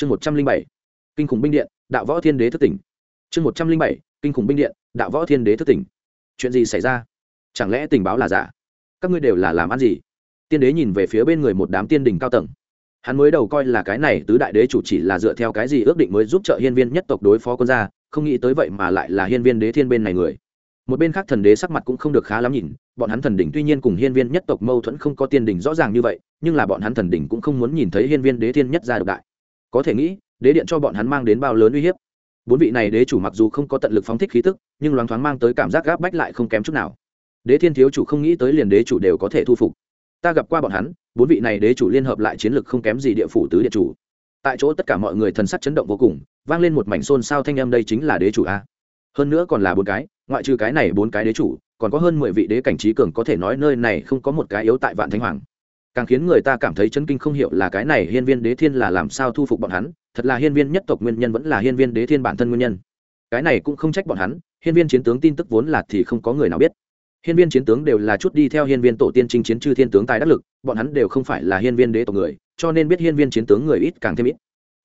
chương một trăm linh bảy, kinh khủng binh điện, đạo võ thiên đế thất tỉnh. Chương một trăm linh bảy, kinh khủng binh điện, đạo võ thiên đế thất tỉnh. Chuyện gì xảy ra? Chẳng lẽ tình báo là giả? Các ngươi đều là làm ăn gì? Tiên đế nhìn về phía bên người một đám tiên đình cao tầng. Hắn mới đầu coi là cái này tứ đại đế chủ chỉ là dựa theo cái gì ước định mới giúp trợ hiên viên nhất tộc đối phó quân gia, không nghĩ tới vậy mà lại là hiên viên đế thiên bên này người. Một bên khác thần đế sắc mặt cũng không được khá lắm nhìn, bọn hắn thần đỉnh tuy nhiên cùng hiên viên nhất tộc mâu thuẫn không có tiên đỉnh rõ ràng như vậy, nhưng là bọn hắn thần đỉnh cũng không muốn nhìn thấy hiên viên đế thiên nhất gia độc đại có thể nghĩ, đế điện cho bọn hắn mang đến bao lớn uy hiếp. Bốn vị này đế chủ mặc dù không có tận lực phóng thích khí tức, nhưng loáng thoáng mang tới cảm giác gáp bách lại không kém chút nào. Đế thiên thiếu chủ không nghĩ tới liền đế chủ đều có thể thu phục. Ta gặp qua bọn hắn, bốn vị này đế chủ liên hợp lại chiến lực không kém gì địa phủ tứ địa chủ. Tại chỗ tất cả mọi người thần sắc chấn động vô cùng, vang lên một mảnh xôn xao thanh âm đây chính là đế chủ a. Hơn nữa còn là bốn cái, ngoại trừ cái này bốn cái đế chủ, còn có hơn mười vị đế cảnh trí cường có thể nói nơi này không có một cái yếu tại vạn thánh hoàng càng khiến người ta cảm thấy chấn kinh không hiểu là cái này hiên viên đế thiên là làm sao thu phục bọn hắn, thật là hiên viên nhất tộc nguyên nhân vẫn là hiên viên đế thiên bản thân nguyên nhân. Cái này cũng không trách bọn hắn, hiên viên chiến tướng tin tức vốn là thì không có người nào biết. Hiên viên chiến tướng đều là chút đi theo hiên viên tổ tiên chinh chiến chư thiên tướng tài đắc lực, bọn hắn đều không phải là hiên viên đế tộc người, cho nên biết hiên viên chiến tướng người ít càng thêm ít.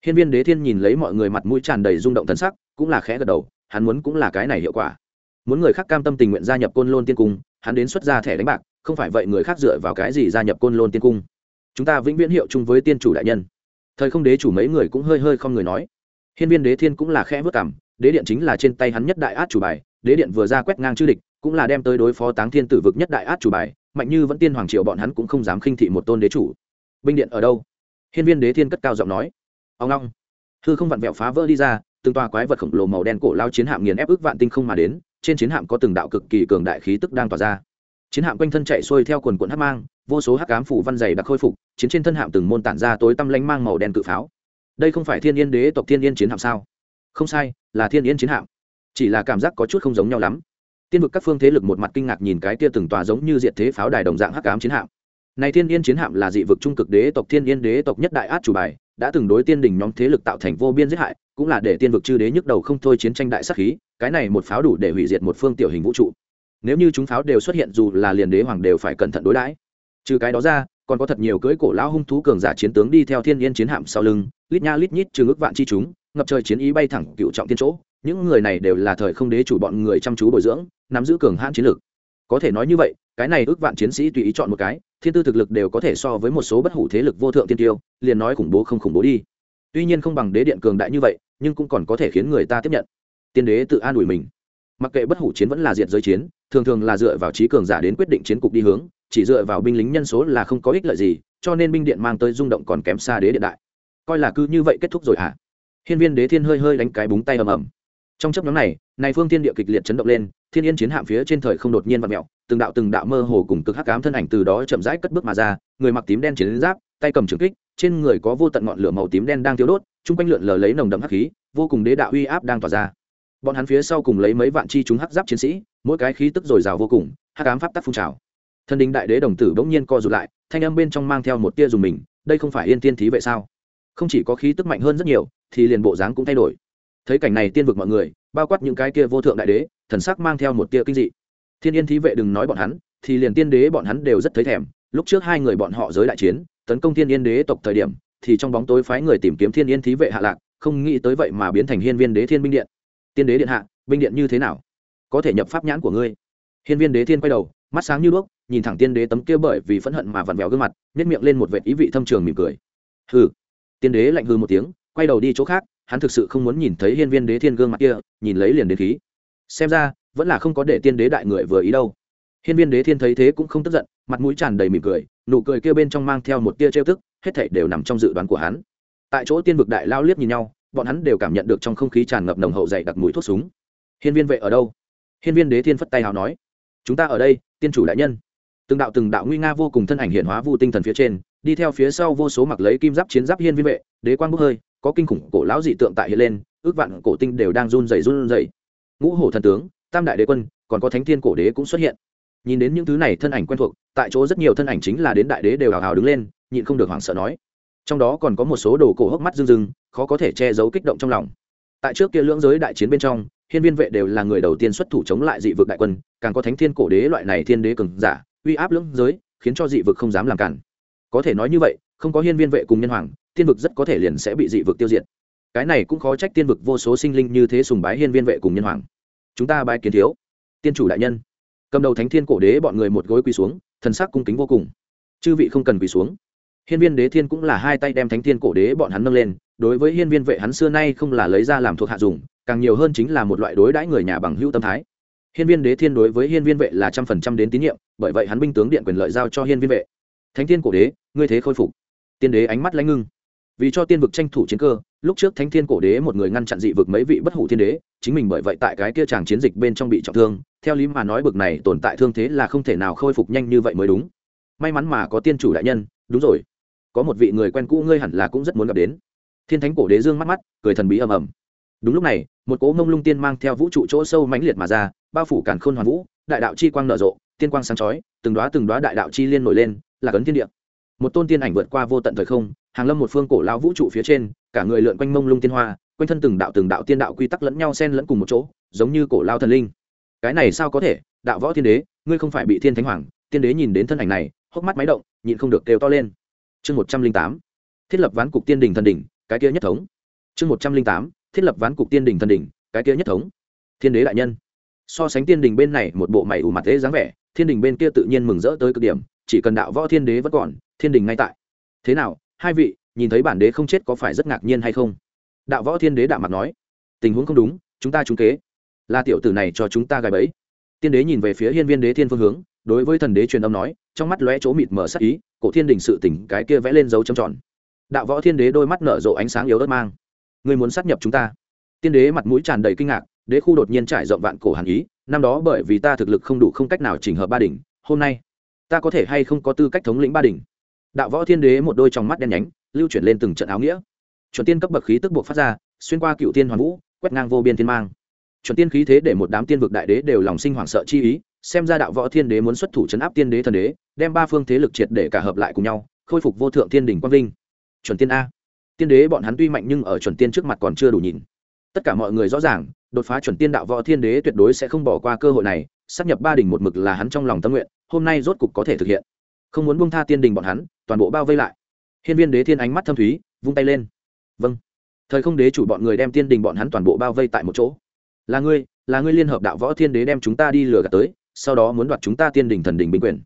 Hiên viên đế thiên nhìn lấy mọi người mặt mũi tràn đầy rung động thân sắc, cũng là khẽ gật đầu, hắn muốn cũng là cái này hiệu quả. Muốn người khác cam tâm tình nguyện gia nhập côn lôn tiên cung, hắn đến xuất ra thẻ đánh bạc không phải vậy người khác dựa vào cái gì gia nhập côn lôn tiên cung? Chúng ta vĩnh viễn hiệu chung với tiên chủ đại nhân. Thời không đế chủ mấy người cũng hơi hơi không người nói. Hiên viên đế thiên cũng là khẽ vất cảm, đế điện chính là trên tay hắn nhất đại át chủ bài, đế điện vừa ra quét ngang chư địch, cũng là đem tới đối phó táng thiên tử vực nhất đại át chủ bài, mạnh như vẫn tiên hoàng triệu bọn hắn cũng không dám khinh thị một tôn đế chủ. Binh điện ở đâu? Hiên viên đế thiên cất cao giọng nói. Ông long. Hư không vặn vẹo phá vỡ đi ra, từng tòa quái vật khổng lồ màu đen cổ lao chiến hạm nghiền ép ước vạn tinh không mà đến, trên chiến hạm có từng đạo cực kỳ cường đại khí tức đang tỏa ra chiến hạm quanh thân chạy xuôi theo quần quận hắc mang, vô số hắc ám phủ văn dày đặc khôi phục, chiến trên thân hạm từng môn tản ra tối tăm lánh mang màu đen cự pháo. Đây không phải thiên yên đế tộc thiên yên chiến hạm sao? Không sai, là thiên yên chiến hạm. Chỉ là cảm giác có chút không giống nhau lắm. Tiên vực các phương thế lực một mặt kinh ngạc nhìn cái kia từng tòa giống như diện thế pháo đài đồng dạng hắc ám chiến hạm. Này thiên yên chiến hạm là dị vực trung cực đế tộc thiên yên đế tộc nhất đại át chủ bài, đã từng đối tiên đình nhóm thế lực tạo thành vô biên giết hại, cũng là để tiên vực chư đế nhức đầu không thôi chiến tranh đại sắc khí, cái này một pháo đủ để hủy diệt một phương tiểu hình vũ trụ nếu như chúng pháo đều xuất hiện dù là liền đế hoàng đều phải cẩn thận đối đãi. Trừ cái đó ra, còn có thật nhiều cưỡi cổ lão hung thú cường giả chiến tướng đi theo thiên yên chiến hạm sau lưng, lít nha lít nhít trừ ước vạn chi chúng, ngập trời chiến ý bay thẳng cựu trọng thiên chỗ. Những người này đều là thời không đế chủ bọn người chăm chú bồi dưỡng, nắm giữ cường hãn chiến lược có thể nói như vậy, cái này ước vạn chiến sĩ tùy ý chọn một cái, thiên tư thực lực đều có thể so với một số bất hủ thế lực vô thượng tiên tiêu, liền nói khủng bố không khủng bố đi. Tuy nhiên không bằng đế điện cường đại như vậy, nhưng cũng còn có thể khiến người ta tiếp nhận. Tiên đế tự an ủi mình. Mặc kệ bất hủ chiến vẫn là diện giới chiến thường thường là dựa vào trí cường giả đến quyết định chiến cục đi hướng, chỉ dựa vào binh lính nhân số là không có ích lợi gì, cho nên binh điện mang tới rung động còn kém xa đế điện đại. Coi là cứ như vậy kết thúc rồi hả? À? hiên viên đế thiên hơi hơi đánh cái búng tay ầm ầm. Trong chấp nhóm này này phương thiên địa kịch liệt chấn động lên, thiên yên chiến hạm phía trên thời không đột nhiên vặn mẹo từng đạo từng đạo mơ hồ cùng cực hắc ám thân ảnh từ đó chậm rãi cất bước mà ra, người mặc tím đen chiến giáp, tay cầm trường kích, trên người có vô tận ngọn lửa màu tím đen đang thiêu đốt, chung quanh lượn lờ lấy nồng đậm hắc khí, vô cùng đế đạo uy áp đang tỏa ra bọn hắn phía sau cùng lấy mấy vạn chi chúng hắc giáp chiến sĩ, mỗi cái khí tức dồi dào vô cùng, hắc ám pháp tắc phun trào. Thần đình đại đế đồng tử bỗng nhiên co rụt lại, thanh âm bên trong mang theo một tia dùng mình, đây không phải yên tiên thí vậy sao? Không chỉ có khí tức mạnh hơn rất nhiều, thì liền bộ dáng cũng thay đổi. Thấy cảnh này tiên vực mọi người, bao quát những cái kia vô thượng đại đế, thần sắc mang theo một tia kinh dị. Thiên yên thí vệ đừng nói bọn hắn, thì liền tiên đế bọn hắn đều rất thấy thèm. Lúc trước hai người bọn họ giới đại chiến, tấn công thiên yên đế tộc thời điểm, thì trong bóng tối phái người tìm kiếm thiên yên thí vệ hạ lạc, không nghĩ tới vậy mà biến thành hiên viên đế thiên binh điện tiên đế điện hạ, binh điện như thế nào? Có thể nhập pháp nhãn của ngươi. Hiên viên đế thiên quay đầu, mắt sáng như đuốc, nhìn thẳng tiên đế tấm kia bởi vì phẫn hận mà vặn vẹo gương mặt nhét miệng lên một vệt ý vị thâm trường mỉm cười. Hừ. Tiên đế lạnh hư một tiếng, quay đầu đi chỗ khác, hắn thực sự không muốn nhìn thấy hiên viên đế thiên gương mặt kia, nhìn lấy liền đến khí. Xem ra, vẫn là không có để tiên đế đại người vừa ý đâu. Hiên viên đế thiên thấy thế cũng không tức giận, mặt mũi tràn đầy mỉm cười, nụ cười kia bên trong mang theo một tia trêu tức, hết thảy đều nằm trong dự đoán của hắn. Tại chỗ tiên vực đại lao liếc nhìn nhau bọn hắn đều cảm nhận được trong không khí tràn ngập nồng hậu dày đặc mùi thuốc súng. Hiên viên vệ ở đâu? Hiên viên đế thiên phất tay hào nói. Chúng ta ở đây, tiên chủ đại nhân. Từng đạo từng đạo nguy nga vô cùng thân ảnh hiện hóa vu tinh thần phía trên, đi theo phía sau vô số mặc lấy kim giáp chiến giáp hiên viên vệ, đế quan bốc hơi, có kinh khủng cổ lão dị tượng tại hiện lên, ước vạn cổ tinh đều đang run rẩy run rẩy. Ngũ hổ thần tướng, tam đại đế quân, còn có thánh thiên cổ đế cũng xuất hiện. Nhìn đến những thứ này thân ảnh quen thuộc, tại chỗ rất nhiều thân ảnh chính là đến đại đế đều hào hào đứng lên, nhịn không được hoảng sợ nói trong đó còn có một số đồ cổ hốc mắt rưng rưng, khó có thể che giấu kích động trong lòng. Tại trước kia lưỡng giới đại chiến bên trong, hiên viên vệ đều là người đầu tiên xuất thủ chống lại dị vực đại quân, càng có thánh thiên cổ đế loại này thiên đế cường giả, uy áp lưỡng giới, khiến cho dị vực không dám làm cản. Có thể nói như vậy, không có hiên viên vệ cùng nhân hoàng, tiên vực rất có thể liền sẽ bị dị vực tiêu diệt. Cái này cũng khó trách tiên vực vô số sinh linh như thế sùng bái hiên viên vệ cùng nhân hoàng. Chúng ta bái kiến thiếu, tiên chủ đại nhân. Cầm đầu thánh thiên cổ đế bọn người một gối quỳ xuống, thần sắc cung kính vô cùng. Chư vị không cần quỳ xuống hiên viên đế thiên cũng là hai tay đem thánh thiên cổ đế bọn hắn nâng lên, đối với hiên viên vệ hắn xưa nay không là lấy ra làm thuộc hạ dùng, càng nhiều hơn chính là một loại đối đãi người nhà bằng hữu tâm thái. Hiên viên đế thiên đối với hiên viên vệ là trăm phần trăm đến tín nhiệm, bởi vậy hắn binh tướng điện quyền lợi giao cho hiên viên vệ. Thánh thiên cổ đế, ngươi thế khôi phục. Tiên đế ánh mắt lãnh ngưng. Vì cho tiên vực tranh thủ chiến cơ, lúc trước thánh thiên cổ đế một người ngăn chặn dị vực mấy vị bất hủ thiên đế, chính mình bởi vậy tại cái kia chàng chiến dịch bên trong bị trọng thương, theo lý mà nói bực này tồn tại thương thế là không thể nào khôi phục nhanh như vậy mới đúng. May mắn mà có tiên chủ đại nhân, đúng rồi có một vị người quen cũ ngươi hẳn là cũng rất muốn gặp đến. Thiên thánh cổ đế dương mắt mắt, cười thần bí ầm ầm. Đúng lúc này, một cỗ mông lung tiên mang theo vũ trụ chỗ sâu mãnh liệt mà ra, bao phủ cản khôn hoàn vũ, đại đạo chi quang nở rộ, tiên quang sáng chói, từng đoá từng đoá đại đạo chi liên nổi lên, là cấn thiên địa. Một tôn tiên ảnh vượt qua vô tận thời không, hàng lâm một phương cổ lao vũ trụ phía trên, cả người lượn quanh mông lung tiên hoa, quanh thân từng đạo từng đạo tiên đạo quy tắc lẫn nhau xen lẫn cùng một chỗ, giống như cổ lao thần linh. Cái này sao có thể? Đạo võ thiên đế, ngươi không phải bị thiên thánh hoàng, tiên đế nhìn đến thân ảnh này, hốc mắt máy động, nhịn không được kêu to lên chương một trăm linh tám, thiết lập ván cục tiên đình thần đỉnh, cái kia nhất thống. Chương một trăm linh tám, thiết lập ván cục tiên đình thần đỉnh, cái kia nhất thống. Thiên đế đại nhân. So sánh tiên đình bên này một bộ mày ủ mặt thế dáng vẻ, thiên đình bên kia tự nhiên mừng rỡ tới cực điểm, chỉ cần đạo võ thiên đế vẫn còn, thiên đình ngay tại. Thế nào, hai vị, nhìn thấy bản đế không chết có phải rất ngạc nhiên hay không? Đạo võ thiên đế đạo mặt nói. Tình huống không đúng, chúng ta trúng kế. Là tiểu tử này cho chúng ta gài bẫy. Tiên đế nhìn về phía hiên viên đế thiên phương hướng đối với thần đế truyền âm nói, trong mắt lóe chỗ mịt mở sắc ý, cổ thiên đình sự tỉnh cái kia vẽ lên dấu trầm tròn. Đạo võ thiên đế đôi mắt nở rộ ánh sáng yếu ớt mang. Người muốn sát nhập chúng ta? Tiên đế mặt mũi tràn đầy kinh ngạc, đế khu đột nhiên trải rộng vạn cổ hàn ý, năm đó bởi vì ta thực lực không đủ không cách nào chỉnh hợp ba đỉnh, hôm nay, ta có thể hay không có tư cách thống lĩnh ba đỉnh? Đạo võ thiên đế một đôi trong mắt đen nhánh, lưu chuyển lên từng trận áo nghĩa. Chuẩn tiên cấp bậc khí tức buộc phát ra, xuyên qua cựu tiên hoàn vũ, quét ngang vô biên thiên mang. Chuẩn tiên khí thế để một đám tiên vực đại đế đều lòng sinh hoảng sợ chi ý xem ra đạo võ thiên đế muốn xuất thủ chấn áp tiên đế thần đế, đem ba phương thế lực triệt để cả hợp lại cùng nhau, khôi phục vô thượng thiên đình quang vinh. Chuẩn tiên a. Tiên đế bọn hắn tuy mạnh nhưng ở chuẩn tiên trước mặt còn chưa đủ nhìn. Tất cả mọi người rõ ràng, đột phá chuẩn tiên đạo võ thiên đế tuyệt đối sẽ không bỏ qua cơ hội này, sắp nhập ba đỉnh một mực là hắn trong lòng tâm nguyện, hôm nay rốt cục có thể thực hiện. Không muốn buông tha tiên đình bọn hắn, toàn bộ bao vây lại. Hiên viên đế thiên ánh mắt thâm thúy, vung tay lên. Vâng. Thời không đế chủ bọn người đem tiên đình bọn hắn toàn bộ bao vây tại một chỗ. Là ngươi là ngươi liên hợp đạo võ thiên đế đem chúng ta đi lừa gạt tới sau đó muốn đoạt chúng ta tiên đình thần đình binh quyền.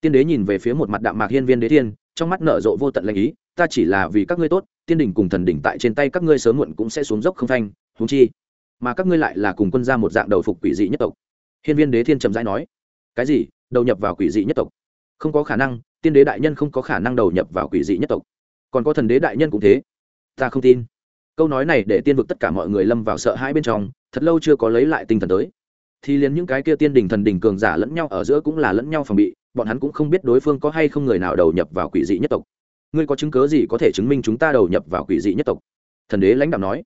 Tiên đế nhìn về phía một mặt đạm mạc hiên viên đế thiên, trong mắt nở rộ vô tận lệnh ý, ta chỉ là vì các ngươi tốt, tiên đình cùng thần đình tại trên tay các ngươi sớm muộn cũng sẽ xuống dốc không thanh húng chi, mà các ngươi lại là cùng quân ra một dạng đầu phục quỷ dị nhất tộc. Hiên viên đế thiên trầm rãi nói, cái gì? Đầu nhập vào quỷ dị nhất tộc? Không có khả năng, tiên đế đại nhân không có khả năng đầu nhập vào quỷ dị nhất tộc. Còn có thần đế đại nhân cũng thế. Ta không tin. Câu nói này để tiên vực tất cả mọi người lâm vào sợ hãi bên trong, thật lâu chưa có lấy lại tinh thần tới thì liền những cái kia tiên đình thần đình cường giả lẫn nhau ở giữa cũng là lẫn nhau phòng bị, bọn hắn cũng không biết đối phương có hay không người nào đầu nhập vào quỷ dị nhất tộc. Ngươi có chứng cớ gì có thể chứng minh chúng ta đầu nhập vào quỷ dị nhất tộc? Thần đế lãnh đạo nói.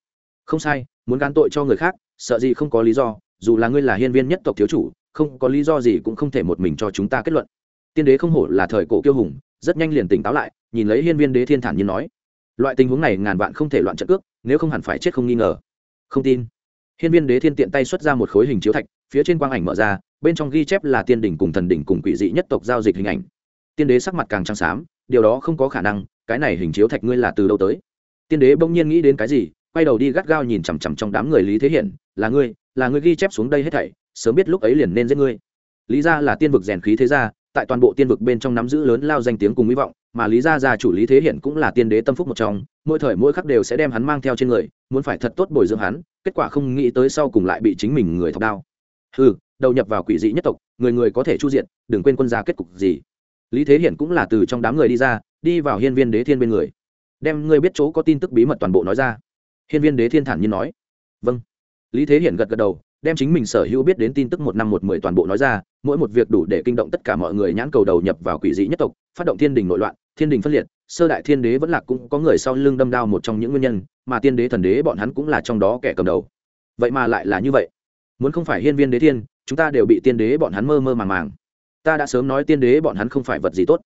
Không sai, muốn gán tội cho người khác, sợ gì không có lý do, dù là ngươi là hiên viên nhất tộc thiếu chủ, không có lý do gì cũng không thể một mình cho chúng ta kết luận. Tiên đế không hổ là thời cổ kiêu hùng, rất nhanh liền tỉnh táo lại, nhìn lấy hiên viên đế thiên thản nhiên nói. Loại tình huống này ngàn vạn không thể loạn trận cước, nếu không hẳn phải chết không nghi ngờ. Không tin. Hiên viên đế thiên tiện tay xuất ra một khối hình chiếu thạch phía trên quang ảnh mở ra, bên trong ghi chép là tiên đỉnh cùng thần đỉnh cùng quỷ dị nhất tộc giao dịch hình ảnh. Tiên đế sắc mặt càng trắng xám, điều đó không có khả năng, cái này hình chiếu thạch ngươi là từ đâu tới? Tiên đế bỗng nhiên nghĩ đến cái gì, quay đầu đi gắt gao nhìn chằm chằm trong đám người lý thế hiển, là ngươi là ngươi ghi chép xuống đây hết thảy, sớm biết lúc ấy liền nên giết ngươi. Lý ra là tiên vực rèn khí thế gia, tại toàn bộ tiên vực bên trong nắm giữ lớn lao danh tiếng cùng hy vọng, mà lý gia gia chủ lý thế hiển cũng là tiên đế tâm phúc một trong, mỗi thời mỗi khắc đều sẽ đem hắn mang theo trên người, muốn phải thật tốt bồi dưỡng hắn, kết quả không nghĩ tới sau cùng lại bị chính mình người thọc đao ừ đầu nhập vào quỷ dị nhất tộc, người người có thể chu diện đừng quên quân gia kết cục gì. Lý thế hiển cũng là từ trong đám người đi ra, đi vào hiên viên đế thiên bên người. Đem ngươi biết chỗ có tin tức bí mật toàn bộ nói ra. Hiên viên đế thiên thản nhiên nói. Vâng. Lý thế hiển gật gật đầu, đem chính mình sở hữu biết đến tin tức một năm một mười toàn bộ nói ra, mỗi một việc đủ để kinh động tất cả mọi người nhãn cầu đầu nhập vào quỷ dị nhất tộc, phát động thiên đình nội loạn, thiên đình phân liệt, sơ đại thiên đế vẫn lạc cũng có người sau lưng đâm đao một trong những nguyên nhân, mà tiên đế thần đế bọn hắn cũng là trong đó kẻ cầm đầu. Vậy mà lại là như vậy muốn không phải hiên viên đế thiên, chúng ta đều bị tiên đế bọn hắn mơ mơ màng màng. Ta đã sớm nói tiên đế bọn hắn không phải vật gì tốt.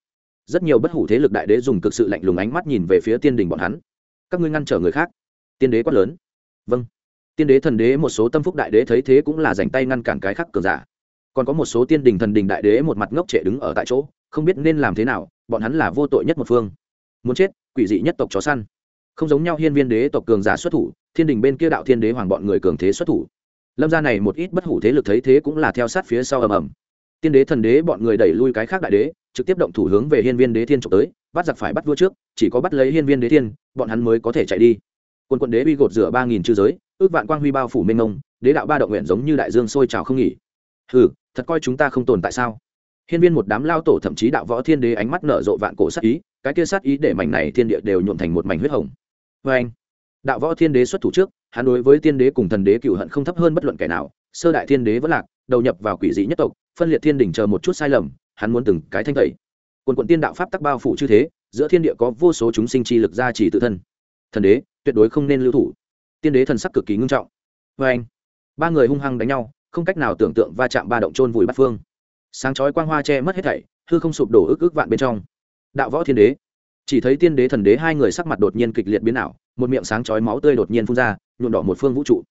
Rất nhiều bất hủ thế lực đại đế dùng cực sự lạnh lùng ánh mắt nhìn về phía tiên đình bọn hắn. Các ngươi ngăn trở người khác. Tiên đế quát lớn. Vâng. Tiên đế thần đế một số tâm phúc đại đế thấy thế cũng là dành tay ngăn cản cái khác cường giả. Còn có một số tiên đình thần đình đại đế một mặt ngốc trệ đứng ở tại chỗ, không biết nên làm thế nào, bọn hắn là vô tội nhất một phương. Muốn chết, quỷ dị nhất tộc chó săn. Không giống nhau hiên viên đế tộc cường giả xuất thủ, thiên đình bên kia đạo thiên đế hoàng bọn người cường thế xuất thủ lâm ra này một ít bất hủ thế lực thấy thế cũng là theo sát phía sau ầm ầm. Tiên đế thần đế bọn người đẩy lui cái khác đại đế, trực tiếp động thủ hướng về hiên viên đế thiên trộm tới, bắt giặc phải bắt vua trước, chỉ có bắt lấy hiên viên đế thiên, bọn hắn mới có thể chạy đi. Quân quân đế uy gột rửa ba nghìn chư giới, ước vạn quang huy bao phủ mênh mông, đế đạo ba động nguyện giống như đại dương sôi trào không nghỉ. Hừ, thật coi chúng ta không tồn tại sao? Hiên viên một đám lao tổ thậm chí đạo võ thiên đế ánh mắt nở rộ vạn cổ sát ý, cái kia sát ý để mảnh này thiên địa đều nhuộm thành một mảnh huyết hồng. Vê anh đạo võ thiên đế xuất thủ trước hắn đối với tiên đế cùng thần đế cựu hận không thấp hơn bất luận kẻ nào, sơ đại thiên đế vẫn lạc, đầu nhập vào quỷ dị nhất tộc, phân liệt thiên đỉnh chờ một chút sai lầm, hắn muốn từng cái thanh tẩy. Quần quận tiên đạo pháp tắc bao phủ chư thế, giữa thiên địa có vô số chúng sinh chi lực gia trì tự thân. Thần đế, tuyệt đối không nên lưu thủ. Tiên đế thần sắc cực kỳ ngưng trọng. Vê anh, ba người hung hăng đánh nhau, không cách nào tưởng tượng va chạm ba động trôn vùi bắt phương. Sáng chói quang hoa che mất hết thảy, hư không sụp đổ ức ức vạn bên trong. Đạo võ thiên đế chỉ thấy tiên đế thần đế hai người sắc mặt đột nhiên kịch liệt biến ảo, một miệng sáng chói máu tươi đột nhiên phun ra, nhuộm đỏ một phương vũ trụ.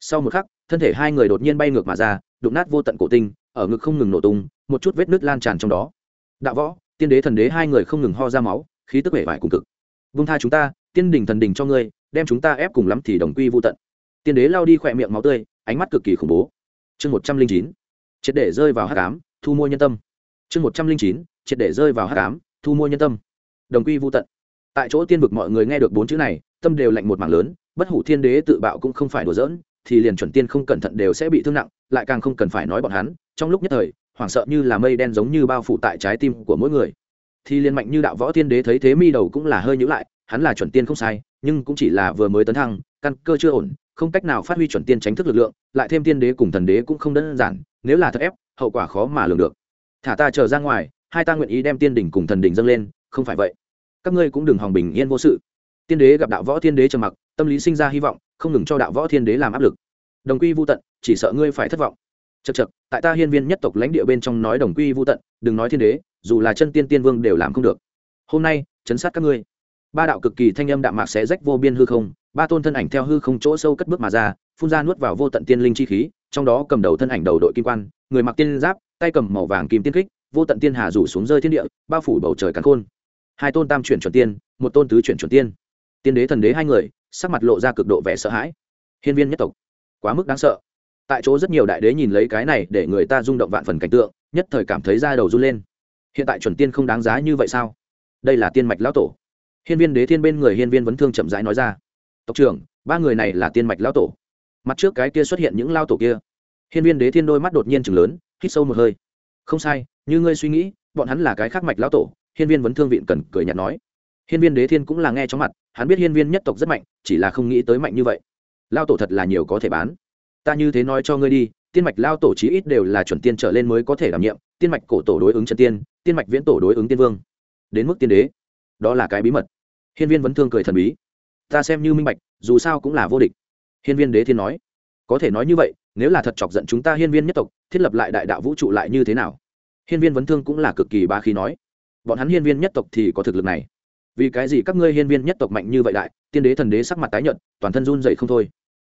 Sau một khắc, thân thể hai người đột nhiên bay ngược mà ra, đụng nát vô tận cổ tinh, ở ngực không ngừng nổ tung, một chút vết nứt lan tràn trong đó. Đạo võ, tiên đế thần đế hai người không ngừng ho ra máu, khí tức vẻ vải cùng cực. Vung tha chúng ta, tiên đình thần đình cho ngươi, đem chúng ta ép cùng lắm thì đồng quy vô tận. Tiên đế lao đi khỏe miệng máu tươi, ánh mắt cực kỳ khủng bố. Chương một trăm linh chín, triệt để rơi vào hát cám thu mua nhân tâm. Chương một trăm linh chín, triệt để rơi vào hát cám thu mua nhân tâm đồng quy vô tận. Tại chỗ tiên vực mọi người nghe được bốn chữ này, tâm đều lạnh một mảng lớn, bất hủ thiên đế tự bạo cũng không phải đùa giỡn, thì liền chuẩn tiên không cẩn thận đều sẽ bị thương nặng, lại càng không cần phải nói bọn hắn, trong lúc nhất thời, hoảng sợ như là mây đen giống như bao phủ tại trái tim của mỗi người. Thì liền mạnh như đạo võ tiên đế thấy thế mi đầu cũng là hơi nhữ lại, hắn là chuẩn tiên không sai, nhưng cũng chỉ là vừa mới tấn thăng, căn cơ chưa ổn, không cách nào phát huy chuẩn tiên tránh thức lực lượng, lại thêm tiên đế cùng thần đế cũng không đơn giản, nếu là thật ép, hậu quả khó mà lường được. Thả ta chờ ra ngoài, hai ta nguyện ý đem tiên đỉnh cùng thần đỉnh dâng lên không phải vậy. Các ngươi cũng đừng hòng bình yên vô sự. Tiên đế gặp đạo võ thiên đế trầm mặc, tâm lý sinh ra hy vọng, không ngừng cho đạo võ thiên đế làm áp lực. Đồng quy vô tận, chỉ sợ ngươi phải thất vọng. Chật chật tại ta hiên viên nhất tộc lãnh địa bên trong nói đồng quy vô tận, đừng nói thiên đế, dù là chân tiên tiên vương đều làm không được. Hôm nay, chấn sát các ngươi. Ba đạo cực kỳ thanh âm đạm mạc sẽ rách vô biên hư không, ba tôn thân ảnh theo hư không chỗ sâu cất bước mà ra, phun ra nuốt vào vô tận tiên linh chi khí, trong đó cầm đầu thân ảnh đầu đội kim quan, người mặc tiên giáp, tay cầm màu vàng kim tiên kích, vô tận tiên hà rủ xuống rơi thiên địa, bao phủ bầu trời cắn khôn hai tôn tam chuyển chuẩn tiên, một tôn tứ chuyển chuẩn tiên. Tiên đế thần đế hai người, sắc mặt lộ ra cực độ vẻ sợ hãi. Hiên viên nhất tộc, quá mức đáng sợ. Tại chỗ rất nhiều đại đế nhìn lấy cái này để người ta rung động vạn phần cảnh tượng, nhất thời cảm thấy da đầu run lên. Hiện tại chuẩn tiên không đáng giá như vậy sao? Đây là tiên mạch lão tổ. Hiên viên đế thiên bên người hiên viên vấn thương chậm rãi nói ra. Tộc trưởng, ba người này là tiên mạch lão tổ. Mặt trước cái kia xuất hiện những lao tổ kia. Hiên viên đế thiên đôi mắt đột nhiên chừng lớn, hít sâu một hơi. Không sai, như ngươi suy nghĩ, bọn hắn là cái khác mạch lão tổ hiên viên vấn thương viện cần cười nhạt nói. Hiên viên đế thiên cũng là nghe chóng mặt, hắn biết hiên viên nhất tộc rất mạnh, chỉ là không nghĩ tới mạnh như vậy. Lao tổ thật là nhiều có thể bán. Ta như thế nói cho ngươi đi, tiên mạch lao tổ chí ít đều là chuẩn tiên trở lên mới có thể đảm nhiệm, tiên mạch cổ tổ đối ứng chân tiên tiên mạch viễn tổ đối ứng tiên vương. Đến mức tiên đế, đó là cái bí mật. Hiên viên vấn thương cười thần bí. Ta xem như minh bạch, dù sao cũng là vô địch. Hiên viên đế thiên nói. Có thể nói như vậy, nếu là thật chọc giận chúng ta hiên viên nhất tộc, thiết lập lại đại đạo vũ trụ lại như thế nào? Hiên viên vấn thương cũng là cực kỳ ba khí nói bọn hắn hiên viên nhất tộc thì có thực lực này. Vì cái gì các ngươi hiên viên nhất tộc mạnh như vậy đại, tiên đế thần đế sắc mặt tái nhợt, toàn thân run dậy không thôi.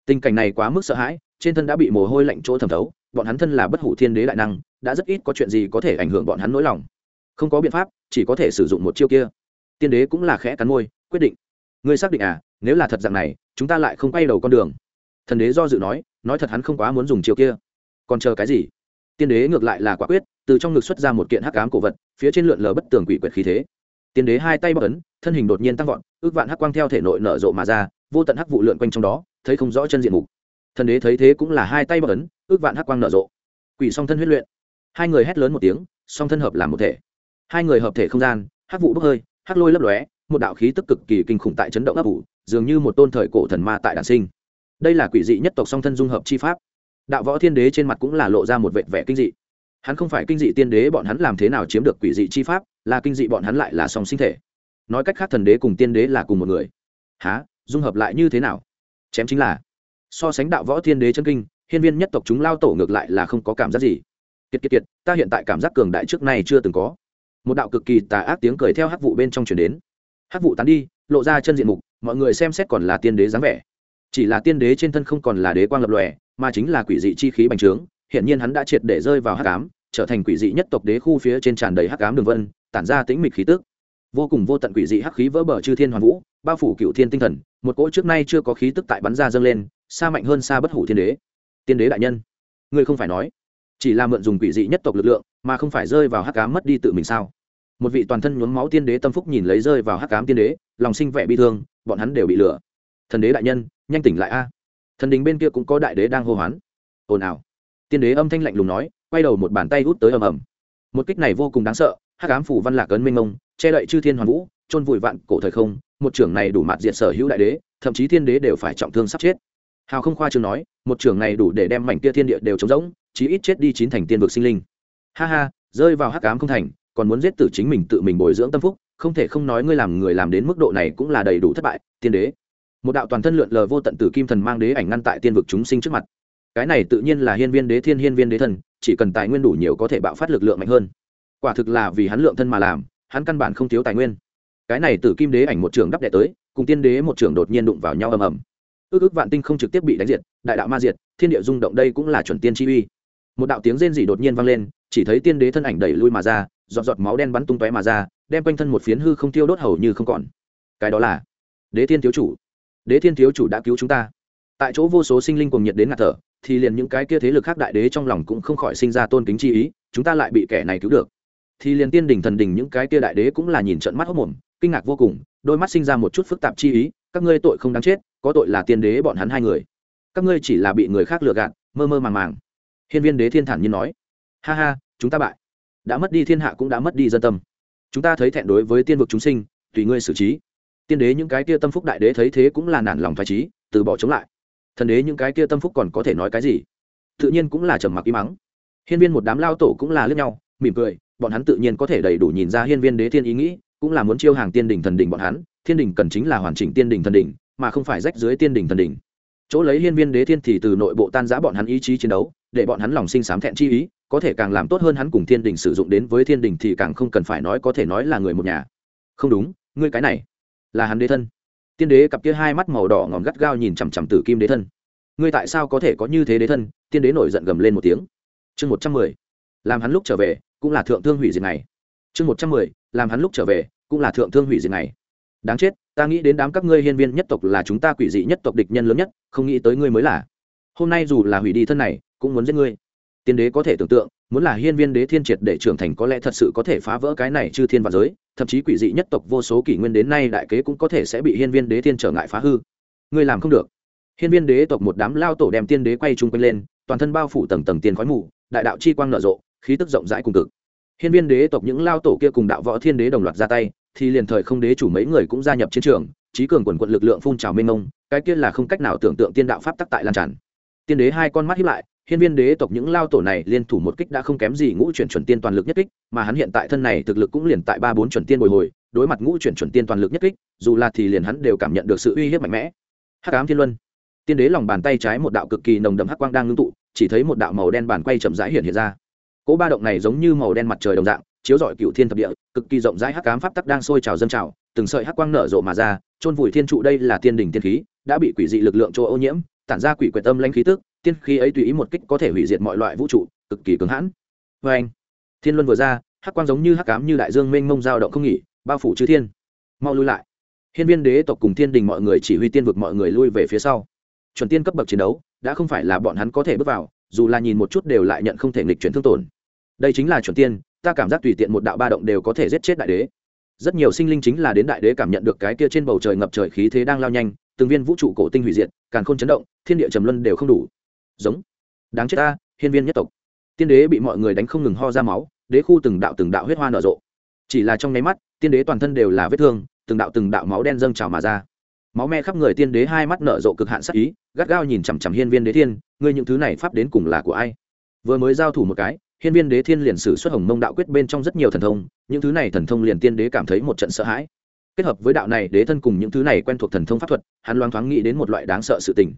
Tình cảnh này quá mức sợ hãi, trên thân đã bị mồ hôi lạnh chỗ thẩm thấu, bọn hắn thân là bất hủ thiên đế đại năng, đã rất ít có chuyện gì có thể ảnh hưởng bọn hắn nỗi lòng. Không có biện pháp, chỉ có thể sử dụng một chiêu kia. Tiên đế cũng là khẽ cắn môi, quyết định. Ngươi xác định à nếu là thật dạng này, chúng ta lại không quay đầu con đường. Thần đế do dự nói nói thật hắn không quá muốn dùng chiêu kia. Còn chờ cái gì? Tiên đế ngược lại là quả quyết, từ trong ngực xuất ra một kiện hắc ám cổ vật phía trên lượn lờ bất tường quỷ quyệt khí thế. Tiên đế hai tay bóc ấn, thân hình đột nhiên tăng vọt, ước vạn hắc quang theo thể nội nở rộ mà ra, vô tận hắc vụ lượn quanh trong đó, thấy không rõ chân diện mục. Thần đế thấy thế cũng là hai tay bóc ấn, ước vạn hắc quang nở rộ. Quỷ song thân huyết luyện. Hai người hét lớn một tiếng, song thân hợp làm một thể. Hai người hợp thể không gian, hắc vụ bốc hơi, hắc lôi lấp lóe, một đạo khí tức cực kỳ kinh khủng tại chấn động ấp ủ, dường như một tôn thời cổ thần ma tại đản sinh. Đây là quỷ dị nhất tộc song thân dung hợp chi pháp. Đạo võ thiên đế trên mặt cũng là lộ ra một vệt vẻ kinh dị hắn không phải kinh dị tiên đế, bọn hắn làm thế nào chiếm được quỷ dị chi pháp, là kinh dị bọn hắn lại là song sinh thể. Nói cách khác, thần đế cùng tiên đế là cùng một người. Há dung hợp lại như thế nào? Chém chính là, so sánh đạo võ thiên đế chân kinh, hiên viên nhất tộc chúng lao tổ ngược lại là không có cảm giác gì. Kiệt kiệt kiệt, ta hiện tại cảm giác cường đại trước này chưa từng có. Một đạo cực kỳ tà ác tiếng cười theo hắc vụ bên trong chuyển đến. Hắc vụ tán đi, lộ ra chân diện mục, mọi người xem xét còn là tiên đế dáng vẻ. Chỉ là tiên đế trên thân không còn là đế quang lập lòe, mà chính là quỷ dị chi khí bành trướng hiện nhiên hắn đã triệt để rơi vào hắc ám, trở thành quỷ dị nhất tộc đế khu phía trên tràn đầy hắc ám đường vân, tản ra tĩnh mịch khí tức. Vô cùng vô tận quỷ dị hắc khí vỡ bờ chư thiên hoàn vũ, bao phủ cựu thiên tinh thần, một cỗ trước nay chưa có khí tức tại bắn ra dâng lên, xa mạnh hơn xa bất hủ thiên đế. Tiên đế đại nhân, ngươi không phải nói, chỉ là mượn dùng quỷ dị nhất tộc lực lượng, mà không phải rơi vào hắc ám mất đi tự mình sao? Một vị toàn thân nhuốm máu tiên đế tâm phúc nhìn lấy rơi vào hắc ám tiên đế, lòng sinh vẻ bi thương, bọn hắn đều bị lừa. Thần đế đại nhân, nhanh tỉnh lại a. Thần đình bên kia cũng có đại đế đang hô hoán. Ồn ào tiên đế âm thanh lạnh lùng nói, quay đầu một bàn tay hút tới ầm ầm. Một kích này vô cùng đáng sợ, hắc ám phủ văn lạc ấn minh mông, che đậy chư thiên hoàn vũ, chôn vùi vạn cổ thời không, một trưởng này đủ mặt diện sở hữu đại đế, thậm chí thiên đế đều phải trọng thương sắp chết. Hào không khoa chương nói, một trưởng này đủ để đem mảnh kia thiên địa đều trống rỗng, chí ít chết đi chín thành tiên vực sinh linh. Ha ha, rơi vào hắc ám không thành, còn muốn giết tử chính mình tự mình bồi dưỡng tâm phúc, không thể không nói ngươi làm người làm đến mức độ này cũng là đầy đủ thất bại, tiên đế. Một đạo toàn thân lượn lờ vô tận tử kim thần mang đế ảnh ngăn tại tiên vực chúng sinh trước mặt cái này tự nhiên là hiên viên đế thiên hiên viên đế thần, chỉ cần tài nguyên đủ nhiều có thể bạo phát lực lượng mạnh hơn. Quả thực là vì hắn lượng thân mà làm, hắn căn bản không thiếu tài nguyên. Cái này tử kim đế ảnh một trường đắp đệ tới, cùng tiên đế một trường đột nhiên đụng vào nhau ầm ầm. Ước ước vạn tinh không trực tiếp bị đánh diệt, đại đạo ma diệt, thiên địa rung động đây cũng là chuẩn tiên chi uy. Một đạo tiếng rên rỉ đột nhiên vang lên, chỉ thấy tiên đế thân ảnh đẩy lui mà ra, giọt giọt máu đen bắn tung tóe mà ra, đem quanh thân một phiến hư không tiêu đốt hầu như không còn. Cái đó là đế thiên thiếu chủ. Đế thiên thiếu chủ đã cứu chúng ta. Tại chỗ vô số sinh linh cùng nhiệt đến ngạt thở thì liền những cái kia thế lực khác đại đế trong lòng cũng không khỏi sinh ra tôn kính chi ý, chúng ta lại bị kẻ này cứu được. Thì liền tiên đỉnh thần đỉnh những cái kia đại đế cũng là nhìn trận mắt hốc mồm, kinh ngạc vô cùng, đôi mắt sinh ra một chút phức tạp chi ý, các ngươi tội không đáng chết, có tội là tiên đế bọn hắn hai người. Các ngươi chỉ là bị người khác lừa gạt, mơ mơ màng màng. Hiên viên đế thiên thản nhiên nói, ha ha, chúng ta bại. Đã mất đi thiên hạ cũng đã mất đi dân tâm. Chúng ta thấy thẹn đối với tiên vực chúng sinh, tùy ngươi xử trí. Tiên đế những cái kia tâm phúc đại đế thấy thế cũng là nản lòng phải trí từ bỏ chống lại thần đế những cái kia tâm phúc còn có thể nói cái gì? Tự nhiên cũng là trầm mặc im mắng. Hiên viên một đám lao tổ cũng là lướt nhau, mỉm cười, bọn hắn tự nhiên có thể đầy đủ nhìn ra hiên viên đế thiên ý nghĩ, cũng là muốn chiêu hàng tiên đình thần đình bọn hắn, thiên đình cần chính là hoàn chỉnh tiên đình thần đình mà không phải rách dưới tiên đình thần đình chỗ lấy hiên viên đế thiên thì từ nội bộ tan giã bọn hắn ý chí chiến đấu, để bọn hắn lòng sinh sám thẹn chi ý, có thể càng làm tốt hơn hắn cùng thiên đình sử dụng đến với thiên đình thì càng không cần phải nói có thể nói là người một nhà. Không đúng, ngươi cái này là hắn đế thân tiên đế cặp kia hai mắt màu đỏ ngòm gắt gao nhìn chằm chằm tử kim đế thân. Ngươi tại sao có thể có như thế đế thân? Tiên đế nổi giận gầm lên một tiếng. Chương một trăm mười, làm hắn lúc trở về, cũng là thượng thương hủy diệt này chương một trăm mười, làm hắn lúc trở về, cũng là thượng thương hủy diệt này đáng chết, ta nghĩ đến đám các ngươi hiên viên nhất tộc là chúng ta quỷ dị nhất tộc địch nhân lớn nhất, không nghĩ tới ngươi mới là. Hôm nay dù là hủy đi thân này, cũng muốn giết ngươi tiên đế có thể tưởng tượng, muốn là hiên viên đế thiên triệt để trưởng thành có lẽ thật sự có thể phá vỡ cái này chư thiên và giới, thậm chí quỷ dị nhất tộc vô số kỷ nguyên đến nay đại kế cũng có thể sẽ bị hiên viên đế thiên trở ngại phá hư. Ngươi làm không được. Hiên viên đế tộc một đám lao tổ đem tiên đế quay chung quanh lên, toàn thân bao phủ tầng tầng tiền khói mù, đại đạo chi quang nở rộ, khí tức rộng rãi cùng cực. Hiên viên đế tộc những lao tổ kia cùng đạo võ thiên đế đồng loạt ra tay, thì liền thời không đế chủ mấy người cũng gia nhập chiến trường, trí cường quần quận lực lượng phun trào mênh mông, cái kia là không cách nào tưởng tượng tiên đạo pháp tắc tại lan tràn. Tiên đế hai con mắt hiếp lại hiên viên đế tộc những lao tổ này liên thủ một kích đã không kém gì ngũ chuyển chuẩn tiên toàn lực nhất kích, mà hắn hiện tại thân này thực lực cũng liền tại ba bốn chuẩn tiên bồi hồi, đối mặt ngũ chuyển chuẩn tiên toàn lực nhất kích, dù là thì liền hắn đều cảm nhận được sự uy hiếp mạnh mẽ. Hắc ám thiên luân. Tiên đế lòng bàn tay trái một đạo cực kỳ nồng đậm hắc quang đang ngưng tụ, chỉ thấy một đạo màu đen bàn quay chậm rãi hiện hiện ra. Cỗ ba động này giống như màu đen mặt trời đồng dạng, chiếu rọi cựu thiên thập địa, cực kỳ rộng rãi hắc ám pháp tắc đang sôi trào dâng trào, từng sợi hắc quang nở rộ mà ra, chôn vùi thiên trụ đây là tiên đỉnh tiên khí, đã bị quỷ dị lực lượng chỗ ô nhiễm, tản ra quỷ quyệt âm lãnh khí tức tiên khí ấy tùy ý một kích có thể hủy diệt mọi loại vũ trụ, cực kỳ cứng hãn. Vê anh, thiên luân vừa ra, hắc quang giống như hắc cám như đại dương mênh mông dao động không nghỉ, bao phủ chư thiên. Mau lui lại. Hiên viên đế tộc cùng thiên đình mọi người chỉ huy tiên vực mọi người lui về phía sau. Chuẩn tiên cấp bậc chiến đấu, đã không phải là bọn hắn có thể bước vào, dù là nhìn một chút đều lại nhận không thể nghịch chuyển thương tổn. Đây chính là chuẩn tiên, ta cảm giác tùy tiện một đạo ba động đều có thể giết chết đại đế. Rất nhiều sinh linh chính là đến đại đế cảm nhận được cái kia trên bầu trời ngập trời khí thế đang lao nhanh, từng viên vũ trụ cổ tinh hủy diệt, càn khôn chấn động, thiên địa trầm luân đều không đủ giống. Đáng chết ta, hiên viên nhất tộc. Tiên đế bị mọi người đánh không ngừng ho ra máu, đế khu từng đạo từng đạo huyết hoa nở rộ. Chỉ là trong nháy mắt, tiên đế toàn thân đều là vết thương, từng đạo từng đạo máu đen dâng trào mà ra. Máu me khắp người tiên đế hai mắt nở rộ cực hạn sắc ý, gắt gao nhìn chằm chằm hiên viên đế thiên, ngươi những thứ này pháp đến cùng là của ai? Vừa mới giao thủ một cái, hiên viên đế thiên liền sử xuất hồng mông đạo quyết bên trong rất nhiều thần thông, những thứ này thần thông liền tiên đế cảm thấy một trận sợ hãi. Kết hợp với đạo này, đế thân cùng những thứ này quen thuộc thần thông pháp thuật, hắn loáng thoáng nghĩ đến một loại đáng sợ sự tình.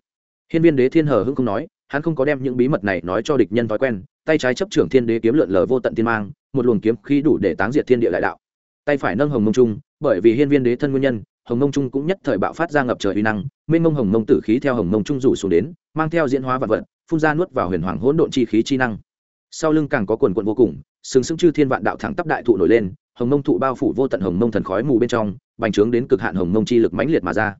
Hiên viên đế thiên hờ hưng không nói hắn không có đem những bí mật này nói cho địch nhân thói quen, tay trái chấp trưởng thiên đế kiếm lượn lờ vô tận tiên mang, một luồng kiếm khi đủ để táng diệt thiên địa đại đạo. Tay phải nâng hồng mông trung, bởi vì hiên viên đế thân nguyên nhân, hồng mông trung cũng nhất thời bạo phát ra ngập trời uy năng, mênh mông hồng mông tử khí theo hồng mông trung rủ xuống đến, mang theo diễn hóa vật vật, phun ra nuốt vào huyền hoàng hỗn độn chi khí chi năng. Sau lưng càng có quần quận vô cùng, sừng sững chư thiên vạn đạo thẳng tắp đại thụ nổi lên, hồng mông thụ bao phủ vô tận hồng mông thần khói mù bên trong, bành trướng đến cực hạn hồng mông chi lực mãnh liệt mà ra.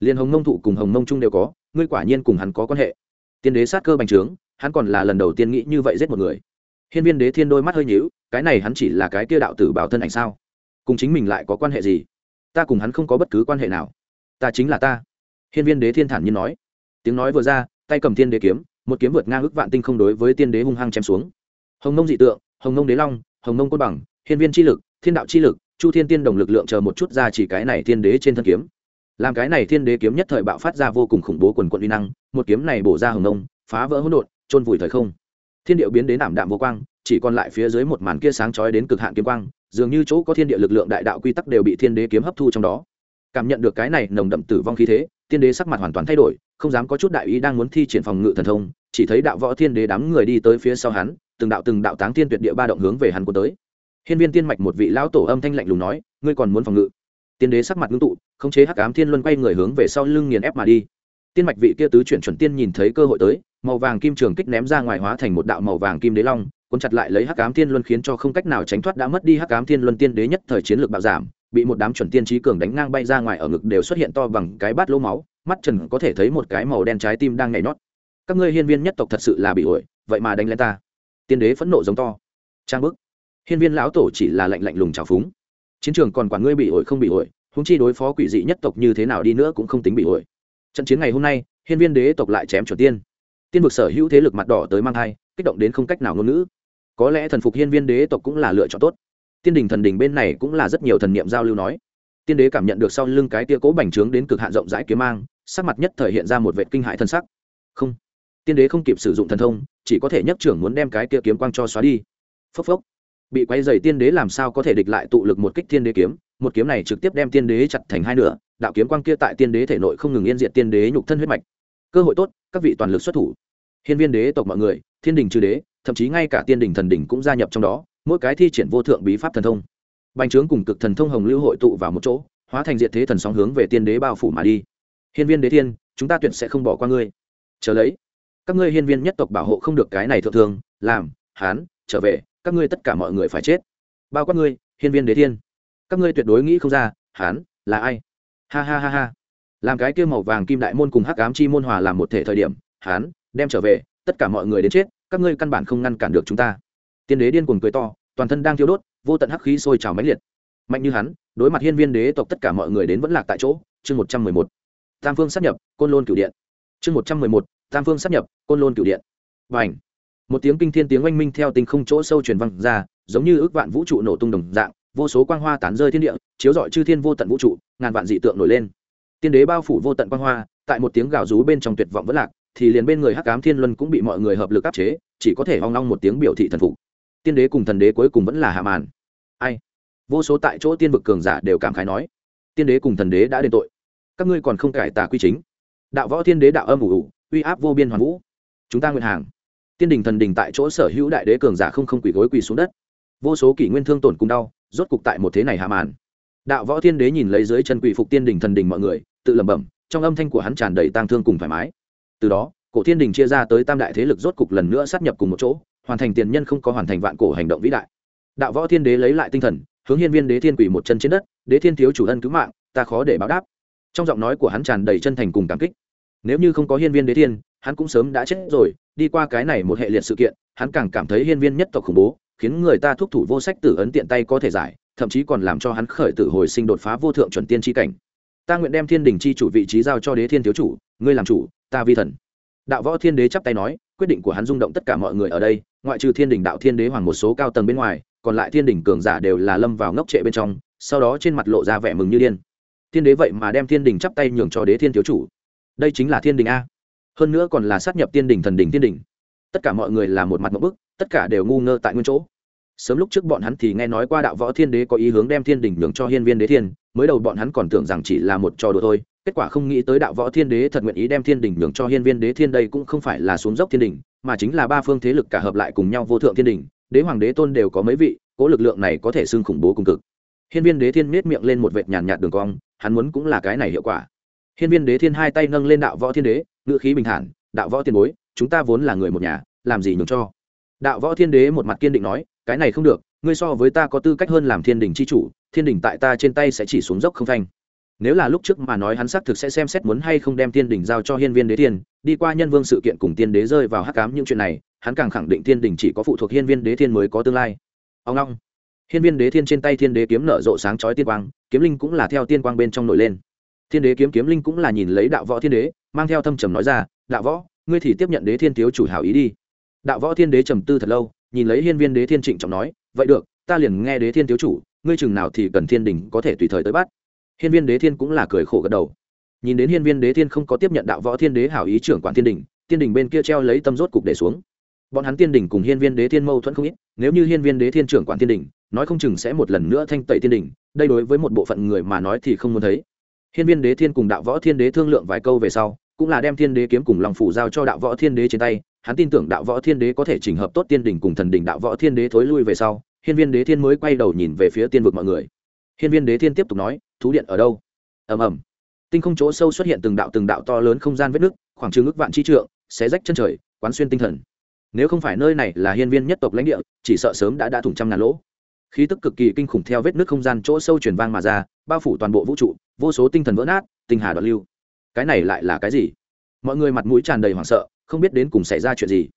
Liền hồng mông thụ cùng hồng mông trung đều có, ngươi quả nhiên cùng hắn có quan hệ tiên đế sát cơ bành trướng, hắn còn là lần đầu tiên nghĩ như vậy giết một người. Hiên viên đế thiên đôi mắt hơi nhíu, cái này hắn chỉ là cái kia đạo tử bảo thân ảnh sao? Cùng chính mình lại có quan hệ gì? Ta cùng hắn không có bất cứ quan hệ nào. Ta chính là ta. Hiên viên đế thiên thản nhiên nói. Tiếng nói vừa ra, tay cầm thiên đế kiếm, một kiếm vượt ngang ức vạn tinh không đối với tiên đế hung hăng chém xuống. Hồng nông dị tượng, hồng nông đế long, hồng nông côn bằng, hiên viên chi lực, thiên đạo chi lực, chu thiên tiên đồng lực lượng chờ một chút ra chỉ cái này thiên đế trên thân kiếm. Làm cái này thiên đế kiếm nhất thời bạo phát ra vô cùng khủng bố quần quận uy năng một kiếm này bổ ra hồng nông phá vỡ hỗn độn trôn vùi thời không. Thiên điệu biến đến ảm đạm vô quang, chỉ còn lại phía dưới một màn kia sáng chói đến cực hạn kiếm quang, dường như chỗ có thiên địa lực lượng đại đạo quy tắc đều bị thiên đế kiếm hấp thu trong đó. Cảm nhận được cái này nồng đậm tử vong khí thế tiên đế sắc mặt hoàn toàn thay đổi, không dám có chút đại ý đang muốn thi triển phòng ngự thần thông, chỉ thấy đạo võ thiên đế đám người đi tới phía sau hắn, từng đạo từng đạo táng thiên tuyệt địa ba động hướng về hắn cuốn tới. Hiên viên tiên mạch một vị lão tổ âm thanh lạnh lùng nói, ngươi còn muốn phòng ngự? Tiên đế sắc mặt ngưng tụ khống chế hắc ám thiên luân quay người hướng về sau lưng nghiền ép mà đi tiên mạch vị kia tứ chuyển chuẩn tiên nhìn thấy cơ hội tới, màu vàng kim trường kích ném ra ngoài hóa thành một đạo màu vàng kim đế long, cuốn chặt lại lấy hắc ám thiên luân khiến cho không cách nào tránh thoát đã mất đi hắc ám thiên luân tiên đế nhất thời chiến lược bạo giảm, bị một đám chuẩn tiên trí cường đánh ngang bay ra ngoài ở ngực đều xuất hiện to bằng cái bát lỗ máu, mắt trần có thể thấy một cái màu đen trái tim đang nhảy nhót. Các ngươi hiên viên nhất tộc thật sự là bị ổi, vậy mà đánh lên ta. Tiên đế phẫn nộ giống to. Trang bức. Hiên viên lão tổ chỉ là lạnh lạnh lùng trào phúng. Chiến trường còn quản ngươi bị ổi không bị ổi húng chi đối phó quỷ dị nhất tộc như thế nào đi nữa cũng không tính bị ổi trận chiến ngày hôm nay, hiên viên đế tộc lại chém chuẩn tiên. Tiên vực sở hữu thế lực mặt đỏ tới mang thai, kích động đến không cách nào ngôn ngữ. Có lẽ thần phục hiên viên đế tộc cũng là lựa chọn tốt. Tiên đình thần đình bên này cũng là rất nhiều thần niệm giao lưu nói. Tiên đế cảm nhận được sau lưng cái tia cố bành trướng đến cực hạn rộng rãi kiếm mang, sắc mặt nhất thời hiện ra một vệ kinh hại thân sắc. Không, tiên đế không kịp sử dụng thần thông, chỉ có thể nhất trưởng muốn đem cái tia kiếm quang cho xóa đi. Phốc phốc, bị quay dày tiên đế làm sao có thể địch lại tụ lực một kích tiên đế kiếm? Một kiếm này trực tiếp đem tiên đế chặt thành hai nửa, đạo kiếm quang kia tại tiên đế thể nội không ngừng yên diệt tiên đế nhục thân huyết mạch. Cơ hội tốt, các vị toàn lực xuất thủ. Hiên viên đế tộc mọi người, thiên đình trừ đế, thậm chí ngay cả tiên đình thần đình cũng gia nhập trong đó, mỗi cái thi triển vô thượng bí pháp thần thông. Bành trướng cùng cực thần thông hồng lưu hội tụ vào một chỗ, hóa thành diện thế thần sóng hướng về tiên đế bao phủ mà đi. Hiên viên đế thiên, chúng ta tuyệt sẽ không bỏ qua ngươi. Chờ lấy, các ngươi hiên viên nhất tộc bảo hộ không được cái này thượng thường, làm, hán, trở về, các ngươi tất cả mọi người phải chết. Bao quát ngươi, hiên viên đế thiên các ngươi tuyệt đối nghĩ không ra, hắn là ai? Ha ha ha ha. Làm cái kia màu vàng kim đại môn cùng hắc ám chi môn hòa làm một thể thời điểm, hắn đem trở về, tất cả mọi người đến chết, các ngươi căn bản không ngăn cản được chúng ta. Tiên đế điên cuồng cười to, toàn thân đang thiêu đốt, vô tận hắc khí sôi trào mãnh liệt. Mạnh như hắn, đối mặt hiên viên đế tộc tất cả mọi người đến vẫn lạc tại chỗ, chương một trăm mười một. Tam phương sắp nhập, côn lôn cửu điện. Chương một trăm mười một, tam phương sắp nhập, côn lôn cửu điện. Và ảnh một tiếng kinh thiên tiếng oanh minh theo tinh không chỗ sâu truyền văng ra, giống như ước vạn vũ trụ nổ tung đồng dạng vô số quang hoa tán rơi thiên địa, chiếu rọi chư thiên vô tận vũ trụ, ngàn vạn dị tượng nổi lên. Tiên đế bao phủ vô tận quang hoa, tại một tiếng gào rú bên trong tuyệt vọng vẫn lạc, thì liền bên người hắc cám thiên luân cũng bị mọi người hợp lực áp chế, chỉ có thể hoang long một tiếng biểu thị thần phục. Tiên đế cùng thần đế cuối cùng vẫn là hạ màn. Ai? Vô số tại chỗ tiên vực cường giả đều cảm khái nói, tiên đế cùng thần đế đã đền tội. Các ngươi còn không cải tà quy chính. Đạo võ thiên đế đạo âm ủ ủ, uy áp vô biên hoàn vũ. Chúng ta nguyện hàng. Tiên đình thần đình tại chỗ sở hữu đại đế cường giả không không quỳ gối quỳ xuống đất. Vô số kỷ nguyên thương tổn cùng đau rốt cục tại một thế này hạ màn. Đạo võ thiên đế nhìn lấy dưới chân quỷ phục tiên đình thần đình mọi người, tự lẩm bẩm, trong âm thanh của hắn tràn đầy tang thương cùng thoải mái. Từ đó, cổ thiên đình chia ra tới tam đại thế lực rốt cục lần nữa sát nhập cùng một chỗ, hoàn thành tiền nhân không có hoàn thành vạn cổ hành động vĩ đại. Đạo võ thiên đế lấy lại tinh thần, hướng hiên viên đế thiên quỷ một chân trên đất, đế thiên thiếu chủ ân cứu mạng, ta khó để báo đáp. Trong giọng nói của hắn tràn đầy chân thành cùng cảm kích. Nếu như không có hiên viên đế thiên, hắn cũng sớm đã chết rồi, đi qua cái này một hệ liệt sự kiện, hắn càng cảm thấy hiên viên nhất tộc khủng bố khiến người ta thúc thủ vô sách tử ấn tiện tay có thể giải, thậm chí còn làm cho hắn khởi tử hồi sinh đột phá vô thượng chuẩn tiên tri cảnh. Ta nguyện đem thiên đình chi chủ vị trí giao cho đế thiên thiếu chủ, ngươi làm chủ, ta vi thần. Đạo võ thiên đế chắp tay nói, quyết định của hắn rung động tất cả mọi người ở đây, ngoại trừ thiên đình đạo thiên đế hoàng một số cao tầng bên ngoài, còn lại thiên đình cường giả đều là lâm vào ngốc trệ bên trong, sau đó trên mặt lộ ra vẻ mừng như điên. Thiên đế vậy mà đem thiên đình chắp tay nhường cho đế thiên thiếu chủ. Đây chính là thiên đình a. Hơn nữa còn là sát nhập thiên đình thần đình thiên đình. Tất cả mọi người là một mặt mẫu bức tất cả đều ngu ngơ tại nguyên chỗ. Sớm lúc trước bọn hắn thì nghe nói qua đạo võ thiên đế có ý hướng đem thiên đình nhường cho hiên viên đế thiên, mới đầu bọn hắn còn tưởng rằng chỉ là một trò đùa thôi, kết quả không nghĩ tới đạo võ thiên đế thật nguyện ý đem thiên đình nhường cho hiên viên đế thiên đây cũng không phải là xuống dốc thiên đình, mà chính là ba phương thế lực cả hợp lại cùng nhau vô thượng thiên đình, đế hoàng đế tôn đều có mấy vị, cố lực lượng này có thể xưng khủng bố cùng cực. Hiên viên đế thiên miết miệng lên một vệt nhàn nhạt đường cong, hắn muốn cũng là cái này hiệu quả. Hiên viên đế thiên hai tay nâng lên đạo võ thiên đế, ngữ khí bình thản, đạo võ tiền bối, chúng ta vốn là người một nhà, làm gì nhường cho? Đạo võ thiên đế một mặt kiên định nói, cái này không được, ngươi so với ta có tư cách hơn làm thiên đình c h i chủ, thiên đình tại ta trên tay sẽ chỉ xuống dốc không phanh. Nếu là lúc trước mà nói hắn xác thực sẽ xem xét muốn hay không đem thiên đình giao cho hiên viên đế thiên, đi qua nhân vương sự kiện cùng tiên đế rơi vào hắc cám những chuyện này, hắn càng khẳng định thiên đình chỉ có phụ thuộc hiên viên đế thiên mới có tương lai. Ông long, hiên viên đế thiên trên tay thiên đế kiếm nở rộ sáng chói tiên quang, kiếm linh cũng là theo tiên quang bên trong nổi lên. Thiên đế kiếm kiếm linh cũng là nhìn lấy đạo võ thiên đế, mang theo thâm trầm nói ra, đạo võ, ngươi thì tiếp nhận đế thiên thiếu chủ hảo ý đi đạo võ thiên đế trầm tư thật lâu, nhìn lấy hiên viên đế thiên trịnh trọng nói, vậy được, ta liền nghe đế thiên thiếu chủ, ngươi chừng nào thì cần thiên đình có thể tùy thời tới bắt. Hiên viên đế thiên cũng là cười khổ gật đầu. Nhìn đến hiên viên đế thiên không có tiếp nhận đạo võ thiên đế hảo ý trưởng quản thiên đình thiên đình bên kia treo lấy tâm rốt cục để xuống. Bọn hắn tiên đình cùng hiên viên đế thiên mâu thuẫn không ít, nếu như hiên viên đế thiên trưởng quản thiên đình, nói không chừng sẽ một lần nữa thanh tẩy thiên đình, đây đối với một bộ phận người mà nói thì không muốn thấy. Hiên viên đế thiên cùng đạo võ thiên đế thương lượng vài câu về sau, cũng là đem thiên đế kiếm cùng lòng phủ giao cho đạo võ thiên đế trên tay hắn tin tưởng đạo võ thiên đế có thể chỉnh hợp tốt tiên đình cùng thần đình đạo võ thiên đế thối lui về sau, hiên viên đế thiên mới quay đầu nhìn về phía tiên vực mọi người. Hiên viên đế thiên tiếp tục nói, thú điện ở đâu? Ầm ầm. Tinh không chỗ sâu xuất hiện từng đạo từng đạo to lớn không gian vết nứt, khoảng chừng ước vạn chi trượng, xé rách chân trời, quán xuyên tinh thần. Nếu không phải nơi này là hiên viên nhất tộc lãnh địa, chỉ sợ sớm đã đã thủng trăm ngàn lỗ. Khí tức cực kỳ kinh khủng theo vết nước không gian chỗ sâu truyền vang mà ra, bao phủ toàn bộ vũ trụ, vô số tinh thần vỡ nát, tinh hà đoạn lưu. Cái này lại là cái gì? Mọi người mặt mũi tràn đầy hoảng sợ không biết đến cùng xảy ra chuyện gì.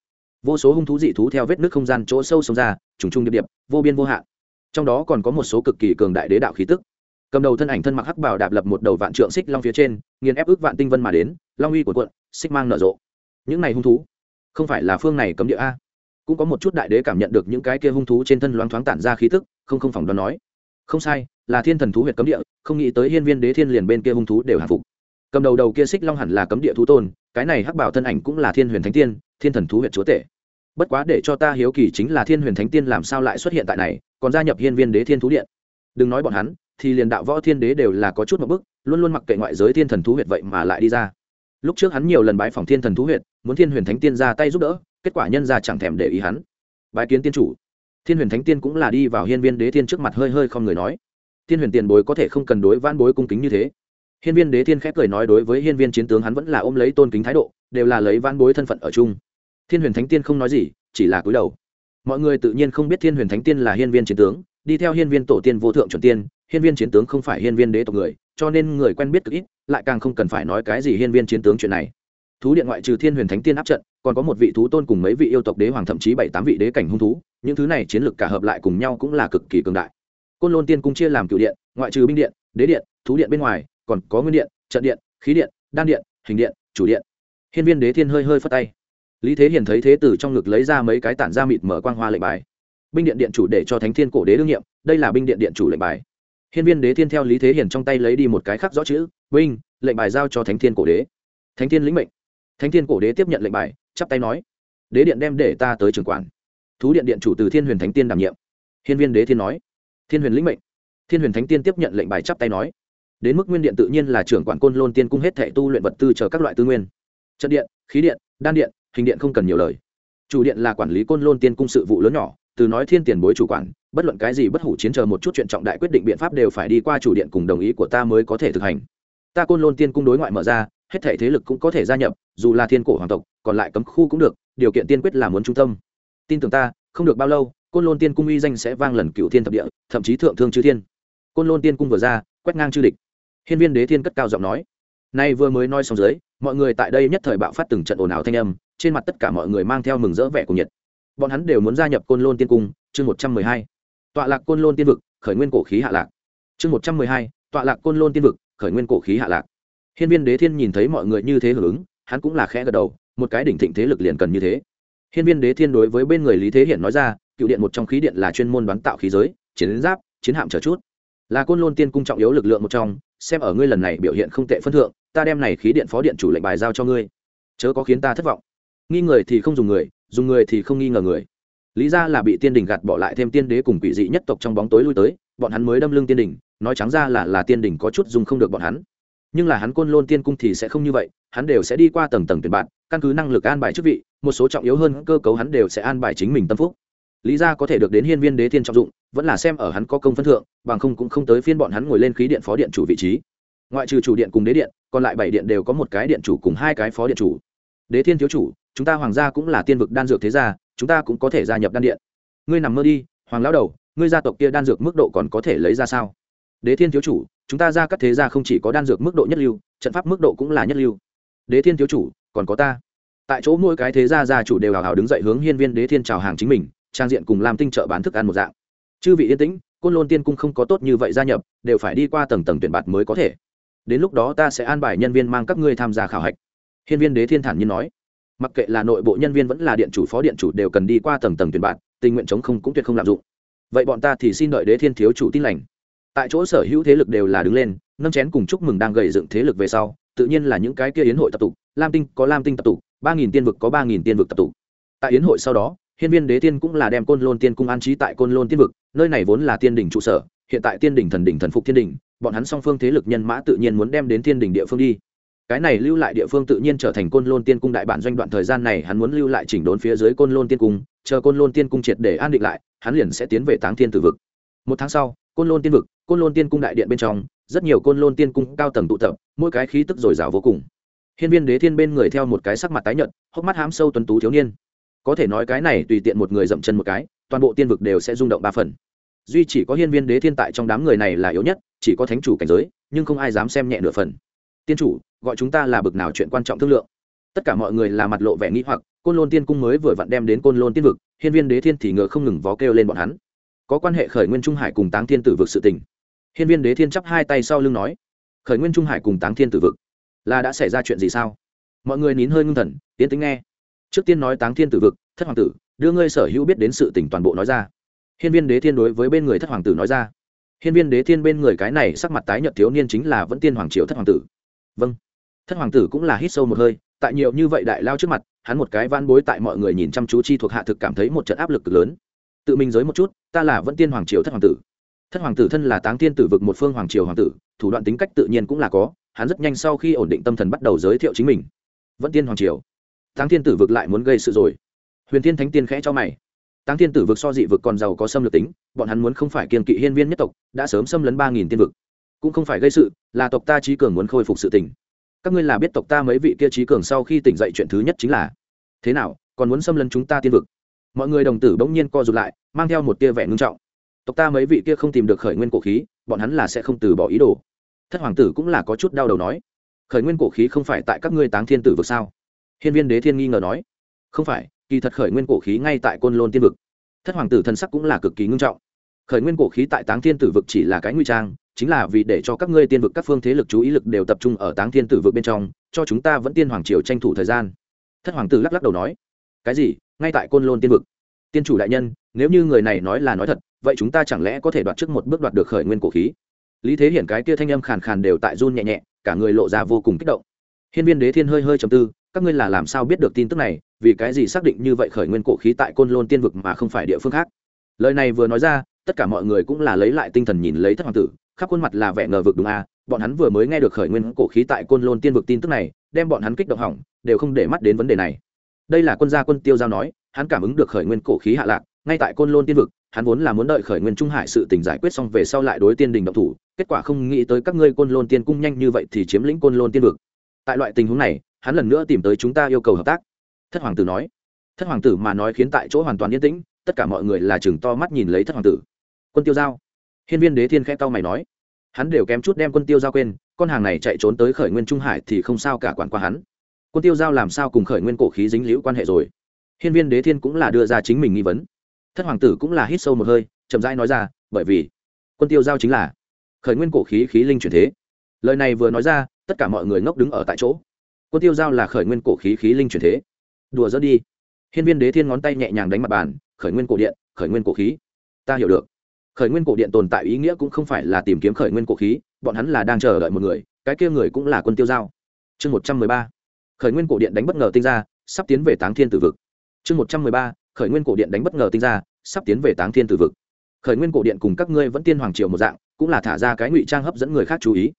Vô số hung thú dị thú theo vết nước không gian chỗ sâu sông ra, trùng trùng điệp điệp, vô biên vô hạn. Trong đó còn có một số cực kỳ cường đại đế đạo khí tức. Cầm đầu thân ảnh thân mặc hắc bảo đạp lập một đầu vạn trượng xích long phía trên, nghiền ép ước vạn tinh vân mà đến, long uy của quận xích mang nở rộ. Những này hung thú, không phải là phương này cấm địa a. Cũng có một chút đại đế cảm nhận được những cái kia hung thú trên thân loáng thoáng tản ra khí tức, không không phỏng đoán nói. Không sai, là thiên thần thú huyệt cấm địa, không nghĩ tới hiên viên đế thiên liền bên kia hung thú đều hạ phục. Cầm đầu đầu kia xích long hẳn là cấm địa thú tôn cái này hắc bảo thân ảnh cũng là thiên huyền thánh tiên, thiên thần thú huyệt chúa tể. Bất quá để cho ta hiếu kỳ chính là thiên huyền thánh tiên làm sao lại xuất hiện tại này, còn gia nhập hiên viên đế thiên thú điện. Đừng nói bọn hắn, thì liền đạo võ thiên đế đều là có chút một bức, luôn luôn mặc kệ ngoại giới thiên thần thú huyệt vậy mà lại đi ra. Lúc trước hắn nhiều lần bái phòng thiên thần thú huyệt, muốn thiên huyền thánh tiên ra tay giúp đỡ, kết quả nhân ra chẳng thèm để ý hắn. Bái kiến tiên chủ. Thiên huyền thánh tiên cũng là đi vào hiên viên đế thiên trước mặt hơi hơi không người nói. Thiên huyền tiền bối có thể không cần đối van bối cung kính như thế hiên viên đế thiên khép cười nói đối với hiên viên chiến tướng hắn vẫn là ôm lấy tôn kính thái độ, đều là lấy van bối thân phận ở chung. Thiên huyền thánh tiên không nói gì, chỉ là cúi đầu. Mọi người tự nhiên không biết thiên huyền thánh tiên là hiên viên chiến tướng, đi theo hiên viên tổ tiên vô thượng chuẩn tiên, hiên viên chiến tướng không phải hiên viên đế tộc người, cho nên người quen biết cực ít, lại càng không cần phải nói cái gì hiên viên chiến tướng chuyện này. Thú điện ngoại trừ thiên huyền thánh tiên áp trận, còn có một vị thú tôn cùng mấy vị yêu tộc đế hoàng thậm chí bảy tám vị đế cảnh hung thú, những thứ này chiến lược cả hợp lại cùng nhau cũng là cực kỳ cường đại. Côn lôn tiên cung chia làm cựu điện, ngoại trừ binh điện, đế điện, thú điện bên ngoài còn có nguyên điện, trận điện, khí điện, đan điện, hình điện, chủ điện. Hiên viên đế thiên hơi hơi phất tay. Lý thế hiền thấy thế tử trong ngực lấy ra mấy cái tản ra mịt mở quang hoa lệnh bài. Binh điện điện chủ để cho thánh thiên cổ đế đương nhiệm, đây là binh điện điện chủ lệnh bài. Hiên viên đế thiên theo lý thế hiền trong tay lấy đi một cái khắc rõ chữ, binh lệnh bài giao cho thánh thiên cổ đế. Thánh thiên lĩnh mệnh. Thánh thiên cổ đế tiếp nhận lệnh bài, chắp tay nói, đế điện đem để ta tới trường quản. Thú điện điện chủ từ thiên huyền thánh tiên đảm nhiệm. Hiên viên đế thiên nói, thiên huyền lĩnh mệnh. Thiên huyền thánh tiên tiếp nhận lệnh bài chắp tay nói đến mức nguyên điện tự nhiên là trưởng quản côn lôn tiên cung hết thệ tu luyện vật tư chờ các loại tư nguyên. Trận điện, khí điện, đan điện, hình điện không cần nhiều lời. Chủ điện là quản lý côn lôn tiên cung sự vụ lớn nhỏ, từ nói thiên tiền bối chủ quản, bất luận cái gì bất hủ chiến chờ một chút chuyện trọng đại quyết định biện pháp đều phải đi qua chủ điện cùng đồng ý của ta mới có thể thực hành. Ta côn lôn tiên cung đối ngoại mở ra, hết thể thế lực cũng có thể gia nhập, dù là thiên cổ hoàng tộc, còn lại cấm khu cũng được, điều kiện tiên quyết là muốn trung tâm. Tin tưởng ta, không được bao lâu, côn lôn tiên cung uy danh sẽ vang lần cựu thiên thập địa, thậm chí thượng thương chư thiên. Côn lôn tiên cung vừa ra, quét ngang chư địch hiên viên đế thiên cất cao giọng nói, nay vừa mới nói xong dưới, mọi người tại đây nhất thời bạo phát từng trận ồn ào thanh âm, trên mặt tất cả mọi người mang theo mừng rỡ vẻ của nhiệt. Bọn hắn đều muốn gia nhập côn lôn tiên cung. Chương một trăm mười hai, tọa lạc côn lôn tiên vực, khởi nguyên cổ khí hạ lạc. Chương một trăm mười hai, tọa lạc côn lôn tiên vực, khởi nguyên cổ khí hạ lạc. Hiên viên đế thiên nhìn thấy mọi người như thế hưởng ứng, hắn cũng là khẽ gật đầu, một cái đỉnh thịnh thế lực liền cần như thế. Hiên viên đế thiên đối với bên người lý thế hiển nói ra, cựu điện một trong khí điện là chuyên môn đoán tạo khí giới, chiến giáp, chiến hạm chờ chút. Là côn lôn tiên cung trọng yếu lực lượng một trong xem ở ngươi lần này biểu hiện không tệ phân thượng, ta đem này khí điện phó điện chủ lệnh bài giao cho ngươi. Chớ có khiến ta thất vọng. Nghi người thì không dùng người dùng người thì không nghi ngờ người. Lý ra là bị tiên đình gạt bỏ lại thêm tiên đế cùng quỷ dị nhất tộc trong bóng tối lui tới, bọn hắn mới đâm lưng tiên đình, nói trắng ra là là tiên đình có chút dùng không được bọn hắn. Nhưng là hắn côn lôn tiên cung thì sẽ không như vậy, hắn đều sẽ đi qua tầng tầng tuyển bạn, căn cứ năng lực an bài chức vị, một số trọng yếu hơn cơ cấu hắn đều sẽ an bài chính mình tâm phúc lý ra có thể được đến hiên viên đế thiên trọng dụng, vẫn là xem ở hắn có công phân thượng, bằng không cũng không tới phiên bọn hắn ngồi lên khí điện phó điện chủ vị trí. Ngoại trừ chủ điện cùng đế điện, còn lại bảy điện đều có một cái điện chủ cùng hai cái phó điện chủ. Đế thiên thiếu chủ, chúng ta hoàng gia cũng là tiên vực đan dược thế gia, chúng ta cũng có thể gia nhập đan điện. Ngươi nằm mơ đi, hoàng lão đầu, ngươi gia tộc kia đan dược mức độ còn có thể lấy ra sao? Đế thiên thiếu chủ, chúng ta ra các thế gia không chỉ có đan dược mức độ nhất lưu, trận pháp mức độ cũng là nhất lưu. Đế thiên thiếu chủ, còn có ta. Tại chỗ mỗi cái thế gia gia chủ đều hào hào đứng dậy hướng hiên viên đế thiên chào hàng chính mình trang diện cùng làm tinh chợ bán thức ăn một dạng. Chư vị yên tĩnh, côn lôn tiên cung không có tốt như vậy gia nhập, đều phải đi qua tầng tầng tuyển bạt mới có thể. Đến lúc đó ta sẽ an bài nhân viên mang các ngươi tham gia khảo hạch. Hiên viên đế thiên thản nhiên nói. Mặc kệ là nội bộ nhân viên vẫn là điện chủ, phó điện chủ đều cần đi qua tầng tầng tuyển bạt, tình nguyện chống không cũng tuyệt không lạm dụng. Vậy bọn ta thì xin đợi đế thiên thiếu chủ tin lành. Tại chỗ sở hữu thế lực đều là đứng lên, nâng chén cùng chúc mừng đang gầy dựng thế lực về sau, tự nhiên là những cái kia yến hội tập tục lam tinh có lam tinh tập tục ba nghìn tiên vực có ba nghìn tiên vực tập tục tại yến hội sau đó hiên viên đế tiên cũng là đem côn lôn tiên cung an trí tại côn lôn tiên vực, nơi này vốn là tiên đỉnh trụ sở, hiện tại tiên đỉnh thần đỉnh thần phục thiên đỉnh, bọn hắn song phương thế lực nhân mã tự nhiên muốn đem đến thiên đỉnh địa phương đi. Cái này lưu lại địa phương tự nhiên trở thành côn lôn tiên cung đại bản doanh đoạn thời gian này hắn muốn lưu lại chỉnh đốn phía dưới côn lôn tiên cung, chờ côn lôn tiên cung triệt để an định lại, hắn liền sẽ tiến về táng thiên tử vực. Một tháng sau, côn lôn tiên vực, côn lôn tiên cung đại điện bên trong, rất nhiều côn lôn tiên cung cao tầng tụ tập, mỗi cái khí tức dồi dào vô cùng. Hiên viên đế thiên bên người theo một cái sắc mặt tái nhợt, hốc mắt hám sâu tuấn tú thiếu niên có thể nói cái này tùy tiện một người dậm chân một cái, toàn bộ tiên vực đều sẽ rung động ba phần. Duy chỉ có hiên viên đế thiên tại trong đám người này là yếu nhất, chỉ có thánh chủ cảnh giới, nhưng không ai dám xem nhẹ nửa phần. Tiên chủ, gọi chúng ta là bực nào chuyện quan trọng thương lượng? Tất cả mọi người là mặt lộ vẻ nghĩ hoặc, côn lôn tiên cung mới vừa vặn đem đến côn lôn tiên vực, hiên viên đế thiên thì ngờ không ngừng vó kêu lên bọn hắn. Có quan hệ khởi nguyên trung hải cùng táng thiên tử vực sự tình. Hiên viên đế thiên chắp hai tay sau lưng nói, khởi nguyên trung hải cùng táng thiên tử vực, là đã xảy ra chuyện gì sao? Mọi người nín hơi ngưng thần, tiến tính nghe trước tiên nói táng thiên tử vực, thất hoàng tử, đưa ngươi sở hữu biết đến sự tình toàn bộ nói ra. Hiên viên đế thiên đối với bên người thất hoàng tử nói ra. Hiên viên đế thiên bên người cái này sắc mặt tái nhợt thiếu niên chính là vẫn tiên hoàng triều thất hoàng tử. Vâng. Thất hoàng tử cũng là hít sâu một hơi, tại nhiều như vậy đại lao trước mặt, hắn một cái van bối tại mọi người nhìn chăm chú chi thuộc hạ thực cảm thấy một trận áp lực lớn. Tự mình giới một chút, ta là vẫn tiên hoàng triều thất hoàng tử. Thất hoàng tử thân là táng tiên tử vực một phương hoàng triều hoàng tử, thủ đoạn tính cách tự nhiên cũng là có, hắn rất nhanh sau khi ổn định tâm thần bắt đầu giới thiệu chính mình. Vẫn tiên hoàng triều táng Thiên tử vực lại muốn gây sự rồi. Huyền Thiên thánh tiên khẽ cho mày. Táng Thiên tử vực so dị vực còn giàu có xâm lược tính, bọn hắn muốn không phải kiên kỵ hiên viên nhất tộc, đã sớm xâm lấn ba nghìn tiên vực. Cũng không phải gây sự, là tộc ta trí cường muốn khôi phục sự tỉnh các ngươi là biết tộc ta mấy vị kia trí cường sau khi tỉnh dậy chuyện thứ nhất chính là, thế nào, còn muốn xâm lấn chúng ta tiên vực? Mọi người đồng tử bỗng nhiên co rụt lại, mang theo một tia vẻ ngưng trọng. Tộc ta mấy vị kia không tìm được khởi nguyên cổ khí, bọn hắn là sẽ không từ bỏ ý đồ. Thất hoàng tử cũng là có chút đau đầu nói, khởi nguyên cổ khí không phải tại các ngươi táng thiên tử vực sao? Hiên viên đế thiên nghi ngờ nói, không phải, kỳ thật khởi nguyên cổ khí ngay tại côn lôn tiên vực. Thất hoàng tử Thần sắc cũng là cực kỳ ngưng trọng. Khởi nguyên cổ khí tại táng thiên tử vực chỉ là cái nguy trang, chính là vì để cho các ngươi tiên vực các phương thế lực chú ý lực đều tập trung ở táng thiên tử vực bên trong, cho chúng ta vẫn tiên hoàng triều tranh thủ thời gian. Thất hoàng tử lắc lắc đầu nói, cái gì? Ngay tại côn lôn tiên vực? Tiên chủ đại nhân, nếu như người này nói là nói thật, vậy chúng ta chẳng lẽ có thể đoạt trước một bước đoạt được khởi nguyên cổ khí? Lý thế hiển cái kia thanh âm khàn khàn đều tại run nhẹ nhẹ, cả người lộ ra vô cùng kích động. Hiên viên đế thiên hơi hơi trầm tư các ngươi là làm sao biết được tin tức này, vì cái gì xác định như vậy khởi nguyên cổ khí tại côn lôn tiên vực mà không phải địa phương khác? Lời này vừa nói ra, tất cả mọi người cũng là lấy lại tinh thần nhìn lấy thất hoàng tử, khắp khuôn mặt là vẻ ngờ vực đúng à bọn hắn vừa mới nghe được khởi nguyên cổ khí tại côn lôn tiên vực tin tức này, đem bọn hắn kích động hỏng, đều không để mắt đến vấn đề này. Đây là quân gia quân tiêu giao nói, hắn cảm ứng được khởi nguyên cổ khí hạ lạc, ngay tại côn lôn tiên vực, hắn vốn là muốn đợi khởi nguyên trung hải sự tình giải quyết xong về sau lại đối tiên đình động thủ, kết quả không nghĩ tới các ngươi côn lôn tiên cung nhanh như vậy thì chiếm lĩnh côn lôn tiên vực. Tại loại tình huống này hắn lần nữa tìm tới chúng ta yêu cầu hợp tác. Thất hoàng tử nói. Thất hoàng tử mà nói khiến tại chỗ hoàn toàn yên tĩnh, tất cả mọi người là chừng to mắt nhìn lấy thất hoàng tử. Quân tiêu giao. Hiên viên đế thiên khẽ cao mày nói. Hắn đều kém chút đem quân tiêu giao quên, con hàng này chạy trốn tới khởi nguyên trung hải thì không sao cả quản qua hắn. Quân tiêu giao làm sao cùng khởi nguyên cổ khí dính liễu quan hệ rồi? Hiên viên đế thiên cũng là đưa ra chính mình nghi vấn. Thất hoàng tử cũng là hít sâu một hơi, chậm rãi nói ra, bởi vì quân tiêu giao chính là khởi nguyên cổ khí khí linh chuyển thế. Lời này vừa nói ra, tất cả mọi người ngốc đứng ở tại chỗ quân tiêu giao là khởi nguyên cổ khí khí linh chuyển thế. Đùa dỡ đi. Hiên viên đế thiên ngón tay nhẹ nhàng đánh mặt bàn, khởi nguyên cổ điện, khởi nguyên cổ khí. Ta hiểu được. Khởi nguyên cổ điện tồn tại ý nghĩa cũng không phải là tìm kiếm khởi nguyên cổ khí, bọn hắn là đang chờ đợi một người, cái kia người cũng là quân tiêu giao. Chương một trăm mười ba. Khởi nguyên cổ điện đánh bất ngờ tinh ra, sắp tiến về táng thiên tử vực. Chương một trăm mười ba. Khởi nguyên cổ điện đánh bất ngờ tinh ra, sắp tiến về táng thiên tử vực. Khởi nguyên cổ điện cùng các ngươi vẫn tiên hoàng triều một dạng, cũng là thả ra cái ngụy trang hấp dẫn người khác chú ý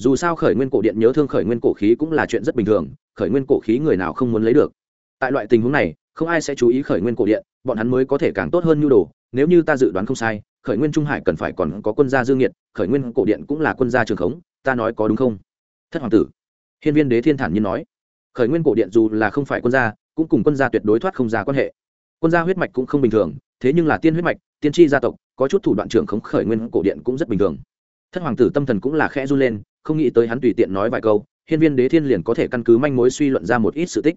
dù sao khởi nguyên cổ điện nhớ thương khởi nguyên cổ khí cũng là chuyện rất bình thường, khởi nguyên cổ khí người nào không muốn lấy được. Tại loại tình huống này, không ai sẽ chú ý khởi nguyên cổ điện, bọn hắn mới có thể càng tốt hơn nhu đồ. Nếu như ta dự đoán không sai, khởi nguyên trung hải cần phải còn có quân gia dương nhiệt, khởi nguyên cổ điện cũng là quân gia trường khống, ta nói có đúng không? Thất hoàng tử. Hiên viên đế thiên thản nhiên nói. Khởi nguyên cổ điện dù là không phải quân gia, cũng cùng quân gia tuyệt đối thoát không ra quan hệ. Quân gia huyết mạch cũng không bình thường, thế nhưng là tiên huyết mạch, tiên tri gia tộc, có chút thủ đoạn trưởng khống khởi nguyên cổ điện cũng rất bình thường. Thất hoàng tử tâm thần cũng là khẽ run lên không nghĩ tới hắn tùy tiện nói vài câu, hiên viên đế thiên liền có thể căn cứ manh mối suy luận ra một ít sự tích.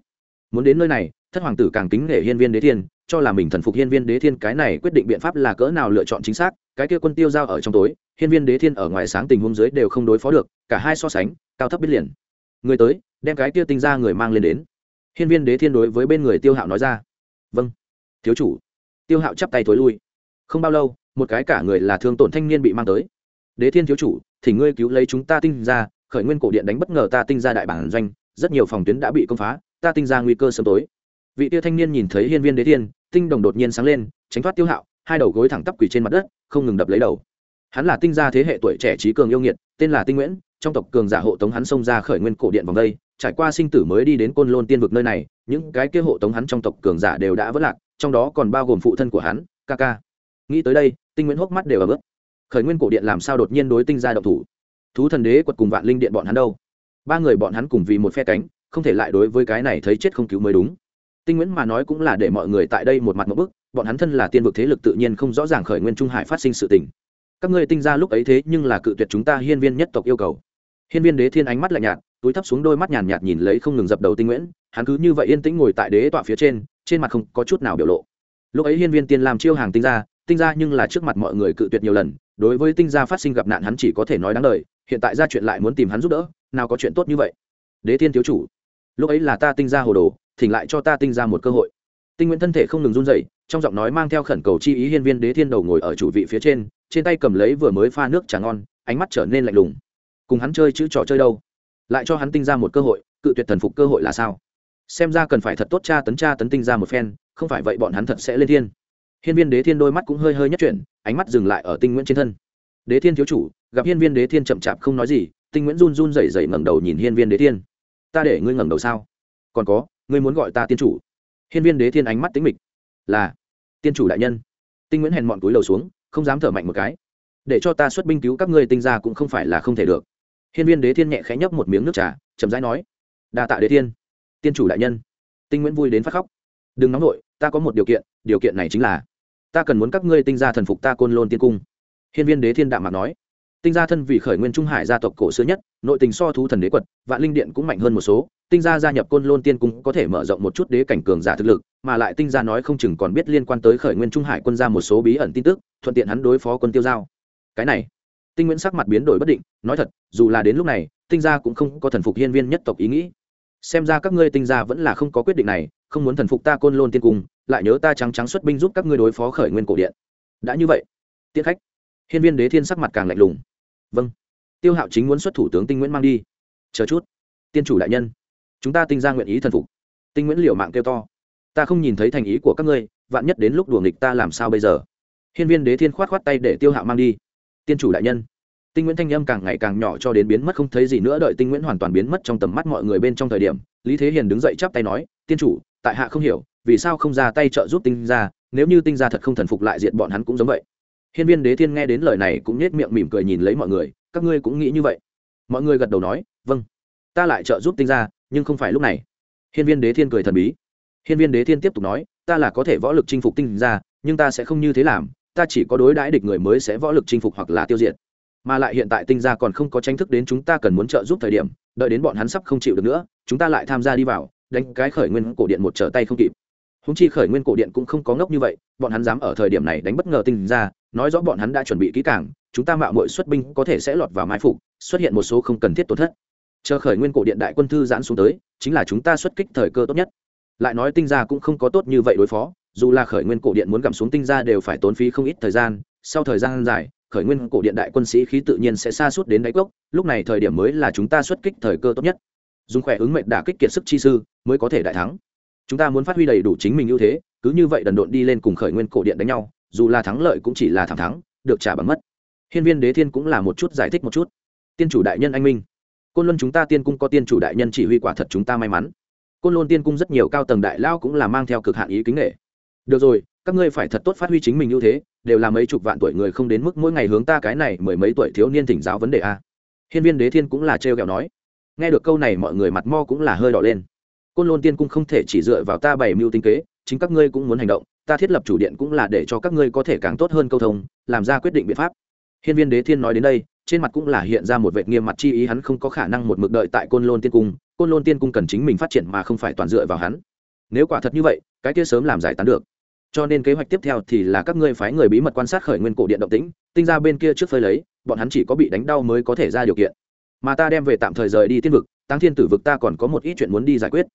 Muốn đến nơi này, thất hoàng tử càng kính nể hiên viên đế thiên, cho là mình thần phục hiên viên đế thiên cái này quyết định biện pháp là cỡ nào lựa chọn chính xác, cái kia quân tiêu giao ở trong tối, hiên viên đế thiên ở ngoài sáng tình huống dưới đều không đối phó được, cả hai so sánh, cao thấp biết liền. Người tới, đem cái kia tinh ra người mang lên đến. Hiên viên đế thiên đối với bên người tiêu hạo nói ra. Vâng. Thiếu chủ. Tiêu hạo chắp tay thối lui. Không bao lâu, một cái cả người là thương tổn thanh niên bị mang tới. Đế thiên thiếu chủ thì ngươi cứu lấy chúng ta tinh ra, khởi nguyên cổ điện đánh bất ngờ ta tinh ra đại bản doanh, rất nhiều phòng tuyến đã bị công phá, ta tinh ra nguy cơ sớm tối. Vị tiêu thanh niên nhìn thấy hiên viên đế thiên, tinh đồng đột nhiên sáng lên, tránh thoát tiêu hạo, hai đầu gối thẳng tắp quỳ trên mặt đất, không ngừng đập lấy đầu. Hắn là tinh gia thế hệ tuổi trẻ trí cường yêu nghiệt, tên là tinh nguyễn, trong tộc cường giả hộ tống hắn xông ra khởi nguyên cổ điện vòng đây, trải qua sinh tử mới đi đến côn lôn tiên vực nơi này, những cái kia hộ tống hắn trong tộc cường giả đều đã vỡ lạc, trong đó còn bao gồm phụ thân của hắn, ca ca. Nghĩ tới đây, tinh nguyễn hốc mắt đều ở bước khởi nguyên cổ điện làm sao đột nhiên đối tinh gia động thủ? Thú thần đế quật cùng vạn linh điện bọn hắn đâu? Ba người bọn hắn cùng vì một phe cánh, không thể lại đối với cái này thấy chết không cứu mới đúng. Tinh nguyễn mà nói cũng là để mọi người tại đây một mặt một bức, bọn hắn thân là tiên vực thế lực tự nhiên không rõ ràng khởi nguyên trung hải phát sinh sự tình. Các ngươi tinh ra lúc ấy thế nhưng là cự tuyệt chúng ta hiên viên nhất tộc yêu cầu. Hiên viên đế thiên ánh mắt lạnh nhạt, túi thấp xuống đôi mắt nhàn nhạt nhìn lấy không ngừng dập đầu tinh nguyễn, hắn cứ như vậy yên tĩnh ngồi tại đế tọa phía trên trên mặt không có chút nào biểu lộ. Lúc ấy hiên viên tiên làm chiêu hàng tinh ra tinh ra nhưng là trước mặt mọi người cự tuyệt nhiều lần đối với tinh gia phát sinh gặp nạn hắn chỉ có thể nói đáng lời, hiện tại ra chuyện lại muốn tìm hắn giúp đỡ, nào có chuyện tốt như vậy. Đế thiên thiếu chủ, lúc ấy là ta tinh ra hồ đồ, thỉnh lại cho ta tinh ra một cơ hội. Tinh nguyễn thân thể không ngừng run dậy trong giọng nói mang theo khẩn cầu chi ý hiên viên đế thiên đầu ngồi ở chủ vị phía trên trên tay cầm lấy vừa mới pha nước trà ngon, ánh mắt trở nên lạnh lùng. Cùng hắn chơi chữ trò chơi đâu? Lại cho hắn tinh ra một cơ hội, cự tuyệt thần phục cơ hội là sao? Xem ra cần phải thật tốt cha tấn cha tấn tinh ra một phen, không phải vậy bọn hắn thật sẽ lên thiên hiên viên đế thiên đôi mắt cũng hơi hơi nhất chuyển, ánh mắt dừng lại ở tinh nguyễn trên thân. Đế thiên thiếu chủ, gặp hiên viên đế thiên chậm chạp không nói gì, tinh nguyễn run run rẩy rẩy ngẩng đầu nhìn hiên viên đế thiên. Ta để ngươi ngẩng đầu sao? Còn có, ngươi muốn gọi ta tiên chủ? Hiên viên đế thiên ánh mắt tính mịch. Là, tiên chủ đại nhân. Tinh nguyễn hèn mọn túi lầu xuống, không dám thở mạnh một cái. Để cho ta xuất binh cứu các ngươi tinh ra cũng không phải là không thể được. Hiên viên đế thiên nhẹ khẽ nhấp một miếng nước trà, chậm rãi nói, đa tạ đế thiên. Tiên chủ đại nhân. Tinh nguyễn vui đến phát khóc. Đừng nóng nổi ta có một điều kiện điều kiện này chính là ta cần muốn các ngươi tinh ra thần phục ta côn lôn tiên cung. Hiên viên đế thiên đạm mạc nói. Tinh gia thân vì khởi nguyên trung hải gia tộc cổ xưa nhất, nội tình so thú thần đế quật, vạn linh điện cũng mạnh hơn một số. Tinh gia gia nhập côn lôn tiên cung có thể mở rộng một chút đế cảnh cường giả thực lực, mà lại tinh gia nói không chừng còn biết liên quan tới khởi nguyên trung hải quân ra một số bí ẩn tin tức, thuận tiện hắn đối phó quân tiêu giao. Cái này, tinh nguyễn sắc mặt biến đổi bất định, nói thật, dù là đến lúc này, tinh gia cũng không có thần phục hiên viên nhất tộc ý nghĩ xem ra các ngươi tinh gia vẫn là không có quyết định này, không muốn thần phục ta côn lôn tiên cung, lại nhớ ta trắng trắng xuất binh giúp các ngươi đối phó khởi nguyên cổ điện. Đã như vậy tiết khách. Hiên viên đế thiên sắc mặt càng lạnh lùng. Vâng. Tiêu hạo chính muốn xuất thủ tướng tinh nguyễn mang đi. Chờ chút. Tiên chủ đại nhân, chúng ta tinh ra nguyện ý thần phục. Tinh nguyễn liệu mạng kêu to. Ta không nhìn thấy thành ý của các ngươi, vạn nhất đến lúc đùa nghịch ta làm sao bây giờ? Hiên viên đế thiên khoát khoát tay để tiêu hạo mang đi. Tiên chủ đại nhân tinh nguyễn thanh âm càng ngày càng nhỏ cho đến biến mất không thấy gì nữa, đợi tinh nguyễn hoàn toàn biến mất trong tầm mắt mọi người bên trong thời điểm, lý thế hiền đứng dậy chắp tay nói, tiên chủ, tại hạ không hiểu, vì sao không ra tay trợ giúp tinh ra nếu như tinh ra thật không thần phục lại diện bọn hắn cũng giống vậy. Hiên viên đế thiên nghe đến lời này cũng nhếch miệng mỉm cười nhìn lấy mọi người, các ngươi cũng nghĩ như vậy? Mọi người gật đầu nói vâng ta lại trợ giúp tinh ra nhưng không phải lúc này. Hiên viên đế thiên cười thần bí. Hiên viên đế thiên tiếp tục nói, ta là có thể võ lực chinh phục tinh ra nhưng ta sẽ không như thế làm, ta chỉ có đối đãi địch người mới sẽ võ lực chinh phục hoặc là tiêu diệt mà lại hiện tại tinh gia còn không có tranh thức đến chúng ta cần muốn trợ giúp thời điểm, đợi đến bọn hắn sắp không chịu được nữa, chúng ta lại tham gia đi vào, đánh cái khởi nguyên cổ điện một trở tay không kịp. Húng chi khởi nguyên cổ điện cũng không có ngốc như vậy, bọn hắn dám ở thời điểm này đánh bất ngờ tinh ra nói rõ bọn hắn đã chuẩn bị kỹ càng, chúng ta mạo mọi xuất binh có thể sẽ lọt vào mai phục, xuất hiện một số không cần thiết tổn thất. Chờ khởi nguyên cổ điện đại quân thư giãn xuống tới, chính là chúng ta xuất kích thời cơ tốt nhất. Lại nói tinh gia cũng không có tốt như vậy đối phó, dù là khởi nguyên cổ điện muốn gặm xuống tinh gia đều phải tốn phí không ít thời gian, sau thời gian dài khởi nguyên cổ điện đại quân sĩ khí tự nhiên sẽ xa suốt đến đáy cốc, lúc này thời điểm mới là chúng ta xuất kích thời cơ tốt nhất. Dùng khỏe ứng mệnh đả kích kiệt sức chi sư, mới có thể đại thắng. Chúng ta muốn phát huy đầy đủ chính mình ưu thế, cứ như vậy đần độn đi lên cùng khởi nguyên cổ điện đánh nhau, dù là thắng lợi cũng chỉ là thẳng thắng, được trả bằng mất. Hiên viên đế thiên cũng là một chút giải thích một chút. Tiên chủ đại nhân anh minh. Côn luân chúng ta tiên cung có tiên chủ đại nhân chỉ huy quả thật chúng ta may mắn. Côn luân tiên cung rất nhiều cao tầng đại lao cũng là mang theo cực hạn ý kính nghệ. Được rồi, các ngươi phải thật tốt phát huy chính mình ưu thế đều là mấy chục vạn tuổi người không đến mức mỗi ngày hướng ta cái này mười mấy tuổi thiếu niên thỉnh giáo vấn đề a. Hiên viên đế thiên cũng là trêu ghẹo nói. Nghe được câu này mọi người mặt mo cũng là hơi đỏ lên. Côn lôn tiên cung không thể chỉ dựa vào ta bày mưu tinh kế, chính các ngươi cũng muốn hành động, ta thiết lập chủ điện cũng là để cho các ngươi có thể càng tốt hơn câu thông, làm ra quyết định biện pháp. Hiên viên đế thiên nói đến đây, trên mặt cũng là hiện ra một vệ nghiêm mặt chi ý, hắn không có khả năng một mực đợi tại côn lôn tiên cung, côn lôn tiên cung cần chính mình phát triển mà không phải toàn dựa vào hắn. Nếu quả thật như vậy, cái kia sớm làm giải tán được cho nên kế hoạch tiếp theo thì là các ngươi phái người bí mật quan sát khởi nguyên cổ điện động tĩnh, tinh ra bên kia trước phơi lấy, bọn hắn chỉ có bị đánh đau mới có thể ra điều kiện. Mà ta đem về tạm thời rời đi tiên vực tăng thiên tử vực ta còn có một ít chuyện muốn đi giải quyết.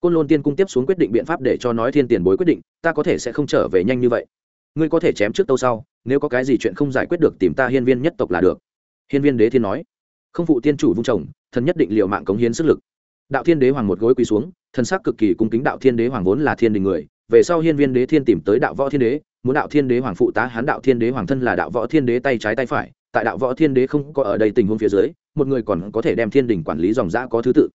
Côn lôn tiên cung tiếp xuống quyết định biện pháp để cho nói thiên tiền bối quyết định, ta có thể sẽ không trở về nhanh như vậy. Ngươi có thể chém trước tâu sau, nếu có cái gì chuyện không giải quyết được tìm ta hiên viên nhất tộc là được. Hiên viên đế thiên nói. Không phụ tiên chủ vung chồng, thần nhất định liệu mạng cống hiến sức lực. Đạo thiên đế hoàng một gối quỳ xuống, thần sắc cực kỳ cung kính đạo thiên đế hoàng vốn là thiên đình người về sau hiên viên đế thiên tìm tới đạo võ thiên đế, muốn đạo thiên đế hoàng phụ tá, hắn đạo thiên đế hoàng thân là đạo võ thiên đế tay trái tay phải, tại đạo võ thiên đế không có ở đây tình huống phía dưới, một người còn có thể đem thiên đình quản lý dòng giã có thứ tự.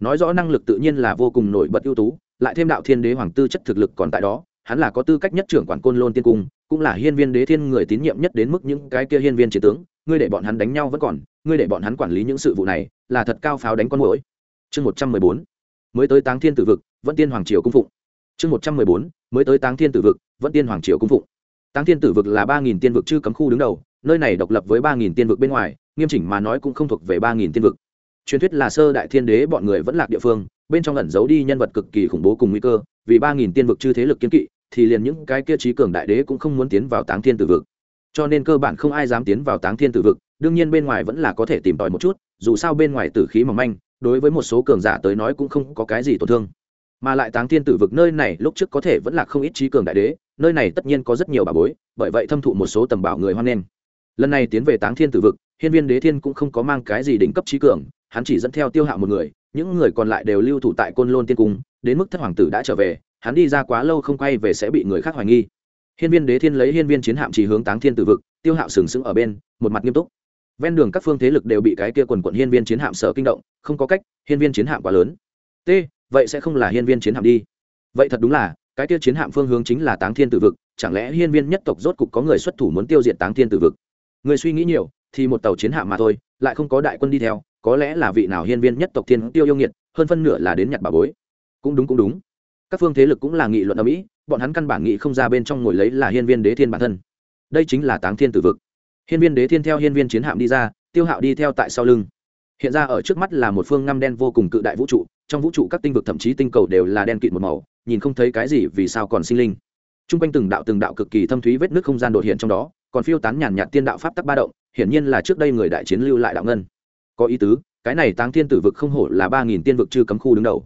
Nói rõ năng lực tự nhiên là vô cùng nổi bật ưu tú, lại thêm đạo thiên đế hoàng tư chất thực lực còn tại đó, hắn là có tư cách nhất trưởng quản côn lôn tiên cung, cũng là hiên viên đế thiên người tín nhiệm nhất đến mức những cái kia hiên viên chiến tướng, ngươi để bọn hắn đánh nhau vẫn còn, ngươi để bọn hắn quản lý những sự vụ này, là thật cao pháo đánh con mũi chương một trăm mười bốn. Mới tới táng thiên tử vực, vẫn tiên hoàng triều cung phụng chương một trăm mười bốn, mới tới táng thiên tử vực, vẫn tiên hoàng triều cung phụng. Táng thiên tử vực là ba nghìn tiên vực chư cấm khu đứng đầu, nơi này độc lập với ba nghìn tiên vực bên ngoài, nghiêm chỉnh mà nói cũng không thuộc về ba nghìn tiên vực. Truyền thuyết là sơ đại thiên đế bọn người vẫn lạc địa phương, bên trong ẩn giấu đi nhân vật cực kỳ khủng bố cùng nguy cơ, vì ba nghìn tiên vực chư thế lực kiên kỵ, thì liền những cái kia trí cường đại đế cũng không muốn tiến vào táng thiên tử vực. Cho nên cơ bản không ai dám tiến vào táng thiên tử vực, đương nhiên bên ngoài vẫn là có thể tìm tòi một chút, dù sao bên ngoài tử khí mỏng manh, đối với một số cường giả tới nói cũng không có cái gì tổn thương mà lại táng thiên tử vực nơi này lúc trước có thể vẫn là không ít trí cường đại đế, nơi này tất nhiên có rất nhiều bà bối, bởi vậy thâm thụ một số tầm bảo người hoan nghênh. Lần này tiến về táng thiên tử vực, hiên viên đế thiên cũng không có mang cái gì đỉnh cấp trí cường, hắn chỉ dẫn theo tiêu hạo một người, những người còn lại đều lưu thủ tại côn lôn tiên cung, đến mức thất hoàng tử đã trở về, hắn đi ra quá lâu không quay về sẽ bị người khác hoài nghi. Hiên viên đế thiên lấy hiên viên chiến hạm chỉ hướng táng thiên tử vực, tiêu hạo sừng sững ở bên, một mặt nghiêm túc. Ven đường các phương thế lực đều bị cái kia quần quận hiên viên chiến hạm sợ kinh động, không có cách, hiên viên chiến hạm quá lớn. T vậy sẽ không là hiên viên chiến hạm đi. Vậy thật đúng là, cái kia chiến hạm phương hướng chính là táng thiên tử vực, chẳng lẽ hiên viên nhất tộc rốt cục có người xuất thủ muốn tiêu diệt táng thiên tử vực? Người suy nghĩ nhiều, thì một tàu chiến hạm mà thôi, lại không có đại quân đi theo, có lẽ là vị nào hiên viên nhất tộc thiên tiêu yêu nghiệt, hơn phân nửa là đến nhặt bà bối. Cũng đúng cũng đúng. Các phương thế lực cũng là nghị luận ở mỹ, bọn hắn căn bản nghị không ra bên trong ngồi lấy là hiên viên đế thiên bản thân. Đây chính là táng thiên tử vực. Hiên viên đế thiên theo hiên viên chiến hạm đi ra, tiêu hạo đi theo tại sau lưng. Hiện ra ở trước mắt là một phương ngăm đen vô cùng cự đại vũ trụ trong vũ trụ các tinh vực thậm chí tinh cầu đều là đen kịt một màu, nhìn không thấy cái gì vì sao còn sinh linh. T r u n g quanh từng đạo từng đạo cực kỳ thâm thúy vết nước không gian đột hiện trong đó, còn phiêu tán nhàn nhạt tiên đạo pháp tắc ba động, hiển nhiên là trước đây người đại chiến lưu lại đạo ngân. Có ý tứ, cái này táng thiên tử vực không hổ là ba nghìn tiên vực chư cấm khu đứng đầu.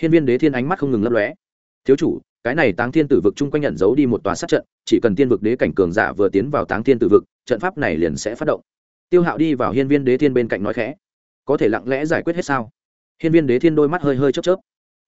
Hiên viên đế thiên ánh mắt không ngừng lấp lóe. Thiếu chủ, cái này táng thiên tử vực chung quanh nhận giấu đi một tòa sát trận, chỉ cần tiên vực đế cảnh cường giả vừa tiến vào táng thiên tử vực, trận pháp này liền sẽ phát động. Tiêu hạo đi vào hiên viên đế thiên bên cạnh nói khẽ. Có thể lặng lẽ giải quyết hết sao? Hiên viên đế thiên đôi mắt hơi hơi chớp chớp.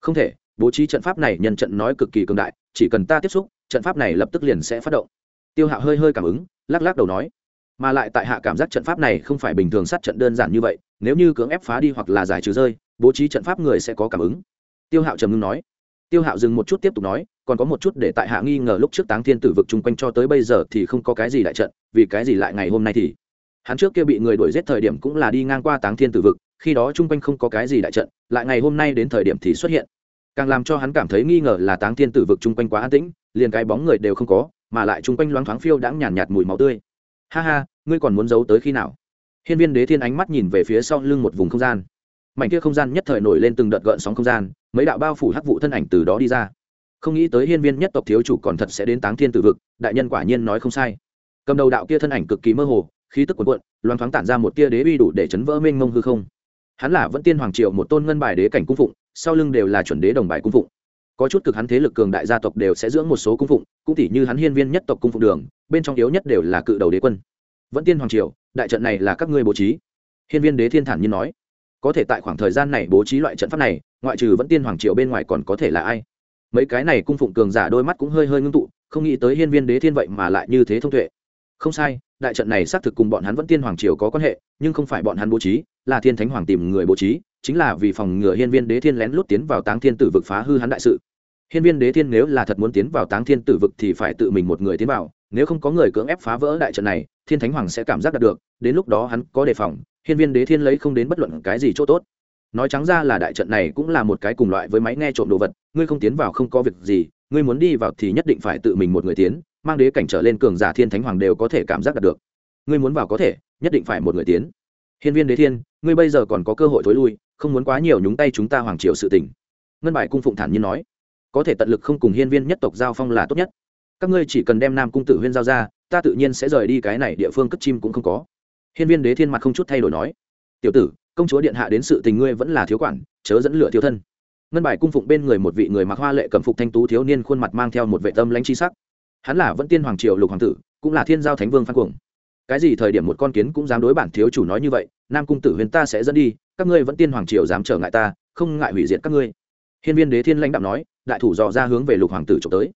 Không thể, bố trí trận pháp này nhân trận nói cực kỳ cường đại, chỉ cần ta tiếp xúc, trận pháp này lập tức liền sẽ phát động. Tiêu hạo hơi hơi cảm ứng, lắc lắc đầu nói, mà lại tại hạ cảm giác trận pháp này không phải bình thường sát trận đơn giản như vậy, nếu như cưỡng ép phá đi hoặc là giải trừ rơi, bố trí trận pháp người sẽ có cảm ứng. Tiêu hạo trầm ngưng nói. Tiêu hạo dừng một chút tiếp tục nói, còn có một chút để tại hạ nghi ngờ lúc trước táng thiên tử vực chung quanh cho tới bây giờ thì không có cái gì đại trận, vì cái gì lại ngày hôm nay thì? Hắn trước kia bị người đuổi giết thời điểm cũng là đi ngang qua táng thiên tử vực khi đó chung quanh không có cái gì đại trận lại ngày hôm nay đến thời điểm thì xuất hiện. Càng làm cho hắn cảm thấy nghi ngờ là táng thiên tử vực chung quanh quá an tĩnh liền cái bóng người đều không có mà lại chung quanh loáng thoáng phiêu đãng nhàn nhạt, nhạt mùi máu tươi. Ha ha ngươi còn muốn giấu tới khi nào? Hiên viên đế thiên ánh mắt nhìn về phía sau lưng một vùng không gian. Mảnh kia không gian nhất thời nổi lên từng đợt gợn sóng không gian mấy đạo bao phủ hắc vụ thân ảnh từ đó đi ra. Không nghĩ tới hiên viên nhất tộc thiếu chủ còn thật sẽ đến táng thiên tử vực đại nhân quả nhiên nói không sai. Cầm đầu đạo kia thân ảnh cực kỳ mơ hồ khí tức cuồn cuộn loan thoáng tản ra một tia đế uy đủ để chấn vỡ mênh mông hư không. Hắn là vẫn tiên hoàng triệu một tôn ngân bài đế cảnh cung phụng, sau lưng đều là chuẩn đế đồng bài cung phụng. Có chút cực hắn thế lực cường đại gia tộc đều sẽ dưỡng một số cung phụng, cũng tỷ như hắn hiên viên nhất tộc cung phụng đường, bên trong yếu nhất đều là cự đầu đế quân. Vẫn tiên hoàng triều, đại trận này là các ngươi bố trí. Hiên viên đế thiên thản nhiên nói. Có thể tại khoảng thời gian này bố trí loại trận pháp này, ngoại trừ vẫn tiên hoàng triều bên ngoài còn có thể là ai? Mấy cái này cung phụng cường giả đôi mắt cũng hơi hơi ngưng tụ, không nghĩ tới hiên viên đế thiên vậy mà lại như thế thông tuệ. Không sai đại trận này xác thực cùng bọn hắn vẫn tiên hoàng triều có quan hệ, nhưng không phải bọn hắn bố trí, là thiên thánh hoàng tìm người bố trí, chính là vì phòng ngừa hiên viên đế thiên lén lút tiến vào táng thiên tử vực phá hư hắn đại sự. Hiên viên đế thiên nếu là thật muốn tiến vào táng thiên tử vực thì phải tự mình một người tiến vào, nếu không có người cưỡng ép phá vỡ đại trận này, thiên thánh hoàng sẽ cảm giác đạt được, đến lúc đó hắn có đề phòng, hiên viên đế thiên lấy không đến bất luận cái gì chỗ tốt. Nói trắng ra là đại trận này cũng là một cái cùng loại với máy nghe trộm đồ vật, ngươi không tiến vào không có việc gì, ngươi muốn đi vào thì nhất định phải tự mình một người tiến mang đế cảnh trở lên cường giả thiên thánh hoàng đều có thể cảm giác đạt được. Ngươi muốn vào có thể, nhất định phải một người tiến. Hiên viên đế thiên, ngươi bây giờ còn có cơ hội thối lui, không muốn quá nhiều nhúng tay chúng ta hoàng triều sự tình. Ngân bài cung phụng thản nhiên nói. Có thể tận lực không cùng hiên viên nhất tộc giao phong là tốt nhất. Các ngươi chỉ cần đem nam cung tử huyên giao ra, ta tự nhiên sẽ rời đi cái này địa phương cất chim cũng không có. Hiên viên đế thiên mặt không chút thay đổi nói. Tiểu tử, công chúa điện hạ đến sự tình ngươi vẫn là thiếu quản, chớ dẫn lửa thiếu thân. Ngân bài cung phụng bên người một vị người mặc hoa lệ cầm phục thanh tú thiếu niên khuôn mặt mang theo một vệ tâm lãnh chi sắc hắn là vẫn tiên hoàng triều lục hoàng tử, cũng là thiên giao thánh vương phan cuồng. Cái gì thời điểm một con kiến cũng dám đối bản thiếu chủ nói như vậy, nam cung tử huyền ta sẽ dẫn đi, các ngươi vẫn tiên hoàng triều dám trở ngại ta, không ngại hủy diệt các ngươi. Hiên viên đế thiên lãnh đạo nói, đại thủ dò ra hướng về lục hoàng tử trộm tới.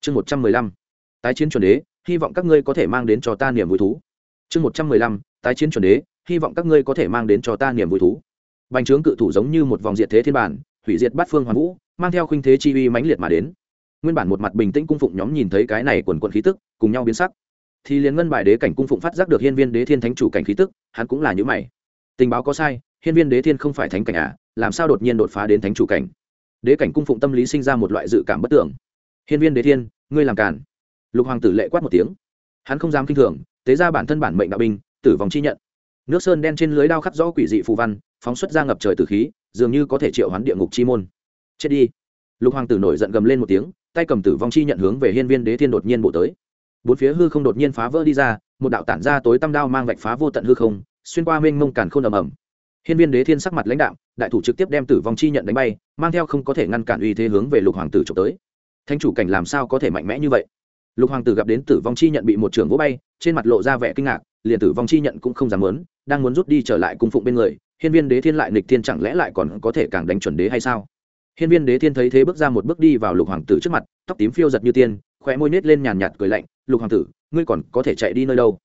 Chương một trăm mười lăm, tái chiến chuẩn đế, hy vọng các ngươi có thể mang đến cho ta niềm vui thú. Chương một trăm mười lăm, tái chiến chuẩn đế, hy vọng các ngươi có thể mang đến cho ta niềm vui thú. Bành trướng cự thủ giống như một vòng diệt thế thiên bản, hủy diệt bát phương hoàn vũ, mang theo khuynh thế chi uy mãnh liệt mà đến nguyên bản một mặt bình tĩnh cung phụng nhóm nhìn thấy cái này quần quận khí tức, cùng nhau biến sắc. Thì liền ngân bài đế cảnh cung phụng phát giác được hiên viên đế thiên thánh chủ cảnh khí tức, hắn cũng là những mày. Tình báo có sai, hiên viên đế thiên không phải thánh cảnh à làm sao đột nhiên đột phá đến thánh chủ cảnh? Đế cảnh cung phụng tâm lý sinh ra một loại dự cảm bất tưởng. Hiên viên đế thiên, ngươi làm cản lục hoàng tử lệ quát một tiếng. Hắn không dám kinh thường, tế ra bản thân bản mệnh đạo binh, tử vong chi nhận. Nước sơn đen trên lưới đao khắc rõ quỷ dị phù văn, phóng xuất ra ngập trời từ khí, dường như có thể triệu hoán địa ngục chi môn. Chết đi. Lục hoàng tử nổi giận gầm lên một tiếng tay cầm tử vong chi nhận hướng về hiên viên đế thiên đột nhiên bộ tới. Bốn phía hư không đột nhiên phá vỡ đi ra, một đạo tản ra tối tăm đao mang vạch phá vô tận hư không, xuyên qua mênh mông càn k h ô n ầm ầm. Hiên viên đế thiên sắc mặt lãnh đạo đại thủ trực tiếp đem tử vong chi nhận đánh bay, mang theo không có thể ngăn cản uy thế hướng về lục hoàng tử trộm tới. Thanh chủ cảnh làm sao có thể mạnh mẽ như vậy? Lục hoàng tử gặp đến tử vong chi nhận bị một trưởng vỗ bay, trên mặt lộ ra vẻ kinh ngạc, liền tử vong chi nhận cũng không dám lớn đang muốn rút đi trở lại cung phụng bên người, hiên viên đế thiên lại nịch thiên chẳng lẽ lại còn có thể càng đánh chuẩn đế hay sao? Hiên viên đế thiên thấy thế bước ra một bước đi vào lục hoàng tử trước mặt, tóc tím phiêu giật như tiên, khóe môi nết lên nhàn nhạt cười lạnh, lục hoàng tử, ngươi còn có thể chạy đi nơi đâu?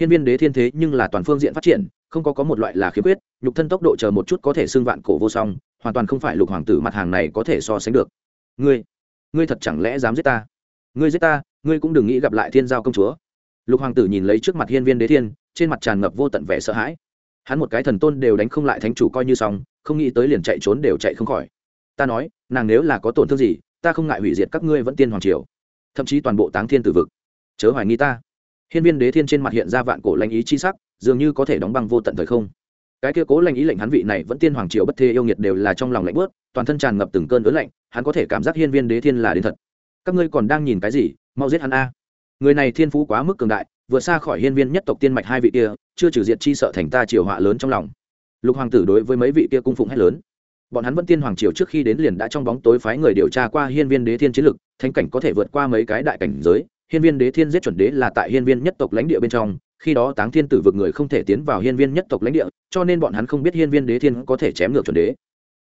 Hiên viên đế thiên thế nhưng là toàn phương diện phát triển, không có có một loại là khiếm khuyết, nhục thân tốc độ chờ một chút có thể xưng vạn cổ vô song, hoàn toàn không phải lục hoàng tử mặt hàng này có thể so sánh được. Ngươi ngươi thật chẳng lẽ dám giết ta? Ngươi giết ta, ngươi cũng đừng nghĩ gặp lại thiên giao công chúa. Lục hoàng tử nhìn lấy trước mặt hiên viên đế thiên, trên mặt tràn ngập vô tận vẻ sợ hãi. Hắn một cái thần tôn đều đánh không lại thánh chủ coi như xong, không nghĩ tới liền chạy trốn đều chạy không khỏi ta nói, nàng nếu là có tổn thương gì, ta không ngại hủy diệt các ngươi vẫn tiên hoàng triều. Thậm chí toàn bộ táng thiên tử vực. Chớ hoài nghi ta. Hiên viên đế thiên trên mặt hiện ra vạn cổ lãnh ý chi sắc, dường như có thể đóng băng vô tận thời không. Cái kia cố lãnh ý lệnh hắn vị này vẫn tiên hoàng triều bất thê yêu nghiệt đều là trong lòng lạnh bớt toàn thân tràn ngập từng cơn ớn lạnh, hắn có thể cảm giác hiên viên đế thiên là đến thật. Các ngươi còn đang nhìn cái gì? Mau giết hắn a. Người này thiên phú quá mức cường đại, vượt xa khỏi hiên viên nhất tộc tiên mạch hai vị kia, chưa trừ diệt chi sợ thành ta triều họa lớn trong lòng. Lục hoàng tử đối với mấy vị kia cung phụng hét lớn bọn hắn vẫn tiên hoàng triều trước khi đến liền đã trong bóng tối phái người điều tra qua hiên viên đế thiên chiến lực, thánh cảnh có thể vượt qua mấy cái đại cảnh giới. Hiên viên đế thiên giết chuẩn đế là tại hiên viên nhất tộc lãnh địa bên trong, khi đó táng thiên tử vực người không thể tiến vào hiên viên nhất tộc lãnh địa, cho nên bọn hắn không biết hiên viên đế thiên có thể chém ngược chuẩn đế.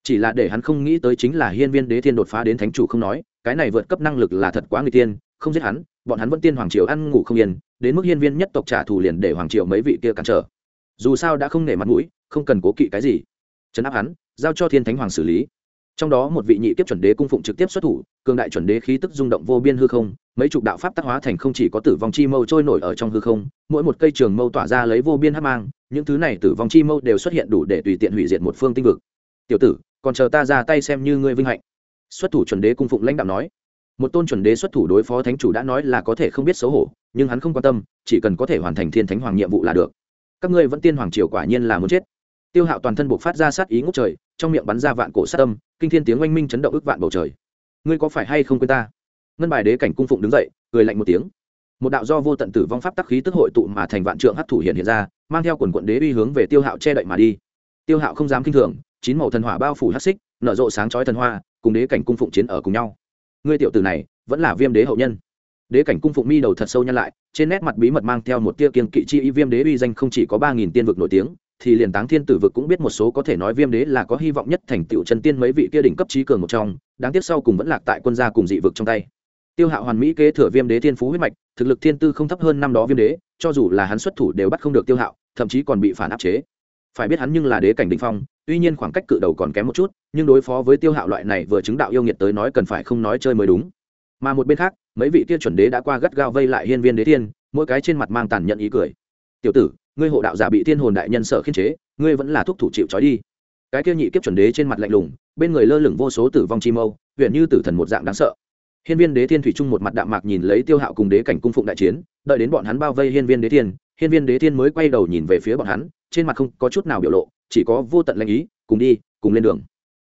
Chỉ là để hắn không nghĩ tới chính là hiên viên đế thiên đột phá đến thánh chủ không nói, cái này vượt cấp năng lực là thật quá người tiên, không giết hắn, bọn hắn vẫn tiên hoàng triều ăn ngủ không yên, đến mức hiên viên nhất tộc trả thù liền để hoàng triều mấy vị kia cản trở. Dù sao đã không nể mặt mũi, không cần cố kỵ cái gì. Chấn áp hắn giao cho thiên thánh hoàng xử lý. Trong đó một vị nhị kiếp chuẩn đế cung phụng trực tiếp xuất thủ, cường đại chuẩn đế khí tức rung động vô biên hư không, mấy chục đạo pháp tác hóa thành không chỉ có tử vong chi mâu trôi nổi ở trong hư không, mỗi một cây trường mâu tỏa ra lấy vô biên hát mang, những thứ này tử vong chi mâu đều xuất hiện đủ để tùy tiện hủy diệt một phương tinh vực. Tiểu tử, còn chờ ta ra tay xem như ngươi vinh hạnh. Xuất thủ chuẩn đế cung phụng lãnh đạo nói. Một tôn chuẩn đế xuất thủ đối phó thánh chủ đã nói là có thể không biết xấu hổ, nhưng hắn không quan tâm, chỉ cần có thể hoàn thành thiên thánh hoàng nhiệm vụ là được. Các ngươi vẫn tiên hoàng triều quả nhiên là muốn chết. Tiêu hạo toàn thân buộc phát ra sát ý ngốc trời trong miệng bắn ra vạn cổ sát tâm kinh thiên tiếng oanh minh chấn động ức vạn bầu trời. Ngươi có phải hay không quên ta? Ngân bài đế cảnh cung phụng đứng dậy, cười lạnh một tiếng. Một đạo do vô tận tử vong pháp tắc khí tức hội tụ mà thành vạn trượng hấp thủ hiện hiện ra, mang theo quần quận đế uy hướng về tiêu hạo che đậy mà đi. Tiêu hạo không dám kinh thường, chín màu thần hỏa bao phủ hắc xích, nở rộ sáng chói thần hoa, cùng đế cảnh cung phụng chiến ở cùng nhau. Ngươi tiểu tử này, vẫn là viêm đế hậu nhân. Đế cảnh cung phụng mi đầu thật sâu nhăn lại, trên nét mặt bí mật mang theo một tia kiên kỵ chi y viêm đế uy danh không chỉ có ba nghìn tiên vực nổi tiếng thì liền táng thiên tử vực cũng biết một số có thể nói viêm đế là có hy vọng nhất thành tựu chân tiên mấy vị kia đỉnh cấp trí cường một trong, đáng tiếc sau cùng vẫn lạc tại quân gia cùng dị vực trong tay. Tiêu hạo hoàn mỹ kế thừa viêm đế thiên phú huyết mạch, thực lực thiên tư không thấp hơn năm đó viêm đế, cho dù là hắn xuất thủ đều bắt không được tiêu hạo, thậm chí còn bị phản áp chế. Phải biết hắn nhưng là đế cảnh đình phong, tuy nhiên khoảng cách cự đầu còn kém một chút, nhưng đối phó với tiêu hạo loại này vừa chứng đạo yêu nghiệt tới nói cần phải không nói chơi mới đúng. Mà một bên khác, mấy vị kia chuẩn đế đã qua gắt gao vây lại hiên viên đế thiên, mỗi cái trên mặt mang tàn nhận ý cười. Tiểu tử ngươi hộ đạo giả bị thiên hồn đại nhân sở khiên chế, ngươi vẫn là thúc thủ chịu trói đi. Cái kia nhị kiếp chuẩn đế trên mặt lạnh lùng, bên người lơ lửng vô số tử vong chi mâu huyện như tử thần một dạng đáng sợ. Hiên viên đế thiên thủy trung một mặt đạm mạc nhìn lấy tiêu hạo cùng đế cảnh cung phụng đại chiến, đợi đến bọn hắn bao vây hiên viên đế thiên, hiên viên đế thiên mới quay đầu nhìn về phía bọn hắn, trên mặt không có chút nào biểu lộ, chỉ có vô tận lanh ý, cùng đi, cùng lên đường.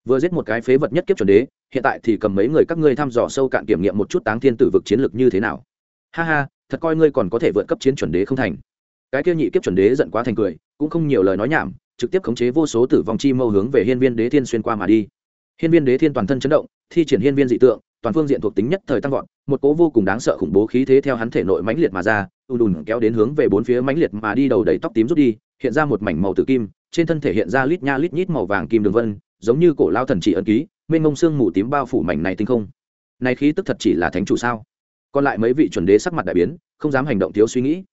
Vừa giết một cái phế vật nhất kiếp chuẩn đế, hiện tại thì cầm mấy người các ngươi thăm dò sâu cạn kiểm nghiệm một chút táng thiên tử vực chiến lược như thế nào. Ha ha, thật coi ngươi còn có thể vượt cấp chiến chuẩn đế không thành cái kia nhị kiếp chuẩn đế giận quá thành cười, cũng không nhiều lời nói nhảm, trực tiếp khống chế vô số tử vong chi mâu hướng về hiên viên đế thiên xuyên qua mà đi. Hiên viên đế thiên toàn thân chấn động, thi triển hiên viên dị tượng, toàn phương diện thuộc tính nhất thời tăng vọt, một cố vô cùng đáng sợ khủng bố khí thế theo hắn thể nội mãnh liệt mà ra, ùn ùn kéo đến hướng về bốn phía mãnh liệt mà đi đầu đầy tóc tím rút đi, hiện ra một mảnh màu tử kim, trên thân thể hiện ra lít nha lít nhít màu vàng kim đường vân, giống như cổ lao thần chỉ ấn ký, mênh mông xương mù tím bao phủ mảnh này tinh không. Này khí tức thật chỉ là thánh chủ sao? Còn lại mấy vị chuẩn đế sắc mặt đại biến, không dám hành động thiếu suy nghĩ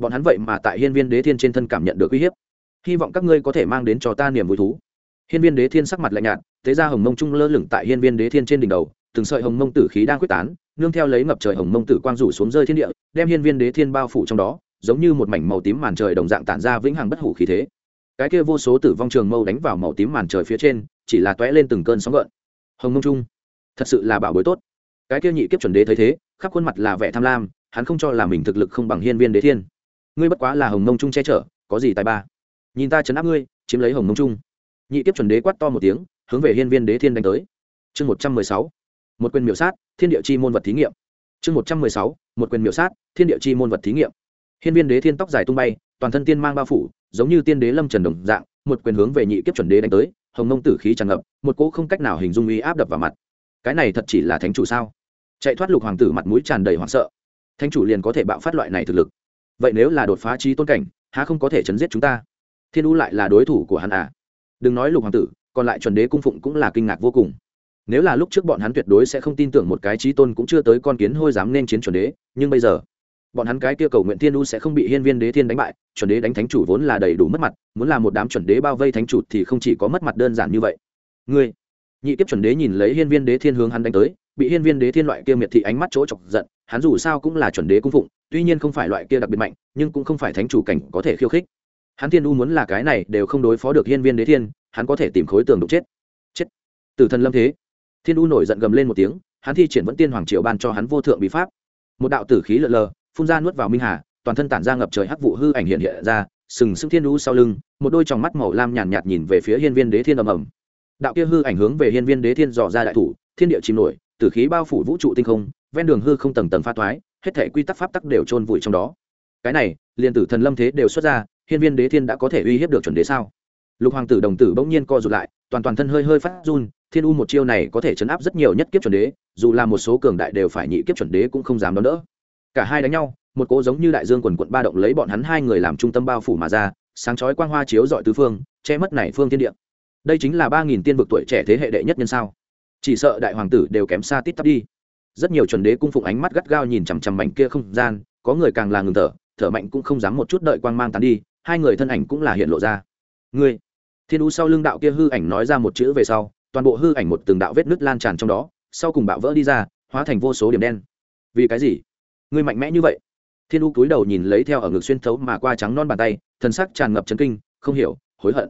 bọn hắn vậy mà tại hiên viên đế thiên trên thân cảm nhận được uy hiếp. Hy vọng các ngươi có thể mang đến cho ta niềm vui thú. Hiên viên đế thiên sắc mặt lạnh nhạt, thế ra hồng mông trung lơ lửng tại hiên viên đế thiên trên đỉnh đầu, từng sợi hồng mông tử khí đang quyết tán, nương theo lấy ngập trời hồng mông tử quang rủ xuống rơi thiên địa, đem hiên viên đế thiên bao phủ trong đó, giống như một mảnh màu tím màn trời đồng dạng tản ra vĩnh hằng bất hủ khí thế. Cái kia vô số tử vong trường mâu đánh vào màu tím màn trời phía trên, chỉ là toé lên từng cơn sóng gợn. Hồng mông trung, thật sự là bảo bối tốt. Cái kia nhị kiếp chuẩn đế thấy thế, khắp khuôn mặt là vẻ tham lam, hắn không cho là mình thực lực không bằng hiên viên đế thiên ngươi bất quá là hồng mông trung che chở, có gì tài ba? Nhìn ta chấn áp ngươi, chiếm lấy hồng mông trung nhị kiếp chuẩn đế quát to một tiếng, hướng về hiên viên đế thiên đánh tới. Chương một trăm mười sáu, một quyền miểu sát, thiên địa chi môn vật thí nghiệm. Chương một trăm mười sáu, một quyền miểu sát, thiên địa chi môn vật thí nghiệm. Hiên viên đế thiên tóc dài tung bay, toàn thân tiên mang bao phủ, giống như tiên đế lâm trần đồng dạng, một quyền hướng về nhị kiếp chuẩn đế đánh tới, hồng mông tử khí tràn ngập, một cỗ không cách nào hình dung uy áp đập vào mặt. Cái này thật chỉ là thánh chủ sao? Chạy thoát lục hoàng tử mặt mũi tràn đầy hoảng sợ. Thánh chủ liền có thể bạo phát loại này thực lực vậy nếu là đột phá trí tôn cảnh, há không có thể chấn giết chúng ta? Thiên u lại là đối thủ của hắn à? Đừng nói lục hoàng tử, còn lại chuẩn đế cung phụng cũng là kinh ngạc vô cùng. Nếu là lúc trước bọn hắn tuyệt đối sẽ không tin tưởng một cái trí tôn cũng chưa tới con kiến hôi dám nên chiến chuẩn đế, nhưng bây giờ, bọn hắn cái kia cầu nguyện thiên u sẽ không bị hiên viên đế thiên đánh bại, chuẩn đế đánh thánh chủ vốn là đầy đủ mất mặt, muốn là một đám chuẩn đế bao vây thánh chủ thì không chỉ có mất mặt đơn giản như vậy. Ngươi, nhị kiếp chuẩn đế nhìn lấy hiên viên đế thiên hướng hắn đánh tới bị hiên viên đế thiên loại kia miệt thị ánh mắt chỗ chọc giận hắn dù sao cũng là chuẩn đế cung phụng tuy nhiên không phải loại kia đặc biệt mạnh nhưng cũng không phải thánh chủ cảnh có thể khiêu khích. Hắn thiên u muốn là cái này đều không đối phó được hiên viên đế thiên hắn có thể tìm khối tường đục chết. Chết. Từ thần lâm thế thiên u nổi giận gầm lên một tiếng hắn thi triển vẫn tiên hoàng triều ban cho hắn vô thượng bí pháp. Một đạo tử khí lợn lờ phun ra nuốt vào minh hà toàn thân tản ra ngập trời hắc vụ hư ảnh hiện hiện ra sừng sững thiên u sau lưng một đôi tròng mắt màu lam nhàn nhạt, nhạt nhìn về phía hiên viên đế thiên ầm ầm. Đạo kia hư ảnh hướng về hiên viên đế thiên dò ra đại thủ thiên địa chìm nổi tử khí bao phủ vũ trụ tinh không, ven đường hư không tầng tầng pha toái hết thể quy tắc pháp tắc đều trôn vùi trong đó. Cái này, liền tử thần lâm thế đều xuất ra, hiên viên đế thiên đã có thể uy hiếp được chuẩn đế sao? Lục hoàng tử đồng tử bỗng nhiên co rụt lại, toàn toàn thân hơi hơi phát run, thiên u một chiêu này có thể chấn áp rất nhiều nhất kiếp chuẩn đế, dù là một số cường đại đều phải nhị kiếp chuẩn đế cũng không dám đón đỡ. Cả hai đánh nhau, một cỗ giống như đại dương quần quận ba động lấy bọn hắn hai người làm trung tâm bao phủ mà ra, sáng chói quang hoa chiếu dọi tứ phương, che mất này phương thiên địa. Đây chính là ba nghìn tiên vực tuổi trẻ thế hệ đệ nhất nhân sao? Chỉ sợ đại hoàng tử đều kém xa tít tắp đi. Rất nhiều chuẩn đế cung phụng ánh mắt gắt gao nhìn chằm chằm mảnh kia không gian, có người càng là ngừng thở thở mạnh cũng không dám một chút đợi quang mang tán đi, hai người thân ảnh cũng là hiện lộ ra. Ngươi. Thiên u sau lưng đạo kia hư ảnh nói ra một chữ về sau, toàn bộ hư ảnh một từng đạo vết nứt lan tràn trong đó, sau cùng bạo vỡ đi ra, hóa thành vô số điểm đen. Vì cái gì? Ngươi mạnh mẽ như vậy? Thiên u cúi đầu nhìn lấy theo ở ngực xuyên thấu mà qua trắng non bàn tay, thần sắc tràn ngập chấn kinh, không hiểu, hối hận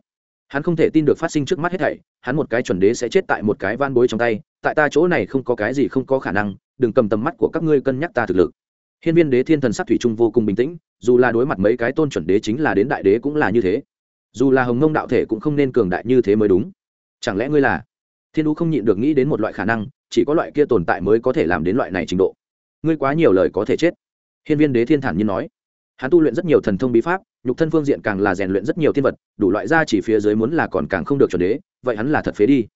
hắn không thể tin được phát sinh trước mắt hết thảy, hắn một cái chuẩn đế sẽ chết tại một cái van bối trong tay, tại ta chỗ này không có cái gì không có khả năng, đừng cầm tầm mắt của các ngươi cân nhắc ta thực lực. Hiên viên đế thiên thần sắc thủy trung vô cùng bình tĩnh, dù là đối mặt mấy cái tôn chuẩn đế chính là đến đại đế cũng là như thế. Dù là hồng ngông đạo thể cũng không nên cường đại như thế mới đúng. Chẳng lẽ ngươi là? Thiên đũ không nhịn được nghĩ đến một loại khả năng, chỉ có loại kia tồn tại mới có thể làm đến loại này trình độ. Ngươi quá nhiều lời có thể chết. Hiên viên đế thiên thản nhiên nói hắn tu luyện rất nhiều thần thông bí pháp, nhục thân phương diện càng là rèn luyện rất nhiều thiên vật, đủ loại ra chỉ phía dưới muốn là còn càng không được chuẩn đế, vậy hắn là thật phế đi.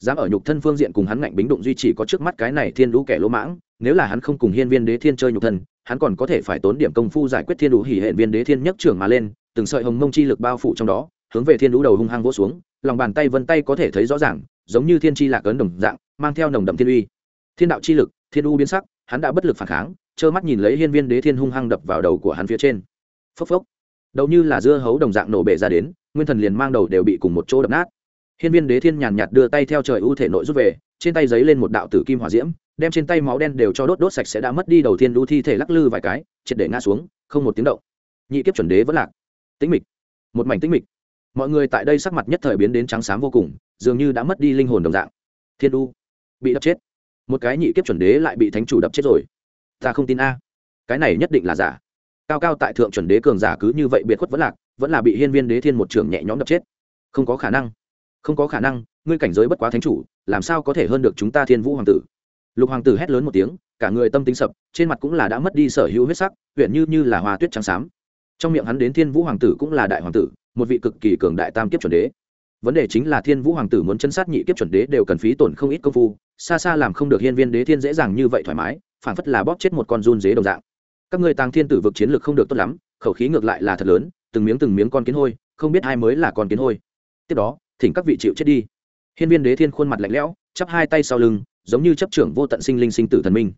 Dám ở nhục thân phương diện cùng hắn ngạnh bính đụng duy trì có trước mắt cái này thiên lũ kẻ lỗ mãng, nếu là hắn không cùng hiên viên đế thiên chơi nhục thân, hắn còn có thể phải tốn điểm công phu giải quyết thiên lũ hỉ hệ viên đế thiên nhất trưởng mà lên, từng sợi hồng mông chi lực bao phủ trong đó, hướng về thiên lũ đầu hung hăng vỗ xuống, lòng bàn tay vân tay có thể thấy rõ ràng, giống như thiên chi lạc ấn đồng dạng, mang theo nồng đậm thiên uy. Thiên đạo chi lực, thiên u biến sắc, hắn đã bất lực phản kháng trơ mắt nhìn lấy hiên viên đế thiên hung hăng đập vào đầu của hắn phía trên. Phốc phốc. Đầu như là dưa hấu đồng dạng nổ bể ra đến, nguyên thần liền mang đầu đều bị cùng một chỗ đập nát. Hiên viên đế thiên nhàn nhạt đưa tay theo trời ưu thể nội rút về, trên tay giấy lên một đạo tử kim hỏa diễm, đem trên tay máu đen đều cho đốt đốt sạch sẽ đã mất đi đầu tiên đu thi thể lắc lư vài cái, triệt để ngã xuống, không một tiếng động. Nhị kiếp chuẩn đế vẫn lạc. Tĩnh mịch. Một mảnh tĩnh mịch. Mọi người tại đây sắc mặt nhất thời biến đến trắng xám vô cùng, dường như đã mất đi linh hồn đồng dạng. Thiên đu bị đập chết. Một cái nhị kiếp chuẩn đế lại bị thánh chủ đập chết rồi ta không tin a. Cái này nhất định là giả. Cao cao tại thượng chuẩn đế cường giả cứ như vậy biệt khuất vẫn lạc, vẫn là bị hiên viên đế thiên một trường nhẹ nhõm đập chết. Không có khả năng. Không có khả năng, ngươi cảnh giới bất quá thánh chủ, làm sao có thể hơn được chúng ta thiên vũ hoàng tử? Lục hoàng tử hét lớn một tiếng, cả người tâm tính sập, trên mặt cũng là đã mất đi sở hữu huyết sắc huyện như như là hoa tuyết trắng xám. Trong miệng hắn đến thiên vũ hoàng tử cũng là đại hoàng tử, một vị cực kỳ cường đại tam kiếp chuẩn đế. Vấn đề chính là thiên vũ hoàng tử muốn chân sát nhị kiếp chuẩn đế đều cần phí tổn không ít công phu, xa xa làm không được hiên viên đế thiên dễ dàng như vậy thoải mái phản phất là bóp chết một con run dế đồng dạng. Các ngươi tàng thiên tử vực chiến lược không được tốt lắm, khẩu khí ngược lại là thật lớn, từng miếng từng miếng con kiến hôi, không biết ai mới là con kiến hôi. Tiếp đó, thỉnh các vị chịu chết đi. Hiên viên đế thiên khuôn mặt lạnh lẽo, chắp hai tay sau lưng, giống như chấp trưởng vô tận sinh linh sinh tử thần minh.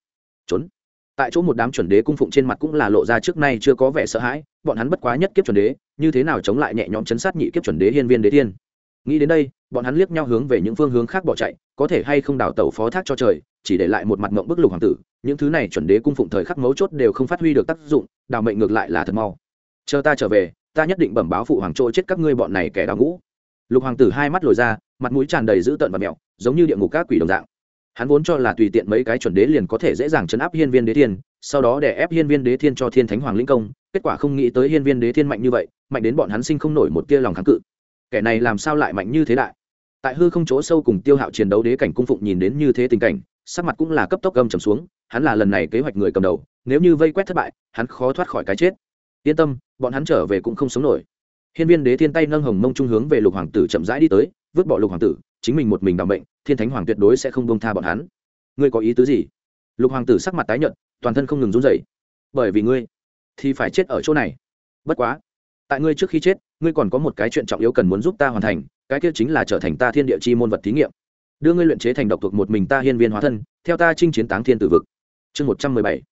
Trốn. Tại chỗ một đám chuẩn đế cung phụng trên mặt cũng là lộ ra trước nay chưa có vẻ sợ hãi, bọn hắn bất quá nhất kiếp chuẩn đế, như thế nào chống lại nhẹ nhõm chấn sát nhị kiếp chuẩn đế hiên viên đế thiên? Nghĩ đến đây, bọn hắn liếc nhau hướng về những phương hướng khác bỏ chạy, có thể hay không đảo tàu phó thác cho trời chỉ để lại một mặt mộng bức lục hoàng tử, những thứ này chuẩn đế cung phụng thời khắc mấu chốt đều không phát huy được tác dụng, đào mệnh ngược lại là thật mau. Chờ ta trở về, ta nhất định bẩm báo phụ hoàng trôi chết các ngươi bọn này kẻ đào ngũ. Lục hoàng tử hai mắt lồi ra, mặt mũi tràn đầy dữ tợn và mẹo, giống như địa ngục các quỷ đồng dạng. Hắn vốn cho là tùy tiện mấy cái chuẩn đế liền có thể dễ dàng chấn áp hiên viên đế thiên, sau đó để ép hiên viên đế thiên cho thiên thánh hoàng lĩnh công, kết quả không nghĩ tới hiên viên đế thiên mạnh như vậy, mạnh đến bọn hắn sinh không nổi một tia lòng kháng cự. Kẻ này làm sao lại mạnh như thế đại? Tại hư không chỗ sâu cùng tiêu hạo chiến đấu đế cảnh cung phụng nhìn đến như thế tình cảnh sắc mặt cũng là cấp tốc gầm trầm xuống, hắn là lần này kế hoạch người cầm đầu, nếu như vây quét thất bại, hắn khó thoát khỏi cái chết. Yên tâm, bọn hắn trở về cũng không sống nổi. Hiên viên đế thiên tay nâng hồng mông trung hướng về lục hoàng tử chậm rãi đi tới, vứt bỏ lục hoàng tử, chính mình một mình đảm bệnh, thiên thánh hoàng tuyệt đối sẽ không buông tha bọn hắn. Ngươi có ý tứ gì? Lục hoàng tử sắc mặt tái nhợt, toàn thân không ngừng run rẩy. Bởi vì ngươi thì phải chết ở chỗ này. Bất quá, tại ngươi trước khi chết, ngươi còn có một cái chuyện trọng yếu cần muốn giúp ta hoàn thành, cái kia chính là trở thành ta thiên địa chi môn vật thí nghiệm đưa ngươi luyện chế thành độc thuộc một mình ta hiên viên hóa thân, theo ta chinh chiến táng thiên tử vực. Chương một trăm mười bảy.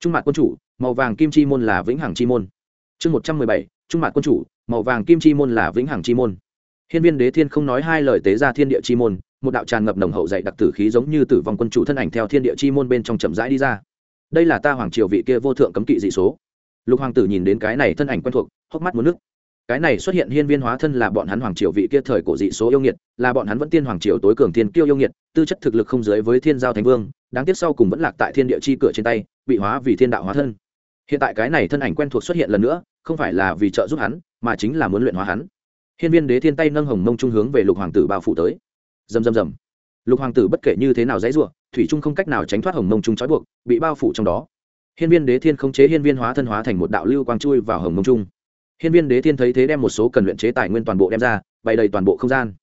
Trung mạc quân chủ, màu vàng kim chi môn là vĩnh hằng chi môn. Chương một trăm mười bảy. Trung mạc quân chủ, màu vàng kim chi môn là vĩnh hằng chi môn. Hiên viên đế thiên không nói hai lời tế ra thiên địa chi môn, một đạo tràn ngập nồng hậu dạy đặc tử khí giống như tử vong quân chủ thân ảnh theo thiên địa chi môn bên trong chậm rãi đi ra. Đây là ta hoàng triều vị kia vô thượng cấm kỵ dị số. Lục hoàng tử nhìn đến cái này thân ảnh quen thuộc, hốc mắt muốn nước cái này xuất hiện hiên viên hóa thân là bọn hắn hoàng triều vị kia thời cổ dị số yêu nghiệt, là bọn hắn vẫn tiên hoàng triều tối cường thiên kiêu yêu nghiệt, tư chất thực lực không giới với thiên giao thánh vương, đáng tiếc sau cùng vẫn lạc tại thiên địa chi cửa trên tay, bị hóa vì thiên đạo hóa thân. Hiện tại cái này thân ảnh quen thuộc xuất hiện lần nữa, không phải là vì trợ giúp hắn, mà chính là muốn luyện hóa hắn. Hiên viên đế thiên tay nâng hồng mông trung hướng về lục hoàng tử bao phủ tới. Dầm dầm dầm lục hoàng tử bất kể như thế nào dãy ruộng thủy trung không cách nào tránh thoát hồng mông trung trói buộc, bị bao phủ trong đó. Hiên viên đế thiên khống chế hiên viên hóa thân hóa thành một đạo lưu quang chui vào hồng mông trung hiên viên đế thiên thấy thế đem một số cần luyện chế tài nguyên toàn bộ đem ra, bày đầy toàn bộ không gian.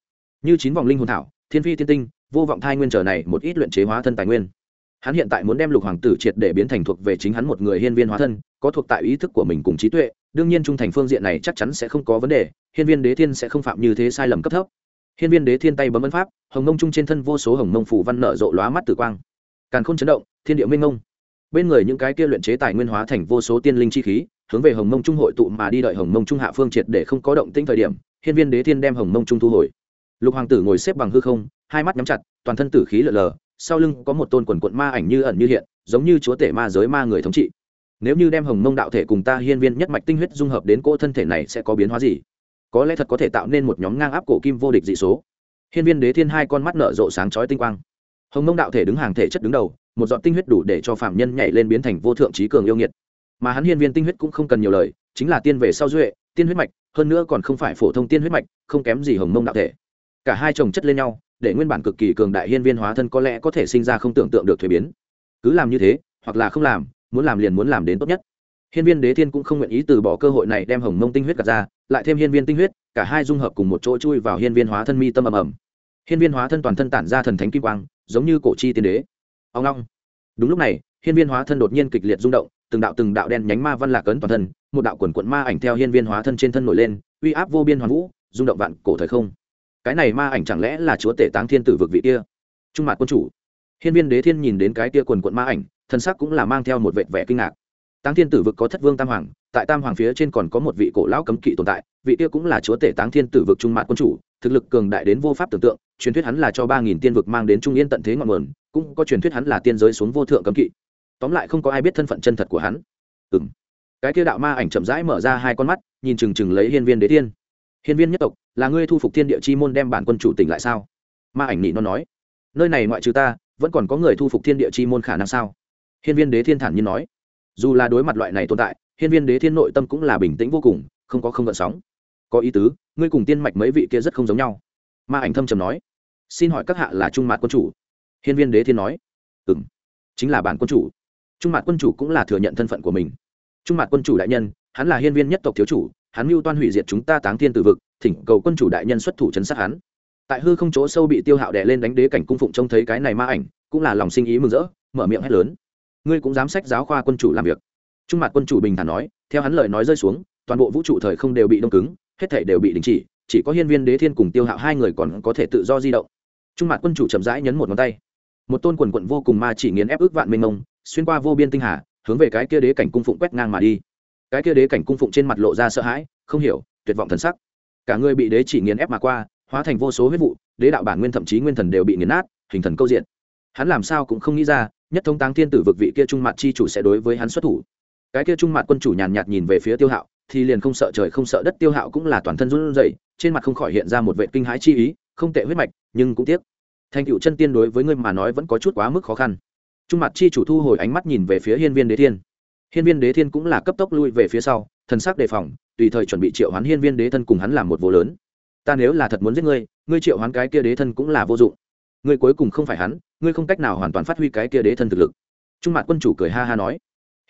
Như chín vòng linh hồn thảo, thiên phi thiên tinh, vô vọng thai nguyên trở này một ít luyện chế hóa thân tài nguyên. Hắn hiện tại muốn đem lục hoàng tử triệt để biến thành thuộc về chính hắn một người hiên viên hóa thân, có thuộc tại ý thức của mình cùng trí tuệ, đương nhiên trung thành phương diện này chắc chắn sẽ không có vấn đề, hiên viên đế thiên sẽ không phạm như thế sai lầm cấp thấp. Hiên viên đế thiên tay bấm ấn pháp, hồng mông trung trên thân vô số hồng mông phủ văn nở rộ lóa mắt tử quang. Càn khôn chấn động, thiên địa minh mông. Bên người những cái kia luyện chế tài nguyên hóa thành vô số tiên linh chi khí hướng về hồng mông trung hội tụ mà đi đợi hồng mông trung hạ phương triệt để không có động tĩnh thời điểm, hiên viên đế thiên đem hồng mông trung thu hồi. Lục hoàng tử ngồi xếp bằng hư không, hai mắt nhắm chặt, toàn thân tử khí lở lờ, sau lưng có một tôn quần quận ma ảnh như ẩn như hiện, giống như chúa tể ma giới ma người thống trị. Nếu như đem hồng mông đạo thể cùng ta hiên viên nhất mạch tinh huyết dung hợp đến cỗ thân thể này sẽ có biến hóa gì? Có lẽ thật có thể tạo nên một nhóm ngang áp cổ kim vô địch dị số. Hiên viên đế thiên hai con mắt nở rộ sáng chói tinh quang. Hồng mông đạo thể đứng hàng thể chất đứng đầu, một giọt tinh huyết đủ để cho phạm nhân nhảy lên biến thành vô thượng trí cường yêu nghiệt mà hắn hiên viên tinh huyết cũng không cần nhiều lời, chính là tiên về sau duệ, tiên huyết mạch, hơn nữa còn không phải phổ thông tiên huyết mạch, không kém gì hồng mông đạo thể. Cả hai chồng chất lên nhau, để nguyên bản cực kỳ cường đại hiên viên hóa thân có lẽ có thể sinh ra không tưởng tượng được thuế biến. Cứ làm như thế, hoặc là không làm, muốn làm liền muốn làm đến tốt nhất. Hiên viên đế thiên cũng không nguyện ý từ bỏ cơ hội này đem hồng mông tinh huyết gạt ra, lại thêm hiên viên tinh huyết, cả hai dung hợp cùng một chỗ chui vào hiên viên hóa thân mi tâm ầm ầm. Hiên viên hóa thân toàn thân tản ra thần thánh kim quang, giống như cổ chi tiên đế. Ông long. Đúng lúc này, hiên viên hóa thân đột nhiên kịch liệt rung động từng đạo từng đạo đen nhánh ma văn lạc ấn toàn thân, một đạo quần quận ma ảnh theo hiên viên hóa thân trên thân nổi lên, uy áp vô biên hoàn vũ, rung động vạn cổ thời không. Cái này ma ảnh chẳng lẽ là chúa tể táng thiên tử vực vị kia? Trung mạc quân chủ. Hiên viên đế thiên nhìn đến cái kia quần quận ma ảnh, thân sắc cũng là mang theo một vệt vẻ kinh ngạc. Táng thiên tử vực có thất vương tam hoàng, tại tam hoàng phía trên còn có một vị cổ lão cấm kỵ tồn tại, vị kia cũng là chúa tể táng thiên tử vực trung mạc quân chủ, thực lực cường đại đến vô pháp tưởng tượng, truyền thuyết hắn là cho ba nghìn tiên vực mang đến trung yên tận thế ngọn nguồn, cũng có truyền thuyết hắn là tiên giới xuống vô thượng cấm kỵ tóm lại không có ai biết thân phận chân thật của hắn. Ừ cái kia đạo ma ảnh chậm rãi mở ra hai con mắt, nhìn chừng chừng lấy hiên viên đế thiên. Hiên viên nhất tộc, là ngươi thu phục thiên địa chi môn đem bản quân chủ tỉnh lại sao? Ma ảnh nị nó nói. Nơi này ngoại trừ ta, vẫn còn có người thu phục thiên địa chi môn khả năng sao? Hiên viên đế thiên thản nhiên nói. Dù là đối mặt loại này tồn tại, hiên viên đế thiên nội tâm cũng là bình tĩnh vô cùng, không có không gợn sóng. Có ý tứ, ngươi cùng tiên mạch mấy vị kia rất không giống nhau. Ma ảnh thâm trầm nói. Xin hỏi các hạ là trung mạt quân chủ? Hiên viên đế thiên nói. Ừ m chính là bản quân chủ trung mặt quân chủ cũng là thừa nhận thân phận của mình. Trung mặt quân chủ đại nhân, hắn là hiên viên nhất tộc thiếu chủ, hắn mưu toan hủy diệt chúng ta táng thiên từ vực, thỉnh cầu quân chủ đại nhân xuất thủ chấn sát hắn. Tại hư không chỗ sâu bị tiêu hạo đè lên đánh đế cảnh cung phụng trông thấy cái này ma ảnh, cũng là lòng sinh ý mừng rỡ, mở miệng hét lớn. Ngươi cũng dám sách giáo khoa quân chủ làm việc. Trung mặt quân chủ bình thản nói, theo hắn lời nói rơi xuống, toàn bộ vũ trụ thời không đều bị đông cứng, hết thể đều bị đình chỉ chỉ có hiên viên đế thiên cùng tiêu hạo hai người còn có thể tự do di động. Trung mặt quân chủ chậm rãi nhấn một ngón tay. Một tôn quần quận vô cùng ma chỉ nghiến ép ước vạn mênh mông xuyên qua vô biên tinh hà, hướng về cái kia đế cảnh cung phụng quét ngang mà đi. Cái kia đế cảnh cung phụng trên mặt lộ ra sợ hãi, không hiểu, tuyệt vọng thần sắc. Cả người bị đế chỉ nghiền ép mà qua, hóa thành vô số huyết vụ, đế đạo bản nguyên thậm chí nguyên thần đều bị nghiền nát, hình thần câu diện. Hắn làm sao cũng không nghĩ ra, nhất thống táng thiên tử vực vị kia trung mặt chi chủ sẽ đối với hắn xuất thủ. Cái kia trung mặt quân chủ nhàn nhạt nhìn về phía tiêu hạo, thì liền không sợ trời không sợ đất, tiêu hạo cũng là toàn thân run rẩy, trên mặt không khỏi hiện ra một vệ kinh hãi chi ý, không tệ huyết mạch, nhưng cũng tiếc. Thành cựu chân tiên đối với ngươi mà nói vẫn có chút quá mức khó khăn trung mặt chi chủ thu hồi ánh mắt nhìn về phía hiên viên đế thiên. Hiên viên đế thiên cũng là cấp tốc lui về phía sau, thần sắc đề phòng, tùy thời chuẩn bị triệu hoán hiên viên đế thân cùng hắn làm một vô lớn. Ta nếu là thật muốn giết ngươi ngươi triệu hoán cái kia đế thân cũng là vô dụng. Ngươi cuối cùng không phải hắn, ngươi không cách nào hoàn toàn phát huy cái kia đế thân thực lực. Trung mặt quân chủ cười ha ha nói.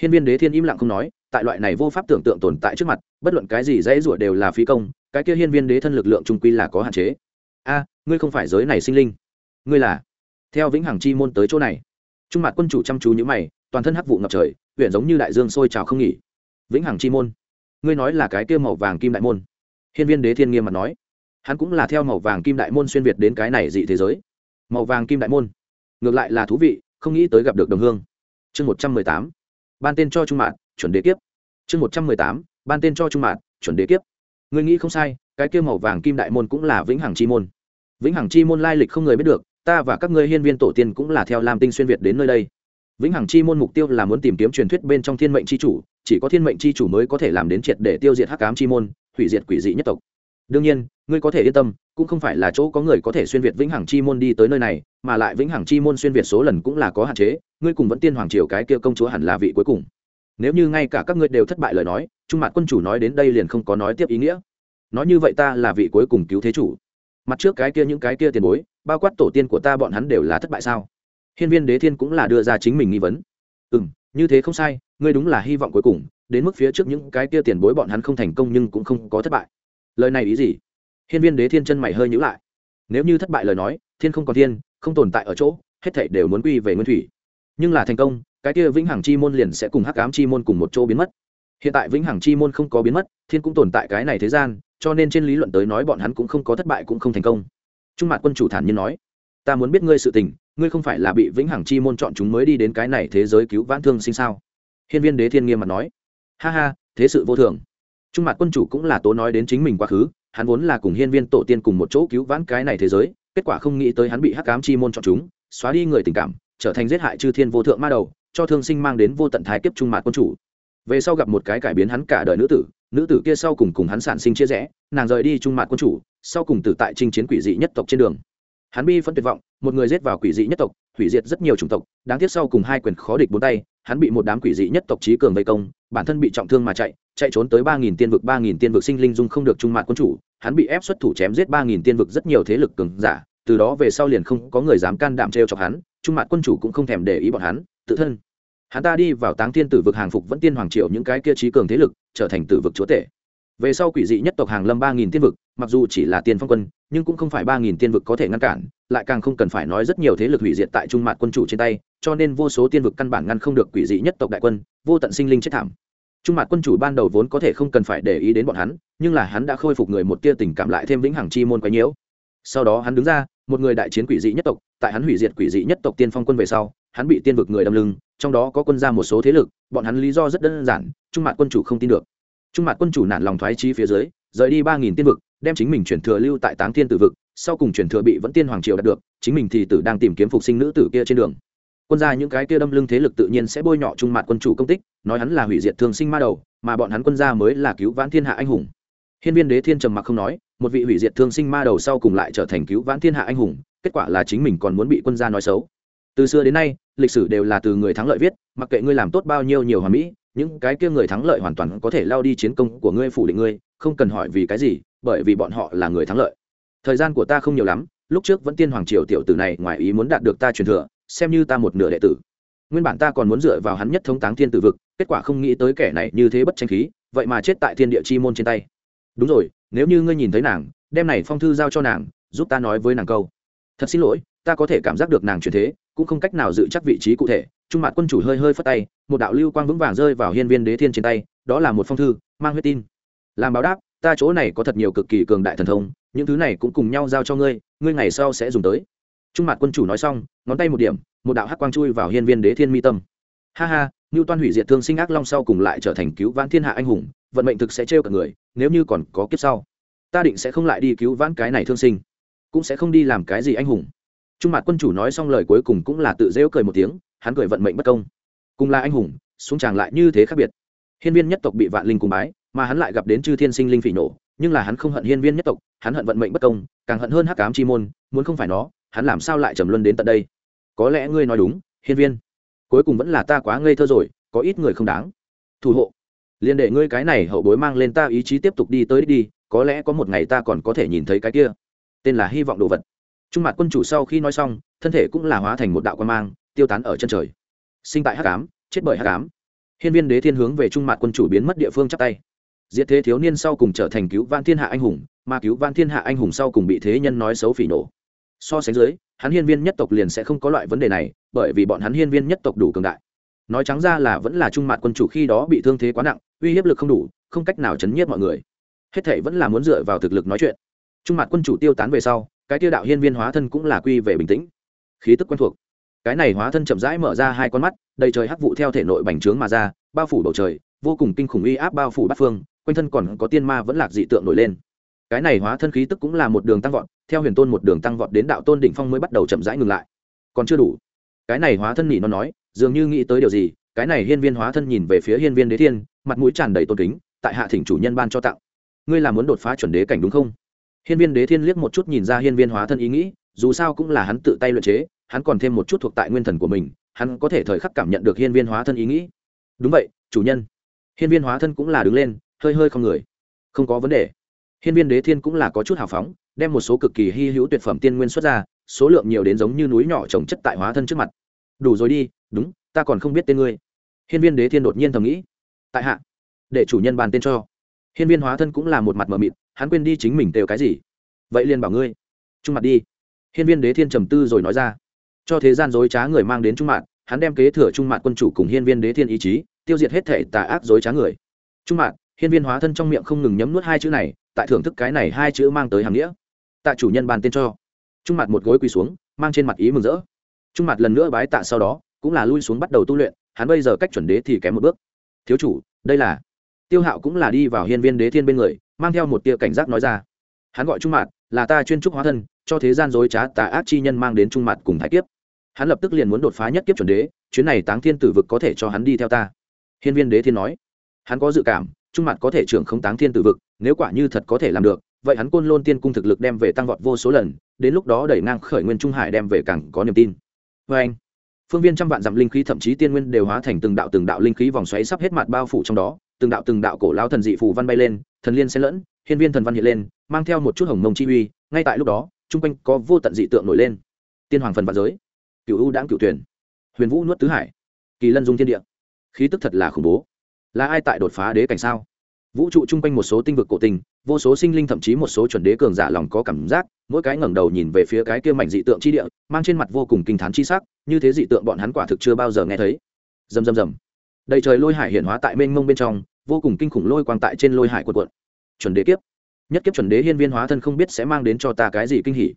Hiên viên đế thiên im lặng không nói, tại loại này vô pháp tưởng tượng tồn tại trước mặt, bất luận cái gì dễ rủa đều là phí công, cái kia hiên viên đế thân lực lượng trung quy là có hạn chế. A, ngươi không phải giới này sinh linh. Ngươi là theo vĩnh hằng chi môn tới chỗ này trung mặt quân chủ chăm chú như mày, toàn thân hắc vụ ngập trời huyện giống như đại dương sôi trào không nghỉ. Vĩnh hằng chi môn. Ngươi nói là cái kia màu vàng kim đại môn. Hiên viên đế thiên nghiêm mặt nói. Hắn cũng là theo màu vàng kim đại môn xuyên việt đến cái này dị thế giới. Màu vàng kim đại môn. Ngược lại là thú vị, không nghĩ tới gặp được đồng hương. Chương một trăm mười tám. Ban tên cho trung mạng chuẩn đế kiếp. Chương một trăm mười tám. Ban tên cho trung mạng chuẩn đế kiếp. Người nghĩ không sai, cái kia màu vàng kim đại môn cũng là vĩnh hằng chi môn. Vĩnh hằng chi môn lai lịch không người biết được ta và các ngươi hiên viên tổ tiên cũng là theo lam tinh xuyên việt đến nơi đây. Vĩnh hằng chi môn mục tiêu là muốn tìm kiếm truyền thuyết bên trong thiên mệnh chi chủ, chỉ có thiên mệnh chi chủ mới có thể làm đến triệt để tiêu diệt hắc ám chi môn, hủy diệt quỷ dị nhất tộc. Đương nhiên, ngươi có thể yên tâm, cũng không phải là chỗ có người có thể xuyên việt vĩnh hằng chi môn đi tới nơi này, mà lại vĩnh hằng chi môn xuyên việt số lần cũng là có hạn chế, ngươi cùng vẫn tiên hoàng triều cái kia công chúa hẳn là vị cuối cùng. Nếu như ngay cả các ngươi đều thất bại lời nói, trung mặt quân chủ nói đến đây liền không có nói tiếp ý nghĩa. Nói như vậy ta là vị cuối cùng cứu thế chủ. Mặt trước cái kia những cái kia tiền bối bao quát tổ tiên của ta bọn hắn đều là thất bại sao? Hiên viên đế thiên cũng là đưa ra chính mình nghi vấn. Ừ m như thế không sai, ngươi đúng là hy vọng cuối cùng, đến mức phía trước những cái kia tiền bối bọn hắn không thành công nhưng cũng không có thất bại. Lời này ý gì? Hiên viên đế thiên chân mày hơi nhữ lại. Nếu như thất bại lời nói, thiên không còn thiên, không tồn tại ở chỗ, hết thảy đều muốn quy về nguyên thủy. Nhưng là thành công, cái kia vĩnh hằng chi môn liền sẽ cùng hắc ám chi môn cùng một chỗ biến mất. Hiện tại vĩnh hằng chi môn không có biến mất, thiên cũng tồn tại cái này thế gian, cho nên trên lý luận tới nói bọn hắn cũng không có thất bại cũng không thành công trung mặt quân chủ thản nhiên nói, ta muốn biết ngươi sự tình, ngươi không phải là bị vĩnh hằng chi môn chọn chúng mới đi đến cái này thế giới cứu vãn thương sinh sao? Hiên viên đế thiên nghiêm mặt nói, ha ha, thế sự vô thường. Trung mặt quân chủ cũng là tố nói đến chính mình quá khứ, hắn vốn là cùng hiên viên tổ tiên cùng một chỗ cứu vãn cái này thế giới, kết quả không nghĩ tới hắn bị hắc cám chi môn chọn chúng, xóa đi người tình cảm, trở thành giết hại chư thiên vô thượng ma đầu, cho thương sinh mang đến vô tận thái kiếp trung mạt quân chủ. Về sau gặp một cái cải biến hắn cả đời nữ tử nữ tử kia sau cùng cùng hắn sản sinh chia rẽ, nàng rời đi trung mạt quân chủ sau cùng tử tại chinh chiến quỷ dị nhất tộc trên đường. Hắn bi phân tuyệt vọng, một người giết vào quỷ dị nhất tộc, hủy diệt rất nhiều chủng tộc, đáng tiếc sau cùng hai quyền khó địch bốn tay, hắn bị một đám quỷ dị nhất tộc trí cường vây công, bản thân bị trọng thương mà chạy chạy trốn tới ba nghìn tiên vực, ba nghìn tiên vực sinh linh dung không được trung mạng quân chủ, hắn bị ép xuất thủ chém giết ba nghìn tiên vực rất nhiều thế lực cường giả, từ đó về sau liền không có người dám can đảm trêu chọc hắn, trung mạng quân chủ cũng không thèm để ý bọn hắn, tự thân. Hắn ta đi vào táng thiên tử vực hàng phục vẫn tiên hoàng triệu những cái kia trí cường thế lực, trở thành tử vực chúa tể về sau quỷ dị nhất tộc hàng lâm ba nghìn tiên vực, mặc dù chỉ là tiên phong quân, nhưng cũng không phải ba nghìn tiên vực có thể ngăn cản, lại càng không cần phải nói rất nhiều thế lực hủy diệt tại trung mạn quân chủ trên tay, cho nên vô số tiên vực căn bản ngăn không được quỷ dị nhất tộc đại quân, vô tận sinh linh chết thảm. Trung mạn quân chủ ban đầu vốn có thể không cần phải để ý đến bọn hắn, nhưng là hắn đã khôi phục người một tia tình cảm lại thêm vĩnh hằng chi môn quấy nhiễu. Sau đó hắn đứng ra, một người đại chiến quỷ dị nhất tộc, tại hắn hủy diệt quỷ dị nhất tộc tiên phong quân về sau, hắn bị tiên vực người đâm lưng, trong đó có quân ra một số thế lực, bọn hắn lý do rất đơn giản, trung mạn quân chủ không tin được trung mặt quân chủ nản lòng thoái trí phía dưới, rời đi ba nghìn tiên vực, đem chính mình chuyển thừa lưu tại táng thiên tử vực, sau cùng chuyển thừa bị vẫn tiên hoàng triều đạt được, chính mình thì tử đang tìm kiếm phục sinh nữ tử kia trên đường. Quân gia những cái kia đâm lưng thế lực tự nhiên sẽ bôi nhọ trung mặt quân chủ công tích, nói hắn là hủy diệt thương sinh ma đầu, mà bọn hắn quân gia mới là cứu vãn thiên hạ anh hùng. Hiên viên đế thiên trầm mặc không nói, một vị hủy diệt thương sinh ma đầu sau cùng lại trở thành cứu vãn thiên hạ anh hùng, kết quả là chính mình còn muốn bị quân gia nói xấu. Từ xưa đến nay, lịch sử đều là từ người thắng lợi viết, mặc kệ ngươi làm tốt bao nhiêu nhiều hòa mỹ những cái kia người thắng lợi hoàn toàn có thể lao đi chiến công của ngươi phủ định ngươi, không cần hỏi vì cái gì, bởi vì bọn họ là người thắng lợi. Thời gian của ta không nhiều lắm, lúc trước vẫn tiên hoàng triều tiểu tử này ngoài ý muốn đạt được ta truyền thừa, xem như ta một nửa đệ tử. Nguyên bản ta còn muốn dựa vào hắn nhất thống táng thiên tử vực, kết quả không nghĩ tới kẻ này như thế bất tranh khí, vậy mà chết tại thiên địa chi môn trên tay. Đúng rồi, nếu như ngươi nhìn thấy nàng, đem này phong thư giao cho nàng, giúp ta nói với nàng câu. Thật xin lỗi, ta có thể cảm giác được nàng truyền thế, cũng không cách nào dự chắc vị trí cụ thể trung mặt quân chủ hơi hơi phất tay, một đạo lưu quang vững vàng rơi vào hiên viên đế thiên trên tay, đó là một phong thư, mang huyết tin. Làm báo đáp, ta chỗ này có thật nhiều cực kỳ cường đại thần thông, những thứ này cũng cùng nhau giao cho ngươi ngươi ngày sau sẽ dùng tới. Trung mặt quân chủ nói xong, ngón tay một điểm, một đạo hắc quang chui vào hiên viên đế thiên mi tâm. Ha ha như toan hủy diệt thương sinh ác long sau cùng lại trở thành cứu vãn thiên hạ anh hùng, vận mệnh thực sẽ trêu cả người, nếu như còn có kiếp sau, ta định sẽ không lại đi cứu vãn cái này thương sinh, cũng sẽ không đi làm cái gì anh hùng trung mặt quân chủ nói xong lời cuối cùng cũng là tự rêu cười một tiếng, hắn cười vận mệnh bất công. Cùng là anh hùng, xuống tràng lại như thế khác biệt. Hiên viên nhất tộc bị vạn linh cùng bái, mà hắn lại gặp đến chư thiên sinh linh phỉ nổ, nhưng là hắn không hận hiên viên nhất tộc, hắn hận vận mệnh bất công, càng hận hơn hắc cám chi môn, muốn không phải nó, hắn làm sao lại trầm luân đến tận đây? Có lẽ ngươi nói đúng, hiên viên. Cuối cùng vẫn là ta quá ngây thơ rồi, có ít người không đáng. Thủ hộ. Liền để ngươi cái này hậu bối mang lên ta ý chí tiếp tục đi tới đi, có lẽ có một ngày ta còn có thể nhìn thấy cái kia. Tên là hy vọng đồ vật trung mặt quân chủ sau khi nói xong, thân thể cũng là hóa thành một đạo quan mang, tiêu tán ở chân trời. Sinh tại hắc ám, chết bởi hắc ám. Hiên viên đế thiên hướng về trung mặt quân chủ biến mất địa phương chắp tay. Diệt thế thiếu niên sau cùng trở thành cứu van thiên hạ anh hùng, mà cứu van thiên hạ anh hùng sau cùng bị thế nhân nói xấu phỉ nổ so sánh dưới, hắn hiên viên nhất tộc liền sẽ không có loại vấn đề này, bởi vì bọn hắn hiên viên nhất tộc đủ cường đại. Nói trắng ra là vẫn là trung mặt quân chủ khi đó bị thương thế quá nặng, uy hiếp lực không đủ, không cách nào chấn nhiếp mọi người. Hết thể vẫn là muốn dựa vào thực lực nói chuyện. Trung mặt quân chủ tiêu tán về sau cái tiêu đạo hiên viên hóa thân cũng là quy về bình tĩnh. Khí tức quen thuộc. Cái này hóa thân chậm rãi mở ra hai con mắt, đầy trời hắc vụ theo thể nội bành trướng mà ra, bao phủ bầu trời, vô cùng kinh khủng uy áp bao phủ bát phương, quanh thân còn có tiên ma vẫn lạc dị tượng nổi lên. Cái này hóa thân khí tức cũng là một đường tăng vọt, theo huyền tôn một đường tăng vọt đến đạo tôn đỉnh phong mới bắt đầu chậm rãi ngừng lại. Còn chưa đủ. Cái này hóa thân nhị nó nói, dường như nghĩ tới điều gì, cái này hiên viên hóa thân nhìn về phía hiên viên đế thiên, mặt mũi tràn đầy tôn kính, tại hạ thỉnh chủ nhân ban cho tặng. Ngươi là muốn đột phá chuẩn đế cảnh đúng không? Hiên viên đế thiên liếc một chút nhìn ra hiên viên hóa thân ý nghĩ, dù sao cũng là hắn tự tay luyện chế, hắn còn thêm một chút thuộc tại nguyên thần của mình, hắn có thể thời khắc cảm nhận được hiên viên hóa thân ý nghĩ. Đúng vậy, chủ nhân. Hiên viên hóa thân cũng là đứng lên, hơi hơi không người. Không có vấn đề. Hiên viên đế thiên cũng là có chút hào phóng, đem một số cực kỳ hy hữu tuyệt phẩm tiên nguyên xuất ra, số lượng nhiều đến giống như núi nhỏ trồng chất tại hóa thân trước mặt. Đủ rồi đi, đúng, ta còn không biết tên ngươi. Hiên viên đế thiên đột nhiên thầm nghĩ. Tại hạ, để chủ nhân bàn tên cho. Hiên viên hóa thân cũng là một mặt mờ mịt hắn quên đi chính mình kêu cái gì. Vậy liền bảo ngươi. Trung mặt đi. Hiên viên đế thiên trầm tư rồi nói ra. Cho thế gian dối trá người mang đến trung mạng hắn đem kế thừa trung mạng quân chủ cùng hiên viên đế thiên ý chí, tiêu diệt hết thể tà ác dối trá người. Trung mạng hiên viên hóa thân trong miệng không ngừng nhấm nuốt hai chữ này, tại thưởng thức cái này hai chữ mang tới hàng nghĩa. Tại chủ nhân bàn tên cho. Trung mặt một gối quỳ xuống, mang trên mặt ý mừng rỡ. Trung mặt lần nữa bái tạ sau đó, cũng là lui xuống bắt đầu tu luyện, hắn bây giờ cách chuẩn đế thì kém một bước. Thiếu chủ, đây là. Tiêu hạo cũng là đi vào hiên viên đế thiên bên người mang theo một tia cảnh giác nói ra. Hắn gọi trung mạt, là ta chuyên trúc hóa thân, cho thế gian dối trá tà ác chi nhân mang đến trung mặt cùng thái kiếp. Hắn lập tức liền muốn đột phá nhất kiếp chuẩn đế, chuyến này táng thiên tử vực có thể cho hắn đi theo ta. Hiên viên đế thiên nói. Hắn có dự cảm, trung mặt có thể trưởng không táng thiên tử vực, nếu quả như thật có thể làm được, vậy hắn côn lôn tiên cung thực lực đem về tăng vọt vô số lần, đến lúc đó đẩy ngang khởi nguyên trung hải đem về càng có niềm tin. Vê anh. Phương viên trăm vạn dặm linh khí thậm chí tiên nguyên đều hóa thành từng đạo từng đạo linh khí vòng xoáy sắp hết mặt bao phủ trong đó, từng đạo từng đạo cổ lao thần dị phù văn bay lên thần liên xen lẫn, hiên viên thần văn hiện lên, mang theo một chút hồng mông chi uy, ngay tại lúc đó, chung quanh có vô tận dị tượng nổi lên. Tiên hoàng phần vạn giới cựu u đãng cựu tuyển, huyền vũ nuốt tứ hải, kỳ lân dung thiên địa. Khí tức thật là khủng bố. Là ai tại đột phá đế cảnh sao? Vũ trụ chung quanh một số tinh vực cổ tình, vô số sinh linh thậm chí một số chuẩn đế cường giả lòng có cảm giác, mỗi cái ngẩng đầu nhìn về phía cái kia mảnh dị tượng chi địa, mang trên mặt vô cùng kinh thán chi sắc, như thế dị tượng bọn hắn quả thực chưa bao giờ nghe thấy. Rầm rầm rầm. Đầy trời lôi hải hiển hóa tại mênh mông bên trong vô cùng kinh khủng lôi quang tại trên lôi hải cuộn cuộn chuẩn đế kiếp. Nhất kiếp chuẩn đế hiên viên hóa thân không biết sẽ mang đến cho ta cái gì kinh hỉ.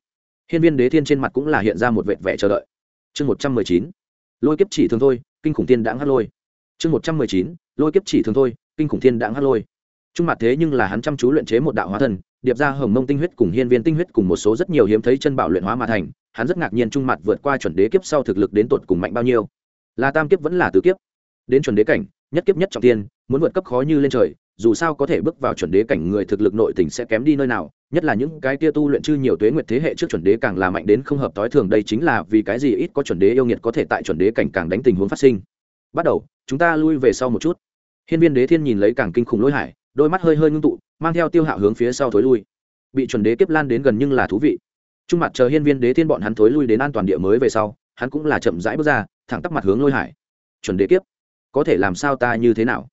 Hiên viên đế thiên trên mặt cũng là hiện ra một vệt vẻ chờ đợi. Chương một trăm mười chín. Lôi kiếp chỉ thường thôi, kinh khủng tiên đãng hát lôi. Chương một trăm mười chín. Lôi kiếp chỉ thường thôi, kinh khủng thiên đãng hát lôi. Trung mặt thế nhưng là hắn chăm chú luyện chế một đạo hóa thân, điệp ra hồng mông tinh huyết cùng hiên viên tinh huyết cùng một số rất nhiều hiếm thấy chân bảo luyện hóa mà thành, hắn rất ngạc nhiên trung mặt vượt qua chuẩn đế kiếp sau thực lực đến tột cùng mạnh bao nhiêu. Là tam kiếp vẫn là tứ kiếp. Đến chuẩn đế cảnh, nhất kiếp nhất trọng tiên muốn vượt cấp khó như lên trời, dù sao có thể bước vào chuẩn đế cảnh người thực lực nội tình sẽ kém đi nơi nào, nhất là những cái tia tu luyện chư nhiều tuế nguyệt thế hệ trước chuẩn đế càng là mạnh đến không hợp tối thường, đây chính là vì cái gì ít có chuẩn đế yêu nghiệt có thể tại chuẩn đế cảnh càng đánh tình huống phát sinh. Bắt đầu, chúng ta lui về sau một chút. Hiên viên đế thiên nhìn lấy càng kinh khủng lôi hải, đôi mắt hơi hơi ngưng tụ, mang theo tiêu hạo hướng phía sau thối lui. Bị chuẩn đế kiếp lan đến gần nhưng là thú vị. Trung mặt chờ hiên viên đế thiên bọn hắn thối lui đến an toàn địa mới về sau, hắn cũng là chậm rãi bước ra, thẳng tắp mặt hướng lôi hải. Chuẩn đế kiếp, có thể làm sao ta như thế nào?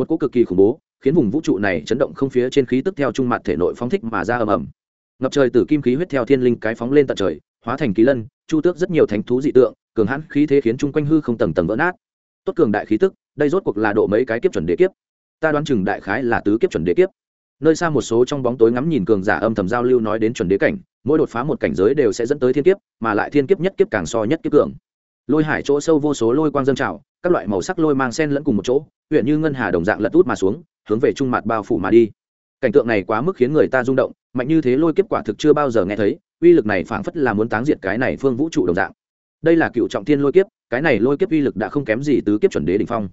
Một cỗ cực kỳ khủng bố, khiến vùng vũ trụ này chấn động không phía trên khí tức theo trung mặt thể nội phóng thích mà ra ầm ầm. Ngập trời từ kim khí huyết theo thiên linh cái phóng lên tận trời, hóa thành ký lân, chu tước rất nhiều thánh thú dị tượng, cường hãn khí thế khiến chung quanh hư không tầng tầng vỡ nát. Tốt cường đại khí tức, đây rốt cuộc là độ mấy cái kiếp chuẩn đế kiếp? Ta đoán chừng đại khái là tứ kiếp chuẩn đế kiếp. Nơi xa một số trong bóng tối ngắm nhìn cường giả âm thầm giao lưu nói đến chuẩn đế cảnh, mỗi đột phá một cảnh giới đều sẽ dẫn tới thiên kiếp, mà lại thiên kiếp nhất kiếp càng so nhất kiếp cường. Lôi hải chỗ sâu vô số lôi quang dâng trào các loại màu sắc lôi mang sen lẫn cùng một chỗ, huyện như ngân hà đồng dạng lật út mà xuống, hướng về trung mặt bao phủ mà đi. Cảnh tượng này quá mức khiến người ta rung động, mạnh như thế lôi kiếp quả thực chưa bao giờ nghe thấy, uy lực này phảng phất là muốn táng diệt cái này phương vũ trụ đồng dạng. Đây là cựu trọng thiên lôi kiếp, cái này lôi kiếp uy lực đã không kém gì tứ kiếp chuẩn đế đ ỉ n h phong.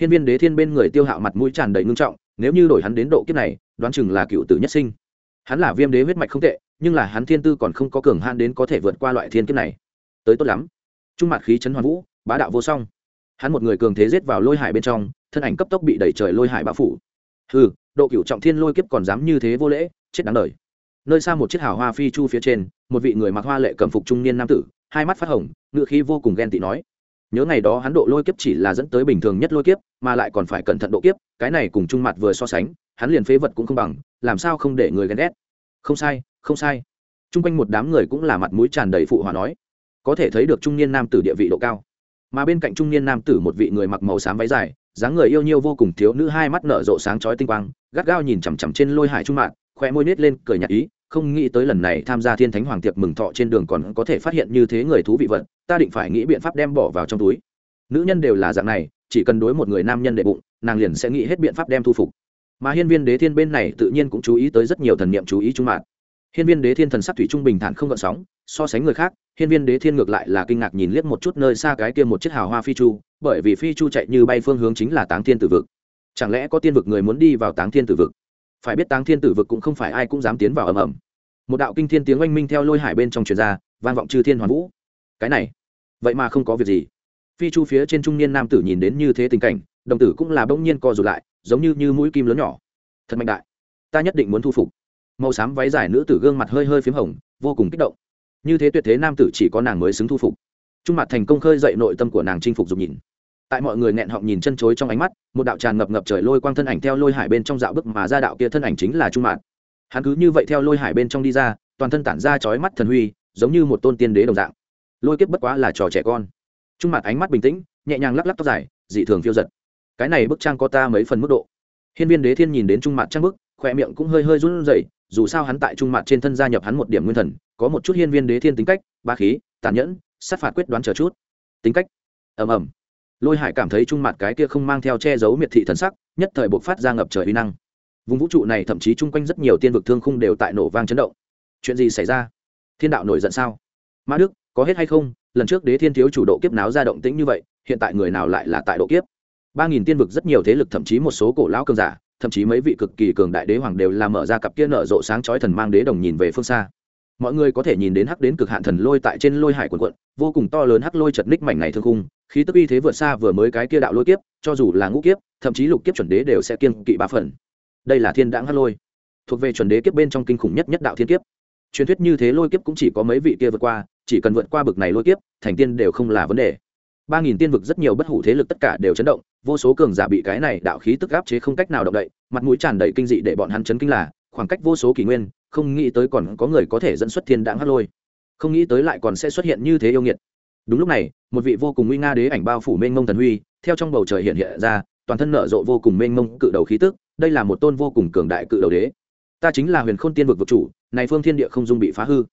Hiên viên đế thiên bên người tiêu hạo mặt mũi tràn đầy ngưng trọng, nếu như đổi hắn đến độ kiếp này, đoán chừng là cựu tử nhất sinh. Hắn là viêm đế huyết mạch không tệ, nhưng là hắn thiên tư còn không có cường han đến có thể vượt qua loại thiên kiếp này. Tới tốt lắm. Trung mặt khí chấn hoàn vũ, bá đạo vô song hắn một người cường thế giết vào lôi hải bên trong thân ảnh cấp tốc bị đẩy trời lôi hải bao phủ. Hừ, độ cựu trọng thiên lôi kiếp còn dám như thế vô lễ chết đáng đời. Nơi xa một chiếc hào hoa phi chu phía trên một vị người mặc hoa lệ cầm phục trung niên nam tử hai mắt phát hồng ngựa khí vô cùng ghen tị nói nhớ ngày đó hắn độ lôi kiếp chỉ là dẫn tới bình thường nhất lôi kiếp mà lại còn phải cẩn thận độ kiếp cái này cùng trung mặt vừa so sánh hắn liền phế vật cũng không bằng làm sao không để người ghen ghét? Không sai không sai. T r u n g quanh một đám người cũng là mặt mũi tràn đầy phụ hòa nói có thể thấy được trung niên nam tử địa vị độ cao mà bên cạnh trung niên nam tử một vị người mặc màu xám váy dài, dáng người yêu nhiêu vô cùng thiếu nữ hai mắt nở rộ sáng chói tinh quang, gắt gao nhìn chằm chằm trên lôi hải trung mạng khoe môi nít lên cười nhạt ý, không nghĩ tới lần này tham gia thiên thánh hoàng tiệc mừng thọ trên đường còn có thể phát hiện như thế người thú vị vật, ta định phải nghĩ biện pháp đem bỏ vào trong túi. Nữ nhân đều là dạng này, chỉ cần đối một người nam nhân đệ bụng, nàng liền sẽ nghĩ hết biện pháp đem thu phục. Mà hiên viên đế thiên bên này tự nhiên cũng chú ý tới rất nhiều thần niệm chú ý trung mạng hiên viên đế thiên thần sắc thủy trung bình thản không gợn sóng, so sánh người khác, hiên viên đế thiên ngược lại là kinh ngạc nhìn liếc một chút nơi xa cái kia một chiếc hào hoa phi chu, bởi vì phi chu chạy như bay phương hướng chính là táng thiên tử vực. Chẳng lẽ có tiên vực người muốn đi vào táng thiên tử vực? Phải biết táng thiên tử vực cũng không phải ai cũng dám tiến vào ầm ầm. Một đạo kinh thiên tiếng oanh minh theo lôi hải bên trong truyền ra, vang vọng chư thiên hoàn vũ. Cái này, vậy mà không có việc gì. Phi chu phía trên trung niên nam tử nhìn đến như thế tình cảnh, đồng tử cũng là bỗng nhiên co rụt lại, giống như như mũi kim lớn nhỏ. Thật mạnh đại. Ta nhất định muốn thu phục màu xám váy dài nữ tử gương mặt hơi hơi p h í m hồng, vô cùng kích động. Như thế tuyệt thế nam tử chỉ có nàng mới xứng thu phục. Trung mặt thành công khơi dậy nội tâm của nàng chinh phục dục nhìn. Tại mọi người nghẹn họng nhìn chân chối trong ánh mắt, một đạo tràn ngập ngập trời lôi quang thân ảnh theo lôi hải bên trong dạo bức mà ra đạo kia thân ảnh chính là trung mặt hắn cứ như vậy theo lôi hải bên trong đi ra, toàn thân tản ra chói mắt thần huy, giống như một tôn tiên đế đồng dạng. Lôi kiếp bất quá là trò trẻ con. Trung mặt ánh mắt bình tĩnh, nhẹ nhàng lắc lắc tóc dài, dị thường phiêu giật. Cái này bức trang có ta mấy phần mức độ. Hiên viên đế thiên nhìn đến trung mặt trang bức khỏe miệng cũng hơi hơi run rẩy dù sao hắn tại trung mặt trên thân gia nhập hắn một điểm nguyên thần, có một chút hiên viên đế thiên tính cách, ba khí, tàn nhẫn, sát phạt quyết đoán chờ chút. Tính cách? Ầm ầm. Lôi hải cảm thấy trung mặt cái kia không mang theo che giấu miệt thị thần sắc, nhất thời buộc phát ra ngập trời uy năng. Vùng vũ trụ này thậm chí chung quanh rất nhiều tiên vực thương khung đều tại nổ vang chấn động. Chuyện gì xảy ra? Thiên đạo nổi giận sao? Mã đức, có hết hay không? Lần trước đế thiên thiếu chủ độ kiếp náo ra động tĩnh như vậy, hiện tại người nào lại là tại độ kiếp? Ba nghìn tiên vực rất nhiều thế lực, thậm chí một số cổ lão cường giả thậm chí mấy vị cực kỳ cường đại đế hoàng đều làm mở ra cặp kia nở rộ sáng chói thần mang đế đồng nhìn về phương xa. Mọi người có thể nhìn đến hắc đến cực hạn thần lôi tại trên lôi hải quần quận vô cùng to lớn hắc lôi chật ních mảnh này thương khung, khí tức uy thế vượt xa vừa mới cái kia đạo lôi kiếp, cho dù là ngũ kiếp, thậm chí lục kiếp chuẩn đế đều sẽ kiên kỵ ba phần. Đây là thiên đãng hắc lôi. Thuộc về chuẩn đế kiếp bên trong kinh khủng nhất nhất đạo thiên kiếp. Truyền thuyết như thế lôi kiếp cũng chỉ có mấy vị kia vượt qua, chỉ cần vượt qua bực này lôi kiếp, thành tiên đều không là vấn đề. Ba nghìn tiên vực rất nhiều bất hủ thế lực tất cả đều chấn động vô số cường giả bị cái này đạo khí tức áp chế không cách nào động đậy, mặt mũi tràn đầy kinh dị để bọn hắn chấn kinh là, khoảng cách vô số kỷ nguyên, không nghĩ tới còn có người có thể dẫn xuất thiên đãng hắc lôi. Không nghĩ tới lại còn sẽ xuất hiện như thế yêu nghiệt. Đúng lúc này, một vị vô cùng nguy nga đế ảnh bao phủ mênh mông thần huy, theo trong bầu trời hiện hiện ra, toàn thân nở rộ vô cùng mênh mông cự đầu khí tức, đây là một tôn vô cùng cường đại cự đầu đế. Ta chính là huyền khôn tiên vực vực chủ, này phương thiên địa không dung bị phá hư.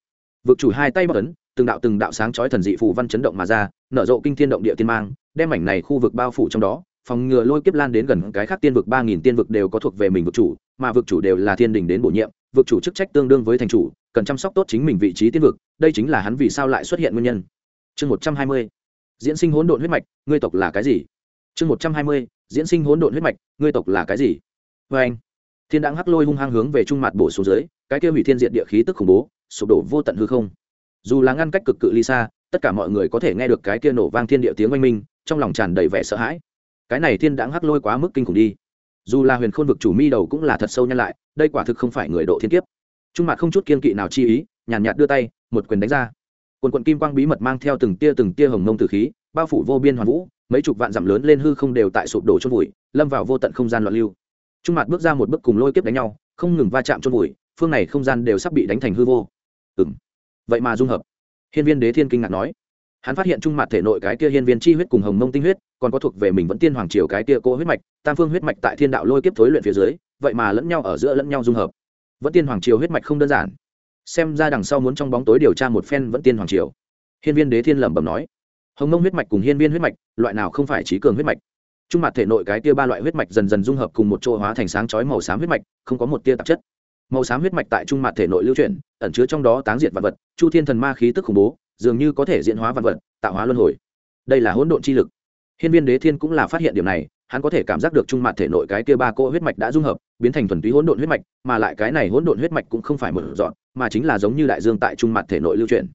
Vực chủ hai tay bắc ấn, từng đạo từng đạo sáng chói thần dị phù văn chấn động mà ra, nở rộ kinh thiên động địa tiên mang, đem mảnh này khu vực bao phủ trong đó phòng ngừa lôi kiếp lan đến gần cái khác tiên vực, ba nghìn tiên vực đều có thuộc về mình vực chủ, mà vực chủ đều là thiên đình đến bổ nhiệm, vực chủ chức trách tương đương với thành chủ, cần chăm sóc tốt chính mình vị trí tiên vực, đây chính là hắn vì sao lại xuất hiện nguyên nhân. Chương một trăm hai mươi, diễn sinh hỗn độn huyết mạch, ngươi tộc là cái gì? Chương một trăm hai mươi, diễn sinh hỗn độn huyết mạch, ngươi tộc là cái gì? Vê anh, thiên đáng hắc lôi hung hăng hướng về trung mặt bổ xuống dưới, cái kia hủy thiên diệt địa khí tức khủng bố, sụp đổ vô tận hư không. Dù là ngăn cách cực cự ly xa, tất cả mọi người có thể nghe được cái kia nổ vang thiên địa tiếng oanh minh, trong lòng tràn đầy vẻ sợ hãi cái này thiên đãng hắc lôi quá mức kinh khủng đi. Dù là huyền khôn vực chủ mi đầu cũng là thật sâu nhăn lại, đây quả thực không phải người độ thiên kiếp. Trung mặt không chút kiên kỵ nào chi ý, nhàn nhạt đưa tay, một quyền đánh ra. Quần quận kim quang bí mật mang theo từng tia từng tia hồng mông tử khí, bao phủ vô biên hoàn vũ, mấy chục vạn dặm lớn lên hư không đều tại sụp đổ chôn vùi, lâm vào vô tận không gian loạn lưu. Trung mặt bước ra một bước cùng lôi kiếp đánh nhau, không ngừng va chạm chôn vùi, phương này không gian đều sắp bị đánh thành hư vô. Ừ vậy mà dung hợp. Hiên viên đế thiên kinh ngạc nói hắn phát hiện trung mặt thể nội cái kia hiên viên chi huyết cùng hồng mông tinh huyết, còn có thuộc về mình vẫn tiên hoàng triều cái kia cô huyết mạch, tam phương huyết mạch tại thiên đạo lôi kiếp thối luyện phía dưới, vậy mà lẫn nhau ở giữa lẫn nhau dung hợp. Vẫn tiên hoàng triều huyết mạch không đơn giản. Xem ra đằng sau muốn trong bóng tối điều tra một phen vẫn tiên hoàng triều. Hiên viên đế thiên lẩm bẩm nói, hồng mông huyết mạch cùng hiên viên huyết mạch, loại nào không phải trí cường huyết mạch? Trung mặt thể nội cái tia ba loại huyết mạch dần dần dung hợp cùng một chỗ hóa thành sáng chói màu xám huyết mạch, không có một tia tạp chất. Màu xám huyết mạch tại trung mặt thể nội lưu chuyển, ẩn chứa trong đó táng diệt vật vật, chu thiên thần ma khí tức khủng bố dường như có thể diễn hóa vật vật, tạo hóa luân hồi. Đây là hỗn độn chi lực. Hiên viên đế thiên cũng là phát hiện điểm này, hắn có thể cảm giác được trung mặt thể nội cái kia ba cỗ huyết mạch đã dung hợp, biến thành thuần túy hỗn độn huyết mạch, mà lại cái này hỗn độn huyết mạch cũng không phải một dọn, mà chính là giống như đại dương tại trung mặt thể nội lưu chuyển.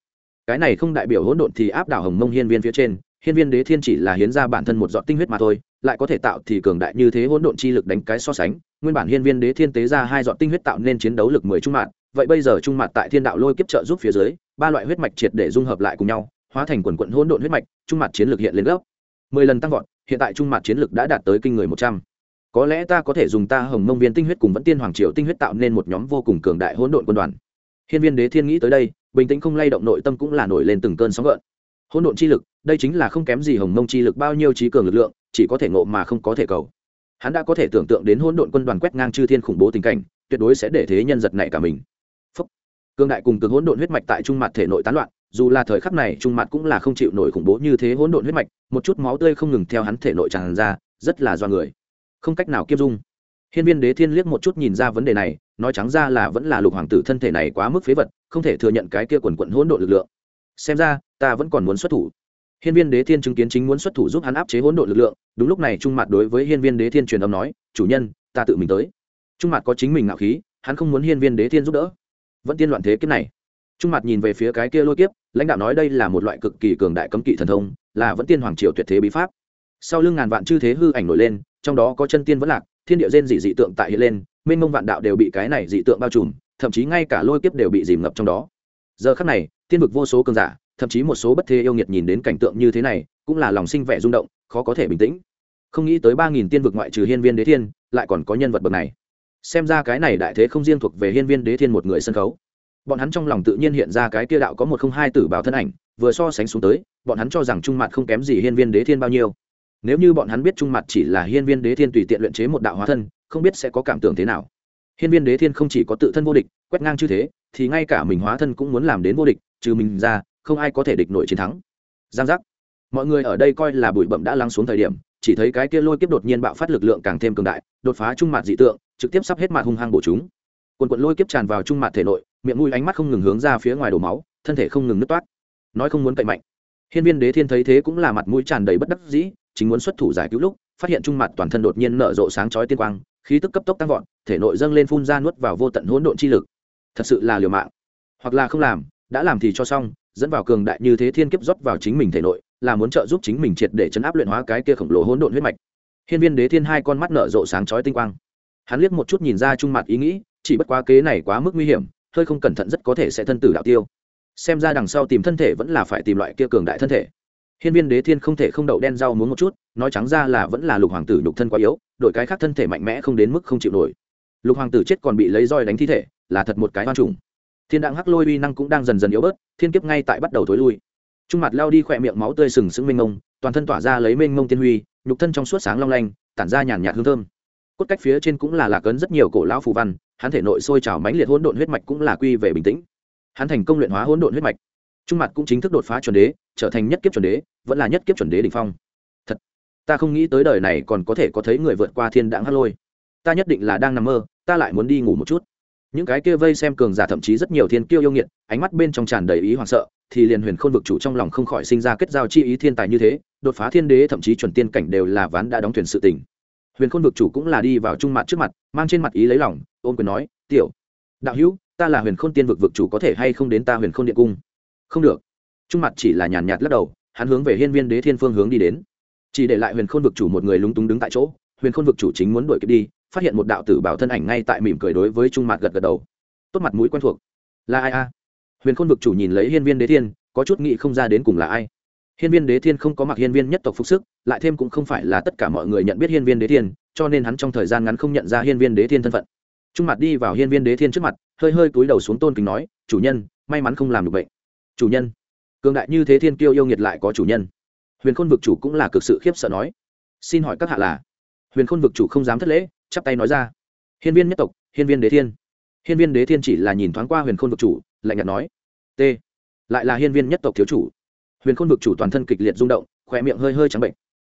Cái này không đại biểu hỗn độn thì áp đảo hồng mông hiên viên phía trên, hiên viên đế thiên chỉ là hiến ra bản thân một dọn tinh huyết mà thôi, lại có thể tạo thì cường đại như thế hỗn độn chi lực đánh cái so sánh, nguyên bản hiên viên đế thiên tế ra hai dọn tinh huyết tạo nên chiến đấu lực mười trung mạng vậy bây giờ trung mặt tại thiên đạo lôi kiếp trợ giúp phía dưới ba loại huyết mạch triệt để dung hợp lại cùng nhau, hóa thành quần quận hỗn độn huyết mạch, trung mặt chiến lược hiện lên gốc mười lần tăng vọt, hiện tại trung mặt chiến lược đã đạt tới kinh người một trăm. Có lẽ ta có thể dùng ta hồng mông viên tinh huyết cùng vẫn tiên hoàng triều tinh huyết tạo nên một nhóm vô cùng cường đại hỗn độn quân đoàn. Hiên viên đế thiên nghĩ tới đây, bình tĩnh không lay động nội tâm cũng là nổi lên từng cơn sóng gợn. Hỗn độn chi lực, đây chính là không kém gì hồng mông chi lực bao nhiêu trí cường lực lượng, chỉ có thể ngộ mà không có thể cầu. Hắn đã có thể tưởng tượng đến hỗn độn quân đoàn quét ngang chư thiên khủng bố tình cảnh, tuyệt đối sẽ để thế nhân giật nảy cả mình cương đại cùng cường hỗn độn huyết mạch tại trung mặt thể nội tán loạn, dù là thời khắc này trung mặt cũng là không chịu nổi khủng bố như thế hỗn độn huyết mạch, một chút máu tươi không ngừng theo hắn thể nội tràn ra, rất là do người. Không cách nào kiêm dung. Hiên viên đế thiên liếc một chút nhìn ra vấn đề này, nói trắng ra là vẫn là lục hoàng tử thân thể này quá mức phế vật, không thể thừa nhận cái kia quần quận hỗn độn lực lượng. Xem ra, ta vẫn còn muốn xuất thủ. Hiên viên đế thiên chứng kiến chính muốn xuất thủ giúp hắn áp chế hỗn độn lực lượng, đúng lúc này trung mặt đối với hiên viên đế thiên truyền âm nói, chủ nhân, ta tự mình tới. Trung mặt có chính mình ngạo khí, hắn không muốn hiên viên đế thiên giúp đỡ vẫn tiên loạn thế kiếp này. Trung mặt nhìn về phía cái kia lôi kiếp, lãnh đạo nói đây là một loại cực kỳ cường đại cấm kỵ thần thông, là vẫn tiên hoàng triều tuyệt thế bí pháp. Sau lưng ngàn vạn chư thế hư ảnh nổi lên, trong đó có chân tiên vẫn lạc, thiên địa rên dị dị tượng tại hiện lên, mênh mông vạn đạo đều bị cái này dị tượng bao trùm, thậm chí ngay cả lôi kiếp đều bị dìm ngập trong đó. Giờ khắc này, tiên vực vô số cường giả, thậm chí một số bất thế yêu nghiệt nhìn đến cảnh tượng như thế này, cũng là lòng sinh vẻ rung động, khó có thể bình tĩnh. Không nghĩ tới ba nghìn tiên vực ngoại trừ hiên viên đế thiên, lại còn có nhân vật bậc này xem ra cái này đại thế không riêng thuộc về hiên viên đế thiên một người sân khấu. Bọn hắn trong lòng tự nhiên hiện ra cái kia đạo có một không hai tử bảo thân ảnh, vừa so sánh xuống tới, bọn hắn cho rằng trung mặt không kém gì hiên viên đế thiên bao nhiêu. Nếu như bọn hắn biết trung mặt chỉ là hiên viên đế thiên tùy tiện luyện chế một đạo hóa thân, không biết sẽ có cảm tưởng thế nào. Hiên viên đế thiên không chỉ có tự thân vô địch, quét ngang chư thế, thì ngay cả mình hóa thân cũng muốn làm đến vô địch, trừ mình ra, không ai có thể địch nổi chiến thắng. Giang giác. Mọi người ở đây coi là bụi bậm đã lắng xuống thời điểm, chỉ thấy cái kia lôi kiếp đột nhiên bạo phát lực lượng càng thêm cường đại, đột phá trung mặt dị tượng trực tiếp sắp hết mặt hung hăng bổ chúng. Quần quận lôi kiếp tràn vào trung mặt thể nội, miệng mũi ánh mắt không ngừng hướng ra phía ngoài đổ máu, thân thể không ngừng nứt toát. Nói không muốn cậy mạnh. Hiên viên đế thiên thấy thế cũng là mặt mũi tràn đầy bất đắc dĩ, chính muốn xuất thủ giải cứu lúc, phát hiện trung mặt toàn thân đột nhiên nở rộ sáng chói tiên quang, khí tức cấp tốc tăng vọt, thể nội dâng lên phun ra nuốt vào vô tận hỗn độn chi lực. Thật sự là liều mạng. Hoặc là không làm, đã làm thì cho xong, dẫn vào cường đại như thế thiên kiếp rót vào chính mình thể nội, là muốn trợ giúp chính mình triệt để chấn áp luyện hóa cái kia khổng lồ hỗn độn huyết mạch. Hiên viên đế thiên hai con mắt nở rộ sáng chói tinh quang hắn liếc một chút nhìn ra trung mặt ý nghĩ, chỉ bất quá kế này quá mức nguy hiểm, hơi không cẩn thận rất có thể sẽ thân tử đạo tiêu. Xem ra đằng sau tìm thân thể vẫn là phải tìm loại kia cường đại thân thể. Hiên viên đế thiên không thể không đậu đen rau muốn một chút, nói trắng ra là vẫn là lục hoàng tử nhục thân quá yếu đội cái khác thân thể mạnh mẽ không đến mức không chịu nổi. Lục hoàng tử chết còn bị lấy roi đánh thi thể, là thật một cái hoang trùng thiên đặng hắc lôi uy năng cũng đang dần dần yếu bớt, thiên kiếp ngay tại bắt đầu thối lui. Trung mặt lao đi khỏe miệng máu tươi sừng sững mênh mông, toàn thân tỏa ra lấy mênh mông tiên huy, nhục thân trong suốt sáng long lanh, tản ra nhàn nhạt hương thơm cốt cách phía trên cũng là lạc ấn rất nhiều cổ lão phù văn, hắn thể nội sôi trào mãnh liệt hỗn độn huyết mạch cũng là quy về bình tĩnh. Hắn thành công luyện hóa hỗn độn huyết mạch. Trung mặt cũng chính thức đột phá chuẩn đế, trở thành nhất kiếp chuẩn đế, vẫn là nhất kiếp chuẩn đế đỉnh phong. Thật, ta không nghĩ tới đời này còn có thể có thấy người vượt qua thiên đãng hát lôi. Ta nhất định là đang nằm mơ, ta lại muốn đi ngủ một chút. Những cái kia vây xem cường giả thậm chí rất nhiều thiên kiêu yêu nghiệt, ánh mắt bên trong tràn đầy ý hoảng sợ, thì liền huyền khôn vực chủ trong lòng không khỏi sinh ra kết giao chi ý thiên tài như thế, đột phá thiên đế thậm chí chuẩn tiên cảnh đều là ván đã đóng thuyền sự tình huyền khôn vực chủ cũng là đi vào trung mặt trước mặt, mang trên mặt ý lấy lòng, ôm quyền nói, tiểu đạo hữu, ta là huyền khôn tiên vực vực chủ có thể hay không đến ta huyền khôn điện cung? Không được. Trung mặt chỉ là nhàn nhạt lắc đầu, hắn hướng về hiên viên đế thiên phương hướng đi đến. Chỉ để lại huyền khôn vực chủ một người lúng túng đứng tại chỗ, huyền khôn vực chủ chính muốn đuổi kịp đi, phát hiện một đạo tử bảo thân ảnh ngay tại mỉm cười đối với trung mặt gật gật đầu. Tốt mặt mũi quen thuộc. Là ai a? Huyền khôn vực chủ nhìn lấy hiên viên đế thiên, có chút nghĩ không ra đến cùng là ai hiên viên đế thiên không có mặc hiên viên nhất tộc phục sức, lại thêm cũng không phải là tất cả mọi người nhận biết hiên viên đế thiên, cho nên hắn trong thời gian ngắn không nhận ra hiên viên đế thiên thân phận. Trung mặt đi vào hiên viên đế thiên trước mặt, hơi hơi cúi đầu xuống tôn kính nói, chủ nhân, may mắn không làm được bệnh. Chủ nhân? Cường đại như thế thiên kiêu yêu nghiệt lại có chủ nhân. Huyền khôn vực chủ cũng là cực sự khiếp sợ nói. Xin hỏi các hạ là? Huyền khôn vực chủ không dám thất lễ, chắp tay nói ra. Hiên viên nhất tộc, hiên viên đế thiên. Hiên viên đế thiên chỉ là nhìn thoáng qua huyền khôn vực chủ, lạnh nhạt nói. T, lại là hiên viên nhất tộc thiếu chủ huyền khôn vực chủ toàn thân kịch liệt rung động khỏe miệng hơi hơi trắng bệnh.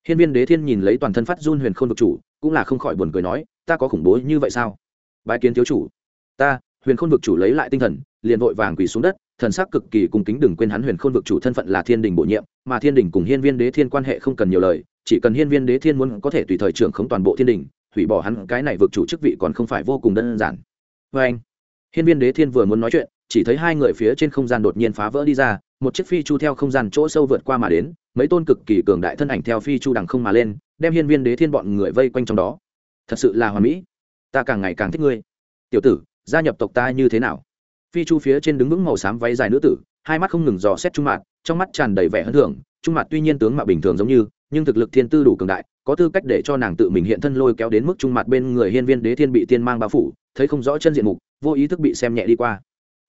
Hiên viên đế thiên nhìn lấy toàn thân phát run huyền khôn vực chủ, cũng là không khỏi buồn cười nói, ta có khủng bố như vậy sao? Bái kiến thiếu chủ. Ta, huyền khôn vực chủ lấy lại tinh thần, liền vội vàng quỳ xuống đất, thần sắc cực kỳ cung kính đừng quên hắn huyền khôn vực chủ thân phận là thiên đình bổ nhiệm, mà thiên đình cùng hiên viên đế thiên quan hệ không cần nhiều lời, chỉ cần hiên viên đế thiên muốn có thể tùy thời trưởng khống toàn bộ thiên đình, hủy bỏ hắn cái này vực chủ chức vị còn không phải vô cùng đơn giản. Vê anh hiên viên đế thiên vừa muốn nói chuyện chỉ thấy hai người phía trên không gian đột nhiên phá vỡ đi ra, một chiếc phi chu theo không gian chỗ sâu vượt qua mà đến, mấy tôn cực kỳ cường đại thân ảnh theo phi chu đằng không mà lên, đem hiên viên đế thiên bọn người vây quanh trong đó. Thật sự là hoàn mỹ. Ta càng ngày càng thích ngươi. Tiểu tử, gia nhập tộc ta như thế nào? Phi chu phía trên đứng vững màu xám váy dài nữ tử, hai mắt không ngừng dò xét trung mặt, trong mắt tràn đầy vẻ hân thưởng. Trung mặt tuy nhiên tướng mạo bình thường giống như, nhưng thực lực thiên tư đủ cường đại, có tư cách để cho nàng tự mình hiện thân lôi kéo đến mức trung mặt bên người hiên viên đế thiên bị tiên mang bao phủ, thấy không rõ chân diện mục, vô ý thức bị xem nhẹ đi qua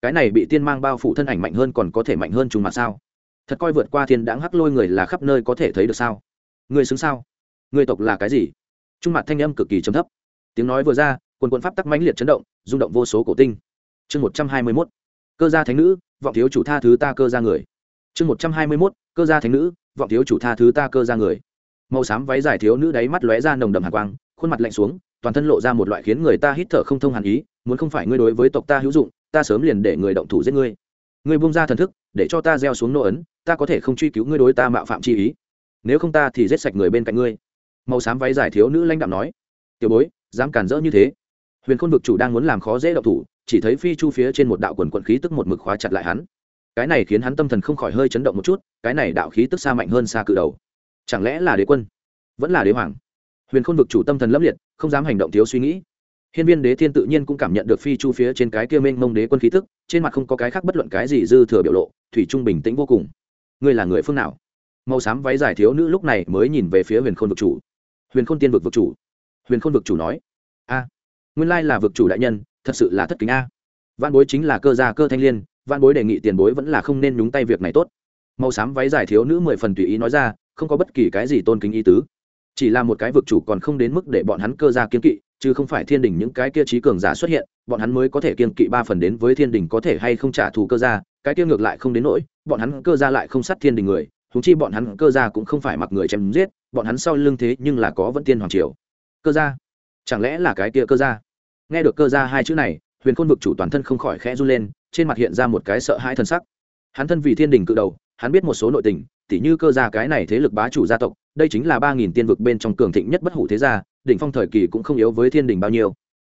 cái này bị tiên mang bao phủ thân ảnh mạnh hơn còn có thể mạnh hơn chúng mặt sao? Thật coi vượt qua thiên đáng hắc lôi người là khắp nơi có thể thấy được sao? Người xứng sao? Người tộc là cái gì? Trung mặt thanh âm cực kỳ trầm thấp. Tiếng nói vừa ra, quần quần pháp tắc mãnh liệt chấn động, rung động vô số cổ tinh. Chương một trăm hai mươi mốt, cơ gia thánh nữ, vọng thiếu chủ tha thứ ta cơ gia người. Chương một trăm hai mươi mốt, cơ gia thánh nữ, vọng thiếu chủ tha thứ ta cơ gia người. Màu xám váy dài thiếu nữ đáy mắt lóe ra nồng đậm hàn quang, khuôn mặt lạnh xuống, toàn thân lộ ra một loại khiến người ta hít thở không thông hàn ý, muốn không phải ngươi đối với tộc ta hữu dụng ta sớm liền để người động thủ giết ngươi. Ngươi buông ra thần thức, để cho ta gieo xuống nô ấn, ta có thể không truy cứu ngươi đối ta mạo phạm chi ý. Nếu không ta thì giết sạch người bên cạnh ngươi. Màu xám váy dài thiếu nữ lãnh đạm nói. Tiểu bối, dám cản rỡ như thế? Huyền khôn vực chủ đang muốn làm khó dễ động thủ, chỉ thấy phi chu phía trên một đạo quần quận khí tức một mực khóa chặt lại hắn. Cái này khiến hắn tâm thần không khỏi hơi chấn động một chút, cái này đạo khí tức xa mạnh hơn xa cự đầu. Chẳng lẽ là đế quân? Vẫn là đế hoàng? Huyền khôn vực chủ tâm thần lấp liệt, không dám hành động thiếu suy nghĩ hiên viên đế thiên tự nhiên cũng cảm nhận được phi chu phía trên cái kia mênh mông đế quân khí tức, trên mặt không có cái khác bất luận cái gì dư thừa biểu lộ, thủy trung bình tĩnh vô cùng. Ngươi là người phương nào? Màu xám váy dài thiếu nữ lúc này mới nhìn về phía huyền khôn vực chủ. Huyền khôn tiên vực vực chủ. Huyền khôn vực chủ nói, a, nguyên lai là vực chủ đại nhân, thật sự là thất kính a. Vạn bối chính là cơ gia cơ thanh liên, Vạn bối đề nghị tiền bối vẫn là không nên nhúng tay việc này tốt. Màu xám váy dài thiếu nữ mười phần tùy ý nói ra, không có bất kỳ cái gì tôn kính ý tứ. Chỉ là một cái vực chủ còn không đến mức để bọn hắn cơ gia kiên kỵ chứ không phải thiên đình những cái kia trí cường giả xuất hiện, bọn hắn mới có thể kiên kỵ ba phần đến với thiên đình có thể hay không trả thù cơ gia, cái kia ngược lại không đến nỗi, bọn hắn cơ gia lại không sát thiên đình người thúng chi bọn hắn cơ gia cũng không phải mặc người chém giết, bọn hắn sau lưng thế nhưng là có vẫn tiên hoàng triều. Cơ gia? Chẳng lẽ là cái kia cơ gia? Nghe được cơ gia hai chữ này, huyền khôn vực chủ toàn thân không khỏi khẽ run lên, trên mặt hiện ra một cái sợ hãi thân sắc. Hắn thân vì thiên đình cự đầu, hắn biết một số nội tình, tỉ như cơ gia cái này thế lực bá chủ gia tộc, đây chính là ba nghìn tiên vực bên trong cường thịnh nhất bất hủ thế gia đỉnh phong thời kỳ cũng không yếu với thiên đình bao nhiêu.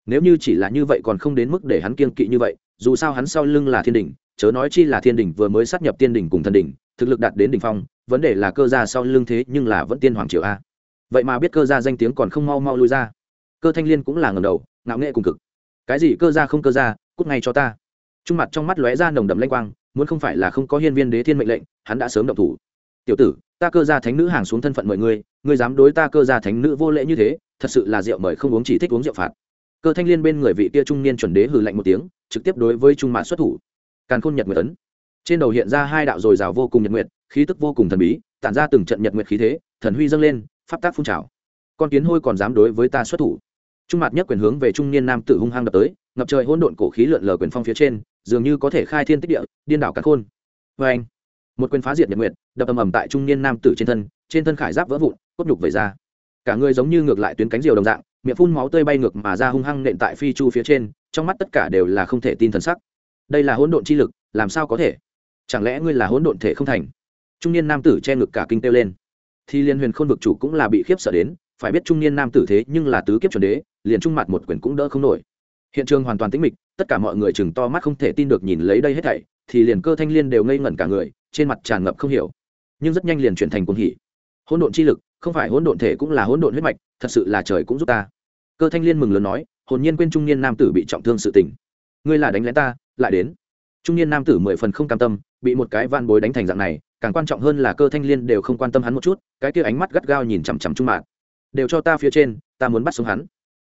Nếu như chỉ là như vậy còn không đến mức để hắn kiên kỵ như vậy, dù sao hắn sau lưng là thiên đình chớ nói chi là thiên đình vừa mới sát nhập tiên đình cùng thần đình thực lực đạt đến đỉnh phong, vấn đề là cơ gia sau lưng thế nhưng là vẫn tiên hoàng triều a. Vậy mà biết cơ gia danh tiếng còn không mau mau lui ra. Cơ thanh liên cũng là ngầm đầu, ngạo nghệ cùng cực. Cái gì cơ gia không cơ gia, cút ngay cho ta. Trung mặt trong mắt lóe ra nồng đậm lanh quang, muốn không phải là không có hiên viên đế thiên mệnh lệnh, hắn đã sớm động thủ. Tiểu tử, ta cơ gia thánh nữ hàng xuống thân phận mời ngươi ngươi dám đối ta cơ gia thánh nữ vô lễ như thế thật sự là rượu mời không uống chỉ thích uống rượu phạt. Cơ thanh liên bên người vị kia trung niên chuẩn đế hừ lạnh một tiếng, trực tiếp đối với trung mã xuất thủ. Càn khôn nhật nguyệt ấn. Trên đầu hiện ra hai đạo dồi dào vô cùng nhật nguyệt, khí tức vô cùng thần bí, tản ra từng trận nhật nguyệt khí thế, thần huy dâng lên, pháp tác phun trào. Con kiến hôi còn dám đối với ta xuất thủ. Trung mặt nhất quyền hướng về trung niên nam tử hung hăng đập tới, ngập trời hỗn độn cổ khí lượn lờ quyền phong phía trên, dường như có thể khai thiên tích địa, điên đảo càn khôn. Vê anh một quyền phá diệt nhật nguyệt, đập ầm ầm tại trung niên nam tử trên thân trên thân khải giáp vỡ vụn, cốt nhục vẩy ra cả người giống như ngược lại tuyến cánh diều đồng dạng, miệng phun máu tươi bay ngược mà ra hung hăng nện tại phi chu phía trên, trong mắt tất cả đều là không thể tin thần sắc. Đây là hỗn độn chi lực, làm sao có thể? Chẳng lẽ ngươi là hỗn độn thể không thành? Trung niên nam tử che ngực cả kinh têu lên. Thì liên huyền khôn vực chủ cũng là bị khiếp sợ đến, phải biết trung niên nam tử thế nhưng là tứ kiếp chuẩn đế, liền trung mặt một quyền cũng đỡ không nổi. Hiện trường hoàn toàn tĩnh mịch, tất cả mọi người chừng to mắt không thể tin được nhìn lấy đây hết thảy, thì liền cơ thanh liên đều ngây ngẩn cả người, trên mặt tràn ngập không hiểu. Nhưng rất nhanh liền chuyển thành cuồng hỉ. Hỗn độn chi lực không phải hỗn độn thể cũng là hỗn độn huyết mạch, thật sự là trời cũng giúp ta. Cơ thanh liên mừng lớn nói, hồn nhiên quên trung niên nam tử bị trọng thương sự tình. Ngươi là đánh lén ta, lại đến. Trung niên nam tử mười phần không cam tâm, bị một cái van bối đánh thành dạng này, càng quan trọng hơn là cơ thanh liên đều không quan tâm hắn một chút, cái kia ánh mắt gắt gao nhìn chằm chằm trung mạng đều cho ta phía trên, ta muốn bắt sống hắn.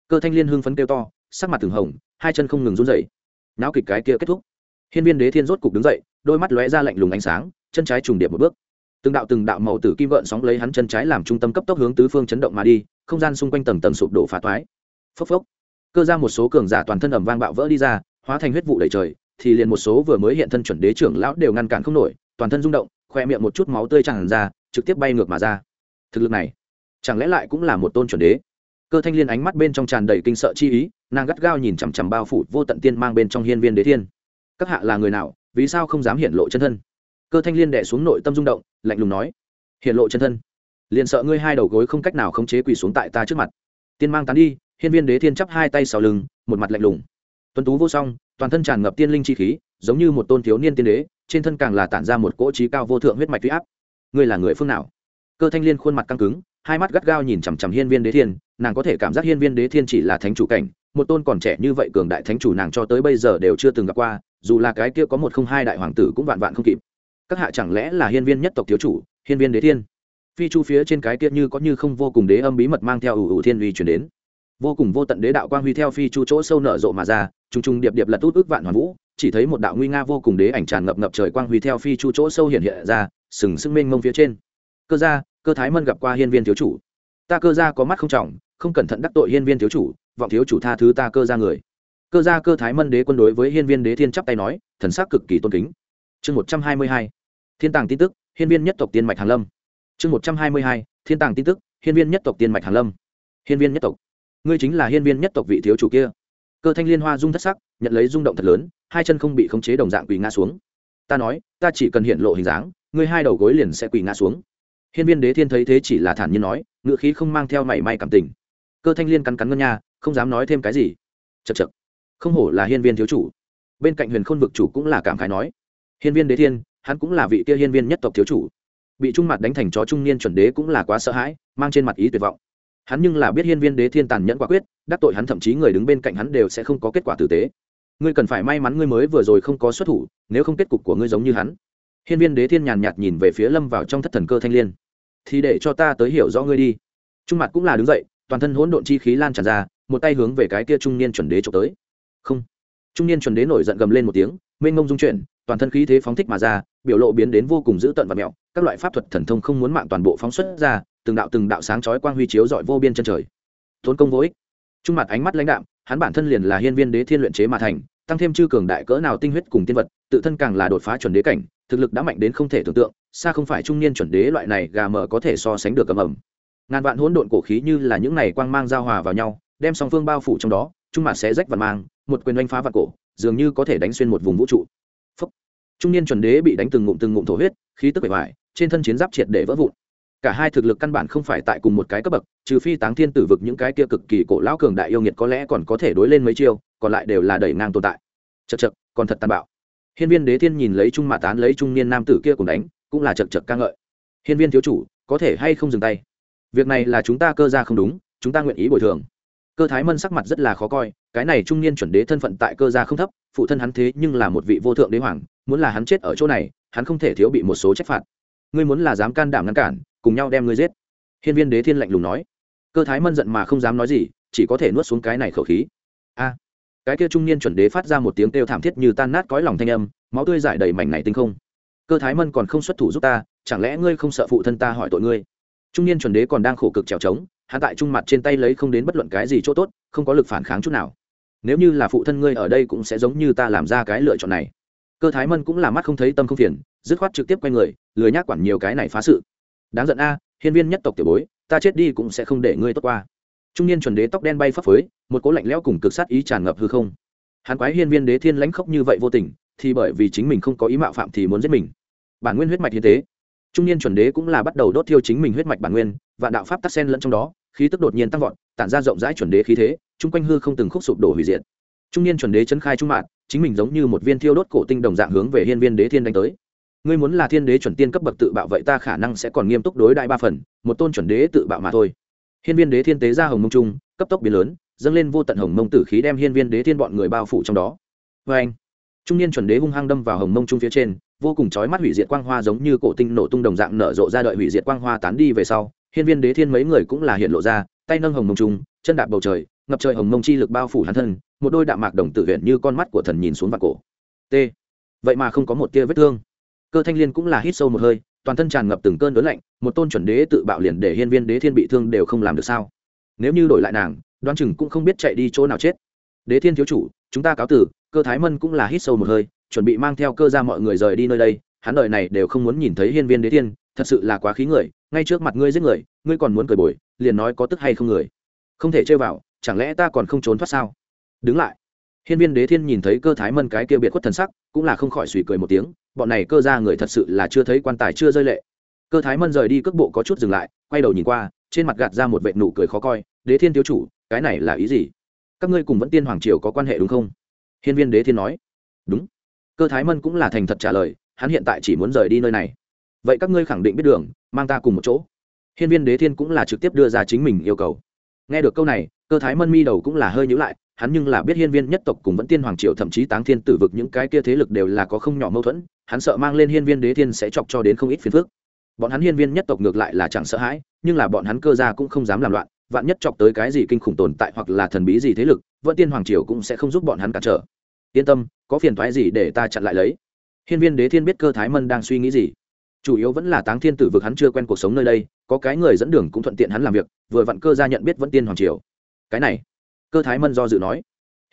Cơ thanh liên hưng phấn kêu to, sắc mặt từng hồng, hai chân không ngừng run dậy Náo kịch cái kia kết thúc. Hiên viên đế thiên rốt cục đứng dậy, đôi mắt lóe ra lạnh lùng ánh sáng, chân trái trùng điệp một bước từng đạo từng đạo màu tử kim gợn sóng lấy hắn chân trái làm trung tâm cấp tốc hướng tứ phương chấn động mà đi, không gian xung quanh tầng tầng sụp đổ phá toái. Phốc phốc. Cơ ra một số cường giả toàn thân ẩm vang bạo vỡ đi ra, hóa thành huyết vụ đầy trời, thì liền một số vừa mới hiện thân chuẩn đế trưởng lão đều ngăn cản không nổi, toàn thân rung động, khoe miệng một chút máu tươi tràn ra, trực tiếp bay ngược mà ra. Thực lực này, chẳng lẽ lại cũng là một tôn chuẩn đế? Cơ thanh liên ánh mắt bên trong tràn đầy kinh sợ chi ý, nàng gắt gao nhìn chằm chằm bao phủ vô tận tiên mang bên trong hiên viên đế thiên. Các hạ là người nào, vì sao không dám hiện lộ chân thân? Cơ thanh liên đẻ xuống nội tâm rung động, lạnh lùng nói hiện lộ chân thân, liền sợ ngươi hai đầu gối không cách nào khống chế quỳ xuống tại ta trước mặt. Tiên mang tán đi, hiên viên đế thiên chắp hai tay sau lưng, một mặt lạnh lùng. Tuấn tú vô song, toàn thân tràn ngập tiên linh chi khí, giống như một tôn thiếu niên tiên đế, trên thân càng là tản ra một cỗ trí cao vô thượng huyết mạch huy áp. Ngươi là người phương nào? Cơ thanh liên khuôn mặt căng cứng, hai mắt gắt gao nhìn chằm chằm hiên viên đế thiên, nàng có thể cảm giác hiên viên đế thiên chỉ là thánh chủ cảnh, một tôn còn trẻ như vậy cường đại thánh chủ nàng cho tới bây giờ đều chưa từng gặp qua, dù là cái kia có một không hai đại hoàng tử cũng vạn vạn không kịp các hạ chẳng lẽ là hiên viên nhất tộc thiếu chủ, hiên viên đế thiên? Phi chu phía trên cái kia như có như không vô cùng đế âm bí mật mang theo ủ ủ thiên uy chuyển đến. Vô cùng vô tận đế đạo quang huy theo phi chu chỗ sâu nở rộ mà ra, trùng trùng điệp điệp lật út ước vạn hoàn vũ, chỉ thấy một đạo nguy nga vô cùng đế ảnh tràn ngập ngập trời quang huy theo phi chu chỗ sâu hiện hiện ra, sừng sững mênh mông phía trên. Cơ gia, cơ thái mân gặp qua hiên viên thiếu chủ. Ta cơ gia có mắt không trọng, không cẩn thận đắc tội hiên viên thiếu chủ, vọng thiếu chủ tha thứ ta cơ gia người. Cơ gia cơ thái mân đế quân đối với hiên viên đế thiên chắp tay nói, thần sắc cực kỳ tôn kính. Chương một trăm hai mươi hai thiên tàng tin tức, hiên viên nhất tộc tiên mạch hàn lâm. Chương một trăm hai mươi hai, thiên tàng tin tức, hiên viên nhất tộc tiên mạch hàn lâm. Hiên viên nhất tộc. Ngươi chính là hiên viên nhất tộc vị thiếu chủ kia. Cơ thanh liên hoa rung thất sắc, nhận lấy rung động thật lớn, hai chân không bị khống chế đồng dạng quỳ ngã xuống. Ta nói, ta chỉ cần hiện lộ hình dáng, ngươi hai đầu gối liền sẽ quỳ ngã xuống. Hiên viên đế thiên thấy thế chỉ là thản nhiên nói, ngựa khí không mang theo mảy may cảm tình. Cơ thanh liên cắn cắn ngân nha, không dám nói thêm cái gì. Chật chật không hổ là hiên viên thiếu chủ. Bên cạnh huyền khôn vực chủ cũng là cảm khái nói. Hiên viên đế thiên hắn cũng là vị kia hiên viên nhất tộc thiếu chủ. Bị trung mặt đánh thành chó trung niên chuẩn đế cũng là quá sợ hãi, mang trên mặt ý tuyệt vọng. Hắn nhưng là biết hiên viên đế thiên tàn nhẫn quả quyết, đắc tội hắn thậm chí người đứng bên cạnh hắn đều sẽ không có kết quả tử tế. Ngươi cần phải may mắn ngươi mới vừa rồi không có xuất thủ, nếu không kết cục của ngươi giống như hắn. Hiên viên đế thiên nhàn nhạt nhìn về phía lâm vào trong thất thần cơ thanh l i ê n thì để cho ta tới hiểu rõ ngươi đi. Trung mặt cũng là đứng dậy, toàn thân hỗn độn chi khí lan tràn ra, một tay hướng về cái kia trung niên chuẩn đế trộm tới. Không. Trung niên chuẩn đế nổi giận gầm lên một tiếng, mênh mông dung chuyển toàn thân khí thế phóng thích mà ra, biểu lộ biến đến vô cùng dữ tợn và mẹo, các loại pháp thuật thần thông không muốn mạng toàn bộ phóng xuất ra, từng đạo từng đạo sáng chói quang huy chiếu dọi vô biên chân trời. Tốn công vô ích. Trung mặt ánh mắt lãnh đạm, hắn bản thân liền là hiên viên đế thiên luyện chế mà thành, tăng thêm chư cường đại cỡ nào tinh huyết cùng tiên vật, tự thân càng là đột phá chuẩn đế cảnh, thực lực đã mạnh đến không thể tưởng tượng, xa không phải trung niên chuẩn đế loại này gà mờ có thể so sánh được cầm ẩm ngàn vạn hỗn độn cổ khí như là những này quang mang giao hòa vào nhau, đem song phương bao phủ trong đó, trung mặt sẽ rách và mang, một quyền oanh phá vạn cổ, dường như có thể đánh xuyên một vùng vũ trụ trung niên chuẩn đế bị đánh từng ngụm từng ngụm thổ huyết, khí tức bể ngoài trên thân chiến giáp triệt để vỡ vụn. Cả hai thực lực căn bản không phải tại cùng một cái cấp bậc, trừ phi táng thiên tử vực những cái kia cực kỳ cổ lão cường đại yêu nghiệt có lẽ còn có thể đối lên mấy chiêu, còn lại đều là đẩy ngang tồn tại. Chật chật còn thật tàn bạo. Hiên viên đế thiên nhìn lấy trung mạ tán, lấy trung niên nam tử kia cùng đánh, cũng là chật chật ca ngợi. Hiên viên thiếu chủ, có thể hay không dừng tay? Việc này là chúng ta cơ ra không đúng, chúng ta nguyện ý bồi thường. Cơ thái mân sắc mặt rất là khó coi cái này trung niên chuẩn đế thân phận tại cơ gia không thấp, phụ thân hắn thế nhưng là một vị vô thượng đế hoàng, muốn là hắn chết ở chỗ này, hắn không thể thiếu bị một số trách phạt. Ngươi muốn là dám can đảm ngăn cản, cùng nhau đem ngươi giết. Hiên viên đế thiên lạnh lùng nói. Cơ thái mân giận mà không dám nói gì, chỉ có thể nuốt xuống cái này khẩu khí. A, cái kia trung niên chuẩn đế phát ra một tiếng kêu thảm thiết như tan nát cõi lòng thanh âm, máu tươi giải đầy mảnh này tinh không. Cơ thái mân còn không xuất thủ giúp ta, chẳng lẽ ngươi không sợ phụ thân ta hỏi tội ngươi? Trung niên chuẩn đế còn đang khổ cực trèo trống hạ tại trung mặt trên tay lấy không đến bất luận cái gì chỗ tốt, không có lực phản kháng chút nào nếu như là phụ thân ngươi ở đây cũng sẽ giống như ta làm ra cái lựa chọn này. Cơ thái mân cũng là mắt không thấy tâm không phiền, dứt khoát trực tiếp quay người, lười nhác quản nhiều cái này phá sự. Đáng giận a, hiên viên nhất tộc tiểu bối, ta chết đi cũng sẽ không để ngươi tốt qua. Trung niên chuẩn đế tóc đen bay phấp phới, một cố lạnh lẽo cùng cực sát ý tràn ngập hư không. Hàn quái hiên viên đế thiên lãnh khốc như vậy vô tình, thì bởi vì chính mình không có ý mạo phạm thì muốn giết mình. Bản nguyên huyết mạch hiến tế. Trung niên chuẩn đế cũng là bắt đầu đốt thiêu chính mình huyết mạch bản nguyên và đạo pháp tắc sen lẫn trong đó khí tức đột nhiên tăng vọt, tản ra rộng rãi chuẩn đế khí thế, chung quanh hư không từng khúc sụp đổ hủy diệt. Trung niên chuẩn đế chấn khai trung mạng chính mình giống như một viên thiêu đốt cổ tinh đồng dạng hướng về hiên viên đế thiên đánh tới. Ngươi muốn là thiên đế chuẩn tiên cấp bậc tự bạo vậy ta khả năng sẽ còn nghiêm túc đối đại ba phần, một tôn chuẩn đế tự bạo mà thôi. Hiên viên đế thiên tế ra hồng mông trung, cấp tốc biến lớn, dâng lên vô tận hồng mông tử khí đem hiên viên đế thiên bọn người bao phủ trong đó. Vê anh, trung niên chuẩn đế hung hăng đâm vào hồng mông trung phía trên, vô cùng chói mắt hủy diệt quang hoa giống như cổ tinh nổ tung đồng dạng nở rộ ra đợi hủy diệt quang hoa tán đi về sau hiên viên đế thiên mấy người cũng là hiện lộ ra, tay nâng hồng mông trung chân đạp bầu trời, ngập trời hồng mông chi lực bao phủ hắn thân, một đôi đạm mạc đồng tử huyện như con mắt của thần nhìn xuống vào cổ. T. Vậy mà không có một tia vết thương. Cơ thanh liên cũng là hít sâu một hơi, toàn thân tràn ngập từng cơn đớn lạnh, một tôn chuẩn đế tự bạo liền để hiên viên đế thiên bị thương đều không làm được sao. Nếu như đổi lại nàng đoan chừng cũng không biết chạy đi chỗ nào chết. Đế thiên thiếu chủ, chúng ta cáo tử, cơ thái mân cũng là hít sâu một hơi, chuẩn bị mang theo cơ ra mọi người rời đi nơi đây, hắn đời này đều không muốn nhìn thấy hiên viên đế thiên thật sự là quá khí người, ngay trước mặt ngươi giết người, ngươi còn muốn cười bồi, liền nói có tức hay không người. Không thể chơi vào, chẳng lẽ ta còn không trốn thoát sao? Đứng lại. Hiên viên đế thiên nhìn thấy cơ thái mân cái kia biệt khuất thần sắc, cũng là không khỏi suy cười một tiếng, bọn này cơ ra người thật sự là chưa thấy quan tài chưa rơi lệ. Cơ thái mân rời đi cước bộ có chút dừng lại, quay đầu nhìn qua, trên mặt gạt ra một vệ nụ cười khó coi, đế thiên thiếu chủ, cái này là ý gì? Các ngươi cùng vẫn tiên hoàng triều có quan hệ đúng không? Hiên viên đế thiên nói. Đúng. Cơ thái mân cũng là thành thật trả lời, hắn hiện tại chỉ muốn rời đi nơi này vậy các ngươi khẳng định biết đường, mang ta cùng một chỗ. Hiên viên đế thiên cũng là trực tiếp đưa ra chính mình yêu cầu. Nghe được câu này, cơ thái mân mi đầu cũng là hơi nhữ lại, hắn nhưng là biết hiên viên nhất tộc cùng vẫn tiên hoàng triều thậm chí táng thiên tử vực những cái kia thế lực đều là có không nhỏ mâu thuẫn, hắn sợ mang lên hiên viên đế thiên sẽ chọc cho đến không ít phiền phức. Bọn hắn hiên viên nhất tộc ngược lại là chẳng sợ hãi, nhưng là bọn hắn cơ gia cũng không dám làm loạn, vạn nhất chọc tới cái gì kinh khủng tồn tại hoặc là thần bí gì thế lực, vẫn tiên hoàng triều cũng sẽ không giúp bọn hắn cản trở. Yên tâm, có phiền thoái gì để ta chặn lại lấy. Hiên viên đế thiên biết cơ thái mân đang suy nghĩ gì chủ yếu vẫn là táng thiên tử vực hắn chưa quen cuộc sống nơi đây, có cái người dẫn đường cũng thuận tiện hắn làm việc, vừa vặn cơ gia nhận biết vẫn tiên hoàng triều. Cái này, cơ thái mân do dự nói.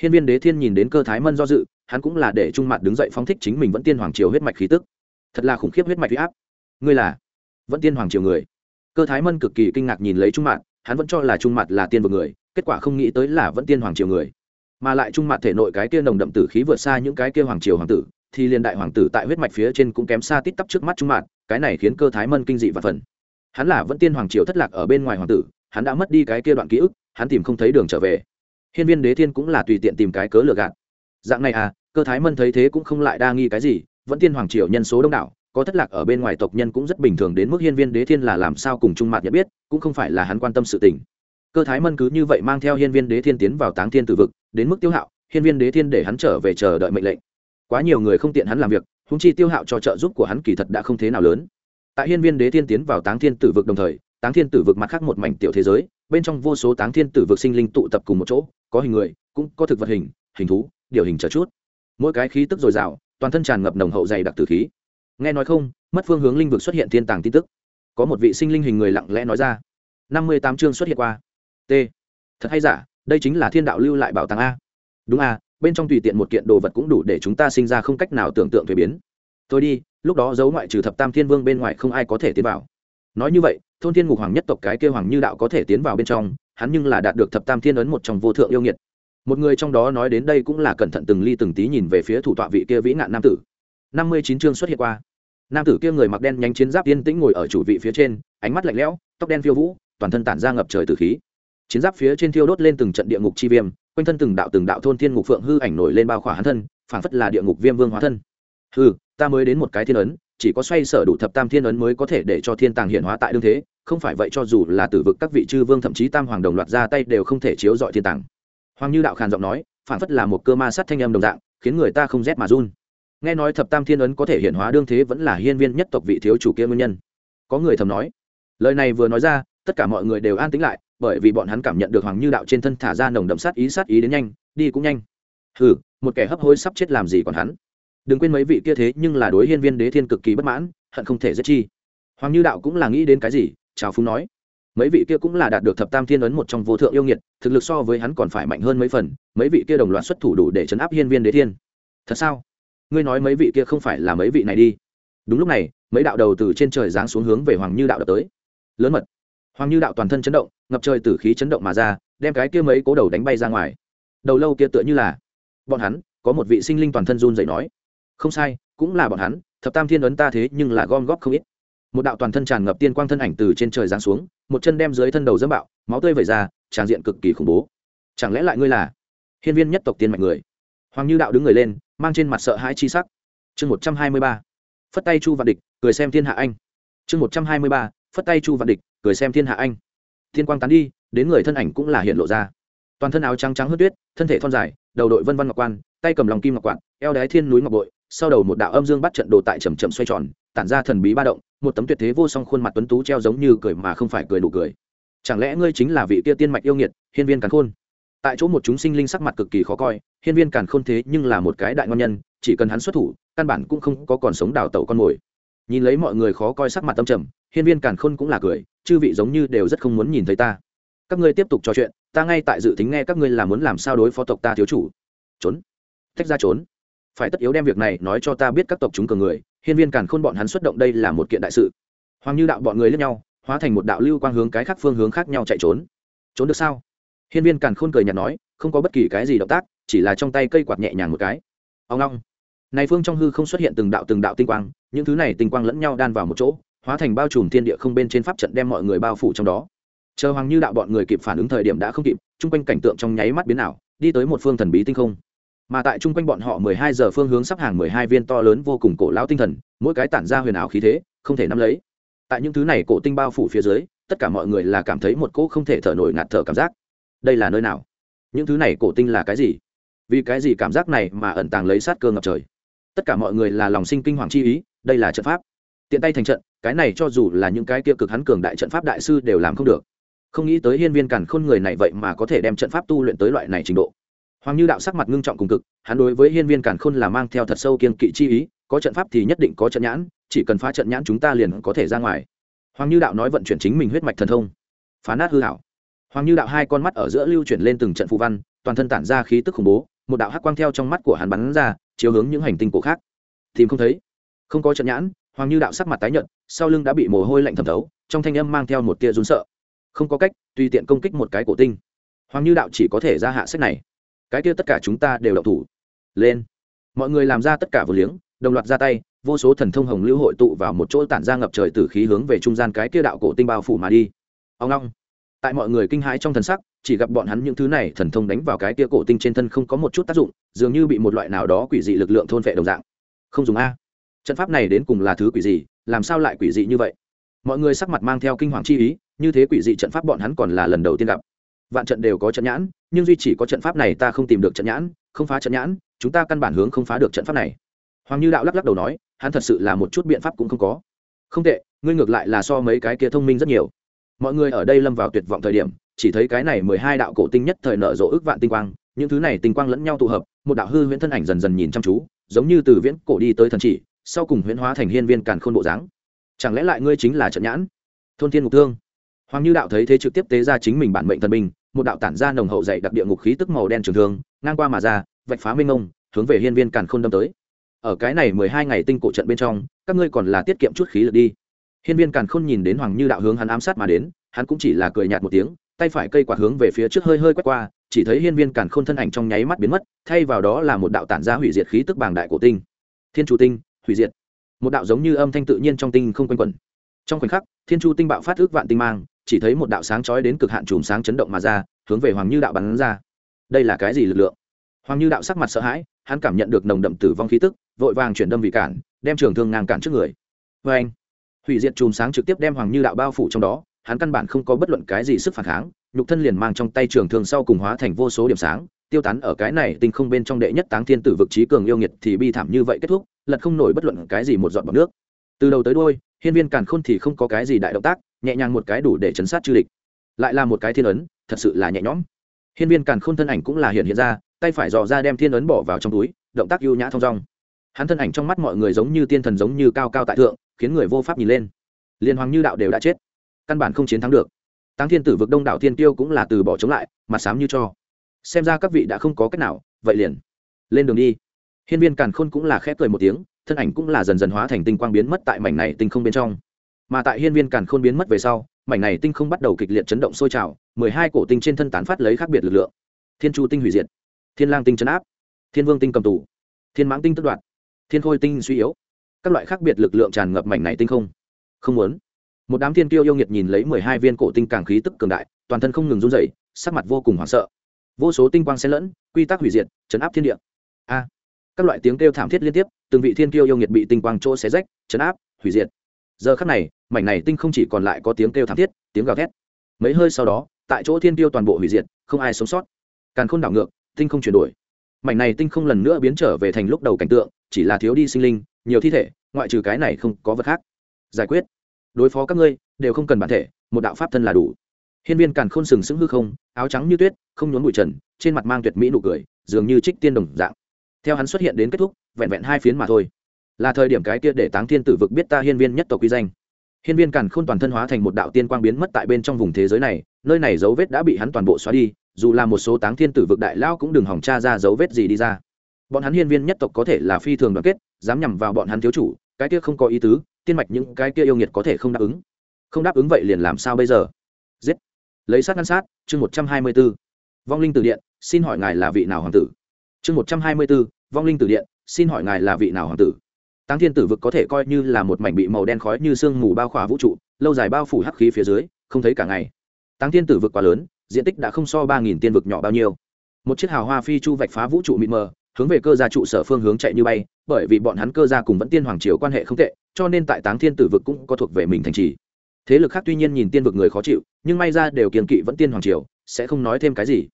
Hiên viên đế thiên nhìn đến cơ thái mân do dự, hắn cũng là để trung mặt đứng dậy phóng thích chính mình vẫn tiên hoàng triều huyết mạch khí tức. Thật là khủng khiếp huyết mạch huy áp. Ngươi là vẫn tiên hoàng triều người. Cơ thái mân cực kỳ kinh ngạc nhìn lấy trung mặt, hắn vẫn cho là trung mặt là tiên vực người, kết quả không nghĩ tới là vẫn tiên hoàng triều người. Mà lại trung mặt thể nội cái kia nồng đậm tử khí vượt xa những cái kia hoàng triều hoàng tử thì liền đại hoàng tử tại huyết mạch phía trên cũng kém xa tít tắp trước mắt trung mạn, cái này khiến cơ thái mân kinh dị và phần. Hắn là vẫn tiên hoàng triều thất lạc ở bên ngoài hoàng tử hắn đã mất đi cái kia đoạn ký ức hắn tìm không thấy đường trở về. Hiên viên đế thiên cũng là tùy tiện tìm cái cớ lừa gạt. Dạng này à cơ thái mân thấy thế cũng không lại đa nghi cái gì vẫn tiên hoàng triều nhân số đông đảo có thất lạc ở bên ngoài tộc nhân cũng rất bình thường đến mức hiên viên đế thiên là làm sao cùng trung mạc nhận biết cũng không phải là hắn quan tâm sự tình. Cơ thái mân cứ như vậy mang theo hiên viên đế thiên tiến vào táng thiên tử vực đến mức tiêu hạo hiên viên đế thiên để hắn trở về chờ đợi mệnh lệnh quá nhiều người không tiện hắn làm việc húng chi tiêu hạo cho trợ giúp của hắn kỳ thật đã không thế nào lớn. Tại hiên viên đế thiên tiến vào táng thiên tử vực đồng thời, táng thiên tử vực mặt khác một mảnh tiểu thế giới, bên trong vô số táng thiên tử vực sinh linh tụ tập cùng một chỗ, có hình người, cũng có thực vật hình hình thú, điều hình trở chút. Mỗi cái khí tức dồi dào, toàn thân tràn ngập nồng hậu dày đặc tử khí. Nghe nói không, mất phương hướng linh vực xuất hiện thiên tàng tin tức. Có một vị sinh linh hình người lặng lẽ nói ra. Năm mươi tám chương xuất hiện qua. T. Thật hay giả, đây chính là thiên đạo lưu lại bảo tàng a. Đúng a bên trong tùy tiện một kiện đồ vật cũng đủ để chúng ta sinh ra không cách nào tưởng tượng thuế biến. Tôi đi, lúc đó giấu ngoại trừ thập tam thiên vương bên ngoài không ai có thể tiến vào. Nói như vậy, thôn thiên ngục hoàng nhất tộc cái kêu hoàng như đạo có thể tiến vào bên trong, hắn nhưng là đạt được thập tam thiên ấn một trong vô thượng yêu nghiệt. Một người trong đó nói đến đây cũng là cẩn thận từng ly từng tí nhìn về phía thủ tọa vị kia vĩ nạn nam tử. Năm mươi chín chương xuất hiện qua. Nam tử kia người mặc đen nhanh chiến giáp yên tĩnh ngồi ở chủ vị phía trên, ánh mắt lạnh lẽo, tóc đen phiêu vũ, toàn thân tản ra ngập trời từ khí chiến giáp phía trên thiêu đốt lên từng trận địa ngục chi viêm, quanh thân từng đạo từng đạo thôn thiên ngục phượng hư ảnh nổi lên bao khỏa hắn thân, phảng phất là địa ngục viêm vương hóa thân. Hư ta mới đến một cái thiên ấn, chỉ có xoay sở đủ thập tam thiên ấn mới có thể để cho thiên tàng hiện hóa tại đương thế, không phải vậy cho dù là tử vực các vị chư vương thậm chí tam hoàng đồng loạt ra tay đều không thể chiếu dọi thiên tàng. Hoàng như đạo khàn giọng nói phản phất là một cơ ma sát thanh âm đồng dạng, khiến người ta không rét mà run. Nghe nói thập tam thiên ấn có thể hiện hóa đương thế vẫn là hiên viên nhất tộc vị thiếu chủ kia nguyên nhân. Có người thầm nói, lời này vừa nói ra tất cả mọi người đều an tĩnh lại, bởi vì bọn hắn cảm nhận được hoàng như đạo trên thân thả ra nồng đậm sát ý sát ý đến nhanh, đi cũng nhanh. Hừ, một kẻ hấp hối sắp chết làm gì còn hắn? Đừng quên mấy vị kia thế nhưng là đối hiên viên đế thiên cực kỳ bất mãn, hận không thể giết chi. Hoàng như đạo cũng là nghĩ đến cái gì? Chào phúng nói. Mấy vị kia cũng là đạt được thập tam thiên ấn một trong vô thượng yêu nghiệt, thực lực so với hắn còn phải mạnh hơn mấy phần, mấy vị kia đồng loạt xuất thủ đủ để chấn áp hiên viên đế thiên. Thật sao? Ngươi nói mấy vị kia không phải là mấy vị này đi. Đúng lúc này, mấy đạo đầu từ trên trời giáng xuống hướng về hoàng như đạo đập tới. Lớn mật hoàng như đạo toàn thân chấn động, ngập trời tử khí chấn động mà ra, đem cái kia mấy cố đầu đánh bay ra ngoài. Đầu lâu kia tựa như là bọn hắn, có một vị sinh linh toàn thân run dậy nói, không sai, cũng là bọn hắn, thập tam thiên ấn ta thế nhưng là gom góp không ít. Một đạo toàn thân tràn ngập tiên quang thân ảnh từ trên trời giáng xuống, một chân đem dưới thân đầu dẫm bạo, máu tươi vẩy ra, tràn diện cực kỳ khủng bố. Chẳng lẽ lại ngươi là hiên viên nhất tộc tiên mạch người? Hoàng như đạo đứng người lên, mang trên mặt sợ hãi chi sắc. Chương một trăm hai mươi ba, phất tay chu vạn địch, cười xem thiên hạ anh. Chương một trăm hai mươi ba, phất tay chu vạn địch cười xem thiên hạ anh. Thiên quang tán đi, đến người thân ảnh cũng là hiện lộ ra. Toàn thân áo trắng trắng hớt tuyết, thân thể thon dài, đầu đội vân văn ngọc quan, tay cầm lòng kim ngọc quạt, eo đái thiên núi ngọc bội, sau đầu một đạo âm dương bắt trận đồ tại chầm chậm xoay tròn, tản ra thần bí ba động, một tấm tuyệt thế vô song khuôn mặt tuấn tú treo giống như cười mà không phải cười nụ cười. Chẳng lẽ ngươi chính là vị kia tiên mạch yêu nghiệt, hiên viên càn khôn? Tại chỗ một chúng sinh linh sắc mặt cực kỳ khó coi, hiên viên càn khôn thế nhưng là một cái đại ngon nhân, chỉ cần hắn xuất thủ, căn bản cũng không có còn sống đào tẩu con mồi. Nhìn lấy mọi người khó coi sắc mặt tâm trầm, hiên viên càn khôn cũng là cười chư vị giống như đều rất không muốn nhìn thấy ta. Các ngươi tiếp tục trò chuyện, ta ngay tại dự tính nghe các ngươi là muốn làm sao đối phó tộc ta thiếu chủ. Trốn. Tách ra trốn. Phải tất yếu đem việc này nói cho ta biết các tộc chúng cường người, hiên viên càn khôn bọn hắn xuất động đây là một kiện đại sự. Hoàng như đạo bọn người lẫn nhau, hóa thành một đạo lưu quang hướng cái khác phương hướng khác nhau chạy trốn. Trốn được sao? Hiên viên càn khôn cười nhạt nói, không có bất kỳ cái gì động tác, chỉ là trong tay cây quạt nhẹ nhàng một cái. Ông long. Này phương trong hư không xuất hiện từng đạo từng đạo tinh quang, những thứ này tinh quang lẫn nhau đan vào một chỗ hóa thành bao trùm thiên địa không bên trên pháp trận đem mọi người bao phủ trong đó. Chờ hoàng như đạo bọn người kịp phản ứng thời điểm đã không kịp, chung quanh cảnh tượng trong nháy mắt biến ảo, đi tới một phương thần bí tinh không. Mà tại chung quanh bọn họ mười hai giờ phương hướng sắp hàng mười hai viên to lớn vô cùng cổ lão tinh thần, mỗi cái tản ra huyền ảo khí thế, không thể nắm lấy. Tại những thứ này cổ tinh bao phủ phía dưới, tất cả mọi người là cảm thấy một cỗ không thể thở nổi ngạt thở cảm giác. Đây là nơi nào? Những thứ này cổ tinh là cái gì? Vì cái gì cảm giác này mà ẩn tàng lấy sát cơ ngập trời? Tất cả mọi người là lòng sinh kinh hoàng chi ý, đây là trận pháp tiện tay thành trận, cái này cho dù là những cái kia cực hắn cường đại trận pháp đại sư đều làm không được. Không nghĩ tới hiên viên càn khôn người này vậy mà có thể đem trận pháp tu luyện tới loại này trình độ. Hoàng như đạo sắc mặt ngưng trọng cùng cực, hắn đối với hiên viên càn khôn là mang theo thật sâu kiên kỵ chi ý, có trận pháp thì nhất định có trận nhãn, chỉ cần phá trận nhãn chúng ta liền có thể ra ngoài. Hoàng như đạo nói vận chuyển chính mình huyết mạch thần thông. Phá nát hư hảo hoàng như đạo hai con mắt ở giữa lưu chuyển lên từng trận phù văn, toàn thân tản ra khí tức khủng bố, một đạo hắc quang theo trong mắt của hắn bắn ra, chiếu hướng những hành tinh cổ khác. Tìm không thấy. Không có trận nhãn hoàng như đạo sắc mặt tái nhợt, sau lưng đã bị mồ hôi lạnh thẩm thấu, trong thanh âm mang theo một tia run sợ. Không có cách, tùy tiện công kích một cái cổ tinh. Hoàng như đạo chỉ có thể ra hạ sách này. Cái kia tất cả chúng ta đều đậu thủ. Lên. Mọi người làm ra tất cả vừa liếng, đồng loạt ra tay, vô số thần thông hồng lưu hội tụ vào một chỗ tản ra ngập trời từ khí hướng về trung gian cái kia đạo cổ tinh bao phủ mà đi. Ông long. Tại mọi người kinh hãi trong thần sắc, chỉ gặp bọn hắn những thứ này thần thông đánh vào cái kia cổ tinh trên thân không có một chút tác dụng, dường như bị một loại nào đó quỷ dị lực lượng thôn vệ đồng dạng. Không dùng a trận pháp này đến cùng là thứ quỷ gì làm sao lại quỷ dị như vậy? Mọi người sắc mặt mang theo kinh hoàng chi ý, như thế quỷ dị trận pháp bọn hắn còn là lần đầu tiên gặp. Vạn trận đều có trận nhãn, nhưng duy chỉ có trận pháp này ta không tìm được trận nhãn, không phá trận nhãn, chúng ta căn bản hướng không phá được trận pháp này. Hoàng như đạo lắc lắc đầu nói, hắn thật sự là một chút biện pháp cũng không có. Không tệ, ngươi ngược lại là so mấy cái kia thông minh rất nhiều. Mọi người ở đây lâm vào tuyệt vọng thời điểm, chỉ thấy cái này mười hai đạo cổ tinh nhất thời nở rộ ước vạn tinh quang, những thứ này tinh quang lẫn nhau tụ hợp, một đạo hư huyễn thân ảnh dần dần nhìn chăm chú, giống như từ viễn cổ đi tới thần chỉ sau cùng huyễn hóa thành hiên viên càn khôn bộ dáng. Chẳng lẽ lại ngươi chính là trận nhãn? Thôn thiên ngục thương. Hoàng như đạo thấy thế trực tiếp tế ra chính mình bản mệnh thần binh, một đạo tản ra nồng hậu dày đặc địa ngục khí tức màu đen trường thương, ngang qua mà ra, vạch phá minh ông hướng về hiên viên càn khôn đâm tới. Ở cái này mười hai ngày tinh cổ trận bên trong, các ngươi còn là tiết kiệm chút khí lực đi. Hiên viên càn khôn nhìn đến hoàng như đạo hướng hắn ám sát mà đến, hắn cũng chỉ là cười nhạt một tiếng, tay phải cây quạt hướng về phía trước hơi hơi quét qua, chỉ thấy hiên viên càn khôn thân ảnh trong nháy mắt biến mất, thay vào đó là một đạo tản ra hủy diệt khí tức bàng đại cổ tinh. Thiên chủ tinh hủy diệt. Một đạo giống như âm thanh tự nhiên trong tinh không quanh quẩn. Trong khoảnh khắc, thiên chu tinh bạo phát ước vạn tinh mang, chỉ thấy một đạo sáng chói đến cực hạn chùm sáng chấn động mà ra, hướng về hoàng như đạo bắn ra. Đây là cái gì lực lượng? Hoàng như đạo sắc mặt sợ hãi, hắn cảm nhận được nồng đậm tử vong khí tức, vội vàng chuyển đâm vị cản, đem trường thương ngang cản trước người. Vê anh, hủy diệt chùm sáng trực tiếp đem hoàng như đạo bao phủ trong đó, hắn căn bản không có bất luận cái gì sức phản kháng, nhục thân liền mang trong tay trường thương sau cùng hóa thành vô số điểm sáng, tiêu tán ở cái này tinh không bên trong đệ nhất táng thiên tử vực trí cường yêu nghiệt thì bi thảm như vậy kết thúc lật không nổi bất luận cái gì một giọt bọc nước. Từ đầu tới đôi hiên viên càn khôn thì không có cái gì đại động tác, nhẹ nhàng một cái đủ để chấn sát chư địch. Lại là một cái thiên ấn, thật sự là nhẹ nhõm. Hiên viên càn khôn thân ảnh cũng là hiện hiện ra, tay phải dò ra đem thiên ấn bỏ vào trong túi, động tác ưu nhã thong dong. Hắn thân ảnh trong mắt mọi người giống như tiên thần giống như cao cao tại thượng, khiến người vô pháp nhìn lên. Liên hoàng như đạo đều đã chết. Căn bản không chiến thắng được. Táng thiên tử vực đông đạo thiên tiêu cũng là từ bỏ chống lại, mặt sám như cho. Xem ra các vị đã không có cách nào, vậy liền. Lên đường đi hiên viên càn khôn cũng là khép cười một tiếng, thân ảnh cũng là dần dần hóa thành tinh quang biến mất tại mảnh này tinh không bên trong. Mà tại hiên viên càn khôn biến mất về sau, mảnh này tinh không bắt đầu kịch liệt chấn động sôi trào, mười hai cổ tinh trên thân tán phát lấy khác biệt lực lượng. Thiên chu tinh hủy diệt, thiên lang tinh chấn áp, thiên vương tinh cầm tù, thiên mãng tinh tức đoạt, thiên khôi tinh suy yếu. Các loại khác biệt lực lượng tràn ngập mảnh này tinh không. Không muốn. Một đám thiên Kiêu yêu nghiệt nhìn lấy mười hai viên cổ tinh càng khí tức cường đại, toàn thân không ngừng run rẩy, sắc mặt vô cùng hoảng sợ. Vô số tinh quang xen lẫn, quy tắc hủy diệt, chấn áp thiên địa. A các loại tiếng kêu thảm thiết liên tiếp, từng vị thiên kiêu yêu nghiệt bị tinh quang chỗ xé rách, chấn áp, hủy diệt. Giờ khắc này, mảnh này tinh không chỉ còn lại có tiếng kêu thảm thiết, tiếng gào thét. Mấy hơi sau đó, tại chỗ thiên kiêu toàn bộ hủy diệt, không ai sống sót. Càn khôn đảo ngược, tinh không chuyển đổi. Mảnh này tinh không lần nữa biến trở về thành lúc đầu cảnh tượng, chỉ là thiếu đi sinh linh, nhiều thi thể, ngoại trừ cái này không có vật khác. Giải quyết. Đối phó các ngươi, đều không cần bản thể, một đạo pháp thân là đủ. Hiên viên càn khôn sừng sững hư không, áo trắng như tuyết, không nhốn bụi trần, trên mặt mang tuyệt mỹ nụ cười, dường như trích tiên đồng dạng theo hắn xuất hiện đến kết thúc, vẹn vẹn hai phiến mà thôi. Là thời điểm cái kia để táng thiên tử vực biết ta hiên viên nhất tộc quy danh. Hiên viên càn khôn toàn thân hóa thành một đạo tiên quang biến mất tại bên trong vùng thế giới này, nơi này dấu vết đã bị hắn toàn bộ xóa đi, dù là một số táng thiên tử vực đại lao cũng đừng hỏng tra ra dấu vết gì đi ra. Bọn hắn hiên viên nhất tộc có thể là phi thường đoàn kết, dám nhằm vào bọn hắn thiếu chủ, cái kia không có ý tứ, tiên mạch những cái kia yêu nghiệt có thể không đáp ứng. Không đáp ứng vậy liền làm sao bây giờ? Giết! Lấy sát ngăn sát, chương một trăm hai mươi b ố vong linh từ điện, xin hỏi ngài là vị nào hoàng tử? Chương một trăm hai mươi bốn vong linh từ điện, xin hỏi ngài là vị nào hoàng tử? Táng thiên tử vực có thể coi như là một mảnh bị màu đen khói như sương mù bao khỏa vũ trụ, lâu dài bao phủ hắc khí phía dưới, không thấy cả ngày. Táng thiên tử vực quá lớn, diện tích đã không so ba nghìn tiên vực nhỏ bao nhiêu. Một chiếc hào hoa phi chu vạch phá vũ trụ mịt mờ, hướng về cơ gia trụ sở phương hướng chạy như bay, bởi vì bọn hắn cơ gia cùng vẫn tiên hoàng triều quan hệ không tệ, cho nên tại táng thiên tử vực cũng có thuộc về mình thành trì. Thế lực khác tuy nhiên nhìn tiên vực người khó chịu, nhưng may ra đều kiềm kỵ vẫn tiên hoàng triều, sẽ không nói thêm cái gì.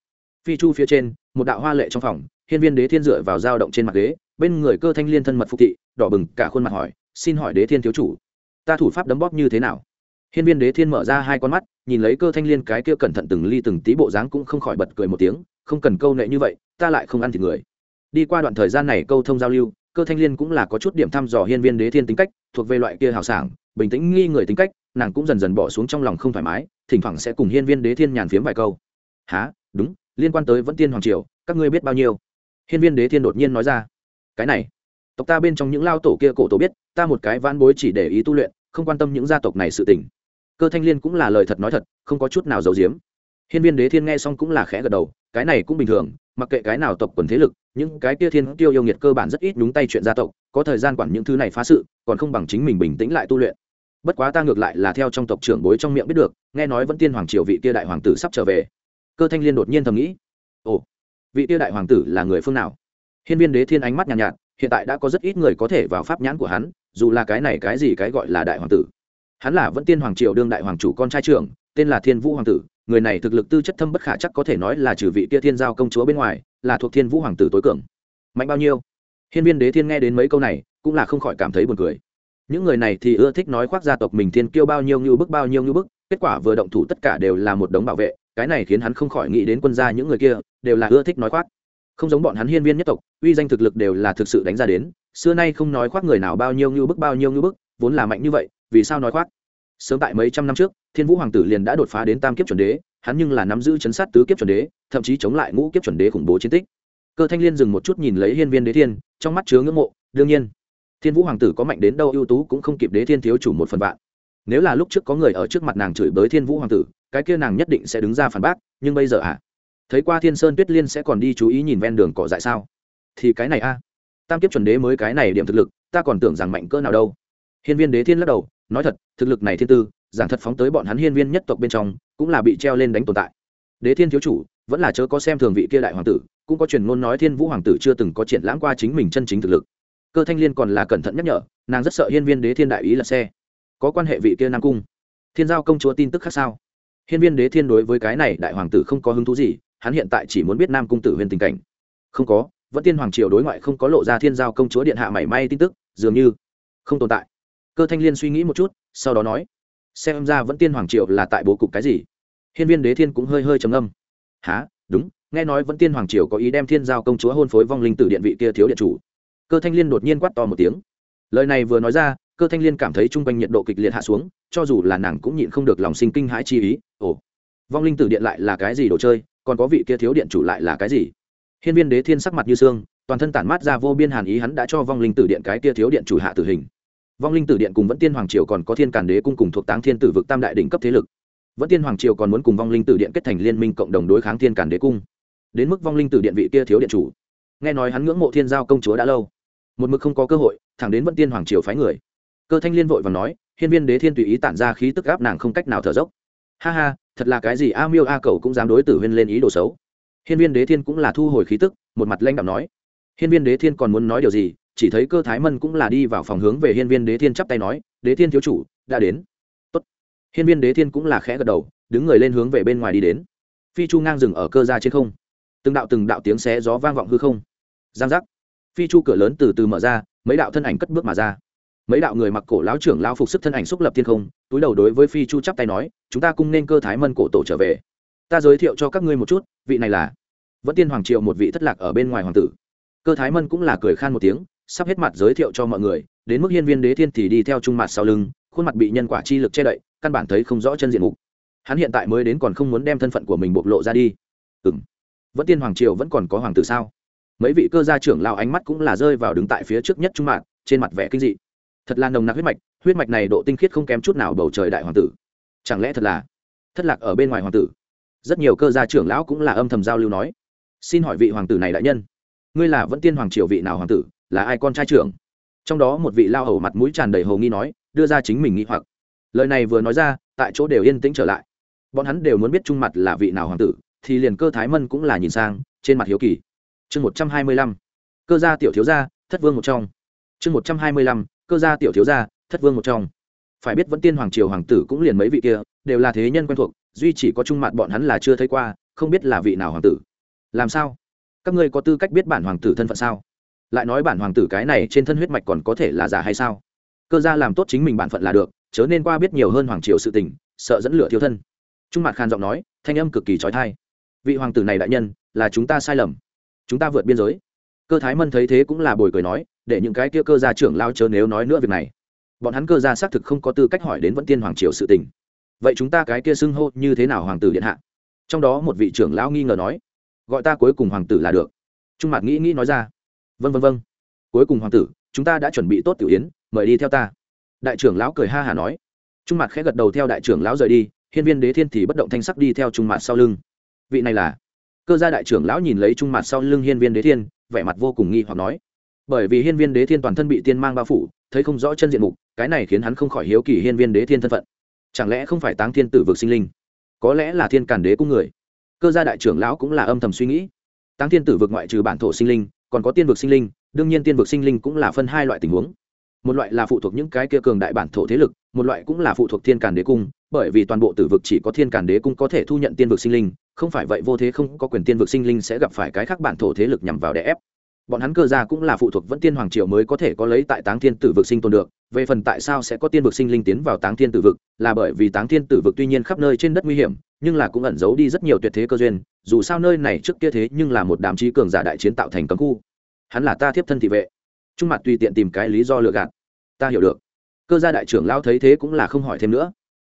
Phi chu phía trên, một đạo hoa lệ trong phòng hiên viên đế thiên dựa vào dao động trên mặt ghế, bên người cơ thanh liên thân mật phục thị, đỏ bừng cả khuôn mặt hỏi, xin hỏi đế thiên thiếu chủ, ta thủ pháp đấm bóp như thế nào? Hiên viên đế thiên mở ra hai con mắt, nhìn lấy cơ thanh liên cái kia cẩn thận từng ly từng tí bộ dáng cũng không khỏi bật cười một tiếng, không cần câu nệ như vậy, ta lại không ăn thịt người. Đi qua đoạn thời gian này câu thông giao lưu, cơ thanh liên cũng là có chút điểm thăm dò hiên viên đế thiên tính cách, thuộc về loại kia hào sảng, bình tĩnh nghi người tính cách, nàng cũng dần dần bỏ xuống trong lòng không thoải mái, thỉnh thoảng sẽ cùng hiên viên đế thiên nhàn phiếm vài câu. Há đúng, liên quan tới vẫn tiên hoàng triều, các ngươi biết bao nhiêu? Hiên viên đế thiên đột nhiên nói ra, cái này, tộc ta bên trong những lao tổ kia cổ tổ biết, ta một cái van bối chỉ để ý tu luyện, không quan tâm những gia tộc này sự tình. Cơ thanh liên cũng là lời thật nói thật, không có chút nào giấu giếm. Hiên viên đế thiên nghe xong cũng là khẽ gật đầu, cái này cũng bình thường, mặc kệ cái nào tộc quần thế lực, những cái kia thiên tiêu yêu nghiệt cơ bản rất ít nhúng tay chuyện gia tộc, có thời gian quản những thứ này phá sự, còn không bằng chính mình bình tĩnh lại tu luyện. Bất quá ta ngược lại là theo trong tộc trưởng bối trong miệng biết được, nghe nói vẫn tiên hoàng triều vị kia đại hoàng tử sắp trở về. Cơ thanh liên đột nhiên thầm nghĩ, ồ vị Tia đại hoàng tử là người phương nào? Hiên viên đế thiên ánh mắt nhàn nhạt, nhạt hiện tại đã có rất ít người có thể vào pháp nhãn của hắn dù là cái này cái gì cái gọi là đại hoàng tử. Hắn là vẫn tiên hoàng triều đương đại hoàng chủ con trai trưởng tên là thiên vũ hoàng tử người này thực lực tư chất thâm bất khả chắc có thể nói là trừ vị kia thiên giao công chúa bên ngoài là thuộc thiên vũ hoàng tử tối cường. Mạnh bao nhiêu? Hiên viên đế thiên nghe đến mấy câu này cũng là không khỏi cảm thấy buồn cười. Những người này thì ưa thích nói khoác gia tộc mình thiên kiêu bao nhiêu như bức bao nhiêu như bức kết quả vừa động thủ tất cả đều là một đống bảo vệ cái này khiến hắn không khỏi nghĩ đến quân gia những người kia, đều là ưa thích nói khoác. Không giống bọn hắn hiên viên nhất tộc, uy danh thực lực đều là thực sự đánh ra đến, xưa nay không nói khoác người nào bao nhiêu như bức bao nhiêu như bức, vốn là mạnh như vậy, vì sao nói khoác? Sớm tại mấy trăm năm trước, thiên vũ hoàng tử liền đã đột phá đến tam kiếp chuẩn đế, hắn nhưng là nắm giữ chấn sát tứ kiếp chuẩn đế, thậm chí chống lại ngũ kiếp chuẩn đế khủng bố chiến tích. Cơ thanh liên dừng một chút nhìn lấy hiên viên đế thiên, trong mắt chứa ngưỡng mộ, đương nhiên, thiên vũ hoàng tử có mạnh đến đâu ưu tú cũng không kịp đế thiên thiếu chủ một phần vạn. Nếu là lúc trước có người ở trước mặt nàng chửi bới thiên vũ hoàng tử cái kia nàng nhất định sẽ đứng ra phản bác, nhưng bây giờ à? Thấy qua thiên sơn tuyết liên sẽ còn đi chú ý nhìn ven đường cỏ dại sao? Thì cái này a tam kiếp chuẩn đế mới cái này điểm thực lực, ta còn tưởng rằng mạnh cỡ nào đâu. Hiên viên đế thiên lắc đầu, nói thật, thực lực này thiên tư, giảng thật phóng tới bọn hắn hiên viên nhất tộc bên trong, cũng là bị treo lên đánh tồn tại. Đế thiên thiếu chủ, vẫn là chớ có xem thường vị kia đại hoàng tử, cũng có truyền ngôn nói thiên vũ hoàng tử chưa từng có triển lãm qua chính mình chân chính thực lực. Cơ thanh liên còn là cẩn thận nhắc nhở, nàng rất sợ hiên viên đế thiên đại ý là xe. Có quan hệ vị kia nam cung. Thiên giao công chúa tin tức khác sao? Hiên viên đế thiên đối với cái này đại hoàng tử không có hứng thú gì, hắn hiện tại chỉ muốn biết nam cung tử huyền tình cảnh. Không có vẫn tiên hoàng triều đối ngoại không có lộ ra thiên giao công chúa điện hạ mảy may tin tức, dường như không tồn tại. Cơ thanh liên suy nghĩ một chút, sau đó nói, xem ra vẫn tiên hoàng triều là tại bố cục cái gì? Hiên viên đế thiên cũng hơi hơi trầm âm há đúng, nghe nói vẫn tiên hoàng triều có ý đem thiên giao công chúa hôn phối vong linh tử điện vị kia thiếu điện chủ. Cơ thanh liên đột nhiên quát to một tiếng. Lời này vừa nói ra cơ thanh liên cảm thấy chung quanh nhiệt độ kịch liệt hạ xuống, cho dù là nàng cũng nhịn không được lòng sinh kinh hãi chi ý, ồ, vong linh tử điện lại là cái gì đồ chơi, còn có vị kia thiếu điện chủ lại là cái gì? Hiên viên đế thiên sắc mặt như xương toàn thân tản mát ra vô biên hàn ý hắn đã cho vong linh tử điện cái kia thiếu điện chủ hạ tử hình. Vong linh tử điện cùng vẫn tiên hoàng triều còn có thiên càn đế cung cùng thuộc táng thiên tử vực tam đại đỉnh cấp thế lực. Vẫn tiên hoàng triều còn muốn cùng vong linh tử điện kết thành liên minh cộng đồng đối kháng thiên càn đế cung. Đến mức vong linh tử điện vị kia thiếu điện chủ. Nghe nói hắn ngưỡng mộ thiên giao công chúa đã lâu. Một mực không có cơ hội, thẳng đến vẫn tiên hoàng triều phái người cơ thanh liên vội và nói, hiên viên đế thiên tùy ý tản ra khí tức áp nàng không cách nào thở dốc. Ha ha, thật là cái gì a miêu a cầu cũng dám đối tử huyên lên ý đồ xấu. Hiên viên đế thiên cũng là thu hồi khí tức, một mặt lãnh đạo nói, hiên viên đế thiên còn muốn nói điều gì? Chỉ thấy cơ thái mân cũng là đi vào phòng hướng về hiên viên đế thiên chắp tay nói, đế thiên thiếu chủ, đã đến. Tốt. hiên viên đế thiên cũng là khẽ gật đầu, đứng người lên hướng về bên ngoài đi đến. Phi chu ngang dừng ở cơ ra trên không. Từng đạo từng đạo tiếng xé gió vang vọng hư không. Giang giác. Phi chu cửa lớn từ từ mở ra, mấy đạo thân ảnh cất bước mà ra mấy đạo người mặc cổ lão trưởng lao phục sức thân ảnh xúc lập thiên không, túi đầu đối với phi chu chắp tay nói, chúng ta cùng nên cơ thái mân cổ tổ trở về. Ta giới thiệu cho các ngươi một chút, vị này là vẫn tiên hoàng triệu, một vị thất lạc ở bên ngoài hoàng tử. Cơ thái mân cũng là cười khan một tiếng, sắp hết mặt giới thiệu cho mọi người, đến mức hiên viên đế thiên thì đi theo trung mặt sau lưng, khuôn mặt bị nhân quả chi lực che đậy, căn bản thấy không rõ chân diện mục. Hắn hiện tại mới đến còn không muốn đem thân phận của mình bộc lộ ra đi. Ừ m vẫn tiên hoàng triều vẫn còn có hoàng tử sao? Mấy vị cơ gia trưởng lao ánh mắt cũng là rơi vào đứng tại phía trước nhất trung mạng trên mặt vẻ kinh dị thật là nồng nặc huyết mạch huyết mạch này độ tinh khiết không kém chút nào bầu trời đại hoàng tử. Chẳng lẽ thật là thất lạc ở bên ngoài hoàng tử? Rất nhiều cơ gia trưởng lão cũng là âm thầm giao lưu nói. Xin hỏi vị hoàng tử này đại nhân, ngươi là vẫn tiên hoàng triều vị nào hoàng tử, là ai con trai trưởng? Trong đó một vị lao hầu mặt mũi tràn đầy hầu nghi nói, đưa ra chính mình nghĩ hoặc. Lời này vừa nói ra, tại chỗ đều yên tĩnh trở lại. Bọn hắn đều muốn biết trung mặt là vị nào hoàng tử, thì liền cơ thái mân cũng là nhìn sang, trên mặt hiếu kỳ. Chương một trăm hai mươi lăm. Cơ gia tiểu thiếu gia, thất vương một trong. Chương một trăm hai mươi lăm cơ gia tiểu thiếu gia, thất vương một trong. Phải biết vẫn tiên hoàng triều hoàng tử cũng liền mấy vị kia, đều là thế nhân quen thuộc, duy chỉ có trung mặt bọn hắn là chưa thấy qua, không biết là vị nào hoàng tử. Làm sao? Các ngươi có tư cách biết bản hoàng tử thân phận sao? Lại nói bản hoàng tử cái này trên thân huyết mạch còn có thể là giả hay sao? Cơ gia làm tốt chính mình bản phận là được, chớ nên qua biết nhiều hơn hoàng triều sự tình, sợ dẫn lửa thiếu thân. Trung mặt khan giọng nói, thanh âm cực kỳ trói thai vị hoàng tử này đại nhân, là chúng ta sai lầm. Chúng ta vượt biên giới. Cơ thái mân thấy thế cũng là bồi cười nói để những cái kia cơ gia trưởng lao chớ nếu nói nữa việc này. Bọn hắn cơ gia xác thực không có tư cách hỏi đến vẫn tiên hoàng triều sự tình. Vậy chúng ta cái kia xưng hô như thế nào hoàng tử điện hạ? Trong đó một vị trưởng lão nghi ngờ nói, gọi ta cuối cùng hoàng tử là được. Trung mặt nghĩ nghĩ nói ra vân vân vân cuối cùng hoàng tử, chúng ta đã chuẩn bị tốt tiểu yến, mời đi theo ta. Đại trưởng lão cười ha hả nói. Trung mặt khẽ gật đầu theo đại trưởng lão rời đi, hiên viên đế thiên thì bất động thanh sắc đi theo trung mặt sau lưng. Vị này là, cơ gia đại trưởng lão nhìn lấy trung mặt sau lưng hiên viên đế thiên, vẻ mặt vô cùng nghi hoặc nói bởi vì hiên viên đế thiên toàn thân bị tiên mang bao phủ, thấy không rõ chân diện mục, cái này khiến hắn không khỏi hiếu kỳ hiên viên đế thiên thân phận. Chẳng lẽ không phải táng thiên tử vực sinh linh? Có lẽ là thiên càn đế cung người. Cơ gia đại trưởng lão cũng là âm thầm suy nghĩ. Táng thiên tử vực ngoại trừ bản thổ sinh linh, còn có tiên vực sinh linh, đương nhiên tiên vực sinh linh cũng là phân hai loại tình huống. Một loại là phụ thuộc những cái kia cường đại bản thổ thế lực, một loại cũng là phụ thuộc thiên càn đế cung, bởi vì toàn bộ tử vực chỉ có thiên càn đế cung có thể thu nhận tiên vực sinh linh, không phải vậy vô thế không có quyền tiên vực sinh linh sẽ gặp phải cái khác bản thổ thế lực nhằm vào đè ép bọn hắn cơ gia cũng là phụ thuộc vẫn tiên hoàng triều mới có thể có lấy tại táng thiên tử vực sinh tồn được, về phần tại sao sẽ có tiên vực sinh linh tiến vào táng thiên tử vực, là bởi vì táng thiên tử vực tuy nhiên khắp nơi trên đất nguy hiểm, nhưng là cũng ẩn giấu đi rất nhiều tuyệt thế cơ duyên, dù sao nơi này trước kia thế nhưng là một đám trí cường giả đại chiến tạo thành cấm khu. Hắn là ta thiếp thân thị vệ. Trung mặt tùy tiện tìm cái lý do lừa gạt. Ta hiểu được. Cơ gia đại trưởng lao thấy thế cũng là không hỏi thêm nữa.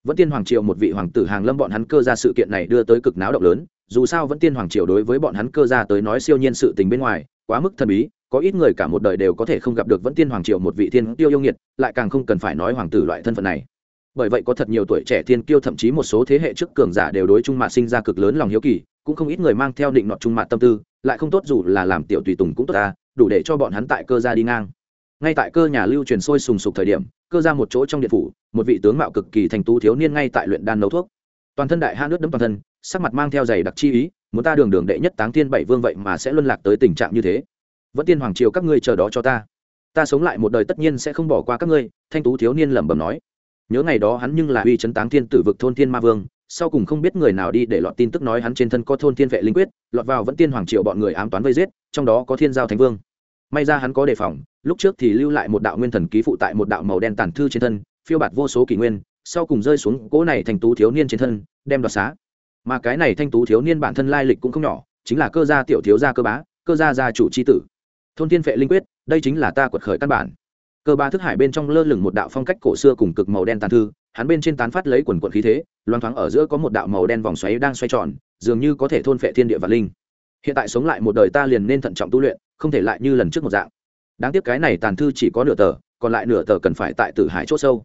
Vẫn tiên hoàng triều một vị hoàng tử hàng lâm bọn hắn cơ gia sự kiện này đưa tới cực náo động lớn, dù sao vẫn tiên hoàng triều đối với bọn hắn cơ gia tới nói siêu nhiên sự tình bên ngoài quá mức thần bí, có ít người cả một đời đều có thể không gặp được vẫn tiên hoàng triều một vị thiên tiêu yêu nghiệt, lại càng không cần phải nói hoàng tử loại thân phận này. Bởi vậy có thật nhiều tuổi trẻ thiên kiêu thậm chí một số thế hệ trước cường giả đều đối trung mạ sinh ra cực lớn lòng hiếu kỳ, cũng không ít người mang theo định nọt trung mạ tâm tư, lại không tốt dù là làm tiểu tùy tùng cũng tốt ta, đủ để cho bọn hắn tại cơ gia đi ngang. Ngay tại cơ nhà lưu truyền sôi sùng sục thời điểm, cơ ra một chỗ trong điện phủ, một vị tướng mạo cực kỳ thành tú thiếu niên ngay tại luyện đan nấu thuốc. Toàn thân đại ha nước đấm toàn thân, sắc mặt mang theo giày đặc chi ý muốn ta đường đường đệ nhất táng thiên bảy vương vậy mà sẽ luân lạc tới tình trạng như thế. Vẫn tiên hoàng triều các ngươi chờ đó cho ta. Ta sống lại một đời tất nhiên sẽ không bỏ qua các ngươi, thanh tú thiếu niên lẩm bẩm nói. Nhớ ngày đó hắn nhưng là uy chấn táng thiên tử vực thôn thiên ma vương, sau cùng không biết người nào đi để lọt tin tức nói hắn trên thân có thôn thiên vệ linh quyết, lọt vào vẫn tiên hoàng triều bọn người ám toán vây giết, trong đó có thiên giao thánh vương. May ra hắn có đề phòng, lúc trước thì lưu lại một đạo nguyên thần ký phụ tại một đạo màu đen tàn thư trên thân, phiêu bạt vô số kỷ nguyên, sau cùng rơi xuống cỗ này thành tú thiếu niên trên thân, đem đoạt xá mà cái này thanh tú thiếu niên bản thân lai lịch cũng không nhỏ, chính là cơ gia tiểu thiếu gia cơ bá, cơ gia gia chủ c h i tử. Thôn thiên phệ linh quyết, đây chính là ta quật khởi căn bản. Cơ bá thức hải bên trong lơ lửng một đạo phong cách cổ xưa cùng cực màu đen tàn thư, hắn bên trên tán phát lấy quần quận khí thế, loang thoáng ở giữa có một đạo màu đen vòng xoáy đang xoay tròn, dường như có thể thôn phệ thiên địa và linh. Hiện tại sống lại một đời ta liền nên thận trọng tu luyện, không thể lại như lần trước một dạng. Đáng tiếc cái này tàn thư chỉ có nửa tờ, còn lại nửa tờ cần phải tại tử hải c h ỗ sâu.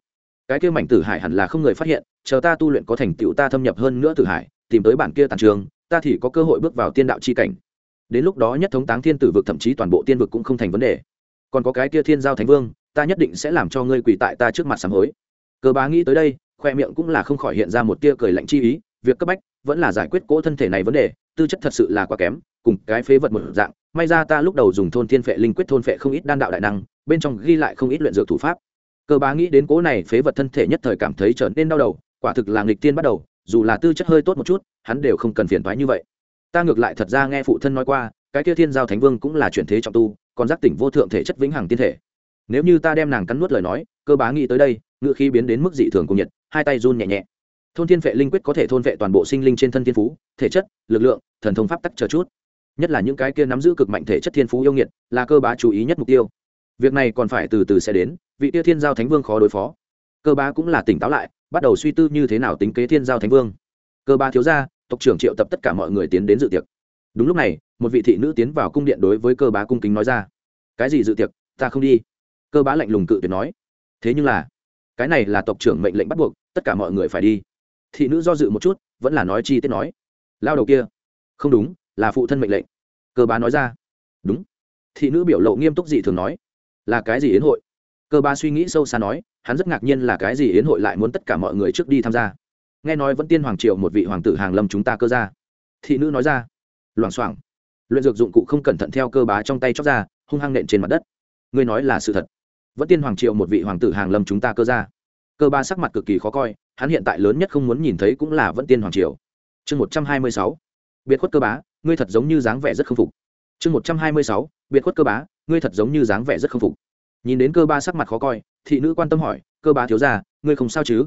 Cái kia mảnh tử hải hẳn là không người phát hiện, chờ ta tu luyện có thành tựu ta thâm nhập hơn nữa tử hải tìm tới bản kia tàn trường, ta thì có cơ hội bước vào tiên đạo c h i cảnh. Đến lúc đó nhất thống táng thiên tử vực thậm chí toàn bộ tiên vực cũng không thành vấn đề. Còn có cái kia thiên giao thánh vương, ta nhất định sẽ làm cho ngươi quỳ tại ta trước mặt sám hối. Cơ bá nghĩ tới đây, khoe miệng cũng là không khỏi hiện ra một tia cười lạnh chi ý, việc cấp bách vẫn là giải quyết cỗ thân thể này vấn đề, tư chất thật sự là quá kém, cùng cái phế vật một dạng, may ra ta lúc đầu dùng thôn thiên phệ linh quyết thôn phệ không ít đan đạo đại năng, bên trong ghi lại không ít luyện dược thủ pháp. Cơ bá nghĩ đến cố này phế vật thân thể nhất thời cảm thấy trở nên đau đầu, quả thực là nghịch tiên bắt đầu dù là tư chất hơi tốt một chút, hắn đều không cần phiền thoái như vậy. Ta ngược lại thật ra nghe phụ thân nói qua, cái kia thiên giao thánh vương cũng là chuyển thế trọng tu, còn giác tỉnh vô thượng thể chất vĩnh hằng tiên thể. Nếu như ta đem nàng cắn nuốt lời nói, cơ bá nghĩ tới đây ngự khí biến đến mức dị thường cùng nhiệt, hai tay run nhẹ nhẹ. Thôn thiên vệ linh quyết có thể thôn vệ toàn bộ sinh linh trên thân thiên phú, thể chất, lực lượng, thần thông pháp tắc chờ chút. Nhất là những cái kia nắm giữ cực mạnh thể chất thiên phú yêu nghiệt, là cơ bá chú ý nhất mục tiêu. Việc này còn phải từ từ sẽ đến, vị Tiêu thiên giao thánh vương khó đối phó. Cơ bá cũng là tỉnh táo lại bắt đầu suy tư như thế nào tính kế thiên giao thánh vương. Cơ ba thiếu gia, tộc trưởng triệu tập tất cả mọi người tiến đến dự tiệc. Đúng lúc này, một vị thị nữ tiến vào cung điện đối với cơ bá cung kính nói ra. Cái gì dự tiệc? Ta không đi. Cơ bá lạnh lùng cự tuyệt nói. Thế nhưng là, cái này là tộc trưởng mệnh lệnh bắt buộc, tất cả mọi người phải đi. Thị nữ do dự một chút, vẫn là nói chi tiết nói. Lao đầu kia. Không đúng, là phụ thân mệnh lệnh. Cơ bá nói ra. Đúng. Thị nữ biểu lộ nghiêm túc dị thường nói. Là cái gì yến hội? Cơ bá suy nghĩ sâu xa nói, hắn rất ngạc nhiên là cái gì yến hội lại muốn tất cả mọi người trước đi tham gia. Nghe nói vẫn tiên hoàng triều một vị hoàng tử hàng lâm chúng ta cơ ra. Thị nữ nói ra. Loảng xoảng. Luyện dược dụng cụ không cẩn thận theo cơ bá trong tay chóc ra, hung hăng nện trên mặt đất. Ngươi nói là sự thật. Vẫn tiên hoàng Triệu một vị hoàng tử hàng lâm chúng ta cơ ra. Cơ ba sắc mặt cực kỳ khó coi, hắn hiện tại lớn nhất không muốn nhìn thấy cũng là vẫn tiên hoàng triều. Chương một trăm hai mươi sáu. Biệt khuất cơ bá, ngươi thật giống như dáng vẻ rất k phục. Chương một trăm hai mươi sáu. Biệt khuất cơ bá, ngươi thật giống như dáng vẻ rất k phục nhìn đến cơ ba sắc mặt khó coi, thị nữ quan tâm hỏi, cơ ba thiếu ra ngươi không sao chứ?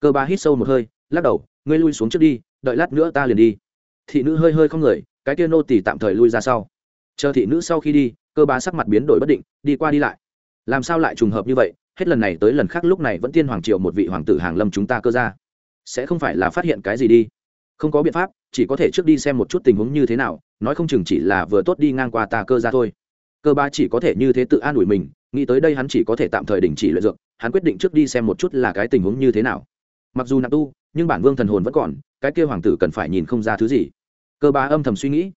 Cơ ba hít sâu một hơi, lắc đầu, ngươi lui xuống trước đi, đợi lát nữa ta liền đi. Thị nữ hơi hơi không người, cái kia nô tỳ tạm thời lui ra sau. Chờ thị nữ sau khi đi, cơ ba sắc mặt biến đổi bất định, đi qua đi lại. Làm sao lại trùng hợp như vậy? Hết lần này tới lần khác lúc này vẫn tiên hoàng triều một vị hoàng tử hàng lâm chúng ta cơ ra. Sẽ không phải là phát hiện cái gì đi. Không có biện pháp, chỉ có thể trước đi xem một chút tình huống như thế nào, nói không chừng chỉ là vừa tốt đi ngang qua ta cơ ra thôi. Cơ ba chỉ có thể như thế tự an ủi mình nghĩ tới đây hắn chỉ có thể tạm thời đình chỉ luyện dược, hắn quyết định trước đi xem một chút là cái tình huống như thế nào. Mặc dù nặng tu, nhưng bản vương thần hồn vẫn còn, cái kia hoàng tử cần phải nhìn không ra thứ gì. Cơ ba âm thầm suy nghĩ.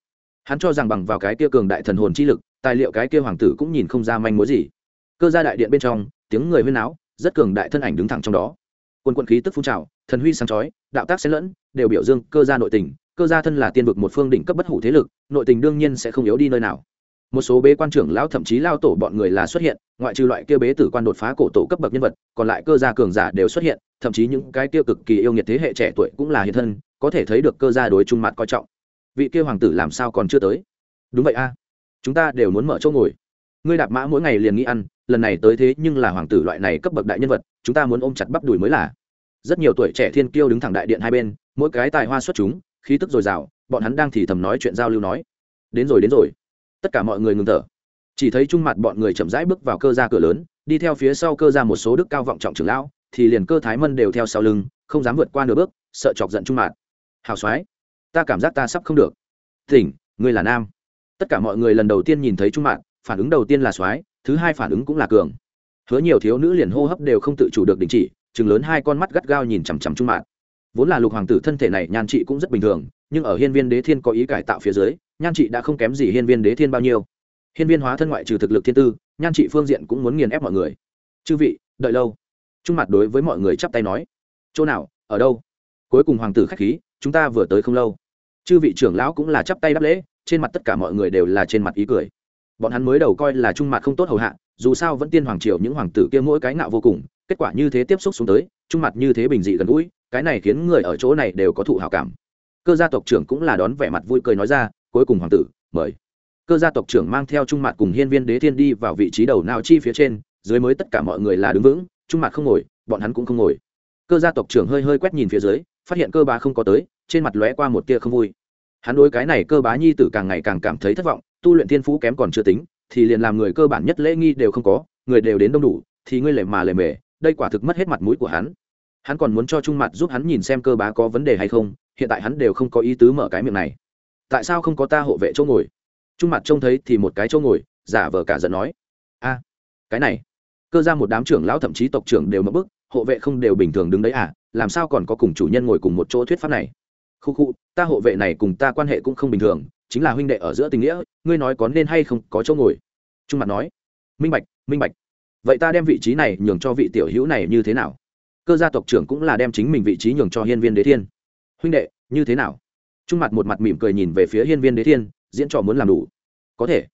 Hắn cho rằng bằng vào cái kia cường đại thần hồn chi lực, tài liệu cái kia hoàng tử cũng nhìn không ra manh mối gì. Cơ gia đại điện bên trong, tiếng người huyên áo rất cường đại thân ảnh đứng thẳng trong đó. Quân quân khí tức phun trào, thần huy sáng chói, đạo tác xen lẫn, đều biểu dương cơ gia nội tình. Cơ gia thân là tiên vực một phương đỉnh cấp bất hủ thế lực, nội tình đương nhiên sẽ không yếu đi nơi nào một số bế quan trưởng lão thậm chí lao tổ bọn người là xuất hiện, ngoại trừ loại kia bế tử quan đột phá cổ tổ cấp bậc nhân vật, còn lại cơ gia cường giả đều xuất hiện, thậm chí những cái kia cực kỳ yêu nghiệt thế hệ trẻ tuổi cũng là hiện thân, có thể thấy được cơ gia đối trung mặt coi trọng. Vị kia hoàng tử làm sao còn chưa tới? Đúng vậy a, chúng ta đều muốn mở chỗ ngồi. Ngươi đạp mã mỗi ngày liền nghĩ ăn, lần này tới thế nhưng là hoàng tử loại này cấp bậc đại nhân vật, chúng ta muốn ôm chặt bắp đùi mới là. Rất nhiều tuổi trẻ thiên kiêu đứng thẳng đại điện hai bên, mỗi cái tài hoa xuất chúng, khí tức dồi dào, bọn hắn đang thì thầm nói chuyện giao lưu nói. Đến rồi đến rồi tất cả mọi người ngừng thở. Chỉ thấy trung mặt bọn người chậm rãi bước vào cơ ra cửa lớn, đi theo phía sau cơ ra một số đức cao vọng trọng trưởng lão, thì liền cơ thái mân đều theo sau lưng, không dám vượt qua nửa bước, sợ chọc giận trung mặt. Hào soái ta cảm giác ta sắp không được. Tỉnh ngươi là nam. Tất cả mọi người lần đầu tiên nhìn thấy trung mặt, phản ứng đầu tiên là soái thứ hai phản ứng cũng là cường. Hứa nhiều thiếu nữ liền hô hấp đều không tự chủ được đình chỉ, chừng lớn hai con mắt gắt gao nhìn chằm chằm trung mạng vốn là lục hoàng tử thân thể này nhan trị cũng rất bình thường, nhưng ở hiên viên đế thiên có ý cải tạo phía dưới nhan trị đã không kém gì hiên viên đế thiên bao nhiêu. Hiên viên hóa thân ngoại trừ thực lực thiên tư, nhan trị phương diện cũng muốn nghiền ép mọi người. Chư vị, đợi lâu. Trung mặt đối với mọi người chắp tay nói. Chỗ nào, ở đâu? Cuối cùng hoàng tử khách khí, chúng ta vừa tới không lâu. Chư vị trưởng lão cũng là chắp tay đáp lễ, trên mặt tất cả mọi người đều là trên mặt ý cười. Bọn hắn mới đầu coi là trung mặt không tốt hầu hạ, dù sao vẫn tiên hoàng triều những hoàng tử kia mỗi cái ngạo vô cùng, kết quả như thế tiếp xúc xuống tới, trung mặt như thế bình dị gần gũi, cái này khiến người ở chỗ này đều có thụ hào cảm. Cơ gia tộc trưởng cũng là đón vẻ mặt vui cười nói ra cuối cùng hoàng tử, mời. Cơ gia tộc trưởng mang theo trung mặt cùng hiên viên đế thiên đi vào vị trí đầu nào chi phía trên, dưới mới tất cả mọi người là đứng vững, trung mặt không ngồi, bọn hắn cũng không ngồi. Cơ gia tộc trưởng hơi hơi quét nhìn phía dưới, phát hiện cơ bá không có tới, trên mặt lóe qua một tia không vui. Hắn đối cái này cơ bá nhi tử càng ngày càng cảm thấy thất vọng, tu luyện thiên phú kém còn chưa tính, thì liền làm người cơ bản nhất lễ nghi đều không có, người đều đến đông đủ, thì ngươi lề mà lề mề, đây quả thực mất hết mặt mũi của hắn. Hắn còn muốn cho trung mặt giúp hắn nhìn xem cơ bá có vấn đề hay không, hiện tại hắn đều không có ý tứ mở cái miệng này tại sao không có ta hộ vệ chỗ ngồi? Trung mặt trông thấy thì một cái chỗ ngồi, giả vờ cả giận nói. A, cái này. Cơ ra một đám trưởng lão thậm chí tộc trưởng đều mất bức, hộ vệ không đều bình thường đứng đấy à? Làm sao còn có cùng chủ nhân ngồi cùng một chỗ thuyết pháp này? Khu khu, ta hộ vệ này cùng ta quan hệ cũng không bình thường, chính là huynh đệ ở giữa tình nghĩa, ngươi nói có nên hay không, có chỗ ngồi. Trung mặt nói. Minh bạch minh bạch. Vậy ta đem vị trí này nhường cho vị tiểu hữu này như thế nào? Cơ gia tộc trưởng cũng là đem chính mình vị trí nhường cho hiên viên đế thiên. Huynh đệ, như thế nào? Trung mặt một mặt mỉm cười nhìn về phía hiên viên đế thiên, diễn trò muốn làm đủ. Có thể.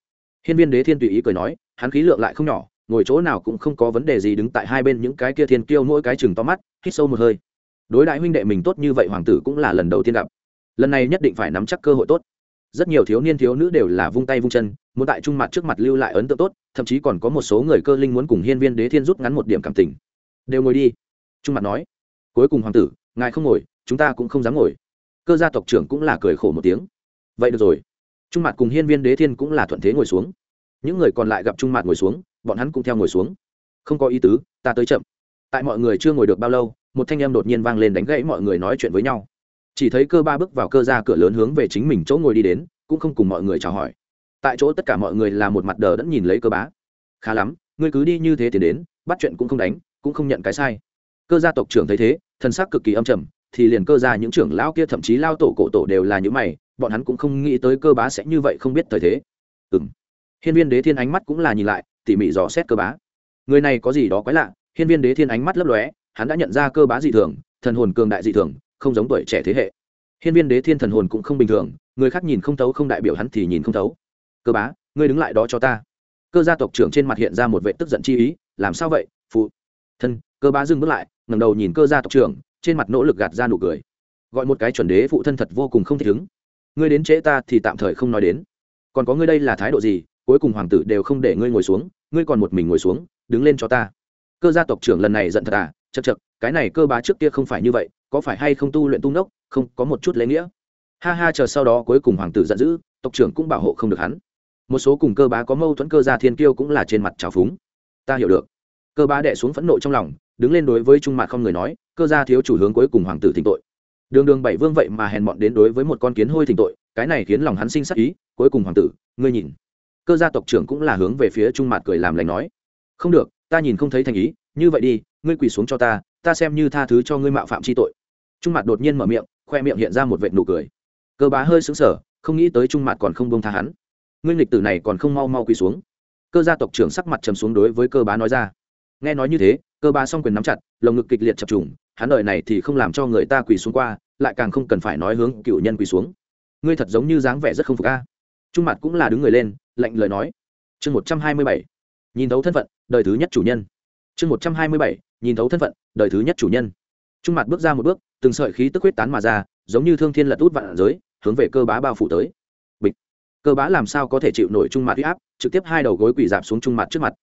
Hiên viên đế thiên tùy ý cười nói, hắn khí lượng lại không nhỏ, ngồi chỗ nào cũng không có vấn đề gì đứng tại hai bên những cái kia thiên kiêu mỗi cái chừng to mắt, hít sâu một hơi. Đối đại huynh đệ mình tốt như vậy hoàng tử cũng là lần đầu tiên gặp. Lần này nhất định phải nắm chắc cơ hội tốt. Rất nhiều thiếu niên thiếu nữ đều là vung tay vung chân, muốn tại trung mặt trước mặt lưu lại ấn tượng tốt, thậm chí còn có một số người cơ linh muốn cùng hiên viên đế thiên rút ngắn một điểm cảm tình. Đều ngồi đi. Trung mặt nói. Cuối cùng hoàng tử, ngài không ngồi, chúng ta cũng không dám ngồi cơ gia tộc trưởng cũng là cười khổ một tiếng. Vậy được rồi. Trung mặt cùng hiên viên đế thiên cũng là thuận thế ngồi xuống. Những người còn lại gặp trung mặt ngồi xuống, bọn hắn cũng theo ngồi xuống. Không có ý tứ, ta tới chậm. Tại mọi người chưa ngồi được bao lâu, một thanh em đột nhiên vang lên đánh gãy mọi người nói chuyện với nhau. Chỉ thấy cơ ba bước vào cơ ra cửa lớn hướng về chính mình chỗ ngồi đi đến, cũng không cùng mọi người chào hỏi. Tại chỗ tất cả mọi người là một mặt đờ đẫn nhìn lấy cơ bá. Khá lắm, ngươi cứ đi như thế thì đến, bắt chuyện cũng không đánh, cũng không nhận cái sai. Cơ gia tộc trưởng thấy thế thân xác cực kỳ âm trầm thì liền cơ gia những trưởng lão kia, thậm chí lao tổ cổ tổ đều là những mày, bọn hắn cũng không nghĩ tới cơ bá sẽ như vậy không biết thời thế. Ừ m hiên viên đế thiên ánh mắt cũng là nhìn lại, tỉ mỉ dò xét cơ bá. Người này có gì đó quái lạ, hiên viên đế thiên ánh mắt lấp lóe, hắn đã nhận ra cơ bá dị thường, thần hồn cường đại dị thường, không giống tuổi trẻ thế hệ. Hiên viên đế thiên thần hồn cũng không bình thường, người khác nhìn không thấu, không đại biểu hắn thì nhìn không thấu. Cơ bá, ngươi đứng lại đó cho ta. Cơ gia tộc trưởng trên mặt hiện ra một vệ tức giận chi ý, làm sao vậy, phụ thân? Cơ bá dừng bước lại, ngẩng đầu nhìn cơ gia tộc trưởng trên mặt nỗ lực gạt ra nụ cười. Gọi một cái chuẩn đế phụ thân thật vô cùng không thể ứng ngươi đến trễ ta thì tạm thời không nói đến. Còn có ngươi đây là thái độ gì? Cuối cùng hoàng tử đều không để ngươi ngồi xuống, ngươi còn một mình ngồi xuống, đứng lên cho ta. Cơ gia tộc trưởng lần này giận thật à? Chật chật cái này cơ bá trước kia không phải như vậy, có phải hay không tu luyện tu nốc không, có một chút lễ nghĩa? Ha ha, chờ sau đó cuối cùng hoàng tử giận dữ, tộc trưởng cũng bảo hộ không được hắn. Một số cùng cơ bá có mâu thuẫn cơ gia thiên kiêu cũng là trên mặt trào phúng. Ta hiểu được. Cơ bá đệ xuống phẫn nộ trong lòng đứng lên đối với trung mạc không người nói cơ gia thiếu chủ hướng cuối cùng hoàng tử thỉnh tội. Đường đường bảy vương vậy mà hèn mọn đến đối với một con kiến hôi thỉnh tội cái này khiến lòng hắn sinh sắc ý cuối cùng hoàng tử ngươi nhìn. Cơ gia tộc trưởng cũng là hướng về phía trung mạc cười làm lành nói không được ta nhìn không thấy thành ý như vậy đi ngươi quỳ xuống cho ta ta xem như tha thứ cho ngươi mạo phạm chi tội. Trung mạc đột nhiên mở miệng khoe miệng hiện ra một vệt nụ cười. Cơ bá hơi sững sờ, không nghĩ tới trung mạc còn không bông tha hắn. Ngươi lịch tử này còn không mau mau quỳ xuống. Cơ gia tộc trưởng sắc mặt trầm xuống đối với cơ bá nói ra nghe nói như thế, cơ bá song quyền nắm chặt, lồng ngực kịch liệt chập trùng, hắn đợi này thì không làm cho người ta quỳ xuống qua, lại càng không cần phải nói hướng cựu nhân quỳ xuống. Ngươi thật giống như dáng vẻ rất không phục a. Trung mặt cũng là đứng người lên, lạnh lời nói. Chương một trăm hai mươi bảy. Nhìn thấu thân phận, đời thứ nhất chủ nhân. Chương một trăm hai mươi bảy. Nhìn thấu thân phận, đời thứ nhất chủ nhân. Trung mặt bước ra một bước, từng sợi khí tức huyết tán mà ra, giống như thương thiên lật út vạn giới, hướng về cơ bá bao phủ tới. Bịch. Cơ bá làm sao có thể chịu nổi trung mặt huy áp, trực tiếp hai đầu gối quỳ dạp xuống trung mặt trước mặt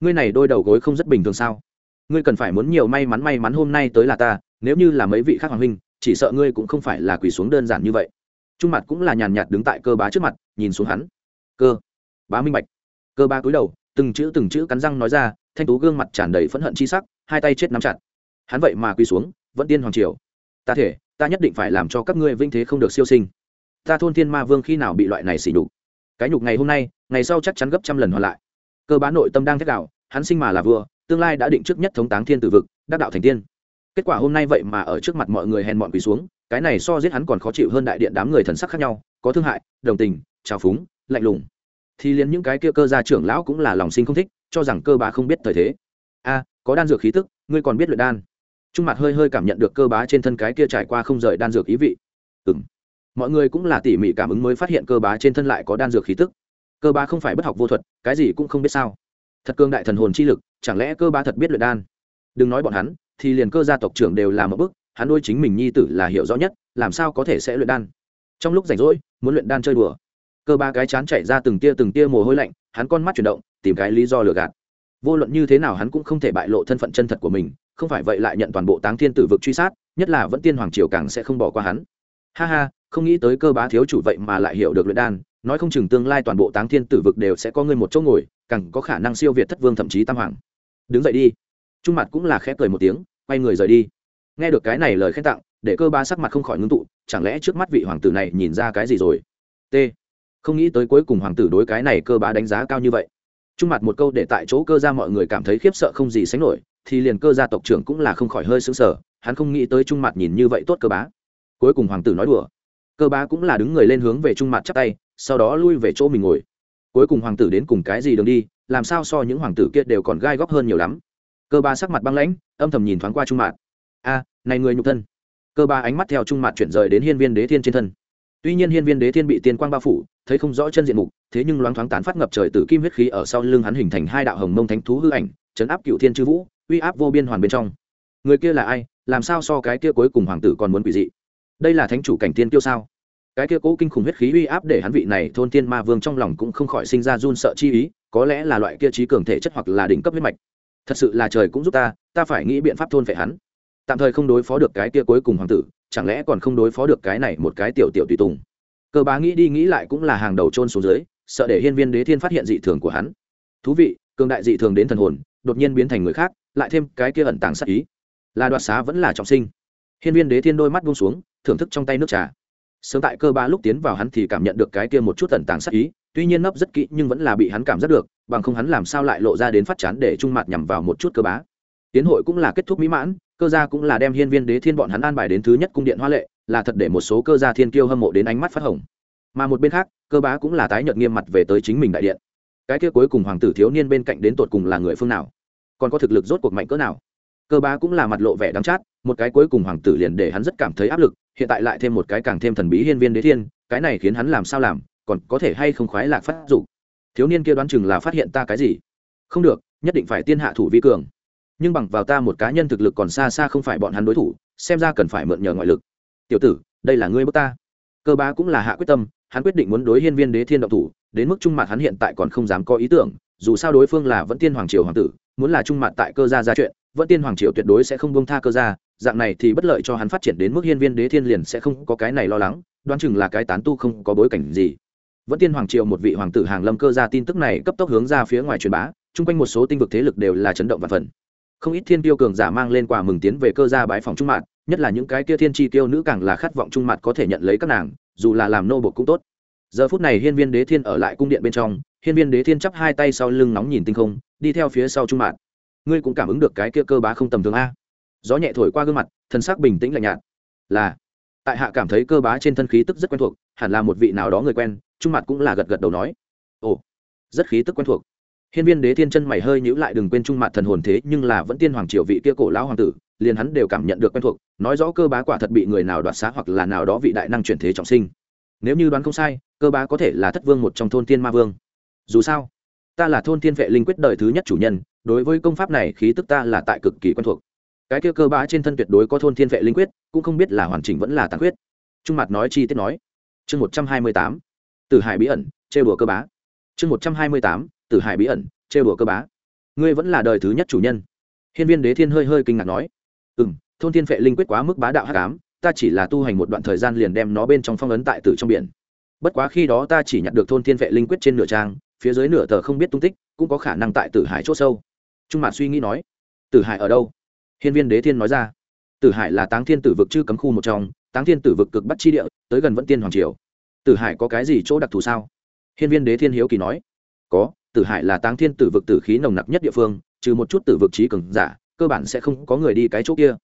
ngươi này đôi đầu gối không rất bình thường sao? Ngươi cần phải muốn nhiều may mắn may mắn hôm nay tới là ta, nếu như là mấy vị khác hoàng huynh, chỉ sợ ngươi cũng không phải là quỳ xuống đơn giản như vậy. Trung mặt cũng là nhàn nhạt đứng tại cơ bá trước mặt, nhìn xuống hắn. Cơ bá minh bạch. Cơ bá cúi đầu, từng chữ từng chữ cắn răng nói ra, thanh tú gương mặt tràn đầy phẫn hận chi sắc, hai tay chết nắm chặt. Hắn vậy mà quỳ xuống, vẫn tiên hoàng triều. Ta thể, ta nhất định phải làm cho các ngươi vinh thế không được siêu sinh. Ta thôn thiên ma vương khi nào bị loại này xỉ nhục? Cái nhục ngày hôm nay, ngày sau chắc chắn gấp trăm lần hoàn lại cơ bá nội tâm đang thét đạo hắn sinh mà là vua, tương lai đã định trước nhất thống táng thiên tử vực, đắc đạo thành tiên. Kết quả hôm nay vậy mà ở trước mặt mọi người hèn mọn quỳ xuống, cái này so giết hắn còn khó chịu hơn đại điện đám người thần sắc khác nhau, có thương hại, đồng tình, trào phúng, lạnh lùng. Thì liền những cái kia cơ gia trưởng lão cũng là lòng sinh không thích, cho rằng cơ bá không biết thời thế. A, có đan dược khí tức, ngươi còn biết luyện đan. Trung mặt hơi hơi cảm nhận được cơ bá trên thân cái kia trải qua không rời đan dược ý vị. Ừ m mọi người cũng là tỉ mỉ cảm ứng mới phát hiện cơ bá trên thân lại có đan dược khí tức cơ ba không phải bất học vô thuật, cái gì cũng không biết sao. Thật cương đại thần hồn chi lực, chẳng lẽ cơ ba thật biết luyện đan? Đừng nói bọn hắn, thì liền cơ gia tộc trưởng đều làm một bức hắn đôi chính mình nhi tử là hiểu rõ nhất, làm sao có thể sẽ luyện đan? Trong lúc rảnh rỗi, muốn luyện đan chơi đùa. Cơ ba cái chán chạy ra từng tia từng tia mồ hôi lạnh, hắn con mắt chuyển động, tìm cái lý do lừa gạt. Vô luận như thế nào hắn cũng không thể bại lộ thân phận chân thật của mình, không phải vậy lại nhận toàn bộ táng thiên tử vực truy sát, nhất là vẫn tiên hoàng triều càng sẽ không bỏ qua hắn. Ha ha, không nghĩ tới cơ bá thiếu chủ vậy mà lại hiểu được luyện đan nói không chừng tương lai toàn bộ táng thiên tử vực đều sẽ có ngươi một chỗ ngồi, càng có khả năng siêu việt thất vương thậm chí tam hoàng. Đứng dậy đi. Trung mặt cũng là khẽ cười một tiếng, quay người rời đi. Nghe được cái này lời khen tặng, để cơ bá sắc mặt không khỏi ngưng tụ, chẳng lẽ trước mắt vị hoàng tử này nhìn ra cái gì rồi? T. Không nghĩ tới cuối cùng hoàng tử đối cái này cơ bá đánh giá cao như vậy. Trung mặt một câu để tại chỗ cơ ra mọi người cảm thấy khiếp sợ không gì sánh nổi, thì liền cơ gia tộc trưởng cũng là không khỏi hơi sững sờ, hắn không nghĩ tới trung mặt nhìn như vậy tốt cơ bá. Cuối cùng hoàng tử nói đùa. Cơ bá cũng là đứng người lên hướng về trung mặt chắp tay sau đó lui về chỗ mình ngồi. Cuối cùng hoàng tử đến cùng cái gì đường đi, làm sao so những hoàng tử kia đều còn gai góc hơn nhiều lắm. Cơ ba sắc mặt băng lãnh, âm thầm nhìn thoáng qua trung mạn. A, này người nhục thân. Cơ ba ánh mắt theo trung mạn chuyển rời đến hiên viên đế thiên trên thân. Tuy nhiên hiên viên đế thiên bị tiên quang bao phủ, thấy không rõ chân diện mục, thế nhưng loáng thoáng tán phát ngập trời từ kim huyết khí ở sau lưng hắn hình thành hai đạo hồng mông thánh thú hư ảnh, chấn áp cựu thiên chư vũ, uy áp vô biên hoàn bên trong. Người kia là ai? Làm sao so cái kia cuối cùng hoàng tử còn muốn quỷ dị? Đây là thánh chủ cảnh tiên tiêu sao? Cái kia cố kinh khủng huyết khí uy áp để hắn vị này thôn tiên ma vương trong lòng cũng không khỏi sinh ra run sợ chi ý, có lẽ là loại kia trí cường thể chất hoặc là đỉnh cấp huyết mạch. Thật sự là trời cũng giúp ta ta phải nghĩ biện pháp thôn vệ hắn. Tạm thời không đối phó được cái kia cuối cùng hoàng tử, chẳng lẽ còn không đối phó được cái này một cái tiểu tiểu tùy tùng. Cơ bá nghĩ đi nghĩ lại cũng là hàng đầu trôn xuống dưới, sợ để hiên viên đế thiên phát hiện dị thường của hắn. Thú vị, cường đại dị thường đến thần hồn, đột nhiên biến thành người khác, lại thêm cái kia ẩn tàng sắc ý. Là đoạt xá vẫn là trọng sinh. Hiên viên đế thiên đôi mắt buông xuống, thưởng thức trong tay nước trà sớm tại cơ ba lúc tiến vào hắn thì cảm nhận được cái kia một chút tẩn tàng sắc ý, tuy nhiên nấp rất kỹ nhưng vẫn là bị hắn cảm giác được, bằng không hắn làm sao lại lộ ra đến phát chán để trung mặt nhằm vào một chút cơ bá. Tiến hội cũng là kết thúc mỹ mãn, cơ gia cũng là đem hiên viên đế thiên bọn hắn an bài đến thứ nhất cung điện hoa lệ, là thật để một số cơ gia thiên kiêu hâm mộ đến ánh mắt phát hồng. Mà một bên khác, cơ bá cũng là tái nhợt nghiêm mặt về tới chính mình đại điện. Cái kia cuối cùng hoàng tử thiếu niên bên cạnh đến tột cùng là người phương nào? Còn có thực lực rốt cuộc mạnh cỡ nào? Cơ bá cũng là mặt lộ vẻ đắng chát một cái cuối cùng hoàng tử liền để hắn rất cảm thấy áp lực, hiện tại lại thêm một cái càng thêm thần bí hiên viên đế thiên, cái này khiến hắn làm sao làm, còn có thể hay không khoái lạc phát dục. Thiếu niên kia đoán chừng là phát hiện ta cái gì? Không được, nhất định phải tiên hạ thủ vi cường. Nhưng bằng vào ta một cá nhân thực lực còn xa xa không phải bọn hắn đối thủ, xem ra cần phải mượn nhờ ngoại lực. Tiểu tử, đây là ngươi bước ta. Cơ bá cũng là hạ quyết tâm, hắn quyết định muốn đối hiên viên đế thiên động thủ, đến mức trung mặt hắn hiện tại còn không dám có ý tưởng, dù sao đối phương là vẫn tiên hoàng triều hoàng tử, muốn là trung mặt tại cơ gia ra chuyện, vẫn tiên hoàng triều tuyệt đối sẽ không bông tha cơ gia dạng này thì bất lợi cho hắn phát triển đến mức hiên viên đế thiên liền sẽ không có cái này lo lắng, đoán chừng là cái tán tu không có bối cảnh gì. Vẫn tiên hoàng triều một vị hoàng tử hàng lâm cơ gia tin tức này cấp tốc hướng ra phía ngoài truyền bá, chung quanh một số tinh vực thế lực đều là chấn động và phần. Không ít thiên tiêu cường giả mang lên quà mừng tiến về cơ gia bái phòng trung mạn nhất là những cái kia thiên tri tiêu nữ càng là khát vọng trung mạn có thể nhận lấy các nàng, dù là làm nô bộc cũng tốt. Giờ phút này hiên viên đế thiên ở lại cung điện bên trong, hiên viên đế thiên chắp hai tay sau lưng nóng nhìn tinh không, đi theo phía sau trung mạn ngươi cũng cảm ứng được cái kia cơ bá không tầm thường a gió nhẹ thổi qua gương mặt, thân xác bình tĩnh lạnh nhạt. Là, tại hạ cảm thấy cơ bá trên thân khí tức rất quen thuộc, hẳn là một vị nào đó người quen, trung mặt cũng là gật gật đầu nói. Ồ, rất khí tức quen thuộc. Hiên viên đế thiên chân mày hơi nhữ lại đừng quên trung mặt thần hồn thế, nhưng là vẫn tiên hoàng triều vị kia cổ lão hoàng tử, liền hắn đều cảm nhận được quen thuộc, nói rõ cơ bá quả thật bị người nào đoạt xá hoặc là nào đó vị đại năng chuyển thế trọng sinh. Nếu như đoán không sai, cơ bá có thể là thất vương một trong thôn tiên ma vương. Dù sao, ta là thôn tiên vệ linh quyết đời thứ nhất chủ nhân, đối với công pháp này khí tức ta là tại cực kỳ quen thuộc cái kia cơ bá trên thân tuyệt đối có thôn thiên vệ linh quyết, cũng không biết là hoàn chỉnh vẫn là tàn quyết trung mặt nói chi tiết nói. Chương một trăm hai mươi tám. Từ hải bí ẩn chê bùa cơ bá. Chương một trăm hai mươi tám. Từ hải bí ẩn chê bùa cơ bá. Ngươi vẫn là đời thứ nhất chủ nhân. Hiên viên đế thiên hơi hơi kinh ngạc nói. Ừ m thôn thiên vệ linh quyết quá mức bá đạo h ám, ta chỉ là tu hành một đoạn thời gian liền đem nó bên trong phong ấn tại tử trong biển. Bất quá khi đó ta chỉ nhận được thôn thiên vệ linh quyết trên nửa trang, phía dưới nửa tờ không biết tung tích, cũng có khả năng tại tử hải c h ỗ sâu. Trung mạn suy nghĩ nói. Tử hải ở đâu? Hiên viên đế thiên nói ra, tử hải là táng thiên tử vực chư cấm khu một trong, táng thiên tử vực cực bắc chi địa, tới gần vẫn tiên hoàng triều. Tử hải có cái gì chỗ đặc thù sao? Hiên viên đế thiên hiếu kỳ nói, có, tử hải là táng thiên tử vực tử khí nồng nặc nhất địa phương, trừ một chút tử vực trí cường giả, cơ bản sẽ không có người đi cái chỗ kia.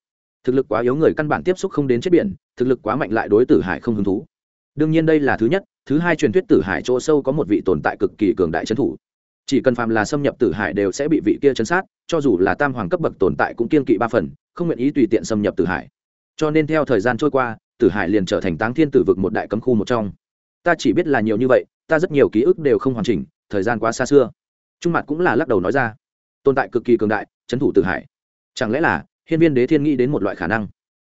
Thực lực quá yếu người căn bản tiếp xúc không đến chết biển, thực lực quá mạnh lại đối tử hải không hứng thú. Đương nhiên đây là thứ nhất, thứ hai truyền thuyết tử hải chỗ sâu có một vị tồn tại cực kỳ cường đại trấn thủ chỉ cần phàm là xâm nhập tử hải đều sẽ bị vị kia chấn sát, cho dù là tam hoàng cấp bậc tồn tại cũng kiên kỵ ba phần, không nguyện ý tùy tiện xâm nhập tử hải. Cho nên theo thời gian trôi qua, tử hải liền trở thành táng thiên tử vực một đại cấm khu một trong. Ta chỉ biết là nhiều như vậy, ta rất nhiều ký ức đều không hoàn chỉnh, thời gian quá xa xưa. Trung mặt cũng là lắc đầu nói ra. Tồn tại cực kỳ cường đại trấn thủ tử hải. Chẳng lẽ là, hiên viên đế thiên nghĩ đến một loại khả năng?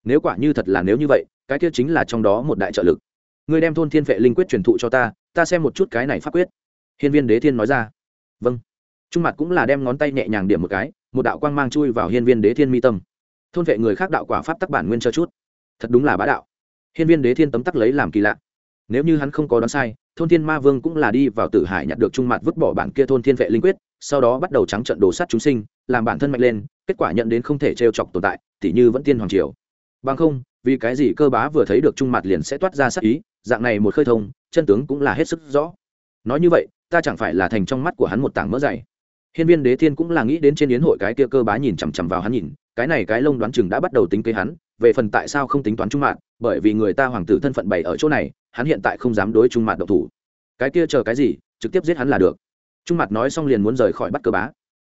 Nếu quả như thật là nếu như vậy, cái kia chính là trong đó một đại trợ lực. Ngươi đem thôn thiên vệ linh quyết truyền thụ cho ta ta xem một chút cái này pháp quyết. Hiên viên đế thiên nói ra vâng. Trung mặt cũng là đem ngón tay nhẹ nhàng điểm một cái, một đạo quang mang chui vào hiên viên đế thiên mi tâm. Thôn vệ người khác đạo quả pháp tắc bản nguyên cho chút. Thật đúng là bá đạo. Hiên viên đế thiên tấm tắc lấy làm kỳ lạ. Nếu như hắn không có đoán sai, thôn thiên ma vương cũng là đi vào tử hải nhặt được trung mặt vứt bỏ bản kia thôn thiên vệ linh quyết, sau đó bắt đầu trắng trận đồ sát chúng sinh, làm bản thân mạnh lên, kết quả nhận đến không thể trêu chọc tồn tại, tỉ như vẫn tiên hoàng triều. Bằng không, vì cái gì cơ bá vừa thấy được trung mặt liền sẽ toát ra sắc ý, dạng này một khơi thông, chân tướng cũng là hết sức rõ. Nói như vậy ta chẳng phải là thành trong mắt của hắn một tảng mỡ dày. Hiên viên đế thiên cũng là nghĩ đến trên yến hội cái kia cơ bá nhìn chằm chằm vào hắn nhìn, cái này cái lông đoán chừng đã bắt đầu tính kế hắn, về phần tại sao không tính toán trung mạng bởi vì người ta hoàng tử thân phận bày ở chỗ này, hắn hiện tại không dám đối trung mạng độc thủ. Cái kia chờ cái gì, trực tiếp giết hắn là được. Trung mặt nói xong liền muốn rời khỏi bắt cơ bá.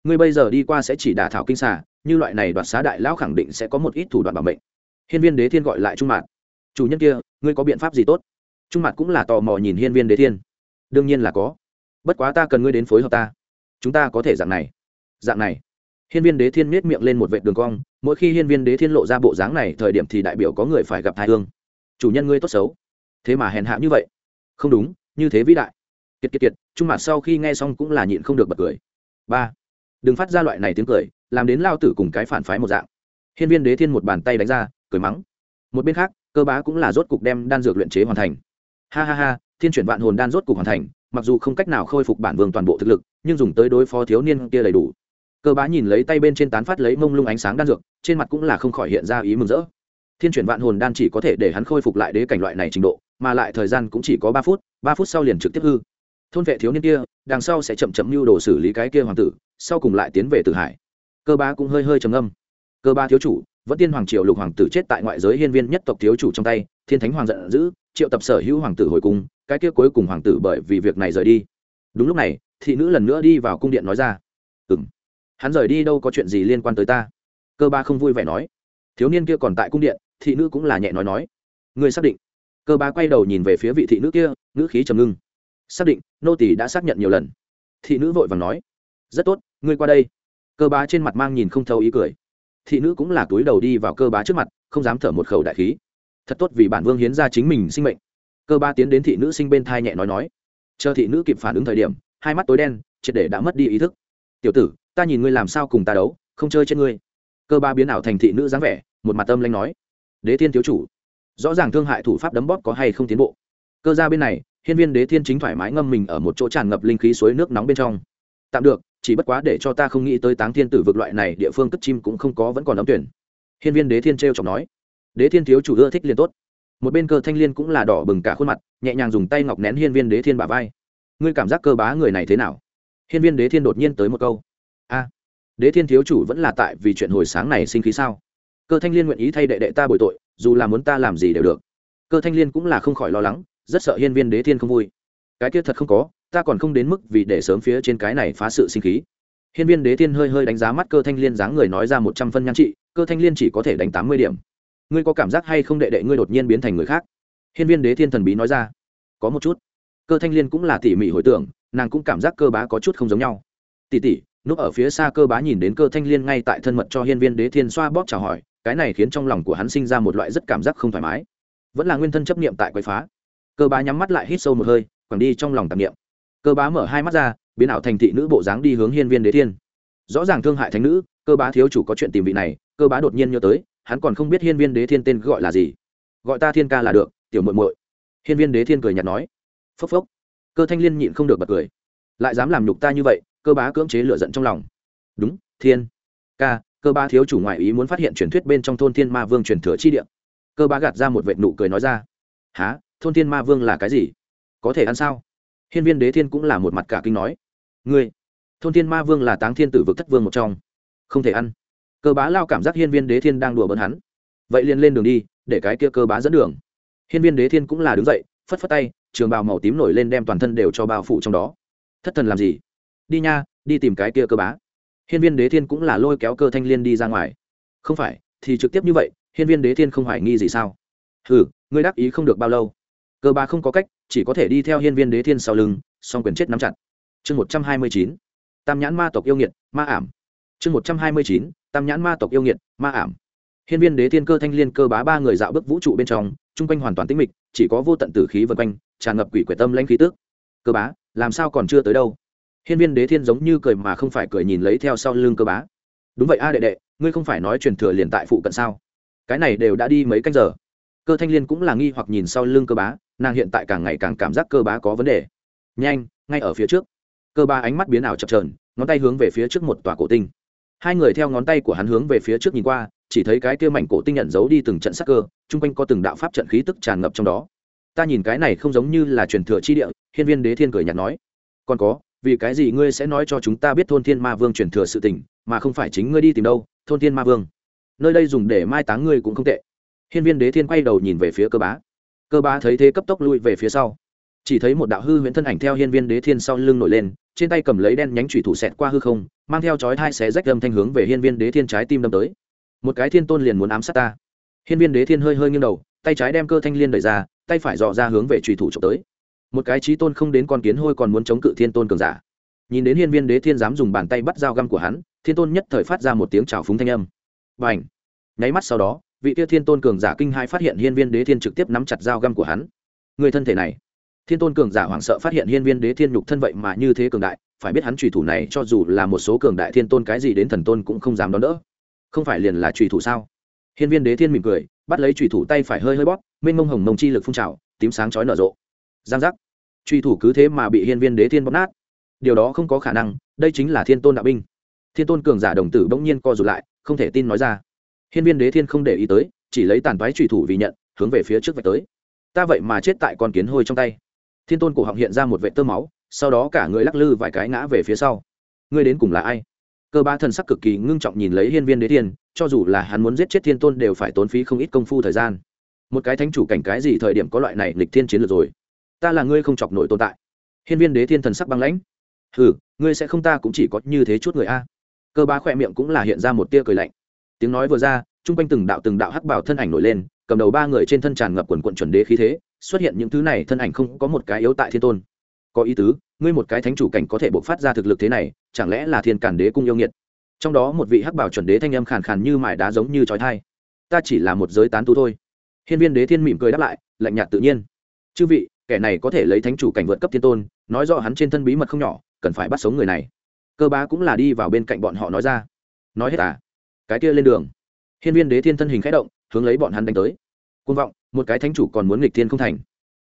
Ngươi bây giờ đi qua sẽ chỉ đả thảo kinh xà, như loại này đoạt xá đại lão khẳng định sẽ có một ít thủ đoạn bảo mệnh. Hiên viên đế thiên gọi lại trung mặt chủ nhân kia, ngươi có biện pháp gì tốt? Trung mặt cũng là tò mò nhìn hiên viên đế thiên. Đương nhiên là có bất quá ta cần ngươi đến phối hợp ta. Chúng ta có thể dạng này. Dạng này. Hiên viên đế thiên miết miệng lên một vệ đường cong, mỗi khi hiên viên đế thiên lộ ra bộ dáng này, thời điểm thì đại biểu có người phải gặp thai hương. Chủ nhân ngươi tốt xấu. Thế mà hèn hạ như vậy. Không đúng, như thế vĩ đại. Kiệt kiệt kiệt, trung mặt sau khi nghe xong cũng là nhịn không được bật cười. Ba. Đừng phát ra loại này tiếng cười, làm đến lao tử cùng cái phản phái một dạng. Hiên viên đế thiên một bàn tay đánh ra, cười mắng. Một bên khác, cơ bá cũng là rốt cục đem đan dược luyện chế hoàn thành. Ha ha ha, thiên chuyển vạn hồn đan rốt cục hoàn thành mặc dù không cách nào khôi phục bản vương toàn bộ thực lực, nhưng dùng tới đối phó thiếu niên kia đầy đủ. Cơ bá nhìn lấy tay bên trên tán phát lấy mông lung ánh sáng đan dược, trên mặt cũng là không khỏi hiện ra ý mừng rỡ. Thiên chuyển vạn hồn đan chỉ có thể để hắn khôi phục lại đế cảnh loại này trình độ, mà lại thời gian cũng chỉ có ba phút ba phút sau liền trực tiếp hư. Thôn vệ thiếu niên kia, đằng sau sẽ chậm chậm mưu đồ xử lý cái kia hoàng tử, sau cùng lại tiến về tử hải. Cơ bá cũng hơi hơi trầm âm cơ ba thiếu chủ, vẫn tiên hoàng triều lục hoàng tử chết tại ngoại giới hiên viên nhất tộc thiếu chủ trong tay, thiên thánh hoàng giận dữ triệu tập sở hữu hoàng tử hồi cung, cái kia cuối cùng hoàng tử bởi vì việc này rời đi. Đúng lúc này, thị nữ lần nữa đi vào cung điện nói ra. Ừ m hắn rời đi đâu có chuyện gì liên quan tới ta? Cơ ba không vui vẻ nói. Thiếu niên kia còn tại cung điện, thị nữ cũng là nhẹ nói nói. Người xác định? Cơ ba quay đầu nhìn về phía vị thị nữ kia nữ khí trầm ngưng. Xác định, nô tỷ đã xác nhận nhiều lần. Thị nữ vội vàng nói. Rất tốt, ngươi qua đây. Cơ bá trên mặt mang nhìn không thấu ý cười. Thị nữ cũng là túi đầu đi vào cơ bá trước mặt, không dám thở một khẩu đại khí thật tốt vì bản vương hiến ra chính mình sinh mệnh. Cơ ba tiến đến thị nữ sinh bên thai nhẹ nói nói. Chờ thị nữ kịp phản ứng thời điểm, hai mắt tối đen, triệt để đã mất đi ý thức. Tiểu tử, ta nhìn ngươi làm sao cùng ta đấu, không chơi trên ngươi. Cơ ba biến ảo thành thị nữ dáng vẻ, một mặt tâm lanh nói. Đế thiên thiếu chủ, rõ ràng thương hại thủ pháp đấm bóp có hay không tiến bộ? Cơ ra bên này, hiên viên đế thiên chính thoải mái ngâm mình ở một chỗ tràn ngập linh khí suối nước nóng bên trong. Tạm được, chỉ bất quá để cho ta không nghĩ tới táng thiên tử vực loại này địa phương cất chim cũng không có vẫn còn ấm tuyển. Hiên viên đế thiên t r chọc nói đế thiên thiếu chủ ưa thích liền tốt. Một bên cơ thanh liên cũng là đỏ bừng cả khuôn mặt, nhẹ nhàng dùng tay ngọc nén hiên viên đế thiên bả vai. Ngươi cảm giác cơ bá người này thế nào? Hiên viên đế thiên đột nhiên tới một câu. A, đế thiên thiếu chủ vẫn là tại vì chuyện hồi sáng này sinh khí sao? Cơ thanh liên nguyện ý thay đệ đệ ta bồi tội, dù là muốn ta làm gì đều được. Cơ thanh liên cũng là không khỏi lo lắng, rất sợ hiên viên đế thiên không vui. Cái kia thật không có, ta còn không đến mức vì để sớm phía trên cái này phá sự sinh khí. Hiên viên đế thiên hơi hơi đánh giá mắt cơ thanh liên dáng người nói ra một trăm phân nhan trị, cơ thanh liên chỉ có thể đánh tám mươi điểm ngươi có cảm giác hay không đệ đệ ngươi đột nhiên biến thành người khác? Hiên viên đế thiên thần bí nói ra. Có một chút. Cơ thanh liên cũng là tỉ mỉ hồi tưởng, nàng cũng cảm giác cơ bá có chút không giống nhau. Tỉ tỉ, núp ở phía xa cơ bá nhìn đến cơ thanh liên ngay tại thân mật cho hiên viên đế thiên xoa bóp chào hỏi, cái này khiến trong lòng của hắn sinh ra một loại rất cảm giác không thoải mái. Vẫn là nguyên thân chấp niệm tại quậy phá. Cơ bá nhắm mắt lại hít sâu một hơi, quẳng đi trong lòng tạp niệm. Cơ bá mở hai mắt ra, biến ảo thành thị nữ bộ dáng đi hướng hiên viên đế thiên. Rõ ràng thương hại thánh nữ, cơ bá thiếu chủ có chuyện tìm vị này, cơ bá đột nhiên nhớ tới hắn còn không biết hiên viên đế thiên tên gọi là gì. Gọi ta thiên ca là được, tiểu muội muội. Hiên viên đế thiên cười nhạt nói. Phốc phốc. Cơ thanh liên nhịn không được bật cười. Lại dám làm nhục ta như vậy, cơ bá cưỡng chế lựa giận trong lòng. Đúng, thiên. Ca, cơ bá thiếu chủ ngoại ý muốn phát hiện truyền thuyết bên trong thôn thiên ma vương truyền thừa chi địa. Cơ bá gạt ra một vệt nụ cười nói ra. Há thôn thiên ma vương là cái gì? Có thể ăn sao? Hiên viên đế thiên cũng là một mặt cả kinh nói. Ngươi, thôn thiên ma vương là táng thiên tử vực thất vương một trong. Không thể ăn cơ bá lao cảm giác hiên viên đế thiên đang đùa bỡn hắn. Vậy liền lên đường đi, để cái kia cơ bá dẫn đường. Hiên viên đế thiên cũng là đứng dậy, phất phất tay, trường bào màu tím nổi lên đem toàn thân đều cho bao phủ trong đó. Thất thần làm gì? Đi nha, đi tìm cái kia cơ bá. Hiên viên đế thiên cũng là lôi kéo cơ thanh liên đi ra ngoài. Không phải, thì trực tiếp như vậy, hiên viên đế thiên không hoài nghi gì sao? Ừ ngươi đáp ý không được bao lâu. Cơ bá không có cách, chỉ có thể đi theo hiên viên đế thiên sau lưng, song quyền chết nắm chặt. Chương một trăm hai mươi chín. Tam nhãn ma tộc yêu nghiệt, ma ảm. Chương một trăm hai mươi chín tam nhãn ma tộc yêu nghiệt, ma ảm. Hiên viên đế thiên cơ thanh liên cơ bá ba người dạo bước vũ trụ bên trong, chung quanh hoàn toàn tĩnh mịch, chỉ có vô tận tử khí vân quanh, tràn ngập quỷ quệ tâm lãnh khí tước cơ bá, làm sao còn chưa tới đâu? Hiên viên đế thiên giống như cười mà không phải cười nhìn lấy theo sau lưng cơ bá. Đúng vậy a đệ đệ, ngươi không phải nói truyền thừa liền tại phụ cận sao? Cái này đều đã đi mấy canh giờ. Cơ thanh liên cũng là nghi hoặc nhìn sau lưng cơ bá, nàng hiện tại càng ngày càng cảm giác cơ bá có vấn đề. Nhanh, ngay ở phía trước. Cơ bá ánh mắt biến ảo chập trờn ngón tay hướng về phía trước một tòa cổ tinh hai người theo ngón tay của hắn hướng về phía trước nhìn qua, chỉ thấy cái kia mảnh cổ tinh nhận giấu đi từng trận sắc cơ, chung quanh có từng đạo pháp trận khí tức tràn ngập trong đó. Ta nhìn cái này không giống như là truyền thừa chi địa, hiên viên đế thiên cười nhạt nói. Còn có, vì cái gì ngươi sẽ nói cho chúng ta biết thôn thiên ma vương truyền thừa sự tình, mà không phải chính ngươi đi tìm đâu, thôn thiên ma vương? Nơi đây dùng để mai táng ngươi cũng không tệ. Hiên viên đế thiên quay đầu nhìn về phía cơ bá. Cơ bá thấy thế cấp tốc lui về phía sau. Chỉ thấy một đạo hư huyễn thân ảnh theo hiên viên đế thiên sau lưng nổi lên trên tay cầm lấy đen nhánh chủy thủ xẹt qua hư không, mang theo chói hai xé rách âm thanh hướng về hiên viên đế thiên trái tim đâm tới. Một cái thiên tôn liền muốn ám sát ta. Hiên viên đế thiên hơi hơi nghiêng đầu, tay trái đem cơ thanh liên đẩy ra, tay phải dò ra hướng về chủy thủ trộm tới. Một cái trí tôn không đến con kiến hôi còn muốn chống cự thiên tôn cường giả. Nhìn đến hiên viên đế thiên dám dùng bàn tay bắt dao găm của hắn, thiên tôn nhất thời phát ra một tiếng trào phúng thanh âm. Và ảnh nháy mắt sau đó, vị tia thiên tôn cường giả kinh hai phát hiện hiên viên đế thiên trực tiếp nắm chặt dao găm của hắn. Người thân thể này thiên tôn cường giả hoảng sợ phát hiện hiên viên đế thiên nhục thân vậy mà như thế cường đại, phải biết hắn trùy thủ này cho dù là một số cường đại thiên tôn cái gì đến thần tôn cũng không dám đón đỡ. Không phải liền là trùy thủ sao? Hiên viên đế thiên mỉm cười, bắt lấy trùy thủ tay phải hơi hơi bóp, mênh mông hồng mông chi lực phun trào, tím sáng chói nở rộ. Giang giác. Chủy thủ cứ thế mà bị hiên viên đế thiên bóp nát. Điều đó không có khả năng, đây chính là thiên tôn đạo binh. Thiên tôn cường giả đồng tử bỗng nhiên co rụt lại, không thể tin nói ra. Hiên viên đế thiên không để ý tới, chỉ lấy tàn toái chủy thủ vì nhận, hướng về phía trước vạch tới. Ta vậy mà chết tại con kiến hôi trong tay thiên tôn cổ họng hiện ra một vệ tơ máu, sau đó cả người lắc lư vài cái ngã về phía sau. Ngươi đến cùng là ai? Cơ ba thần sắc cực kỳ ngưng trọng nhìn lấy hiên viên đế thiên, cho dù là hắn muốn giết chết thiên tôn đều phải tốn phí không ít công phu thời gian. Một cái thánh chủ cảnh cái gì thời điểm có loại này lịch thiên chiến lược rồi? Ta là ngươi không chọc nổi tồn tại. Hiên viên đế thiên thần sắc băng lãnh. Hừ, ngươi sẽ không ta cũng chỉ có như thế chút người a. Cơ ba khỏe miệng cũng là hiện ra một tia cười lạnh. Tiếng nói vừa ra chung quanh từng đạo từng đạo hắc bảo thân ảnh nổi lên, cầm đầu ba người trên thân tràn ngập quần quận chuẩn đế khí thế, xuất hiện những thứ này thân ảnh không có một cái yếu tại thiên tôn. Có ý tứ, ngươi một cái thánh chủ cảnh có thể bộc phát ra thực lực thế này, chẳng lẽ là thiên cản đế cung yêu nghiệt? Trong đó một vị hắc bảo chuẩn đế thanh âm khàn khàn như mải đá giống như trói thai ta chỉ là một giới tán tu thôi. Hiên viên đế thiên mỉm cười đáp lại, lạnh nhạt tự nhiên. Chư vị, kẻ này có thể lấy thánh chủ cảnh vượt cấp thiên tôn, nói rõ hắn trên thân bí mật không nhỏ, cần phải bắt sống người này. Cơ bá cũng là đi vào bên cạnh bọn họ nói ra. Nói hết à? Cái kia lên đường hiên viên đế thiên thân hình khẽ động, hướng lấy bọn hắn đánh tới. Côn vọng, một cái thánh chủ còn muốn nghịch thiên không thành.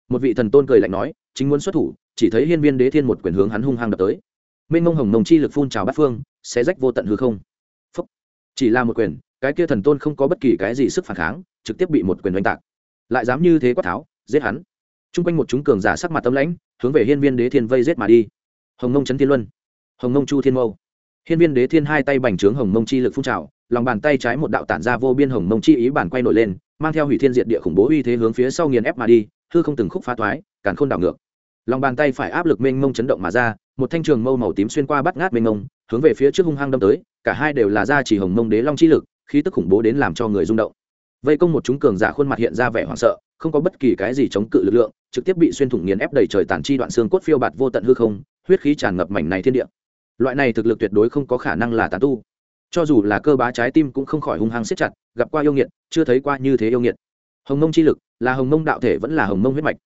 Một vị thần tôn cười lạnh nói, chính muốn xuất thủ, chỉ thấy hiên viên đế thiên một quyền hướng hắn hung hăng đập tới. Mênh mông hồng mông chi lực phun trào bát phương sẽ rách vô tận hư không. Phúc. chỉ là một quyền, cái kia thần tôn không có bất kỳ cái gì sức phản kháng, trực tiếp bị một quyền oanh tạc. Lại dám như thế quát tháo, giết hắn. Trung quanh một chúng cường giả sắc mặt tâm lãnh, hướng về hiên viên đế thiên vây giết mà đi. Hồng mông trấn thiên luân. Hồng mông chu thiên mâu. Hiên viên đế thiên hai tay bành trướng hồng mông chi lực phun trào lòng bàn tay trái một đạo tản ra vô biên hồng mông chi ý bản quay nổi lên, mang theo hủy thiên diệt địa khủng bố uy thế hướng phía sau nghiền ép mà đi, hư không từng khúc phá thoái, càn khôn đảo ngược. Lòng bàn tay phải áp lực mênh mông chấn động mà ra, một thanh trường mâu màu tím xuyên qua bắt ngát mênh mông, hướng về phía trước hung hăng đâm tới, cả hai đều là ra chỉ hồng mông đế long chi lực, khí tức khủng bố đến làm cho người rung động. Vây công một chúng cường giả khuôn mặt hiện ra vẻ hoảng sợ, không có bất kỳ cái gì chống cự lực lượng, trực tiếp bị xuyên thủng nghiền ép đầy trời tàn chi đoạn xương cốt phiêu bạt vô tận hư không, huyết khí tràn ngập mảnh này thiên địa. Loại này thực lực tuyệt đối không có khả năng là tàn tu cho dù là cơ bá trái tim cũng không khỏi hung hăng siết chặt, gặp qua yêu nghiệt, chưa thấy qua như thế yêu nghiệt. Hồng mông chi lực, là hồng mông đạo thể vẫn là hồng mông huyết mạch.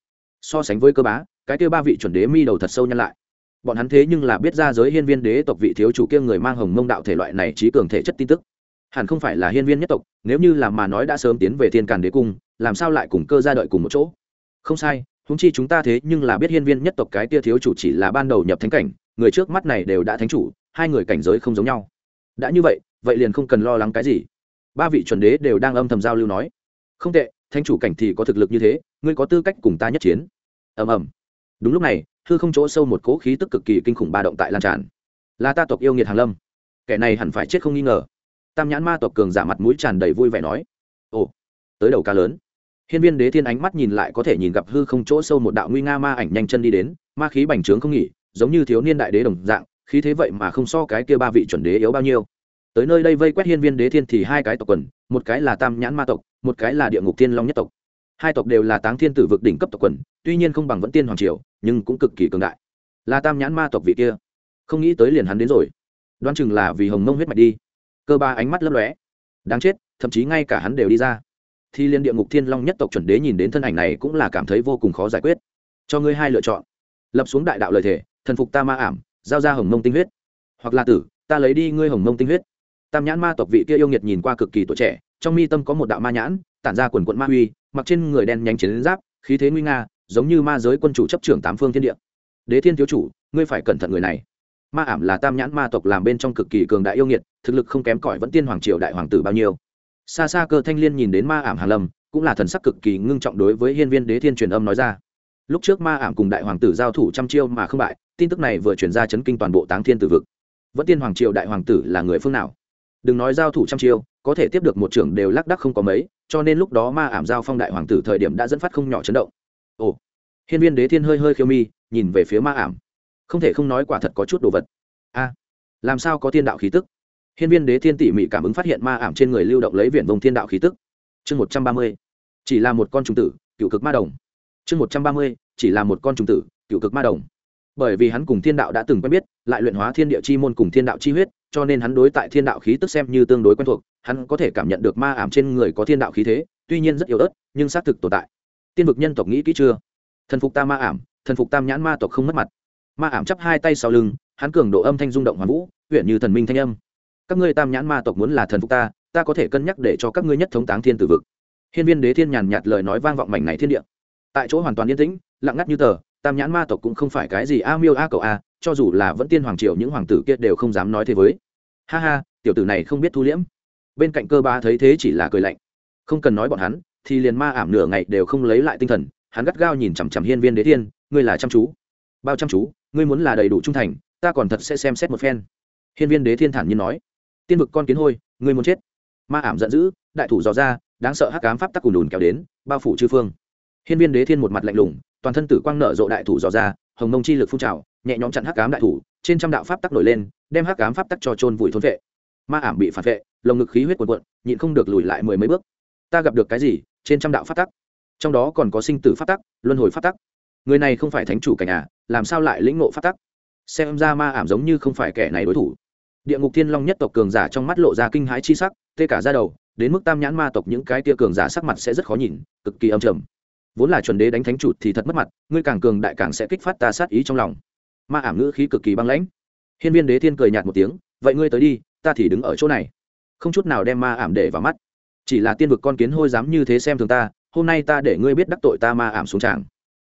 So sánh với cơ bá, cái kêu ba vị chuẩn đế mi đầu thật sâu nhân lại. Bọn hắn thế nhưng là biết ra giới hiên viên đế tộc vị thiếu chủ kia người mang hồng mông đạo thể loại này trí cường thể chất tin tức. Hẳn không phải là hiên viên nhất tộc, nếu như là mà nói đã sớm tiến về thiên càn đế cung, làm sao lại cùng cơ ra đợi cùng một chỗ? Không sai húng chi chúng ta thế nhưng là biết hiên viên nhất tộc cái tia thiếu chủ chỉ là ban đầu nhập thánh cảnh, người trước mắt này đều đã thánh chủ, hai người cảnh giới không giống nhau đã như vậy vậy liền không cần lo lắng cái gì. Ba vị chuẩn đế đều đang âm thầm giao lưu nói. Không tệ, thánh chủ cảnh thì có thực lực như thế, ngươi có tư cách cùng ta nhất chiến. Ầm ầm. Đúng lúc này, hư không chỗ sâu một cỗ khí tức cực kỳ kinh khủng ba động tại lan tràn. Là ta tộc yêu nghiệt hàng lâm. Kẻ này hẳn phải chết không nghi ngờ. Tam nhãn ma tộc cường giả mặt mũi tràn đầy vui vẻ nói. Ồ, tới đầu ca lớn. Hiên viên đế thiên ánh mắt nhìn lại có thể nhìn gặp hư không chỗ sâu một đạo nguy nga ma ảnh nhanh chân đi đến, ma khí bành trướng không nghỉ, giống như thiếu niên đại đế đồng dạng khí thế vậy mà không so cái kia ba vị chuẩn đế yếu bao nhiêu. Tới nơi đây vây quét hiên viên đế thiên thì hai cái tộc quần, một cái là tam nhãn ma tộc, một cái là địa ngục thiên long nhất tộc. Hai tộc đều là táng thiên tử vực đỉnh cấp tộc quần, tuy nhiên không bằng vẫn tiên hoàng triều, nhưng cũng cực kỳ cường đại. Là tam nhãn ma tộc vị kia. Không nghĩ tới liền hắn đến rồi. Đoán chừng là vì hồng mông huyết mạch đi. Cơ ba ánh mắt lấp lóe. Đáng chết, thậm chí ngay cả hắn đều đi ra. Thì liên địa ngục thiên long nhất tộc chuẩn đế nhìn đến thân ảnh này cũng là cảm thấy vô cùng khó giải quyết. Cho ngươi hai lựa chọn. Lập xuống đại đạo lời thể thần phục ta ma ảm giao ra hồng mông tinh huyết. Hoặc là tử, ta lấy đi ngươi hồng mông tinh huyết. Tam nhãn ma tộc vị kia yêu nghiệt nhìn qua cực kỳ tuổi trẻ, trong mi tâm có một đạo ma nhãn, tản ra quần quận ma huy, mặc trên người đen nhánh chiến giáp, khí thế nguy nga, giống như ma giới quân chủ chấp trưởng tám phương thiên địa. Đế thiên thiếu chủ, ngươi phải cẩn thận người này. Ma ảm là tam nhãn ma tộc làm bên trong cực kỳ cường đại yêu nghiệt, thực lực không kém cỏi vẫn tiên hoàng triều đại hoàng tử bao nhiêu. Xa xa cơ thanh liên nhìn đến ma ảm hàn lâm, cũng là thần sắc cực kỳ ngưng trọng đối với hiên viên đế thiên truyền âm nói ra lúc trước ma ảm cùng đại hoàng tử giao thủ trăm chiêu mà không bại, tin tức này vừa truyền ra chấn kinh toàn bộ táng thiên tử vực. Vẫn tiên hoàng triều đại hoàng tử là người phương nào? Đừng nói giao thủ trăm chiêu, có thể tiếp được một trưởng đều lác đắc không có mấy, cho nên lúc đó ma ảm giao phong đại hoàng tử thời điểm đã dẫn phát không nhỏ chấn động. Ồ, hiên viên đế thiên hơi hơi khiêu mi, nhìn về phía ma ảm. Không thể không nói quả thật có chút đồ vật. A, làm sao có thiên đạo khí tức? Hiên viên đế thiên tỉ mỉ cảm ứng phát hiện ma ảm trên người lưu động lấy viện vông thiên đạo khí tức. Chương một trăm ba mươi, chỉ là một con trùng tử, cựu cực ma đồng chương một trăm ba mươi, chỉ là một con trùng tử, cựu cực ma đồng. Bởi vì hắn cùng thiên đạo đã từng quen biết, lại luyện hóa thiên địa chi môn cùng thiên đạo chi huyết, cho nên hắn đối tại thiên đạo khí tức xem như tương đối quen thuộc, hắn có thể cảm nhận được ma ảm trên người có thiên đạo khí thế, tuy nhiên rất yếu ớt, nhưng xác thực tồn tại. Tiên vực nhân tộc nghĩ kỹ chưa? Thần phục ta ma ảm, thần phục tam nhãn ma tộc không mất mặt. Ma ảm chắp hai tay sau lưng, hắn cường độ âm thanh rung động hoàn vũ huyện như thần minh thanh âm. Các ngươi tam nhãn ma tộc muốn là thần phục ta ta có thể cân nhắc để cho các ngươi nhất thống táng thiên tử vực. Hiên viên đế thiên nhàn nhạt lời nói vang vọng mảnh này thiên địa tại chỗ hoàn toàn yên tĩnh, lặng ngắt như tờ, tam nhãn ma tộc cũng không phải cái gì a miêu a cậu a, cho dù là vẫn tiên hoàng triều những hoàng tử kia đều không dám nói thế với. Ha ha, tiểu tử này không biết thu liễm. Bên cạnh cơ ba thấy thế chỉ là cười lạnh. Không cần nói bọn hắn, thì liền ma ảm nửa ngày đều không lấy lại tinh thần, hắn gắt gao nhìn chằm chằm hiên viên đế thiên, ngươi là chăm chú. Bao chăm chú, ngươi muốn là đầy đủ trung thành, ta còn thật sẽ xem xét một phen. Hiên viên đế thiên thản nhiên nói. Tiên vực con kiến hôi, ngươi muốn chết. Ma ảm giận dữ, đại thủ dò ra, đáng sợ hắc ám pháp tắc cùn đùn kéo đến, bao phủ chư phương hiên viên đế thiên một mặt lạnh lùng, toàn thân tử quang nở rộ đại thủ dò ra, hồng mông chi lực phun trào, nhẹ nhõm chặn hắc ám đại thủ, trên trăm đạo pháp tắc nổi lên, đem hắc ám pháp tắc cho trôn vùi thôn vệ. Ma ảm bị phản vệ, lồng ngực khí huyết cuồn cuộn, nhịn không được lùi lại mười mấy bước. Ta gặp được cái gì? Trên trăm đạo pháp tắc. Trong đó còn có sinh tử pháp tắc, luân hồi pháp tắc. Người này không phải thánh chủ cảnh à làm sao lại lĩnh ngộ pháp tắc? Xem ra ma ảm giống như không phải kẻ này đối thủ. Địa ngục thiên long nhất tộc cường giả trong mắt lộ ra kinh hãi chi sắc, tê cả ra đầu, đến mức tam nhãn ma tộc những cái tia cường giả sắc mặt sẽ rất khó nhìn, cực kỳ âm trầm vốn là chuẩn đế đánh thánh chủ thì thật mất mặt, ngươi càng cường đại càng sẽ kích phát ta sát ý trong lòng. Ma ảm ngữ khí cực kỳ băng lãnh. Hiên viên đế thiên cười nhạt một tiếng, vậy ngươi tới đi, ta thì đứng ở chỗ này. Không chút nào đem ma ảm để vào mắt. Chỉ là tiên vực con kiến hôi dám như thế xem thường ta, hôm nay ta để ngươi biết đắc tội ta ma ảm xuống tràng.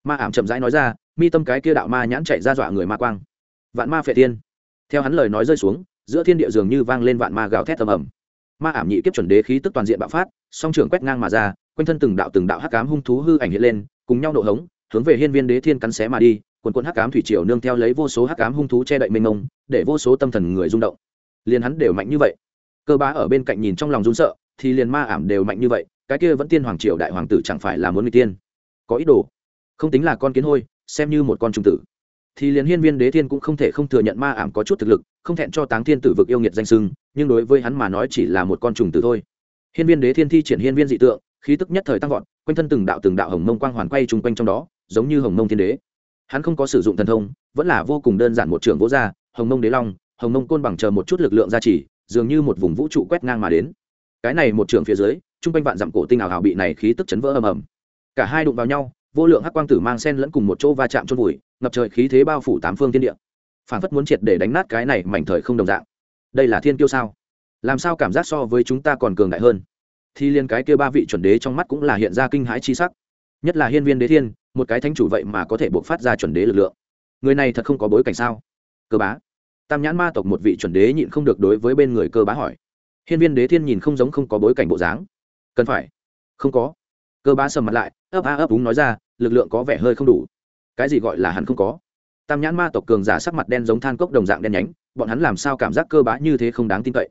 Ma ảm chậm rãi nói ra, mi tâm cái kia đạo ma nhãn chạy ra dọa người ma quang. Vạn ma phệ thiên. Theo hắn lời nói rơi xuống, giữa thiên địa dường như vang lên vạn ma gào thét tầm ầm ma ảm nhị kiếp chuẩn đế khí tức toàn diện bạo phát, song trưởng quét ngang mà ra, quanh thân từng đạo từng đạo hắc cám hung thú hư ảnh hiện lên, cùng nhau nộ hống, hướng về hiên viên đế thiên cắn xé mà đi, quần quần hắc cám thủy triều nương theo lấy vô số hắc cám hung thú che đậy mênh mông, để vô số tâm thần người rung động. Liền hắn đều mạnh như vậy. Cơ bá ở bên cạnh nhìn trong lòng run sợ, thì liền ma ảm đều mạnh như vậy, cái kia vẫn tiên hoàng triều đại hoàng tử chẳng phải là muốn người tiên? Có ý đồ. Không tính là con kiến hôi, xem như một con trung tử. Thì liền hiên viên đế thiên cũng không thể không thừa nhận ma ảm có chút thực lực, không thẹn cho táng thiên tử vực yêu nghiệt danh sưng nhưng đối với hắn mà nói chỉ là một con trùng tử thôi. Hiên viên đế thiên thi triển hiên viên dị tượng, khí tức nhất thời tăng vọt, quanh thân từng đạo từng đạo hồng mông quang hoàn quay chung quanh trong đó, giống như hồng mông thiên đế. Hắn không có sử dụng thần thông, vẫn là vô cùng đơn giản một trường vỗ ra, hồng mông đế long, hồng mông côn bằng chờ một chút lực lượng gia trì, dường như một vùng vũ trụ quét ngang mà đến. Cái này một trường phía dưới, chung quanh vạn dặm cổ tinh ảo hào bị này khí tức chấn vỡ ầm ầm. Cả hai đụng vào nhau, vô lượng hắc quang tử mang sen lẫn cùng một chỗ va chạm chôn vùi, ngập trời khí thế bao phủ tám phương thiên địa. Phản phất muốn triệt để đánh nát cái này mảnh thời không đồng dạng đây là thiên kiêu sao? Làm sao cảm giác so với chúng ta còn cường đại hơn? Thì liên cái kia ba vị chuẩn đế trong mắt cũng là hiện ra kinh hãi chi sắc. Nhất là hiên viên đế thiên, một cái thánh chủ vậy mà có thể buộc phát ra chuẩn đế lực lượng. Người này thật không có bối cảnh sao? Cơ bá. Tam nhãn ma tộc một vị chuẩn đế nhịn không được đối với bên người cơ bá hỏi. Hiên viên đế thiên nhìn không giống không có bối cảnh bộ dáng. Cần phải. Không có. Cơ bá sầm mặt lại, ấp a ấp úng nói ra, lực lượng có vẻ hơi không đủ. Cái gì gọi là hắn không có? Tam nhãn ma tộc cường giả sắc mặt đen giống than cốc đồng dạng đen nhánh bọn hắn làm sao cảm giác cơ bá như thế không đáng tin cậy?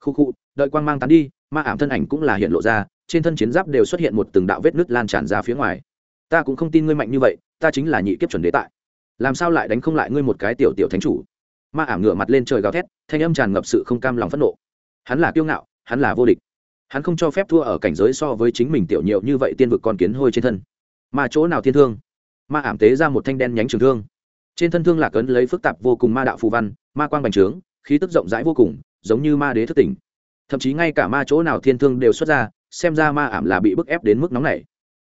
Khu khu, đợi quang mang tán đi, ma ảm thân ảnh cũng là hiện lộ ra, trên thân chiến giáp đều xuất hiện một từng đạo vết nứt lan tràn ra phía ngoài. Ta cũng không tin ngươi mạnh như vậy, ta chính là nhị kiếp chuẩn đế tại. Làm sao lại đánh không lại ngươi một cái tiểu tiểu thánh chủ? Ma ảm ngửa mặt lên trời gào thét, thanh âm tràn ngập sự không cam lòng phẫn nộ. Hắn là kiêu ngạo, hắn là vô địch. Hắn không cho phép thua ở cảnh giới so với chính mình tiểu nhiều như vậy tiên vực còn kiến hôi trên thân. Mà chỗ nào thiên thương? Ma ảm tế ra một thanh đen nhánh trường thương. Trên thân thương lạc ấn lấy phức tạp vô cùng ma đạo phù văn ma quang bành trướng, khí tức rộng rãi vô cùng, giống như ma đế thất tỉnh. Thậm chí ngay cả ma chỗ nào thiên thương đều xuất ra, xem ra ma ảm là bị bức ép đến mức nóng này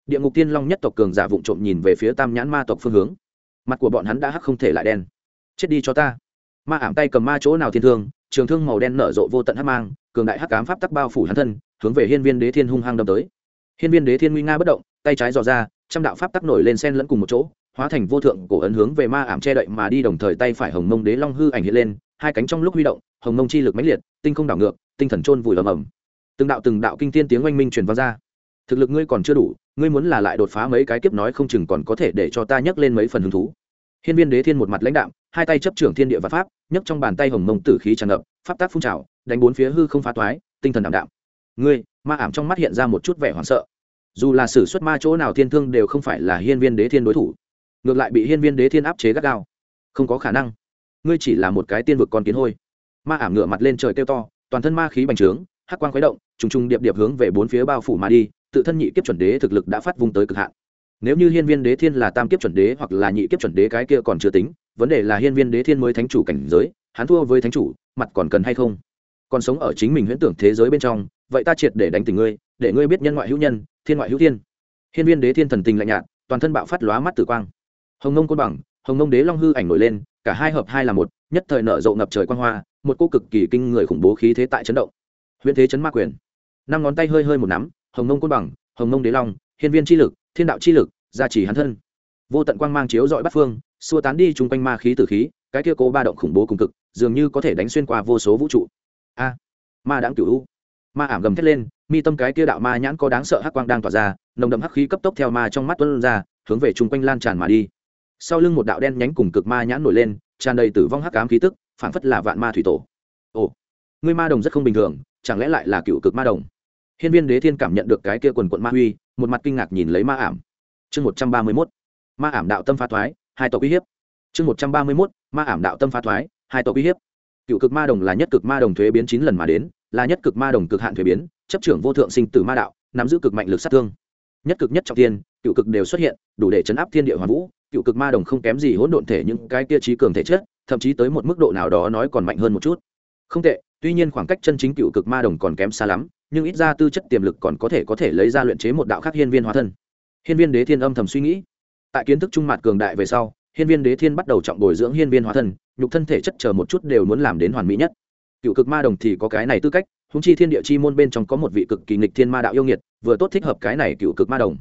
địa ngục tiên long nhất tộc cường giả vụng trộm nhìn về phía tam nhãn ma tộc phương hướng. Mặt của bọn hắn đã hắc không thể lại đen. Chết đi cho ta. Ma ảm tay cầm ma chỗ nào thiên thương, trường thương màu đen nở rộ vô tận hắc mang, cường đại hắc cám pháp tắc bao phủ hắn thân, hướng về hiên viên đế thiên hung hăng đâm tới. Hiên viên đế thiên nguy nga bất động, tay trái dò ra, trăm đạo pháp tắc nổi lên sen lẫn cùng một chỗ hóa thành vô thượng cổ ấn hướng về ma ảm che đậy mà đi, đồng thời tay phải hồng mông đế long hư ảnh hiện lên, hai cánh trong lúc huy động, hồng mông chi lực mãnh liệt, tinh không đảo ngược, tinh thần trôn vùi ầm ầm. Từng đạo từng đạo kinh thiên tiếng oanh minh truyền vang ra. Thực lực ngươi còn chưa đủ, ngươi muốn là lại đột phá mấy cái kiếp nói không chừng còn có thể để cho ta nhấc lên mấy phần hứng thú. Hiên viên đế thiên một mặt lãnh đạo hai tay chấp trưởng thiên địa và pháp, nhấc trong bàn tay hồng mông tử khí tràn ngập, pháp tác phun trào, đánh bốn phía hư không phá toái, tinh thần đảm đạm. Ngươi, ma ảm trong mắt hiện ra một chút vẻ hoảng sợ. Dù là sử xuất ma chỗ nào thiên thương đều không phải là hiên viên đế thiên đối thủ ngược lại bị hiên viên đế thiên áp chế gắt gao. Không có khả năng. Ngươi chỉ là một cái tiên vực con kiến hôi. Ma ảm ngửa mặt lên trời kêu to, toàn thân ma khí bành trướng, hắc quang khuấy động, trùng trùng điệp điệp hướng về bốn phía bao phủ mà đi, tự thân nhị kiếp chuẩn đế thực lực đã phát vung tới cực hạn. Nếu như hiên viên đế thiên là tam kiếp chuẩn đế hoặc là nhị kiếp chuẩn đế cái kia còn chưa tính, vấn đề là hiên viên đế thiên mới thánh chủ cảnh giới, hắn thua với thánh chủ, mặt còn cần hay không? Còn sống ở chính mình huyễn tưởng thế giới bên trong, vậy ta triệt để đánh tình ngươi, để ngươi biết nhân ngoại hữu nhân, thiên ngoại hữu thiên. Hiên viên đế thiên thần tình lạnh nhạt, toàn thân bạo phát lóa mắt tử quang hồng nông côn bằng, hồng nông đế long hư ảnh nổi lên, cả hai hợp hai là một, nhất thời nở rộ ngập trời quan hoa, một cô cực kỳ kinh người khủng bố khí thế tại chấn động. Huyễn thế chấn ma quyền. Năm ngón tay hơi hơi một nắm, hồng nông côn bằng, hồng nông đế long, hiên viên chi lực, thiên đạo chi lực, gia trì hắn thân. Vô tận quang mang chiếu dọi bắt phương, xua tán đi chung quanh ma khí tử khí, cái kia cố ba động khủng bố cùng cực, dường như có thể đánh xuyên qua vô số vũ trụ. A, ma đáng cửu u. Ma ảm gầm thét lên, mi tâm cái kia đạo ma nhãn có đáng sợ hắc quang đang tỏa ra, nồng đậm hắc khí cấp tốc theo ma trong mắt tuân ra, hướng về chung quanh lan tràn mà đi sau lưng một đạo đen nhánh cùng cực ma nhãn nổi lên, tràn đầy tử vong hắc ám khí tức, phảng phất là vạn ma thủy tổ. Ồ, ngươi ma đồng rất không bình thường, chẳng lẽ lại là cựu cực ma đồng? Hiên viên đế thiên cảm nhận được cái kia quần quận ma huy, một mặt kinh ngạc nhìn lấy ma ảm. Chương một trăm ba mươi mốt, ma ảm đạo tâm phá thoái, hai tộc uy hiếp. Chương một trăm ba mươi mốt, ma ảm đạo tâm phá thoái, hai tộc uy hiếp. Cựu cực ma đồng là nhất cực ma đồng thuế biến chín lần mà đến, là nhất cực ma đồng cực hạn thuế biến, chấp trưởng vô thượng sinh tử ma đạo, nắm giữ cực mạnh lực sát thương. Nhất cực nhất trọng tiên cựu cực đều xuất hiện, đủ để chấn áp thiên địa hoàn vũ cựu cực ma đồng không kém gì hỗn độn thể những cái kia trí cường thể chất, thậm chí tới một mức độ nào đó nói còn mạnh hơn một chút. Không tệ, tuy nhiên khoảng cách chân chính cựu cực ma đồng còn kém xa lắm, nhưng ít ra tư chất tiềm lực còn có thể có thể lấy ra luyện chế một đạo khác hiên viên hóa thân. Hiên viên đế thiên âm thầm suy nghĩ. Tại kiến thức trung mặt cường đại về sau, hiên viên đế thiên bắt đầu trọng bồi dưỡng hiên viên hóa thân, nhục thân thể chất chờ một chút đều muốn làm đến hoàn mỹ nhất. Cựu cực ma đồng thì có cái này tư cách húng chi thiên địa chi môn bên trong có một vị cực kỳ nghịch thiên ma đạo yêu nghiệt, vừa tốt thích hợp cái này cựu cực ma đồng.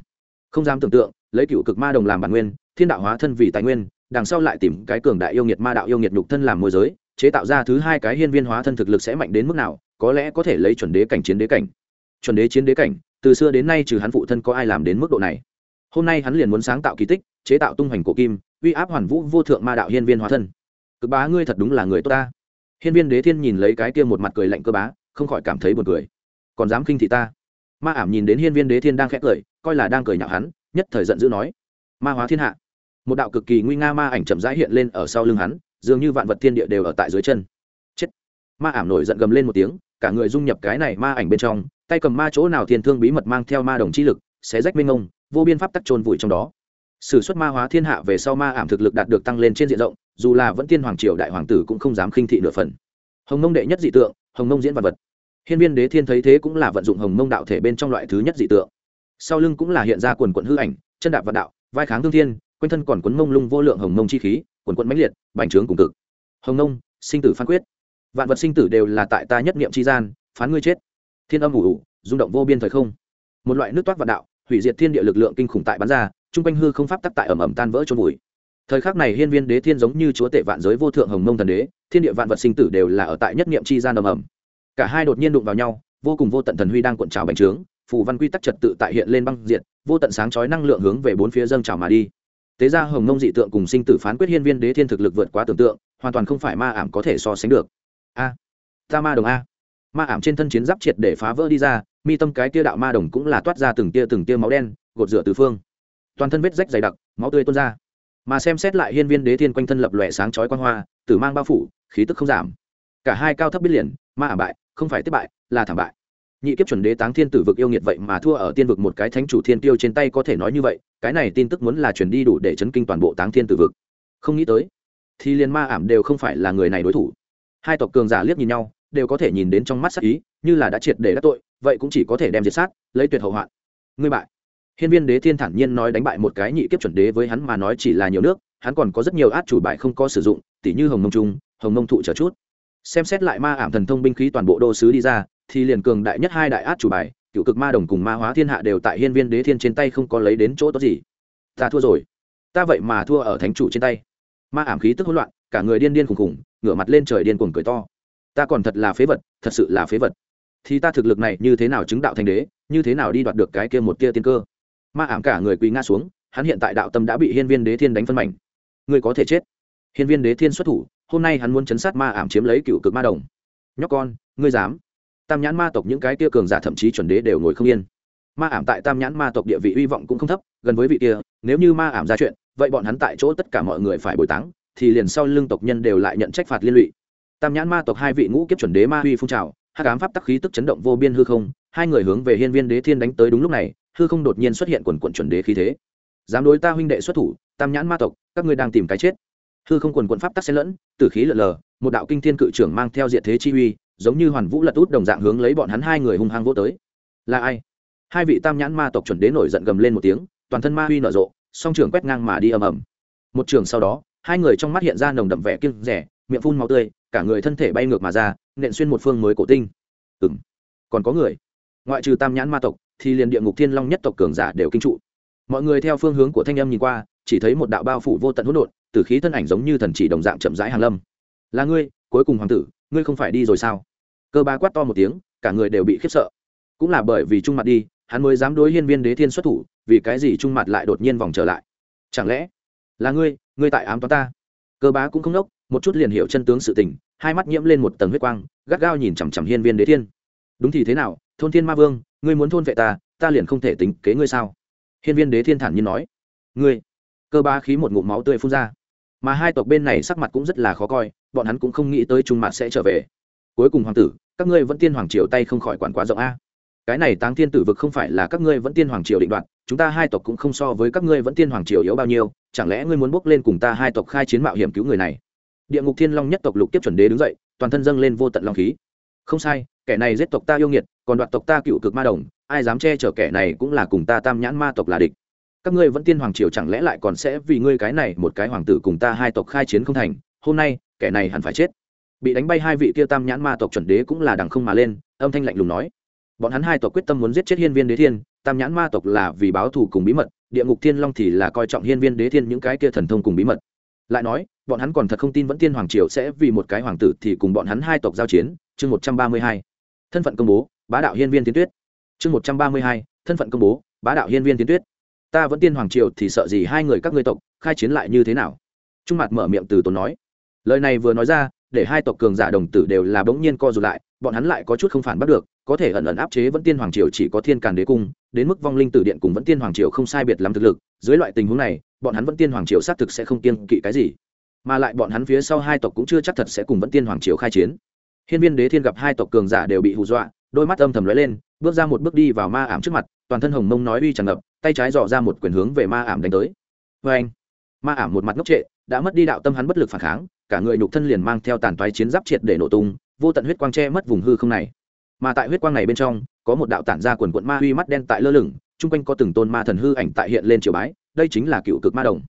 Không dám tưởng tượng, lấy cựu cực ma đồng làm bản nguyên thiên đạo hóa thân vì tài nguyên, đằng sau lại tìm cái cường đại yêu nghiệt ma đạo yêu nghiệt nhục thân làm môi giới, chế tạo ra thứ hai cái hiên viên hóa thân thực lực sẽ mạnh đến mức nào, có lẽ có thể lấy chuẩn đế cảnh chiến đế cảnh. Chuẩn đế chiến đế cảnh, từ xưa đến nay trừ hắn phụ thân có ai làm đến mức độ này. Hôm nay hắn liền muốn sáng tạo kỳ tích, chế tạo tung hoành cổ kim, uy áp hoàn vũ vô thượng ma đạo hiên viên hóa thân. Cực bá ngươi thật đúng là người tốt ta. Hiên viên đế thiên nhìn lấy cái kia một mặt cười lạnh cơ bá, không khỏi cảm thấy buồn cười. Còn dám khinh thị ta? Ma ảm nhìn đến hiên viên đế thiên đang khẽ cười, coi là đang cười nhạo hắn, nhất thời giận dữ nói. Ma hóa thiên hạ một đạo cực kỳ nguy nga ma ảnh chậm rãi hiện lên ở sau lưng hắn, dường như vạn vật thiên địa đều ở tại dưới chân. Chết! Ma ảm nổi giận gầm lên một tiếng, cả người dung nhập cái này ma ảnh bên trong, tay cầm ma chỗ nào thiên thương bí mật mang theo ma đồng chi lực sẽ rách mênh ông vô biên pháp tắc trôn vùi trong đó. Sử xuất ma hóa thiên hạ về sau ma ảm thực lực đạt được tăng lên trên diện rộng, dù là vẫn tiên hoàng triều đại hoàng tử cũng không dám khinh thị nửa phần. Hồng mông đệ nhất dị tượng, hồng mông diễn vật vật. Hiên viên đế thiên thấy thế cũng là vận dụng hồng mông đạo thể bên trong loại thứ nhất dị tượng. Sau lưng cũng là hiện ra quần quận hư ảnh, chân đạp vạn đạo, vai kháng thương thiên quanh thân còn quấn mông lung vô lượng hồng mông chi khí quần quận mãnh liệt, bành trướng cùng cực. Hồng mông, sinh tử phán quyết. Vạn vật sinh tử đều là tại ta nhất niệm chi gian, phán ngươi chết. Thiên âm ủ ủ, rung động vô biên thời không. Một loại nước toát vạn đạo, hủy diệt thiên địa lực lượng kinh khủng tại bắn ra, chung quanh hư không pháp tắc tại ẩm ẩm tan vỡ trôn vùi. Thời khắc này hiên viên đế thiên giống như chúa tể vạn giới vô thượng hồng mông thần đế, thiên địa vạn vật sinh tử đều là ở tại nhất niệm chi gian ầm ầm. Cả hai đột nhiên đụng vào nhau, vô cùng vô tận thần huy đang cuộn trào bành trướng, phù văn quy tắc trật tự tại hiện lên băng diện vô tận sáng chói năng lượng hướng về bốn phía dâng trào mà đi tế ra hồng mông dị tượng cùng sinh tử phán quyết hiên viên đế thiên thực lực vượt quá tưởng tượng, hoàn toàn không phải ma ảm có thể so sánh được. A, ta ma đồng a. Ma ảm trên thân chiến giáp triệt để phá vỡ đi ra, mi tâm cái tia đạo ma đồng cũng là toát ra từng tia từng tia máu đen, gột rửa từ phương. Toàn thân vết rách dày đặc, máu tươi tuôn ra. Mà xem xét lại hiên viên đế thiên quanh thân lập lòe sáng chói quan hoa, tử mang bao phủ, khí tức không giảm. Cả hai cao thấp biết liền, ma ảm bại, không phải tiếp bại, là thảm bại nhị kiếp chuẩn đế táng thiên tử vực yêu nghiệt vậy mà thua ở tiên vực một cái thánh chủ thiên tiêu trên tay có thể nói như vậy, cái này tin tức muốn là chuyển đi đủ để chấn kinh toàn bộ táng thiên tử vực. Không nghĩ tới, thì liền ma ảm đều không phải là người này đối thủ. Hai tộc cường giả liếc nhìn nhau, đều có thể nhìn đến trong mắt sắc ý, như là đã triệt để đắc tội, vậy cũng chỉ có thể đem diệt sát, lấy tuyệt hậu hoạn. Ngươi bại. Hiên viên đế thiên thản nhiên nói đánh bại một cái nhị kiếp chuẩn đế với hắn mà nói chỉ là nhiều nước, hắn còn có rất nhiều át chủ bài không có sử dụng, tỉ như hồng mông trung, hồng mông thụ trở chút. Xem xét lại ma ảm thần thông binh khí toàn bộ đô sứ đi ra thì liền cường đại nhất hai đại át chủ bài, cựu cực ma đồng cùng ma hóa thiên hạ đều tại hiên viên đế thiên trên tay không có lấy đến chỗ tốt gì. Ta thua rồi. Ta vậy mà thua ở thánh chủ trên tay. Ma ảm khí tức hỗn loạn, cả người điên điên khùng khùng ngửa mặt lên trời điên cuồng cười to. Ta còn thật là phế vật, thật sự là phế vật. Thì ta thực lực này như thế nào chứng đạo thành đế, như thế nào đi đoạt được cái kia một kia tiên cơ? Ma ảm cả người quỳ ngã xuống, hắn hiện tại đạo tâm đã bị hiên viên đế thiên đánh phân mảnh. Ngươi có thể chết. Hiên viên đế thiên xuất thủ, hôm nay hắn muốn chấn sát ma ảm chiếm lấy cựu cực ma đồng. Nhóc con, ngươi dám tam nhãn ma tộc những cái kia cường giả thậm chí chuẩn đế đều ngồi không yên. Ma ảm tại tam nhãn ma tộc địa vị hy vọng cũng không thấp, gần với vị kia, nếu như ma ảm ra chuyện, vậy bọn hắn tại chỗ tất cả mọi người phải bồi táng, thì liền sau lưng tộc nhân đều lại nhận trách phạt liên lụy. Tam nhãn ma tộc hai vị ngũ kiếp chuẩn đế ma huy phun trào, hắc ám pháp tắc khí tức chấn động vô biên hư không, hai người hướng về hiên viên đế thiên đánh tới đúng lúc này, hư không đột nhiên xuất hiện quần quận chuẩn đế khí thế. Dám đối ta huynh đệ xuất thủ, tam nhãn ma tộc, các ngươi đang tìm cái chết. Hư không quần quận pháp tắc xen lẫn, tử khí lợn lờ, một đạo kinh thiên cự trưởng mang theo diện thế chi uy giống như hoàn vũ lật út đồng dạng hướng lấy bọn hắn hai người hung hăng vô tới. Là ai? Hai vị tam nhãn ma tộc chuẩn đế nổi giận gầm lên một tiếng, toàn thân ma huy nở rộ, song trưởng quét ngang mà đi ầm ầm. Một trường sau đó, hai người trong mắt hiện ra nồng đậm vẻ kiêng rẻ miệng phun màu tươi, cả người thân thể bay ngược mà ra, nện xuyên một phương mới cổ tinh. Ừng còn có người. Ngoại trừ tam nhãn ma tộc, thì liền địa ngục thiên long nhất tộc cường giả đều kinh trụ. Mọi người theo phương hướng của thanh âm nhìn qua, chỉ thấy một đạo bao phủ vô tận hỗn độn, từ khí thân ảnh giống như thần chỉ đồng dạng chậm rãi hàng lâm. Là ngươi, cuối cùng hoàng tử ngươi không phải đi rồi sao? Cơ ba quát to một tiếng, cả người đều bị khiếp sợ. Cũng là bởi vì trung mặt đi, hắn mới dám đối hiên viên đế thiên xuất thủ, vì cái gì trung mặt lại đột nhiên vòng trở lại? Chẳng lẽ là ngươi ngươi tại ám toán ta? Cơ bá cũng không nốc, một chút liền hiểu chân tướng sự tình, hai mắt nhiễm lên một tầng huyết quang, gắt gao nhìn chằm chằm hiên viên đế thiên. Đúng thì thế nào, thôn thiên ma vương, ngươi muốn thôn vệ ta ta liền không thể tính kế ngươi sao? Hiên viên đế thiên thản nhiên nói. Ngươi. Cơ bá khí một ngụm máu tươi phun ra. Mà hai tộc bên này sắc mặt cũng rất là khó coi bọn hắn cũng không nghĩ tới trung mặt sẽ trở về. Cuối cùng hoàng tử, các ngươi vẫn tiên hoàng triều tay không khỏi quản quá rộng a. Cái này táng thiên tử vực không phải là các ngươi vẫn tiên hoàng triều định đoạt, chúng ta hai tộc cũng không so với các ngươi vẫn tiên hoàng triều yếu bao nhiêu, chẳng lẽ ngươi muốn bước lên cùng ta hai tộc khai chiến mạo hiểm cứu người này? Địa ngục thiên long nhất tộc lục tiếp chuẩn đế đứng dậy, toàn thân dâng lên vô tận long khí. Không sai, kẻ này giết tộc ta yêu nghiệt, còn đoạt tộc ta cựu cực ma đồng, ai dám che chở kẻ này cũng là cùng ta tam nhãn ma tộc là địch. Các ngươi vẫn tiên hoàng triều chẳng lẽ lại còn sẽ vì ngươi cái này một cái hoàng tử cùng ta hai tộc khai chiến không thành? Hôm nay kẻ này hẳn phải chết. Bị đánh bay hai vị kia tam nhãn ma tộc chuẩn đế cũng là đằng không mà lên, âm thanh lạnh lùng nói. Bọn hắn hai tộc quyết tâm muốn giết chết hiên viên đế thiên, tam nhãn ma tộc là vì báo thù cùng bí mật, địa ngục thiên long thì là coi trọng hiên viên đế thiên những cái kia thần thông cùng bí mật. Lại nói, bọn hắn còn thật không tin vẫn tiên hoàng triều sẽ vì một cái hoàng tử thì cùng bọn hắn hai tộc giao chiến. Chương một trăm ba mươi hai, thân phận công bố, bá đạo hiên viên tiến tuyết. Chương một trăm ba mươi hai, thân phận công bố, bá đạo hiên viên tiến tuyết. Ta vẫn tiên hoàng triều thì sợ gì hai người các ngươi tộc, khai chiến lại như thế nào? Trung mặt mở miệng từ tốn nói lời này vừa nói ra, để hai tộc cường giả đồng tử đều là bỗng nhiên co rụt lại, bọn hắn lại có chút không phản bắt được, có thể ẩn ẩn áp chế vẫn tiên hoàng triều chỉ có thiên càn đế cung, đến mức vong linh tử điện cùng vẫn tiên hoàng triều không sai biệt lắm thực lực, dưới loại tình huống này, bọn hắn vẫn tiên hoàng triều xác thực sẽ không kiên kỵ cái gì. Mà lại bọn hắn phía sau hai tộc cũng chưa chắc thật sẽ cùng vẫn tiên hoàng triều khai chiến. Hiên viên đế thiên gặp hai tộc cường giả đều bị hù dọa, đôi mắt âm thầm lóe lên, bước ra một bước đi vào ma ảm trước mặt, toàn thân hồng mông nói uy tràn ngập, tay trái dò ra một quyền hướng về ma ảm đánh tới. Vê anh ma ảm một mặt ngốc trệ, đã mất đi đạo tâm hắn bất lực phản kháng cả người nhục thân liền mang theo tàn toái chiến giáp triệt để nổ tung, vô tận huyết quang che mất vùng hư không này. Mà tại huyết quang này bên trong, có một đạo tản ra quần quận ma huy mắt đen tại lơ lửng, chung quanh có từng tôn ma thần hư ảnh tại hiện lên triều bái, đây chính là cựu cực ma đồng.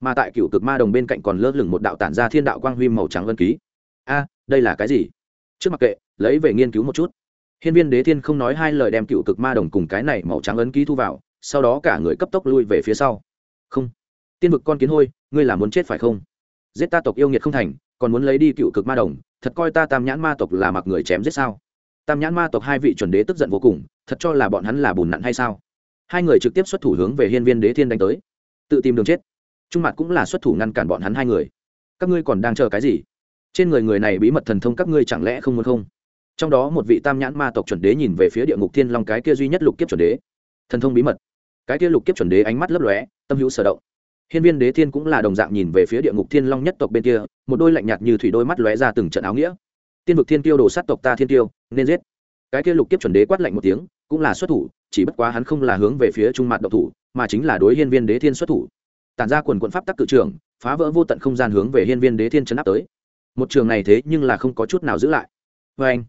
Mà tại cựu cực ma đồng bên cạnh còn lơ lửng một đạo tản ra thiên đạo quang huy màu trắng vân ký. A, đây là cái gì? Trước mặc kệ, lấy về nghiên cứu một chút. Hiên viên đế thiên không nói hai lời đem cựu cực ma đồng cùng cái này màu trắng ấn ký thu vào, sau đó cả người cấp tốc lui về phía sau. Không. Tiên vực con kiến hôi, ngươi là muốn chết phải không? Giết ta tộc yêu nghiệt không thành, còn muốn lấy đi cựu cực ma đồng, thật coi ta tam nhãn ma tộc là mặc người chém giết sao? Tam nhãn ma tộc hai vị chuẩn đế tức giận vô cùng, thật cho là bọn hắn là bùn nặn hay sao? Hai người trực tiếp xuất thủ hướng về hiên viên đế thiên đánh tới. Tự tìm đường chết. Trung mặt cũng là xuất thủ ngăn cản bọn hắn hai người. Các ngươi còn đang chờ cái gì? Trên người người này bí mật thần thông các ngươi chẳng lẽ không muốn không? Trong đó một vị tam nhãn ma tộc chuẩn đế nhìn về phía địa ngục thiên long cái kia duy nhất lục kiếp chuẩn đế. Thần thông bí mật. Cái kia lục kiếp chuẩn đế ánh mắt lấp lóe, tâm hữu sở động hiên viên đế thiên cũng là đồng dạng nhìn về phía địa ngục thiên long nhất tộc bên kia, một đôi lạnh nhạt như thủy đôi mắt lóe ra từng trận áo nghĩa. Tiên vực thiên tiêu đồ sát tộc ta thiên tiêu nên giết. Cái kia lục kiếp chuẩn đế quát lạnh một tiếng, cũng là xuất thủ, chỉ bất quá hắn không là hướng về phía trung mặt độc thủ, mà chính là đối hiên viên đế thiên xuất thủ. Tản ra quần quần pháp tắc cự trường, phá vỡ vô tận không gian hướng về hiên viên đế thiên chấn áp tới. Một trường này thế nhưng là không có chút nào giữ lại. Vê anh,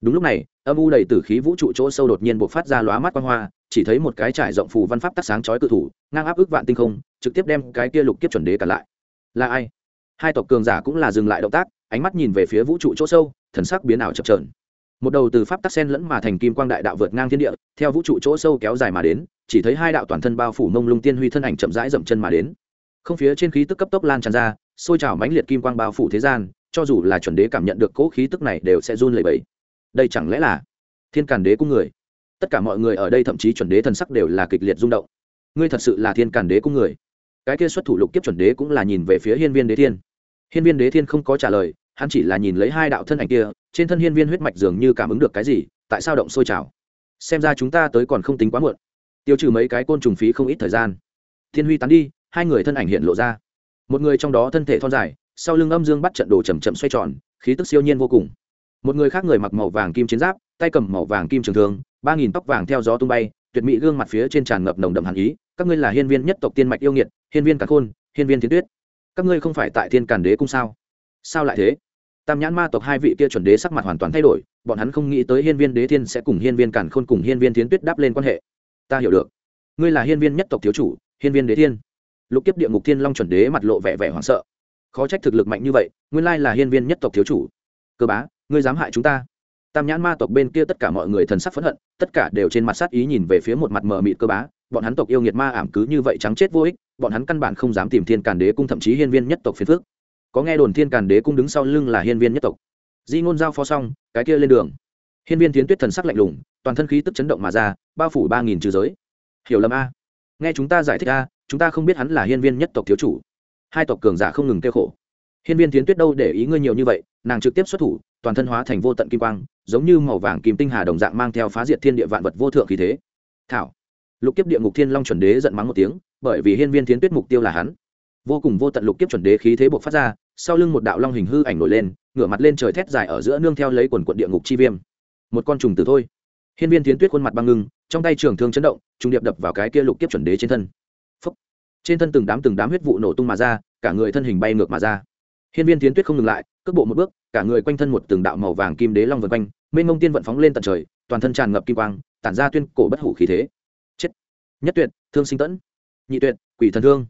đúng lúc này, âm u đầy tử khí vũ trụ chỗ sâu đột nhiên bộc phát ra lóa mắt quang hoa, chỉ thấy một cái trải rộng phù văn pháp tắc sáng chói cự thủ, ngang áp ức vạn tinh không trực tiếp đem cái kia lục kiếp chuẩn đế cả lại. Là ai? Hai tộc cường giả cũng là dừng lại động tác, ánh mắt nhìn về phía vũ trụ chỗ sâu, thần sắc biến ảo chập trờn một đầu từ pháp tắc sen lẫn mà thành kim quang đại đạo vượt ngang thiên địa, theo vũ trụ chỗ sâu kéo dài mà đến, chỉ thấy hai đạo toàn thân bao phủ mông lung tiên huy thân ảnh chậm rãi dậm chân mà đến. Không phía trên khí tức cấp tốc lan tràn ra xôi trào mãnh liệt kim quang bao phủ thế gian, cho dù là chuẩn đế cảm nhận được cỗ khí tức này đều sẽ run lẩy bẩy. Đây chẳng lẽ là thiên càn đế cung người? Tất cả mọi người ở đây thậm chí chuẩn đế thần sắc đều là kịch liệt rung động. Ngươi thật sự là thiên càn đế cung người? Cái kia xuất thủ lục kiếp chuẩn đế cũng là nhìn về phía hiên viên đế thiên. Hiên viên đế thiên không có trả lời, hắn chỉ là nhìn lấy hai đạo thân ảnh kia, trên thân hiên viên huyết mạch dường như cảm ứng được cái gì, tại sao động sôi trào? Xem ra chúng ta tới còn không tính quá muộn. Tiêu trừ mấy cái côn trùng phí không ít thời gian. Thiên huy tán đi, hai người thân ảnh hiện lộ ra. Một người trong đó thân thể thon dài, sau lưng âm dương bắt trận đồ chầm chậm xoay tròn, khí tức siêu nhiên vô cùng. Một người khác người mặc màu vàng kim chiến giáp, tay cầm màu vàng kim trường thường ba nghìn tóc vàng theo gió tung bay, tuyệt mỹ gương mặt phía trên tràn ngập nồng đậm hàn ý. Các ngươi là hiên viên nhất tộc tiên mạch yêu nghiệt hiên viên cả khôn, hiên viên thiên tuyết. Các ngươi không phải tại thiên càn đế cung sao? Sao lại thế? Tam nhãn ma tộc hai vị kia chuẩn đế sắc mặt hoàn toàn thay đổi, bọn hắn không nghĩ tới hiên viên đế thiên sẽ cùng hiên viên càn khôn cùng hiên viên thiến tuyết đáp lên quan hệ. Ta hiểu được. Ngươi là hiên viên nhất tộc thiếu chủ, hiên viên đế thiên. Lục kiếp địa ngục thiên long chuẩn đế mặt lộ vẻ vẻ hoảng sợ. Khó trách thực lực mạnh như vậy, nguyên lai là hiên viên nhất tộc thiếu chủ. Cơ bá, ngươi dám hại chúng ta? Tam nhãn ma tộc bên kia tất cả mọi người thần sắc phẫn hận, tất cả đều trên mặt sát ý nhìn về phía một mặt mờ mịt cơ bá, bọn hắn tộc yêu nghiệt ma ảm cứ như vậy trắng chết vô ích bọn hắn căn bản không dám tìm thiên càn đế cung, thậm chí hiên viên nhất tộc phiền phước có nghe đồn thiên càn đế cung đứng sau lưng là hiên viên nhất tộc. Di ngôn giao phó xong, cái kia lên đường. Hiên viên tiến tuyết thần sắc lạnh lùng, toàn thân khí tức chấn động mà ra, bao phủ ba nghìn trừ giới. Hiểu lầm a. Nghe chúng ta giải thích a, chúng ta không biết hắn là hiên viên nhất tộc thiếu chủ. Hai tộc cường giả không ngừng kêu khổ. Hiên viên tiến tuyết đâu để ý ngươi nhiều như vậy, nàng trực tiếp xuất thủ, toàn thân hóa thành vô tận kim quang, giống như màu vàng kim tinh hà đồng dạng mang theo phá diệt thiên địa vạn vật vô thượng khí thế. Thảo lục kiếp địa ngục thiên long chuẩn đế giận mắng một tiếng, bởi vì hiên viên Thiến tuyết mục tiêu là hắn. Vô cùng vô tận lục kiếp chuẩn đế khí thế buộc phát ra, sau lưng một đạo long hình hư ảnh nổi lên, ngửa mặt lên trời thét dài ở giữa nương theo lấy quần quận địa ngục chi viêm. Một con trùng từ thôi. Hiên viên Thiến tuyết khuôn mặt băng ngưng, trong tay trường thương chấn động trung điệp đập vào cái kia lục kiếp chuẩn đế trên thân. Phúc. trên thân từng đám từng đám huyết vụ nổ tung mà ra, cả người thân hình bay ngược mà ra. Hiên viên Thiến tuyết không ngừng lại, cước bộ một bước, cả người quanh thân một từng đạo màu vàng kim đế long vân quanh, mênh mông tiên vận phóng lên tận trời, toàn thân tràn ngập kim quang, tản ra tuyên cổ bất hủ khí thế nhất tuyệt, thương sinh tẫn, nhị tuyệt, quỷ thần thương.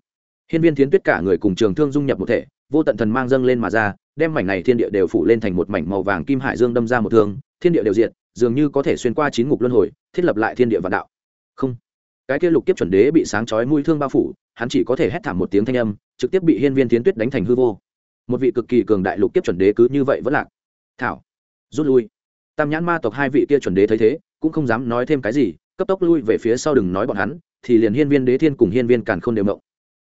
Hiên viên tiến tuyết cả người cùng trường thương dung nhập một thể, vô tận thần mang dâng lên mà ra, đem mảnh này thiên địa đều phủ lên thành một mảnh màu vàng kim hải dương đâm ra một thương, thiên địa đều diện dường như có thể xuyên qua chín ngục luân hồi, thiết lập lại thiên địa vạn đạo. Không. Cái kia lục kiếp chuẩn đế bị sáng chói mũi thương bao phủ, hắn chỉ có thể hét thảm một tiếng thanh âm, trực tiếp bị hiên viên tiến tuyết đánh thành hư vô. Một vị cực kỳ cường đại lục kiếp chuẩn đế cứ như vậy vẫn lạc. Thảo. Rút lui. Tam nhãn ma tộc hai vị kia chuẩn đế thấy thế, cũng không dám nói thêm cái gì cấp tốc lui về phía sau đừng nói bọn hắn, thì liền hiên viên đế thiên cùng hiên viên càn k h ô n đều mộng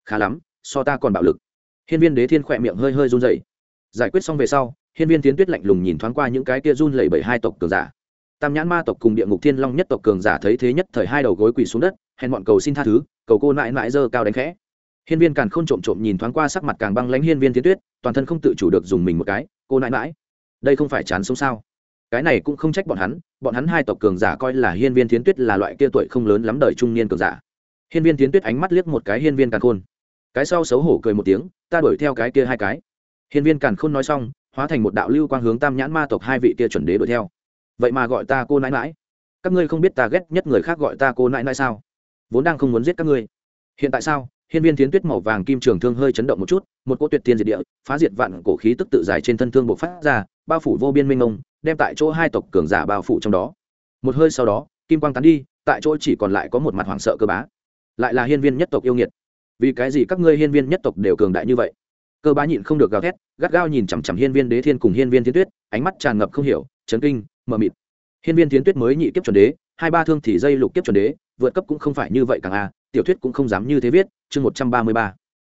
khá lắm, so ta còn bạo lực. Hiên viên đế thiên khỏe miệng hơi hơi run dậy giải quyết xong về sau, hiên viên tiến tuyết lạnh lùng nhìn thoáng qua những cái kia run lẩy bẩy hai tộc cường giả. Tam nhãn ma tộc cùng địa ngục thiên long nhất tộc cường giả thấy thế nhất thời hai đầu gối quỳ xuống đất, hèn bọn cầu xin tha thứ, cầu cô nại nại dơ cao đánh khẽ. Hiên viên càn k h ô n trộm trộm nhìn thoáng qua sắc mặt càng băng lãnh hiên viên tiến tuyết, toàn thân không tự chủ được dùng mình một cái, cô nại nại đây không phải chán sống sao? Cái này cũng không trách bọn hắn bọn hắn hai tộc cường giả coi là hiên viên tiến tuyết là loại kia tuổi không lớn lắm đời trung niên cường giả. Hiên viên tiến tuyết ánh mắt liếc một cái hiên viên càn khôn. Cái sau xấu hổ cười một tiếng, ta đuổi theo cái kia hai cái. Hiên viên càn khôn nói xong, hóa thành một đạo lưu quang hướng tam nhãn ma tộc hai vị kia chuẩn đế đuổi theo. Vậy mà gọi ta cô nãi nãi. Các ngươi không biết ta ghét nhất người khác gọi ta cô nãi nãi sao? Vốn đang không muốn giết các ngươi. Hiện tại sao? Hiên viên tiến tuyết màu vàng kim trường thương hơi chấn động một chút, một cỗ tuyệt tiên diệt địa, phá diệt vạn cổ khí tức tự dài trên thân thương bộc phát ra, bao phủ vô biên minh ông đem tại chỗ hai tộc cường giả bao phủ trong đó. Một hơi sau đó, kim quang tán đi, tại chỗ chỉ còn lại có một mặt hoảng sợ cơ bá. Lại là hiên viên nhất tộc yêu nghiệt. Vì cái gì các ngươi hiên viên nhất tộc đều cường đại như vậy? Cơ bá nhịn không được gào thét, gắt gao nhìn chằm chằm hiên viên đế thiên cùng hiên viên thiên tuyết, ánh mắt tràn ngập không hiểu, chấn kinh, mờ mịt. Hiên viên thiên tuyết mới nhị kiếp chuẩn đế, hai ba thương thì dây lục kiếp chuẩn đế, vượt cấp cũng không phải như vậy càng a, tiểu thuyết cũng không dám như thế viết, chương một trăm ba mươi ba.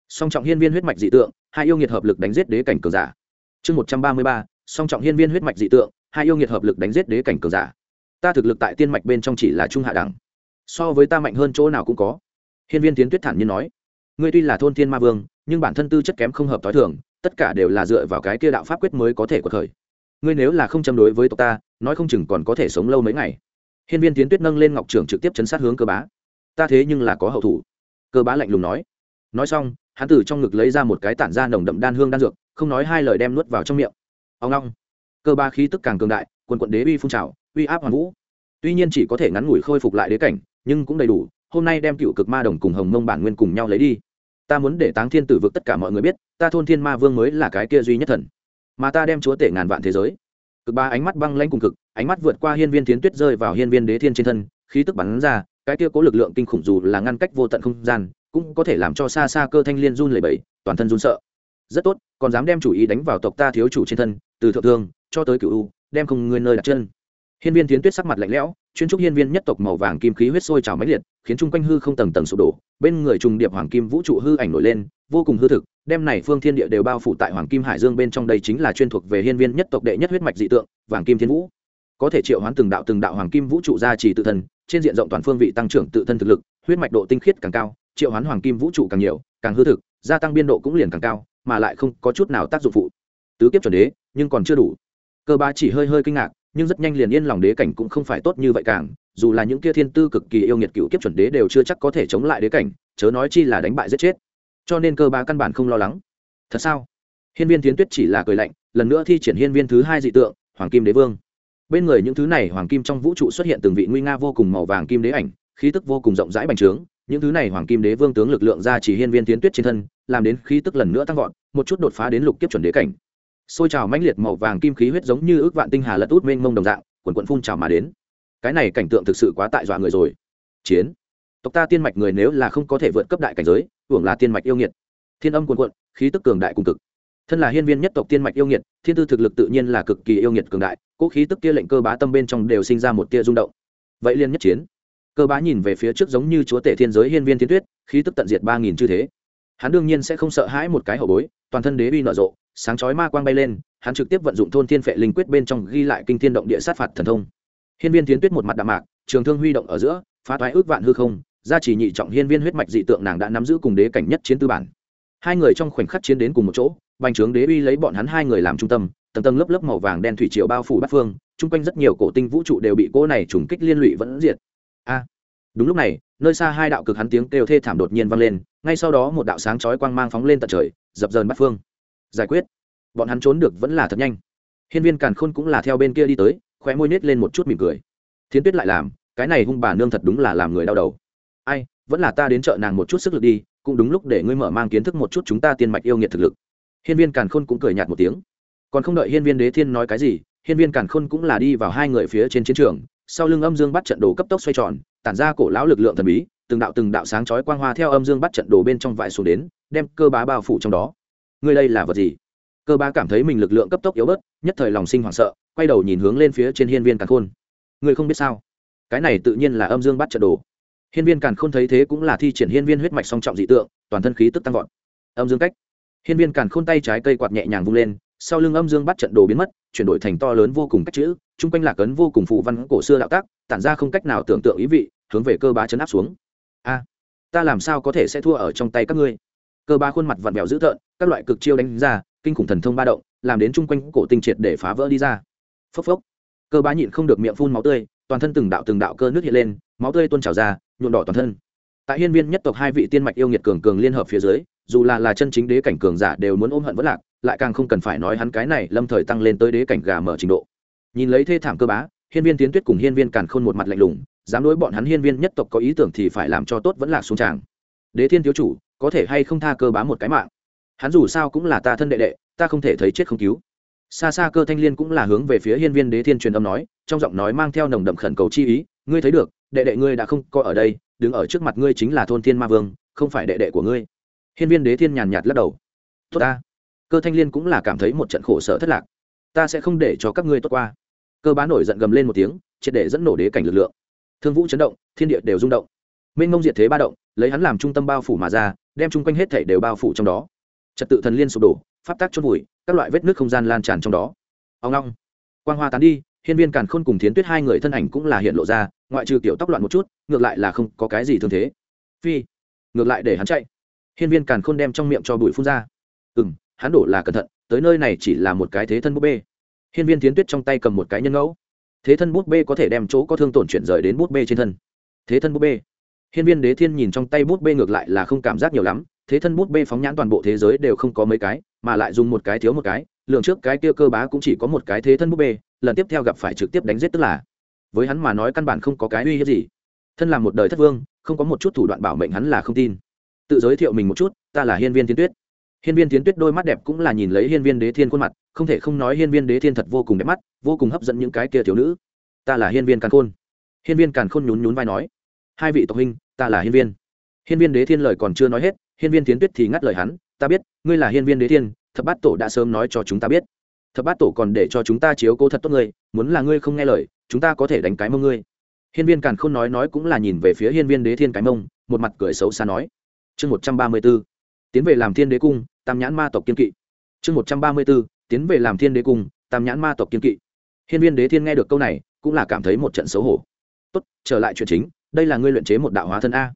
Song trọng hiên viên huyết mạch dị tượng, hai yêu nghiệt hợp lực đánh giết đế cảnh cường giả. Chương một trăm ba mươi ba song trọng hiên viên huyết mạch dị tượng, hai yêu nghiệt hợp lực đánh giết đế cảnh cường giả. Ta thực lực tại tiên mạch bên trong chỉ là trung hạ đẳng. So với ta mạnh hơn chỗ nào cũng có. Hiên viên tiến tuyết thản nhiên nói. Ngươi tuy là thôn thiên ma vương, nhưng bản thân tư chất kém không hợp t h i thường, tất cả đều là dựa vào cái kia đạo pháp quyết mới có thể có thời ngươi nếu là không châm đối với tộc ta, nói không chừng còn có thể sống lâu mấy ngày. Hiên viên tiến tuyết nâng lên ngọc trưởng trực tiếp chấn sát hướng cơ bá. Ta thế nhưng là có hậu thủ. Cơ bá lạnh lùng nói. Nói xong, hắn từ trong ngực lấy ra một cái tản da nồng đậm đan hương đan dược, không nói hai lời đem nuốt vào trong miệng ông long cơ ba khí tức càng cường đại, quần quận đế uy phun trào, uy áp hoàn vũ. Tuy nhiên chỉ có thể ngắn ngủi khôi phục lại đế cảnh, nhưng cũng đầy đủ, hôm nay đem cựu cực ma đồng cùng hồng mông bản nguyên cùng nhau lấy đi. Ta muốn để táng thiên tử vực tất cả mọi người biết, ta thôn thiên ma vương mới là cái kia duy nhất thần. Mà ta đem chúa tể ngàn vạn thế giới. Cực ba ánh mắt băng lanh cùng cực, ánh mắt vượt qua hiên viên tiến tuyết rơi vào hiên viên đế thiên trên thân, khí tức bắn ra, cái kia có lực lượng kinh khủng dù là ngăn cách vô tận không gian, cũng có thể làm cho xa xa cơ thanh liên run lẩy bẩy, toàn thân run sợ. Rất tốt, còn dám đem chủ ý đánh vào tộc ta thiếu chủ trên thân từ thượng thương cho tới cựu u, đem không người nơi đặt chân. Hiên viên tiến tuyết sắc mặt lạnh lẽo, chuyên trúc hiên viên nhất tộc màu vàng kim khí huyết sôi trào mãnh liệt, khiến chung quanh hư không tầng tầng sụp đổ, bên người trùng điệp hoàng kim vũ trụ hư ảnh nổi lên, vô cùng hư thực, đem này phương thiên địa đều bao phủ tại hoàng kim hải dương bên trong đây chính là chuyên thuộc về hiên viên nhất tộc đệ nhất huyết mạch dị tượng, vàng kim thiên vũ. Có thể triệu hoán từng đạo từng đạo hoàng kim vũ trụ gia trì tự thân, trên diện rộng toàn phương vị tăng trưởng tự thân thực lực, huyết mạch độ tinh khiết càng cao, triệu hoán hoàng kim vũ trụ càng nhiều, càng hư thực, gia tăng biên độ cũng liền càng cao, mà lại không có chút nào tác dụng phụ tứ kiếp chuẩn đế, nhưng còn chưa đủ. Cơ ba chỉ hơi hơi kinh ngạc, nhưng rất nhanh liền yên lòng đế cảnh cũng không phải tốt như vậy càng, dù là những kia thiên tư cực kỳ yêu nghiệt cựu kiếp chuẩn đế đều chưa chắc có thể chống lại đế cảnh, chớ nói chi là đánh bại giết chết. Cho nên cơ ba căn bản không lo lắng. Thật sao? Hiên viên tiến tuyết chỉ là cười lạnh, lần nữa thi triển hiên viên thứ hai dị tượng, hoàng kim đế vương. Bên người những thứ này hoàng kim trong vũ trụ xuất hiện từng vị nguy nga vô cùng màu vàng kim đế ảnh, khí tức vô cùng rộng rãi bành trướng, những thứ này hoàng kim đế vương tướng lực lượng ra chỉ hiên viên tiến tuyết trên thân, làm đến khí tức lần nữa tăng vọt, một chút đột phá đến lục kiếp chuẩn đế cảnh xôi trào mãnh liệt màu vàng kim khí huyết giống như ước vạn tinh hà lật út mênh mông đồng dạng, quần quận phun trào mà đến. Cái này cảnh tượng thực sự quá tại dọa người rồi. Chiến. Tộc ta tiên mạch người nếu là không có thể vượt cấp đại cảnh giới, hưởng là tiên mạch yêu nghiệt. Thiên âm quần quận khí tức cường đại cùng cực. Thân là hiên viên nhất tộc tiên mạch yêu nghiệt, thiên tư thực lực tự nhiên là cực kỳ yêu nghiệt cường đại, cỗ khí tức kia lệnh cơ bá tâm bên trong đều sinh ra một tia rung động. Vậy liên nhất chiến. Cơ bá nhìn về phía trước giống như chúa tể thiên giới hiên viên thiên tuyết, khí tức tận diệt ba nghìn chư thế. Hắn đương nhiên sẽ không sợ hãi một cái hậu bối, toàn thân đế uy nở rộ sáng chói ma quang bay lên, hắn trực tiếp vận dụng thôn thiên phệ linh quyết bên trong ghi lại kinh thiên động địa sát phạt thần thông. Hiên viên tiến tuyết một mặt đạm mạc, trường thương huy động ở giữa, phá toái ước vạn hư không, gia chỉ nhị trọng hiên viên huyết mạch dị tượng nàng đã nắm giữ cùng đế cảnh nhất chiến tư bản. Hai người trong khoảnh khắc chiến đến cùng một chỗ, bành trướng đế uy lấy bọn hắn hai người làm trung tâm, tầng tầng lớp lớp màu vàng đen thủy triều bao phủ bát phương, chung quanh rất nhiều cổ tinh vũ trụ đều bị cô này trùng kích liên lụy vẫn diệt. A! Đúng lúc này, nơi xa hai đạo cực hắn tiếng kêu thê thảm đột nhiên vang lên, ngay sau đó một đạo sáng chói quang mang phóng lên tận trời, dập dờn bát phương giải quyết. Bọn hắn trốn được vẫn là thật nhanh. Hiên viên càn khôn cũng là theo bên kia đi tới, khóe môi nết lên một chút mỉm cười. Thiến tuyết lại làm, cái này hung bà nương thật đúng là làm người đau đầu. Ai, vẫn là ta đến chợ nàng một chút sức lực đi, cũng đúng lúc để ngươi mở mang kiến thức một chút chúng ta tiên mạch yêu nghiệt thực lực. Hiên viên càn khôn cũng cười nhạt một tiếng. Còn không đợi hiên viên đế thiên nói cái gì, hiên viên càn khôn cũng là đi vào hai người phía trên chiến trường, sau lưng âm dương bắt trận đồ cấp tốc xoay tròn, tản ra cổ lão lực lượng thần bí, từng đạo từng đạo sáng chói quang hoa theo âm dương bắt trận đồ bên trong vải xuống đến, đem cơ bá bao phủ trong đó ngươi đây là vật gì? Cơ ba cảm thấy mình lực lượng cấp tốc yếu bớt, nhất thời lòng sinh hoảng sợ, quay đầu nhìn hướng lên phía trên hiên viên càn khôn. Ngươi không biết sao? Cái này tự nhiên là âm dương bắt trận đồ. Hiên viên càn khôn thấy thế cũng là thi triển hiên viên huyết mạch song trọng dị tượng, toàn thân khí tức tăng vọt. Âm dương cách. Hiên viên càn khôn tay trái cây quạt nhẹ nhàng vung lên, sau lưng âm dương bắt trận đồ biến mất, chuyển đổi thành to lớn vô cùng cách chữ, chung quanh lạc ấn vô cùng phụ văn cổ xưa đạo tác, tản ra không cách nào tưởng tượng ý vị, hướng về cơ bá chấn áp xuống. A, ta làm sao có thể sẽ thua ở trong tay các ngươi? Cơ ba khuôn mặt vặn vẹo dữ tợn, các loại cực chiêu đánh ra, kinh khủng thần thông ba động, làm đến chung quanh cổ tinh triệt để phá vỡ đi ra. Phốc phốc. Cơ bá nhịn không được miệng phun máu tươi, toàn thân từng đạo từng đạo cơ nước hiện lên, máu tươi tuôn trào ra nhuộm đỏ toàn thân. Tại hiên viên nhất tộc hai vị tiên mạch yêu nghiệt cường cường liên hợp phía dưới, dù là là chân chính đế cảnh cường giả đều muốn ôm hận vất lạc, lại càng không cần phải nói hắn cái này lâm thời tăng lên tới đế cảnh gà mở trình độ. Nhìn lấy thê thảm cơ bá, hiên viên tiến tuyết cùng hiên viên càn khôn một mặt lạnh lùng, dám đối bọn hắn hiên viên nhất tộc có ý tưởng thì phải làm cho tốt vẫn lạc xuống tràng. Đế thiên thiếu chủ có thể hay không tha cơ bá một cái mạng. Hắn dù sao cũng là ta thân đệ đệ, ta không thể thấy chết không cứu. Xa xa cơ thanh liên cũng là hướng về phía hiên viên đế thiên truyền âm nói, trong giọng nói mang theo nồng đậm khẩn cầu chi ý, ngươi thấy được, đệ đệ ngươi đã không có ở đây, đứng ở trước mặt ngươi chính là thôn thiên ma vương, không phải đệ đệ của ngươi. Hiên viên đế thiên nhàn nhạt lắc đầu. Tốt ta. Cơ thanh liên cũng là cảm thấy một trận khổ sở thất lạc. Ta sẽ không để cho các ngươi tốt qua. Cơ bá nổi giận gầm lên một tiếng, triệt để dẫn nổ đế cảnh lực lượng. Thương vũ chấn động, thiên địa đều rung động. Minh ngông diệt thế ba động, lấy hắn làm trung tâm bao phủ mà ra đem chung quanh hết thảy đều bao phủ trong đó. Trật tự thần liên sụp đổ, pháp tác chôn vùi, các loại vết nước không gian lan tràn trong đó. Ông long quang hoa tán đi, hiên viên càn khôn cùng thiến tuyết hai người thân ảnh cũng là hiện lộ ra, ngoại trừ kiểu tóc loạn một chút, ngược lại là không có cái gì thương thế. Phi. Ngược lại để hắn chạy. Hiên viên càn khôn đem trong miệng cho bụi phun ra. Ừ m hắn đổ là cẩn thận, tới nơi này chỉ là một cái thế thân búp bê. Hiên viên thiến tuyết trong tay cầm một cái nhân ngẫu. Thế thân bút bê có thể đem chỗ có thương tổn chuyển rời đến bút bê trên thân. Thế thân bút bê hiên viên đế thiên nhìn trong tay bút bê ngược lại là không cảm giác nhiều lắm, thế thân bút bê phóng nhãn toàn bộ thế giới đều không có mấy cái, mà lại dùng một cái thiếu một cái, lượng trước cái kia cơ bá cũng chỉ có một cái thế thân bút bê, lần tiếp theo gặp phải trực tiếp đánh giết tức là. Với hắn mà nói căn bản không có cái uy hiếp gì. Thân là một đời thất vương, không có một chút thủ đoạn bảo mệnh hắn là không tin. Tự giới thiệu mình một chút, ta là hiên viên tiến tuyết. Hiên viên tiến tuyết đôi mắt đẹp cũng là nhìn lấy hiên viên đế thiên khuôn mặt, không thể không nói hiên viên đế thiên thật vô cùng đẹp mắt, vô cùng hấp dẫn những cái kia thiếu nữ. Ta là hiên viên càn khôn. Hiên viên càn khôn nhún nhún vai nói, hai vị tộc huynh ta là hiên viên. Hiên viên đế thiên lời còn chưa nói hết, hiên viên tiến tuyết thì ngắt lời hắn, ta biết, ngươi là hiên viên đế thiên, thập bát tổ đã sớm nói cho chúng ta biết. Thập bát tổ còn để cho chúng ta chiếu cố thật tốt ngươi, muốn là ngươi không nghe lời, chúng ta có thể đánh cái mông ngươi. Hiên viên càn khôn nói nói cũng là nhìn về phía hiên viên đế thiên cái mông, một mặt cười xấu xa nói. Chương một trăm ba mươi b ố tiến về làm thiên đế cung, tam nhãn ma tộc kiên kỵ. Chương một trăm ba mươi b ố tiến về làm thiên đế cung, tam nhãn ma tộc kiên kỵ. Hiên viên đế thiên nghe được câu này, cũng là cảm thấy một trận xấu hổ. Tốt, trở lại chuyện chính đây là ngươi luyện chế một đạo hóa thân a.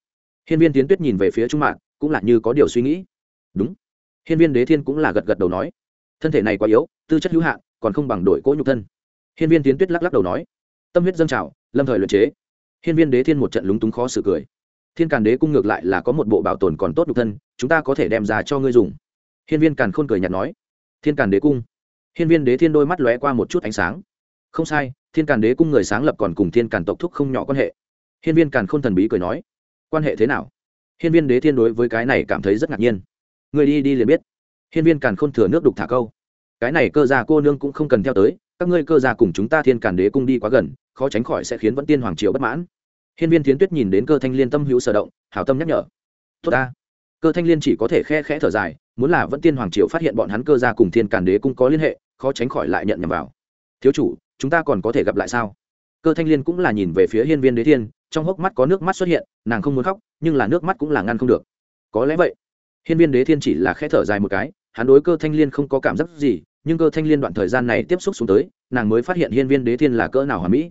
Hiên viên tiến tuyết nhìn về phía trung mạng cũng là như có điều suy nghĩ. Đúng. Hiên viên đế thiên cũng là gật gật đầu nói. Thân thể này quá yếu, tư chất hữu hạn, còn không bằng đổi cỗ nhục thân. Hiên viên tiến tuyết lắc lắc đầu nói. Tâm huyết dâng trào, lâm thời luyện chế. Hiên viên đế thiên một trận lúng túng khó xử cười. Thiên càn đế cung ngược lại là có một bộ bảo tồn còn tốt nhục thân, chúng ta có thể đem ra cho ngươi dùng. Hiên viên càn khôn cười nhạt nói. Thiên càn đế cung. Hiên viên đế thiên đôi mắt lóe qua một chút ánh sáng. Không sai, thiên càn đế cung người sáng lập còn cùng thiên càn tộc thúc không nhỏ quan hệ hiên viên càn khôn thần bí cười nói, quan hệ thế nào? Hiên viên đế thiên đối với cái này cảm thấy rất ngạc nhiên. Người đi đi liền biết. Hiên viên càn khôn thừa nước đục thả câu, cái này cơ gia cô nương cũng không cần theo tới, các ngươi cơ gia cùng chúng ta thiên càn đế cung đi quá gần, khó tránh khỏi sẽ khiến vẫn tiên hoàng triều bất mãn. Hiên viên thiến tuyết nhìn đến cơ thanh liên tâm hữu sở động, hảo tâm nhắc nhở, tốt ta. Cơ thanh liên chỉ có thể khe khẽ thở dài, muốn là vẫn tiên hoàng triều phát hiện bọn hắn cơ gia cùng thiên càn đế cung có liên hệ, khó tránh khỏi lại nhận nhầm vào. Thiếu chủ, chúng ta còn có thể gặp lại sao? Cơ thanh liên cũng là nhìn về phía hiên viên đế thiên, trong hốc mắt có nước mắt xuất hiện, nàng không muốn khóc, nhưng là nước mắt cũng là ngăn không được. Có lẽ vậy. Hiên viên đế thiên chỉ là khẽ thở dài một cái, hắn đối cơ thanh liên không có cảm giác gì, nhưng cơ thanh liên đoạn thời gian này tiếp xúc xuống tới, nàng mới phát hiện hiên viên đế thiên là cỡ nào hòa mỹ.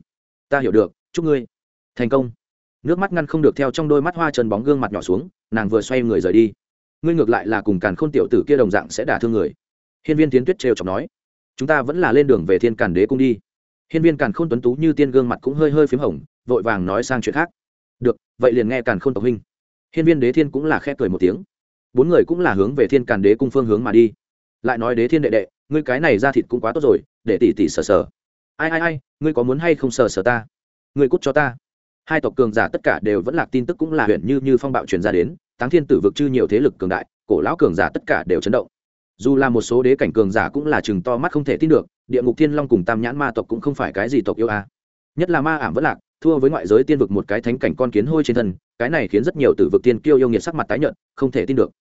Ta hiểu được, chúc ngươi thành công. Nước mắt ngăn không được theo trong đôi mắt hoa trần bóng gương mặt nhỏ xuống, nàng vừa xoay người rời đi. Ngươi ngược lại là cùng càn khôn tiểu tử kia đồng dạng sẽ đả thương người. Hiên viên tiến tuyết trêu chọc nói. Chúng ta vẫn là lên đường về thiên càn đế cung đi hiên viên càn khôn tuấn tú như tiên gương mặt cũng hơi hơi p h í m hồng, vội vàng nói sang chuyện khác. Được, vậy liền nghe càn khôn tộc huynh. Hiên viên đế thiên cũng là khẽ cười một tiếng. Bốn người cũng là hướng về thiên càn đế cung phương hướng mà đi. Lại nói đế thiên đệ đệ, ngươi cái này ra thịt cũng quá tốt rồi, để tỉ tỉ sờ sờ. Ai ai ai, ngươi có muốn hay không sờ sờ ta? Ngươi cút cho ta. Hai tộc cường giả tất cả đều vẫn lạc tin tức cũng là huyện như như phong bạo truyền ra đến, táng thiên tử vực chư nhiều thế lực cường đại, cổ lão cường giả tất cả đều chấn động. Dù là một số đế cảnh cường giả cũng là chừng to mắt không thể tin được địa ngục thiên long cùng tam nhãn ma tộc cũng không phải cái gì tộc yêu a. Nhất là ma ảm vẫn lạc, thua với ngoại giới tiên vực một cái thánh cảnh con kiến hôi trên thân, cái này khiến rất nhiều tử vực tiên kiêu yêu nghiệt sắc mặt tái nhợt, không thể tin được.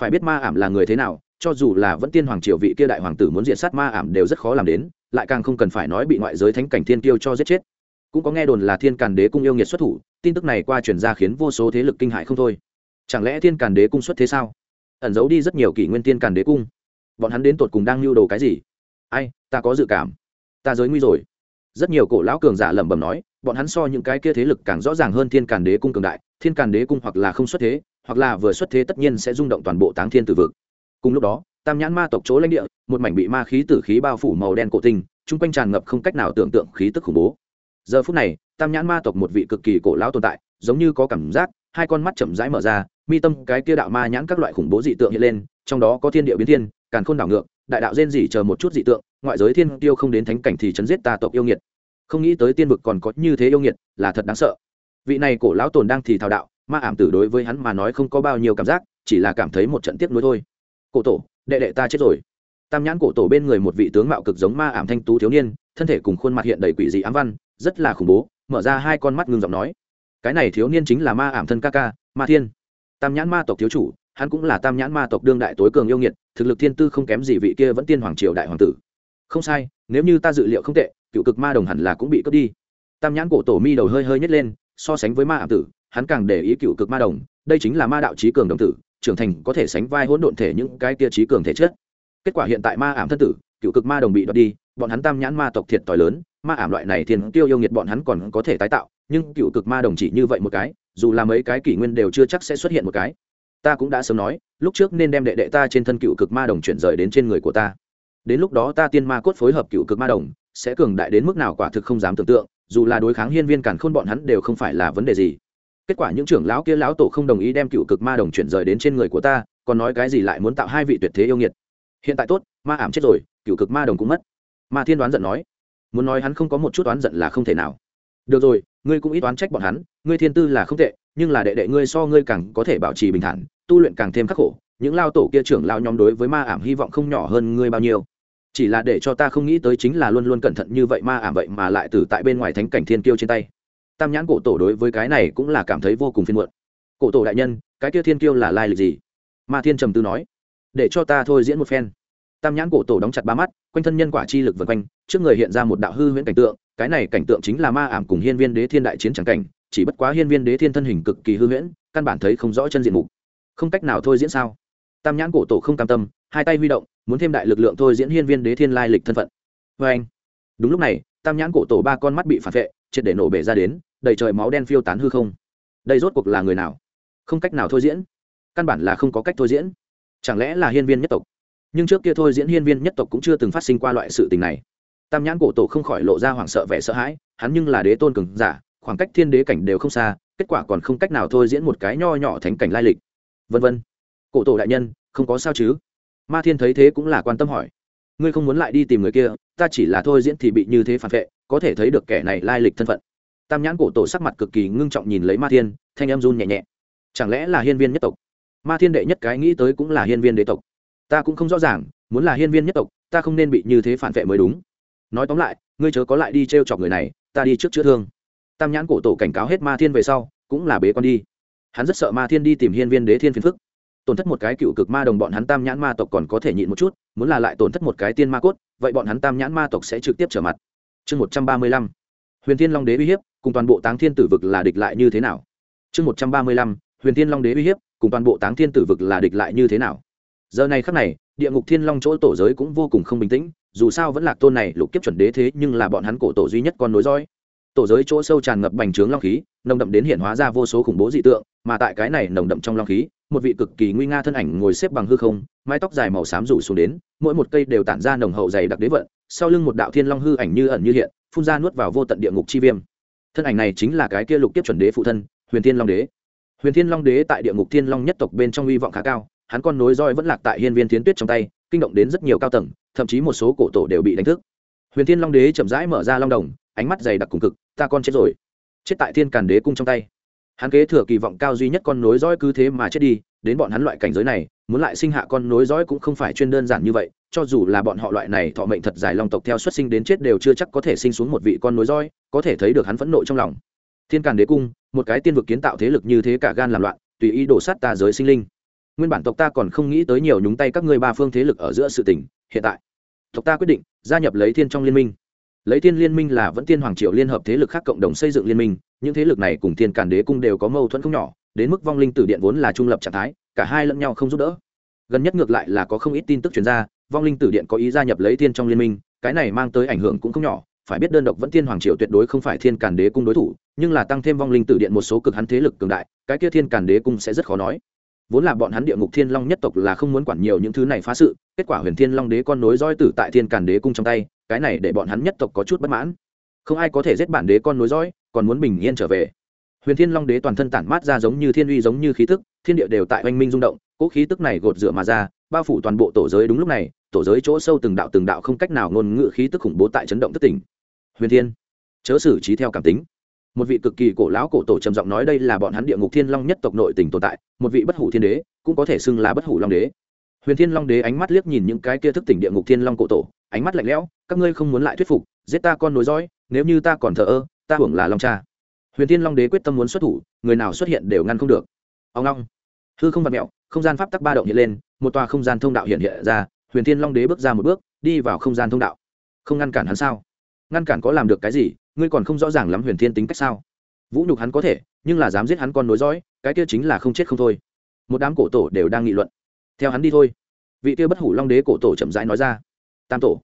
Phải biết ma ảm là người thế nào, cho dù là vẫn tiên hoàng triều vị kia đại hoàng tử muốn diện sát ma ảm đều rất khó làm đến, lại càng không cần phải nói bị ngoại giới thánh cảnh thiên kiêu cho giết chết. Cũng có nghe đồn là thiên càn đế cung yêu nghiệt xuất thủ, tin tức này qua truyền ra khiến vô số thế lực kinh hại không thôi. Chẳng lẽ thiên càn đế cung xuất thế sao? Ẩn giấu đi rất nhiều kỷ nguyên tiên càn đế cung. Bọn hắn đến tột cùng đang lưu đồ cái gì? Ai, ta có dự cảm. Ta giới nguy rồi. Rất nhiều cổ lão cường giả lẩm bẩm nói, bọn hắn so những cái kia thế lực càng rõ ràng hơn thiên càn đế cung cường đại, thiên càn đế cung hoặc là không xuất thế, hoặc là vừa xuất thế tất nhiên sẽ rung động toàn bộ táng thiên tử vực. Cùng lúc đó, tam nhãn ma tộc chỗ lãnh địa, một mảnh bị ma khí tử khí bao phủ màu đen cổ tinh, chung quanh tràn ngập không cách nào tưởng tượng khí tức khủng bố. Giờ phút này, tam nhãn ma tộc một vị cực kỳ cổ lão tồn tại, giống như có cảm giác, hai con mắt chậm rãi mở ra, mi tâm cái kia đạo ma nhãn các loại khủng bố dị tượng hiện lên, trong đó có thiên địa biến thiên, càn khôn đảo ngược đại đạo rên rỉ chờ một chút dị tượng, ngoại giới thiên tiêu không đến thánh cảnh thì chấn giết ta tộc yêu nghiệt. Không nghĩ tới tiên vực còn có như thế yêu nghiệt, là thật đáng sợ. Vị này cổ lão tồn đang thì thao đạo, ma ảm tử đối với hắn mà nói không có bao nhiêu cảm giác, chỉ là cảm thấy một trận tiếc nuối thôi. Cổ tổ, đệ đệ ta chết rồi. Tam nhãn cổ tổ bên người một vị tướng mạo cực giống ma ảm thanh tú thiếu niên, thân thể cùng khuôn mặt hiện đầy quỷ dị ám văn, rất là khủng bố, mở ra hai con mắt ngưng giọng nói. Cái này thiếu niên chính là ma ảm thân ca ca, ma thiên. Tam nhãn ma tộc thiếu chủ hắn cũng là tam nhãn ma tộc đương đại tối cường yêu nghiệt, thực lực thiên tư không kém gì vị kia vẫn tiên hoàng triều đại hoàng tử. Không sai, nếu như ta dự liệu không tệ, cựu cực ma đồng hẳn là cũng bị cướp đi. Tam nhãn cổ tổ mi đầu hơi hơi nhét lên, so sánh với ma ảm tử, hắn càng để ý cựu cực ma đồng, đây chính là ma đạo trí cường đồng tử, trưởng thành có thể sánh vai hỗn độn thể những cái tia trí cường thể chất. Kết quả hiện tại ma ảm thân tử, cựu cực ma đồng bị đoạt đi, bọn hắn tam nhãn ma tộc thiệt t lớn, ma ảm loại này thiên tiêu yêu nghiệt bọn hắn còn có thể tái tạo, nhưng cựu cực ma đồng chỉ như vậy một cái, dù là mấy cái kỷ nguyên đều chưa chắc sẽ xuất hiện một cái ta cũng đã sớm nói, lúc trước nên đem đệ đệ ta trên thân cựu cực ma đồng chuyển rời đến trên người của ta. Đến lúc đó ta tiên ma cốt phối hợp cựu cực ma đồng, sẽ cường đại đến mức nào quả thực không dám tưởng tượng, dù là đối kháng hiên viên cản khôn bọn hắn đều không phải là vấn đề gì. Kết quả những trưởng lão kia lão tổ không đồng ý đem cựu cực ma đồng chuyển rời đến trên người của ta, còn nói cái gì lại muốn tạo hai vị tuyệt thế yêu nghiệt. Hiện tại tốt, ma ảm chết rồi, cựu cực ma đồng cũng mất. Ma thiên đoán giận nói. Muốn nói hắn không có một chút oán giận là không thể nào. Được rồi, ngươi cũng ít oán trách bọn hắn ngươi thiên tư là không tệ, nhưng là đệ đệ ngươi so ngươi càng có thể bảo trì bình thản, tu luyện càng thêm khắc khổ, những lao tổ kia trưởng lao nhóm đối với ma ảm hy vọng không nhỏ hơn ngươi bao nhiêu. Chỉ là để cho ta không nghĩ tới chính là luôn luôn cẩn thận như vậy ma ảm vậy mà lại từ tại bên ngoài thánh cảnh thiên kiêu trên tay. Tam nhãn cổ tổ đối với cái này cũng là cảm thấy vô cùng phiên muộn. Cổ tổ đại nhân, cái kia thiên kiêu là lai lịch gì? Ma thiên trầm tư nói, để cho ta thôi diễn một phen. Tam nhãn cổ tổ đóng chặt ba mắt, quanh thân nhân quả chi lực vượt quanh, trước người hiện ra một đạo hư huyễn cảnh tượng, cái này cảnh tượng chính là ma ảm cùng hiên viên đế thiên đại chiến tràng cảnh chỉ bất quá hiên viên đế thiên thân hình cực kỳ hư huyễn, căn bản thấy không rõ chân diện mục. Không cách nào thôi diễn sao? Tam nhãn cổ tổ không cam tâm, hai tay huy động, muốn thêm đại lực lượng thôi diễn hiên viên đế thiên lai lịch thân phận. Vê anh, đúng lúc này, tam nhãn cổ tổ ba con mắt bị phản vệ, triệt để nổ bể ra đến, đầy trời máu đen phiêu tán hư không. Đây rốt cuộc là người nào? Không cách nào thôi diễn. Căn bản là không có cách thôi diễn. Chẳng lẽ là hiên viên nhất tộc? Nhưng trước kia thôi diễn hiên viên nhất tộc cũng chưa từng phát sinh qua loại sự tình này. Tam nhãn cổ tổ không khỏi lộ ra hoảng sợ vẻ sợ hãi, hắn nhưng là đế tôn cường giả khoảng cách thiên đế cảnh đều không xa, kết quả còn không cách nào thôi diễn một cái nho nhỏ thánh cảnh lai lịch. Vân vân. Cổ tổ đại nhân, không có sao chứ? Ma thiên thấy thế cũng là quan tâm hỏi. Ngươi không muốn lại đi tìm người kia, ta chỉ là thôi diễn thì bị như thế phản vệ, có thể thấy được kẻ này lai lịch thân phận. Tam nhãn cổ tổ sắc mặt cực kỳ ngưng trọng nhìn lấy ma thiên, thanh em run nhẹ nhẹ. Chẳng lẽ là hiên viên nhất tộc? Ma thiên đệ nhất cái nghĩ tới cũng là hiên viên đế tộc. Ta cũng không rõ ràng, muốn là hiên viên nhất tộc, ta không nên bị như thế phản vệ mới đúng. Nói tóm lại, ngươi chớ có lại đi t r e o chọc người này, ta đi trước chữa thương tam nhãn cổ tổ cảnh cáo hết ma thiên về sau, cũng là bế con đi. Hắn rất sợ ma thiên đi tìm hiên viên đế thiên phiền phức. Tổn thất một cái cựu cực ma đồng bọn hắn tam nhãn ma tộc còn có thể nhịn một chút, muốn là lại tổn thất một cái tiên ma cốt, vậy bọn hắn tam nhãn ma tộc sẽ trực tiếp trở mặt. Chương một trăm ba mươi lăm. Huyền thiên long đế uy hiếp, cùng toàn bộ táng thiên tử vực là địch lại như thế nào? Chương một trăm ba mươi lăm. Huyền thiên long đế uy hiếp, cùng toàn bộ táng thiên tử vực là địch lại như thế nào? Giờ này khắc này, địa ngục thiên long chỗ tổ giới cũng vô cùng không bình tĩnh, dù sao vẫn là tôn này lục kiếp chuẩn đế thế nhưng là bọn hắn cổ tổ duy nhất con nối dõi tổ giới chỗ sâu tràn ngập bành trướng long khí, nồng đậm đến hiện hóa ra vô số khủng bố dị tượng, mà tại cái này nồng đậm trong long khí, một vị cực kỳ nguy nga thân ảnh ngồi xếp bằng hư không, mái tóc dài màu xám rủ xuống đến, mỗi một cây đều tản ra nồng hậu dày đặc đế vận, sau lưng một đạo thiên long hư ảnh như ẩn như hiện, phun ra nuốt vào vô tận địa ngục chi viêm. Thân ảnh này chính là cái kia lục tiếp chuẩn đế phụ thân, huyền thiên long đế. Huyền thiên long đế tại địa ngục thiên long nhất tộc bên trong hy vọng khá cao, hắn con nối roi vẫn lạc tại hiên viên thiến tuyết trong tay, kinh động đến rất nhiều cao tầng, thậm chí một số cổ tổ đều bị đánh thức. Huyền thiên long đế chậm rãi mở ra long đồng ánh mắt dày đặc cùng cực, ta con chết rồi. Chết tại thiên càn đế cung trong tay. Hắn kế thừa kỳ vọng cao duy nhất con nối dõi cứ thế mà chết đi, đến bọn hắn loại cảnh giới này, muốn lại sinh hạ con nối dõi cũng không phải chuyên đơn giản như vậy, cho dù là bọn họ loại này thọ mệnh thật dài long tộc theo xuất sinh đến chết đều chưa chắc có thể sinh xuống một vị con nối dõi, có thể thấy được hắn phẫn nộ trong lòng. Thiên càn đế cung, một cái tiên vực kiến tạo thế lực như thế cả gan làm loạn, tùy ý đổ sát ta giới sinh linh. Nguyên bản tộc ta còn không nghĩ tới nhiều nhúng tay các ngươi ba phương thế lực ở giữa sự tình, hiện tại, tộc ta quyết định gia nhập lấy thiên trong liên minh lấy thiên liên minh là vẫn tiên hoàng triều liên hợp thế lực khác cộng đồng xây dựng liên minh, những thế lực này cùng thiên càn đế cung đều có mâu thuẫn không nhỏ, đến mức vong linh tử điện vốn là trung lập trạng thái, cả hai lẫn nhau không giúp đỡ. Gần nhất ngược lại là có không ít tin tức chuyển ra, vong linh tử điện có ý gia nhập lấy thiên trong liên minh, cái này mang tới ảnh hưởng cũng không nhỏ, phải biết đơn độc vẫn thiên hoàng triều tuyệt đối không phải thiên càn đế cung đối thủ, nhưng là tăng thêm vong linh tử điện một số cực hắn thế lực cường đại, cái kia thiên càn đế cung sẽ rất khó nói vốn là bọn hắn địa ngục thiên long nhất tộc là không muốn quản nhiều những thứ này phá sự, kết quả huyền thiên long đế con nối roi tử tại thiên càn đế cung trong tay, cái này để bọn hắn nhất tộc có chút bất mãn. Không ai có thể giết bản đế con nối dõi còn muốn bình yên trở về. Huyền thiên long đế toàn thân tản mát ra giống như thiên uy giống như khí tức, thiên địa đều tại oanh minh rung động, cỗ khí tức này gột rửa mà ra, bao phủ toàn bộ tổ giới đúng lúc này, tổ giới chỗ sâu từng đạo từng đạo không cách nào ngôn ngữ khí tức khủng bố tại chấn động thất tỉnh. Huyền thiên, chớ xử trí theo cảm tính một vị cực kỳ cổ lão cổ tổ trầm giọng nói đây là bọn hắn địa ngục thiên long nhất tộc nội tình tồn tại, một vị bất hủ thiên đế, cũng có thể xưng là bất hủ long đế. Huyền thiên long đế ánh mắt liếc nhìn những cái kia thức tỉnh địa ngục thiên long cổ tổ, ánh mắt lạnh lẽo, các ngươi không muốn lại thuyết phục, giết ta con nối dõi, nếu như ta còn thờ ơ, ta hưởng là long cha. Huyền thiên long đế quyết tâm muốn xuất thủ, người nào xuất hiện đều ngăn không được. Ông long, hư không vặt mẹo, không gian pháp tắc ba động hiện lên, một tòa không gian thông đạo hiện hiện ra, huyền thiên long đế bước ra một bước, đi vào không gian thông đạo. Không ngăn cản hắn sao? Ngăn cản có làm được cái gì? Ngươi còn không rõ ràng lắm huyền thiên tính cách sao? Vũ nhục hắn có thể, nhưng là dám giết hắn con nối dõi, cái kia chính là không chết không thôi. Một đám cổ tổ đều đang nghị luận. Theo hắn đi thôi. Vị kia bất hủ long đế cổ tổ chậm rãi nói ra. Tam tổ.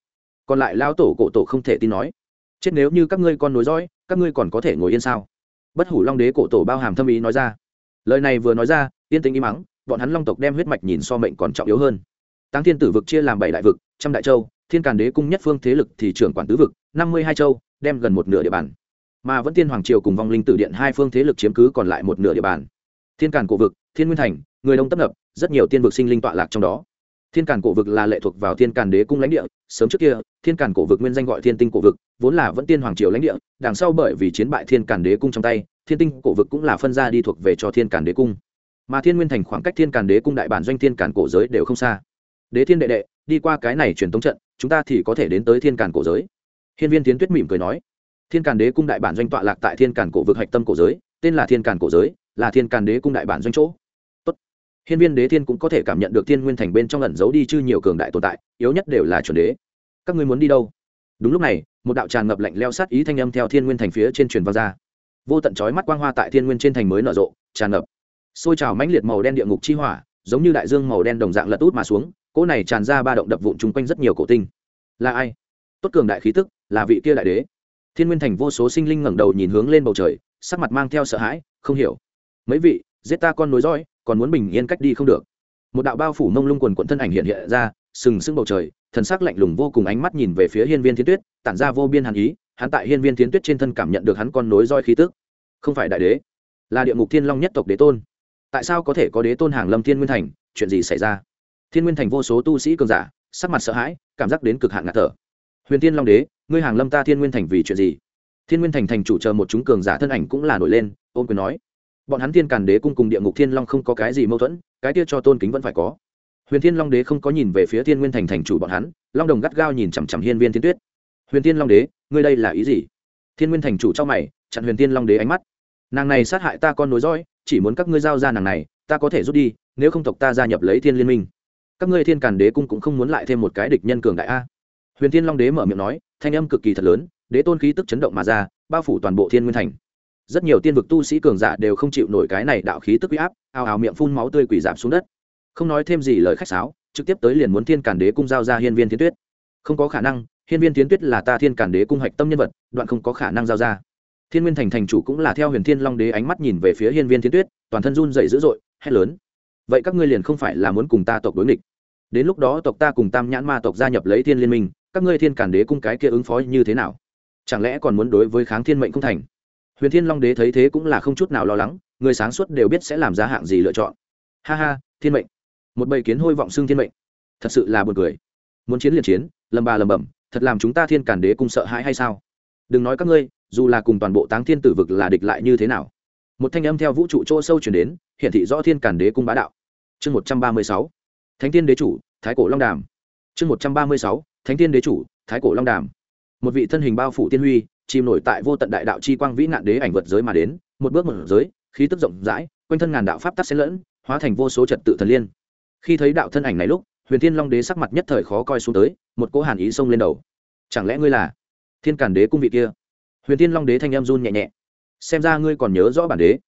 Còn lại lao tổ cổ tổ không thể tin nói. Chết nếu như các ngươi con nối dõi, các ngươi còn có thể ngồi yên sao? Bất hủ long đế cổ tổ bao hàm thâm ý nói ra. Lời này vừa nói ra, yên tĩnh im mắng bọn hắn long tộc đem huyết mạch nhìn so mệnh còn trọng yếu hơn. Tăng thiên tử vực chia làm bảy đại vực, trăm đại châu, thiên càn đế cung nhất phương thế lực thì trưởng quản tứ vực, năm mươi hai châu đem gần một nửa địa bàn. Mà vẫn tiên hoàng triều cùng vong linh tử điện hai phương thế lực chiếm cứ còn lại một nửa địa bàn. Thiên càn cổ vực, thiên nguyên thành, người đông tấp nập, rất nhiều tiên vực sinh linh tọa lạc trong đó. Thiên càn cổ vực là lệ thuộc vào thiên càn đế cung lãnh địa, sớm trước kia, thiên càn cổ vực nguyên danh gọi thiên tinh cổ vực, vốn là vẫn tiên hoàng triều lãnh địa, đằng sau bởi vì chiến bại thiên càn đế cung trong tay, thiên tinh cổ vực cũng là phân ra đi thuộc về cho thiên càn đế cung. Mà thiên nguyên thành khoảng cách thiên càn đế cung đại bản doanh thiên càn cổ giới đều không xa. Đế thiên đệ đệ, đi qua cái này truyền tống trận, chúng ta thì có thể đến tới thiên càn cổ giới hiên viên tiến tuyết mỉm cười nói, thiên càn đế cung đại bản doanh tọa lạc tại thiên càn cổ vực hạch tâm cổ giới, tên là thiên càn cổ giới, là thiên càn đế cung đại bản doanh chỗ. Tốt. hiên viên đế thiên cũng có thể cảm nhận được thiên nguyên thành bên trong ẩn giấu đi chư nhiều cường đại tồn tại, yếu nhất đều là chuẩn đế. Các ngươi muốn đi đâu? Đúng lúc này, một đạo tràn ngập lạnh leo sát ý thanh âm theo thiên nguyên thành phía trên truyền vang ra. Vô tận chói mắt quang hoa tại thiên nguyên trên thành mới nở rộ, tràn ngập. Xôi trào mãnh liệt màu đen địa ngục chi hỏa, giống như đại dương màu đen đồng dạng lật út mà xuống, cỗ này tràn ra ba động đập vụn chung quanh rất nhiều cổ tinh. Là ai? Tốt cường đại khí tức là vị kia đại đế. Thiên nguyên thành vô số sinh linh ngẩng đầu nhìn hướng lên bầu trời, sắc mặt mang theo sợ hãi, không hiểu. Mấy vị, giết ta con nối dõi, còn muốn bình yên cách đi không được. Một đạo bao phủ mông lung quần quận thân ảnh hiện hiện ra, sừng sững bầu trời, thần sắc lạnh lùng vô cùng ánh mắt nhìn về phía hiên viên thiên tuyết, tản ra vô biên hàn ý, hắn tại hiên viên thiên tuyết trên thân cảm nhận được hắn con nối roi khí tức. Không phải đại đế, là địa ngục thiên long nhất tộc đế tôn. Tại sao có thể có đế tôn hàng lâm thiên nguyên thành? Chuyện gì xảy ra? Thiên nguyên thành vô số tu sĩ cường giả, sắc mặt sợ hãi, cảm giác đến cực hạn ngạt thở huyền thiên long đế, ngươi hàng lâm ta thiên nguyên thành vì chuyện gì? Thiên nguyên thành thành chủ chờ một chúng cường giả thân ảnh cũng là nổi lên ôm quyền nói. Bọn hắn thiên càn đế cung cùng địa ngục thiên long không có cái gì mâu thuẫn, cái kia cho tôn kính vẫn phải có. Huyền thiên long đế không có nhìn về phía thiên nguyên thành thành chủ bọn hắn, long đồng gắt gao nhìn chằm chằm hiên viên thiên tuyết. Huyền thiên long đế, ngươi đây là ý gì? Thiên nguyên thành chủ cho mày, chặn huyền thiên long đế ánh mắt. Nàng này sát hại ta con nối dõi, chỉ muốn các ngươi giao ra nàng này, ta có thể rút đi, nếu không tộc ta gia nhập lấy thiên liên minh. Các ngươi thiên càn đế cung cũng không muốn lại thêm một cái địch nhân cường đại a huyền thiên long đế mở miệng nói, thanh âm cực kỳ thật lớn, đế tôn khí tức chấn động mà ra, bao phủ toàn bộ thiên nguyên thành. Rất nhiều tiên vực tu sĩ cường giả đều không chịu nổi cái này đạo khí tức uy áp, ào ào miệng phun máu tươi quỷ giảm xuống đất. Không nói thêm gì lời khách sáo, trực tiếp tới liền muốn thiên Cản đế cung giao ra hiên viên tiến tuyết. Không có khả năng, hiên viên tiến tuyết là ta thiên Cản đế cung hạch tâm nhân vật, đoạn không có khả năng giao ra. Thiên nguyên thành thành chủ cũng là theo huyền thiên long đế ánh mắt nhìn về phía hiên viên tiến tuyết, toàn thân run dậy dữ dội, hét lớn. Vậy các ngươi liền không phải là muốn cùng ta tộc đối nghịch. Đến lúc đó tộc ta cùng tam nhãn ma tộc gia nhập lấy thiên liên minh các ngươi thiên càn đế cung cái kia ứng phó như thế nào? Chẳng lẽ còn muốn đối với kháng thiên mệnh không thành? Huyền thiên long đế thấy thế cũng là không chút nào lo lắng, người sáng suốt đều biết sẽ làm ra hạng gì lựa chọn. Ha ha, thiên mệnh. Một bầy kiến hôi vọng xương thiên mệnh. Thật sự là b u ồ n cười. Muốn chiến liền chiến, lầm bà lầm bẩm, thật làm chúng ta thiên càn đế cung sợ hãi hay sao? Đừng nói các ngươi, dù là cùng toàn bộ táng thiên tử vực là địch lại như thế nào? Một thanh âm theo vũ trụ chỗ sâu chuyển đến, hiển thị rõ thiên càn đế cung bá đạo. Chương một trăm ba mươi sáu. Thánh thiên đế chủ, thái cổ long đàm. Chương một trăm ba mươi sáu thánh tiên đế chủ, thái cổ long đàm. Một vị thân hình bao phủ tiên huy, chìm nổi tại vô tận đại đạo chi quang vĩ nạn đế ảnh vượt giới mà đến, một bước một giới, khí tức rộng rãi, quanh thân ngàn đạo pháp tắc xen lẫn, hóa thành vô số trật tự thần liên. Khi thấy đạo thân ảnh này lúc, huyền thiên long đế sắc mặt nhất thời khó coi xuống tới, một cỗ hàn ý xông lên đầu. Chẳng lẽ ngươi là thiên cản đế cung vị kia? Huyền thiên long đế thanh em run nhẹ nhẹ. Xem ra ngươi còn nhớ rõ bản đế.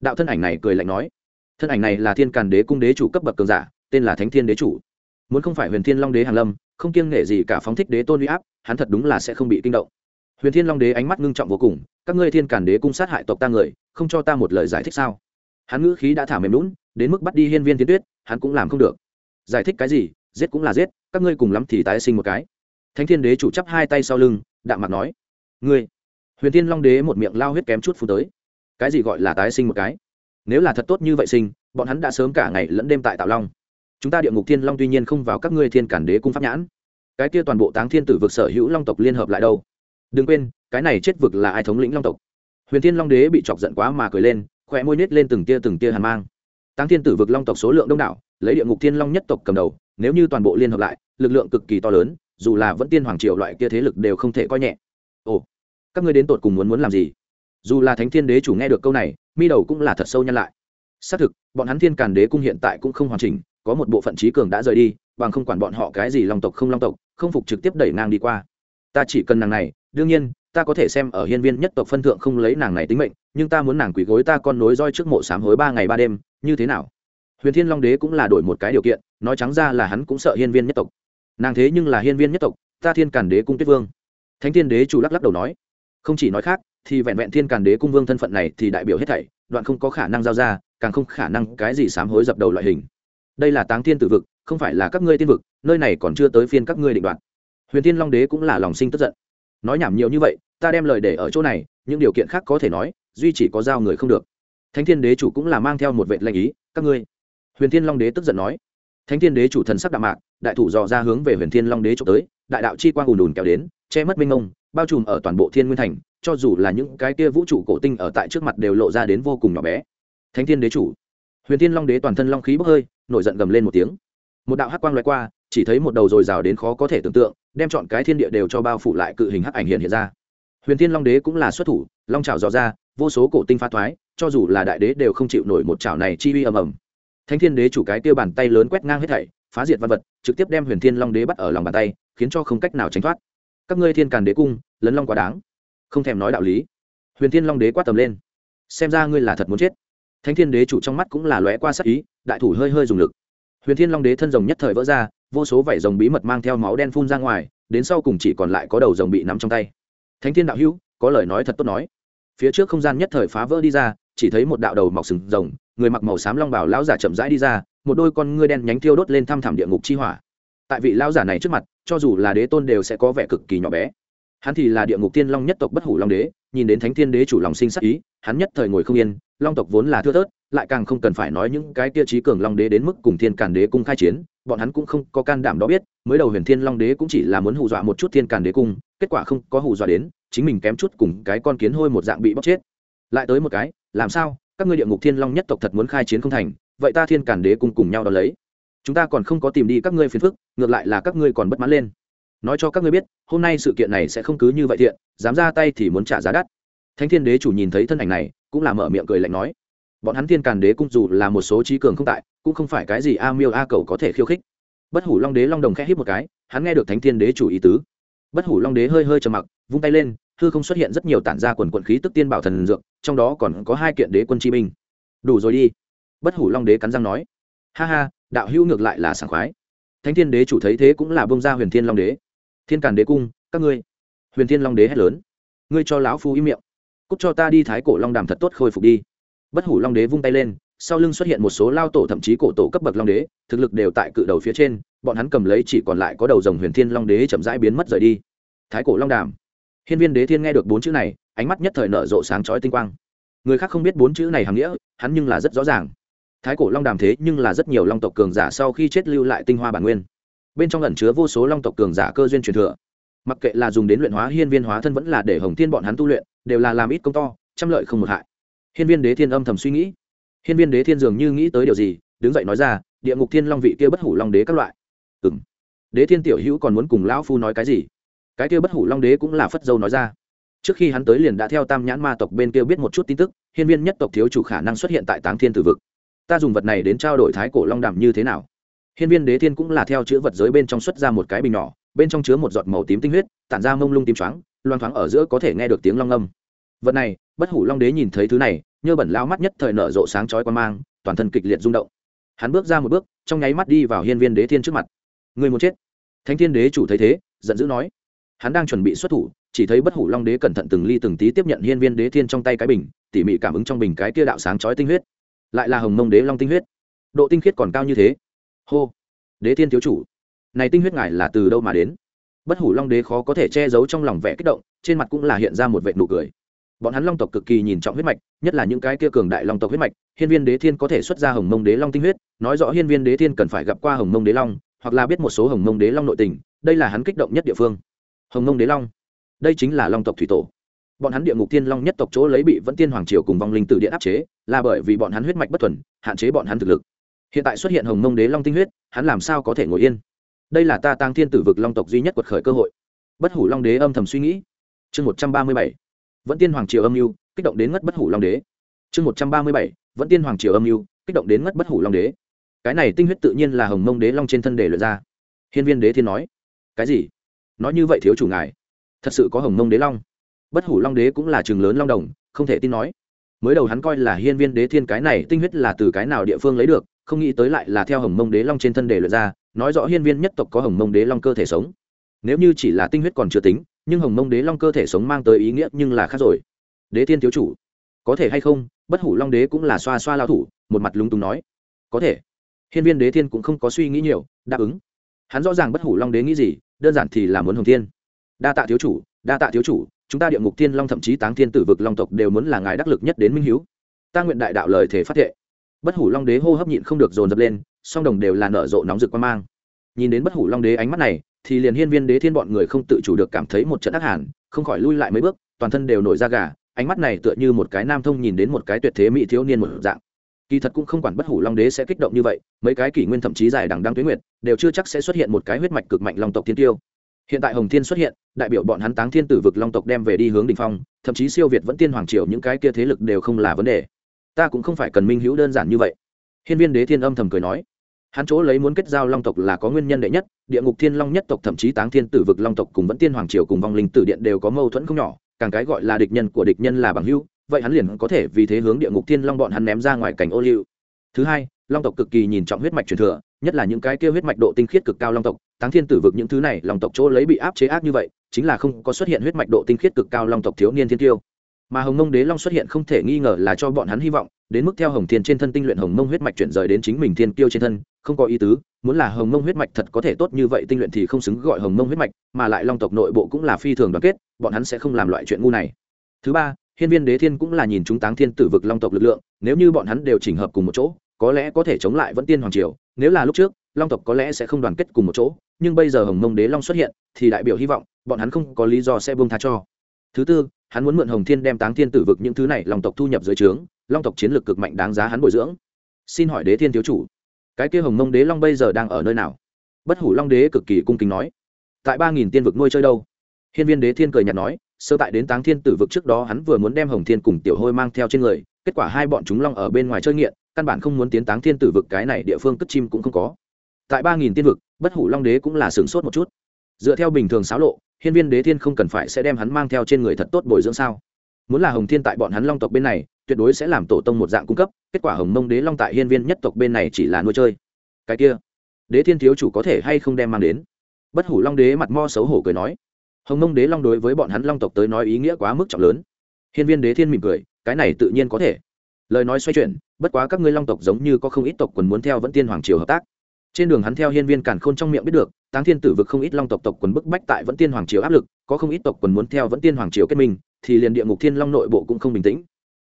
Đạo thân ảnh này cười lạnh nói, thân ảnh này là thiên càn đế cung đế chủ cấp bậc cường giả, tên là thánh thiên đế chủ. Muốn không phải huyền thiên long đế hàn lâm không kiêng nể gì cả phóng thích đế tôn uy áp, hắn thật đúng là sẽ không bị kinh động. Huyền thiên long đế ánh mắt ngưng trọng vô cùng, các ngươi thiên cản đế cung sát hại tộc ta người, không cho ta một lời giải thích sao? Hắn ngữ khí đã thả mềm lún đến mức bắt đi hiên viên tiến tuyết, hắn cũng làm không được. Giải thích cái gì, giết cũng là giết, các ngươi cùng lắm thì tái sinh một cái. Thánh thiên đế chủ chắp hai tay sau lưng, đạm mặt nói, ngươi. Huyền thiên long đế một miệng lao huyết kém chút phút tới. Cái gì gọi là tái sinh một cái? Nếu là thật tốt như vậy sinh, bọn hắn đã sớm cả ngày lẫn đêm tại tạo long chúng ta địa ngục thiên long tuy nhiên không vào các ngươi thiên cản đế cung pháp nhãn. Cái kia toàn bộ táng thiên tử vực sở hữu long tộc liên hợp lại đâu? Đừng quên, cái này chết vực là ai thống lĩnh long tộc? Huyền thiên long đế bị chọc giận quá mà cười lên khỏe môi nết lên từng tia từng tia hàn mang. Táng thiên tử vực long tộc số lượng đông đảo, lấy địa ngục thiên long nhất tộc cầm đầu, nếu như toàn bộ liên hợp lại, lực lượng cực kỳ to lớn, dù là vẫn tiên hoàng triều loại kia thế lực đều không thể coi nhẹ. Ồ, các ngươi đến tột cùng muốn muốn làm gì? Dù là thánh thiên đế chủ nghe được câu này, mi đầu cũng là thật sâu nhăn lại. Xác thực, bọn hắn thiên càn đế cung hiện tại cũng không hoàn chỉnh có một bộ phận trí cường đã rời đi, bằng không quản bọn họ cái gì long tộc không long tộc, không phục trực tiếp đẩy nàng đi qua. Ta chỉ cần nàng này, đương nhiên, ta có thể xem ở hiên viên nhất tộc phân thượng không lấy nàng này tính mệnh, nhưng ta muốn nàng quỷ gối ta con nối roi trước mộ sám hối ba ngày ba đêm, như thế nào? Huyền thiên long đế cũng là đổi một cái điều kiện, nói trắng ra là hắn cũng sợ hiên viên nhất tộc. Nàng thế nhưng là hiên viên nhất tộc, ta thiên càn đế cung tuyết vương. Thánh thiên đế chủ lắc lắc đầu nói. Không chỉ nói khác, thì vẹn vẹn thiên càn đế cung vương thân phận này thì đại biểu hết thảy, đoạn không có khả năng giao ra, càng không khả năng cái gì sám hối dập đầu loại hình đây là táng thiên tử vực, không phải là các ngươi tiên vực, nơi này còn chưa tới phiên các ngươi định đoạt. Huyền thiên long đế cũng là lòng sinh tức giận. Nói nhảm nhiều như vậy, ta đem lời để ở chỗ này, những điều kiện khác có thể nói, duy chỉ có giao người không được. Thánh thiên đế chủ cũng là mang theo một vệ lệnh ý, các ngươi. Huyền thiên long đế tức giận nói. Thánh thiên đế chủ thần sắc đạm mạc, đại thủ dò ra hướng về huyền thiên long đế trộm tới, đại đạo chi quang ùn ùn kéo đến, che mất minh ông bao trùm ở toàn bộ thiên nguyên thành, cho dù là những cái kia vũ trụ cổ tinh ở tại trước mặt đều lộ ra đến vô cùng nhỏ bé. Thánh thiên đế chủ huyền thiên long đế toàn thân long khí bốc hơi, nổi giận gầm lên một tiếng. Một đạo hắc quang loại qua, chỉ thấy một đầu dồi dào đến khó có thể tưởng tượng, đem chọn cái thiên địa đều cho bao phủ lại cự hình hắc ảnh hiện hiện ra. Huyền thiên long đế cũng là xuất thủ, long trào dò ra, vô số cổ tinh phá thoái, cho dù là đại đế đều không chịu nổi một trào này chi uy ầm ầm. Thánh thiên đế chủ cái tiêu bàn tay lớn quét ngang hết thảy, phá diệt văn vật, trực tiếp đem huyền thiên long đế bắt ở lòng bàn tay, khiến cho không cách nào tránh thoát. Các ngươi thiên càn đế cung, lấn long quá đáng. Không thèm nói đạo lý. Huyền thiên long đế quát tầm lên. Xem ra ngươi là thật muốn chết thánh thiên đế chủ trong mắt cũng là lóe qua sắc ý, đại thủ hơi hơi dùng lực. Huyền thiên long đế thân rồng nhất thời vỡ ra, vô số vảy rồng bí mật mang theo máu đen phun ra ngoài, đến sau cùng chỉ còn lại có đầu rồng bị nắm trong tay. Thánh thiên đạo hữu, có lời nói thật tốt nói. Phía trước không gian nhất thời phá vỡ đi ra, chỉ thấy một đạo đầu mọc sừng rồng, người mặc màu xám long bảo lão giả chậm rãi đi ra, một đôi con ngươi đen nhánh thiêu đốt lên thăm thẳm địa ngục chi hỏa. Tại vị lão giả này trước mặt, cho dù là đế tôn đều sẽ có vẻ cực kỳ nhỏ bé. Hắn thì là địa ngục tiên long nhất tộc bất hủ long đế nhìn đến thánh thiên đế chủ lòng sinh sắc ý, hắn nhất thời ngồi không yên, long tộc vốn là thưa thớt, lại càng không cần phải nói những cái tia trí cường long đế đến mức cùng thiên càn đế cung khai chiến, bọn hắn cũng không có can đảm đó biết, mới đầu huyền thiên long đế cũng chỉ là muốn hù dọa một chút thiên càn đế cung, kết quả không có hù dọa đến, chính mình kém chút cùng cái con kiến hôi một dạng bị bóc chết. Lại tới một cái, làm sao, các ngươi địa ngục thiên long nhất tộc thật muốn khai chiến không thành, vậy ta thiên càn đế cung cùng nhau đó lấy. Chúng ta còn không có tìm đi các ngươi phiền phức, ngược lại là các ngươi còn bất mãn lên nói cho các ngươi biết, hôm nay sự kiện này sẽ không cứ như vậy thiện, dám ra tay thì muốn trả giá đắt. Thánh thiên đế chủ nhìn thấy thân ảnh này, cũng là mở miệng cười lạnh nói, bọn hắn thiên càn đế cung dù là một số trí cường không tại, cũng không phải cái gì a miêu a cầu có thể khiêu khích. Bất hủ long đế long đồng khẽ hít một cái, hắn nghe được thánh thiên đế chủ ý tứ. Bất hủ long đế hơi hơi trầm mặc, vung tay lên, hư không xuất hiện rất nhiều tản ra quần quận khí tức tiên bảo thần dược, trong đó còn có hai kiện đế quân chi minh đủ rồi đi. Bất hủ long đế cắn răng nói, ha ha, đạo hữu ngược lại là sảng khoái. Thánh thiên đế chủ thấy thế cũng là bông ra huyền thiên long đế thiên càn đế cung, các ngươi. Huyền thiên long đế hét lớn. Ngươi cho lão phu im miệng. Cúc cho ta đi thái cổ long đàm thật tốt khôi phục đi. Bất hủ long đế vung tay lên, sau lưng xuất hiện một số lao tổ thậm chí cổ tổ cấp bậc long đế, thực lực đều tại cự đầu phía trên, bọn hắn cầm lấy chỉ còn lại có đầu rồng huyền thiên long đế chậm rãi biến mất rời đi. Thái cổ long đàm. Hiên viên đế thiên nghe được bốn chữ này, ánh mắt nhất thời nở rộ sáng chói tinh quang. Người khác không biết bốn chữ này hàm nghĩa, hắn nhưng là rất rõ ràng. Thái cổ long đàm thế nhưng là rất nhiều long tộc cường giả sau khi chết lưu lại tinh hoa bản nguyên bên trong ẩn chứa vô số long tộc cường giả cơ duyên truyền thừa. Mặc kệ là dùng đến luyện hóa hiên viên hóa thân vẫn là để hồng thiên bọn hắn tu luyện, đều là làm ít công to, trăm lợi không một hại. Hiên viên đế thiên âm thầm suy nghĩ. Hiên viên đế thiên dường như nghĩ tới điều gì, đứng dậy nói ra, địa ngục thiên long vị kia bất hủ long đế các loại. Ừ m đế thiên tiểu hữu còn muốn cùng lão phu nói cái gì? Cái kia bất hủ long đế cũng là phất dâu nói ra. Trước khi hắn tới liền đã theo tam nhãn ma tộc bên kia biết một chút tin tức, hiên viên nhất tộc thiếu chủ khả năng xuất hiện tại táng thiên tử vực. Ta dùng vật này đến trao đổi thái cổ long đàm như thế nào? Hiên viên đế thiên cũng là theo chữ vật giới bên trong xuất ra một cái bình nhỏ, bên trong chứa một giọt màu tím tinh huyết, tản ra mông lung tím choáng, loang thoáng ở giữa có thể nghe được tiếng long âm. Vật này, bất hủ long đế nhìn thấy thứ này nhơ bẩn lao mắt nhất thời nở rộ sáng chói quan mang, toàn thân kịch liệt rung động. Hắn bước ra một bước, trong nháy mắt đi vào hiên viên đế thiên trước mặt. Người muốn chết? Thánh thiên đế chủ thấy thế, giận dữ nói. Hắn đang chuẩn bị xuất thủ, chỉ thấy bất hủ long đế cẩn thận từng ly từng tí tiếp nhận hiên viên đế thiên trong tay cái bình, tỉ mỉ cảm ứng trong bình cái kia đạo sáng chói tinh huyết. Lại là hồng mông đế long tinh huyết. Độ tinh khiết còn cao như thế hô. Đế thiên thiếu chủ, này tinh huyết ngài là từ đâu mà đến? Bất hủ long đế khó có thể che giấu trong lòng vẻ kích động, trên mặt cũng là hiện ra một vệ nụ cười. Bọn hắn long tộc cực kỳ nhìn trọng huyết mạch, nhất là những cái kia cường đại long tộc huyết mạch, hiên viên đế thiên có thể xuất ra hồng mông đế long tinh huyết, nói rõ hiên viên đế thiên cần phải gặp qua hồng mông đế long, hoặc là biết một số hồng mông đế long nội tình, đây là hắn kích động nhất địa phương. Hồng mông đế long, đây chính là long tộc thủy tổ. Bọn hắn địa ngục thiên long nhất tộc chỗ lấy bị vẫn tiên hoàng triều cùng vong linh tử điện áp chế, là bởi vì bọn hắn huyết mạch bất thuần, hạn chế bọn hắn thực lực hiện tại xuất hiện hồng mông đế long tinh huyết, hắn làm sao có thể ngồi yên? Đây là ta tăng thiên tử vực long tộc duy nhất quật khởi cơ hội. Bất hủ long đế âm thầm suy nghĩ. Chương một trăm ba mươi bảy, vẫn tiên hoàng triều âm mưu, kích động đến ngất bất hủ long đế. Chương một trăm ba mươi bảy, vẫn tiên hoàng triều âm mưu, kích động đến ngất bất hủ long đế. Cái này tinh huyết tự nhiên là hồng mông đế long trên thân để lượt ra. Hiên viên đế thiên nói, cái gì? Nói như vậy thiếu chủ ngài, thật sự có hồng mông đế long? Bất hủ long đế cũng là trường lớn long đồng, không thể tin nói. Mới đầu hắn coi là hiên viên đế thiên cái này tinh huyết là từ cái nào địa phương lấy được không nghĩ tới lại là theo hồng mông đế long trên thân đề luyện ra, nói rõ hiên viên nhất tộc có hồng mông đế long cơ thể sống. Nếu như chỉ là tinh huyết còn chưa tính, nhưng hồng mông đế long cơ thể sống mang tới ý nghĩa nhưng là khác rồi. Đế thiên thiếu chủ, có thể hay không? Bất hủ long đế cũng là xoa xoa lao thủ, một mặt lúng túng nói. Có thể. Hiên viên đế thiên cũng không có suy nghĩ nhiều, đáp ứng. Hắn rõ ràng bất hủ long đế nghĩ gì, đơn giản thì là muốn hồng thiên. Đa tạ thiếu chủ, đa tạ thiếu chủ, chúng ta địa ngục thiên long thậm chí táng thiên tử vực long tộc đều muốn là ngài đắc lực nhất đến minh hiếu. Ta nguyện đại đạo lời thể phát thệ bất hủ long đế hô hấp nhịn không được dồn dập lên, song đồng đều là nở rộ nóng rực quan mang. Nhìn đến bất hủ long đế ánh mắt này, thì liền hiên viên đế thiên bọn người không tự chủ được cảm thấy một trận ác hàn, không khỏi lui lại mấy bước, toàn thân đều nổi ra gà, ánh mắt này tựa như một cái nam thông nhìn đến một cái tuyệt thế mỹ thiếu niên một dạng. Kỳ thật cũng không quản bất hủ long đế sẽ kích động như vậy, mấy cái kỷ nguyên thậm chí dài đằng đăng tuyến nguyệt, đều chưa chắc sẽ xuất hiện một cái huyết mạch cực mạnh long tộc thiên tiêu. Hiện tại hồng thiên xuất hiện, đại biểu bọn hắn táng thiên tử vực long tộc đem về đi hướng đình phong, thậm chí siêu việt vẫn tiên hoàng triều những cái kia thế lực đều không là vấn đề ta cũng không phải cần minh hữu đơn giản như vậy. Hiên viên đế thiên âm thầm cười nói. Hắn chỗ lấy muốn kết giao long tộc là có nguyên nhân đệ nhất, địa ngục thiên long nhất tộc thậm chí táng thiên tử vực long tộc cùng vẫn tiên hoàng triều cùng vong linh tử điện đều có mâu thuẫn không nhỏ, càng cái gọi là địch nhân của địch nhân là bằng hữu, vậy hắn liền có thể vì thế hướng địa ngục thiên long bọn hắn ném ra ngoài cảnh ô liu. Thứ hai, long tộc cực kỳ nhìn trọng huyết mạch truyền thừa, nhất là những cái kia huyết mạch độ tinh khiết cực cao long tộc, táng thiên tử vực những thứ này long tộc chỗ lấy bị áp chế ác như vậy, chính là không có xuất hiện huyết mạch độ tinh khiết cực cao long tộc thiếu niên thiên tiêu mà hồng mông đế long xuất hiện không thể nghi ngờ là cho bọn hắn hy vọng, đến mức theo hồng thiên trên thân tinh luyện hồng mông huyết mạch chuyển rời đến chính mình thiên tiêu trên thân, không có ý tứ, muốn là hồng mông huyết mạch thật có thể tốt như vậy tinh luyện thì không xứng gọi hồng mông huyết mạch, mà lại long tộc nội bộ cũng là phi thường đoàn kết, bọn hắn sẽ không làm loại chuyện ngu này. Thứ ba, hiên viên đế thiên cũng là nhìn chúng táng thiên tử vực long tộc lực lượng, nếu như bọn hắn đều chỉnh hợp cùng một chỗ, có lẽ có thể chống lại vẫn tiên hoàng triều, nếu là lúc trước, long tộc có lẽ sẽ không đoàn kết cùng một chỗ, nhưng bây giờ hồng mông đế long xuất hiện, thì đại biểu hy vọng, bọn hắn không có lý do sẽ buông tha cho. Thứ tư hắn muốn mượn hồng thiên đem táng thiên tử vực những thứ này long tộc thu nhập dưới trướng, long tộc chiến lược cực mạnh đáng giá hắn bồi dưỡng. Xin hỏi đế thiên thiếu chủ, cái kia hồng mông đế long bây giờ đang ở nơi nào? Bất hủ long đế cực kỳ cung kính nói. Tại ba nghìn tiên vực nuôi chơi đâu? Hiên viên đế thiên cười nhạt nói, sơ tại đến táng thiên tử vực trước đó hắn vừa muốn đem hồng thiên cùng tiểu hôi mang theo trên người, kết quả hai bọn chúng long ở bên ngoài chơi nghiện, căn bản không muốn tiến táng thiên tử vực, cái này địa phương cất chim cũng không có. Tại ba nghìn tiên vực, bất hủ long đế cũng là sửng sốt một chút. Dựa theo bình thường xáo lộ hiên viên đế thiên không cần phải sẽ đem hắn mang theo trên người thật tốt bồi dưỡng sao? Muốn là hồng thiên tại bọn hắn long tộc bên này, tuyệt đối sẽ làm tổ tông một dạng cung cấp, kết quả hồng mông đế long tại hiên viên nhất tộc bên này chỉ là nuôi chơi. Cái kia, đế thiên thiếu chủ có thể hay không đem mang đến? Bất hủ long đế mặt mo xấu hổ cười nói. Hồng mông đế long đối với bọn hắn long tộc tới nói ý nghĩa quá mức trọng lớn. Hiên viên đế thiên mỉm cười, cái này tự nhiên có thể. Lời nói xoay chuyển, bất quá các ngươi long tộc giống như có không ít tộc quần muốn theo vẫn tiên hoàng triều hợp tác trên đường hắn theo hiên viên càn khôn trong miệng biết được, táng thiên tử vực không ít long tộc tộc quần bức bách tại vẫn tiên hoàng triều áp lực, có không ít tộc quần muốn theo vẫn tiên hoàng triều kết minh, thì liền địa ngục thiên long nội bộ cũng không bình tĩnh.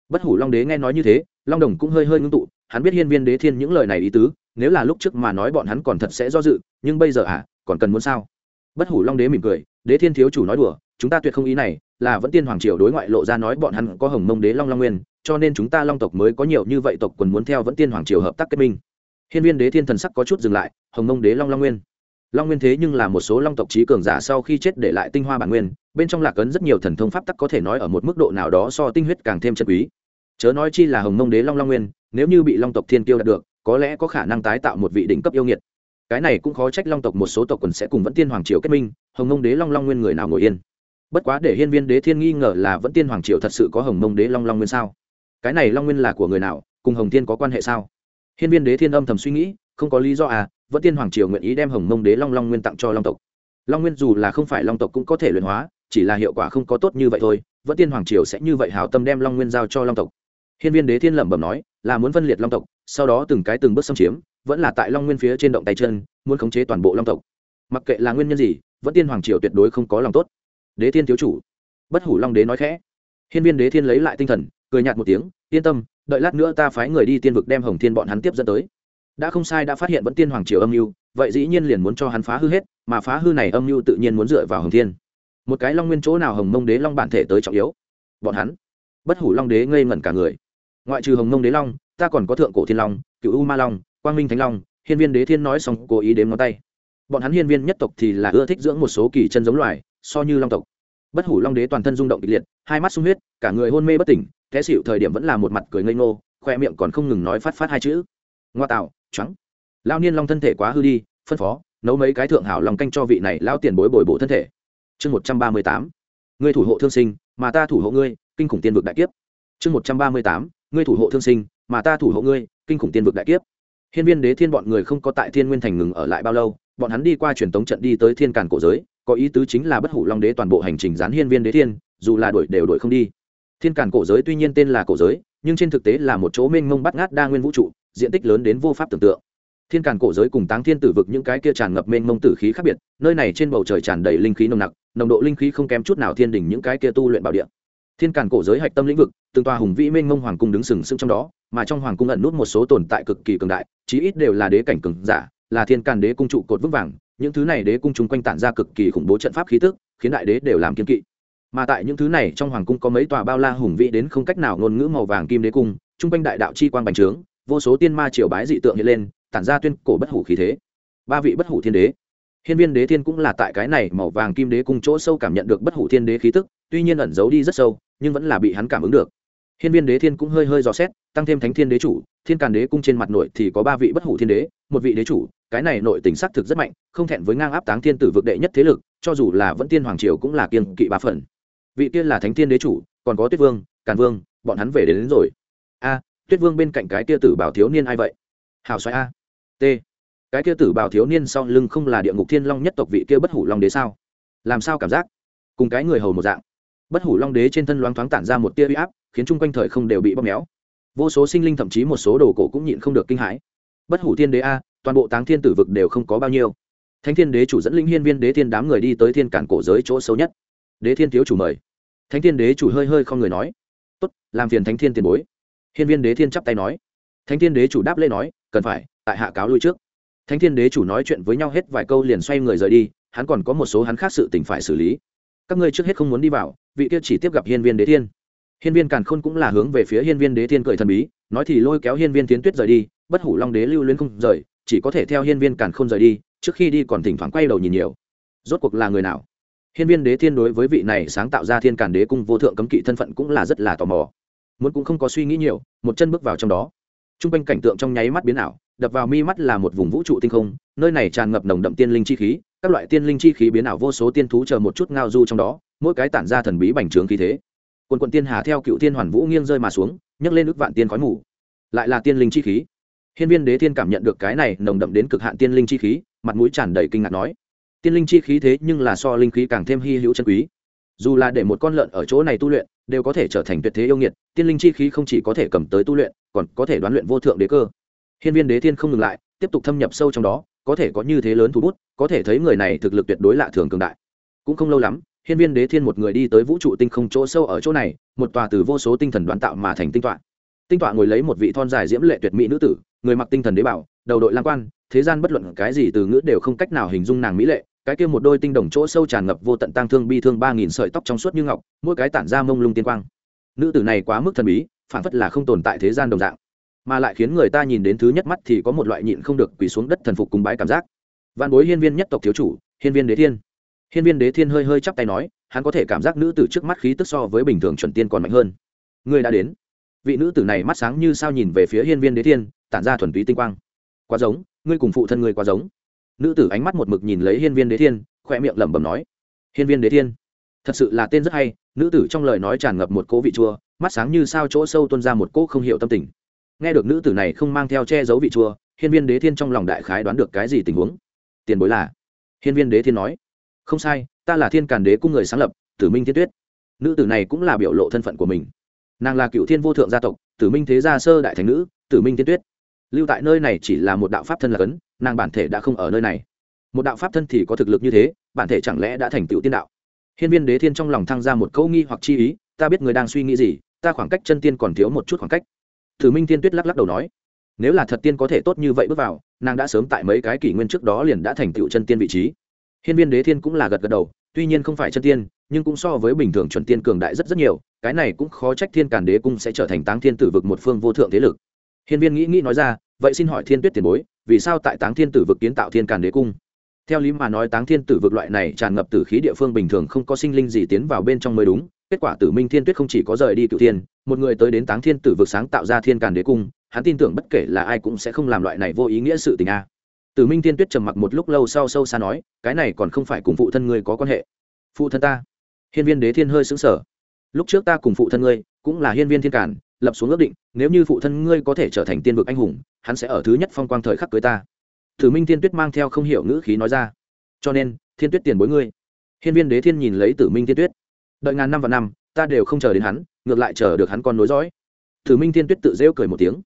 Bất hủ long đế nghe nói như thế, long đồng cũng hơi hơi ngưng tụ, hắn biết hiên viên đế thiên những lời này ý tứ, nếu là lúc trước mà nói bọn hắn còn thật sẽ do dự, nhưng bây giờ à còn cần muốn sao? Bất hủ long đế mỉm cười, đế thiên thiếu chủ nói đùa, chúng ta tuyệt không ý này, là vẫn tiên hoàng triều đối ngoại lộ ra nói bọn hắn có hồng mông đế long long nguyên, cho nên chúng ta long tộc mới có nhiều như vậy tộc quần muốn theo vẫn tiên hoàng triều hợp tác kết minh hiên viên đế thiên thần sắc có chút dừng lại, hồng mông đế long long nguyên. Long nguyên thế nhưng là một số long tộc trí cường giả sau khi chết để lại tinh hoa bản nguyên, bên trong lạc ấn rất nhiều thần thông pháp tắc có thể nói ở một mức độ nào đó so tinh huyết càng thêm chân quý. Chớ nói chi là hồng mông đế long long nguyên, nếu như bị long tộc thiên tiêu đạt được, có lẽ có khả năng tái tạo một vị đỉnh cấp yêu nghiệt. Cái này cũng khó trách long tộc một số tộc quần sẽ cùng vẫn tiên hoàng triều kết minh, hồng mông đế long long nguyên người nào ngồi yên. Bất quá để hiên viên đế thiên nghi ngờ là vẫn tiên hoàng triều thật sự có hồng mông đế long long nguyên sao? Cái này long nguyên là của người nào, cùng hồng tiên có quan hệ sao? Hiên viên đế thiên âm thầm suy nghĩ, không có lý do à vẫn tiên hoàng triều nguyện ý đem hồng mông đế long long nguyên tặng cho long tộc. Long nguyên dù là không phải long tộc cũng có thể luyện hóa, chỉ là hiệu quả không có tốt như vậy thôi, vẫn tiên hoàng triều sẽ như vậy hảo tâm đem long nguyên giao cho long tộc. Hiên viên đế thiên lẩm bẩm nói, là muốn phân liệt long tộc, sau đó từng cái từng bước xâm chiếm, vẫn là tại long nguyên phía trên động tay chân, muốn khống chế toàn bộ long tộc. Mặc kệ là nguyên nhân gì, vẫn tiên hoàng triều tuyệt đối không có lòng tốt. Đế thiên thiếu chủ. Bất hủ long đế nói khẽ. Hiên viên đế thiên lấy lại tinh thần, cười nhạt một tiếng yên tâm, đợi lát nữa ta phái người đi tiên vực đem hồng thiên bọn hắn tiếp dẫn tới. Đã không sai đã phát hiện vẫn tiên hoàng triều âm mưu, vậy dĩ nhiên liền muốn cho hắn phá hư hết, mà phá hư này âm mưu tự nhiên muốn dựa vào hồng thiên. Một cái long nguyên chỗ nào hồng mông đế long bản thể tới trọng yếu? Bọn hắn? Bất hủ long đế ngây ngẩn cả người. Ngoại trừ hồng mông đế long, ta còn có thượng cổ thiên long, cựu u ma long, quang minh thánh long, hiên viên đế thiên nói xong cố ý đếm ngón tay. Bọn hắn hiên viên nhất tộc thì là ưa thích dưỡng một số kỳ chân giống loài, so như long tộc bất hủ long đế toàn thân rung động kịch liệt, hai mắt sung huyết, cả người hôn mê bất tỉnh, té xịu thời điểm vẫn là một mặt cười ngây ngô, khoe miệng còn không ngừng nói phát phát hai chữ. Ngoa tạo trắng lao niên long thân thể quá hư đi, phân phó, nấu mấy cái thượng hảo lòng canh cho vị này lao tiền bối bồi bổ thân thể. Chương một trăm ba mươi tám. Ngươi thủ hộ thương sinh, mà ta thủ hộ ngươi, kinh khủng tiên vực đại kiếp. Chương một trăm ba mươi tám. Ngươi thủ hộ thương sinh, mà ta thủ hộ ngươi, kinh khủng tiên vực đại kiếp. Hiên viên đế thiên bọn người không có tại thiên nguyên thành ngừng ở lại bao lâu, bọn hắn đi qua truyền tống trận đi tới thiên càn cổ giới có ý tứ chính là bất hủ long đế toàn bộ hành trình gián hiên viên đế thiên, dù là đuổi đều đuổi không đi. Thiên càn cổ giới tuy nhiên tên là cổ giới, nhưng trên thực tế là một chỗ mênh mông bắt ngát đa nguyên vũ trụ, diện tích lớn đến vô pháp tưởng tượng. Thiên càn cổ giới cùng táng thiên tử vực những cái kia tràn ngập mênh mông tử khí khác biệt, nơi này trên bầu trời tràn đầy linh khí nồng nặc, nồng độ linh khí không kém chút nào thiên đỉnh những cái kia tu luyện bảo địa. Thiên càn cổ giới hạch tâm lĩnh vực, từng tòa hùng vĩ mênh mông hoàng cung đứng sừng sững trong đó, mà trong hoàng cung ẩn nút một số tồn tại cực kỳ cường đại, chí ít đều là đế cảnh cường giả, là thiên càn đế cung trụ cột vững vàng những thứ này đế cung chung quanh tản ra cực kỳ khủng bố trận pháp khí tức, khiến đại đế đều làm kiên kỵ. Mà tại những thứ này trong hoàng cung có mấy tòa bao la hùng vĩ đến không cách nào ngôn ngữ màu vàng kim đế cung, chung quanh đại đạo chi quang bành trướng, vô số tiên ma triều bái dị tượng hiện lên, tản ra tuyên cổ bất hủ khí thế. Ba vị bất hủ thiên đế. Hiên viên đế thiên cũng là tại cái này màu vàng kim đế cung chỗ sâu cảm nhận được bất hủ thiên đế khí tức, tuy nhiên ẩn giấu đi rất sâu, nhưng vẫn là bị hắn cảm ứng được hiên viên đế thiên cũng hơi hơi dò xét tăng thêm thánh thiên đế chủ thiên càn đế cung trên mặt nội thì có ba vị bất hủ thiên đế một vị đế chủ cái này nội tình xác thực rất mạnh không thẹn với ngang áp táng thiên tử vực đệ nhất thế lực cho dù là vẫn tiên hoàng triều cũng là kiên kỵ ba phần. Vị tiên là thánh thiên đế chủ còn có tuyết vương càn vương bọn hắn về đến, đến rồi. A tuyết vương bên cạnh cái kia tử bảo thiếu niên ai vậy? Hào xoáy a. T. Cái kia tử bảo thiếu niên sau lưng không là địa ngục thiên long nhất tộc vị kia bất hủ long đế sao? Làm sao cảm giác? Cùng cái người hầu một dạng. Bất hủ long đế trên thân loáng thoáng tản ra một tia uy áp khiến chung quanh thời không đều bị bóp méo. Vô số sinh linh thậm chí một số đồ cổ cũng nhịn không được kinh hãi. Bất hủ thiên đế a, toàn bộ táng thiên tử vực đều không có bao nhiêu. Thánh thiên đế chủ dẫn linh hiên viên đế thiên đám người đi tới thiên cản cổ giới chỗ sâu nhất. Đế thiên thiếu chủ mời. Thánh thiên đế chủ hơi hơi không người nói. Tốt, làm phiền thánh thiên tiền bối. Hiên viên đế thiên chắp tay nói. Thánh thiên đế chủ đáp lễ nói, cần phải, tại hạ cáo lui trước. Thánh thiên đế chủ nói chuyện với nhau hết vài câu liền xoay người rời đi, hắn còn có một số hắn khác sự tình phải xử lý. Các ngươi trước hết không muốn đi vào, vị kia chỉ tiếp gặp hiên viên đế thiên hiên viên càn khôn cũng là hướng về phía hiên viên đế thiên cười thần bí, nói thì lôi kéo hiên viên tiến tuyết rời đi, bất hủ long đế lưu luyến không rời, chỉ có thể theo hiên viên càn khôn rời đi, trước khi đi còn thỉnh thoảng quay đầu nhìn nhiều. Rốt cuộc là người nào? Hiên viên đế thiên đối với vị này sáng tạo ra thiên càn đế cung vô thượng cấm kỵ thân phận cũng là rất là tò mò. Muốn cũng không có suy nghĩ nhiều, một chân bước vào trong đó. T r u n g quanh cảnh tượng trong nháy mắt biến ảo, đập vào mi mắt là một vùng vũ trụ tinh không, nơi này tràn ngập nồng đậm tiên linh chi khí, các loại tiên linh chi khí biến ảo vô số tiên thú chờ một chút ngao du trong đó, mỗi cái tản ra thần bí bành trướng khí thế quần quận tiên hà theo cựu tiên hoàn vũ nghiêng rơi mà xuống, nhấc lên ước vạn tiên khói mù. Lại là tiên linh chi khí. Hiên viên đế thiên cảm nhận được cái này nồng đậm đến cực hạn tiên linh chi khí, mặt mũi tràn đầy kinh ngạc nói, tiên linh chi khí thế nhưng là so linh khí càng thêm hy hữu chân quý. Dù là để một con lợn ở chỗ này tu luyện, đều có thể trở thành tuyệt thế yêu nghiệt, tiên linh chi khí không chỉ có thể cầm tới tu luyện, còn có thể đoán luyện vô thượng đế cơ. Hiên viên đế thiên không ngừng lại, tiếp tục thâm nhập sâu trong đó, có thể có như thế lớn thu bút, có thể thấy người này thực lực tuyệt đối lạ thường cường đại. Cũng không lâu lắm hiên viên đế thiên một người đi tới vũ trụ tinh không chỗ sâu ở chỗ này, một tòa từ vô số tinh thần đoán tạo mà thành tinh tọa. Tinh tọa ngồi lấy một vị thon dài diễm lệ tuyệt mỹ nữ tử, người mặc tinh thần đế bảo, đầu đội lam quan, thế gian bất luận cái gì từ ngữ đều không cách nào hình dung nàng mỹ lệ, cái kia một đôi tinh đồng chỗ sâu tràn ngập vô tận tang thương bi thương ba nghìn sợi tóc trong suốt như ngọc, mỗi cái tản ra mông lung tiên quang. Nữ tử này quá mức thần bí phản phất là không tồn tại thế gian đồng dạng, mà lại khiến người ta nhìn đến thứ nhất mắt thì có một loại nhịn không được quỳ xuống đất thần phục cùng bái cảm giác. Văn bối hiên viên nhất tộc thiếu chủ, hiên viên đế thiên hiên viên đế thiên hơi hơi chắp tay nói, hắn có thể cảm giác nữ tử trước mắt khí tức so với bình thường chuẩn tiên còn mạnh hơn. Người đã đến. Vị nữ tử này mắt sáng như sao nhìn về phía hiên viên đế thiên, tản ra thuần túy tinh quang. Quá giống, ngươi cùng phụ thân ngươi quá giống. Nữ tử ánh mắt một mực nhìn lấy hiên viên đế thiên khoe miệng lẩm bẩm nói, hiên viên đế thiên, thật sự là tên rất hay. Nữ tử trong lời nói tràn ngập một cố vị chua, mắt sáng như sao chỗ sâu tuôn ra một cố không hiểu tâm tình. Nghe được nữ tử này không mang theo che giấu vị chua, hiên viên đế thiên trong lòng đại khái đoán được cái gì tình huống. Tiền bối là, hiên viên đế thiên nói không sai, ta là thiên càn đế cung người sáng lập, tử minh thiên tuyết. Nữ tử này cũng là biểu lộ thân phận của mình. Nàng là cựu thiên vô thượng gia tộc, tử minh thế gia sơ đại thành nữ, tử minh thiên tuyết. Lưu tại nơi này chỉ là một đạo pháp thân là cấn, nàng bản thể đã không ở nơi này. Một đạo pháp thân thì có thực lực như thế, bản thể chẳng lẽ đã thành tựu tiên đạo? Hiên viên đế thiên trong lòng thăng ra một câu nghi hoặc chi ý, ta biết người đang suy nghĩ gì, ta khoảng cách chân tiên còn thiếu một chút khoảng cách. Tử minh Thiên tuyết lắc lắc đầu nói, nếu là thật tiên có thể tốt như vậy bước vào, nàng đã sớm tại mấy cái kỷ nguyên trước đó liền đã thành tựu chân tiên vị trí hiên viên đế thiên cũng là gật gật đầu, tuy nhiên không phải chân tiên, nhưng cũng so với bình thường chuẩn tiên cường đại rất rất nhiều, cái này cũng khó trách thiên càn đế cung sẽ trở thành táng thiên tử vực một phương vô thượng thế lực. Hiên viên nghĩ nghĩ nói ra, vậy xin hỏi thiên tuyết tiền bối, vì sao tại táng thiên tử vực kiến tạo thiên càn đế cung? Theo lý mà nói, táng thiên tử vực loại này tràn ngập tử khí địa phương bình thường không có sinh linh gì tiến vào bên trong mới đúng, kết quả tử minh thiên tuyết không chỉ có rời đi cựu thiên, một người tới đến táng thiên tử vực sáng tạo ra thiên càn đế cung, hắn tin tưởng bất kể là ai cũng sẽ không làm loại này vô ý nghĩa sự tình a tử minh thiên tuyết trầm mặc một lúc lâu sau sâu xa nói, cái này còn không phải cùng phụ thân ngươi có quan hệ. Phụ thân ta? Hiên viên đế thiên hơi xứng sở lúc trước ta cùng phụ thân ngươi cũng là hiên viên thiên càn, lập xuống ước định, nếu như phụ thân ngươi có thể trở thành tiên vực anh hùng, hắn sẽ ở thứ nhất phong quang thời khắc cưới ta. Tử minh thiên tuyết mang theo không hiểu ngữ khí nói ra. Cho nên, thiên tuyết tiền bối ngươi. Hiên viên đế thiên nhìn lấy tử minh thiên tuyết. Đợi ngàn năm và năm, ta đều không chờ đến hắn, ngược lại chờ được hắn con nối dõi. Tử minh thiên tuyết tự rêu cười một tiếng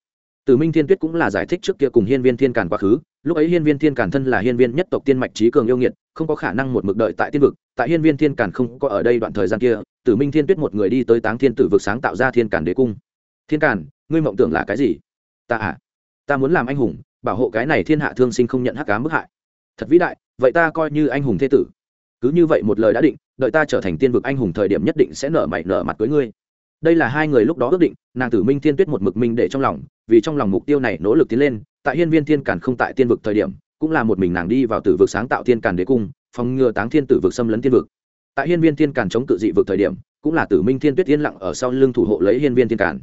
tử minh thiên tuyết cũng là giải thích trước kia cùng hiên viên thiên càn quá khứ, lúc ấy hiên viên thiên càn thân là hiên viên nhất tộc tiên mạch trí cường yêu nghiệt, không có khả năng một mực đợi tại tiên vực, tại hiên viên thiên càn không có ở đây đoạn thời gian kia tử minh thiên tuyết một người đi tới táng thiên tử vực sáng tạo ra thiên càn đế cung. Thiên càn, ngươi mộng tưởng là cái gì? Ta à ta muốn làm anh hùng, bảo hộ cái này thiên hạ thương sinh không nhận hắc ám bức hại. Thật vĩ đại, vậy ta coi như anh hùng thế tử. Cứ như vậy một lời đã định, đợi ta trở thành tiên vực anh hùng thời điểm nhất định sẽ nở mày nở mặt cưới ngươi đây là hai người lúc đó ước định, nàng tử minh thiên tuyết một mực minh để trong lòng, vì trong lòng mục tiêu này nỗ lực tiến lên, tại hiên viên thiên càn không tại tiên vực thời điểm, cũng là một mình nàng đi vào tử vực sáng tạo thiên càn đế cung, phòng ngừa táng thiên tử vực xâm lấn tiên vực. Tại hiên viên thiên càn chống tự dị vực thời điểm, cũng là tử minh thiên tuyết yên lặng ở sau lưng thủ hộ lấy hiên viên thiên càn.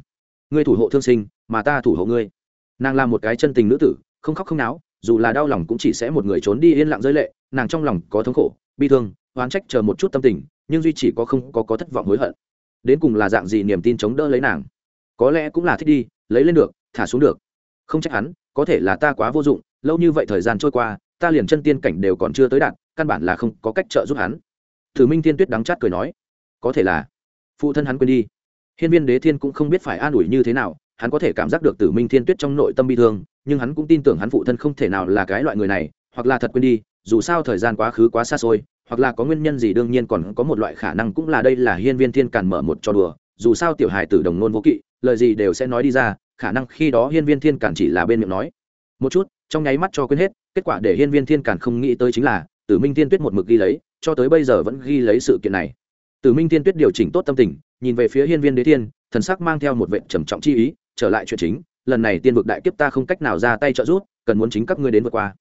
Ngươi thủ hộ thương sinh, mà ta thủ hộ ngươi. Nàng là một cái chân tình nữ tử, không khóc không náo, dù là đau lòng cũng chỉ sẽ một người trốn đi yên lặng giới lệ, nàng trong lòng có thống khổ, bi thương, oán trách chờ một chút tâm tình, nhưng duy chỉ có không có có thất vọng hối hận đến cùng là dạng gì niềm tin chống đỡ lấy nàng? Có lẽ cũng là thích đi, lấy lên được, thả xuống được. Không trách hắn, có thể là ta quá vô dụng, lâu như vậy thời gian trôi qua, ta liền chân tiên cảnh đều còn chưa tới đạt, căn bản là không có cách trợ giúp hắn. Thử minh thiên tuyết đắng chát cười nói, có thể là. Phụ thân hắn quên đi. Hiên viên đế thiên cũng không biết phải an ủi như thế nào, hắn có thể cảm giác được tử minh thiên tuyết trong nội tâm bi thương, nhưng hắn cũng tin tưởng hắn phụ thân không thể nào là cái loại người này, hoặc là thật quên đi, dù sao thời gian quá khứ quá xa xôi hoặc là có nguyên nhân gì đương nhiên còn có một loại khả năng cũng là đây là hiên viên thiên càn mở một trò đùa, dù sao tiểu hài tử đồng nôn vô kỵ, lời gì đều sẽ nói đi ra, khả năng khi đó hiên viên thiên càn chỉ là bên miệng nói. Một chút, trong nháy mắt cho quên hết, kết quả để hiên viên thiên càn không nghĩ tới chính là, tử minh thiên tuyết một mực ghi lấy, cho tới bây giờ vẫn ghi lấy sự kiện này. Tử minh thiên tuyết điều chỉnh tốt tâm tình, nhìn về phía hiên viên đế thiên, thần sắc mang theo một vệ trầm trọng chi ý, trở lại chuyện chính, lần này tiên vực đại kiếp ta không cách nào ra tay trợ giúp, cần muốn chính các ngươi đến vượt qua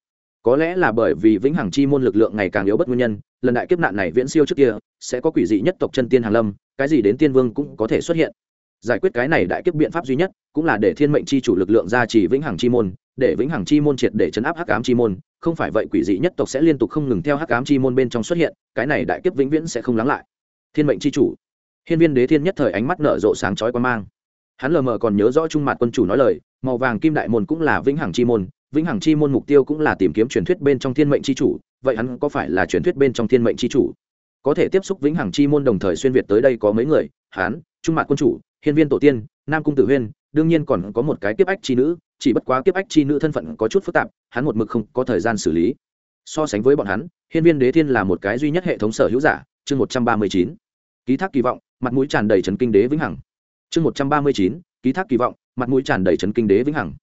có lẽ là bởi vì vĩnh hằng chi môn lực lượng ngày càng yếu bất nguyên nhân, lần đại kiếp nạn này viễn siêu trước kia, sẽ có quỷ dị nhất tộc chân tiên hàn lâm, cái gì đến tiên vương cũng có thể xuất hiện. Giải quyết cái này đại kiếp biện pháp duy nhất, cũng là để thiên mệnh chi chủ lực lượng ra chỉ vĩnh hằng chi môn, để vĩnh hằng chi môn triệt để chấn áp hắc ám chi môn. Không phải vậy quỷ dị nhất tộc sẽ liên tục không ngừng theo hắc ám chi môn bên trong xuất hiện, cái này đại kiếp vĩnh viễn sẽ không lắng lại. Thiên mệnh chi chủ. Hiên viên đế thiên nhất thời ánh mắt nở rộ sáng chói quan mang. Hắn lờ mờ còn nhớ rõ trung mặt quân chủ nói lời, màu vàng kim đại môn cũng là vĩnh hằng chi môn vĩnh hằng chi môn mục tiêu cũng là tìm kiếm truyền thuyết bên trong thiên mệnh chi chủ, vậy hắn có phải là truyền thuyết bên trong thiên mệnh chi chủ? Có thể tiếp xúc vĩnh hằng chi môn đồng thời xuyên việt tới đây có mấy người hắn trung mạc quân chủ, hiên viên tổ tiên, nam cung tử huyên, đương nhiên còn có một cái kiếp ách chi nữ, chỉ bất quá kiếp ách chi nữ thân phận có chút phức tạp, hắn một mực không có thời gian xử lý. So sánh với bọn hắn, hiên viên đế thiên là một cái duy nhất hệ thống sở hữu giả, chương một trăm ba mươi chín. Ký thác kỳ vọng, mặt mũi tràn đầy trấn kinh đế vĩnh hằng. Chương một trăm ba mươi chín, ký thác kỳ vọng, mặt mũi tràn đầy trấn kinh đế vĩnh hằng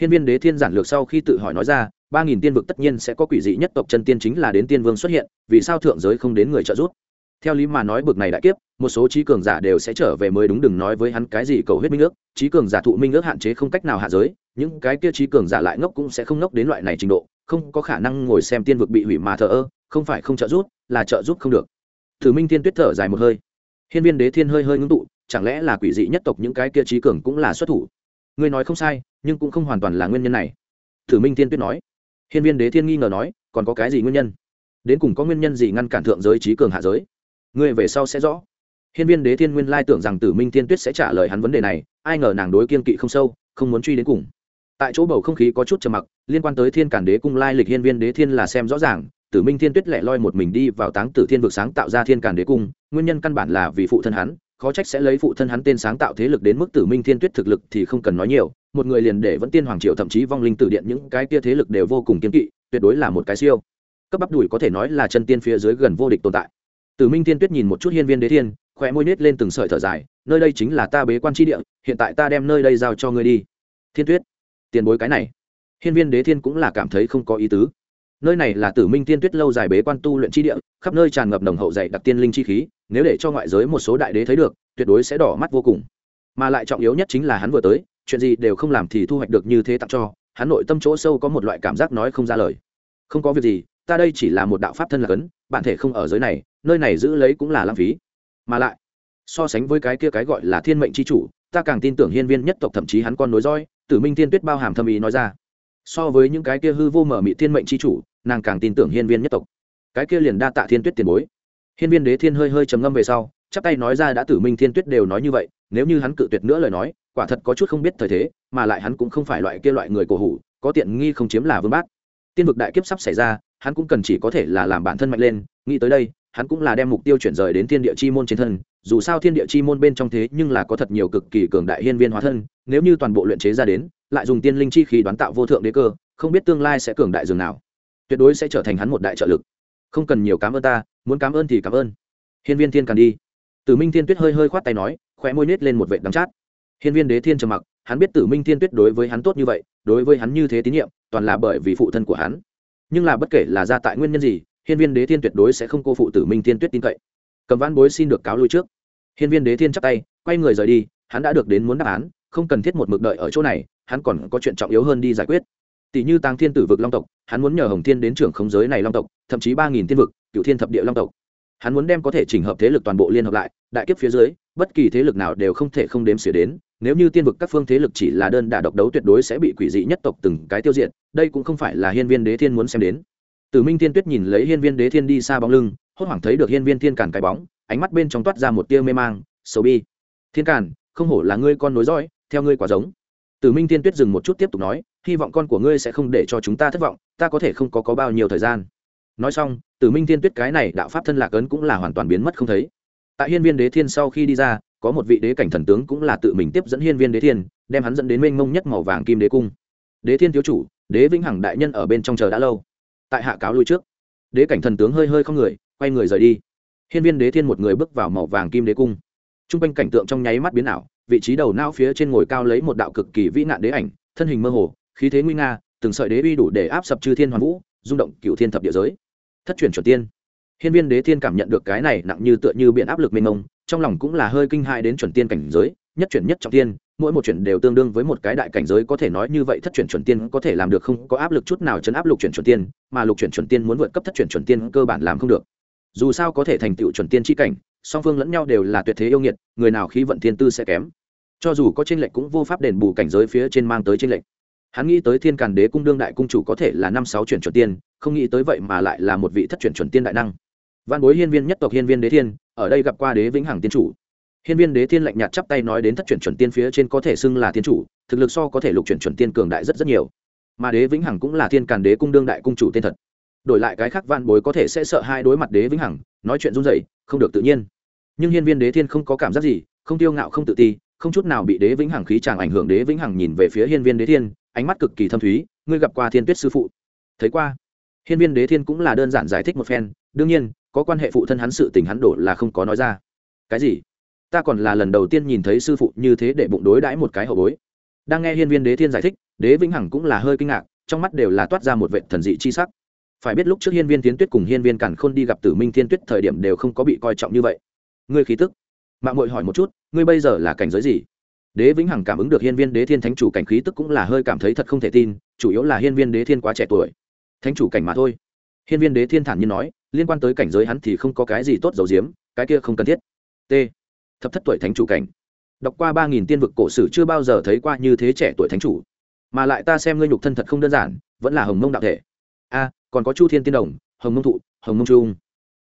hiên viên đế thiên giản lược sau khi tự hỏi nói ra, ba nghìn tiên vực tất nhiên sẽ có quỷ dị nhất tộc chân tiên chính là đến tiên vương xuất hiện, vì sao thượng giới không đến người trợ giúp? Theo lý mà nói bực này đại kiếp, một số trí cường giả đều sẽ trở về mới đúng đừng nói với hắn cái gì cầu huyết minh ước, trí cường giả thụ minh ước hạn chế không cách nào hạ giới, những cái kia trí cường giả lại ngốc cũng sẽ không ngốc đến loại này trình độ, không có khả năng ngồi xem tiên vực bị hủy mà thờ ơ, không phải không trợ giúp, là trợ giúp không được. Thử minh tiên tuyết thở dài một hơi. Hiên viên đế thiên hơi hơi ngưng tụ, chẳng lẽ là quỷ dị nhất tộc những cái kia trí cường cũng là xuất thủ? Ngươi nói không sai nhưng cũng không hoàn toàn là nguyên nhân này. Thử minh tiên tuyết nói. Hiên viên đế thiên nghi ngờ nói, còn có cái gì nguyên nhân? Đến cùng có nguyên nhân gì ngăn cản thượng giới trí cường hạ giới? Ngươi về sau sẽ rõ. Hiên viên đế thiên nguyên lai tưởng rằng tử minh tiên tuyết sẽ trả lời hắn vấn đề này, ai ngờ nàng đối kiên kỵ không sâu, không muốn truy đến cùng. Tại chỗ bầu không khí có chút trầm mặc, liên quan tới thiên cản đế cung lai lịch hiên viên đế thiên là xem rõ ràng, tử minh thiên tuyết lẻ loi một mình đi vào táng tử thiên vực sáng tạo ra thiên cản đế cung, nguyên nhân căn bản là vì phụ thân hắn khó trách sẽ lấy phụ thân hắn tên sáng tạo thế lực đến mức tử minh thiên tuyết thực lực thì không cần nói nhiều, một người liền để vẫn tiên hoàng triều thậm chí vong linh tử điện những cái kia thế lực đều vô cùng kiên kỵ, tuyệt đối là một cái siêu. Cấp bắp đùi có thể nói là chân tiên phía dưới gần vô địch tồn tại. Tử minh thiên tuyết nhìn một chút hiên viên đế thiên khỏe môi nết lên từng sợi thở dài, nơi đây chính là ta bế quan tri địa, hiện tại ta đem nơi đây giao cho ngươi đi. Thiên tuyết, tiền bối cái này. Hiên viên đế thiên cũng là cảm thấy không có ý tứ nơi này là tử minh tiên tuyết lâu dài bế quan tu luyện chi địa, khắp nơi tràn ngập nồng hậu dày đặc tiên linh chi khí, nếu để cho ngoại giới một số đại đế thấy được, tuyệt đối sẽ đỏ mắt vô cùng. Mà lại trọng yếu nhất chính là hắn vừa tới, chuyện gì đều không làm thì thu hoạch được như thế tặng cho, hắn nội tâm chỗ sâu có một loại cảm giác nói không ra lời. Không có việc gì, ta đây chỉ là một đạo pháp thân là cấn, bản thể không ở giới này, nơi này giữ lấy cũng là lãng phí. Mà lại, so sánh với cái kia cái gọi là thiên mệnh c h i chủ, ta càng tin tưởng hiên viên nhất tộc thậm chí hắn con nối roi, tử minh tiên tuyết bao hàm thâm ý nói ra. So với những cái kia hư vô mở mị thiên mệnh c h i chủ nàng càng tin tưởng hiên viên nhất tộc. Cái kia liền đa tạ thiên tuyết tiền bối. Hiên viên đế thiên hơi hơi trầm ngâm về sau, chắp tay nói ra đã tử minh thiên tuyết đều nói như vậy, nếu như hắn cự tuyệt nữa lời nói, quả thật có chút không biết thời thế, mà lại hắn cũng không phải loại kia loại người cổ hủ, có tiện nghi không chiếm là vương bác tiên vực đại kiếp sắp xảy ra, hắn cũng cần chỉ có thể là làm bản thân mạnh lên, nghĩ tới đây, hắn cũng là đem mục tiêu chuyển rời đến thiên địa chi môn trên thân, dù sao thiên địa chi môn bên trong thế nhưng là có thật nhiều cực kỳ cường đại hiên viên hóa thân, nếu như toàn bộ luyện chế ra đến, lại dùng tiên linh chi khí đoán tạo vô thượng đế cơ, không biết tương lai sẽ cường đại dường nào tuyệt đối sẽ trở thành hắn một đại trợ lực. Không cần nhiều cảm ơn ta, muốn cảm ơn thì cảm ơn. Hiên viên thiên càng đi. Tử minh thiên tuyết hơi hơi khoát tay nói, khóe môi nết lên một vệ đắng chát. Hiên viên đế thiên trầm mặc, hắn biết tử minh thiên tuyết đối với hắn tốt như vậy, đối với hắn như thế tín nhiệm, toàn là bởi vì phụ thân của hắn. Nhưng là bất kể là ra tại nguyên nhân gì, hiên viên đế thiên tuyệt đối sẽ không cô phụ tử minh thiên tuyết tin cậy. Cầm văn bối xin được cáo lui trước. Hiên viên đế thiên chắp tay, quay người rời đi, hắn đã được đến muốn đáp án, không cần thiết một mực đợi ở chỗ này, hắn còn có chuyện trọng yếu hơn đi giải quyết tỷ như tăng thiên tử vực long tộc hắn muốn nhờ hồng thiên đến trưởng khống giới này long tộc thậm chí ba nghìn thiên vực cựu thiên thập địa long tộc hắn muốn đem có thể chỉnh hợp thế lực toàn bộ liên hợp lại đại kiếp phía dưới bất kỳ thế lực nào đều không thể không đếm xỉa đến nếu như tiên vực các phương thế lực chỉ là đơn đả độc đấu tuyệt đối sẽ bị quỷ dị nhất tộc từng cái tiêu diệt đây cũng không phải là hiên viên đế thiên muốn xem đến Tử Minh Thiên Tuyết nhìn lấy Hiên Viên Đế Thiên đi xa bóng lưng, hốt hoảng thấy được Hiên Viên Thiên Càn cái bóng, ánh mắt bên trong toát ra một tia mê mang, sầu bi. Thiên Càn, không hổ là ngươi con nối dõi, theo ngươi quả giống. Tử Minh Thiên Tuyết dừng một chút tiếp tục nói, hy vọng con của ngươi sẽ không để cho chúng ta thất vọng, ta có thể không có có bao nhiêu thời gian. Nói xong, Tử Minh Thiên Tuyết cái này đạo pháp thân lạc ấn cũng là hoàn toàn biến mất không thấy. Tại Hiên Viên Đế Thiên sau khi đi ra, có một vị đế cảnh thần tướng cũng là tự mình tiếp dẫn Hiên Viên Đế Thiên, đem hắn dẫn đến mênh mông nhất màu vàng kim đế cung. đế thiên thiếu chủ đế vĩnh hằng đại nhân ở bên trong chờ đã lâu tại hạ cáo lui trước đế cảnh thần tướng hơi hơi không người quay người rời đi hiên viên đế thiên một người bước vào màu vàng kim đế cung t r u n g quanh cảnh tượng trong nháy mắt biến ảo vị trí đầu nao phía trên ngồi cao lấy một đạo cực kỳ vĩ nạn đế ảnh thân hình mơ hồ khí thế nguy nga, từng sợi đế uy đủ để áp sập chư thiên hoàn vũ, rung động cựu thiên thập địa giới. Thất truyền chuẩn tiên. Hiên viên đế thiên cảm nhận được cái này nặng như tựa như biện áp lực mênh mông, trong lòng cũng là hơi kinh hại đến chuẩn tiên cảnh giới, nhất chuyển nhất trọng tiên, mỗi một chuyển đều tương đương với một cái đại cảnh giới có thể nói như vậy thất chuyển chuẩn tiên có thể làm được không có áp lực chút nào chấn áp lục chuyển chuẩn tiên, mà lục chuyển chuẩn tiên muốn vượt cấp thất chuyển chuẩn tiên cơ bản làm không được. Dù sao có thể thành tựu chuẩn tiên chi cảnh, song phương lẫn nhau đều là tuyệt thế yêu nghiệt, người nào khí vận thiên tư sẽ kém. Cho dù có tranh lệch cũng vô pháp đền bù cảnh giới phía trên mang tới tranh lệch hắn nghĩ tới thiên càn đế cung đương đại cung chủ có thể là năm sáu chuyển chuẩn tiên không nghĩ tới vậy mà lại là một vị thất chuyển chuẩn tiên đại năng văn bối hiên viên nhất tộc hiên viên đế thiên ở đây gặp qua đế vĩnh hằng tiên chủ Hiên Viên Đế Thiên lạnh nhạt chắp tay nói đến thất chuyển chuẩn tiên phía trên có thể xưng là tiên chủ, thực lực so có thể lục chuyển chuẩn tiên cường đại rất rất nhiều. Mà Đế Vĩnh Hằng cũng là Thiên Càn Đế cung đương đại cung chủ tên thật. Đổi lại cái khác van bối có thể sẽ sợ hai đối mặt Đế Vĩnh Hằng, nói chuyện run rẩy, không được tự nhiên. Nhưng Hiên Viên Đế Thiên không có cảm giác gì, không tiêu ngạo không tự ti, không chút nào bị Đế Vĩnh Hằng khí chàng ảnh hưởng. Đế Vĩnh Hằng nhìn về phía Hiên Viên Đế Thiên, ánh mắt cực kỳ thâm thúy, ngươi gặp qua Thiên Tuyết sư phụ? Thấy qua. Hiên Viên Đế Thiên cũng là đơn giản giải thích một phen, đương nhiên, có quan hệ phụ thân hắn sự tình hắn đổ là không có nói ra. Cái gì? ta còn là lần đầu tiên nhìn thấy sư phụ như thế để bụng đối đãi một cái hậu bối đang nghe hiên viên đế thiên giải thích đế vĩnh hằng cũng là hơi kinh ngạc trong mắt đều là toát ra một vệ thần dị chi sắc phải biết lúc trước hiên viên tiến tuyết cùng hiên viên cản khôn đi gặp tử minh thiên tuyết thời điểm đều không có bị coi trọng như vậy ngươi khí tức mạng mội hỏi một chút ngươi bây giờ là cảnh giới gì đế vĩnh hằng cảm ứng được hiên viên đế thiên thánh chủ cảnh khí tức cũng là hơi cảm thấy thật không thể tin, chủ yếu là hiên viên đế thiên quá trẻ tuổi. Thánh chủ cảnh mà thôi. Hiên viên đế thiên thản nhiên nói, liên quan tới cảnh giới hắn thì không có cái gì tốt dầu diếm cái kia không cần thiết. T. Thập thất tuổi thánh chủ cảnh. Đọc qua ba nghìn tiên vực cổ sử chưa bao giờ thấy qua như thế trẻ tuổi thánh chủ. Mà lại ta xem ngươi nhục thân thật không đơn giản, vẫn là hồng mông đạo thể. A, còn có chu thiên tiên đồng, hồng mông thụ, hồng mông trung.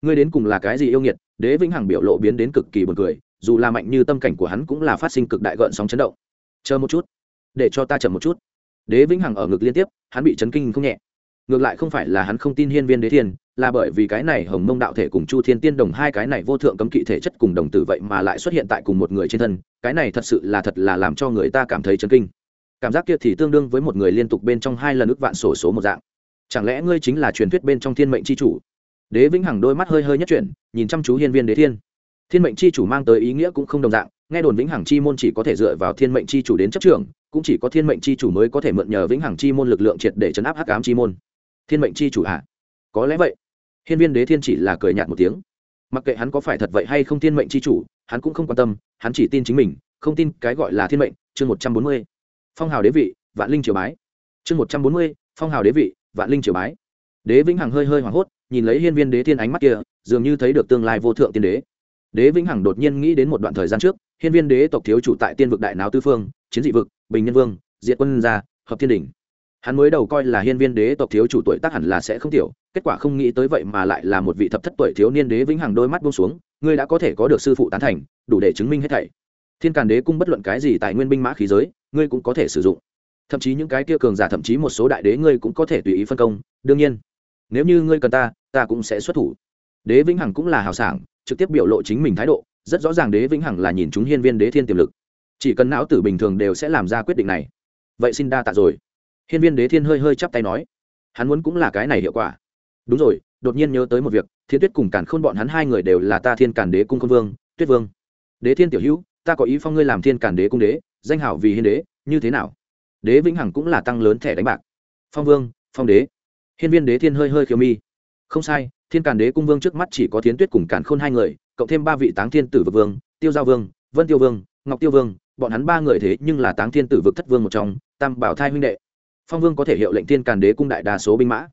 Ngươi đến cùng là cái gì yêu nghiệt? Đế vĩnh hằng biểu lộ biến đến cực kỳ buồn cười dù là mạnh như tâm cảnh của hắn cũng là phát sinh cực đại gợn sóng chấn động. Chờ một chút, để cho ta chậm một chút. Đế vĩnh hằng ở ngực liên tiếp, hắn bị chấn kinh không nhẹ. Ngược lại không phải là hắn không tin hiên viên đế thiên, là bởi vì cái này hồng mông đạo thể cùng chu thiên tiên đồng hai cái này vô thượng cấm kỵ thể chất cùng đồng tử vậy mà lại xuất hiện tại cùng một người trên thân, cái này thật sự là thật là làm cho người ta cảm thấy chấn kinh. Cảm giác kia thì tương đương với một người liên tục bên trong hai lần ước vạn sổ số một dạng. Chẳng lẽ ngươi chính là truyền thuyết bên trong thiên mệnh c h i chủ? Đế vĩnh hằng đôi mắt hơi hơi nhất chuyển, nhìn chăm chú hiên viên đế thiên thiên mệnh c h i chủ mang tới ý nghĩa cũng không đồng dạng, nghe đồn vĩnh hằng chi môn chỉ có thể dựa vào thiên mệnh c h i chủ đến chấp trường cũng chỉ có thiên mệnh c h i chủ mới có thể mượn nhờ vĩnh hằng chi môn lực lượng triệt để chấn áp hắc ám chi môn. Thiên mệnh c h i chủ à? có lẽ vậy. Hiên viên đế thiên chỉ là cười nhạt một tiếng. Mặc kệ hắn có phải thật vậy hay không thiên mệnh c h i chủ, hắn cũng không quan tâm, hắn chỉ tin chính mình, không tin cái gọi là thiên mệnh, chương một trăm bốn mươi. Phong hào đế vị, vạn linh triều bái. Chương một trăm bốn mươi, phong hào đế vị, vạn linh triều bái. Đế vĩnh hằng hơi hơi hoảng hốt, nhìn lấy hiên viên đế thiên ánh mắt kia, dường như thấy được tương lai vô thượng tiên đế đế vĩnh hằng đột nhiên nghĩ đến một đoạn thời gian trước, hiên viên đế tộc thiếu chủ tại tiên vực đại náo tư phương, chiến dị vực, bình nhân vương, diệt quân gia, hợp thiên đình hắn mới đầu coi là hiên viên đế tộc thiếu chủ tuổi tác hẳn là sẽ không tiểu, kết quả không nghĩ tới vậy mà lại là một vị thập thất tuổi thiếu niên đế vĩnh hằng đôi mắt buông xuống, ngươi đã có thể có được sư phụ tán thành, đủ để chứng minh hết thảy. Thiên càn đế cung bất luận cái gì tại nguyên binh mã khí giới, ngươi cũng có thể sử dụng. Thậm chí những cái kia cường giả, thậm chí một số đại đế ngươi cũng có thể tùy ý phân công. Đương nhiên, nếu như ngươi cần ta ta cũng sẽ xuất thủ. Đế vĩnh hằng cũng là hào sảng trực tiếp biểu lộ chính mình thái độ, rất rõ ràng đế vĩnh hằng là nhìn chúng hiên viên đế thiên tiềm lực. Chỉ cần não tử bình thường đều sẽ làm ra quyết định này. Vậy xin đa tạ rồi. Hiên viên đế thiên hơi hơi chắp tay nói. Hắn muốn cũng là cái này hiệu quả. Đúng rồi, đột nhiên nhớ tới một việc, thiên tuyết cùng cản khôn bọn hắn hai người đều là ta thiên cản đế cung khôn vương, tuyết vương. Đế thiên tiểu hữu, ta có ý phong ngươi làm thiên cản đế cung đế, danh hảo vì hiên đế, như thế nào? Đế vĩnh hằng cũng là tăng lớn thẻ đánh bạc. Phong vương, phong đế. Hiên viên đế thiên hơi hơi khiêu mi. Không sai thiên Càn đế cung vương trước mắt chỉ có thiến tuyết cùng Càn khôn hai người, cộng thêm ba vị táng thiên tử vực vương, tiêu giao vương, vân tiêu vương, ngọc tiêu vương, bọn hắn ba người thế nhưng là táng thiên tử vực thất vương một trong, tam bảo thai huynh đệ. Phong vương có thể hiệu lệnh thiên càn đế cung đại đa số binh mã,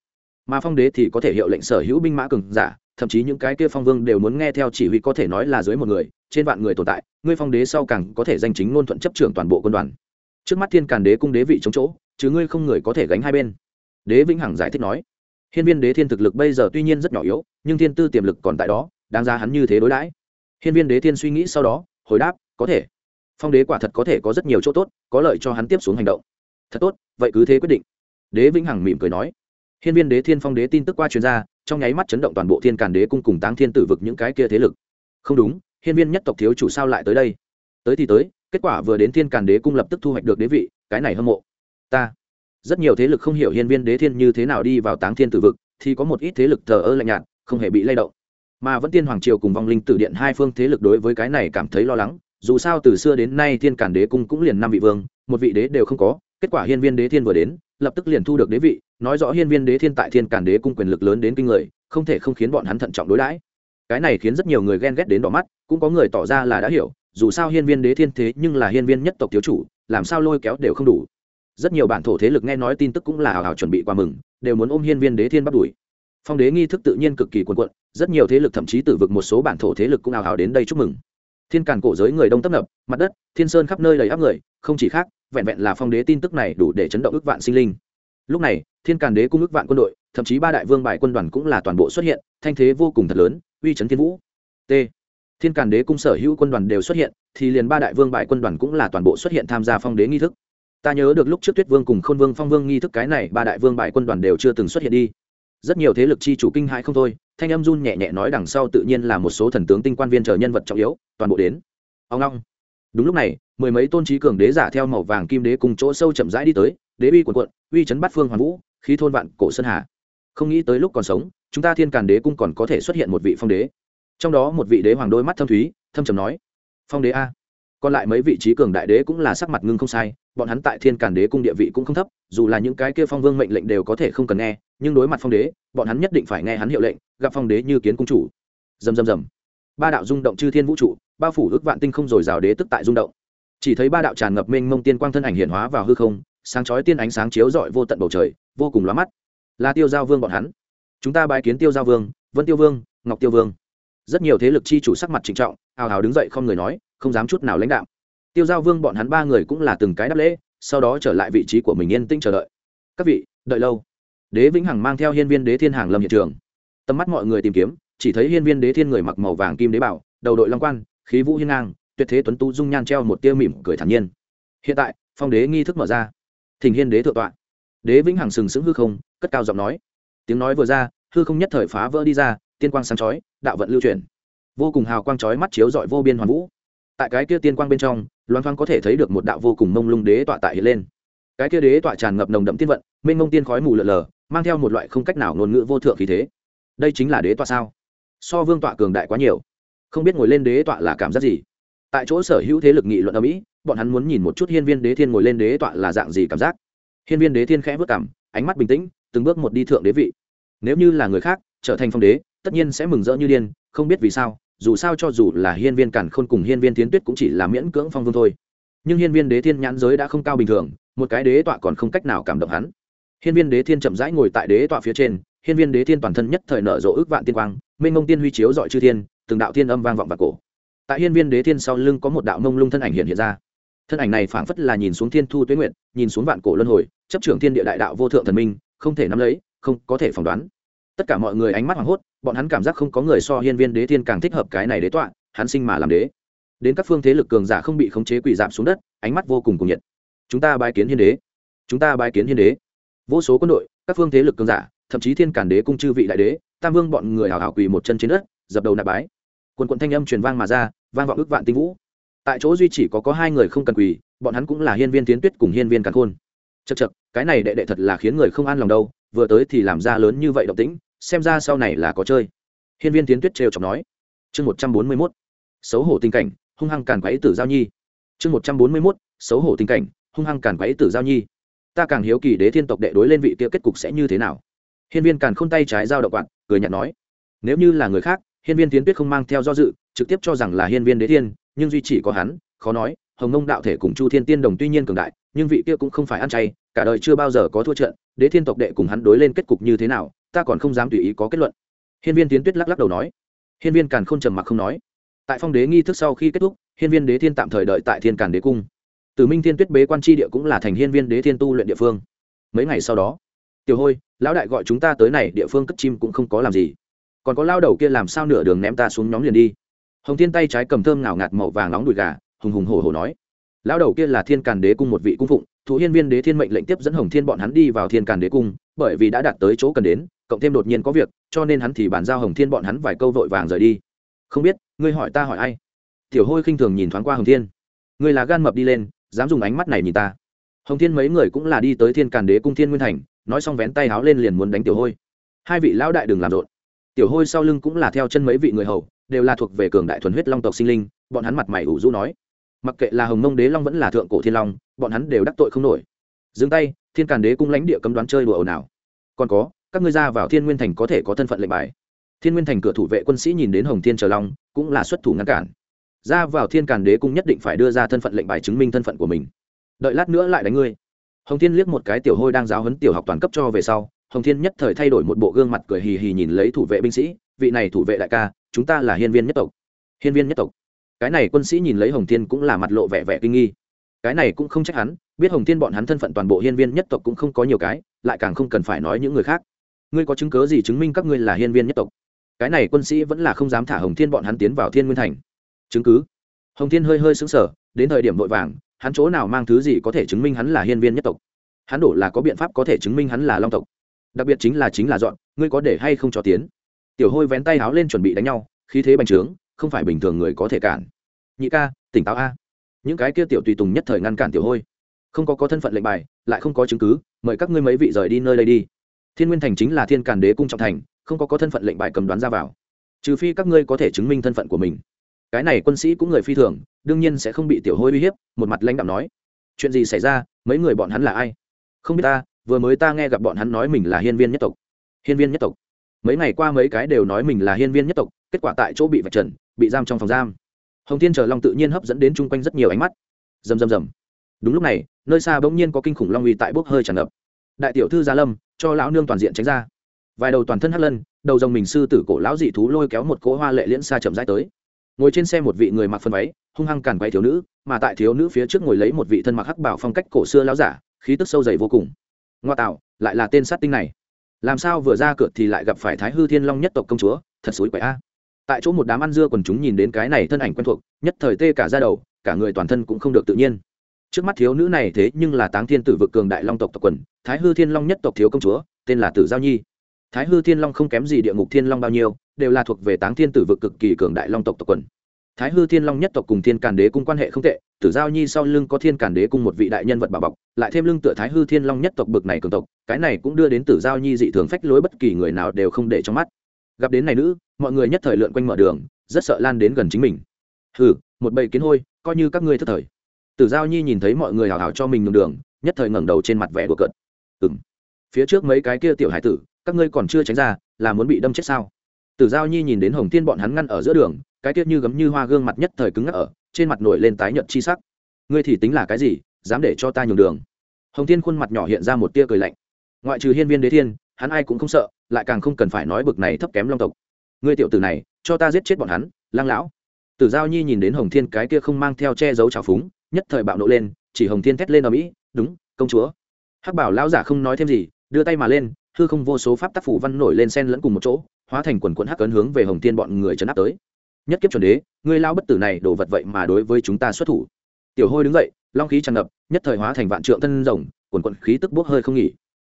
mà phong đế thì có thể hiệu lệnh sở hữu binh mã cường giả, thậm chí những cái kia phong vương đều muốn nghe theo chỉ huy có thể nói là dưới một người, trên vạn người tồn tại, ngươi phong đế sau càng có thể danh chính ngôn thuận chấp trưởng toàn bộ quân đoàn. Trước mắt thiên càn đế cung đế vị chống chỗ, chứ ngươi không người có thể gánh hai bên. Đế vĩnh hằng giải thích nói hiên viên đế thiên thực lực bây giờ tuy nhiên rất nhỏ yếu, nhưng thiên tư tiềm lực còn tại đó, đáng ra hắn như thế đối đãi. Hiên viên đế thiên suy nghĩ sau đó, hồi đáp, có thể. Phong đế quả thật có thể có rất nhiều chỗ tốt, có lợi cho hắn tiếp xuống hành động. Thật tốt, vậy cứ thế quyết định. Đế vĩnh hằng mỉm cười nói. Hiên viên đế thiên phong đế tin tức qua chuyên gia trong nháy mắt chấn động toàn bộ thiên càn đế cung cùng táng thiên tử vực những cái kia thế lực. Không đúng, hiên viên nhất tộc thiếu chủ sao lại tới đây? Tới thì tới, kết quả vừa đến thiên càn đế cung lập tức thu hoạch được đế vị, cái này hâm mộ. Ta rất nhiều thế lực không hiểu hiên viên đế thiên như thế nào đi vào táng thiên tử vực, thì có một ít thế lực thờ ơ lạnh nhạt, không hề bị lay động. Mà vẫn tiên hoàng triều cùng vong linh tử điện hai phương thế lực đối với cái này cảm thấy lo lắng, dù sao từ xưa đến nay thiên cản đế cung cũng liền năm vị vương, một vị đế đều không có, kết quả hiên viên đế thiên vừa đến, lập tức liền thu được đế vị, nói rõ hiên viên đế thiên tại thiên cản đế cung quyền lực lớn đến kinh người, không thể không khiến bọn hắn thận trọng đối đãi. Cái này khiến rất nhiều người ghen ghét đến đỏ mắt, cũng có người tỏ ra là đã hiểu, dù sao hiên viên đế thiên thế nhưng là hiên viên nhất tộc thiếu chủ, làm sao lôi kéo đều không đủ rất nhiều bản thổ thế lực nghe nói tin tức cũng là hào hào chuẩn bị qua mừng, đều muốn ôm hiên viên đế thiên bắt đuổi phong đế nghi thức tự nhiên cực kỳ quần quận rất nhiều thế lực thậm chí từ vực một số bản thổ thế lực cũng hào hào đến đây chúc mừng. Thiên càn cổ giới người đông tấp nập, mặt đất, thiên sơn khắp nơi đầy áp người, không chỉ khác, vẹn vẹn là phong đế tin tức này đủ để chấn động ức vạn sinh linh. Lúc này, thiên càn đế cung ức vạn quân đội, thậm chí ba đại vương bài quân đoàn cũng là toàn bộ xuất hiện, thanh thế vô cùng thật lớn, uy chấn thiên vũ. T. Thiên càn đế cung sở hữu quân đoàn đều xuất hiện, thì liền ba đại vương bài quân đoàn cũng là toàn bộ xuất hiện tham gia phong đế nghi thức ta nhớ được lúc trước tuyết vương cùng khôn vương, phong vương nghi thức cái này, ba đại vương bại quân đoàn đều chưa từng xuất hiện đi. Rất nhiều thế lực chi chủ kinh hãi không thôi, thanh âm run nhẹ nhẹ nói đằng sau tự nhiên là một số thần tướng tinh quan viên chờ nhân vật trọng yếu, toàn bộ đến. Ông long. Đúng lúc này, mười mấy tôn trí cường đế giả theo màu vàng kim đế cùng chỗ sâu chậm rãi đi tới, đế uy quần quận uy chấn bát phương hoàn vũ, khí thôn vạn cổ sơn hà. Không nghĩ tới lúc còn sống, chúng ta thiên càn đế cung còn có thể xuất hiện một vị phong đế. Trong đó một vị đế hoàng đôi mắt thâm thúy, thâm trầm nói, phong đế a còn lại mấy vị trí cường đại đế cũng là sắc mặt ngưng không sai, bọn hắn tại thiên càn đế cung địa vị cũng không thấp, dù là những cái kia phong vương mệnh lệnh đều có thể không cần nghe, nhưng đối mặt phong đế, bọn hắn nhất định phải nghe hắn hiệu lệnh, gặp phong đế như kiến cung chủ. Dầm dầm dầm ba đạo rung động chư thiên vũ trụ, bao phủ ước vạn tinh không rồi rào đế tức tại rung động. Chỉ thấy ba đạo tràn ngập mênh mông tiên quang thân ảnh hiện hóa vào hư không, sáng chói tiên ánh sáng chiếu rọi vô tận bầu trời, vô cùng lóa mắt. Là tiêu giao vương bọn hắn. Chúng ta bái kiến tiêu giao vương, vân tiêu vương, ngọc tiêu vương. Rất nhiều thế lực chi chủ sắc mặt trịnh trọng, hào hào đứng dậy không người nói không dám chút nào lãnh đạo. Tiêu giao vương bọn hắn ba người cũng là từng cái đáp lễ, sau đó trở lại vị trí của mình yên tĩnh chờ đợi. Các vị, đợi lâu. Đế vĩnh hằng mang theo hiên viên đế thiên hàng lâm hiện trường. Tầm mắt mọi người tìm kiếm, chỉ thấy hiên viên đế thiên người mặc màu vàng kim đế bảo, đầu đội long quan, khí vũ hiên ngang, tuyệt thế tuấn tú dung nhan treo một tia mỉm cười thản nhiên. Hiện tại, phong đế nghi thức mở ra. Thỉnh hiên đế thượng tọa. Đế vĩnh hằng sừng sững hư không, cất cao giọng nói. Tiếng nói vừa ra, hư không nhất thời phá vỡ đi ra, tiên quang sáng chói, đạo vận lưu chuyển. Vô cùng hào quang chói mắt chiếu rọi vô biên hoàn vũ tại cái kia tiên quang bên trong loan thoáng có thể thấy được một đạo vô cùng mông lung đế tọa tại hiện lên. Cái kia đế tọa tràn ngập nồng đậm tiên vận, mênh mông tiên khói mù lợn lờ, mang theo một loại không cách nào ngôn ngữ vô thượng khí thế. Đây chính là đế tọa sao? So vương tọa cường đại quá nhiều. Không biết ngồi lên đế tọa là cảm giác gì? Tại chỗ sở hữu thế lực nghị luận ở mỹ, bọn hắn muốn nhìn một chút hiên viên đế thiên ngồi lên đế tọa là dạng gì cảm giác. Hiên viên đế thiên khẽ vất cảm ánh mắt bình tĩnh, từng bước một đi thượng đế vị. Nếu như là người khác, trở thành phong đế, tất nhiên sẽ mừng rỡ như điên, không biết vì sao dù sao cho dù là hiên viên cản khôn cùng hiên viên tiến tuyết cũng chỉ là miễn cưỡng phong vương thôi. Nhưng hiên viên đế thiên nhãn giới đã không cao bình thường, một cái đế tọa còn không cách nào cảm động hắn. Hiên viên đế thiên chậm rãi ngồi tại đế tọa phía trên, hiên viên đế thiên toàn thân nhất thời nở rộ ước vạn tiên quang minh ngông tiên huy chiếu dọi chư thiên, từng đạo thiên âm vang vọng vào cổ. Tại hiên viên đế thiên sau lưng có một đạo mông lung thân ảnh hiện hiện ra. Thân ảnh này phảng phất là nhìn xuống thiên thu tuế nguyện nhìn xuống vạn cổ luân hồi, chấp trưởng thiên địa đại đạo vô thượng thần minh, không thể nắm lấy, không có thể phỏng đoán. Tất cả mọi người ánh mắt hoảng hốt bọn hắn cảm giác không có người so hiên viên đế thiên càng thích hợp cái này đế tọa, hắn sinh mà làm đế. Đến các phương thế lực cường giả không bị khống chế quỷ giảm xuống đất, ánh mắt vô cùng cùng nhiệt. Chúng ta bài kiến hiên đế. Chúng ta bài kiến hiên đế. Vô số quân đội, các phương thế lực cường giả, thậm chí thiên cản đế cung chư vị đại đế, tam vương bọn người hào hào quỳ một chân trên đất, dập đầu nạp bái. Quần quận thanh âm truyền vang mà ra, vang vọng ước vạn tinh vũ. Tại chỗ duy chỉ có có hai người không cần quỳ, bọn hắn cũng là hiên viên tiến tuyết cùng hiên viên càn khôn. Chật chật cái này đệ đệ thật là khiến người không an lòng đâu, vừa tới thì làm ra lớn như vậy động tĩnh xem ra sau này là có chơi. Hiên viên tiến tuyết trêu chọc nói. Chương một trăm bốn mươi mốt. Xấu hổ tình cảnh, hung hăng càn quáy tử giao nhi. Chương một trăm bốn mươi mốt. Xấu hổ tình cảnh, hung hăng càn quáy tử giao nhi. Ta càng hiếu kỳ đế thiên tộc đệ đối lên vị kia kết cục sẽ như thế nào. Hiên viên càn n tay trái giao động quạt, cười nhạt nói. Nếu như là người khác, hiên viên tiến tuyết không mang theo do dự, trực tiếp cho rằng là hiên viên đế thiên, nhưng duy chỉ có hắn, khó nói, hồng nông đạo thể cùng chu thiên tiên đồng tuy nhiên cường đại, nhưng vị kia cũng không phải ăn chay, cả đời chưa bao giờ có thua trận, đế thiên tộc đệ cùng hắn đối lên kết cục như thế nào ta còn không dám tùy ý có kết luận. Hiên viên tiến tuyết lắc lắc đầu nói. Hiên viên càn không trầm mặc không nói. Tại phong đế nghi thức sau khi kết thúc, hiên viên đế thiên tạm thời đợi tại thiên càn đế cung. Từ minh thiên tuyết bế quan tri địa cũng là thành hiên viên đế thiên tu luyện địa phương. Mấy ngày sau đó, tiểu hôi, lão đại gọi chúng ta tới này địa phương cất chim cũng không có làm gì. Còn có lao đầu kia làm sao nửa đường ném ta xuống nhóm liền đi. Hồng thiên tay trái cầm thơm ngào ngạt màu vàng nóng đùi gà, hùng hùng hổ hổ nói. Lao đầu kia là thiên càn đế cung một vị cung phụng thủ hiên viên đế thiên mệnh lệnh tiếp dẫn hồng thiên bọn hắn đi vào thiên càn đế cung, bởi vì đã đạt tới chỗ cần đến cộng thêm đột nhiên có việc, cho nên hắn thì bàn giao hồng thiên bọn hắn vài câu vội vàng rời đi. Không biết, ngươi hỏi ta hỏi ai? Tiểu hôi khinh thường nhìn thoáng qua hồng thiên. Ngươi là gan mập đi lên, dám dùng ánh mắt này nhìn ta. Hồng thiên mấy người cũng là đi tới thiên càn đế cung thiên nguyên thành, nói xong vén tay háo lên liền muốn đánh tiểu hôi. Hai vị lão đại đừng làm rộn. Tiểu hôi sau lưng cũng là theo chân mấy vị người hầu, đều là thuộc về cường đại thuần huyết long tộc sinh linh, bọn hắn mặt mày ủ rũ nói. Mặc kệ là hồng mông đế long vẫn là thượng cổ thiên long, bọn hắn đều đắc tội không nổi. Dừng tay, thiên càn đế cung lãnh địa cấm đoán chơi đùa ồn ào. Còn có các ngươi ra vào thiên nguyên thành có thể có thân phận lệnh bài. Thiên nguyên thành cửa thủ vệ quân sĩ nhìn đến hồng thiên trở long, cũng là xuất thủ ngăn cản. Ra vào thiên càn đế cũng nhất định phải đưa ra thân phận lệnh bài chứng minh thân phận của mình. Đợi lát nữa lại đánh ngươi. Hồng thiên liếc một cái tiểu hôi đang giáo huấn tiểu học toàn cấp cho về sau, hồng thiên nhất thời thay đổi một bộ gương mặt cười hì hì nhìn lấy thủ vệ binh sĩ, vị này thủ vệ đại ca, chúng ta là hiên viên nhất tộc. Hiên viên nhất tộc? Cái này quân sĩ nhìn lấy hồng thiên cũng là mặt lộ vẻ vẻ kinh nghi. Cái này cũng không trách hắn, biết hồng thiên bọn hắn thân phận toàn bộ hiên viên nhất tộc cũng không có nhiều cái, lại càng không cần phải nói những người khác ngươi có chứng cớ gì chứng minh các ngươi là hiên viên nhất tộc? Cái này quân sĩ vẫn là không dám thả hồng thiên bọn hắn tiến vào thiên nguyên thành. Chứng cứ? Hồng thiên hơi hơi xứng sở đến thời điểm vội vàng, hắn chỗ nào mang thứ gì có thể chứng minh hắn là hiên viên nhất tộc? Hắn đổ là có biện pháp có thể chứng minh hắn là long tộc. Đặc biệt chính là chính là dọn, ngươi có để hay không cho tiến? Tiểu hôi vén tay háo lên chuẩn bị đánh nhau, khí thế bành trướng, không phải bình thường người có thể cản. Nhị ca, tỉnh táo a. Những cái kia tiểu tùy tùng nhất thời ngăn cản tiểu hôi. Không có có thân phận lệnh bài, lại không có chứng cứ, mời các ngươi mấy vị rời đi nơi đây đi thiên nguyên thành chính là thiên càn đế cung trọng thành, không có có thân phận lệnh bài cầm đoán ra vào. Trừ phi các ngươi có thể chứng minh thân phận của mình. Cái này quân sĩ cũng người phi thường, đương nhiên sẽ không bị tiểu hôi uy hiếp, một mặt lãnh đạo nói. Chuyện gì xảy ra, mấy người bọn hắn là ai? Không biết ta, vừa mới ta nghe gặp bọn hắn nói mình là hiên viên nhất tộc. Hiên viên nhất tộc. Mấy ngày qua mấy cái đều nói mình là hiên viên nhất tộc, kết quả tại chỗ bị vạch trần, bị giam trong phòng giam. Hồng thiên chờ long tự nhiên hấp dẫn đến chung quanh rất nhiều ánh mắt. Rầm rầm rầm. Đúng lúc này, nơi xa bỗng nhiên có kinh khủng long uy tại bốc hơi tràn ngập. Đại tiểu thư gia lâm cho lão nương toàn diện tránh ra. Vài đầu toàn thân hất lân, đầu dòng mình sư tử cổ lão dị thú lôi kéo một cỗ hoa lệ liễn xa chậm rãi tới. Ngồi trên xe một vị người mặc phân váy, hung hăng càn quay thiếu nữ, mà tại thiếu nữ phía trước ngồi lấy một vị thân mặc hắc bảo phong cách cổ xưa lão giả, khí tức sâu dày vô cùng. Ngoa tạo, lại là tên sát tinh này. Làm sao vừa ra cửa thì lại gặp phải thái hư thiên long nhất tộc công chúa, thật xối quậy a. Tại chỗ một đám ăn dưa còn chúng nhìn đến cái này thân ảnh quen thuộc, nhất thời tê cả ra đầu, cả người toàn thân cũng không được tự nhiên trước mắt thiếu nữ này thế nhưng là táng thiên tử vực cường đại long tộc tộc quần, thái hư thiên long nhất tộc thiếu công chúa, tên là tử giao nhi. Thái hư thiên long không kém gì địa ngục thiên long bao nhiêu, đều là thuộc về táng thiên tử vực cực kỳ cường đại long tộc tộc quần. Thái hư thiên long nhất tộc cùng thiên càn đế cung quan hệ không tệ, tử giao nhi sau lưng có thiên càn đế cung một vị đại nhân vật bà bọc, lại thêm lưng tựa thái hư thiên long nhất tộc bực này cường tộc, cái này cũng đưa đến tử giao nhi dị thường phách lối bất kỳ người nào đều không để trong mắt. Gặp đến này nữ, mọi người nhất thời lượn quanh mở đường, rất sợ lan đến gần chính mình. Hừ, một bầy kiến hôi, coi như các ngươi thất thời tử giao nhi nhìn thấy mọi người hào hào cho mình nhường đường, nhất thời ngẩng đầu trên mặt vẻ của cợt. Ừm. phía trước mấy cái kia tiểu hải tử, các ngươi còn chưa tránh ra, là muốn bị đâm chết sao? Tử giao nhi nhìn đến hồng thiên bọn hắn ngăn ở giữa đường, cái tiết như gấm như hoa gương mặt nhất thời cứng ngắc ở, trên mặt nổi lên tái nhợt chi sắc. Ngươi thì tính là cái gì, dám để cho ta nhường đường? Hồng thiên khuôn mặt nhỏ hiện ra một tia cười lạnh. Ngoại trừ hiên viên đế thiên, hắn ai cũng không sợ, lại càng không cần phải nói bực này thấp kém long tộc. Ngươi tiểu tử này, cho ta giết chết bọn hắn lang lão. Tử giao nhi nhìn đến hồng thiên cái kia không mang theo che giấu trào phúng nhất thời bạo nộ lên, chỉ hồng thiên thét lên ở mỹ, đúng, công chúa. Hắc bảo lão giả không nói thêm gì, đưa tay mà lên, hư không vô số pháp tác phủ văn nổi lên sen lẫn cùng một chỗ, hóa thành quần quận hắc ấn hướng về hồng thiên bọn người trấn áp tới. Nhất kiếp chuẩn đế người lao bất tử này đổ vật vậy mà đối với chúng ta xuất thủ. Tiểu hôi đứng dậy, long khí tràn ngập, nhất thời hóa thành vạn trượng thân rồng, quần quận khí tức bốc hơi không nghỉ.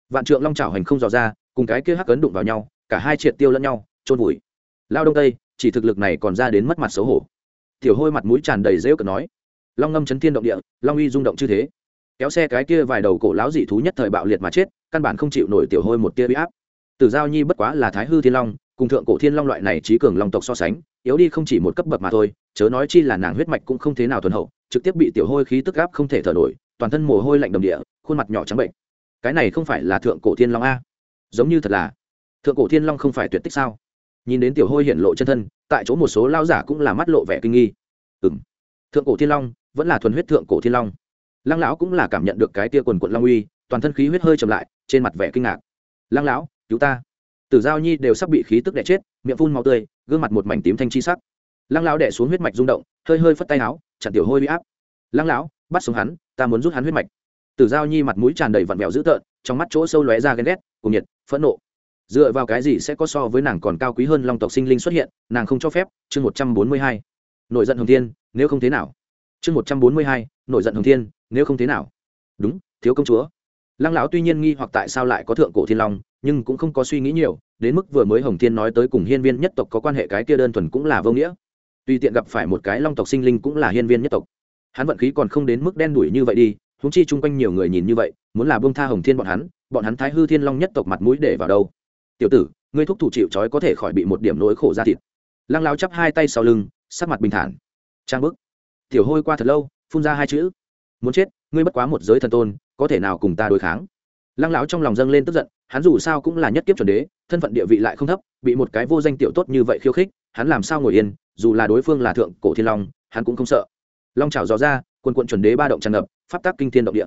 Vạn trượng long trào hành không dò ra, cùng cái kia hắc ấn đụng vào nhau, cả hai triệt tiêu lẫn nhau trôn vùi. Lao đông tây, chỉ thực lực này còn ra đến mất mặt xấu hổ. Tiểu hôi mặt mũi tràn đầy rêu cực nói long ngâm chấn thiên động địa, long uy rung động chư thế. Kéo xe cái kia vài đầu cổ lão dị thú nhất thời bạo liệt mà chết, căn bản không chịu nổi tiểu hôi một tia bị áp. Tử giao nhi bất quá là thái hư thiên long, cùng thượng cổ thiên long loại này trí cường long tộc so sánh, yếu đi không chỉ một cấp bậc mà thôi, chớ nói chi là nàng huyết mạch cũng không thế nào thuần hậu, trực tiếp bị tiểu hôi khí tức áp không thể thở nổi, toàn thân mồ hôi lạnh đầm địa, khuôn mặt nhỏ trắng bệnh. Cái này không phải là thượng cổ thiên long a? Giống như thật là. Thượng cổ thiên long không phải tuyệt tích sao? Nhìn đến tiểu hôi hiện lộ chân thân, tại chỗ một số lao giả cũng là mắt lộ vẻ kinh nghi. Ừ m thượng cổ thiên long vẫn là thuần huyết thượng cổ thiên long. Lăng lão cũng là cảm nhận được cái tia quần quận long uy, toàn thân khí huyết hơi chậm lại, trên mặt vẻ kinh ngạc. Lăng lão, cứu ta. Tử giao nhi đều sắp bị khí tức đẻ chết, miệng phun màu tươi, gương mặt một mảnh tím thanh chi sắc. Lăng lão đẻ xuống huyết mạch rung động, hơi hơi phất tay áo, chặn tiểu hôi bị áp. Lăng lão, bắt sống hắn, ta muốn rút hắn huyết mạch. Tử giao nhi mặt mũi tràn đầy vặn vẹo dữ tợn, trong mắt chỗ sâu lóe ra ghen ghét cùng nhiệt, phẫn nộ. Dựa vào cái gì sẽ có so với nàng còn cao quý hơn long tộc sinh linh xuất hiện, nàng không cho phép, chương một trăm bốn mươi hai. Nội giận hồng thiên, nếu không thế nào? Chương một trăm bốn mươi hai nội giận hồng thiên, nếu không thế nào? Đúng, thiếu công chúa. Lăng lão tuy nhiên nghi hoặc tại sao lại có thượng cổ thiên long, nhưng cũng không có suy nghĩ nhiều, đến mức vừa mới hồng thiên nói tới cùng hiên viên nhất tộc có quan hệ cái kia đơn thuần cũng là vô nghĩa. Tuy tiện gặp phải một cái long tộc sinh linh cũng là hiên viên nhất tộc. Hắn vận khí còn không đến mức đen đủi như vậy đi húng chi chung quanh nhiều người nhìn như vậy, muốn là bông tha hồng thiên bọn hắn bọn hắn thái hư thiên long nhất tộc mặt mũi để vào đâu? Tiểu tử, ngươi thúc thủ chịu trói có thể khỏi bị một điểm nỗi khổ ra thịt. Lăng lao chắp hai tay sau lưng, sắc mặt bình thản. Trang bức tiểu hôi qua thật lâu, phun ra hai chữ. Muốn chết, ngươi bất quá một giới thần tôn, có thể nào cùng ta đối kháng? Lăng lão trong lòng dâng lên tức giận, hắn dù sao cũng là nhất kiếp chuẩn đế, thân phận địa vị lại không thấp, bị một cái vô danh tiểu tốt như vậy khiêu khích, hắn làm sao ngồi yên, dù là đối phương là thượng cổ thiên long, hắn cũng không sợ. Long trào dò ra quân quận chuẩn đế ba động tràn ngập, pháp tác kinh thiên động địa.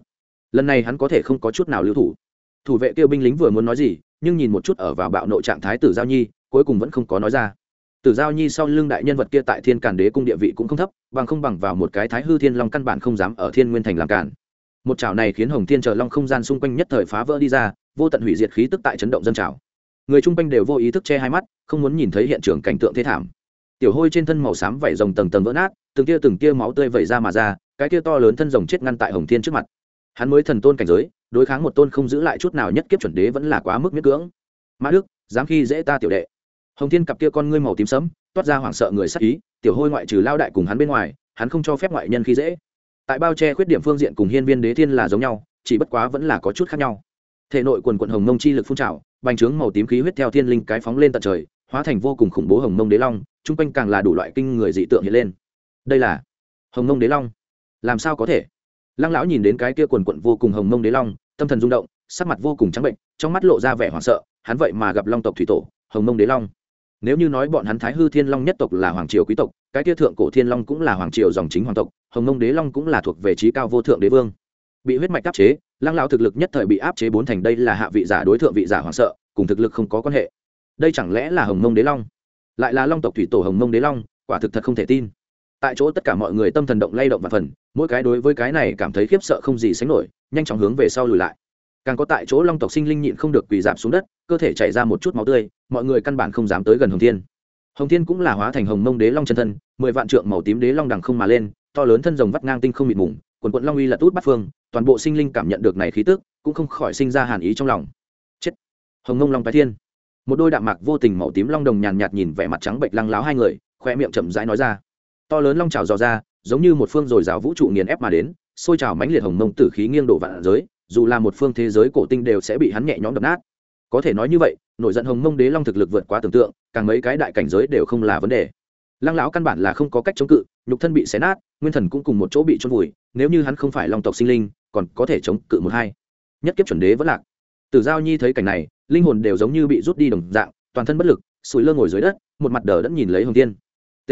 Lần này hắn có thể không có chút nào lưu thủ. Thủ vệ kêu binh lính vừa muốn nói gì, nhưng nhìn một chút ở vào bạo nội trạng thái tử giao nhi, cuối cùng vẫn không có nói ra tử giao nhi sau lưng đại nhân vật kia tại thiên càn đế cung địa vị cũng không thấp, bằng không bằng vào một cái thái hư thiên long căn bản không dám ở thiên nguyên thành làm cản. Một chảo này khiến hồng thiên chờ long không gian xung quanh nhất thời phá vỡ đi ra, vô tận hủy diệt khí tức tại chấn động dân trào. Người chung quanh đều vô ý thức che hai mắt, không muốn nhìn thấy hiện trường cảnh tượng thế thảm. Tiểu hôi trên thân màu xám vẩy rồng tầng tầng vỡ nát, từng tia từng tia máu tươi vẩy ra mà ra, cái tia to lớn thân rồng chết ngăn tại hồng thiên trước mặt. Hắn mới thần tôn cảnh giới, đối kháng một tôn không giữ lại chút nào nhất kiếp chuẩn đế vẫn là quá mức miết cưỡng. Mã đức, dám khi dễ ta tiểu đệ hồng thiên cặp kia con ngươi màu tím sẫm, toát ra hoảng sợ người sắc ý, tiểu hôi ngoại trừ lao đại cùng hắn bên ngoài, hắn không cho phép ngoại nhân khi dễ. Tại bao che khuyết điểm phương diện cùng hiên viên đế thiên là giống nhau, chỉ bất quá vẫn là có chút khác nhau. Thể nội quần quận hồng mông chi lực phun trào, bành trướng màu tím khí huyết theo thiên linh cái phóng lên tận trời, hóa thành vô cùng khủng bố hồng mông đế long, chung quanh càng là đủ loại kinh người dị tượng hiện lên. Đây là hồng mông đế long. Làm sao có thể? Lăng lão nhìn đến cái kia quần quận vô cùng hồng mông đế long, tâm thần rung động, sắc mặt vô cùng trắng bệnh, trong mắt lộ ra vẻ hoảng sợ, hắn vậy mà gặp long tộc thủy tổ, hồng mông đế long nếu như nói bọn hắn thái hư thiên long nhất tộc là hoàng triều quý tộc, cái kia thượng cổ thiên long cũng là hoàng triều dòng chính hoàng tộc, hồng mông đế long cũng là thuộc về trí cao vô thượng đế vương. Bị huyết mạch áp chế, lăng lão thực lực nhất thời bị áp chế bốn thành đây là hạ vị giả đối tượng vị giả hoảng sợ, cùng thực lực không có quan hệ. Đây chẳng lẽ là hồng mông đế long? Lại là long tộc thủy tổ hồng mông đế long, quả thực thật không thể tin. Tại chỗ tất cả mọi người tâm thần động lay động và phần, mỗi cái đối với cái này cảm thấy khiếp sợ không gì sánh nổi, nhanh chóng hướng về sau lùi lại càng có tại chỗ long tộc sinh linh nhịn không được quỳ giảm xuống đất, cơ thể chảy ra một chút máu tươi, mọi người căn bản không dám tới gần hồng thiên. Hồng thiên cũng là hóa thành hồng mông đế long chân thân, mười vạn trượng màu tím đế long đằng không mà lên, to lớn thân rồng vắt ngang tinh không mịt mùng, quần quận long uy là tút bắt phương, toàn bộ sinh linh cảm nhận được này khí tức, cũng không khỏi sinh ra hàn ý trong lòng. Chết! Hồng mông long tái thiên. Một đôi đạm mạc vô tình màu tím long đồng nhàn nhạt nhìn vẻ mặt trắng bệnh lăng láo hai người, khoe miệng chậm rãi nói ra. To lớn long trào dò ra, giống như một phương rồi rào vũ trụ nghiền ép mà đến xôi trào mãnh liệt hồng mông tử khí nghiêng đổ vạn giới dù là một phương thế giới cổ tinh đều sẽ bị hắn nhẹ nhõm đập nát. Có thể nói như vậy, nổi giận hồng mông đế long thực lực vượt quá tưởng tượng, càng mấy cái đại cảnh giới đều không là vấn đề. Lăng lão căn bản là không có cách chống cự, nhục thân bị xé nát, nguyên thần cũng cùng một chỗ bị trôn vùi, nếu như hắn không phải long tộc sinh linh, còn có thể chống cự một hai. Nhất kiếp chuẩn đế vẫn lạc. Tử giao nhi thấy cảnh này, linh hồn đều giống như bị rút đi đồng dạng, toàn thân bất lực, sủi lơ ngồi dưới đất, một mặt đờ đẫn nhìn lấy hồng tiên t.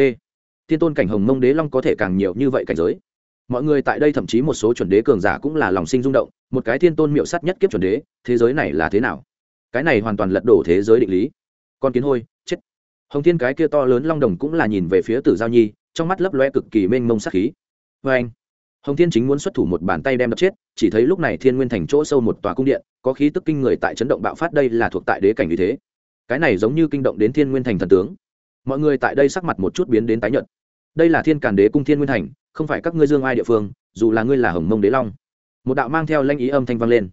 Thiên tôn cảnh hồng mông đế long có thể càng nhiều như vậy cảnh giới. Mọi người tại đây thậm chí một số chuẩn đế cường giả cũng là lòng sinh rung động một cái thiên tôn miệu sắt nhất kiếp chuẩn đế, thế giới này là thế nào? Cái này hoàn toàn lật đổ thế giới định lý. Con kiến hôi, chết. Hồng thiên cái kia to lớn long đồng cũng là nhìn về phía tử giao nhi, trong mắt lấp loe cực kỳ mênh mông sắc khí. Vê anh, hồng thiên chính muốn xuất thủ một bàn tay đem đập chết, chỉ thấy lúc này thiên nguyên thành chỗ sâu một tòa cung điện, có khí tức kinh người tại chấn động bạo phát đây là thuộc tại đế cảnh như thế. Cái này giống như kinh động đến thiên nguyên thành thần tướng. Mọi người tại đây sắc mặt một chút biến đến tái nhợt. Đây là thiên càn đế cung thiên nguyên thành, không phải các ngươi dương ai địa phương, dù là ngươi là hồng mông đế long một đạo mang theo lanh ý âm thanh vang lên.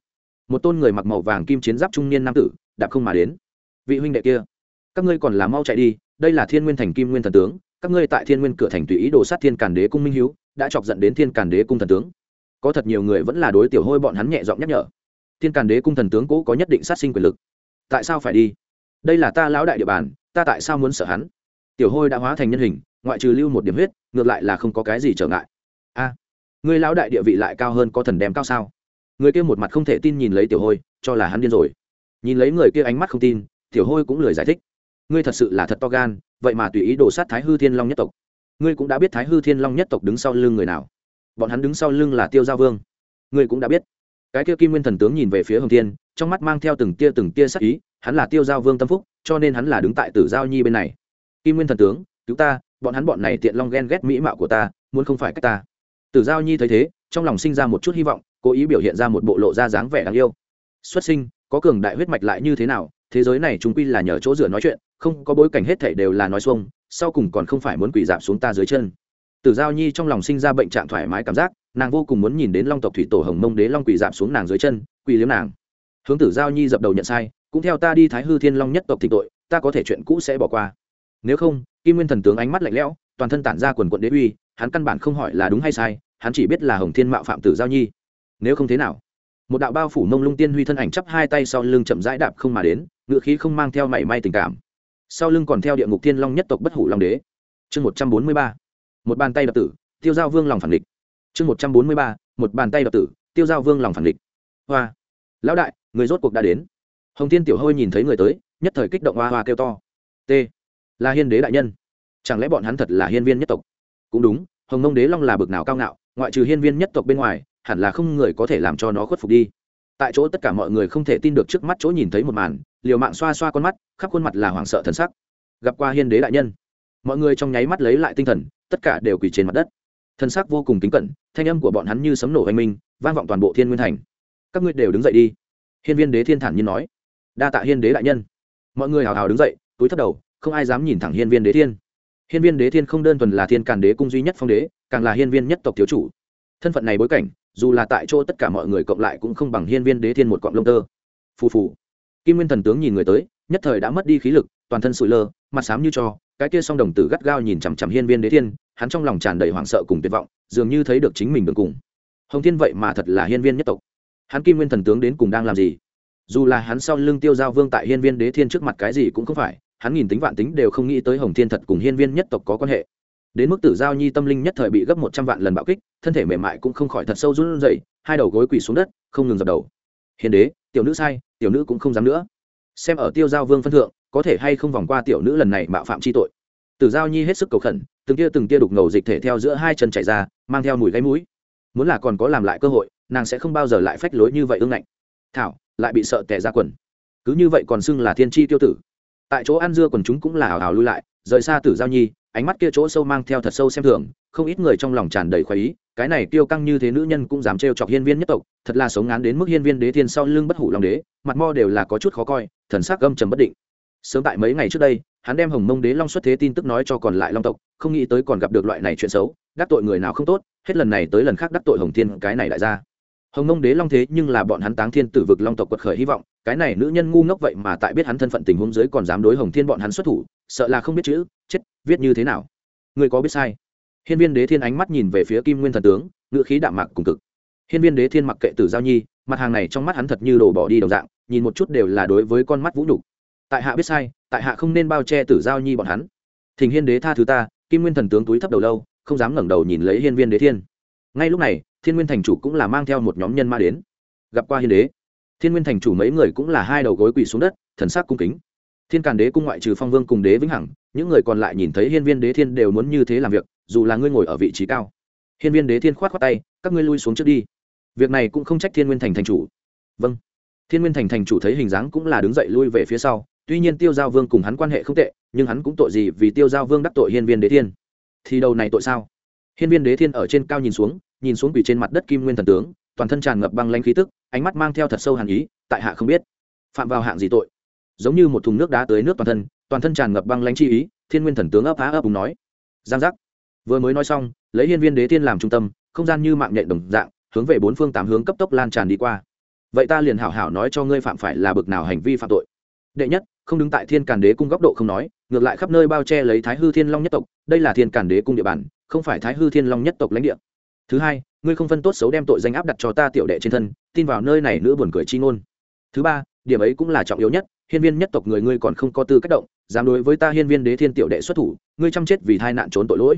Một tôn người mặc màu vàng kim chiến giáp trung niên nam tử đạp không mà đến. Vị huynh đệ kia các ngươi còn là mau chạy đi đây là thiên nguyên thành kim nguyên thần tướng các ngươi tại thiên nguyên cửa thành tùy ý đồ sát thiên càn đế cung minh hiếu đã chọc dẫn đến thiên càn đế cung thần tướng. Có thật nhiều người vẫn là đối tiểu hôi bọn hắn nhẹ giọng nhắc nhở. Thiên càn đế cung thần tướng cũ có nhất định sát sinh quyền lực. Tại sao phải đi? Đây là ta lão đại địa bàn ta tại sao muốn sợ hắn? Tiểu hôi đã hóa thành nhân hình ngoại trừ lưu một điểm huyết ngược lại là không có cái gì trở ngại. A à, người lão đại địa vị lại cao hơn có thần đem cao sao? Người kia một mặt không thể tin nhìn lấy tiểu hôi, cho là hắn điên rồi. Nhìn lấy người kia ánh mắt không tin, tiểu hôi cũng lười giải thích. Ngươi thật sự là thật to gan, vậy mà tùy ý đổ sát thái hư thiên long nhất tộc. Ngươi cũng đã biết thái hư thiên long nhất tộc đứng sau lưng người nào. Bọn hắn đứng sau lưng là tiêu Gia vương. Ngươi cũng đã biết. Cái kia kim nguyên thần tướng nhìn về phía hồng thiên, trong mắt mang theo từng tia từng tia sắc ý, hắn là tiêu giao vương tâm phúc, cho nên hắn là đứng tại tử giao nhi bên này. Kim nguyên thần tướng, cứu ta, bọn hắn bọn này tiện long ghen ghét mỹ mạo của ta, muốn không phải cách ta tử giao nhi thấy thế, trong lòng sinh ra một chút hy vọng, cố ý biểu hiện ra một bộ lộ ra dáng vẻ đáng yêu. Xuất sinh, có cường đại huyết mạch lại như thế nào? Thế giới này chúng quy là nhờ chỗ dựa nói chuyện, không có bối cảnh hết thảy đều là nói xuông, sau cùng còn không phải muốn quỷ giảm xuống ta dưới chân. Tử giao nhi trong lòng sinh ra bệnh trạng thoải mái cảm giác, nàng vô cùng muốn nhìn đến long tộc thủy tổ hồng mông đế long quỷ giảm xuống nàng dưới chân quỷ liếm nàng. Hướng tử giao nhi dập đầu nhận sai, cũng theo ta đi thái hư thiên long nhất tộc thịnh tội, ta có thể chuyện cũ sẽ bỏ qua. Nếu không, kim nguyên thần tướng ánh mắt lạnh lẽo, toàn thân tản ra quần quận đế uy, hắn căn bản không hỏi là đúng hay sai hắn chỉ biết là hồng thiên mạo phạm tử giao nhi. Nếu không thế nào, một đạo bao phủ mông lung tiên huy thân ảnh chắp hai tay sau lưng chậm rãi đạp không mà đến, ngựa khí không mang theo mảy may tình cảm. Sau lưng còn theo địa ngục thiên long nhất tộc bất hủ long đế. Chương một trăm bốn mươi ba, một bàn tay đập tử, tiêu giao vương lòng phản địch chương một trăm bốn mươi ba, một bàn tay đập tử, tiêu giao vương lòng phản địch hoa, lão đại, người rốt cuộc đã đến. Hồng thiên tiểu hôi nhìn thấy người tới, nhất thời kích động hoa hoa kêu to. T, là hiên đế đại nhân. Chẳng lẽ bọn hắn thật là hiên viên nhất tộc? Cũng đúng, hồng nông đế long là bực nào cao ngạo ngoại trừ hiên viên nhất tộc bên ngoài, hẳn là không người có thể làm cho nó khuất phục đi. Tại chỗ tất cả mọi người không thể tin được trước mắt chỗ nhìn thấy một màn, liều mạng xoa xoa con mắt, khắp khuôn mặt là hoảng sợ thần sắc. Gặp qua hiên đế đại nhân. Mọi người trong nháy mắt lấy lại tinh thần, tất cả đều quỳ trên mặt đất. Thân sắc vô cùng kính cẩn, thanh âm của bọn hắn như sấm nổ oanh minh, vang vọng toàn bộ thiên nguyên thành. Các ngươi đều đứng dậy đi. Hiên viên đế thiên thản nhiên nói. Đa tạ hiên đế đại nhân. Mọi người hào hào đứng dậy, túi thấp đầu, không ai dám nhìn thẳng hiên viên đế thiên hiên viên đế thiên không đơn thuần là thiên càn đế cung duy nhất phong đế, càng là hiên viên nhất tộc thiếu chủ. Thân phận này bối cảnh, dù là tại chỗ tất cả mọi người cộng lại cũng không bằng hiên viên đế thiên một cọng lông tơ. Phù phù. Kim nguyên thần tướng nhìn người tới, nhất thời đã mất đi khí lực, toàn thân sụi lơ, mặt xám như cho, cái kia song đồng tử gắt gao nhìn chằm chằm hiên viên đế thiên, hắn trong lòng tràn đầy hoảng sợ cùng tuyệt vọng, dường như thấy được chính mình đường cùng. Hồng thiên vậy mà thật là hiên viên nhất tộc. Hắn kim nguyên thần tướng đến cùng đang làm gì? Dù là hắn sau lưng tiêu giao vương tại hiên viên đế thiên trước mặt cái gì cũng không phải hắn nhìn tính vạn tính đều không nghĩ tới hồng thiên thật cùng hiên viên nhất tộc có quan hệ. Đến mức tử giao nhi tâm linh nhất thời bị gấp một trăm vạn lần bạo kích, thân thể mềm mại cũng không khỏi thật sâu run dậy hai đầu gối quỳ xuống đất, không ngừng dập đầu. Hiền đế, tiểu nữ sai, tiểu nữ cũng không dám nữa. Xem ở tiêu giao vương phân thượng, có thể hay không vòng qua tiểu nữ lần này mạo phạm chi tội. Tử giao nhi hết sức cầu khẩn, từng tia từng tia đục ngầu dịch thể theo giữa hai chân chạy ra, mang theo mùi gáy mũi. Muốn là còn có làm lại cơ hội, nàng sẽ không bao giờ lại phách lối như vậy ương ngạnh. Thảo, lại bị sợ tẻ ra quần. Cứ như vậy còn xưng là thiên tri tiêu tử tại chỗ ăn dưa quần chúng cũng là hào hào lui lại, rời xa tử giao nhi, ánh mắt kia chỗ sâu mang theo thật sâu xem thường, không ít người trong lòng tràn đầy khoái ý, cái này tiêu căng như thế nữ nhân cũng dám trêu chọc hiên viên nhất tộc, thật là sống ngán đến mức hiên viên đế thiên sau lưng bất hủ long đế, mặt mo đều là có chút khó coi, thần sắc gâm trầm bất định. Sớm tại mấy ngày trước đây, hắn đem hồng mông đế long xuất thế tin tức nói cho còn lại long tộc, không nghĩ tới còn gặp được loại này chuyện xấu, đắc tội người nào không tốt, hết lần này tới lần khác đắc tội hồng thiên, cái này lại ra hồng mông đế long thế nhưng là bọn hắn táng thiên tử vực long tộc quật khởi hy vọng, cái này nữ nhân ngu ngốc vậy mà tại biết hắn thân phận tình huống dưới còn dám đối hồng thiên bọn hắn xuất thủ, sợ là không biết chữ, chết, viết như thế nào. Người có biết sai? Hiên viên đế thiên ánh mắt nhìn về phía kim nguyên thần tướng, ngữ khí đạm mạc cùng cực. Hiên viên đế thiên mặc kệ tử giao nhi, mặt hàng này trong mắt hắn thật như đổ bỏ đi đồng dạng, nhìn một chút đều là đối với con mắt vũ nhục. Tại hạ biết sai, tại hạ không nên bao che tử giao nhi bọn hắn. Thỉnh hiên đế tha thứ ta, kim nguyên thần tướng túi thấp đầu lâu, không dám ngẩng đầu nhìn lấy hiên viên đế thiên ngay lúc này, thiên nguyên thành chủ cũng là mang theo một nhóm nhân ma đến. Gặp qua hiên đế. Thiên nguyên thành chủ mấy người cũng là hai đầu gối quỳ xuống đất, thần sắc cung kính. Thiên càn đế cung ngoại trừ phong vương cùng đế vĩnh hằng, những người còn lại nhìn thấy hiên viên đế thiên đều muốn như thế làm việc, dù là ngươi ngồi ở vị trí cao. Hiên viên đế thiên khoát khoát tay, các ngươi lui xuống trước đi. Việc này cũng không trách thiên nguyên thành thành chủ. Vâng. Thiên nguyên thành thành chủ thấy hình dáng cũng là đứng dậy lui về phía sau, tuy nhiên tiêu giao vương cùng hắn quan hệ không tệ, nhưng hắn cũng tội gì vì tiêu giao vương đắc tội hiên viên đế thiên. Thì đầu này tội sao? Hiên viên đế thiên ở trên cao nhìn xuống nhìn xuống quỳ trên mặt đất kim nguyên thần tướng, toàn thân tràn ngập băng lanh khí tức, ánh mắt mang theo thật sâu hàn ý, tại hạ không biết, phạm vào hạng gì tội. Giống như một thùng nước đá tới nước toàn thân toàn thân tràn ngập băng lanh chi ý, thiên nguyên thần tướng ấp á ấp cùng nói. Giang giác. Vừa mới nói xong, lấy hiên viên đế thiên làm trung tâm, không gian như mạng nhện đồng dạng, hướng về bốn phương tám hướng cấp tốc lan tràn đi qua. Vậy ta liền hảo hảo nói cho ngươi phạm phải là bực nào hành vi phạm tội. Đệ nhất, không đứng tại thiên càn đế cung góc độ không nói, ngược lại khắp nơi bao che lấy thái hư thiên long nhất tộc, đây là thiên càn đế cung địa bàn, không phải thái hư thiên long nhất tộc lãnh địa thứ hai, ngươi không phân tốt xấu đem tội danh áp đặt cho ta tiểu đệ trên thân, tin vào nơi này nữa buồn cười chi ngôn. Thứ ba, điểm ấy cũng là trọng yếu nhất, hiên viên nhất tộc người ngươi còn không có tư cách động, dám đối với ta hiên viên đế thiên tiểu đệ xuất thủ, ngươi chăm chết vì tai nạn trốn tội lỗi.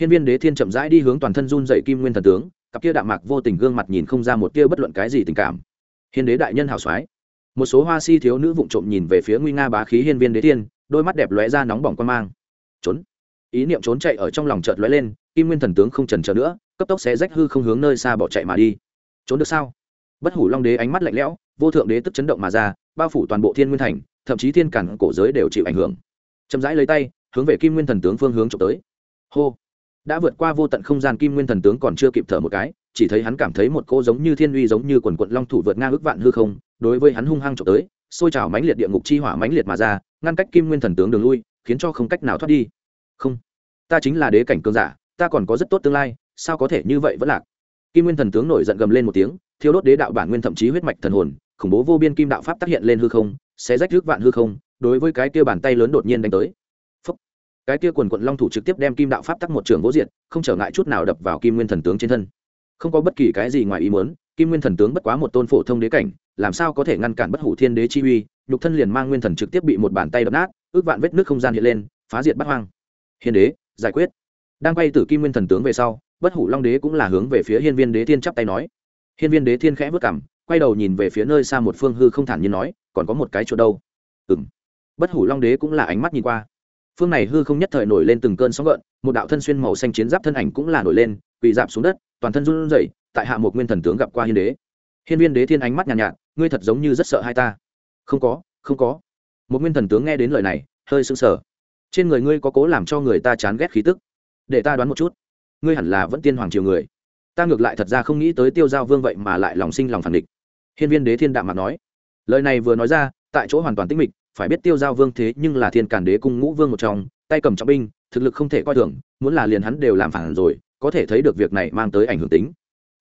Hiên viên đế thiên chậm rãi đi hướng toàn thân run dậy kim nguyên thần tướng, cặp kia đạm mạc vô tình gương mặt nhìn không ra một tia bất luận cái gì tình cảm. Hiên đế đại nhân hào soái một số hoa si thiếu nữ vụng trộm nhìn về phía nguy nga bá khí hiên viên đế thiên, đôi mắt đẹp lóe ra nóng bỏng quan mang. Trốn ý niệm trốn chạy ở trong lòng chợt lóe lên, kim nguyên thần tướng không trần chờ nữa, cấp tốc sẽ rách hư không hướng nơi xa bỏ chạy mà đi. Trốn được sao? Bất hủ long đế ánh mắt lạnh lẽo, vô thượng đế tức chấn động mà ra, bao phủ toàn bộ thiên nguyên thành, thậm chí thiên cản cổ giới đều chịu ảnh hưởng. Chậm rãi lấy tay, hướng về kim nguyên thần tướng phương hướng trộm tới. Hô! Đã vượt qua vô tận không gian, kim nguyên thần tướng còn chưa kịp thở một cái, chỉ thấy hắn cảm thấy một cô giống như thiên uy giống như quần quận long thủ vượt ngang ước vạn hư không, đối với hắn hung hăng trộm tới xôi trào mãnh liệt địa ngục chi hỏa mãnh liệt mà ra, ngăn cách kim nguyên thần tướng đường lui, khiến cho không cách nào thoát đi không, ta chính là đế cảnh cường giả, ta còn có rất tốt tương lai, sao có thể như vậy vẫn lạc? Kim nguyên thần tướng nổi giận gầm lên một tiếng, thiêu đốt đế đạo bản nguyên thậm chí huyết mạch thần hồn, khủng bố vô biên kim đạo pháp tác hiện lên hư không sẽ rách rước vạn hư không, đối với cái kia bàn tay lớn đột nhiên đánh tới. Phúc. cái kia quần quận long thủ trực tiếp đem kim đạo pháp tắc một trường vỗ diện không trở ngại chút nào đập vào kim nguyên thần tướng trên thân. Không có bất kỳ cái gì ngoài ý muốn, kim nguyên thần tướng bất quá một tôn phổ thông đế cảnh, làm sao có thể ngăn cản bất hủ thiên đế chi uy, nhục thân liền mang nguyên thần trực tiếp bị một bàn tay đập nát, ước vạn vết nước không gian hiện lên, phá diệt bắt hoang hiên đế giải quyết. Đang quay từ kim nguyên thần tướng về sau bất hủ long đế cũng là hướng về phía hiên viên đế thiên chắp tay nói. Hiên viên đế thiên khẽ vất cảm quay đầu nhìn về phía nơi xa một phương hư không thản nhiên nói còn có một cái chỗ đâu? Ừ m bất hủ long đế cũng là ánh mắt nhìn qua. Phương này hư không nhất thời nổi lên từng cơn sóng gợn một đạo thân xuyên màu xanh chiến giáp thân ảnh cũng là nổi lên quỳ dạp xuống đất toàn thân run rẩy tại hạ một nguyên thần tướng gặp qua hiên đế. Hiên viên đế thiên ánh mắt nhàn nhạt, nhạt ngươi thật giống như rất sợ hai ta. Không có không có. Một nguyên thần tướng nghe đến lời này hơi sững sờ trên người ngươi có cố làm cho người ta chán ghét khí tức. Để ta đoán một chút. Ngươi hẳn là vẫn tiên hoàng triều người. Ta ngược lại thật ra không nghĩ tới tiêu giao vương vậy mà lại lòng sinh lòng phản địch. Hiên viên đế thiên đạm mặt nói. Lời này vừa nói ra, tại chỗ hoàn toàn tĩnh mịch, phải biết tiêu giao vương thế nhưng là thiên cản đế cung ngũ vương một trong, tay cầm trọng binh, thực lực không thể coi thường, muốn là liền hắn đều làm phản rồi, có thể thấy được việc này mang tới ảnh hưởng tính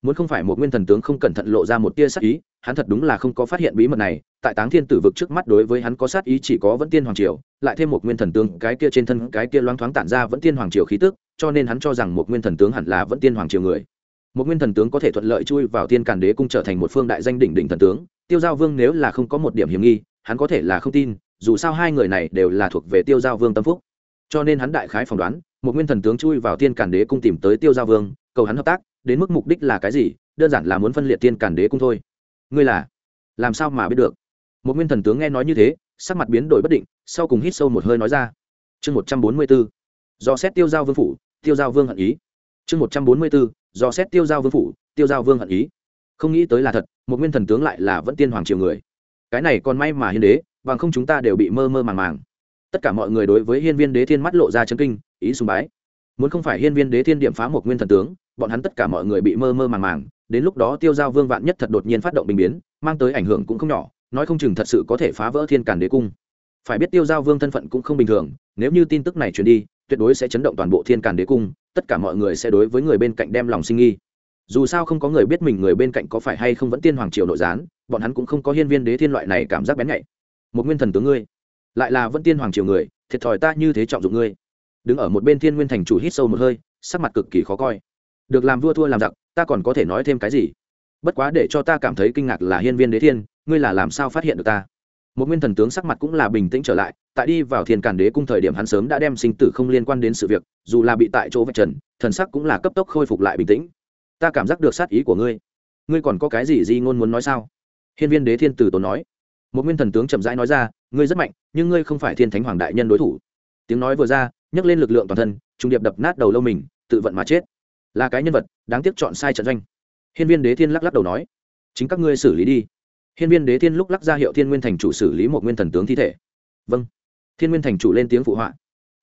muốn không phải một nguyên thần tướng không cẩn thận lộ ra một tia sát ý, hắn thật đúng là không có phát hiện bí mật này, tại táng thiên tử vực trước mắt đối với hắn có sát ý chỉ có vẫn tiên hoàng triều, lại thêm một nguyên thần tướng cái kia trên thân cái kia loáng thoáng tản ra vẫn tiên hoàng triều khí tức, cho nên hắn cho rằng một nguyên thần tướng hẳn là vẫn tiên hoàng triều người. Một nguyên thần tướng có thể thuận lợi chui vào tiên càn đế cung trở thành một phương đại danh đỉnh đỉnh thần tướng, tiêu giao vương nếu là không có một điểm hiểm nghi, hắn có thể là không tin, dù sao hai người này đều là thuộc về tiêu giao vương tâm phúc. Cho nên hắn đại khái phỏng đoán, một nguyên thần tướng chui vào tiên càn đế cung tìm tới tiêu giao vương, cầu hắn hợp tác đến mức mục đích là cái gì, đơn giản là muốn phân liệt tiên Cản đế cung thôi. Ngươi là, làm sao mà biết được? Một nguyên thần tướng nghe nói như thế, sắc mặt biến đổi bất định, sau cùng hít sâu một hơi nói ra. Chương một trăm bốn mươi b ố do xét tiêu giao vương phủ, tiêu giao vương hận ý. Chương một trăm bốn mươi b ố do xét tiêu giao vương phủ, tiêu giao vương hận ý. Không nghĩ tới là thật, một nguyên thần tướng lại là vẫn tiên hoàng triều người. Cái này còn may mà hiên đế, bằng không chúng ta đều bị mơ mơ màng màng. Tất cả mọi người đối với hiên viên đế thiên mắt lộ ra chân kinh, ý sùng bái. Muốn không phải hiên viên đế thiên điểm phá một nguyên thần tướng bọn hắn tất cả mọi người bị mơ mơ màng màng, đến lúc đó tiêu giao vương vạn nhất thật đột nhiên phát động bình biến, mang tới ảnh hưởng cũng không nhỏ, nói không chừng thật sự có thể phá vỡ thiên cản đế cung. Phải biết tiêu giao vương thân phận cũng không bình thường, nếu như tin tức này truyền đi, tuyệt đối sẽ chấn động toàn bộ thiên cản đế cung, tất cả mọi người sẽ đối với người bên cạnh đem lòng sinh nghi. Dù sao không có người biết mình người bên cạnh có phải hay không vẫn tiên hoàng triều nội gián, bọn hắn cũng không có hiên viên đế thiên loại này cảm giác bén nhạy. Một nguyên thần tướng ngươi, lại là vẫn tiên hoàng triều người, thiệt thòi ta như thế trọng dụng ngươi. Đứng ở một bên thiên nguyên thành chủ hít sâu một hơi, sắc mặt cực kỳ khó coi được làm vua thua làm giặc, ta còn có thể nói thêm cái gì? Bất quá để cho ta cảm thấy kinh ngạc là hiên viên đế thiên, ngươi là làm sao phát hiện được ta? Một nguyên thần tướng sắc mặt cũng là bình tĩnh trở lại, tại đi vào thiên cản đế cung thời điểm hắn sớm đã đem sinh tử không liên quan đến sự việc, dù là bị tại chỗ vạch trần, thần sắc cũng là cấp tốc khôi phục lại bình tĩnh. Ta cảm giác được sát ý của ngươi. Ngươi còn có cái gì di ngôn muốn nói sao? Hiên viên đế thiên tử tốn nói. Một nguyên thần tướng chậm rãi nói ra, ngươi rất mạnh, nhưng ngươi không phải thiên thánh hoàng đại nhân đối thủ. Tiếng nói vừa ra, nhấc lên lực lượng toàn thân trung điệp đập nát đầu lâu mình, tự vận mà chết là cái nhân vật đáng tiếc chọn sai trận doanh. Hiên viên đế thiên lắc lắc đầu nói, chính các ngươi xử lý đi. Hiên viên đế thiên lúc lắc ra hiệu thiên nguyên thành chủ xử lý một nguyên thần tướng thi thể. Vâng. Thiên nguyên thành chủ lên tiếng phụ họa,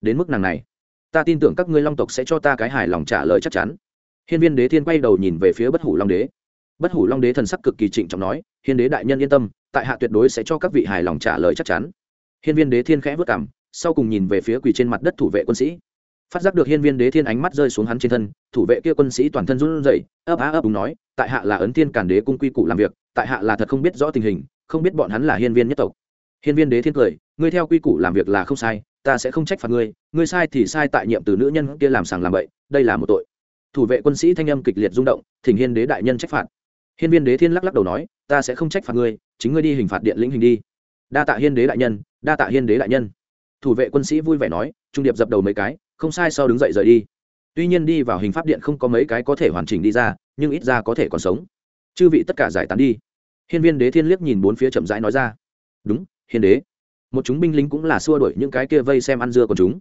đến mức nàng này, ta tin tưởng các ngươi long tộc sẽ cho ta cái hài lòng trả lời chắc chắn. Hiên viên đế thiên quay đầu nhìn về phía bất hủ long đế. Bất hủ long đế thần sắc cực kỳ trịnh trọng nói, hiên đế đại nhân yên tâm, tại hạ tuyệt đối sẽ cho các vị hài lòng trả lời chắc chắn. Hiên viên đế thiên khẽ vất cảm sau cùng nhìn về phía quỳ trên mặt đất thủ vệ quân sĩ phát giác được hiên viên đế thiên ánh mắt rơi xuống hắn trên thân, thủ vệ kia quân sĩ toàn thân run rẩy, ấp á ấp đúng nói, tại hạ là ấn thiên cản đế cung quy củ làm việc, tại hạ là thật không biết rõ tình hình, không biết bọn hắn là hiên viên nhất tộc. Hiên viên đế thiên cười, ngươi theo quy củ làm việc là không sai, ta sẽ không trách phạt ngươi ngươi sai thì sai tại nhiệm từ nữ nhân kia làm sàng làm bậy, đây là một tội. Thủ vệ quân sĩ thanh âm kịch liệt rung động, thỉnh hiên đế đại nhân trách phạt. Hiên viên đế thiên lắc lắc đầu nói, ta sẽ không trách phạt ngươi, chính ngươi đi hình phạt điện lĩnh hình đi. Đa tạ hiên đế đại nhân, đa tạ hiên đế đại nhân. Thủ vệ quân sĩ vui vẻ nói, trung điệp dập đầu mấy cái không sai sau đứng dậy rời đi. Tuy nhiên đi vào hình pháp điện không có mấy cái có thể hoàn chỉnh đi ra, nhưng ít ra có thể còn sống. Chư vị tất cả giải tán đi. Hiên viên đế thiên liếc nhìn bốn phía chậm rãi nói ra. Đúng, hiên đế. Một chúng binh lính cũng là xua đuổi những cái kia vây xem ăn dưa của chúng.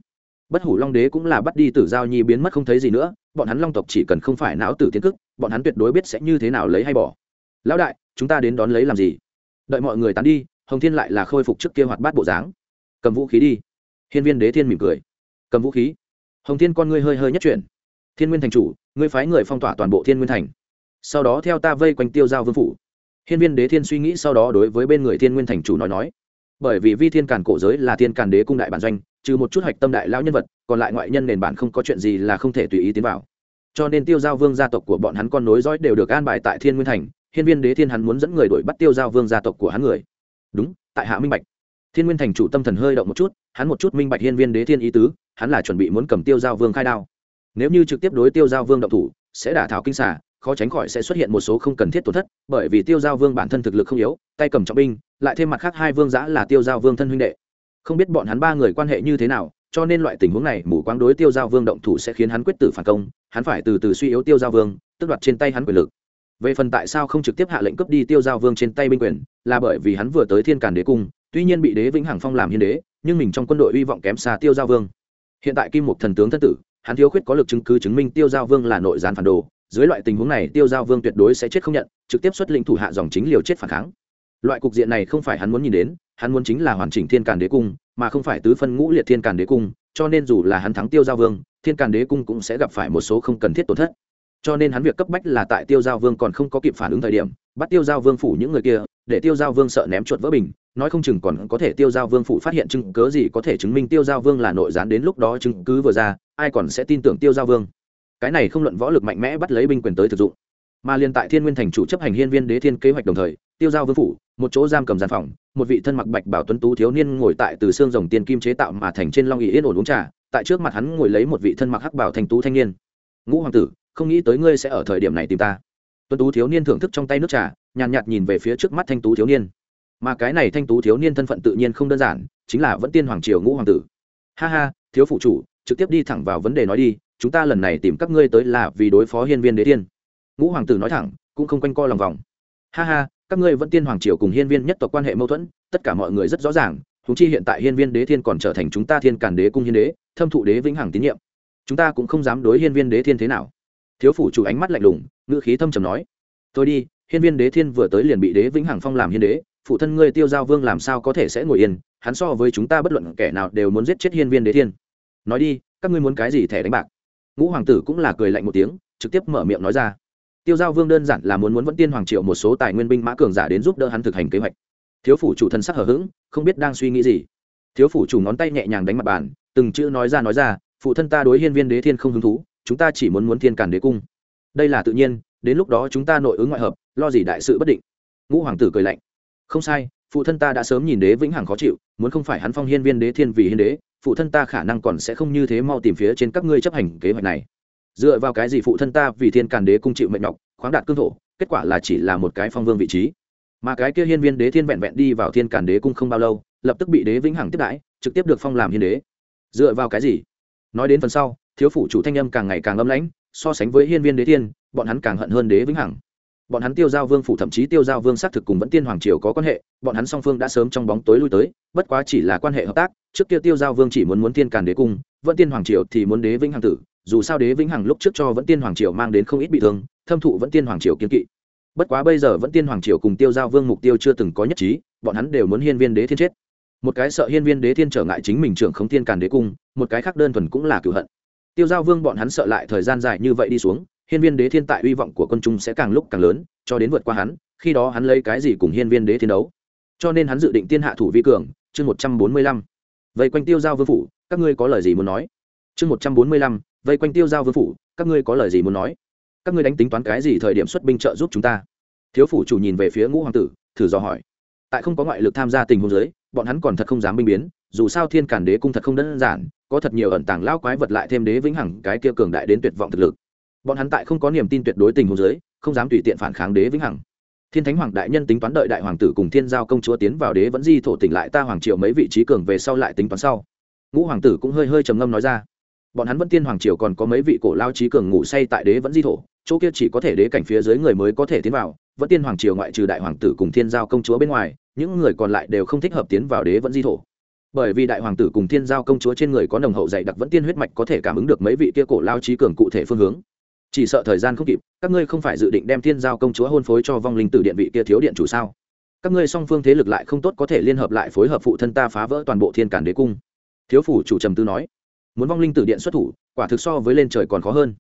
Bất hủ long đế cũng là bắt đi tử giao nhi biến mất không thấy gì nữa, bọn hắn long tộc chỉ cần không phải não tử tiến cức, bọn hắn tuyệt đối biết sẽ như thế nào lấy hay bỏ. Lão đại, chúng ta đến đón lấy làm gì? Đợi mọi người tán đi, hồng thiên lại là khôi phục trước kia hoạt bát bộ dáng. Cầm vũ khí đi. Hiên viên đế thiên mỉm cười. Cầm vũ khí hồng thiên con ngươi hơi hơi nhất chuyển. Thiên nguyên thành chủ, ngươi phái người phong tỏa toàn bộ thiên nguyên thành. Sau đó theo ta vây quanh tiêu giao vương phủ. Hiên viên đế thiên suy nghĩ sau đó đối với bên người thiên nguyên thành chủ nói nói. Bởi vì vi thiên càn cổ giới là thiên càn đế cung đại bản doanh, trừ một chút hạch tâm đại lão nhân vật, còn lại ngoại nhân nền bản không có chuyện gì là không thể tùy ý tiến vào. Cho nên tiêu giao vương gia tộc của bọn hắn con nối dõi đều được an bài tại thiên nguyên thành, hiên viên đế thiên hắn muốn dẫn người đuổi bắt tiêu giao vương gia tộc của hắn người. Đúng, tại hạ minh bạch thiên nguyên thành chủ tâm thần hơi động một chút, hắn một chút minh bạch hiên viên đế thiên ý tứ, hắn là chuẩn bị muốn cầm tiêu giao vương khai đao. Nếu như trực tiếp đối tiêu giao vương động thủ, sẽ đả thảo kinh xả khó tránh khỏi sẽ xuất hiện một số không cần thiết tổn thất, bởi vì tiêu giao vương bản thân thực lực không yếu, tay cầm trọng binh, lại thêm mặt khác hai vương giã là tiêu giao vương thân huynh đệ. Không biết bọn hắn ba người quan hệ như thế nào, cho nên loại tình huống này mù quáng đối tiêu giao vương động thủ sẽ khiến hắn quyết tử phản công, hắn phải từ từ suy yếu tiêu giao vương, tức đoạt trên tay hắn quyền lực. Về phần tại sao không trực tiếp hạ lệnh cướp đi tiêu giao vương trên tay binh quyền, là bởi vì hắn vừa tới thiên càn đế cung tuy nhiên bị đế vĩnh hằng phong làm hiên đế, nhưng mình trong quân đội hy vọng kém xa tiêu giao vương. Hiện tại kim một thần tướng thân tử, hắn thiếu khuyết có lực chứng cứ chứng minh tiêu giao vương là nội gián phản đồ. Dưới loại tình huống này, tiêu giao vương tuyệt đối sẽ chết không nhận, trực tiếp xuất lĩnh thủ hạ dòng chính liều chết phản kháng. Loại cục diện này không phải hắn muốn nhìn đến, hắn muốn chính là hoàn chỉnh thiên càn đế cung, mà không phải tứ phân ngũ liệt thiên càn đế cung, cho nên dù là hắn thắng tiêu giao vương, thiên càn đế cung cũng sẽ gặp phải một số không cần thiết tổn thất. Cho nên hắn việc cấp bách là tại tiêu giao vương còn không có kịp phản ứng thời điểm, bắt tiêu giao vương phủ những người kia để tiêu giao vương sợ ném chuột vỡ bình, nói không chừng còn có thể tiêu giao vương phụ phát hiện chứng cớ gì có thể chứng minh tiêu giao vương là nội gián đến lúc đó chứng cứ vừa ra, ai còn sẽ tin tưởng tiêu giao vương. Cái này không luận võ lực mạnh mẽ bắt lấy binh quyền tới thực dụng. Mà liên tại thiên nguyên thành chủ chấp hành hiên viên đế thiên kế hoạch đồng thời, tiêu giao vương phủ, một chỗ giam cầm gian phòng, một vị thân mặc bạch bảo tuấn tú thiếu niên ngồi tại từ xương rồng tiên kim chế tạo mà thành trên long ỵ yên ổn uống trà, tại trước mặt hắn ngồi lấy một vị thân mặc hắc bảo thanh tú thanh niên. Ngũ hoàng tử, không nghĩ tới ngươi sẽ ở thời điểm này tìm ta. Tuấn tú thiếu niên thưởng thức trong tay nước trà nhàn nhạt nhìn về phía trước mắt thanh tú thiếu niên. Mà cái này thanh tú thiếu niên thân phận tự nhiên không đơn giản, chính là vẫn tiên hoàng triều ngũ hoàng tử. Ha ha, thiếu phụ chủ, trực tiếp đi thẳng vào vấn đề nói đi, chúng ta lần này tìm các ngươi tới là vì đối phó hiên viên đế tiên. Ngũ hoàng tử nói thẳng, cũng không quanh co lòng vòng. Ha ha, các ngươi vẫn tiên hoàng triều cùng hiên viên nhất tộc quan hệ mâu thuẫn, tất cả mọi người rất rõ ràng thú chi hiện tại hiên viên đế thiên còn trở thành chúng ta thiên cản đế cung hiên đế, thâm thụ đế vĩnh hằng tín nhiệm. Chúng ta cũng không dám đối hiên viên đế thiên thế nào. Thiếu phủ chủ ánh mắt lạnh lùng, ngữ khí thâm trầm nói. Tôi đi hiên viên đế thiên vừa tới liền bị đế vĩnh hằng phong làm hiên đế, phụ thân ngươi tiêu giao vương làm sao có thể sẽ ngồi yên? Hắn so với chúng ta bất luận kẻ nào đều muốn giết chết hiên viên đế thiên. Nói đi, các ngươi muốn cái gì thẻ đánh bạc? Ngũ hoàng tử cũng là cười lạnh một tiếng, trực tiếp mở miệng nói ra. Tiêu giao vương đơn giản là muốn muốn vẫn tiên hoàng triệu một số tài nguyên binh mã cường giả đến giúp đỡ hắn thực hành kế hoạch. Thiếu phủ chủ thân sắc hở h ữ g không biết đang suy nghĩ gì. Thiếu phủ chủ ngón tay nhẹ nhàng đánh mặt bàn, từng chữ nói ra nói ra, phụ thân ta đối hiên viên đế thiên không hứng thú, chúng ta chỉ muốn muốn thiên cản đế cung. Đây là tự nhiên đến lúc đó chúng ta nội ứng ngoại hợp, lo gì đại sự bất định. Ngũ hoàng tử cười lạnh. Không sai, phụ thân ta đã sớm nhìn đế vĩnh hằng khó chịu, muốn không phải hắn phong hiên viên đế thiên vì hiên đế, phụ thân ta khả năng còn sẽ không như thế mau tìm phía trên các ngươi chấp hành kế hoạch này. Dựa vào cái gì phụ thân ta vì thiên càn đế cung chịu mệnh nhọc, khoáng đạt cương thổ, kết quả là chỉ là một cái phong vương vị trí. Mà cái kia hiên viên đế thiên vẹn vẹn đi vào thiên càn đế cung không bao lâu, lập tức bị đế vĩnh hằng tiếp đãi, trực tiếp được phong làm hiên đế. Dựa vào cái gì? Nói đến phần sau, thiếu phủ chủ thanh âm càng ngày càng âm lãnh so sánh với hiên viên đế thiên, bọn hắn càng hận hơn đế vĩnh hằng. Bọn hắn tiêu giao vương phủ thậm chí tiêu giao vương xác thực cùng vẫn tiên hoàng triều có quan hệ, bọn hắn song phương đã sớm trong bóng tối lui tới, bất quá chỉ là quan hệ hợp tác, trước kia tiêu giao vương chỉ muốn muốn tiên càn đế cung, vẫn tiên hoàng triều thì muốn đế vĩnh hằng tử, dù sao đế vĩnh hằng lúc trước cho vẫn tiên hoàng triều mang đến không ít bị thương, thâm thụ vẫn tiên hoàng triều kiên kỵ. Bất quá bây giờ vẫn tiên hoàng triều cùng tiêu giao vương mục tiêu chưa từng có nhất trí, bọn hắn đều muốn hiên viên đế thiên chết. Một cái sợ hiên viên đế thiên trở ngại chính mình trưởng không tiên càn đế cung, một cái khác đơn thuần cũng là cựu hận tiêu giao vương bọn hắn sợ lại thời gian dài như vậy đi xuống, hiên viên đế thiên tại uy vọng của quân trung sẽ càng lúc càng lớn, cho đến vượt qua hắn, khi đó hắn lấy cái gì cùng hiên viên đế thiên đấu? Cho nên hắn dự định tiên hạ thủ vi cường, chương một trăm bốn mươi lăm. Vây quanh tiêu giao vương phủ, các ngươi có lời gì muốn nói? Chương một trăm bốn mươi lăm, vây quanh tiêu giao vương phủ, các ngươi có lời gì muốn nói? Các ngươi đánh tính toán cái gì thời điểm xuất binh trợ giúp chúng ta? Thiếu phủ chủ nhìn về phía ngũ hoàng tử, thử dò hỏi. Tại không có ngoại lực tham gia tình huống giới bọn hắn còn thật không dám binh biến dù sao thiên cản đế cung thật không đơn giản có thật nhiều ẩn tàng lao quái vật lại thêm đế vĩnh hằng cái kia cường đại đến tuyệt vọng thực lực. Bọn hắn tại không có niềm tin tuyệt đối tình huống dưới, không dám tùy tiện phản kháng đế vĩnh hằng. Thiên thánh hoàng đại nhân tính toán đợi đại hoàng tử cùng thiên giao công chúa tiến vào đế vẫn di thổ tỉnh lại ta hoàng triều mấy vị trí cường về sau lại tính toán sau. Ngũ hoàng tử cũng hơi hơi trầm ngâm nói ra. Bọn hắn vẫn tiên hoàng triều còn có mấy vị cổ lao trí cường ngủ say tại đế vẫn di thổ chỗ kia chỉ có thể đế cảnh phía dưới người mới có thể tiến vào vẫn tiên hoàng triều ngoại trừ đại hoàng tử cùng thiên giao công chúa bên ngoài những người còn lại đều không thích hợp tiến vào đế vẫn di thổ bởi vì đại hoàng tử cùng thiên giao công chúa trên người có nồng hậu dày đặc vẫn tiên huyết mạch có thể cảm ứng được mấy vị kia cổ lao trí cường cụ thể phương hướng. Chỉ sợ thời gian không kịp, các ngươi không phải dự định đem thiên giao công chúa hôn phối cho vong linh tử điện vị kia thiếu điện chủ sao? Các ngươi song phương thế lực lại không tốt có thể liên hợp lại phối hợp phụ thân ta phá vỡ toàn bộ thiên cản đế cung. Thiếu phủ chủ trầm tư nói, muốn vong linh tử điện xuất thủ, quả thực so với lên trời còn khó hơn.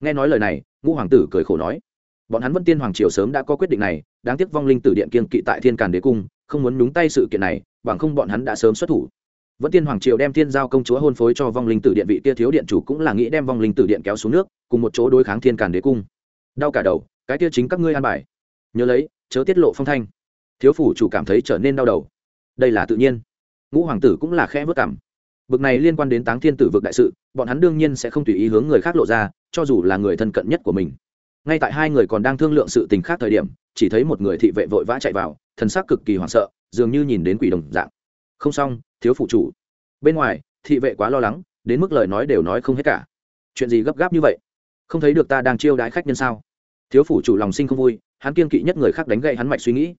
Nghe nói lời này, ngũ hoàng tử cười khổ nói, bọn hắn vẫn tiên hoàng triều sớm đã có quyết định này, đáng tiếc vong linh tử điện kiên kỵ tại thiên càn đế cung, không muốn nhúng tay sự kiện này, bằng không bọn hắn đã sớm xuất thủ vẫn tiên hoàng triều đem thiên giao công chúa hôn phối cho vong linh tử điện vị kia thiếu điện chủ cũng là nghĩ đem vong linh tử điện kéo xuống nước, cùng một chỗ đối kháng thiên càn đế cung. Đau cả đầu, cái kia chính các ngươi an bài. Nhớ lấy, chớ tiết lộ phong thanh. Thiếu phủ chủ cảm thấy trở nên đau đầu. Đây là tự nhiên. Ngũ hoàng tử cũng là khẽ vớt cảm. Bực này liên quan đến táng thiên tử vực đại sự, bọn hắn đương nhiên sẽ không tùy ý hướng người khác lộ ra, cho dù là người thân cận nhất của mình. Ngay tại hai người còn đang thương lượng sự tình khác thời điểm, chỉ thấy một người thị vệ vội vã chạy vào, thần sắc cực kỳ hoảng sợ, dường như nhìn đến quỷ đồng dạng không xong, thiếu phụ chủ. Bên ngoài, thị vệ quá lo lắng, đến mức lời nói đều nói không hết cả. Chuyện gì gấp gáp như vậy? Không thấy được ta đang chiêu đái khách nhân sao? Thiếu phủ chủ lòng sinh không vui, hắn kiên kỵ nhất người khác đánh gậy hắn mạch suy nghĩ.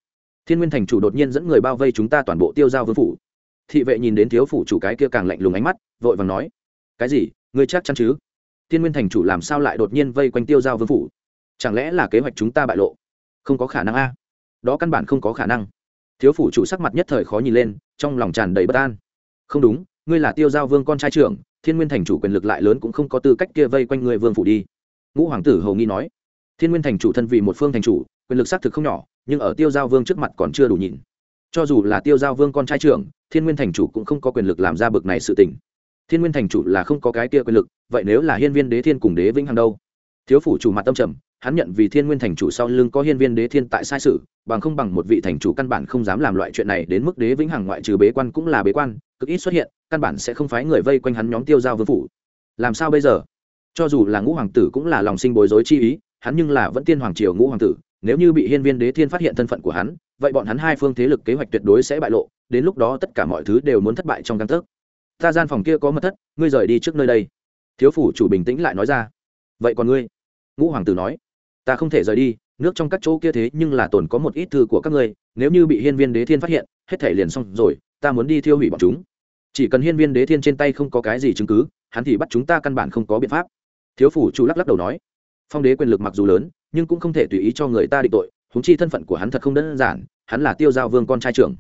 Thiên nguyên thành chủ đột nhiên dẫn người bao vây chúng ta toàn bộ tiêu giao vương phủ. Thị vệ nhìn đến thiếu phủ chủ cái kia càng lạnh lùng ánh mắt, vội vàng nói, cái gì? Ngươi chắc chắn chứ? Thiên nguyên thành chủ làm sao lại đột nhiên vây quanh tiêu giao vương phủ? Chẳng lẽ là kế hoạch chúng ta bại lộ? Không có khả năng a. Đó căn bản không có khả năng thiếu phủ chủ sắc mặt nhất thời khó nhìn lên, trong lòng tràn đầy bất an. Không đúng, ngươi là tiêu giao vương con trai trưởng, thiên nguyên thành chủ quyền lực lại lớn cũng không có tư cách kia vây quanh người vương phủ đi. Ngũ hoàng tử hầu nghi nói, thiên nguyên thành chủ thân vì một phương thành chủ, quyền lực xác thực không nhỏ, nhưng ở tiêu giao vương trước mặt còn chưa đủ nhịn cho dù là tiêu giao vương con trai trưởng, thiên nguyên thành chủ cũng không có quyền lực làm ra bực này sự tình. Thiên nguyên thành chủ là không có cái kia quyền lực, vậy nếu là hiên viên đế thiên cùng đế vĩnh hằng đâu? Thiếu phủ chủ mặt tâm trầm hắn nhận vì thiên nguyên thành chủ sau lưng có hiên viên đế thiên tại sai sự, bằng không bằng một vị thành chủ căn bản không dám làm loại chuyện này, đến mức đế vĩnh hằng ngoại trừ bế quan cũng là bế quan, cực ít xuất hiện, căn bản sẽ không phái người vây quanh hắn nhóm tiêu giao vương phủ. Làm sao bây giờ? Cho dù là ngũ hoàng tử cũng là lòng sinh bối rối chi ý, hắn nhưng là vẫn tiên hoàng triều ngũ hoàng tử, nếu như bị hiên viên đế thiên phát hiện thân phận của hắn, vậy bọn hắn hai phương thế lực kế hoạch tuyệt đối sẽ bại lộ, đến lúc đó tất cả mọi thứ đều muốn thất bại trong căn thức ta gian phòng kia có mật thất, ngươi rời đi trước nơi đây. Thiếu phủ chủ bình tĩnh lại nói ra. Vậy còn ngươi? Ngũ hoàng tử nói ta không thể rời đi, nước trong các chỗ kia thế nhưng là tồn có một ít thư của các ngươi, nếu như bị hiên viên đế thiên phát hiện, hết thể liền xong rồi, ta muốn đi thiêu hủy bọn chúng. Chỉ cần hiên viên đế thiên trên tay không có cái gì chứng cứ, hắn thì bắt chúng ta căn bản không có biện pháp. Thiếu phủ chủ lắc lắc đầu nói. Phong đế quyền lực mặc dù lớn, nhưng cũng không thể tùy ý cho người ta định tội húng chi thân phận của hắn thật không đơn giản, hắn là tiêu giao vương con trai trưởng.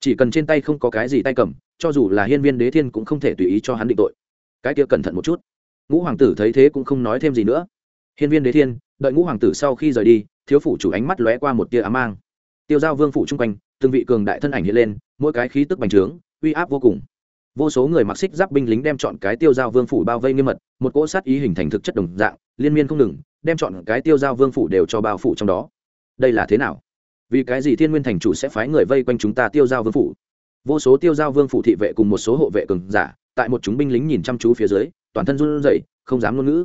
Chỉ cần trên tay không có cái gì tay cầm, cho dù là hiên viên đế thiên cũng không thể tùy ý cho hắn định tội. Cái kia cẩn thận một chút. Ngũ hoàng tử thấy thế cũng không nói thêm gì nữa hiên viên đế thiên, đợi ngũ hoàng tử sau khi rời đi, thiếu phủ chủ ánh mắt lóe qua một tia ám mang. Tiêu giao vương phủ chung quanh, từng vị cường đại thân ảnh hiện lên, mỗi cái khí tức bành trướng, uy áp vô cùng. Vô số người mặc xích giáp binh lính đem chọn cái tiêu giao vương phủ bao vây nghiêm mật, một cỗ sát ý hình thành thực chất đồng dạng, liên miên không ngừng, đem chọn cái tiêu giao vương phủ đều cho bao phủ trong đó. Đây là thế nào? Vì cái gì thiên nguyên thành chủ sẽ phái người vây quanh chúng ta tiêu giao vương phủ? Vô số tiêu giao vương phủ thị vệ cùng một số hộ vệ cường giả, tại một chúng binh lính nhìn chăm chú phía dưới, toàn thân run rẩy, không dám ngôn ngữ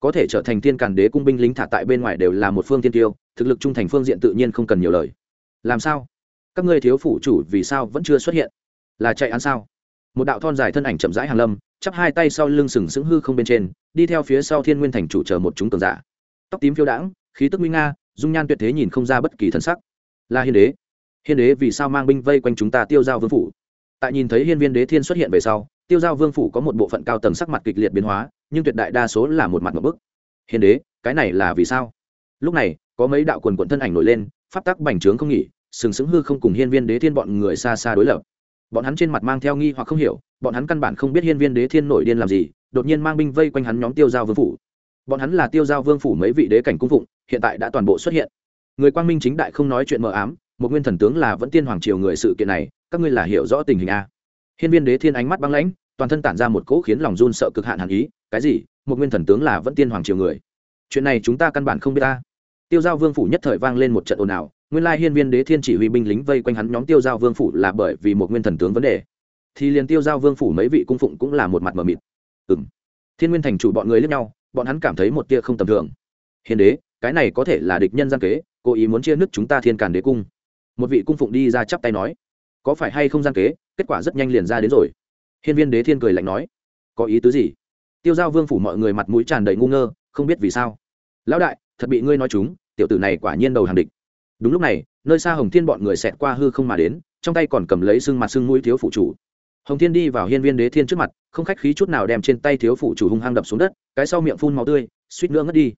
có thể trở thành tiên càn đế cung binh lính thả tại bên ngoài đều là một phương tiên tiêu, thực lực trung thành phương diện tự nhiên không cần nhiều lời. Làm sao? Các ngươi thiếu phủ chủ vì sao vẫn chưa xuất hiện? Là chạy án sao? Một đạo thon dài thân ảnh chậm rãi hàng lâm, chắp hai tay sau lưng sừng sững hư không bên trên, đi theo phía sau thiên nguyên thành chủ chờ một chúng cường giả. Tóc tím phiêu đãng, khí tức nguy nga, dung nhan tuyệt thế nhìn không ra bất kỳ thân sắc. Là hiên đế. Hiên đế vì sao mang binh vây quanh chúng ta tiêu giao vương phủ? Tại nhìn thấy hiên viên đế thiên xuất hiện về sau tiêu giao vương phủ có một bộ phận cao tầng sắc mặt kịch liệt biến hóa, nhưng tuyệt đại đa số là một mặt một bức. Hiên đế, cái này là vì sao? Lúc này, có mấy đạo quần quận thân ảnh nổi lên, pháp tắc bành trướng không nghỉ, sừng sững hư không cùng hiên viên đế thiên bọn người xa xa đối lập. Bọn hắn trên mặt mang theo nghi hoặc không hiểu, bọn hắn căn bản không biết hiên viên đế thiên nổi điên làm gì, đột nhiên mang binh vây quanh hắn nhóm tiêu giao vương phủ. Bọn hắn là tiêu giao vương phủ mấy vị đế cảnh cung phụng, hiện tại đã toàn bộ xuất hiện. Người quang minh chính đại không nói chuyện mờ ám, một nguyên thần tướng là vẫn tiên hoàng triều người sự kiện này, các ngươi là hiểu rõ tình hình a hiên viên đế thiên ánh mắt băng lãnh, toàn thân tản ra một cỗ khiến lòng run sợ cực hạn hàn ý, cái gì? Một nguyên thần tướng là vẫn tiên hoàng triều người? Chuyện này chúng ta căn bản không biết ta. Tiêu giao vương phủ nhất thời vang lên một trận ồn ào, nguyên lai hiên viên đế thiên chỉ huy binh lính vây quanh hắn nhóm tiêu giao vương phủ là bởi vì một nguyên thần tướng vấn đề. Thì liền tiêu giao vương phủ mấy vị cung phụng cũng là một mặt mờ mịt. Ừ m thiên nguyên thành chủ bọn người lướt nhau, bọn hắn cảm thấy một tia không tầm thường. Hiền đế, cái này có thể là địch nhân gian kế, cố ý muốn chia nước chúng ta thiên càn đế cung. Một vị cung phụng đi ra chắp tay nói có phải hay không gian kế, kết quả rất nhanh liền ra đến rồi. Hiên viên đế thiên cười lạnh nói, có ý tứ gì? Tiêu giao vương phủ mọi người mặt mũi tràn đầy ngu ngơ, không biết vì sao. Lão đại, thật bị ngươi nói chúng, tiểu tử này quả nhiên đầu hàng địch. Đúng lúc này, nơi xa hồng thiên bọn người xẹt qua hư không mà đến, trong tay còn cầm lấy xương mặt xương mũi thiếu phụ chủ. Hồng thiên đi vào hiên viên đế thiên trước mặt, không khách khí chút nào đem trên tay thiếu phụ chủ hung hăng đập xuống đất, cái sau miệng phun màu tươi, suýt nữa ngất đi.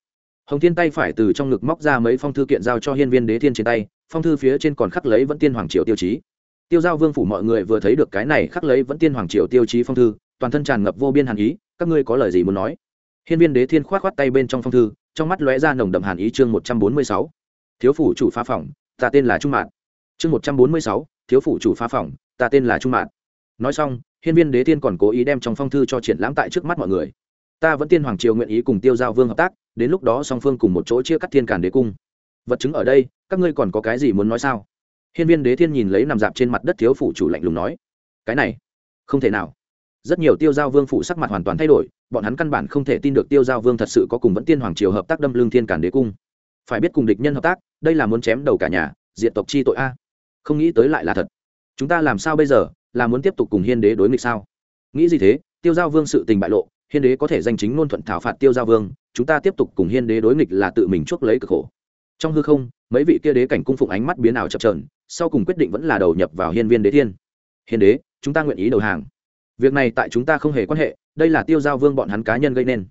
Hồng thiên tay phải từ trong ngực móc ra mấy phong thư kiện giao cho hiên viên đế thiên trên tay, phong thư phía trên còn khắc lấy vẫn tiên hoàng triều tiêu chí tiêu giao vương phủ mọi người vừa thấy được cái này khắc lấy vẫn tiên hoàng triều tiêu chí phong thư, toàn thân tràn ngập vô biên hàn ý, các ngươi có lời gì muốn nói? Hiên viên đế thiên k h o á t k h o á t tay bên trong phong thư, trong mắt lóe ra nồng đậm hàn ý chương một trăm bốn mươi sáu. Thiếu phủ chủ phá phòng, ta tên là trung mạn. Chương một trăm bốn mươi sáu, thiếu phủ chủ phá phòng, ta tên là trung mạn. Nói xong, hiên viên đế thiên còn cố ý đem trong phong thư cho triển lãm tại trước mắt mọi người. Ta vẫn tiên hoàng triều nguyện ý cùng tiêu giao vương hợp tác, đến lúc đó song phương cùng một chỗ chia cắt thiên càn đế cung. Vật chứng ở đây, các ngươi còn có cái gì muốn nói sao? Hiên viên đế thiên nhìn lấy nằm dạp trên mặt đất thiếu phủ chủ lạnh lùng nói, cái này, không thể nào. Rất nhiều tiêu giao vương phụ sắc mặt hoàn toàn thay đổi, bọn hắn căn bản không thể tin được tiêu giao vương thật sự có cùng vẫn tiên hoàng triều hợp tác đâm lương thiên cản đế cung. Phải biết cùng địch nhân hợp tác, đây là muốn chém đầu cả nhà diện tộc chi tội a. Không nghĩ tới lại là thật. Chúng ta làm sao bây giờ, là muốn tiếp tục cùng hiên đế đối nghịch sao? Nghĩ gì thế? Tiêu giao vương sự tình bại lộ, hiên đế có thể danh chính ngôn thuận thảo phạt tiêu giao vương, chúng ta tiếp tục cùng hiên đế đối nghịch là tự mình chuốc lấy cực khổ. Trong hư không mấy vị kia đế cảnh cung phụng ánh mắt biến ảo chập trờn sau cùng quyết định vẫn là đầu nhập vào hiên viên đế thiên. Hiên đế, chúng ta nguyện ý đầu hàng. Việc này tại chúng ta không hề quan hệ, đây là tiêu giao vương bọn hắn cá nhân gây nên.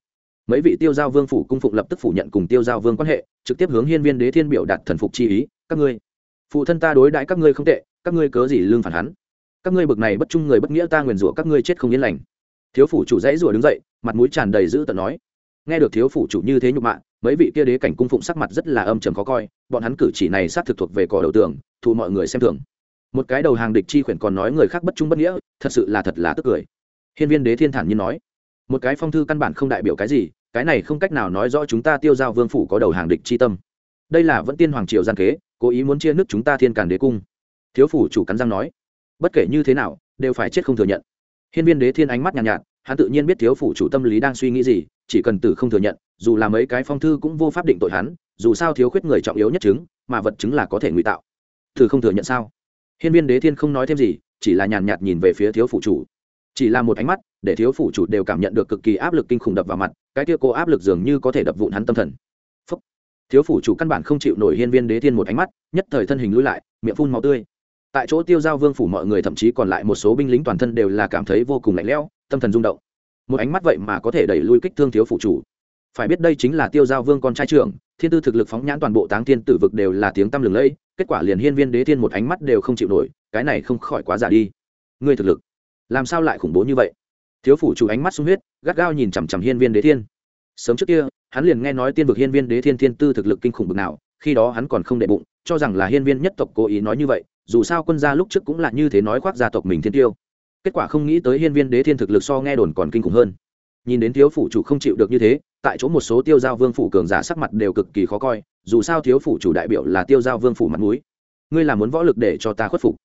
Mấy vị tiêu giao vương phủ cung phụng lập tức phủ nhận cùng tiêu giao vương quan hệ, trực tiếp hướng hiên viên đế thiên biểu đạt thần phục chi ý, các ngươi, phụ thân ta đối đãi các ngươi không tệ, các ngươi cớ gì lương phản hắn? Các ngươi bực này bất trung người bất nghĩa ta nguyền rủa các ngươi chết không yên lành. Thiếu phủ chủ dãy rủa đứng dậy, mặt mũi tràn đầy dữ tợn nói. Nghe được thiếu phủ chủ như thế nhục mạ mấy vị kia đế cảnh cung phụng sắc mặt rất là âm trầm khó coi bọn hắn cử chỉ này sát thực thuộc về cỏ đầu tường thụ mọi người xem thường. Một cái đầu hàng địch chi khuyển còn nói người khác bất trung bất nghĩa thật sự là thật là tức cười. Hiên viên đế thiên thản như nói một cái phong thư căn bản không đại biểu cái gì cái này không cách nào nói rõ chúng ta tiêu giao vương phủ có đầu hàng địch chi tâm. Đây là vẫn tiên hoàng triều gian kế cố ý muốn chia nước chúng ta thiên càn đế cung. Thiếu phủ chủ cắn răng nói bất kể như thế nào đều phải chết không thừa nhận. Hiên viên đế thiên ánh mắt nhàn nhạt, nhạt hắn tự nhiên biết thiếu phủ chủ tâm lý đang suy nghĩ gì chỉ cần tử không thừa nhận dù là mấy cái phong thư cũng vô pháp định tội hắn, dù sao thiếu khuyết người trọng yếu nhất chứng, mà vật chứng là có thể ngụy tạo. Tử không thừa nhận sao? Hiên viên đế thiên không nói thêm gì, chỉ là nhàn nhạt nhìn về phía thiếu phủ chủ. Chỉ là một ánh mắt, để thiếu phủ chủ đều cảm nhận được cực kỳ áp lực kinh khủng đập vào mặt, cái kia cô áp lực dường như có thể đập vụn hắn tâm thần. Phúc. thiếu phủ chủ căn bản không chịu nổi hiên viên đế thiên một ánh mắt, nhất thời thân hình lui lại, miệng phun màu tươi. Tại chỗ tiêu giao vương phủ mọi người thậm chí còn lại một số binh lính toàn thân đều là cảm thấy vô cùng lạnh lẽo, tâm thần rung động. Một ánh mắt vậy mà có thể đẩy lui kích thương thiếu phủ chủ phải biết đây chính là tiêu giao vương con trai trưởng, thiên tư thực lực phóng nhãn toàn bộ táng thiên tử vực đều là tiếng tăm lừng lẫy, kết quả liền hiên viên đế thiên một ánh mắt đều không chịu nổi, cái này không khỏi quá giả đi. Ngươi thực lực, làm sao lại khủng bố như vậy? Thiếu phủ chủ ánh mắt sung huyết, gắt gao nhìn chằm chằm hiên viên đế thiên. Sớm trước kia, hắn liền nghe nói tiên vực hiên viên đế thiên thiên tư thực lực kinh khủng bực nào, khi đó hắn còn không đệ bụng, cho rằng là hiên viên nhất tộc cố ý nói như vậy, dù sao quân gia lúc trước cũng là như thế nói khoác gia tộc mình thiên tiêu. Kết quả không nghĩ tới hiên viên đế thiên thực lực so nghe đồn còn kinh khủng hơn nhìn đến thiếu phủ chủ không chịu được như thế, tại chỗ một số tiêu giao vương phủ cường giả sắc mặt đều cực kỳ khó coi, dù sao thiếu phủ chủ đại biểu là tiêu giao vương phủ mặt núi ngươi là muốn võ lực để cho ta khuất phục,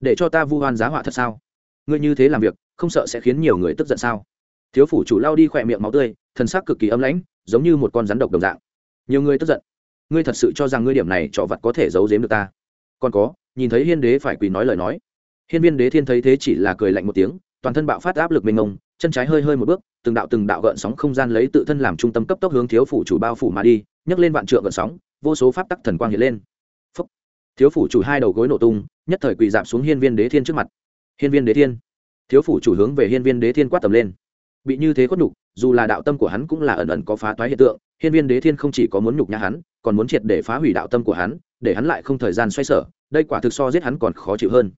để cho ta vu hoan giá họa thật sao? Ngươi như thế làm việc, không sợ sẽ khiến nhiều người tức giận sao? Thiếu phủ chủ lao đi khỏe miệng máu tươi thân xác cực kỳ âm lãnh, giống như một con rắn độc đồng dạng. Nhiều người tức giận. Ngươi thật sự cho rằng ngươi điểm này trọ vật có thể giấu giếm được ta? Còn có, nhìn thấy hiên đế phải quỳ nói lời nói. Hiên viên đế thiên thấy thế chỉ là cười lạnh một tiếng toàn thân bạo phát áp lực mênh mông, chân trái hơi hơi một bước, từng đạo từng đạo gợn sóng không gian lấy tự thân làm trung tâm cấp tốc hướng thiếu phủ chủ bao phủ mà đi, nhấc lên vạn trượng gợn sóng, vô số pháp tắc thần quang hiện lên. Phúc. thiếu phủ chủ hai đầu gối nổ tung, nhất thời quỳ dạp xuống hiên viên đế thiên trước mặt. Hiên viên đế thiên. Thiếu phủ chủ hướng về hiên viên đế thiên quát tầm lên. Bị như thế khuất nhục, dù là đạo tâm của hắn cũng là ẩn ẩn có phá toái hiện tượng, hiên viên đế thiên không chỉ có muốn nhục nhã hắn, còn muốn triệt để phá hủy đạo tâm của hắn, để hắn lại không thời gian xoay sở, đây quả thực so giết hắn còn khó chịu hơn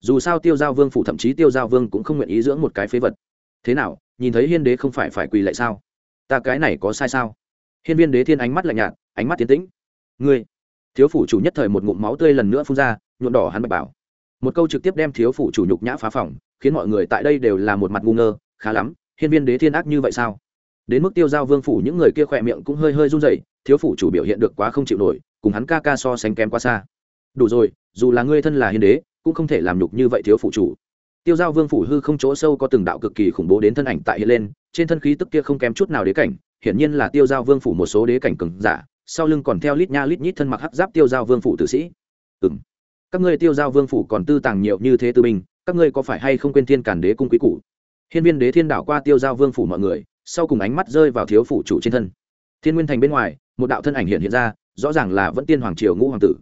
dù sao tiêu giao vương phủ thậm chí tiêu giao vương cũng không nguyện ý dưỡng một cái phế vật. Thế nào, nhìn thấy hiên đế không phải phải quỳ lại sao? Ta cái này có sai sao? Hiên viên đế thiên ánh mắt lạnh nhạt, ánh mắt tiến tĩnh. Ngươi, thiếu phủ chủ nhất thời một ngụm máu tươi lần nữa phun ra nhuộn đỏ hắn bạch bảo. Một câu trực tiếp đem thiếu phủ chủ nhục nhã phá phòng khiến mọi người tại đây đều là một mặt ngu ngơ, khá lắm, hiên viên đế thiên ác như vậy sao? Đến mức tiêu giao vương phủ những người kia khỏe miệng cũng hơi hơi run rẩy, thiếu phủ chủ biểu hiện được quá không chịu nổi, cùng hắn ca ca so sánh kém quá xa. Đủ rồi, dù là ngươi thân là hiên đế cũng không thể làm nhục như vậy thiếu phụ chủ. Tiêu giao vương phủ hư không chỗ sâu có từng đạo cực kỳ khủng bố đến thân ảnh tại hiện lên, trên thân khí tức kia không kém chút nào đế cảnh, hiển nhiên là tiêu giao vương phủ một số đế cảnh cường giả, sau lưng còn theo lít nha lít nhít thân mặc hắc giáp tiêu giao vương phủ tử sĩ. Ừng các ngươi tiêu giao vương phủ còn tư tàng nhiều như thế tư binh, các ngươi có phải hay không quên thiên cản đế cung quý cũ hiên viên đế thiên đảo qua tiêu giao vương phủ mọi người, sau cùng ánh mắt rơi vào thiếu phủ chủ trên thân. Thiên nguyên thành bên ngoài, một đạo thân ảnh hiện hiện ra, rõ ràng là vẫn tiên hoàng triều ngũ hoàng tử.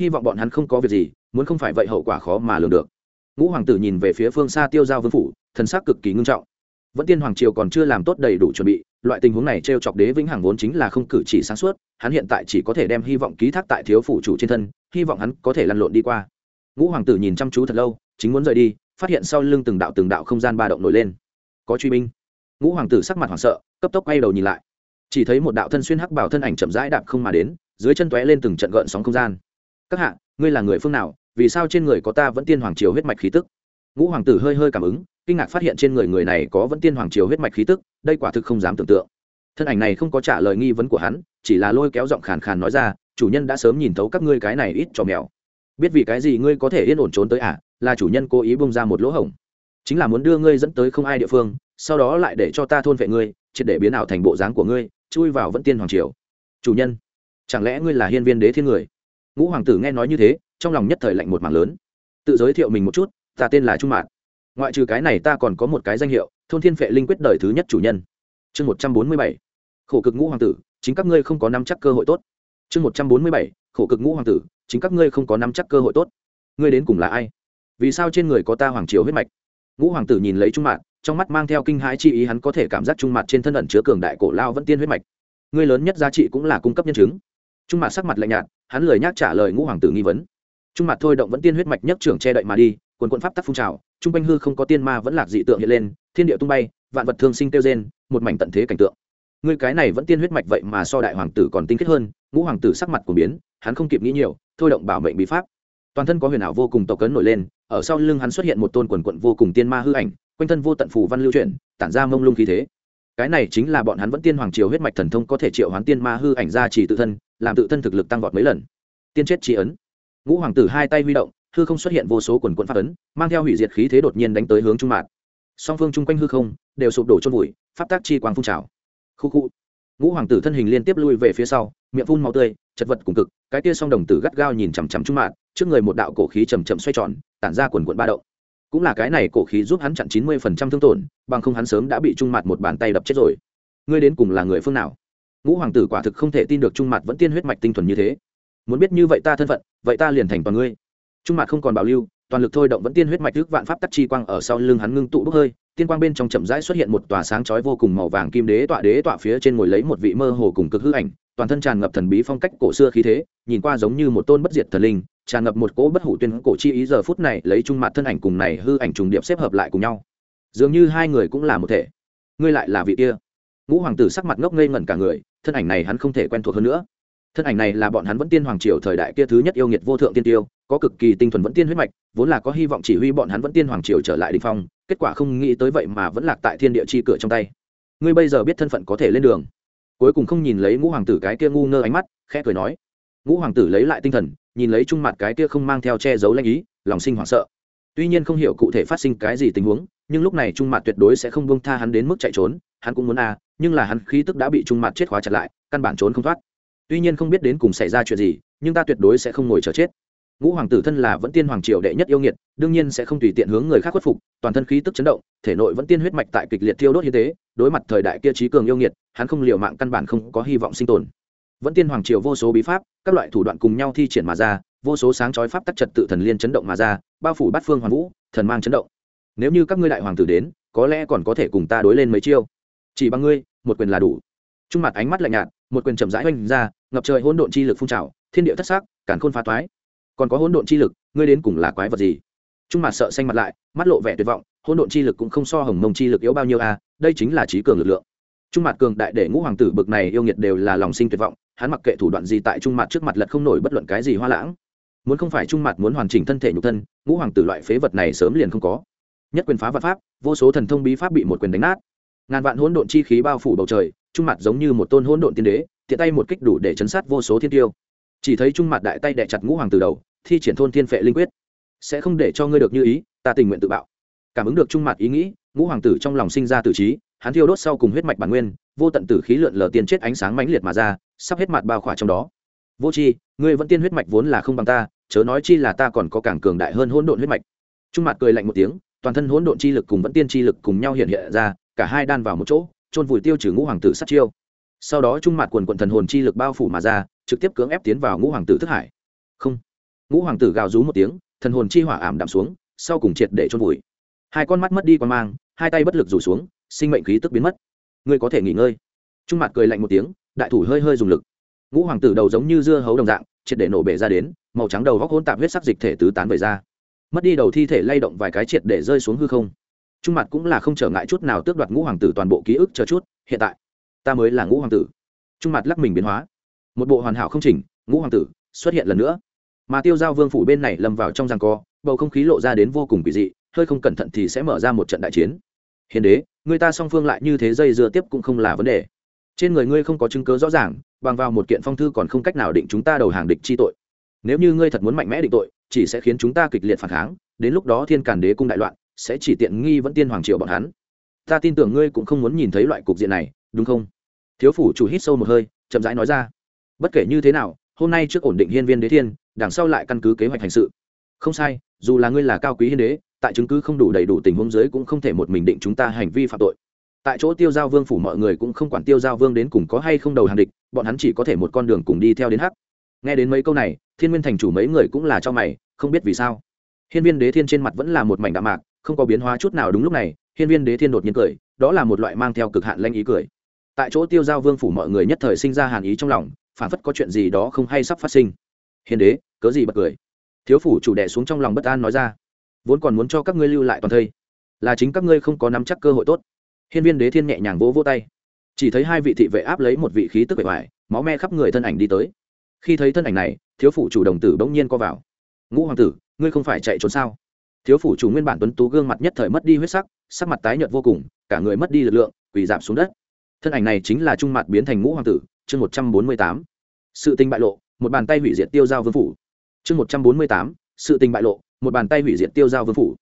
Hy vọng bọn hắn không có việc gì muốn không phải vậy hậu quả khó mà lường được. Ngũ hoàng tử nhìn về phía phương xa tiêu giao vương phủ, thần sắc cực kỳ ngưng trọng. Vẫn tiên hoàng triều còn chưa làm tốt đầy đủ chuẩn bị, loại tình huống này t r e o chọc đế vĩnh hằng vốn chính là không cử chỉ sáng suốt, hắn hiện tại chỉ có thể đem hy vọng ký thác tại thiếu phủ chủ trên thân, hy vọng hắn có thể lăn lộn đi qua. Ngũ hoàng tử nhìn chăm chú thật lâu, chính muốn rời đi, phát hiện sau lưng từng đạo từng đạo không gian ba động nổi lên. Có truy binh. Ngũ hoàng tử sắc mặt hoảng sợ, cấp tốc quay đầu nhìn lại. Chỉ thấy một đạo thân xuyên hắc bảo thân ảnh chậm rãi đạp không mà đến, dưới chân tóe lên từng trận gợn sóng không gian. Các hạ, ngươi là người phương nào? Vì sao trên người có ta vẫn tiên hoàng triều huyết mạch khí tức? Ngũ hoàng tử hơi hơi cảm ứng, kinh ngạc phát hiện trên người người này có vẫn tiên hoàng triều huyết mạch khí tức, đây quả thực không dám tưởng tượng. Thân ảnh này không có trả lời nghi vấn của hắn, chỉ là lôi kéo giọng khàn khàn nói ra, chủ nhân đã sớm nhìn thấu các ngươi cái này ít trò mèo. Biết vì cái gì ngươi có thể yên ổn trốn tới à? Là chủ nhân cố ý bung ra một lỗ hổng. Chính là muốn đưa ngươi dẫn tới không ai địa phương, sau đó lại để cho ta thôn vệ ngươi, triệt để biến ảo thành bộ dáng của ngươi, chui vào vẫn tiên hoàng triều. Chủ nhân, chẳng lẽ ngươi là hiên viên đế thiên người? Ngũ hoàng tử nghe nói như thế trong lòng nhất thời lạnh một mảng lớn. Tự giới thiệu mình một chút, ta tên là trung mạn. Ngoại trừ cái này ta còn có một cái danh hiệu, thôn thiên phệ linh quyết đời thứ nhất chủ nhân. Chương một trăm bốn mươi bảy. Khổ cực ngũ hoàng tử, chính các ngươi không có nắm chắc cơ hội tốt. Chương một trăm bốn mươi bảy. Khổ cực ngũ hoàng tử, chính các ngươi không có nắm chắc cơ hội tốt. Ngươi đến cùng là ai? Vì sao trên người có ta hoàng triều huyết mạch? Ngũ hoàng tử nhìn lấy trung mạn, trong mắt mang theo kinh hãi chi ý hắn có thể cảm giác trung mặt trên thân ẩn chứa cường đại cổ lao vẫn tiên huyết mạch. Ngươi lớn nhất giá trị cũng là cung cấp nhân chứng. Trung mặt sắc mặt lạnh nhạt, hắn lời nhắc trả lời ngũ hoàng tử nghi vấn trung mặt thôi động vẫn tiên huyết mạch nhất trưởng che đậy mà đi, quần quận pháp tắc phun trào, trung quanh hư không có tiên ma vẫn lạc dị tượng hiện lên, thiên địa tung bay, vạn vật thương sinh tiêu gen một mảnh tận thế cảnh tượng. Người cái này vẫn tiên huyết mạch vậy mà so đại hoàng tử còn tinh khiết hơn, ngũ hoàng tử sắc mặt của biến, hắn không kịp nghĩ nhiều, thôi động bảo mệnh bí pháp. Toàn thân có huyền ảo vô cùng tộc cấn nổi lên, ở sau lưng hắn xuất hiện một tôn quần quận vô cùng tiên ma hư ảnh, quanh thân vô tận phù văn lưu chuyển, tản ra mông lung khí thế. Cái này chính là bọn hắn vẫn tiên hoàng triều huyết mạch thần thông có thể triệu hoán tiên ma hư ảnh ra chỉ tự thân, làm tự thân thực lực tăng vọt mấy lần. Tiên chết tri ấn ngũ hoàng tử hai tay huy động, hư không xuất hiện vô số quần quận pháp ấn, mang theo hủy diệt khí thế đột nhiên đánh tới hướng trung mạc. Song phương chung quanh hư không, đều sụp đổ chôn vùi, pháp tác chi quang phun trào. Khu khu. Ngũ hoàng tử thân hình liên tiếp lui về phía sau, miệng phun màu tươi, chật vật cùng cực, cái tia song đồng tử gắt gao nhìn chằm chằm trung mạc, trước người một đạo cổ khí chầm chậm xoay tròn, tản ra quần quận ba động. Cũng là cái này cổ khí giúp hắn chặn chín mươi phần trăm thương tổn, bằng không hắn sớm đã bị trung mạc một bàn tay đập chết rồi. Ngươi đến cùng là người phương nào? Ngũ hoàng tử quả thực không thể tin được trung mạc vẫn tiên huyết mạch tinh thuần như thế muốn biết như vậy ta thân phận, vậy ta liền thành toàn ngươi. Trung mặt không còn bảo lưu, toàn lực thôi động vẫn tiên huyết mạch thức vạn pháp tắc chi quang ở sau lưng hắn ngưng tụ bốc hơi, tiên quang bên trong chậm rãi xuất hiện một tòa sáng chói vô cùng màu vàng kim đế tọa đế tọa phía trên ngồi lấy một vị mơ hồ cùng cực hư ảnh, toàn thân tràn ngập thần bí phong cách cổ xưa khí thế, nhìn qua giống như một tôn bất diệt thần linh, tràn ngập một cỗ bất hủ tuyên cổ chi ý giờ phút này lấy trung mặt thân ảnh cùng này hư ảnh trùng điệp xếp hợp lại cùng nhau. Dường như hai người cũng là một thể. Ngươi lại là vị kia. Ngũ hoàng tử sắc mặt ngốc ngây ngẩn cả người, thân ảnh này hắn không thể quen thuộc hơn nữa thân ảnh này là bọn hắn vẫn tiên hoàng triều thời đại kia thứ nhất yêu nghiệt vô thượng tiên tiêu có cực kỳ tinh thuần vẫn tiên huyết mạch vốn là có hy vọng chỉ huy bọn hắn vẫn tiên hoàng triều trở lại đình phong kết quả không nghĩ tới vậy mà vẫn lạc tại thiên địa chi cửa trong tay. Ngươi bây giờ biết thân phận có thể lên đường. Cuối cùng không nhìn lấy ngũ hoàng tử cái kia ngu ngơ ánh mắt khẽ cười nói. Ngũ hoàng tử lấy lại tinh thần nhìn lấy trung mặt cái kia không mang theo che giấu lanh ý lòng sinh hoảng sợ. Tuy nhiên không hiểu cụ thể phát sinh cái gì tình huống nhưng lúc này trung mặt tuyệt đối sẽ không bông tha hắn đến mức chạy trốn hắn cũng muốn a à, nhưng là hắn khí tức đã bị trung mặt chết khóa chặt lại căn bản trốn không thoát tuy nhiên không biết đến cùng xảy ra chuyện gì, nhưng ta tuyệt đối sẽ không ngồi chờ chết. Ngũ hoàng tử thân là vẫn tiên hoàng triều đệ nhất yêu nghiệt, đương nhiên sẽ không tùy tiện hướng người khác khuất phục, toàn thân khí tức chấn động, thể nội vẫn tiên huyết mạch tại kịch liệt thiêu đốt như thế, đối mặt thời đại kia trí cường yêu nghiệt, hắn không liều mạng căn bản không có hy vọng sinh tồn. Vẫn tiên hoàng triều vô số bí pháp, các loại thủ đoạn cùng nhau thi triển mà ra, vô số sáng chói pháp tắc trật tự thần liên chấn động mà ra, bao phủ bát phương hoàn vũ, thần mang chấn động. Nếu như các ngươi đại hoàng tử đến, có lẽ còn có thể cùng ta đối lên mấy chiêu. Chỉ bằng ngươi, một quyền là đủ. Trung mặt ánh mắt lạnh nhạt, một quyền chậm rãi oanh ra ngập trời hỗn độn chi lực phun trào thiên địa thất sắc, càn khôn phá toái. Còn có hỗn độn chi lực ngươi đến cùng là quái vật gì? Trung mặt sợ xanh mặt lại mắt lộ vẻ tuyệt vọng hỗn độn chi lực cũng không so hồng mông chi lực yếu bao nhiêu a à, đây chính là trí cường lực lượng. Trung mặt cường đại để ngũ hoàng tử bực này yêu nghiệt đều là lòng sinh tuyệt vọng hắn mặc kệ thủ đoạn gì tại trung mặt trước mặt lật không nổi bất luận cái gì hoa lãng. Muốn không phải trung mặt muốn hoàn chỉnh thân thể nhục thân ngũ hoàng tử loại phế vật này sớm liền không có. Nhất quyền phá vật pháp vô số thần thông bí pháp bị một quyền đánh nát. Ngàn vạn hỗn độn chi khí bao phủ bầu trời trung mặt giống như một tôn hỗn độn tiên đế tiện tay một kích đủ để chấn sát vô số thiên tiêu. Chỉ thấy trung mặt đại tay đẻ chặt ngũ hoàng từ đầu, thi triển thôn thiên phệ linh quyết. Sẽ không để cho ngươi được như ý, ta tình nguyện tự bạo. Cảm ứng được trung mặt ý nghĩ, ngũ hoàng tử trong lòng sinh ra tử trí, hắn thiêu đốt sau cùng huyết mạch bản nguyên, vô tận tử khí lượn lờ tiền chết ánh sáng mãnh liệt mà ra, sắp hết mặt bao khỏa trong đó. Vô chi ngươi vẫn tiên huyết mạch vốn là không bằng ta, chớ nói chi là ta còn có càng cường đại hơn hỗn độn huyết mạch. Trung mặt cười lạnh một tiếng, toàn thân hỗn độn chi lực cùng vẫn tiên chi lực cùng nhau hiện hiện ra, cả hai đan vào một chỗ trôn vùi tiêu trừ ngũ hoàng tử sát chiêu sau đó trung mặt quần quận thần hồn chi lực bao phủ mà ra, trực tiếp cưỡng ép tiến vào ngũ hoàng tử thức hải. Không. Ngũ hoàng tử gào rú một tiếng, thần hồn chi hỏa ảm đạm xuống, sau cùng triệt để trôn vùi. Hai con mắt mất đi quan mang, hai tay bất lực rủ xuống, sinh mệnh khí tức biến mất. Ngươi có thể nghỉ ngơi. Trung mặt cười lạnh một tiếng, đại thủ hơi hơi dùng lực. Ngũ hoàng tử đầu giống như dưa hấu đồng dạng, triệt để nổ bể ra đến, màu trắng đầu góc hôn tạp huyết sắc dịch thể tứ tán về ra. Mất đi đầu thi thể lay động vài cái triệt để rơi xuống hư không. Trung mặt cũng là không trở ngại chút nào tước đoạt ngũ hoàng tử toàn bộ ký ức chờ chút, hiện tại ta mới là ngũ hoàng tử. Trung mặt lắc mình biến hóa. Một bộ hoàn hảo không chỉnh, ngũ hoàng tử, xuất hiện lần nữa. Mà tiêu giao vương phủ bên này lâm vào trong giang co, bầu không khí lộ ra đến vô cùng kỳ dị, hơi không cẩn thận thì sẽ mở ra một trận đại chiến. Hiền đế, người ta song phương lại như thế dây dưa tiếp cũng không là vấn đề. Trên người ngươi không có chứng cớ rõ ràng, bằng vào một kiện phong thư còn không cách nào định chúng ta đầu hàng địch chi tội. Nếu như ngươi thật muốn mạnh mẽ định tội, chỉ sẽ khiến chúng ta kịch liệt phản kháng, đến lúc đó thiên càn đế cung đại loạn, sẽ chỉ tiện nghi vẫn tiên hoàng triều bọn hắn. Ta tin tưởng ngươi cũng không muốn nhìn thấy loại cục diện này, đúng không? Thiếu phủ chủ hít sâu một hơi, chậm rãi nói ra. Bất kể như thế nào, hôm nay trước ổn định hiên viên đế thiên, đằng sau lại căn cứ kế hoạch hành sự. Không sai, dù là ngươi là cao quý hiên đế, tại chứng cứ không đủ đầy đủ tình huống giới cũng không thể một mình định chúng ta hành vi phạm tội. Tại chỗ tiêu giao vương phủ mọi người cũng không quản tiêu giao vương đến cùng có hay không đầu hàng địch, bọn hắn chỉ có thể một con đường cùng đi theo đến hắc. Nghe đến mấy câu này, thiên nguyên thành chủ mấy người cũng là cho mày, không biết vì sao. Hiên viên đế thiên trên mặt vẫn là một mảnh đạm mạc, không có biến hóa chút nào đúng lúc này, hiên viên đế thiên đột nhiên cười, đó là một loại mang theo cực hạn lanh ý cười tại chỗ tiêu giao vương phủ mọi người nhất thời sinh ra hàn ý trong lòng, phản phất có chuyện gì đó không hay sắp phát sinh. Hiền đế, cớ gì bật cười? Thiếu phủ chủ đệ xuống trong lòng bất an nói ra. Vốn còn muốn cho các ngươi lưu lại toàn thây. Là chính các ngươi không có nắm chắc cơ hội tốt. Hiên viên đế thiên nhẹ nhàng vỗ vỗ tay. Chỉ thấy hai vị thị vệ áp lấy một vị khí tức bệ ngoài, máu me khắp người thân ảnh đi tới. Khi thấy thân ảnh này, thiếu phủ chủ đồng tử bỗng nhiên co vào. Ngũ hoàng tử, ngươi không phải chạy trốn sao? Thiếu phủ chủ nguyên bản tuấn tú gương mặt nhất thời mất đi huyết sắc sắc mặt tái nhợt vô cùng, cả người mất đi lực lượng, quỳ giảm xuống đất thân ảnh này chính là trung mặt biến thành ngũ hoàng tử, chương một trăm bốn mươi tám. Sự tình bại lộ, một bàn tay hủy diệt tiêu giao vương phủ. Chương một trăm bốn mươi tám, sự tình bại lộ, một bàn tay hủy diệt tiêu giao vương phủ.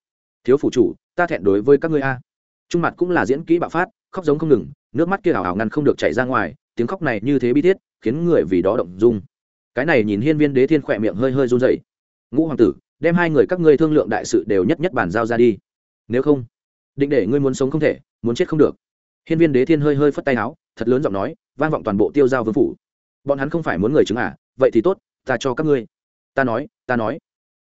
Thiếu phủ chủ, ta thẹn đối với các ngươi a. Trung mặt cũng là diễn kỹ bạo phát, khóc giống không ngừng, nước mắt kia hào hào ngăn không được chảy ra ngoài, tiếng khóc này như thế bi thiết, khiến người vì đó động dung. Cái này nhìn hiên viên đế thiên khỏe miệng hơi hơi run dậy ngũ hoàng tử, đem hai người các ngươi thương lượng đại sự đều nhất nhất bàn giao ra đi. Nếu không, định để ngươi muốn sống không thể, muốn chết không được hiên viên đế thiên hơi hơi phất tay áo, thật lớn giọng nói, vang vọng toàn bộ tiêu giao vương phủ. Bọn hắn không phải muốn người chứng à? Vậy thì tốt, ta cho các ngươi. Ta nói ta nói.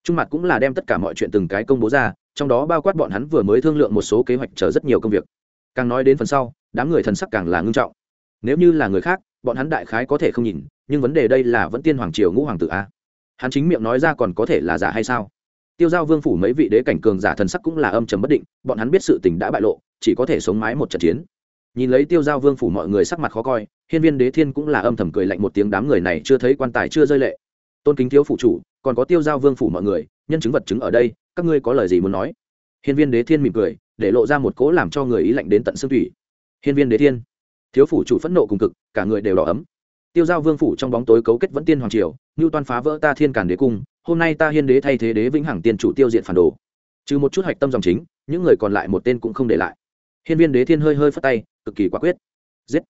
Trung mặt cũng là đem tất cả mọi chuyện từng cái công bố ra, trong đó bao quát bọn hắn vừa mới thương lượng một số kế hoạch chờ rất nhiều công việc. Càng nói đến phần sau, đám người thần sắc càng là ngưng trọng. Nếu như là người khác, bọn hắn đại khái có thể không nhìn, nhưng vấn đề đây là vẫn tiên hoàng triều ngũ hoàng tử a. Hắn chính miệng nói ra còn có thể là giả hay sao? Tiêu giao vương phủ mấy vị đế cảnh cường giả thần sắc cũng là âm trầm bất định, bọn hắn biết sự tình đã bại lộ, chỉ có thể sống mái một trận chiến nhìn lấy tiêu giao vương phủ mọi người sắc mặt khó coi, hiên viên đế thiên cũng là âm thầm cười lạnh một tiếng đám người này chưa thấy quan tài chưa rơi lệ. Tôn kính thiếu phụ chủ, còn có tiêu giao vương phủ mọi người, nhân chứng vật chứng ở đây, các ngươi có lời gì muốn nói? Hiên viên đế thiên mỉm cười, để lộ ra một cỗ làm cho người ý lạnh đến tận xương thủy hiên viên đế thiên, thiếu phủ chủ phẫn nộ cùng cực, cả người đều đỏ ấm. Tiêu giao vương phủ trong bóng tối cấu kết vẫn tiên hoàng triều như toàn phá vỡ ta thiên cản đế cung, hôm nay ta hiên đế thay thế đế vĩnh hằng tiên chủ tiêu diện phản đồ. Trừ một chút hạch tâm dòng chính, những người còn lại một tên cũng không để lại hiên viên đế thiên hơi hơi phất tay, cực kỳ quả quyết. Giết.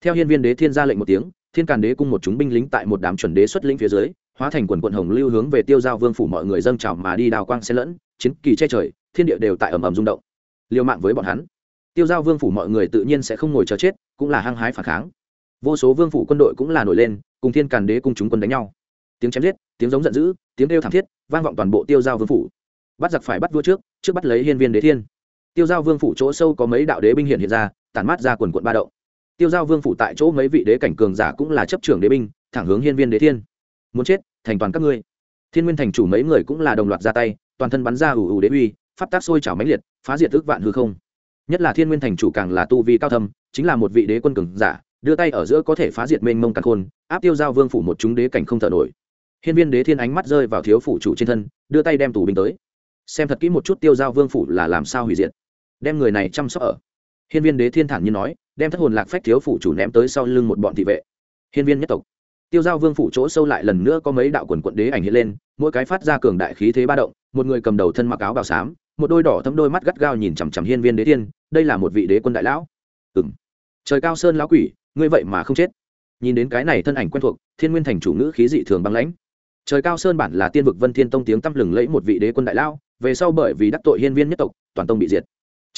Theo hiên viên đế thiên ra lệnh một tiếng, thiên càn đế cung một chúng binh lính tại một đám chuẩn đế xuất lĩnh phía dưới, hóa thành quần quận hồng lưu hướng về tiêu giao vương phủ mọi người dâng trào mà đi đào quang xen lẫn, chiến kỳ che trời, thiên địa đều tại ầm ầm rung động. Liều mạng với bọn hắn. Tiêu giao vương phủ mọi người tự nhiên sẽ không ngồi chờ chết, cũng là hăng hái phản kháng. Vô số vương phủ quân đội cũng là nổi lên, cùng thiên càn đế cung chúng quân đánh nhau. Tiếng chém giết, tiếng giống giận dữ, tiếng kêu thảm thiết, vang vọng toàn bộ tiêu giao vương phủ. Bắt giặc phải bắt vua trước trước bắt lấy hiên viên đế thiên tiêu giao vương phủ chỗ sâu có mấy đạo đế binh hiện hiện ra, tản mát ra quần quận ba đậu tiêu giao vương phủ tại chỗ mấy vị đế cảnh cường giả cũng là chấp trưởng đế binh, thẳng hướng hiên viên đế thiên. Muốn chết, thành toàn các ngươi. Thiên nguyên thành chủ mấy người cũng là đồng loạt ra tay, toàn thân bắn ra ủ ủ đế uy, pháp tác sôi chảo mãnh liệt, phá diệt ước vạn hư không. Nhất là thiên nguyên thành chủ càng là tu vi cao thâm, chính là một vị đế quân cường giả, đưa tay ở giữa có thể phá diệt mênh mông càng khôn, áp tiêu giao vương phủ một chúng đế cảnh không thở nổi. Hiên viên đế thiên ánh mắt rơi vào thiếu phủ chủ trên thân, đưa tay đem tù binh tới. Xem thật kỹ một chút tiêu giao vương phủ là làm sao hủy diệt đem người này chăm sóc ở. Hiên viên đế thiên thản như nói, đem thất hồn lạc phách thiếu phủ chủ ném tới sau lưng một bọn thị vệ. Hiên viên nhất tộc. Tiêu giao vương phủ chỗ sâu lại lần nữa có mấy đạo quần quận đế ảnh hiện lên, mỗi cái phát ra cường đại khí thế ba động, một người cầm đầu thân mặc áo bào xám, một đôi đỏ thấm đôi mắt gắt gao nhìn chằm chằm hiên viên đế thiên, đây là một vị đế quân đại lão. Ừng trời cao sơn lão quỷ, ngươi vậy mà không chết. Nhìn đến cái này thân ảnh quen thuộc, thiên nguyên thành chủ ngữ khí dị thường băng lãnh. Trời cao sơn bản là tiên vực vân thiên tông tiếng tăm lừng lẫy một vị đế quân đại lão, về sau bởi vì đắc tội hiên viên nhất tộc, toàn tông bị diệt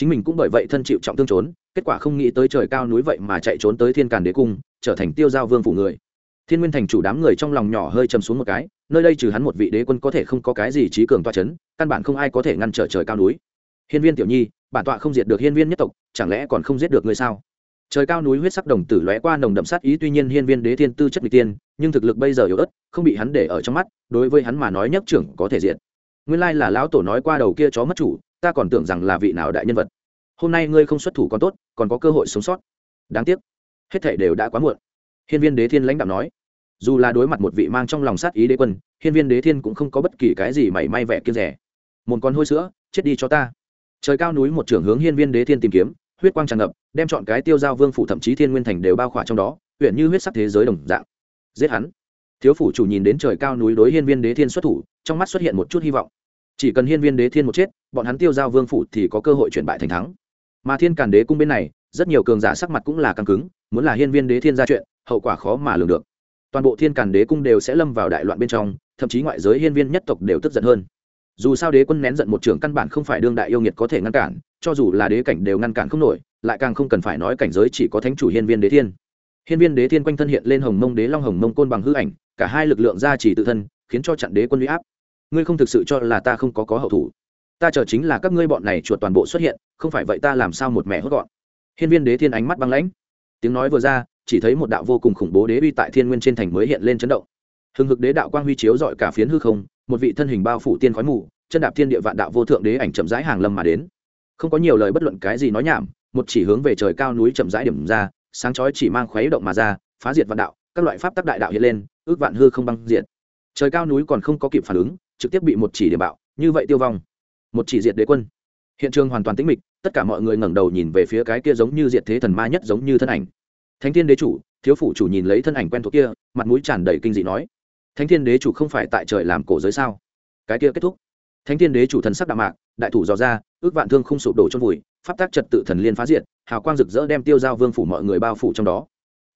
chính mình cũng bởi vậy thân chịu trọng thương trốn, kết quả không nghĩ tới trời cao núi vậy mà chạy trốn tới thiên càn đế cung, trở thành tiêu giao vương phủ người. Thiên nguyên thành chủ đám người trong lòng nhỏ hơi chầm xuống một cái, nơi đây trừ hắn một vị đế quân có thể không có cái gì trí cường toa c h ấ n căn bản không ai có thể ngăn trở trời cao núi. Hiên viên tiểu nhi, bản tọa không diệt được hiên viên nhất tộc, chẳng lẽ còn không giết được người sao? Trời cao núi huyết sắc đồng tử lóe qua nồng đậm sát ý, tuy nhiên hiên viên đế thiên tư chất vị tiên, nhưng thực lực bây giờ yếu ớt, không bị hắn để ở trong mắt, đối với hắn mà nói nhất trưởng có thể diện nguyên lai là lão tổ nói qua đầu kia chó mất chủ ta còn tưởng rằng là vị nào đại nhân vật. Hôm nay ngươi không xuất thủ còn tốt, còn có cơ hội sống sót. Đáng tiếc. Hết thể đều đã quá muộn. Hiên viên đế thiên lãnh đạo nói. Dù là đối mặt một vị mang trong lòng sát ý đế quân, hiên viên đế thiên cũng không có bất kỳ cái gì mảy may vẻ kiên rẻ một con hôi sữa, chết đi cho ta. Trời cao núi một trưởng hướng hiên viên đế thiên tìm kiếm, huyết quang tràn ngập, đem chọn cái tiêu giao vương phủ thậm chí thiên nguyên thành đều bao khỏa trong đó, huyện như huyết sắc thế giới đồng dạng. Giết hắn. Thiếu phủ chủ nhìn đến trời cao núi đối hiên viên đế thiên xuất thủ, trong mắt xuất hiện một chút hy vọng chỉ cần hiên viên đế thiên một chết, bọn hắn tiêu giao vương phủ thì có cơ hội chuyển bại thành thắng. Mà thiên càn đế cung bên này, rất nhiều cường giả sắc mặt cũng là căng cứng, muốn là hiên viên đế thiên ra chuyện, hậu quả khó mà lường được. Toàn bộ thiên càn đế cung đều sẽ lâm vào đại loạn bên trong, thậm chí ngoại giới hiên viên nhất tộc đều tức giận hơn. Dù sao đế quân nén giận một trưởng căn bản không phải đương đại yêu nghiệt có thể ngăn cản, cho dù là đế cảnh đều ngăn cản không nổi, lại càng không cần phải nói cảnh giới chỉ có thánh chủ hiên viên đế thiên. Hiên viên đế thiên quanh thân hiện lên hồng mông đế long hồng mông côn bằng hư ảnh, cả hai lực lượng ra chỉ tự thân, khiến cho chặn đế quân huy áp ngươi không thực sự cho là ta không có có hậu thủ. Ta chờ chính là các ngươi bọn này chuột toàn bộ xuất hiện, không phải vậy ta làm sao một mẹ hốt gọn. Hiên viên đế thiên ánh mắt băng lãnh. Tiếng nói vừa ra, chỉ thấy một đạo vô cùng khủng bố đế uy tại thiên nguyên trên thành mới hiện lên chấn động. Hừng hực đế đạo quang huy chiếu dọi cả phiến hư không, một vị thân hình bao phủ tiên khói mù, chân đạp thiên địa vạn đạo vô thượng đế ảnh chậm rãi hàng lâm mà đến. Không có nhiều lời bất luận cái gì nói nhảm, một chỉ hướng về trời cao núi chậm rãi điểm ra, sáng chói chỉ mang khuấy động mà ra, phá diệt vạn đạo, các loại pháp tắc đại đạo hiện lên, ước vạn hư không băng diệt. Trời cao núi còn không có kịp phản ứng trực tiếp bị một chỉ điểm bạo, như vậy tiêu vong. Một chỉ diệt đế quân. Hiện trường hoàn toàn tĩnh mịch, tất cả mọi người ngẩng đầu nhìn về phía cái kia giống như diệt thế thần ma nhất giống như thân ảnh. Thánh thiên đế chủ, thiếu phủ chủ nhìn lấy thân ảnh quen thuộc kia, mặt mũi tràn đầy kinh dị nói, thánh thiên đế chủ không phải tại trời làm cổ giới sao? Cái kia kết thúc. Thánh thiên đế chủ thần sắc đạm mạc, đại thủ dò ra, ước vạn thương không sụp đổ trong vùi, pháp tác trật tự thần liên phá diệt, hào quang rực rỡ đem tiêu giao vương phủ mọi người bao phủ trong đó.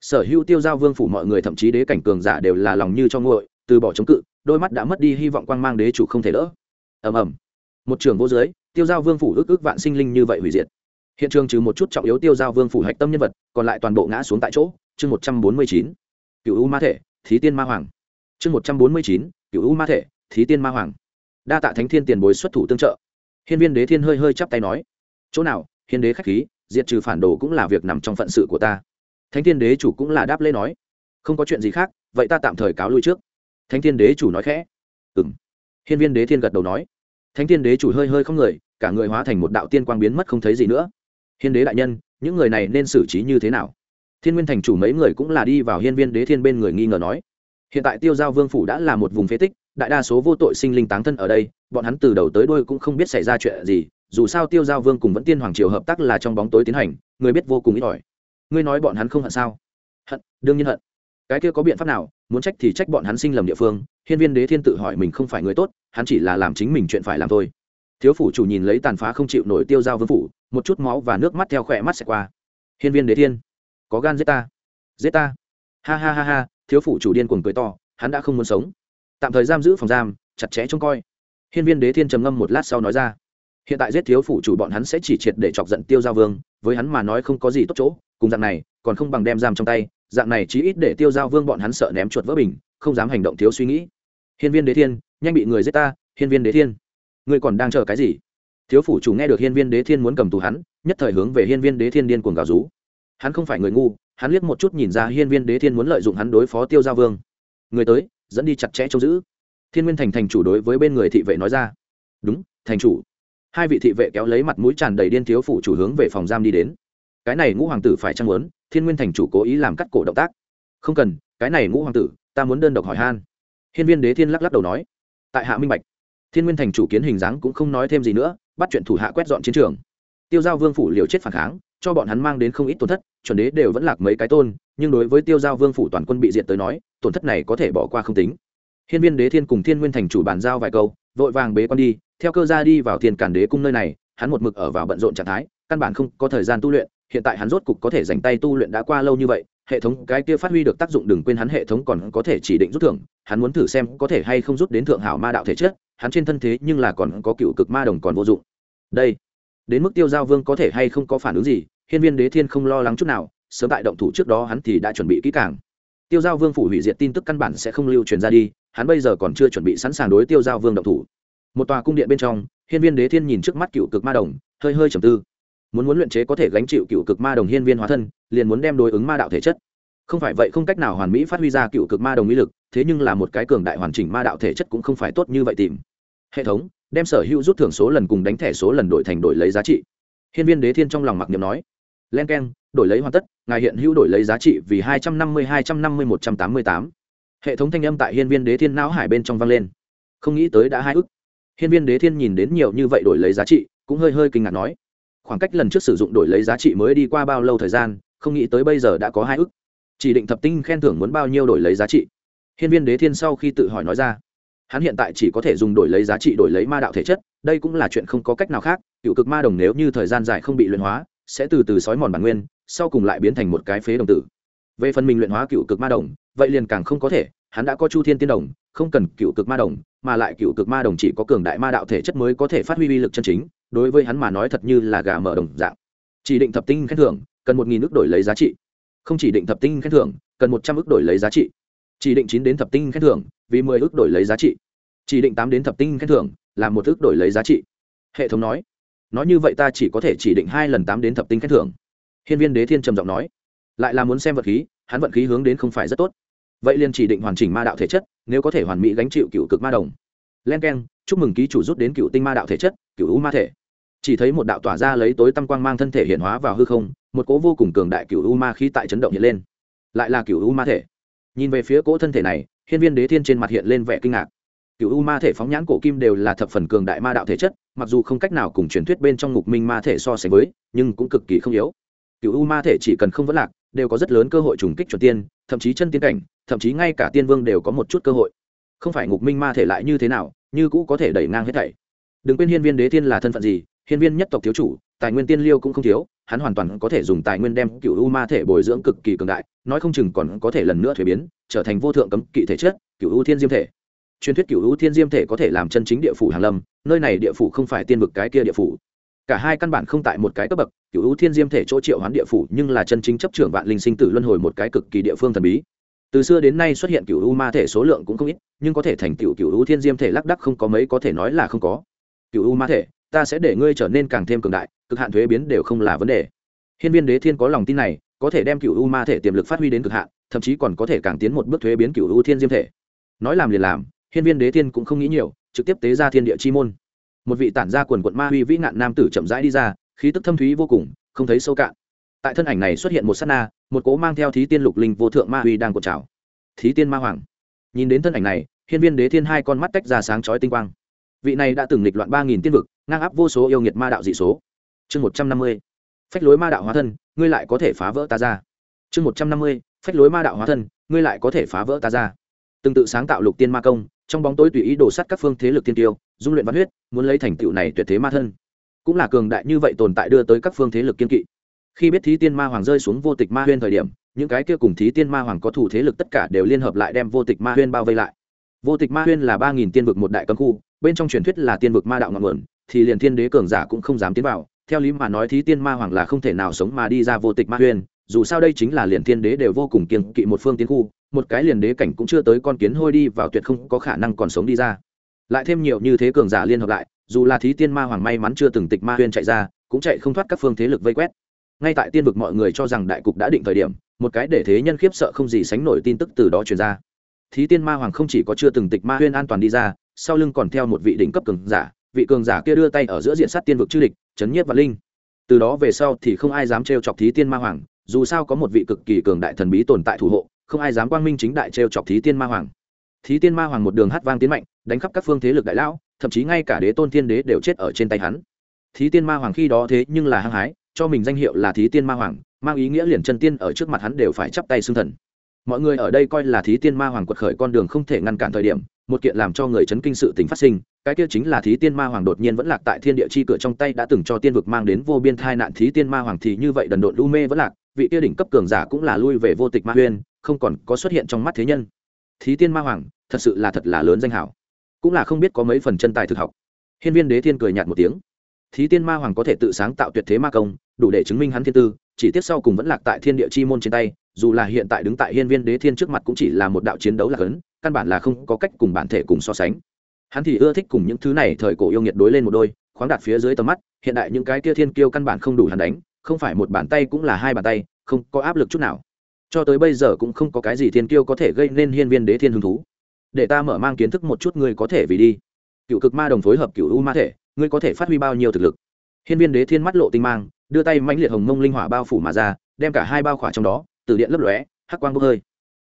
Sở hữu tiêu giao vương phủ mọi người, thậm chí đế cảnh cường giả đều là lòng như cho nguội, từ bỏ chống cự đôi mắt đã mất đi hy vọng quang mang đế chủ không thể đỡ. Ầm ầm. Một trường vô giới tiêu giao vương phủ ước ước vạn sinh linh như vậy hủy diệt. Hiện trường trừ một chút trọng yếu tiêu giao vương phủ hạch tâm nhân vật, còn lại toàn bộ ngã xuống tại chỗ. Chương một trăm bốn mươi chín, cựu u ma thể, thí tiên ma hoàng. Chương một trăm bốn mươi chín, cựu u ma thể, thí tiên ma hoàng. Đa tạ thánh thiên tiền bối xuất thủ tương trợ. Hiên viên đế thiên hơi hơi chắp tay nói, chỗ nào, hiên đế khách khí, diệt trừ phản đồ cũng là việc nằm trong phận sự của ta. Thánh thiên đế chủ cũng là đáp lễ nói, không có chuyện gì khác, vậy ta tạm thời cáo lui trước thánh thiên đế chủ nói khẽ. Ừng hiên viên đế thiên gật đầu nói. Thánh thiên đế chủ hơi hơi không người, cả người hóa thành một đạo tiên quang biến mất không thấy gì nữa. Hiên đế đại nhân, những người này nên xử trí như thế nào? Thiên nguyên thành chủ mấy người cũng là đi vào hiên viên đế thiên bên người nghi ngờ nói. Hiện tại tiêu giao vương phủ đã là một vùng phế tích, đại đa số vô tội sinh linh táng thân ở đây, bọn hắn từ đầu tới đôi cũng không biết xảy ra chuyện gì, dù sao tiêu giao vương cùng vẫn tiên hoàng triều hợp tác là trong bóng tối tiến hành, người biết vô cùng ít ỏi. Ngươi nói bọn hắn không hận sao? Hận, đương nhiên hận. Cái kia có biện pháp nào? Muốn trách thì trách bọn hắn sinh lầm địa phương, hiên viên đế thiên tự hỏi mình không phải người tốt, hắn chỉ là làm chính mình chuyện phải làm thôi. Thiếu phủ chủ nhìn lấy tàn phá không chịu nổi tiêu dao vương phủ, một chút máu và nước mắt theo khỏe mắt sẽ qua. Hiên viên đế thiên, có gan giết ta. Giết ta. Ha ha ha ha, thiếu phủ chủ điên cuồng cười to, hắn đã không muốn sống. Tạm thời giam giữ phòng giam, chặt chẽ trông coi. Hiên viên đế thiên trầm ngâm một lát sau nói ra. Hiện tại giết thiếu phủ chủ bọn hắn sẽ chỉ triệt để chọc giận tiêu giao vương, với hắn mà nói không có gì tốt chỗ, cùng dạng này, còn không bằng đem giam trong tay dạng này chí ít để tiêu giao vương bọn hắn sợ ném chuột vỡ bình, không dám hành động thiếu suy nghĩ. Hiên viên đế thiên, nhanh bị người giết ta, hiên viên đế thiên. Ngươi còn đang chờ cái gì? Thiếu phủ chủ nghe được hiên viên đế thiên muốn cầm tù hắn, nhất thời hướng về hiên viên đế thiên điên cuồng gào rú. Hắn không phải người ngu, hắn liếc một chút nhìn ra hiên viên đế thiên muốn lợi dụng hắn đối phó tiêu giao vương. Người tới, dẫn đi chặt chẽ trông giữ. Thiên nguyên thành thành chủ đối với bên người thị vệ nói ra. Đúng, thành chủ. Hai vị thị vệ kéo lấy mặt mũi tràn đầy điên thiếu phủ chủ hướng về phòng giam đi đến. Cái này ngũ hoàng tử phải chăng muốn? Thiên nguyên thành chủ cố ý làm cắt cổ động tác. Không cần, cái này ngũ hoàng tử, ta muốn đơn độc hỏi han. Hiên viên đế thiên lắc lắc đầu nói. Tại hạ minh bạch. Thiên nguyên thành chủ kiến hình dáng cũng không nói thêm gì nữa, bắt chuyện thủ hạ quét dọn chiến trường. Tiêu giao vương phủ liều chết phản kháng, cho bọn hắn mang đến không ít tổn thất, chuẩn đế đều vẫn lạc mấy cái tôn, nhưng đối với tiêu giao vương phủ toàn quân bị diệt tới nói, tổn thất này có thể bỏ qua không tính. Hiên viên đế thiên cùng thiên nguyên thành chủ bàn giao vài câu, vội vàng bế con đi, theo cơ ra đi vào thiên cản đế cung nơi này, hắn một mực ở vào bận rộn trạng thái, căn bản không có thời gian tu luyện hiện tại hắn rốt cục có thể dành tay tu luyện đã qua lâu như vậy, hệ thống cái kia phát huy được tác dụng đừng quên hắn hệ thống còn có thể chỉ định rút thưởng, hắn muốn thử xem có thể hay không rút đến thượng hảo ma đạo thể chất, hắn trên thân thế nhưng là còn có cựu cực ma đồng còn vô dụng. Đây, đến mức tiêu giao vương có thể hay không có phản ứng gì, hiên viên đế thiên không lo lắng chút nào, sớm tại động thủ trước đó hắn thì đã chuẩn bị kỹ càng. Tiêu giao vương phủ hủy diệt tin tức căn bản sẽ không lưu truyền ra đi, hắn bây giờ còn chưa chuẩn bị sẵn sàng đối tiêu giao vương động thủ. Một tòa cung điện bên trong, hiên viên đế thiên nhìn trước mắt cựu cực ma đồng, hơi hơi trầm tư muốn muốn luyện chế có thể gánh chịu cựu cực ma đồng hiên viên hóa thân, liền muốn đem đối ứng ma đạo thể chất. Không phải vậy không cách nào hoàn mỹ phát huy ra cựu cực ma đồng mỹ lực, thế nhưng là một cái cường đại hoàn chỉnh ma đạo thể chất cũng không phải tốt như vậy tìm. Hệ thống, đem sở hữu rút thưởng số lần cùng đánh thẻ số lần đổi thành đổi lấy giá trị. Hiên viên đế thiên trong lòng mặc niệm nói, len k e n đổi lấy hoàn tất, ngài hiện hữu đổi lấy giá trị vì hai trăm năm mươi hai trăm năm mươi một trăm tám mươi tám. Hệ thống thanh âm tại hiên viên đế thiên não hải bên trong vang lên. Không nghĩ tới đã hai ức. Hiên viên đế thiên nhìn đến nhiều như vậy đổi lấy giá trị, cũng hơi hơi kinh ngạc nói khoảng cách lần trước sử dụng đổi lấy giá trị mới đi qua bao lâu thời gian, không nghĩ tới bây giờ đã có hai ức. Chỉ định thập tinh khen thưởng muốn bao nhiêu đổi lấy giá trị? Hiên viên đế thiên sau khi tự hỏi nói ra, hắn hiện tại chỉ có thể dùng đổi lấy giá trị đổi lấy ma đạo thể chất, đây cũng là chuyện không có cách nào khác, cựu cực ma đồng nếu như thời gian dài không bị luyện hóa, sẽ từ từ sói mòn bản nguyên, sau cùng lại biến thành một cái phế đồng tử. Về phần mình luyện hóa cựu cực ma đồng, vậy liền càng không có thể, hắn đã có chu thiên tiên đồng, không cần cựu cực ma đồng, mà lại cựu cực ma đồng chỉ có cường đại ma đạo thể chất mới có thể phát huy uy lực chân chính đối với hắn mà nói thật như là gà mở đồng dạng. Chỉ định thập tinh khen thưởng, cần một nghìn ước đổi lấy giá trị. Không chỉ định thập tinh khen thưởng, cần một trăm ước đổi lấy giá trị. Chỉ định chín đến thập tinh khen thưởng, vì mười ước đổi lấy giá trị. Chỉ định tám đến thập tinh khen thưởng, là một ước đổi lấy giá trị. Hệ thống nói nói như vậy ta chỉ có thể chỉ định hai lần tám đến thập tinh khen thưởng. Hiên viên đế thiên trầm giọng nói, lại là muốn xem vật khí, hắn vận khí hướng đến không phải rất tốt. Vậy liền chỉ định hoàn chỉnh ma đạo thể chất, nếu có thể hoàn mỹ gánh chịu cựu cực ma đồng. Len k e n chúc mừng ký chủ rút đến cựu tinh ma đạo thể chất, cựu u ma thể chỉ thấy một đạo tỏa ra lấy tối tăm quang mang thân thể hiện hóa vào hư không, một cỗ vô cùng cường đại cựu u ma khí tại chấn động hiện lên. Lại là cựu u ma thể. Nhìn về phía cỗ thân thể này, hiên viên đế thiên trên mặt hiện lên vẻ kinh ngạc. Cựu u ma thể phóng nhãn cổ kim đều là thập phần cường đại ma đạo thể chất, mặc dù không cách nào cùng truyền thuyết bên trong ngục minh ma thể so sánh với, nhưng cũng cực kỳ không yếu. Cựu u ma thể chỉ cần không vấn lạc, đều có rất lớn cơ hội trùng kích chuẩn tiên, thậm chí chân tiên cảnh, thậm chí ngay cả tiên vương đều có một chút cơ hội. Không phải ngục minh ma thể lại như thế nào, như cũ có thể đẩy ngang hết thảy. Đừng quên hiên viên đế thiên là thân phận gì hiên viên nhất tộc thiếu chủ, tài nguyên tiên liêu cũng không thiếu, hắn hoàn toàn có thể dùng tài nguyên đem cựu u ma thể bồi dưỡng cực kỳ cường đại, nói không chừng còn có thể lần nữa thuế biến, trở thành vô thượng cấm kỵ thể chất, cựu u thiên diêm thể. Truyền thuyết cựu u thiên diêm thể có thể làm chân chính địa phủ hàn lâm, nơi này địa phủ không phải tiên vực cái kia địa phủ. Cả hai căn bản không tại một cái cấp bậc, cựu u thiên diêm thể chỗ triệu hoán địa phủ nhưng là chân chính chấp trưởng vạn linh sinh tử luân hồi một cái cực kỳ địa phương thần bí. Từ xưa đến nay xuất hiện cựu u ma thể số lượng cũng không ít, nhưng có thể thành cựu cựu u thiên diêm thể lác đắc không có mấy có thể nói là không có. Cựu u ma thể ta sẽ để ngươi trở nên càng thêm cường đại, cực hạn thuế biến đều không là vấn đề. Hiên viên đế thiên có lòng tin này, có thể đem cựu u ma thể tiềm lực phát huy đến cực hạn, thậm chí còn có thể càng tiến một bước thuế biến cựu u thiên diêm thể. Nói làm liền làm, hiên viên đế thiên cũng không nghĩ nhiều, trực tiếp tế ra thiên địa chi môn. Một vị tản gia quần quận ma huy vĩ nạn nam tử chậm rãi đi ra, khí tức thâm thúy vô cùng, không thấy sâu cạn. Tại thân ảnh này xuất hiện một s á t na, một cố mang theo thí tiên lục linh vô thượng ma huy đang cột trào. Thí tiên ma hoàng. Nhìn đến thân ảnh này, hiên viên đế thiên hai con mắt tách ra sáng chói tinh quang vị này đã từng nghịch loạn ba nghìn tiên vực, ngang áp vô số yêu nghiệt ma đạo dị số. Chương một trăm năm mươi, phách lối ma đạo hóa thân, ngươi lại có thể phá vỡ ta ra. Chương một trăm năm mươi, phách lối ma đạo hóa thân, ngươi lại có thể phá vỡ ta ra. Tương tự sáng tạo lục tiên ma công, trong bóng tối tùy ý đổ sắt các phương thế lực tiên tiêu, dung luyện văn huyết, muốn lấy thành tựu này tuyệt thế ma thân. Cũng là cường đại như vậy tồn tại đưa tới các phương thế lực kiên kỵ. Khi biết thí tiên ma hoàng rơi xuống vô tịch ma huyên thời điểm, những cái kia cùng thí tiên ma hoàng có thủ thế lực tất cả đều liên hợp lại đem vô tịch ma huyên bao vây lại vô tịch ma huyên là ba nghìn tiên vực một đại cấm khu, bên trong truyền thuyết là tiên vực ma đạo ngọn nguồn, thì liền thiên đế cường giả cũng không dám tiến vào. Theo lý mà nói thí tiên ma hoàng là không thể nào sống mà đi ra vô tịch ma huyên, dù sao đây chính là liền thiên đế đều vô cùng kiên kỵ một phương tiến khu, một cái liền đế cảnh cũng chưa tới con kiến hôi đi vào tuyệt không có khả năng còn sống đi ra. Lại thêm nhiều như thế cường giả liên hợp lại, dù là thí tiên ma hoàng may mắn chưa từng tịch ma huyên chạy ra, cũng chạy không thoát các phương thế lực vây quét. Ngay tại tiên vực mọi người cho rằng đại cục đã định thời điểm, một cái để thế nhân khiếp sợ không gì sánh nổi tin tức từ đó truyền ra thí tiên ma hoàng không chỉ có chưa từng tịch ma huyên an toàn đi ra, sau lưng còn theo một vị đỉnh cấp cường giả, vị cường giả kia đưa tay ở giữa diện sát tiên vực chư địch, chấn nhiếp và linh. Từ đó về sau thì không ai dám trêu chọc thí tiên ma hoàng, dù sao có một vị cực kỳ cường đại thần bí tồn tại thủ hộ, không ai dám quang minh chính đại trêu chọc thí tiên ma hoàng. Thí tiên ma hoàng một đường hát vang tiến mạnh, đánh khắp các phương thế lực đại lão, thậm chí ngay cả đế tôn thiên đế đều chết ở trên tay hắn. Thí tiên ma hoàng khi đó thế nhưng là hăng hái, cho mình danh hiệu là thí tiên ma hoàng, mang ý nghĩa liền chân tiên ở trước mặt hắn đều phải chắp tay xưng thần mọi người ở đây coi là thí tiên ma hoàng quật khởi con đường không thể ngăn cản thời điểm, một kiện làm cho người chấn kinh sự tình phát sinh, cái kia chính là thí tiên ma hoàng đột nhiên vẫn lạc tại thiên địa chi cửa trong tay đã từng cho tiên vực mang đến vô biên thai nạn. Thí tiên ma hoàng thì như vậy đần độn lu mê vẫn lạc, vị kia đỉnh cấp cường giả cũng là lui về vô tịch ma huyên, không còn có xuất hiện trong mắt thế nhân. Thí tiên ma hoàng, thật sự là thật là lớn danh hảo cũng là không biết có mấy phần chân tài thực học. Hiên viên đế thiên cười nhạt một tiếng. Thí tiên ma hoàng có thể tự sáng tạo tuyệt thế ma công, đủ để chứng minh hắn thiên tư, chỉ tiếp sau cùng vẫn lạc tại thiên địa chi môn trên tay dù là hiện tại đứng tại hiên viên đế thiên trước mặt cũng chỉ là một đạo chiến đấu lạc ấn căn bản là không có cách cùng bản thể cùng so sánh. Hắn thì ưa thích cùng những thứ này thời cổ yêu nghiệt đối lên một đôi, khoáng đạt phía dưới tầm mắt, hiện đại những cái kia thiên kiêu căn bản không đủ hắn đánh, không phải một bàn tay cũng là hai bàn tay, không có áp lực chút nào. Cho tới bây giờ cũng không có cái gì thiên kiêu có thể gây nên hiên viên đế thiên hứng thú. Để ta mở mang kiến thức một chút ngươi có thể vì đi. Cựu cực ma đồng phối hợp cựu u ma thể, ngươi có thể phát huy bao nhiêu thực lực? Hiên viên đế thiên mắt lộ tinh mang, đưa tay mãnh liệt hồng mông linh hỏa bao phủ mà ra, đem cả hai bao khỏa trong đó từ điện lấp lóe, hắc quang bốc hơi.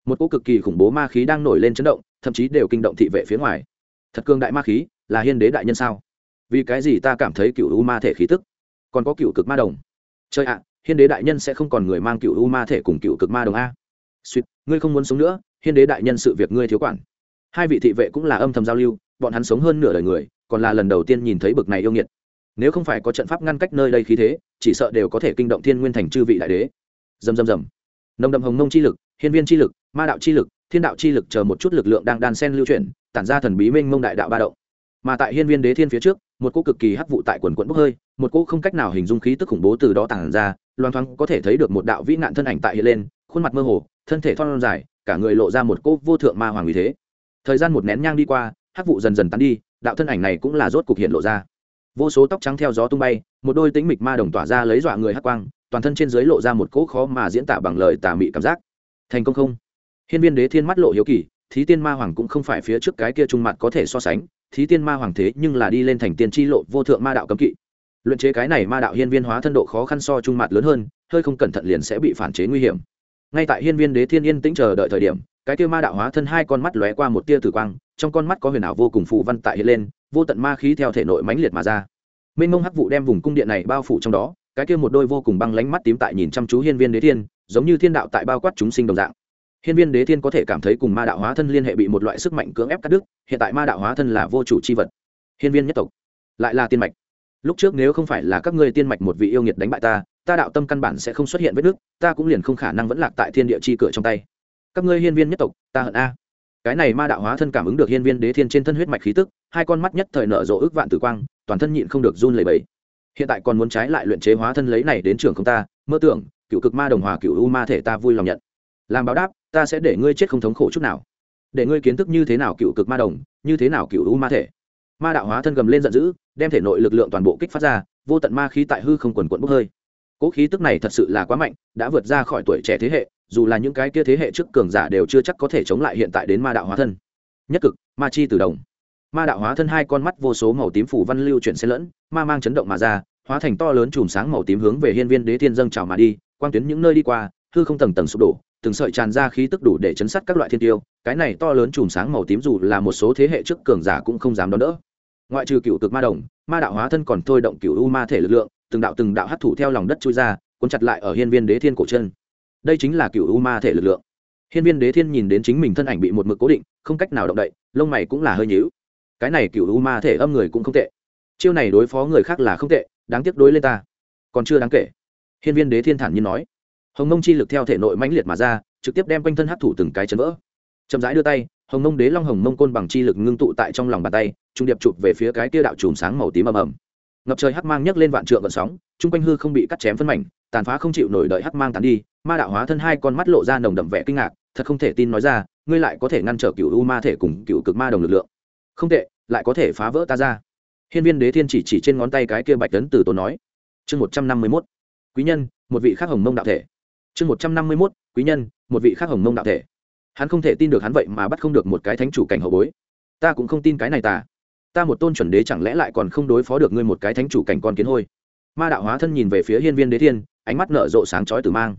Một cỗ cực kỳ khủng bố ma khí đang nổi lên chấn động, thậm chí đều kinh động thị vệ phía ngoài. Thật cương đại ma khí, là hiên đế đại nhân sao? Vì cái gì ta cảm thấy cựu u ma thể khí tức còn có cựu cực ma đồng? Chơi ạ, hiên đế đại nhân sẽ không còn người mang cựu u ma thể cùng cựu cực ma đồng a. Suýt ngươi không muốn sống nữa, hiên đế đại nhân sự việc ngươi thiếu quản. Hai vị thị vệ cũng là âm thầm giao lưu, bọn hắn sống hơn nửa đời người, còn là lần đầu tiên nhìn thấy bực này yêu nghiệt. Nếu không phải có trận pháp ngăn cách nơi đây khí thế, chỉ sợ đều có thể kinh động thiên nguyên thành chư vị đại đế. Dầm dầm dầm nồng đậm hồng nông chi lực, hiên viên chi lực, ma đạo chi lực, thiên đạo chi lực chờ một chút lực lượng đang đan sen lưu chuyển, tản ra thần bí mênh mông đại đạo ba động. Mà tại hiên viên đế thiên phía trước, một cỗ cực kỳ hắc vụ tại quần quận bốc hơi, một cỗ không cách nào hình dung khí tức khủng bố từ đó tản ra loan thoáng có thể thấy được một đạo vĩ nạn thân ảnh tại hiện lên, khuôn mặt mơ hồ, thân thể thon dài, cả người lộ ra một cỗ vô thượng ma hoàng vì thế. Thời gian một nén nhang đi qua, hắc vụ dần dần tan đi, đạo thân ảnh này cũng là rốt cục hiện lộ ra vô số tóc trắng theo gió tung bay, một đôi tính mịch ma đồng tỏa ra lấy dọa người hắc quang, toàn thân trên dưới lộ ra một cỗ khó mà diễn tả bằng lời tà mị cảm giác. Thành công không? Hiên viên đế thiên mắt lộ hiếu kỳ, thí tiên ma hoàng cũng không phải phía trước cái kia trung mặt có thể so sánh, thí tiên ma hoàng thế nhưng là đi lên thành tiên tri lộ vô thượng ma đạo cấm kỵ. Luyện chế cái này ma đạo hiên viên hóa thân độ khó khăn so trung mặt lớn hơn, hơi không cẩn thận liền sẽ bị phản chế nguy hiểm. Ngay tại hiên viên đế thiên yên tĩnh chờ đợi thời điểm, cái kia ma đạo hóa thân hai con mắt lóe qua một tia tử quang, trong con mắt có huyền ảo vô cùng phù văn tại hiện lên vô tận ma khí theo thể nội mãnh liệt mà ra. Mênh mông hắc vụ đem vùng cung điện này bao phủ trong đó, cái kia một đôi vô cùng băng lánh mắt tím tại nhìn chăm chú hiên viên đế thiên, giống như thiên đạo tại bao quát chúng sinh đồng dạng. Hiên viên đế thiên có thể cảm thấy cùng ma đạo hóa thân liên hệ bị một loại sức mạnh cưỡng ép cắt đứt, hiện tại ma đạo hóa thân là vô chủ c h i vật. Hiên viên nhất tộc, lại là tiên mạch. Lúc trước nếu không phải là các ngươi tiên mạch một vị yêu nghiệt đánh bại ta ta đạo tâm căn bản sẽ không xuất hiện vết nước ta cũng liền không khả năng vẫn lạc tại thiên địa chi cửa trong tay. Các ngươi hiên viên nhất tộc, ta hận a. Cái này ma đạo hóa thân cảm ứng được hiên viên đế thiên trên thân huyết mạch khí tức hai con mắt nhất thời nở rộ ước vạn tử quang, toàn thân nhịn không được run lẩy bẩy. Hiện tại còn muốn trái lại luyện chế hóa thân lấy này đến trường không ta, mơ tưởng, cựu cực ma đồng hòa, cựu u ma thể ta vui lòng nhận. Làm báo đáp, ta sẽ để ngươi chết không thống khổ chút nào. Để ngươi kiến thức như thế nào cựu cực ma đồng, như thế nào cựu u ma thể. Ma đạo hóa thân gầm lên giận dữ, đem thể nội lực lượng toàn bộ kích phát ra, vô tận ma khí tại hư không quần quận bốc hơi. Cỗ khí tức này thật sự là quá mạnh, đã vượt ra khỏi tuổi trẻ thế hệ, dù là những cái kia thế hệ trước cường giả đều chưa chắc có thể chống lại hiện tại đến ma đạo hóa thân. Nhất cực, ma chi từ đồng ma đạo hóa thân hai con mắt vô số màu tím phủ văn lưu chuyển xen lẫn, ma mang chấn động mà ra, hóa thành to lớn chùm sáng màu tím hướng về hiên viên đế thiên dâng trào mà đi, quang tuyến những nơi đi qua, hư không tầng tầng sụp đổ, từng sợi tràn ra khí tức đủ để chấn sát các loại thiên tiêu, cái này to lớn chùm sáng màu tím dù là một số thế hệ trước cường giả cũng không dám đón đỡ. Ngoại trừ cựu cực ma đồng, ma đạo hóa thân còn thôi động cựu u ma thể lực lượng, từng đạo từng đạo hấp thụ theo lòng đất chui ra, cuốn chặt lại ở hiên viên đế thiên cổ chân. Đây chính là cựu u ma thể lực lượng. Hiên viên đế thiên nhìn đến chính mình thân ảnh bị một mực cố định, không cách nào động đậy, lông mày cũng là hơi nhíu cái này cựu u ma thể âm người cũng không tệ. Chiêu này đối phó người khác là không tệ, đáng tiếc đối lên ta. Còn chưa đáng kể. Hiên viên đế thiên thản nhiên nói. Hồng mông chi lực theo thể nội mãnh liệt mà ra, trực tiếp đem quanh thân hấp thụ từng cái chấn vỡ. Chậm rãi đưa tay, hồng mông đế long hồng mông côn bằng chi lực ngưng tụ tại trong lòng bàn tay, trung điệp chụp về phía cái kia đạo chùm sáng màu tím ầm ầm. Ngập trời hắc mang nhấc lên vạn trượng vận sóng chung quanh hư không bị cắt chém phân mảnh, tàn phá không chịu nổi đợi hắc mang tàn đi, ma đạo hóa thân hai con mắt lộ ra nồng đậm vẻ kinh ngạc, thật không thể tin nói ra, ngươi lại có thể ngăn trở cựu u ma thể cùng cựu cực ma đồng lực lượng không tệ, lại có thể phá vỡ ta ra. Hiên viên đế thiên chỉ chỉ trên ngón tay cái kia bạch tấn từ tổ nói, chương một trăm năm mươi mốt, quý nhân, một vị khác hồng mông đạo thể. Chương một trăm năm mươi mốt, quý nhân, một vị khác hồng mông đạo thể. Hắn không thể tin được hắn vậy mà bắt không được một cái thánh chủ cảnh hậu bối. Ta cũng không tin cái này ta. Ta một tôn chuẩn đế chẳng lẽ lại còn không đối phó được ngươi một cái thánh chủ cảnh con kiến hôi? Ma đạo hóa thân nhìn về phía hiên viên đế thiên, ánh mắt nở rộ sáng chói từ mang.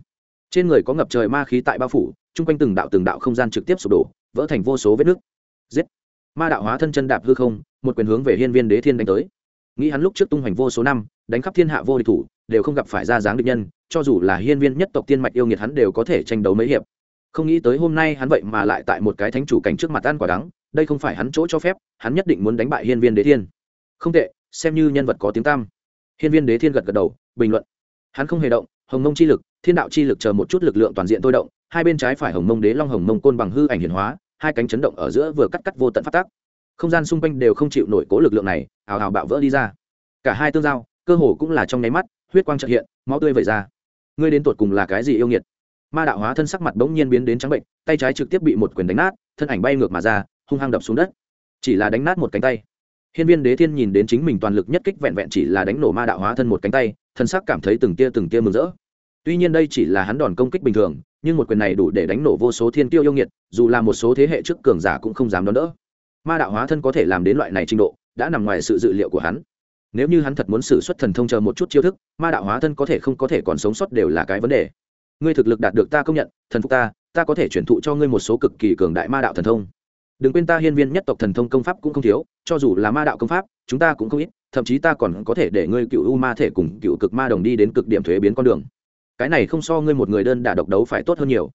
Trên người có ngập trời ma khí tại bao phủ, chung quanh từng đạo từng đạo không gian trực tiếp sụp đổ, vỡ thành vô số vết nứt. Giết! Ma đạo hóa thân chân đạp hư không, một quyền hướng về hiên viên đế thiên đánh tới. Nghĩ hắn lúc trước tung hoành vô số năm, đánh khắp thiên hạ vô địch thủ, đều không gặp phải ra dáng địch nhân, cho dù là hiên viên nhất tộc tiên mạch yêu nghiệt hắn đều có thể tranh đấu mấy hiệp. Không nghĩ tới hôm nay hắn vậy mà lại tại một cái thánh chủ cảnh trước mặt ăn quả đắng, đây không phải hắn chỗ cho phép, hắn nhất định muốn đánh bại hiên viên đế thiên. Không tệ, xem như nhân vật có tiếng tam hiên viên đế thiên gật gật đầu, bình luận. Hắn không hề động, hồng mông chi lực, thiên đạo chi lực chờ một chút lực lượng toàn diện tôi động, hai bên trái phải hồng mông đế long hồng mông côn bằng hư ảnh hiển hóa hai cánh chấn động ở giữa vừa cắt cắt vô tận phát tác. Không gian xung quanh đều không chịu nổi cố lực lượng này, ào ào bạo vỡ đi ra. Cả hai tương giao, cơ hồ cũng là trong nháy mắt, huyết quang trợ hiện, máu tươi vẩy ra. Ngươi đến tột cùng là cái gì yêu nghiệt? Ma đạo hóa thân sắc mặt bỗng nhiên biến đến trắng bệnh, tay trái trực tiếp bị một quyền đánh nát, thân ảnh bay ngược mà ra, hung hăng đập xuống đất. Chỉ là đánh nát một cánh tay. Hiên viên đế thiên nhìn đến chính mình toàn lực nhất kích vẹn vẹn chỉ là đánh nổ ma đạo hóa thân một cánh tay, thân sắc cảm thấy từng tia từng tia mừng rỡ tuy nhiên đây chỉ là hắn đòn công kích bình thường, nhưng một quyền này đủ để đánh nổ vô số thiên tiêu yêu nghiệt, dù là một số thế hệ trước cường giả cũng không dám đón đỡ. Ma đạo hóa thân có thể làm đến loại này trình độ, đã nằm ngoài sự dự liệu của hắn. Nếu như hắn thật muốn xử xuất thần thông chờ một chút chiêu thức, ma đạo hóa thân có thể không có thể còn sống sót đều là cái vấn đề. Ngươi thực lực đạt được ta công nhận, thần phục ta ta có thể chuyển thụ cho ngươi một số cực kỳ cường đại ma đạo thần thông. Đừng quên ta hiên viên nhất tộc thần thông công pháp cũng không thiếu, cho dù là ma đạo công pháp, chúng ta cũng không ít, thậm chí ta còn có thể để ngươi cựu u ma thể cùng cựu cực ma đồng đi đến cực điểm thuế biến con đường cái này không so ngươi một người đơn đả độc đấu phải tốt hơn nhiều.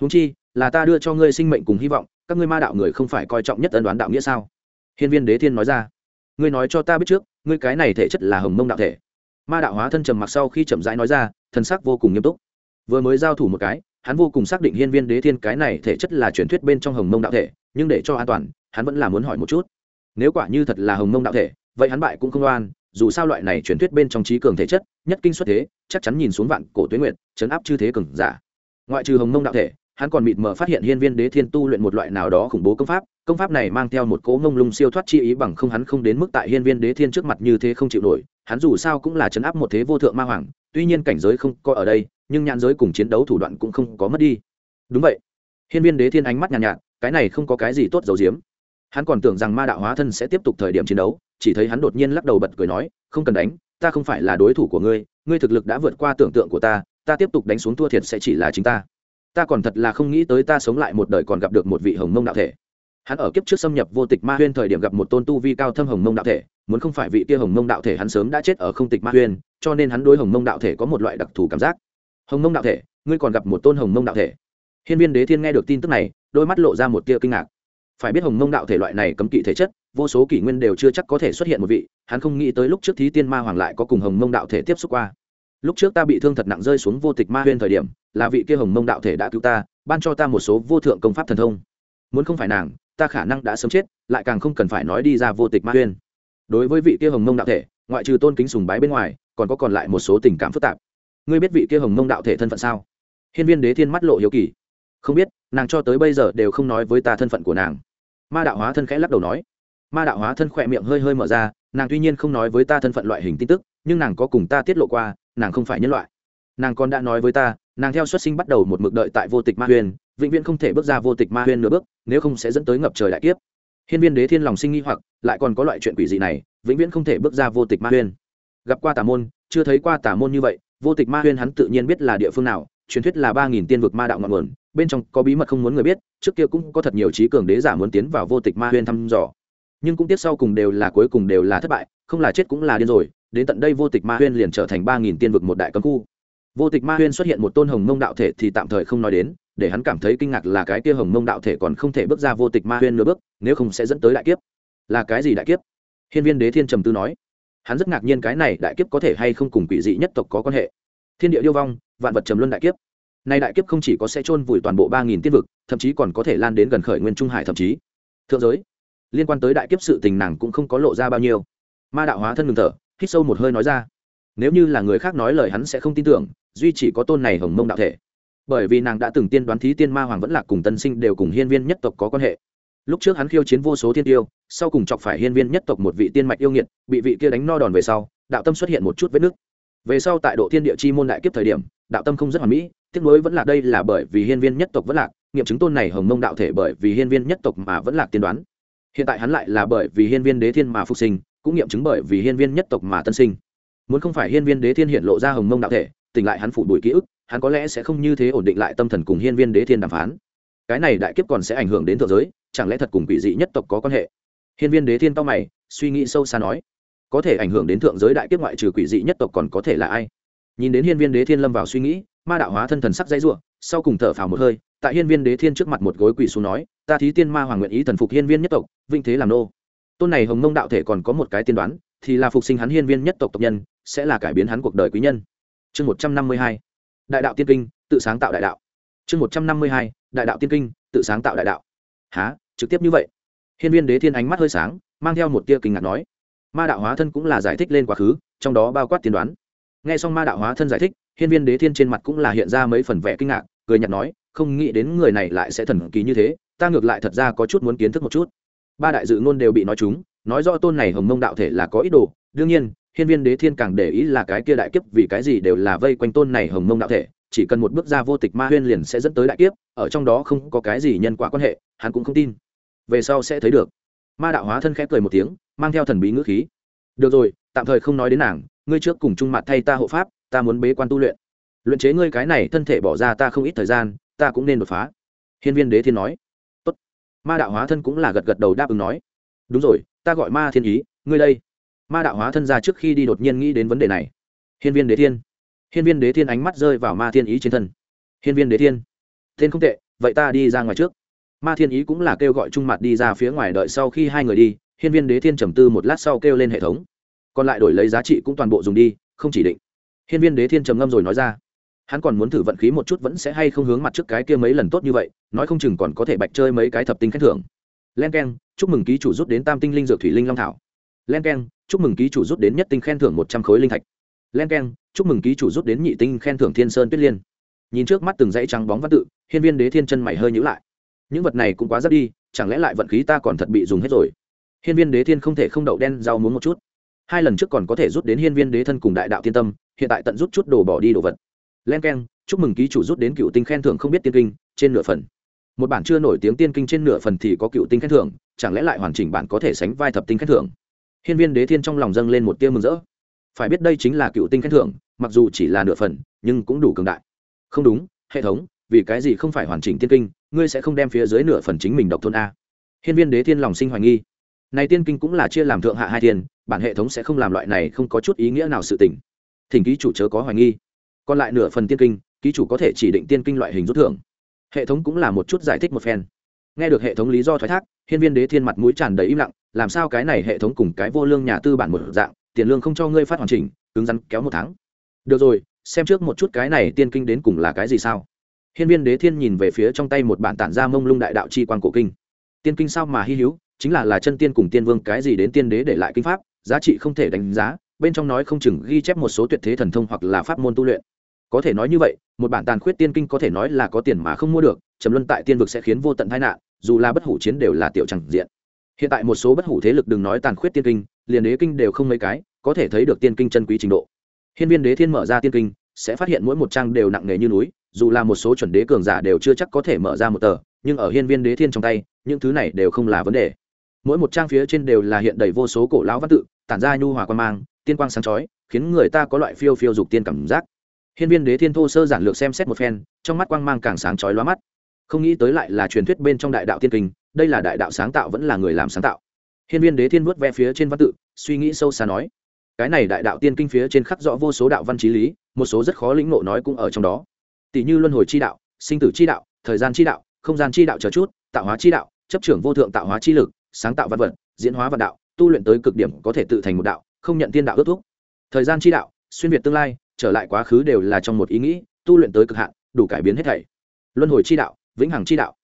Húng chi, là ta đưa cho ngươi sinh mệnh cùng hy vọng, các ngươi ma đạo người không phải coi trọng nhất ân đoán đạo nghĩa sao? Hiên viên đế thiên nói ra. Ngươi nói cho ta biết trước, ngươi cái này thể chất là hồng mông đạo thể. Ma đạo hóa thân trầm mặc sau khi chậm rãi nói ra thân sắc vô cùng nghiêm túc. Vừa mới giao thủ một cái, hắn vô cùng xác định hiên viên đế thiên cái này thể chất là truyền thuyết bên trong hồng mông đạo thể, nhưng để cho an toàn, hắn vẫn là muốn hỏi một chút. Nếu quả như thật là hồng mông đạo thể, vậy hắn bại cũng không oan dù sao loại này truyền thuyết bên trong trí cường thể chất nhất kinh xuất thế chắc chắn nhìn xuống vạn cổ tuyến nguyện chấn áp chư thế cường giả. Ngoại trừ hồng mông đạo thể hắn còn mịt mờ phát hiện hiên viên đế thiên tu luyện một loại nào đó khủng bố công pháp công pháp này mang theo một cỗ ngông lung siêu thoát chi ý bằng không hắn không đến mức tại hiên viên đế thiên trước mặt như thế không chịu nổi hắn dù sao cũng là chấn áp một thế vô thượng ma hoàng tuy nhiên cảnh giới không có ở đây nhưng nhãn giới cùng chiến đấu thủ đoạn cũng không có mất đi. Đúng vậy. Hiên viên đế thiên ánh mắt nhàn nhạt, nhạt cái này không có cái gì tốt giấu giếm hắn còn tưởng rằng ma đạo hóa thân sẽ tiếp tục thời điểm chiến đấu, chỉ thấy hắn đột nhiên lắc đầu bật cười nói, không cần đánh, ta không phải là đối thủ của ngươi ngươi thực lực đã vượt qua tưởng tượng của ta ta tiếp tục đánh xuống thua thiệt sẽ chỉ là chính ta. Ta còn thật là không nghĩ tới ta sống lại một đời còn gặp được một vị hồng mông đạo thể. Hắn ở kiếp trước xâm nhập vô tịch ma huyên thời điểm gặp một tôn tu vi cao thâm hồng mông đạo thể, muốn không phải vị kia hồng mông đạo thể hắn sớm đã chết ở không tịch ma huyên, cho nên hắn đối hồng mông đạo thể có một loại đặc thù cảm giác. Hồng mông đạo thể, ngươi còn gặp một tôn hồng mông đạo thể? Hiên viên đế thiên nghe được tin tức này, đôi mắt lộ ra một tia kinh ngạc phải biết hồng mông đạo thể loại này cấm kỵ thể chất, vô số kỷ nguyên đều chưa chắc có thể xuất hiện một vị, hắn không nghĩ tới lúc trước thí tiên ma hoàng lại có cùng hồng mông đạo thể tiếp xúc qua. Lúc trước ta bị thương thật nặng rơi xuống vô tịch ma huyên thời điểm, là vị kia hồng mông đạo thể đã cứu ta, ban cho ta một số vô thượng công pháp thần thông. Muốn không phải nàng, ta khả năng đã sớm chết, lại càng không cần phải nói đi ra vô tịch ma huyên. Đối với vị kia hồng mông đạo thể, ngoại trừ tôn kính sùng bái bên ngoài, còn có còn lại một số tình cảm phức tạp. Ngươi biết vị kia hồng mông đạo thể thân phận sao? Hiên viên đế thiên mắt lộ hiếu kỳ. Không biết, nàng cho tới bây giờ đều không nói với ta thân phận của nàng ma đạo hóa thân khẽ lắc đầu nói. Ma đạo hóa thân khỏe miệng hơi hơi mở ra, nàng tuy nhiên không nói với ta thân phận loại hình tin tức, nhưng nàng có cùng ta tiết lộ qua, nàng không phải nhân loại. Nàng còn đã nói với ta, nàng theo xuất sinh bắt đầu một mực đợi tại vô tịch ma huyền, vĩnh viễn không thể bước ra vô tịch ma huyền nửa bước, nếu không sẽ dẫn tới ngập trời đại kiếp. Hiên viên đế thiên lòng sinh nghi hoặc, lại còn có loại chuyện quỷ dị này, vĩnh viễn không thể bước ra vô tịch ma huyền. Gặp qua tà môn, chưa thấy qua tà môn như vậy, vô tịch ma huyền hắn tự nhiên biết là địa phương nào truyền thuyết là ba nghìn tiên vực ma đạo ngọn nguồn, bên trong có bí mật không muốn người biết, trước kia cũng có thật nhiều trí cường đế giả muốn tiến vào vô tịch ma huyền thăm dò. Nhưng cũng tiếp sau cùng đều là cuối cùng đều là thất bại, không là chết cũng là điên rồi, đến tận đây vô tịch ma huyên liền trở thành ba nghìn tiên vực một đại cấm khu. Vô tịch ma huyên xuất hiện một tôn hồng mông đạo thể thì tạm thời không nói đến, để hắn cảm thấy kinh ngạc là cái kia hồng mông đạo thể còn không thể bước ra vô tịch ma huyên nửa bước, nếu không sẽ dẫn tới đại kiếp. Là cái gì đại kiếp? Hiên viên đế thiên trầm tư nói. Hắn rất ngạc nhiên cái này đại kiếp có thể hay không cùng quỷ dị nhất tộc có quan hệ thiên địa điêu vong, vạn vật trầm luân đại kiếp. Nay đại kiếp không chỉ có sẽ chôn vùi toàn bộ ba nghìn tiên vực, thậm chí còn có thể lan đến gần khởi nguyên trung hải thậm chí. Thượng giới, liên quan tới đại kiếp sự tình nàng cũng không có lộ ra bao nhiêu. Ma đạo hóa thân ngừng thở, hít sâu một hơi nói ra. Nếu như là người khác nói lời hắn sẽ không tin tưởng, duy chỉ có tôn này hồng mông đạo thể. Bởi vì nàng đã từng tiên đoán thí tiên ma hoàng vẫn là cùng tân sinh đều cùng hiên viên nhất tộc có quan hệ. Lúc trước hắn khiêu chiến vô số thiên tiêu, sau cùng chọc phải hiên viên nhất tộc một vị tiên mạch yêu nghiệt, bị vị kia đánh no đòn về sau, đạo tâm xuất hiện một chút vết nứt về sau tại độ thiên địa chi môn đại kiếp thời điểm, đạo tâm không rất hoàn mỹ, tiếc nuối vẫn là đây là bởi vì hiên viên nhất tộc vẫn lạc, nghiệm chứng tôn này hồng mông đạo thể bởi vì hiên viên nhất tộc mà vẫn lạc tiên đoán. Hiện tại hắn lại là bởi vì hiên viên đế thiên mà phục sinh, cũng nghiệm chứng bởi vì hiên viên nhất tộc mà tân sinh. Muốn không phải hiên viên đế thiên hiện lộ ra hồng mông đạo thể, tỉnh lại hắn phủ đuổi ký ức, hắn có lẽ sẽ không như thế ổn định lại tâm thần cùng hiên viên đế thiên đàm phán. Cái này đại kiếp còn sẽ ảnh hưởng đến thượng giới, chẳng lẽ thật cùng quỷ dị nhất tộc có quan hệ? Hiên viên đế thiên to mày, suy nghĩ sâu xa nói có thể ảnh hưởng đến thượng giới đại kiếp ngoại trừ quỷ dị nhất tộc còn có thể là ai? Nhìn đến hiên viên đế thiên lâm vào suy nghĩ, ma đạo hóa thân thần sắc dãy ruộng, sau cùng thở phào một hơi, tại hiên viên đế thiên trước mặt một gối quỷ xuống nói, ta thí tiên ma hoàng nguyện ý thần phục hiên viên nhất tộc, vinh thế làm nô. Tôn này hồng mông đạo thể còn có một cái tiên đoán, thì là phục sinh hắn hiên viên nhất tộc tộc nhân, sẽ là cải biến hắn cuộc đời quý nhân. Chương một trăm năm mươi hai, đại đạo tiên kinh, tự sáng tạo đại đạo. Chương một trăm năm mươi hai, đại đạo tiên kinh, tự sáng tạo đại đạo. Há trực tiếp như vậy? Hiên viên đế thiên ánh mắt hơi sáng, mang theo một tia kinh ngạc nói ma đạo hóa thân cũng là giải thích lên quá khứ, trong đó bao quát tiên đoán. N g h e xong ma đạo hóa thân giải thích, hiên viên đế thiên trên mặt cũng là hiện ra mấy phần vẻ kinh ngạc, cười nhạt nói, không nghĩ đến người này lại sẽ thần kỳ như thế, ta ngược lại thật ra có chút muốn kiến thức một chút. Ba đại dự ngôn đều bị nói chúng nói rõ tôn này hồng mông đạo thể là có ý đồ, đương nhiên, hiên viên đế thiên càng để ý là cái kia đại kiếp vì cái gì đều là vây quanh tôn này hồng mông đạo thể, chỉ cần một bước ra vô tịch ma huyên liền sẽ dẫn tới đại kiếp, ở trong đó không có cái gì nhân quả quan hệ, hắn cũng không tin. Về sau sẽ thấy được. Ma đạo hóa thân khẽ cười một tiếng mang theo thần bí ngữ khí. Được rồi, tạm thời không nói đến nàng, ngươi trước cùng chung mặt thay ta hộ pháp, ta muốn bế quan tu luyện. Luyện chế ngươi cái này thân thể bỏ ra ta không ít thời gian, ta cũng nên đột phá. Hiên viên đế thiên nói. Tốt. ma đạo hóa thân cũng là gật gật đầu đáp ứng nói. Đúng rồi, ta gọi ma thiên ý, ngươi đây. Ma đạo hóa thân ra trước khi đi đột nhiên nghĩ đến vấn đề này. Hiên viên đế thiên. Hiên viên đế thiên ánh mắt rơi vào ma thiên ý trên thân. Hiên viên đế thiên thiên không tệ, vậy ta đi ra ngoài trước. Ma thiên ý cũng là kêu gọi trung mặt đi ra phía ngoài đợi sau khi hai người đi hiên viên đế thiên trầm tư một lát sau kêu lên hệ thống. Còn lại đổi lấy giá trị cũng toàn bộ dùng đi, không chỉ định. Hiên viên đế thiên trầm ngâm rồi nói ra. Hắn còn muốn thử vận khí một chút vẫn sẽ hay không hướng mặt trước cái kia mấy lần tốt như vậy, nói không chừng còn có thể bạch chơi mấy cái thập tinh khen thưởng. Len k e n chúc mừng ký chủ rút đến tam tinh linh dược thủy linh long thảo. Len k e n chúc mừng ký chủ rút đến nhất tinh khen thưởng một trăm khối linh thạch. Len k e n chúc mừng ký chủ rút đến nhị tinh khen thưởng thiên sơn tuyết liên. Nhìn trước mắt từng dãy trắng bóng văn tự, hiên viên đế thiên chân mày hơi nhữ lại. Những vật này cũng quá rất đi, chẳng lẽ lại vận khí ta còn thật bị dùng hết rồi? Hiên viên đế thiên không thể không đậu đen rau muốn một chút. Hai lần trước còn có thể rút đến hiên viên đế thân cùng đại đạo thiên tâm, hiện tại tận rút chút đồ bỏ đi đồ vật. Len k e n chúc mừng ký chủ rút đến cựu tinh khen thưởng không biết tiên kinh, trên nửa phần. Một bản chưa nổi tiếng tiên kinh trên nửa phần thì có cựu tinh khen thưởng, chẳng lẽ lại hoàn chỉnh bản có thể sánh vai thập tinh khen thưởng? Hiên viên đế thiên trong lòng dâng lên một tiêu mừng rỡ. Phải biết đây chính là cựu tinh khen thưởng, mặc dù chỉ là nửa phần, nhưng cũng đủ cường đại. Không đúng, hệ thống, vì cái gì không phải hoàn chỉnh tiên kinh, ngươi sẽ không đem phía dưới nửa phần chính mình độc thôn a. Hiên viên đế thiên lòng sinh hoài nghi này tiên kinh cũng là chia làm thượng hạ hai thiên, bản hệ thống sẽ không làm loại này không có chút ý nghĩa nào sự tình. Thỉnh ký chủ chớ có hoài nghi. Còn lại nửa phần tiên kinh, ký chủ có thể chỉ định tiên kinh loại hình rút thưởng. Hệ thống cũng là một chút giải thích một phen. Nghe được hệ thống lý do thoái thác, hiên viên đế thiên mặt mũi tràn đầy im lặng, làm sao cái này hệ thống cùng cái vô lương nhà tư bản một dạng, tiền lương không cho ngươi phát hoàn chỉnh, cứng rắn kéo một tháng. Được rồi, xem trước một chút cái này tiên kinh đến cùng là cái gì sao. Hiên viên đế thiên nhìn về phía trong tay một bản tản ra mông lung đại đạo chi quan cổ kinh. Tiên kinh sao mà hy hữu? Chính là là chân tiên cùng tiên vương cái gì đến tiên đế để lại kinh pháp, giá trị không thể đánh giá, bên trong nói không chừng ghi chép một số tuyệt thế thần thông hoặc là pháp môn tu luyện. Có thể nói như vậy, một bản tàn khuyết tiên kinh có thể nói là có tiền mà không mua được, trầm luân tại tiên vực sẽ khiến vô tận tai nạn, dù là bất hủ chiến đều là tiểu chẳng diện. Hiện tại một số bất hủ thế lực đừng nói tàn khuyết tiên kinh, liền đế kinh đều không mấy cái, có thể thấy được tiên kinh chân quý trình độ. Hiên viên đế thiên mở ra tiên kinh, sẽ phát hiện mỗi một trang đều nặng nề như núi, dù là một số chuẩn đế cường giả đều chưa chắc có thể mở ra một tờ, nhưng ở hiên viên đế thiên trong tay, những thứ này đều không là vấn đề mỗi một trang phía trên đều là hiện đầy vô số cổ lão văn tự, tản ra nhu hòa quan mang, tiên quang sáng chói, khiến người ta có loại phiêu phiêu dục tiên cảm giác. Hiên viên đế thiên thô sơ giản lược xem xét một phen, trong mắt quang mang càng sáng chói lóa mắt. Không nghĩ tới lại là truyền thuyết bên trong đại đạo tiên kinh, đây là đại đạo sáng tạo vẫn là người làm sáng tạo. Hiên viên đế thiên vuốt ve phía trên văn tự, suy nghĩ sâu xa nói, cái này đại đạo tiên kinh phía trên khắc rõ vô số đạo văn trí lý, một số rất khó lĩnh ngộ nói cũng ở trong đó. Tỷ như luân hồi chi đạo, sinh tử chi đạo, thời gian chi đạo, không gian chi đạo chờ chút, tạo hóa chi đạo, chấp trưởng vô thượng tạo hóa chi lực sáng tạo văn vật, diễn hóa văn đạo, tu luyện tới cực điểm có thể tự thành một đạo, không nhận tiên đạo ước thúc. Thời gian chi đạo, xuyên việt tương lai, trở lại quá khứ đều là trong một ý nghĩ, tu luyện tới cực hạn, đủ cải biến hết thảy. Luân hồi chi đạo, vĩnh hằng chi đạo.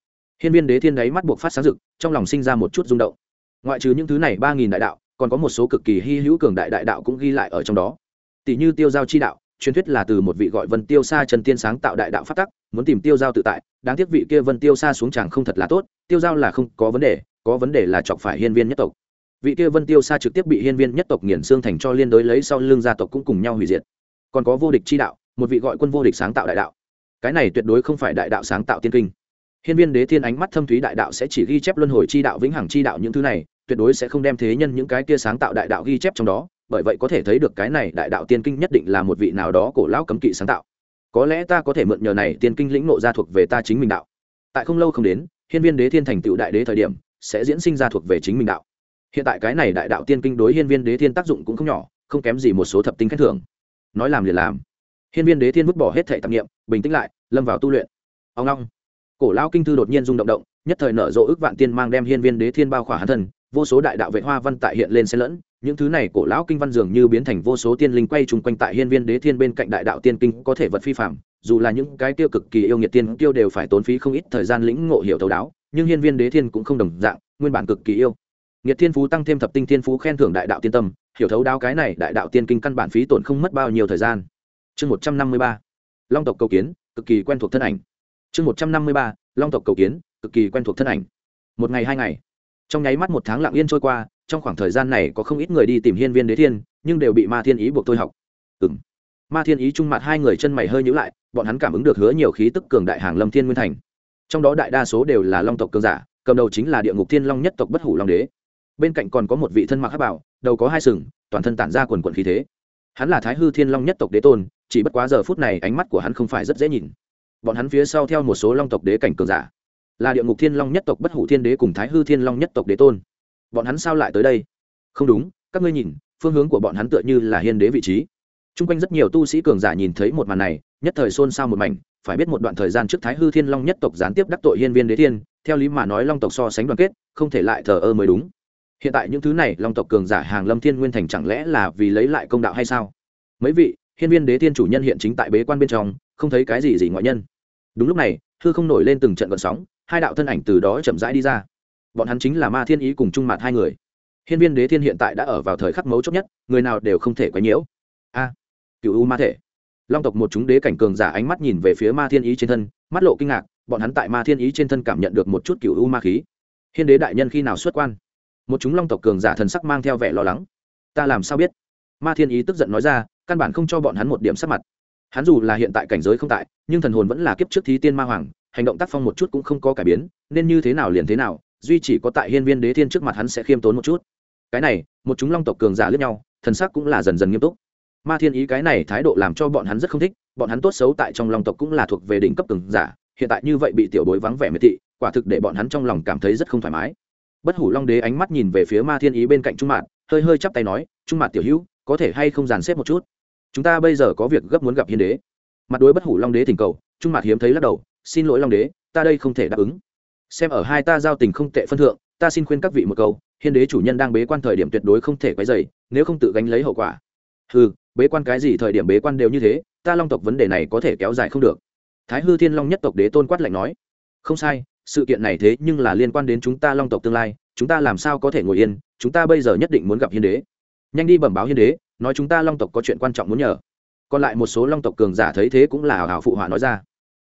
Hiên viên đế thiên đáy mắt buộc phát sáng rực, trong lòng sinh ra một chút rung động. Ngoại trừ những thứ này ba nghìn đại đạo, còn có một số cực kỳ hy hữu cường đại đại đạo cũng ghi lại ở trong đó. Tỷ như tiêu giao chi đạo, truyền thuyết là từ một vị gọi vân tiêu sa trần tiên sáng tạo đại đạo phát tắc, muốn tìm tiêu giao tự tại, đáng tiếc vị kia vân tiêu sa xuống chàng không thật là tốt, tiêu giao là không có vấn đề có vấn đề là chọc phải hiên viên nhất tộc. Vị kia vân tiêu sa trực tiếp bị hiên viên nhất tộc nghiền xương thành cho liên đối lấy sau lưng gia tộc cũng cùng nhau hủy diệt. Còn có vô địch chi đạo, một vị gọi quân vô địch sáng tạo đại đạo. Cái này tuyệt đối không phải đại đạo sáng tạo tiên kinh. Hiên viên đế thiên ánh mắt thâm thúy đại đạo sẽ chỉ ghi chép luân hồi chi đạo, vĩnh hằng chi đạo những thứ này, tuyệt đối sẽ không đem thế nhân những cái kia sáng tạo đại đạo ghi chép trong đó, bởi vậy có thể thấy được cái này đại đạo tiên kinh nhất định là một vị nào đó cổ lão cấm kỵ sáng tạo. Có lẽ ta có thể mượn nhờ này tiên kinh lĩnh nộ ra thuộc về ta chính mình đạo. Tại không lâu không đến, hiên viên đế thiên thành tựu đại đế thời điểm sẽ diễn sinh ra thuộc về chính mình đạo. Hiện tại cái này đại đạo tiên kinh đối hiên viên đế thiên tác dụng cũng không nhỏ không kém gì một số thập tinh khen thưởng. Nói làm liền làm. Hiên viên đế thiên vứt bỏ hết thể tạp nghiệm bình tĩnh lại lâm vào tu luyện. Ông long. Cổ lao kinh thư đột nhiên rung động động nhất thời nở rộ ước vạn tiên mang đem hiên viên đế thiên bao khỏa hắn thần, vô số đại đạo vệ hoa văn tại hiện lên xen lẫn những thứ này cổ lão kinh văn dường như biến thành vô số tiên linh quay chung quanh tại hiên viên đế thiên bên cạnh đại đạo tiên kinh có thể vật phi phạm dù là những cái tiêu cực kỳ yêu nghiệt tiên tiêu đều phải tốn phí không ít thời gian lĩnh ngộ hiểu thấu đáo nhưng hiên viên đế thiên cũng không đồng dạng, nguyên bản cực kỳ yêu. Nghiệt thiên phú tăng thêm thập tinh thiên phú khen thưởng đại đạo tiên tâm, hiểu thấu đáo cái này đại đạo tiên kinh căn bản phí tổn không mất bao nhiêu thời gian. Chương một trăm năm mươi ba, long tộc cầu kiến, cực kỳ quen thuộc thân ảnh. Chương một trăm năm mươi ba, long tộc cầu kiến, cực kỳ quen thuộc thân ảnh. Một ngày hai ngày. Trong nháy mắt một tháng lặng yên trôi qua, trong khoảng thời gian này có không ít người đi tìm hiên viên đế thiên, nhưng đều bị ma thiên ý buộc tôi học. Ừ m ma thiên ý trung mặt hai người chân mày hơi nhữ lại, bọn hắn cảm ứng được hứa nhiều khí tức cường đại hàng lâm thiên nguyên thành trong đó đại đa số đều là long tộc cường giả, cầm đầu chính là địa ngục thiên long nhất tộc bất hủ long đế. Bên cạnh còn có một vị thân mặc hát bảo, đầu có hai sừng, toàn thân tản ra quần quần khí thế. Hắn là thái hư thiên long nhất tộc đế tôn, chỉ bất quá giờ phút này ánh mắt của hắn không phải rất dễ nhìn. Bọn hắn phía sau theo một số long tộc đế cảnh cường giả, là địa ngục thiên long nhất tộc bất hủ thiên đế cùng thái hư thiên long nhất tộc đế tôn. Bọn hắn sao lại tới đây? Không đúng, các ngươi nhìn, phương hướng của bọn hắn tựa như là hiên đế vị trí t r u n g quanh rất nhiều tu sĩ cường giả nhìn thấy một màn này nhất thời xôn xao một mảnh phải biết một đoạn thời gian trước thái hư thiên long nhất tộc gián tiếp đắc tội hiên viên đế thiên theo lý mà nói long tộc so sánh đoàn kết không thể lại thờ ơ mới đúng. Hiện tại những thứ này long tộc cường giả hàng lâm thiên nguyên thành chẳng lẽ là vì lấy lại công đạo hay sao? Mấy vị hiên viên đế thiên chủ nhân hiện chính tại bế quan bên trong không thấy cái gì gì ngoại nhân. Đúng lúc này hư không nổi lên từng trận gợn sóng hai đạo thân ảnh từ đó chậm rãi đi ra. Bọn hắn chính là ma thiên ý cùng trung mặt hai người. Hiên viên đế thiên hiện tại đã ở vào thời khắc mấu chốt nhất người nào đều không thể quấy nhiễu. A! à, cựu u ma thể. Long tộc một chúng đế cảnh cường giả ánh mắt nhìn về phía ma thiên ý trên thân, mắt lộ kinh ngạc, bọn hắn tại ma thiên ý trên thân cảm nhận được một chút cựu u ma khí. Hiên đế đại nhân khi nào xuất quan? Một chúng long tộc cường giả thần sắc mang theo vẻ lo lắng. Ta làm sao biết? Ma thiên ý tức giận nói ra, căn bản không cho bọn hắn một điểm sắc mặt. Hắn dù là hiện tại cảnh giới không tại, nhưng thần hồn vẫn là kiếp trước thí tiên ma hoàng, hành động tác phong một chút cũng không có cải biến, nên như thế nào liền thế nào, duy chỉ có tại hiên viên đế thiên trước mặt hắn sẽ khiêm tốn một chút. Cái này, một chúng long tộc cường giả lướt nhau, thần sắc cũng là dần dần nghiêm túc ma thiên ý cái này thái độ làm cho bọn hắn rất không thích, bọn hắn tốt xấu tại trong long tộc cũng là thuộc về đỉnh cấp cường giả, hiện tại như vậy bị tiểu bối vắng vẻ miệt thị, quả thực để bọn hắn trong lòng cảm thấy rất không thoải mái. Bất hủ long đế ánh mắt nhìn về phía ma thiên ý bên cạnh trung mạn hơi hơi chắp tay nói, trung mạn tiểu hữu, có thể hay không dàn xếp một chút? Chúng ta bây giờ có việc gấp muốn gặp hiên đế. Mặt đối bất hủ long đế thỉnh cầu, trung mạn hiếm thấy lắc đầu, xin lỗi long đế, ta đây không thể đáp ứng. Xem ở hai ta giao tình không tệ phân thượng, ta xin khuyên các vị một câu, hiên đế chủ nhân đang bế quan thời điểm tuyệt đối không thể quấy dày nếu không tự gánh lấy hậu quả hừ, bế quan cái gì thời điểm bế quan đều như thế, ta long tộc vấn đề này có thể kéo dài không được. Thái hư thiên long nhất tộc đế tôn quát lạnh nói. Không sai, sự kiện này thế nhưng là liên quan đến chúng ta long tộc tương lai, chúng ta làm sao có thể ngồi yên, chúng ta bây giờ nhất định muốn gặp hiên đế. Nhanh đi bẩm báo hiên đế, nói chúng ta long tộc có chuyện quan trọng muốn nhờ. Còn lại một số long tộc cường giả thấy thế cũng là hào hào phụ họa nói ra.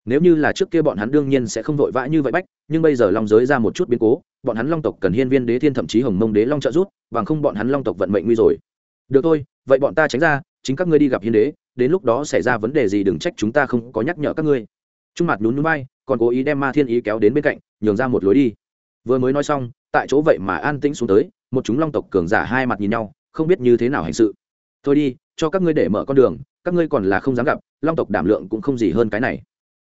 Nếu như là trước kia bọn hắn đương nhiên sẽ không vội vã như vậy bách, nhưng bây giờ long giới ra một chút biến cố, bọn hắn long tộc cần hiên viên đế thiên thậm chí hồng mông đế long trợ rút bằng không bọn hắn long tộc vận mệnh nguy rồi. Được thôi vậy bọn ta tránh ra, chính các ngươi đi gặp hiến đế, đến lúc đó xảy ra vấn đề gì đừng trách chúng ta không có nhắc nhở các ngươi. Trung mặt nhún núi bay, còn cố ý đem ma thiên ý kéo đến bên cạnh, nhường ra một lối đi. Vừa mới nói xong, tại chỗ vậy mà an tĩnh xuống tới, một chúng long tộc cường giả hai mặt nhìn nhau, không biết như thế nào hành sự. Thôi đi, cho các ngươi để mở con đường, các ngươi còn là không dám gặp, long tộc đảm lượng cũng không gì hơn cái này.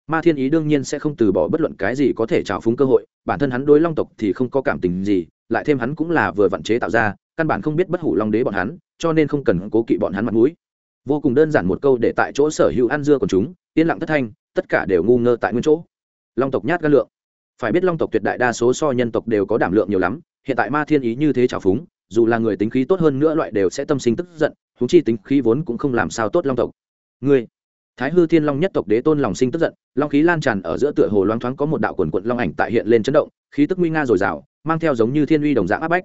Ma thiên ý đương nhiên sẽ không từ bỏ bất luận cái gì có thể trào phúng cơ hội, bản thân hắn đối long tộc thì không có cảm tình gì, lại thêm hắn cũng là vừa vặn chế tạo ra căn bản không biết bất hủ long đế bọn hắn, cho nên không cần cố kỵ bọn hắn mặt mũi. Vô cùng đơn giản một câu để tại chỗ sở hữu ăn dưa của chúng, yên lặng thất thanh, tất cả đều ngu ngơ tại nguyên chỗ. Long tộc nhát gan lượng. Phải biết long tộc tuyệt đại đa số so nhân tộc đều có đảm lượng nhiều lắm, hiện tại ma thiên ý như thế trào phúng, dù là người tính khí tốt hơn nữa loại đều sẽ tâm sinh tức giận thú chi tính khí vốn cũng không làm sao tốt long tộc. Ngươi, thái hư thiên long nhất tộc đế tôn lòng sinh tức giận, long khí lan tràn ở giữa tựa hồ loáng thoáng có một đạo quần quận long ảnh tại hiện lên chấn động, khí tức nguy nga dồi dào, mang theo giống như thiên uy đồng dạng áp bách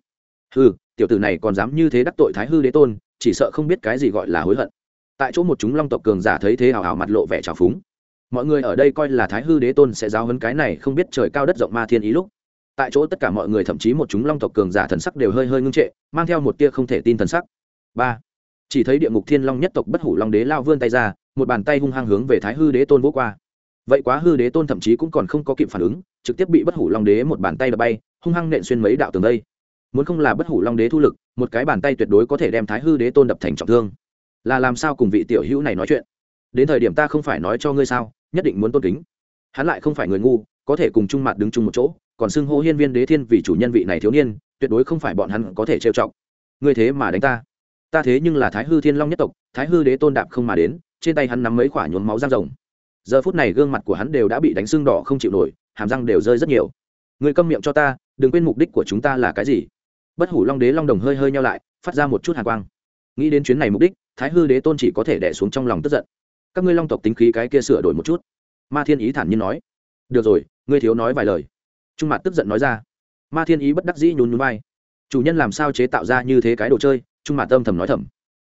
hư tiểu tử này còn dám như thế đắc tội thái hư đế tôn, chỉ sợ không biết cái gì gọi là hối hận. Tại chỗ một chúng long tộc cường giả thấy thế hào hào mặt lộ vẻ trào phúng. Mọi người ở đây coi là thái hư đế tôn sẽ giáo hấn cái này không biết trời cao đất rộng ma thiên ý lúc. Tại chỗ tất cả mọi người thậm chí một chúng long tộc cường giả thần sắc đều hơi hơi ngưng trệ, mang theo một tia không thể tin thần sắc. Ba. Chỉ thấy địa ngục thiên long nhất tộc bất hủ long đế lao vươn tay ra, một bàn tay hung hăng hướng về thái hư đế tôn vỗ qua. Vậy quá hư đế tôn thậm chí cũng còn không có kịp phản ứng, trực tiếp bị bất hủ long đế một bàn tay đập bay, hung hăng nện xuyên mấy đạo tường đây muốn không là bất hủ long đế thu lực, một cái bàn tay tuyệt đối có thể đem thái hư đế tôn đập thành trọng thương. Là làm sao cùng vị tiểu hữu này nói chuyện? Đến thời điểm ta không phải nói cho ngươi sao, nhất định muốn tôn kính. Hắn lại không phải người ngu, có thể cùng chung mặt đứng chung một chỗ, còn xưng hô hiên viên đế thiên vì chủ nhân vị này thiếu niên, tuyệt đối không phải bọn hắn có thể trêu chọc. Ngươi thế mà đánh ta. Ta thế nhưng là thái hư thiên long nhất tộc, thái hư đế tôn đạp không mà đến, trên tay hắn nắm mấy quả nhuốm máu răng rồng. Giờ phút này gương mặt của hắn đều đã bị đánh sưng đỏ không chịu nổi, hàm răng đều rơi rất nhiều. Người câm miệng cho ta, đừng quên mục đích của chúng ta là cái gì? Bất hủ long đế long đồng hơi hơi nhau lại, phát ra một chút hàn quang. Nghĩ đến chuyến này mục đích, thái hư đế tôn chỉ có thể đẻ xuống trong lòng tức giận. Các ngươi long tộc tính khí cái kia sửa đổi một chút. Ma thiên ý thản nhiên nói. Được rồi, ngươi thiếu nói vài lời. Trung mặt tức giận nói ra. Ma thiên ý bất đắc dĩ nhún nhún vai. Chủ nhân làm sao chế tạo ra như thế cái đồ chơi? Trung mặt âm thầm nói thầm.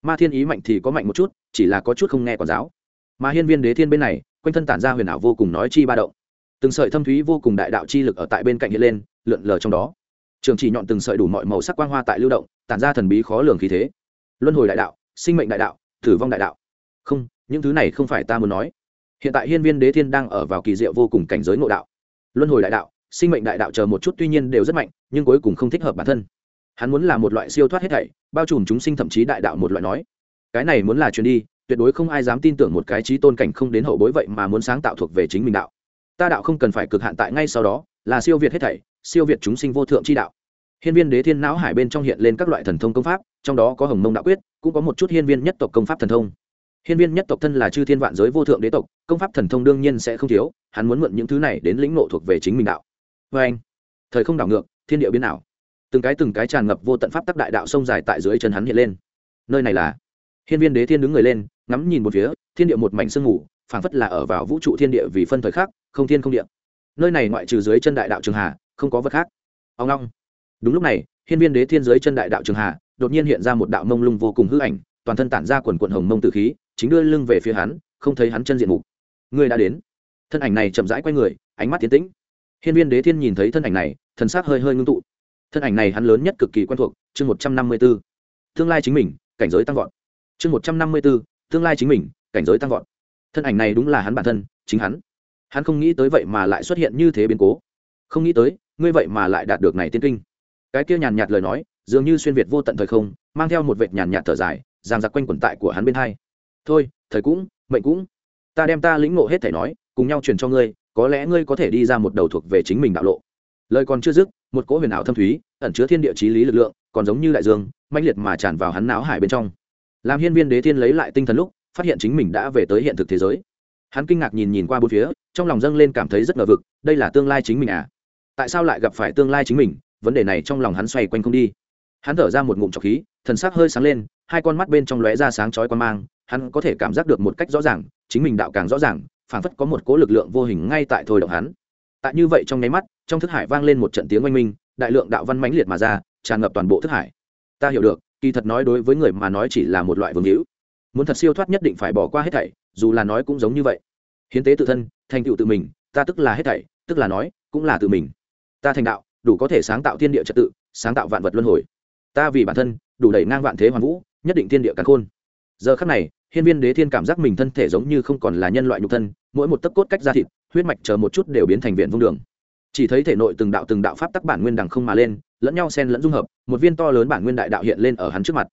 Ma thiên ý mạnh thì có mạnh một chút, chỉ là có chút không nghe quản giáo. Mà hiên viên đế thiên bên này, quanh thân tản ra huyền ảo vô cùng nói chi ba động. Từng sợi thâm thúy vô cùng đại đạo chi lực ở tại bên cạnh hiện lên, lượn lờ trong đó trường chỉ nhọn từng sợi đủ mọi màu sắc quang hoa tại lưu động, tản ra thần bí khó lường khí thế. Luân hồi đại đạo, sinh mệnh đại đạo, tử vong đại đạo. Không, những thứ này không phải ta muốn nói. Hiện tại hiên viên đế thiên đang ở vào kỳ diệu vô cùng cảnh giới ngộ đạo. Luân hồi đại đạo, sinh mệnh đại đạo chờ một chút tuy nhiên đều rất mạnh, nhưng cuối cùng không thích hợp bản thân. Hắn muốn là một loại siêu thoát hết thảy, bao trùm chúng sinh thậm chí đại đạo một loại nói. Cái này muốn là truyền đi, tuyệt đối không ai dám tin tưởng một cái trí tôn cảnh không đến hậu bối vậy mà muốn sáng tạo thuộc về chính mình đạo. Ta đạo không cần phải cực hạn tại ngay sau đó, là siêu việt hết thảy siêu việt chúng sinh vô thượng chi đạo. Hiên viên đế thiên não hải bên trong hiện lên các loại thần thông công pháp, trong đó có hồng mông đạo quyết, cũng có một chút hiên viên nhất tộc công pháp thần thông. Hiên viên nhất tộc thân là chư thiên vạn giới vô thượng đế tộc, công pháp thần thông đương nhiên sẽ không thiếu, hắn muốn mượn những thứ này đến lĩnh nộ thuộc về chính mình đạo. Vê anh, thời không đảo ngược, thiên địa biến ảo. Từng cái từng cái tràn ngập vô tận pháp tắc đại đạo sông dài tại dưới chân hắn hiện lên. Nơi này là, hiên viên đế thiên đứng người lên, ngắm nhìn một phía, thiên địa một mảnh sương mù, phảng phất là ở vào vũ trụ thiên địa vì phân thời khác không thiên không địa. Nơi này ngoại trừ dưới chân đại đạo trường hà không có vật khác. Ông long đúng lúc này, hiên viên đế thiên giới chân đại đạo trường hà, đột nhiên hiện ra một đạo mông lung vô cùng hư ảnh, toàn thân tản ra quần quần hồng mông tử khí, chính đưa lưng về phía hắn, không thấy hắn chân diện mục. Người đã đến. Thân ảnh này chậm rãi quay người, ánh mắt tiến tĩnh. Hiên viên đế thiên nhìn thấy thân ảnh này, thần sắc hơi hơi ngưng tụ. Thân ảnh này hắn lớn nhất cực kỳ quen thuộc, chương một trăm năm mươi b ố tương lai chính mình, cảnh giới tăng vọt. Chương một trăm năm mươi b ố tương lai chính mình, cảnh giới tăng vọt. Thân ảnh này đúng là hắn bản thân, chính hắn. Hắn không nghĩ tới vậy mà lại xuất hiện như thế biến cố không nghĩ tới, ngươi vậy mà lại đạt được này tiên kinh. Cái kia nhàn nhạt lời nói, dường như xuyên việt vô tận thời không, mang theo một vệt nhàn nhạt thở dài giang giặc quanh quần tại của hắn bên hai. Thôi thời cũng, mệnh cũng. Ta đem ta lĩnh ngộ hết thể nói, cùng nhau truyền cho ngươi, có lẽ ngươi có thể đi ra một đầu thuộc về chính mình đạo lộ. Lời còn chưa dứt, một cỗ huyền ảo thâm thúy, ẩn chứa thiên địa chí lý lực lượng, còn giống như đại dương, mãnh liệt mà tràn vào hắn não hải bên trong. Làm hiên viên đế thiên lấy lại tinh thần lúc, phát hiện chính mình đã về tới hiện thực thế giới. Hắn kinh ngạc nhìn nhìn qua bốn phía, trong lòng dâng lên cảm thấy rất ngờ vực, đây là tương lai chính mình à? Tại sao lại gặp phải tương lai chính mình? Vấn đề này trong lòng hắn xoay quanh không đi. Hắn thở ra một ngụm trọc khí, thần sắc hơi sáng lên, hai con mắt bên trong lóe ra sáng chói quan mang, hắn có thể cảm giác được một cách rõ ràng, chính mình đạo càng rõ ràng, phảng phất có một cố lực lượng vô hình ngay tại thôi động hắn. Tại như vậy trong nháy mắt, trong thức hải vang lên một trận tiếng oanh minh, đại lượng đạo văn mãnh liệt mà ra, tràn ngập toàn bộ thức hải. Ta hiểu được, kỳ thật nói đối với người mà nói chỉ là một loại vương hữu. Muốn thật siêu thoát nhất định phải bỏ qua hết thảy, dù là nói cũng giống như vậy. Hiến tế tự thân, thành tựu tự mình, ta tức là hết thảy, tức là nói, cũng là tự mình ta thành đạo, đủ có thể sáng tạo thiên địa trật tự, sáng tạo vạn vật luân hồi. Ta vì bản thân, đủ đẩy ngang vạn thế hoàn vũ, nhất định thiên địa càn khôn. Giờ khắc này, hiên viên đế thiên cảm giác mình thân thể giống như không còn là nhân loại nhục thân, mỗi một tấc cốt cách da thịt, huyết mạch chờ một chút đều biến thành viện vung đường. Chỉ thấy thể nội từng đạo từng đạo pháp tắc bản nguyên đằng không mà lên, lẫn nhau xen lẫn dung hợp, một viên to lớn bản nguyên đại đạo hiện lên ở hắn trước mặt.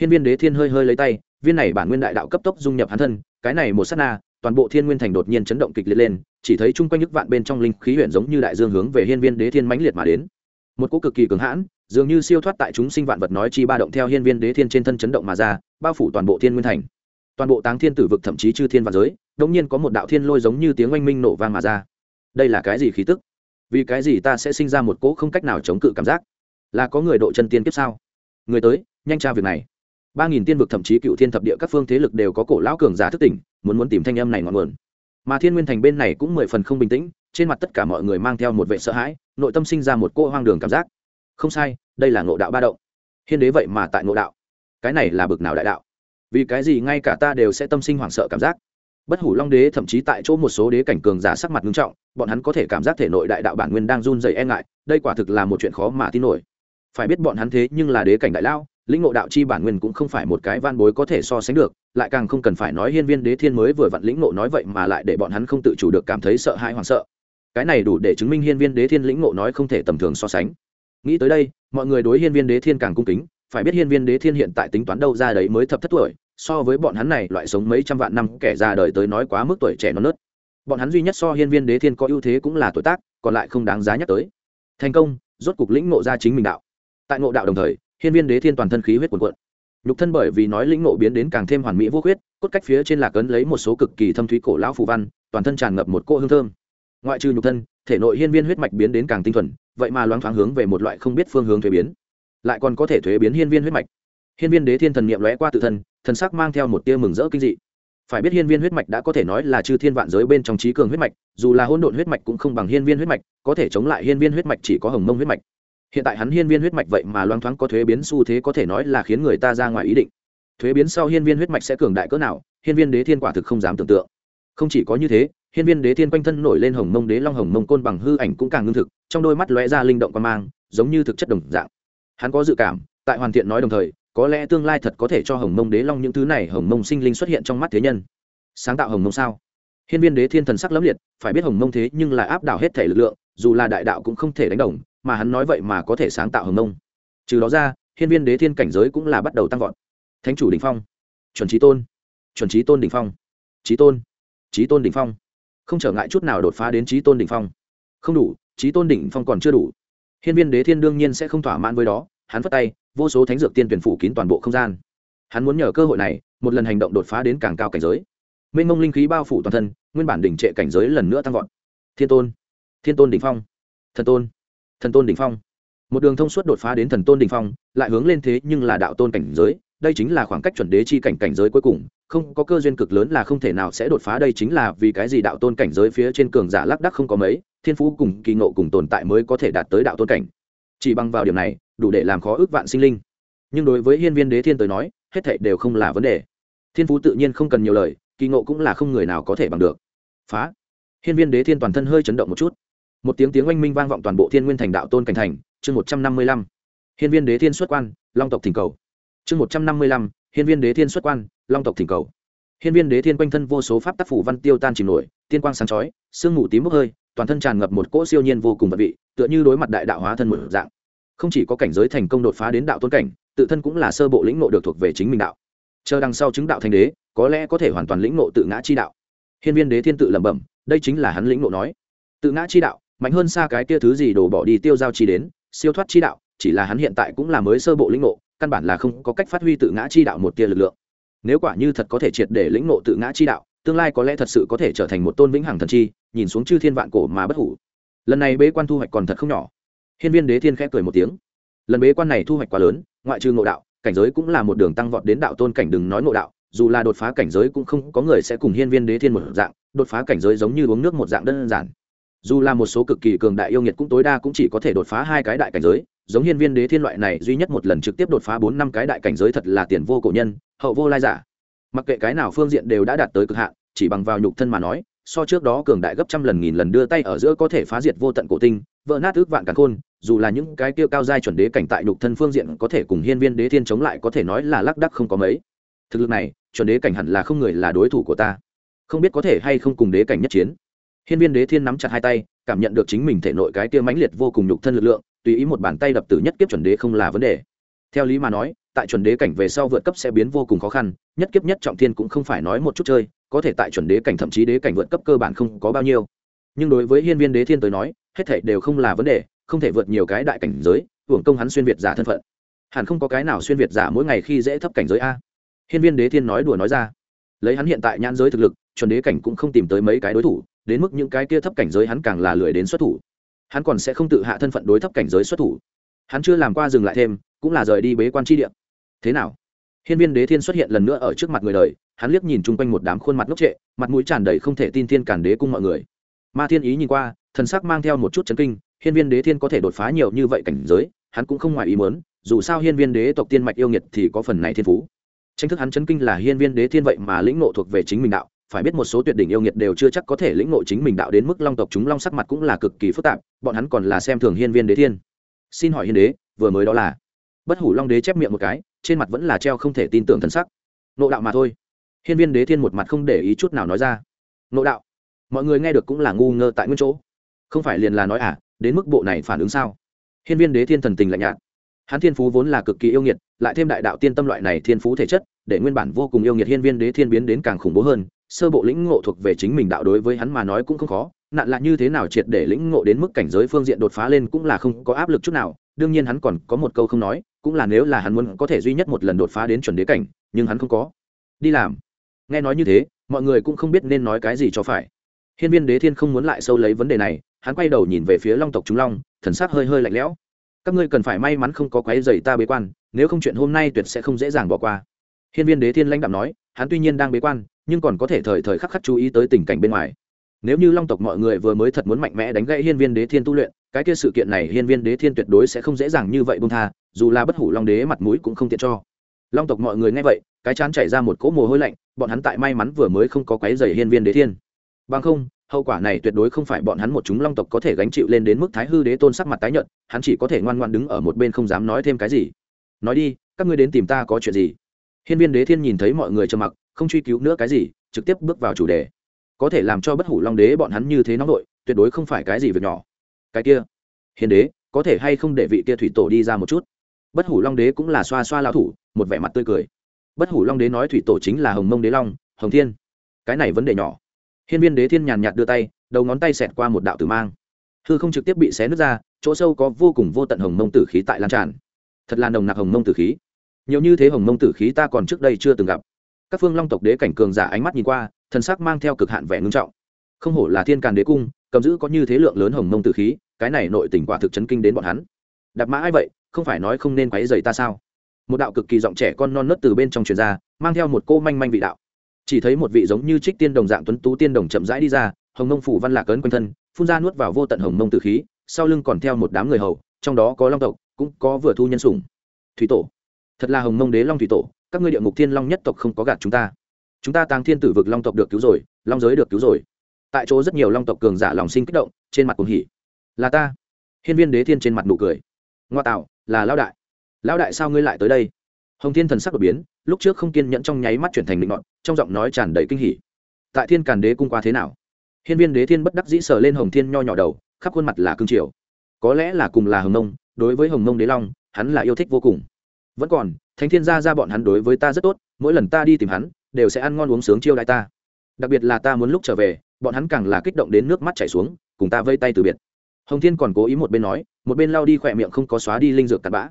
Hiên viên đế thiên hơi hơi lấy tay, viên này bản nguyên đại đạo cấp tốc dung nhập hắn thân, cái này một sát na, toàn bộ thiên nguyên thành đột nhiên chấn động kịch liệt lên chỉ thấy chung quanh nhức vạn bên trong linh khí huyện giống như đại dương hướng về hiên viên đế thiên mãnh liệt mà đến. Một cỗ cực kỳ cường hãn, dường như siêu thoát tại chúng sinh vạn vật nói chi ba động theo hiên viên đế thiên trên thân chấn động mà ra, bao phủ toàn bộ thiên nguyên thành. Toàn bộ táng thiên tử vực thậm chí chư thiên và giới, đống nhiên có một đạo thiên lôi giống như tiếng oanh minh nổ vang mà ra. Đây là cái gì khí tức? Vì cái gì ta sẽ sinh ra một cỗ không cách nào chống cự cảm giác? Là có người độ chân tiên kiếp sao? Người tới, nhanh tra việc này. Ba nghìn tiên vực thậm chí cựu thiên thập địa các phương thế lực đều có cổ lão cường giả thức tỉnh, muốn muốn tìm thanh âm này ngọn nguồn mà thiên nguyên thành bên này cũng mười phần không bình tĩnh, trên mặt tất cả mọi người mang theo một vệ sợ hãi, nội tâm sinh ra một cô hoang đường cảm giác. Không sai, đây là ngộ đạo ba động. Hiên đế vậy mà tại ngộ đạo. Cái này là bực nào đại đạo? Vì cái gì ngay cả ta đều sẽ tâm sinh hoảng sợ cảm giác? Bất hủ long đế thậm chí tại chỗ một số đế cảnh cường giả sắc mặt nghiêm trọng, bọn hắn có thể cảm giác thể nội đại đạo bản nguyên đang run dày e ngại, đây quả thực là một chuyện khó mà tin nổi. Phải biết bọn hắn thế nhưng là đế cảnh đại lao lĩnh ngộ đạo chi bản nguyên cũng không phải một cái van bối có thể so sánh được, lại càng không cần phải nói hiên viên đế thiên mới vừa vặn lĩnh ngộ nói vậy mà lại để bọn hắn không tự chủ được cảm thấy sợ hãi hoảng sợ. Cái này đủ để chứng minh hiên viên đế thiên lĩnh ngộ nói không thể tầm thường so sánh. Nghĩ tới đây, mọi người đối hiên viên đế thiên càng cung kính, phải biết hiên viên đế thiên hiện tại tính toán đâu ra đấy mới thập thất tuổi, so với bọn hắn này loại sống mấy trăm vạn năm kẻ già đời tới nói quá mức tuổi trẻ non nớt. Bọn hắn duy nhất so hiên viên đế thiên có ưu thế cũng là tuổi tác, còn lại không đáng giá nhắc tới. Thành công, rốt cục lĩnh ngộ ra chính mình đạo. Tại ngộ đạo đồng thời hiên viên đế thiên toàn thân khí huyết cuồn cuộn. Nhục thân bởi vì nói lĩnh ngộ biến đến càng thêm hoàn mỹ vô khuyết, cốt cách phía trên lạc ấn lấy một số cực kỳ thâm thúy cổ lão phù văn toàn thân tràn ngập một cỗ hương thơm. Ngoại trừ nhục thân thể nội hiên viên huyết mạch biến đến càng tinh thuần vậy mà loáng thoáng hướng về một loại không biết phương hướng thuế biến. Lại còn có thể thuế biến hiên viên huyết mạch. Hiên viên đế thiên thần niệm lóe qua tự thân thần sắc mang theo một tia mừng rỡ kinh dị. Phải biết hiên viên huyết mạch đã có thể nói là chư thiên vạn giới bên trong trí cường huyết mạch dù là hôn độn huyết mạch cũng không bằng hiên viên huyết mạch có thể chống lại hiên viên huyết mạch chỉ có hồng mông huyết mạch hiện tại hắn hiên viên huyết mạch vậy mà loang thoáng có thuế biến xu thế có thể nói là khiến người ta ra ngoài ý định. Thuế biến sau hiên viên huyết mạch sẽ cường đại cỡ nào, hiên viên đế thiên quả thực không dám tưởng tượng. Không chỉ có như thế, hiên viên đế thiên quanh thân nổi lên hồng mông đế long hồng mông côn bằng hư ảnh cũng càng ngưng thực, trong đôi mắt lóe ra linh động quan mang, giống như thực chất đồng dạng. Hắn có dự cảm, tại hoàn thiện nói đồng thời, có lẽ tương lai thật có thể cho hồng mông đế long những thứ này hồng mông sinh linh xuất hiện trong mắt thế nhân. Sáng tạo hồng mông sao? Hiên viên đế thiên thần sắc lẫm liệt, phải biết hồng mông thế nhưng là áp đảo hết thể lực lượng, dù là đại đạo cũng không thể đánh đồng mà hắn nói vậy mà có thể sáng tạo hồng nông. Trừ đó ra, hiên viên đế thiên cảnh giới cũng là bắt đầu tăng vọt. Thánh chủ đình phong. Chuẩn trí tôn. Chuẩn trí tôn đình phong. Trí tôn. Trí tôn đình phong. Không trở ngại chút nào đột phá đến trí tôn đình phong. Không đủ trí tôn đỉnh phong còn chưa đủ. Hiên viên đế thiên đương nhiên sẽ không thỏa mãn với đó, hắn phất tay, vô số thánh dược tiên tuyển phủ kín toàn bộ không gian. Hắn muốn nhờ cơ hội này, một lần hành động đột phá đến càng cao cảnh giới. Mênh mông linh khí bao phủ toàn thân, nguyên bản đỉnh trệ cảnh giới lần nữa tăng vọt. Thiên tôn. Thiên tôn đỉnh phong. Thần tôn thần tôn đỉnh phong. Một đường thông suốt đột phá đến thần tôn đỉnh phong, lại hướng lên thế nhưng là đạo tôn cảnh giới, đây chính là khoảng cách chuẩn đế chi cảnh cảnh giới cuối cùng, không có cơ duyên cực lớn là không thể nào sẽ đột phá, đây chính là vì cái gì đạo tôn cảnh giới phía trên cường giả lác đắc không có mấy, thiên phú cùng kỳ ngộ cùng tồn tại mới có thể đạt tới đạo tôn cảnh. Chỉ bằng vào điểm này, đủ để làm khó ước vạn sinh linh. Nhưng đối với hiên viên đế thiên tới nói, hết thảy đều không là vấn đề. Thiên phú tự nhiên không cần nhiều lời, kỳ ngộ cũng là không người nào có thể bằng được. Phá. Hiên viên đế thiên toàn thân hơi chấn động một chút một tiếng tiếng oanh minh vang vọng toàn bộ thiên nguyên thành đạo tôn cảnh thành, chương một trăm năm mươi lăm. Hiến viên đế thiên xuất quan, long tộc thỉnh cầu. Chương một trăm năm mươi lăm hiến viên đế thiên xuất quan, long tộc thỉnh cầu. Hiến viên đế thiên quanh thân vô số pháp tác phủ văn tiêu tan chìm nổi, tiên quang sáng chói, sương mù tím bốc hơi, toàn thân tràn ngập một cỗ siêu nhiên vô cùng vật vị, tựa như đối mặt đại đạo hóa thân một dạng. Không chỉ có cảnh giới thành công đột phá đến đạo tôn cảnh, tự thân cũng là sơ bộ lĩnh ngộ được thuộc về chính mình đạo. Chờ đằng sau chứng đạo thành đế, có lẽ có thể hoàn toàn lĩnh ngộ tự ngã chi đạo. Hiên viên đế thiên tự lẩm bẩm, đây chính là hắn lĩnh ngộ nói. Tự ngã chi đạo mạnh hơn xa cái kia thứ gì đổ bỏ đi tiêu giao chi đến, siêu thoát chi đạo, chỉ là hắn hiện tại cũng là mới sơ bộ lĩnh ngộ, căn bản là không có cách phát huy tự ngã chi đạo một tia lực lượng. Nếu quả như thật có thể triệt để lĩnh ngộ tự ngã chi đạo, tương lai có lẽ thật sự có thể trở thành một tôn vĩnh hằng thần chi, nhìn xuống chư thiên vạn cổ mà bất hủ. Lần này bế quan thu hoạch còn thật không nhỏ. Hiên viên đế thiên khẽ cười một tiếng. Lần bế quan này thu hoạch quá lớn, ngoại trừ ngộ đạo, cảnh giới cũng là một đường tăng vọt đến đạo tôn cảnh đừng nói ngộ đạo, dù là đột phá cảnh giới cũng không có người sẽ cùng hiên viên đế thiên một dạng, đột phá cảnh giới giống như uống nước một dạng đơn giản dù là một số cực kỳ cường đại yêu nghiệt cũng tối đa cũng chỉ có thể đột phá hai cái đại cảnh giới, giống hiên viên đế thiên loại này duy nhất một lần trực tiếp đột phá bốn năm cái đại cảnh giới thật là tiền vô cổ nhân, hậu vô lai giả. Mặc kệ cái nào phương diện đều đã đạt tới cực hạn, chỉ bằng vào nhục thân mà nói, so trước đó cường đại gấp trăm lần nghìn lần đưa tay ở giữa có thể phá diệt vô tận cổ tinh, vỡ nát ước vạn càng khôn, dù là những cái kia cao giai chuẩn đế cảnh tại nhục thân phương diện có thể cùng hiên viên đế thiên chống lại có thể nói là lác đắc không có mấy. Thực lực này, chuẩn đế cảnh hẳn là không người là đối thủ của ta. Không biết có thể hay không cùng đế cảnh nhất chiến hiên viên đế thiên nắm chặt hai tay, cảm nhận được chính mình thể nội cái kia mãnh liệt vô cùng nhục thân lực lượng, tùy ý một bàn tay đập tử nhất kiếp chuẩn đế không là vấn đề. Theo lý mà nói, tại chuẩn đế cảnh về sau vượt cấp sẽ biến vô cùng khó khăn, nhất kiếp nhất trọng thiên cũng không phải nói một chút chơi, có thể tại chuẩn đế cảnh thậm chí đế cảnh vượt cấp cơ bản không có bao nhiêu. Nhưng đối với hiên viên đế thiên tới nói, hết thảy đều không là vấn đề, không thể vượt nhiều cái đại cảnh giới, hưởng công hắn xuyên việt giả thân phận. Hẳn không có cái nào xuyên việt giả mỗi ngày khi dễ thấp cảnh giới a. Hiên viên đế thiên nói đùa nói ra. Lấy hắn hiện tại nhãn giới thực lực chuẩn đế cảnh cũng không tìm tới mấy cái đối thủ, đến mức những cái kia thấp cảnh giới hắn càng là lười đến xuất thủ. Hắn còn sẽ không tự hạ thân phận đối thấp cảnh giới xuất thủ. Hắn chưa làm qua dừng lại thêm, cũng là rời đi bế quan tri địa. Thế nào? Hiên viên đế thiên xuất hiện lần nữa ở trước mặt người đời, hắn liếc nhìn chung quanh một đám khuôn mặt ngốc trệ, mặt mũi tràn đầy không thể tin thiên cản đế cung mọi người. Ma thiên ý nhìn qua, thần sắc mang theo một chút chấn kinh, hiên viên đế thiên có thể đột phá nhiều như vậy cảnh giới, hắn cũng không ngoài ý muốn, dù sao hiên viên đế tộc tiên mạch yêu nghiệt thì có phần này thiên phú. Tranh thức hắn chấn kinh là hiên viên đế thiên vậy mà lĩnh ngộ thuộc về chính mình đạo phải biết một số tuyệt đỉnh yêu nghiệt đều chưa chắc có thể lĩnh ngộ chính mình đạo đến mức long tộc chúng long sắc mặt cũng là cực kỳ phức tạp, bọn hắn còn là xem thường hiên viên đế thiên. Xin hỏi hiên đế, vừa mới đó là? Bất hủ long đế chép miệng một cái, trên mặt vẫn là treo không thể tin tưởng thân sắc. Nộ đạo mà thôi. Hiên viên đế thiên một mặt không để ý chút nào nói ra. Nộ đạo, mọi người nghe được cũng là ngu ngơ tại nguyên chỗ. Không phải liền là nói à đến mức bộ này phản ứng sao? Hiên viên đế thiên thần tình lạnh nhạt. Hắn thiên phú vốn là cực kỳ yêu nghiệt, lại thêm đại đạo tiên tâm loại này thiên phú thể chất, để nguyên bản vô cùng yêu nghiệt hiên viên đế thiên biến đến càng khủng bố hơn sơ bộ lĩnh ngộ thuộc về chính mình đạo đối với hắn mà nói cũng không khó, nạn là như thế nào triệt để lĩnh ngộ đến mức cảnh giới phương diện đột phá lên cũng là không có áp lực chút nào, đương nhiên hắn còn có một câu không nói, cũng là nếu là hắn muốn có thể duy nhất một lần đột phá đến chuẩn đế cảnh, nhưng hắn không có. Đi làm. Nghe nói như thế, mọi người cũng không biết nên nói cái gì cho phải. Hiên viên đế thiên không muốn lại sâu lấy vấn đề này, hắn quay đầu nhìn về phía long tộc chúng long, thần sắc hơi hơi lạnh lẽo. Các ngươi cần phải may mắn không có quái dày ta bế quan, nếu không chuyện hôm nay tuyệt sẽ không dễ dàng bỏ qua. Hiên viên đế thiên lãnh đạm nói hắn tuy nhiên đang bế quan, nhưng còn có thể thời thời khắc khắc chú ý tới tình cảnh bên ngoài. Nếu như long tộc mọi người vừa mới thật muốn mạnh mẽ đánh gãy hiên viên đế thiên tu luyện, cái kia sự kiện này hiên viên đế thiên tuyệt đối sẽ không dễ dàng như vậy bông tha, dù là bất hủ long đế mặt mũi cũng không tiện cho. Long tộc mọi người nghe vậy, cái chán chảy ra một cỗ mồ hôi lạnh, bọn hắn tại may mắn vừa mới không có quái dày hiên viên đế thiên. Bằng không, hậu quả này tuyệt đối không phải bọn hắn một chúng long tộc có thể gánh chịu lên đến mức thái hư đế tôn sắc mặt tái nhợt, hắn chỉ có thể ngoan ngoan đứng ở một bên không dám nói thêm cái gì. Nói đi, các ngươi đến tìm ta có chuyện gì? Hiên viên đế thiên nhìn thấy mọi người trầm mặc, không truy cứu nữa cái gì, trực tiếp bước vào chủ đề. Có thể làm cho bất hủ long đế bọn hắn như thế nóng nội, tuyệt đối không phải cái gì việc nhỏ. Cái kia hiền đế, có thể hay không để vị kia thủy tổ đi ra một chút? Bất hủ long đế cũng là xoa xoa lao thủ, một vẻ mặt tươi cười. Bất hủ long đế nói thủy tổ chính là hồng mông đế long, hồng thiên. Cái này vấn đề nhỏ. Hiên viên đế thiên nhàn nhạt đưa tay, đầu ngón tay xẹt qua một đạo tử mang. Hư không trực tiếp bị xé nứt ra, chỗ sâu có vô cùng vô tận hồng mông tử khí tại lan tràn. Thật là nồng nặc hồng mông tử khí nhiều như thế hồng mông tử khí ta còn trước đây chưa từng gặp. Các phương long tộc đế cảnh cường giả ánh mắt nhìn qua, thần sắc mang theo cực hạn vẻ ngưng trọng. Không hổ là thiên càn đế cung, cầm giữ có như thế lượng lớn hồng mông tử khí, cái này nội tình quả thực chấn kinh đến bọn hắn. Đạp mã ai vậy, không phải nói không nên quấy dày ta sao? Một đạo cực kỳ giọng trẻ con non nớt từ bên trong truyền ra, mang theo một cô manh manh vị đạo. Chỉ thấy một vị giống như trích tiên đồng dạng tuấn tú tiên đồng chậm rãi đi ra, hồng mông phủ văn lạc ấn quanh thân, phun ra nuốt vào vô tận hồng mông tử khí, sau lưng còn theo một đám người hầu, trong đó có long tộc, cũng có vừa thu nhân sủng. Thủy tổ thật là hồng mông đế long thủy tổ, các ngươi địa ngục thiên long nhất tộc không có gạt chúng ta. Chúng ta tăng thiên tử vực long tộc được cứu rồi, long giới được cứu rồi. Tại chỗ rất nhiều long tộc cường giả lòng sinh kích động, trên mặt cùng hỉ. Là ta. Hiên viên đế thiên trên mặt nụ cười. Ngoa tạo, là lão đại. Lão đại sao ngươi lại tới đây? Hồng thiên thần sắc đột biến, lúc trước không kiên nhẫn trong nháy mắt chuyển thành định ngọn trong giọng nói tràn đầy kinh hỉ. Tại thiên càn đế cung qua thế nào? Hiên viên đế thiên bất đắc dĩ sờ lên hồng thiên nho nhỏ đầu, khắp khuôn mặt là cương triều. Có lẽ là cùng là hồng nông đối với hồng nông đế long, hắn là yêu thích vô cùng vẫn còn, thánh thiên gia ra bọn hắn đối với ta rất tốt, mỗi lần ta đi tìm hắn, đều sẽ ăn ngon uống sướng chiêu đại ta. Đặc biệt là ta muốn lúc trở về, bọn hắn càng là kích động đến nước mắt chảy xuống, cùng ta vây tay từ biệt. Hồng thiên còn cố ý một bên nói, một bên lao đi khỏe miệng không có xóa đi linh dược cặn bã.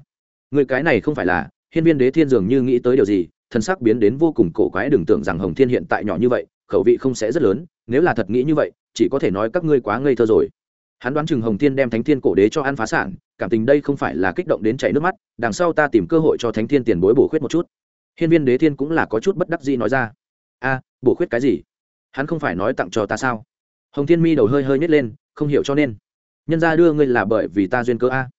Người cái này không phải là, hiên viên đế thiên dường như nghĩ tới điều gì, thân sắc biến đến vô cùng cổ quái đừng tưởng rằng hồng thiên hiện tại nhỏ như vậy, khẩu vị không sẽ rất lớn, nếu là thật nghĩ như vậy, chỉ có thể nói các ngươi quá ngây thơ rồi hắn đoán chừng hồng thiên đem thánh thiên cổ đế cho ăn phá sản, cảm tình đây không phải là kích động đến chảy nước mắt, đằng sau ta tìm cơ hội cho thánh thiên tiền bối bổ khuyết một chút. Hiên viên đế thiên cũng là có chút bất đắc dĩ nói ra. A, bổ khuyết cái gì? Hắn không phải nói tặng cho ta sao? Hồng thiên mi đầu hơi hơi nhét lên, không hiểu cho nên. Nhân ra đưa ngươi là bởi vì ta duyên cơ a.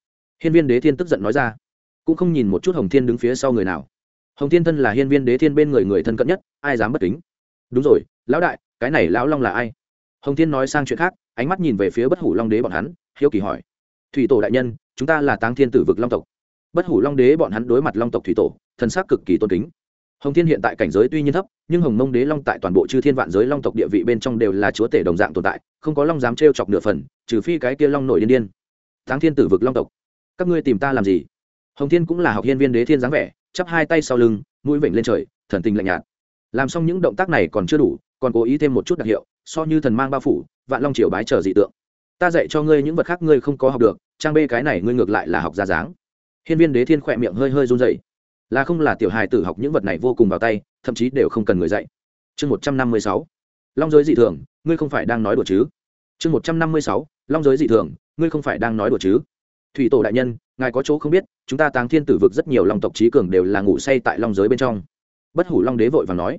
Hiên viên đế thiên tức giận nói ra. Cũng không nhìn một chút hồng thiên đứng phía sau người nào. Hồng thiên thân là hiên viên đế thiên bên người người thân cận nhất, ai dám bất kính? Đúng rồi, lão đại, cái này lão long là ai? Hồng thiên nói sang chuyện khác ánh mắt nhìn về phía bất hủ long đế bọn hắn, hiếu kỳ hỏi, thủy tổ đại nhân, chúng ta là táng thiên tử vực long tộc. Bất hủ long đế bọn hắn đối mặt long tộc thủy tổ thân xác cực kỳ tôn kính. Hồng thiên hiện tại cảnh giới tuy nhiên thấp, nhưng hồng mông đế long tại toàn bộ chư thiên vạn giới long tộc địa vị bên trong đều là chúa tể đồng dạng tồn tại, không có long dám trêu chọc nửa phần, trừ phi cái kia long nổi điên điên. Táng thiên tử vực long tộc, các ngươi tìm ta làm gì? Hồng thiên cũng là học hiên viên đế thiên dáng vẻ, chắp hai tay sau lưng, mũi vểnh lên trời, thần tình lạnh nhạt. Làm xong những động tác này còn chưa đủ, còn cố ý thêm một chút đặc hiệu, so như thần mang bao phủ vạn long triều bái chờ dị tượng. Ta dạy cho ngươi những vật khác ngươi không có học được, trang bê cái này ngươi ngược lại là học ra dáng. Hiên viên đế thiên khỏe miệng hơi hơi run dậy là không là tiểu hài tử học những vật này vô cùng vào tay, thậm chí đều không cần người dạy. Chương một trăm năm mươi sáu. Long giới dị thường, ngươi không phải đang nói đùa chứ? Chương một trăm năm mươi sáu. Long giới dị thường, ngươi không phải đang nói đùa chứ? Thủy tổ đại nhân, ngài có chỗ không biết, chúng ta táng thiên tử vực rất nhiều long tộc trí cường đều là ngủ say tại long giới bên trong. Bất hủ long đế vội và nói.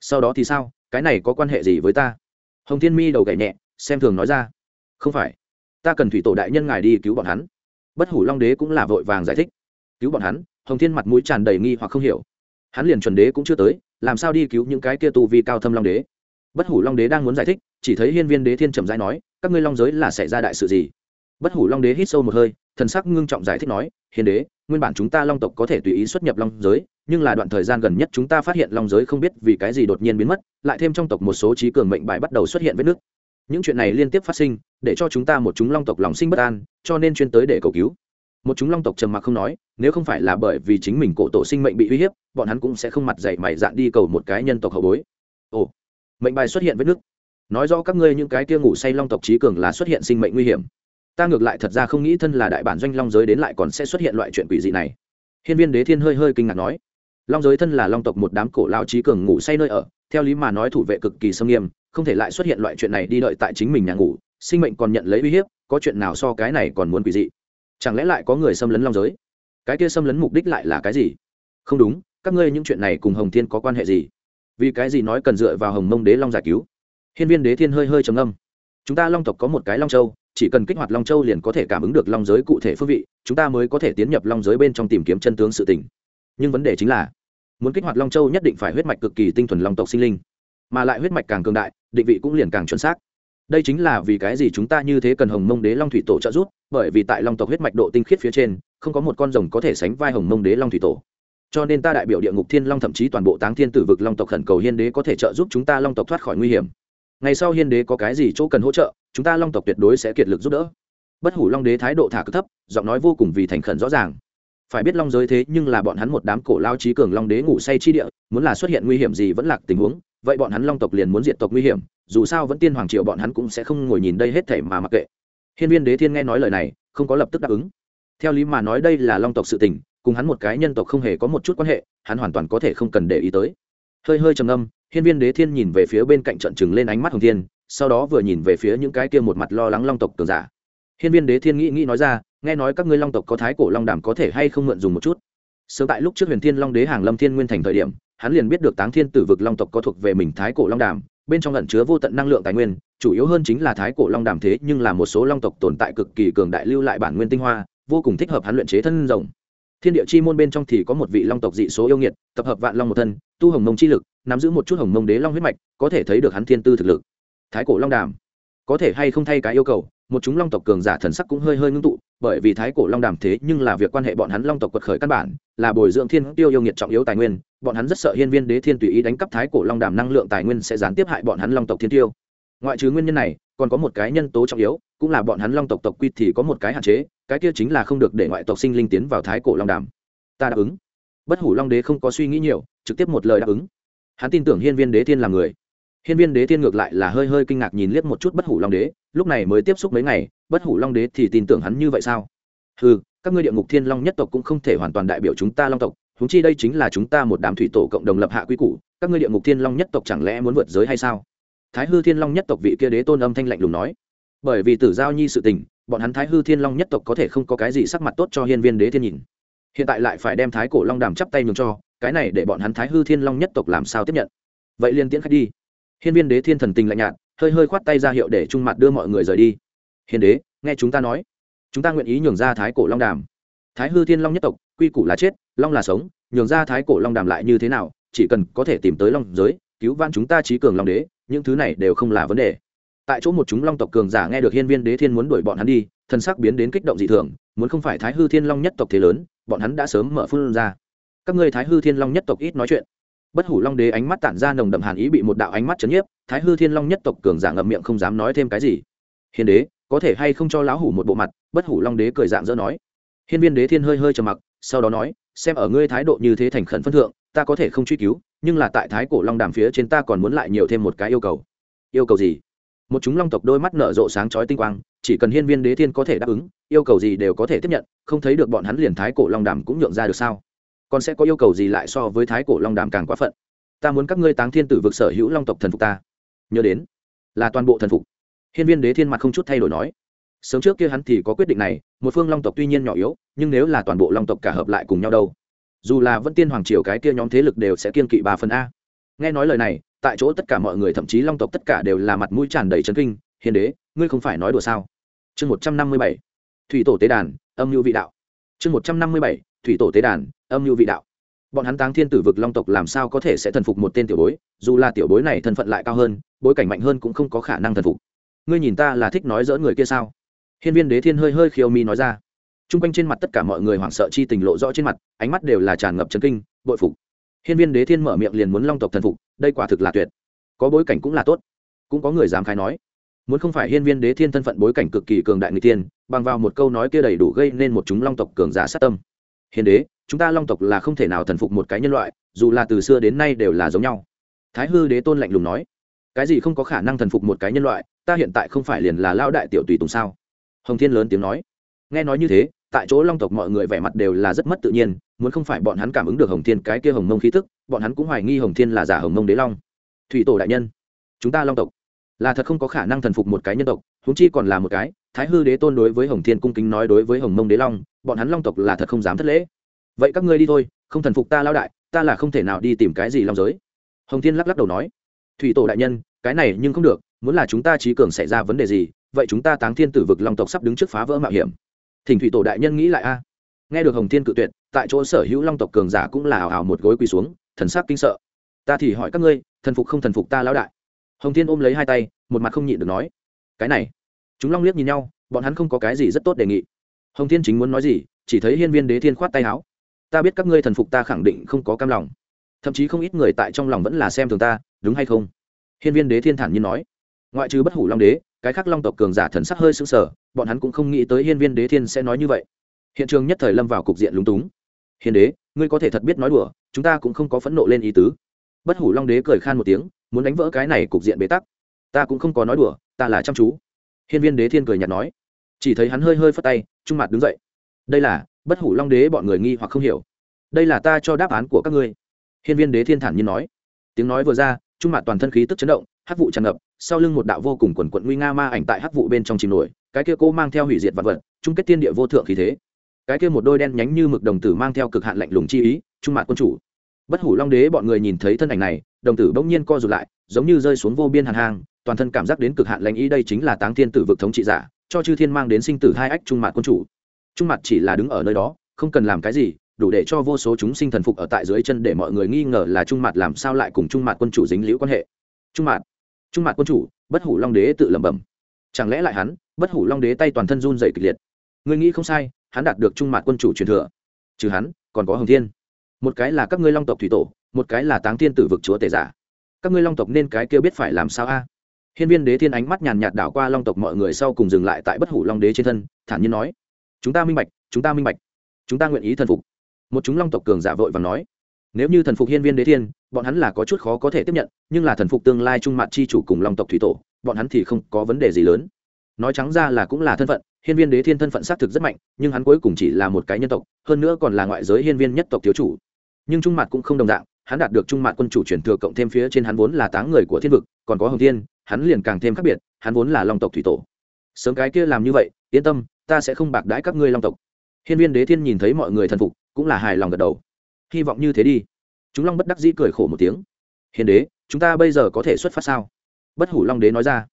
Sau đó thì sao? Cái này có quan hệ gì với ta? Hồng thiên mi đầu gảy nhẹ xem thường nói ra. Không phải. Ta cần thủy tổ đại nhân ngài đi cứu bọn hắn. Bất hủ long đế cũng là vội vàng giải thích. Cứu bọn hắn, hồng thiên mặt mũi tràn đầy nghi hoặc không hiểu. Hắn liền chuẩn đế cũng chưa tới, làm sao đi cứu những cái kia tu vi cao thâm long đế? Bất hủ long đế đang muốn giải thích, chỉ thấy hiên viên đế thiên trầm dai nói, các ngươi long giới là xảy ra đại sự gì? Bất hủ long đế hít sâu một hơi, thần sắc ngưng trọng giải thích nói hiền đế, nguyên bản chúng ta long tộc có thể tùy ý xuất nhập long giới, nhưng là đoạn thời gian gần nhất chúng ta phát hiện long giới không biết vì cái gì đột nhiên biến mất, lại thêm trong tộc một số trí cường mệnh bài bắt đầu xuất hiện vết nước những chuyện này liên tiếp phát sinh, để cho chúng ta một chúng long tộc lòng sinh bất an, cho nên chuyên tới để cầu cứu. Một chúng long tộc trầm mặc không nói, nếu không phải là bởi vì chính mình cổ tổ sinh mệnh bị uy hiếp, bọn hắn cũng sẽ không mặt dạy mày dạn đi cầu một cái nhân tộc hậu bối. Ồ, mệnh bài xuất hiện vết nước nói rõ các ngươi những cái kia ngủ say long tộc trí cường là xuất hiện sinh mệnh nguy hiểm. Ta ngược lại thật ra không nghĩ thân là đại bản doanh long giới đến lại còn sẽ xuất hiện loại chuyện quỷ dị này. Hiên viên đế thiên hơi hơi kinh ngạc nói, long giới thân là long tộc một đám cổ lao trí cường ngủ say nơi ở, theo lý mà nói thủ vệ cực kỳ sâm nghiêm không thể lại xuất hiện loại chuyện này đi đợi tại chính mình nhà ngủ, sinh mệnh còn nhận lấy uy hiếp, có chuyện nào so cái này còn muốn quỷ dị? Chẳng lẽ lại có người xâm lấn long giới? Cái kia xâm lấn mục đích lại là cái gì? Không đúng, các ngươi những chuyện này cùng hồng thiên có quan hệ gì? Vì cái gì nói cần dựa vào hồng mông đế long giải cứu? Hiên viên đế thiên hơi hơi trầm âm chúng ta long tộc có một cái long châu, chỉ cần kích hoạt long châu liền có thể cảm ứng được long giới cụ thể phương vị, chúng ta mới có thể tiến nhập long giới bên trong tìm kiếm chân tướng sự tình. Nhưng vấn đề chính là, muốn kích hoạt long châu nhất định phải huyết mạch cực kỳ tinh thuần long tộc sinh linh mà lại huyết mạch càng cường đại, định vị cũng liền càng chuẩn xác. Đây chính là vì cái gì chúng ta như thế cần hồng mông đế long thủy tổ trợ giúp, bởi vì tại long tộc huyết mạch độ tinh khiết phía trên, không có một con rồng có thể sánh vai hồng mông đế long thủy tổ. Cho nên ta đại biểu địa ngục thiên long thậm chí toàn bộ táng thiên tử vực long tộc khẩn cầu hiên đế có thể trợ giúp chúng ta long tộc thoát khỏi nguy hiểm. Ngày sau hiên đế có cái gì chỗ cần hỗ trợ, chúng ta long tộc tuyệt đối sẽ kiệt lực giúp đỡ. Bất hủ long đế thái độ thả cực thấp, giọng nói vô cùng vì thành khẩn rõ ràng. Phải biết long giới thế nhưng là bọn hắn một đám cổ lao trí cường long đế ngủ say chi địa, muốn là xuất hiện nguy hiểm gì vẫn là tình huống vậy bọn hắn long tộc liền muốn diệt tộc nguy hiểm, dù sao vẫn tiên hoàng triều bọn hắn cũng sẽ không ngồi nhìn đây hết thể mà mặc kệ. Hiên viên đế thiên nghe nói lời này, không có lập tức đáp ứng. Theo lý mà nói đây là long tộc sự tình, cùng hắn một cái nhân tộc không hề có một chút quan hệ, hắn hoàn toàn có thể không cần để ý tới. Hơi hơi trầm âm hiên viên đế thiên nhìn về phía bên cạnh trận chừng lên ánh mắt hồng thiên, sau đó vừa nhìn về phía những cái kia một mặt lo lắng long tộc cường giả. Hiên viên đế thiên nghĩ nghĩ nói ra, nghe nói các ngươi long tộc có thái cổ long đàm có thể hay không mượn dùng một chút? Sớm tại lúc trước huyền thiên long đế hàng lâm thiên nguyên thành thời điểm hắn liền biết được táng thiên tử vực long tộc có thuộc về mình thái cổ long đàm, bên trong lẩn chứa vô tận năng lượng tài nguyên, chủ yếu hơn chính là thái cổ long đàm thế nhưng là một số long tộc tồn tại cực kỳ cường đại lưu lại bản nguyên tinh hoa, vô cùng thích hợp hắn luyện chế thân rồng. Thiên địa chi môn bên trong thì có một vị long tộc dị số yêu nghiệt, tập hợp vạn long một thân, tu hồng mông chi lực, nắm giữ một chút hồng mông đế long huyết mạch, có thể thấy được hắn thiên tư thực lực. Thái cổ long đàm, có thể hay không thay cái yêu cầu? Một chúng long tộc cường giả thần sắc cũng hơi hơi ngưng tụ, bởi vì thái cổ long đàm thế nhưng là việc quan hệ bọn hắn long tộc quật khởi căn bản, là bồi dưỡng thiên tiêu yêu nghiệt trọng yếu tài nguyên, bọn hắn rất sợ hiên viên đế thiên tùy ý đánh cắp thái cổ long đàm năng lượng tài nguyên sẽ gián tiếp hại bọn hắn long tộc thiên tiêu. Ngoại trừ nguyên nhân này, còn có một cái nhân tố trọng yếu, cũng là bọn hắn long tộc tộc quy thì có một cái hạn chế, cái kia chính là không được để ngoại tộc sinh linh tiến vào thái cổ long đàm. Ta đáp ứng. Bất hủ long đế không có suy nghĩ nhiều, trực tiếp một lời đáp ứng. Hắn tin tưởng hiên viên đế thiên là người hiên viên đế thiên ngược lại là hơi hơi kinh ngạc nhìn liếc một chút bất hủ long đế lúc này mới tiếp xúc mấy ngày bất hủ long đế thì tin tưởng hắn như vậy sao? Hừ, các ngươi địa ngục thiên long nhất tộc cũng không thể hoàn toàn đại biểu chúng ta long tộc huống chi đây chính là chúng ta một đám thủy tổ cộng đồng lập hạ quy củ các ngươi địa ngục thiên long nhất tộc chẳng lẽ muốn vượt giới hay sao? Thái hư thiên long nhất tộc vị kia đế tôn âm thanh lạnh lùng nói. Bởi vì tử giao nhi sự tình bọn hắn thái hư thiên long nhất tộc có thể không có cái gì sắc mặt tốt cho hiên viên đế thiên nhìn. Hiện tại lại phải đem thái cổ long đàm chắp tay nhường cho cái này để bọn hắn thái hư thiên long nhất tộc làm sao tiếp nhận? Vậy liên tiễn khách đi hiên viên đế thiên thần tình lạnh nhạt, hơi hơi khoát tay ra hiệu để trung mặt đưa mọi người rời đi. Hiền đế, nghe chúng ta nói. Chúng ta nguyện ý nhường ra thái cổ long đàm. Thái hư thiên long nhất tộc, quy củ là chết, long là sống, nhường ra thái cổ long đàm lại như thế nào, chỉ cần có thể tìm tới long giới, cứu vãn chúng ta trí cường long đế, những thứ này đều không là vấn đề. Tại chỗ một chúng long tộc cường giả nghe được hiên viên đế thiên muốn đuổi bọn hắn đi thân sắc biến đến kích động dị thường, muốn không phải thái hư thiên long nhất tộc thế lớn, bọn hắn đã sớm mở phương ra. Các ngươi thái hư thiên long nhất tộc ít nói chuyện bất hủ long đế ánh mắt tản ra nồng đậm hàn ý bị một đạo ánh mắt chấn nhiếp, thái hư thiên long nhất tộc cường giả ngậm miệng không dám nói thêm cái gì. Hiền đế, có thể hay không cho lão hủ một bộ mặt? Bất hủ long đế cười dạng dỡ nói. Hiên viên đế thiên hơi hơi trầm mặc, sau đó nói, xem ở ngươi thái độ như thế thành khẩn phân thượng, ta có thể không truy cứu, nhưng là tại thái cổ long đàm phía trên ta còn muốn lại nhiều thêm một cái yêu cầu. Yêu cầu gì? Một chúng long tộc đôi mắt nở rộ sáng chói tinh quang, chỉ cần hiên viên đế thiên có thể đáp ứng, yêu cầu gì đều có thể tiếp nhận, không thấy được bọn hắn liền thái cổ long đàm cũng nhượng ra được sao? Còn sẽ có yêu cầu gì lại so với thái cổ long đàm càng quá phận? Ta muốn các ngươi táng thiên tử vực sở hữu long tộc thần phục ta. Nhớ đến, là toàn bộ thần phục. Hiên viên đế thiên mặt không chút thay đổi nói. Sớm trước kia hắn thì có quyết định này, một phương long tộc tuy nhiên nhỏ yếu, nhưng nếu là toàn bộ long tộc cả hợp lại cùng nhau đâu, dù là vẫn tiên hoàng triều cái kia nhóm thế lực đều sẽ kiên kỵ ba phần a. Nghe nói lời này, tại chỗ tất cả mọi người thậm chí long tộc tất cả đều là mặt mũi tràn đầy trấn kinh. Hiền đế, ngươi không phải nói đùa sao? Chương một trăm năm mươi bảy. Thủy tổ tế đàn, âm mưu vị đạo. Chương một trăm năm mươi bảy thủy tổ tế đàn, âm mưu vị đạo. Bọn hắn táng thiên tử vực long tộc làm sao có thể sẽ thần phục một tên tiểu bối, dù là tiểu bối này thân phận lại cao hơn, bối cảnh mạnh hơn cũng không có khả năng thần phục. Ngươi nhìn ta là thích nói dỡ người kia sao? Hiên viên đế thiên hơi hơi khiêu mi nói ra. T r u n g quanh trên mặt tất cả mọi người hoảng sợ chi tình lộ rõ trên mặt, ánh mắt đều là tràn ngập trấn kinh, bội phục. Hiên viên đế thiên mở miệng liền muốn long tộc thần phục, đây quả thực là tuyệt. Có bối cảnh cũng là tốt. Cũng có người dám khai nói. Muốn không phải hiên viên đế thiên thân phận bối cảnh cực kỳ cường đại người tiên, bằng vào một câu nói kia đầy đủ gây nên một chúng long tộc cường giả sát tâm hiền đế, chúng ta long tộc là không thể nào thần phục một cái nhân loại, dù là từ xưa đến nay đều là giống nhau. Thái hư đế tôn lạnh lùng nói, cái gì không có khả năng thần phục một cái nhân loại, ta hiện tại không phải liền là lao đại tiểu tùy tùng sao? Hồng thiên lớn tiếng nói, nghe nói như thế, tại chỗ long tộc mọi người vẻ mặt đều là rất mất tự nhiên, muốn không phải bọn hắn cảm ứng được hồng thiên cái kia hồng mông khí tức, bọn hắn cũng hoài nghi hồng thiên là giả hồng mông đế long. Thủy tổ đại nhân, chúng ta long tộc là thật không có khả năng thần phục một cái nhân tộc húng chi còn là một cái, thái hư đế tôn đối với hồng thiên cung kính nói đối với hồng mông đế long, bọn hắn long tộc là thật không dám thất lễ. Vậy các ngươi đi thôi, không thần phục ta lao đại, ta là không thể nào đi tìm cái gì long giới. Hồng thiên lắc lắc đầu nói, thủy tổ đại nhân, cái này nhưng không được, muốn là chúng ta trí cường xảy ra vấn đề gì, vậy chúng ta táng thiên tử vực long tộc sắp đứng trước phá vỡ mạo hiểm. Thỉnh thủy tổ đại nhân nghĩ lại a. Nghe được hồng thiên cự tuyệt, tại chỗ sở hữu long tộc cường giả cũng là hào hào một gối quỳ xuống, thần sắc kinh sợ. Ta thì hỏi các ngươi, thần phục không thần phục ta lão đại? Hồng thiên ôm lấy hai tay, một mặt không nhịn được nói, cái này. Chúng long liếc nhìn nhau, bọn hắn không có cái gì rất tốt đề nghị. Hồng thiên chính muốn nói gì, chỉ thấy hiên viên đế thiên khoát tay áo, ta biết các ngươi thần phục ta khẳng định không có cam lòng. Thậm chí không ít người tại trong lòng vẫn là xem thường ta, đúng hay không? Hiên viên đế thiên thản nhiên nói, ngoại trừ bất hủ long đế, cái khác long tộc cường giả thần sắc hơi sững sờ, bọn hắn cũng không nghĩ tới hiên viên đế thiên sẽ nói như vậy. Hiện trường nhất thời lâm vào cục diện lúng túng. Hiên đế, ngươi có thể thật biết nói đùa, chúng ta cũng không có phẫn nộ lên ý tứ. Bất hủ long đế cười khan một tiếng muốn đánh vỡ cái này cục diện bế tắc. Ta cũng không có nói đùa, ta là chăm chú. Hiên viên đế thiên cười nhạt nói. Chỉ thấy hắn hơi hơi phất tay, trung mặt đứng dậy. Đây là, bất hủ long đế bọn người nghi hoặc không hiểu. Đây là ta cho đáp án của các ngươi. Hiên viên đế thiên thản nhiên nói. Tiếng nói vừa ra, trung mặt toàn thân khí tức chấn động, hắc vụ tràn ngập, sau lưng một đạo vô cùng quần quận nguy nga ma ảnh tại hắc vụ bên trong chìm nổi, cái kia cô mang theo hủy diệt vật vật, chung kết tiên địa vô thượng khí thế. Cái kia một đôi đen nhánh như mực đồng tử mang theo cực hạn lạnh lùng chi ý, trung mặt quân chủ. Bất hủ long đế bọn người nhìn thấy thân ảnh này đồng tử bỗng nhiên co rụt lại, giống như rơi xuống vô biên hàn hang, toàn thân cảm giác đến cực hạn lãnh ý đây chính là táng thiên tử vực thống trị giả, cho chư thiên mang đến sinh tử hai ách trung mặt quân chủ. Trung mặt chỉ là đứng ở nơi đó, không cần làm cái gì, đủ để cho vô số chúng sinh thần phục ở tại dưới chân để mọi người nghi ngờ là trung mặt làm sao lại cùng trung mặt quân chủ dính liễu quan hệ. Trung mặt trung mặt quân chủ, bất hủ long đế tự lẩm bẩm. Chẳng lẽ lại hắn, bất hủ long đế tay toàn thân run dày kịch liệt. Người nghĩ không sai, hắn đạt được trung mặt quân chủ truyền thừa. Trừ hắn, còn có hồng thiên. Một cái là các ngươi long tộc thủy tổ một cái là táng thiên tử vực chúa tể giả. Các ngươi long tộc nên cái kia biết phải làm sao a? Hiên viên đế thiên ánh mắt nhàn nhạt đảo qua long tộc mọi người sau cùng dừng lại tại bất hủ long đế trên thân, thản nhiên nói, chúng ta minh bạch, chúng ta minh bạch. Chúng ta nguyện ý thần phục. Một chúng long tộc cường giả vội và nói, nếu như thần phục hiên viên đế thiên, bọn hắn là có chút khó có thể tiếp nhận, nhưng là thần phục tương lai trung mặt chi chủ cùng long tộc thủy tổ, bọn hắn thì không có vấn đề gì lớn. Nói trắng ra là cũng là thân phận, hiên viên đế thiên thân phận xác thực rất mạnh, nhưng hắn cuối cùng chỉ là một cái nhân tộc, hơn nữa còn là ngoại giới hiên viên nhất tộc thiếu chủ. Nhưng trung mặt cũng không đồng dạng hắn đạt được trung mạng quân chủ truyền thừa cộng thêm phía trên hắn vốn là táng người của thiên vực, còn có hồng thiên, hắn liền càng thêm khác biệt, hắn vốn là long tộc thủy tổ. Sớm cái kia làm như vậy, yên tâm, ta sẽ không bạc đãi các ngươi long tộc. Hiên viên đế thiên nhìn thấy mọi người thần phục, cũng là hài lòng gật đầu. Hy vọng như thế đi. Chúng long bất đắc dĩ cười khổ một tiếng. Hiền đế, chúng ta bây giờ có thể xuất phát sao? Bất hủ long đế nói ra.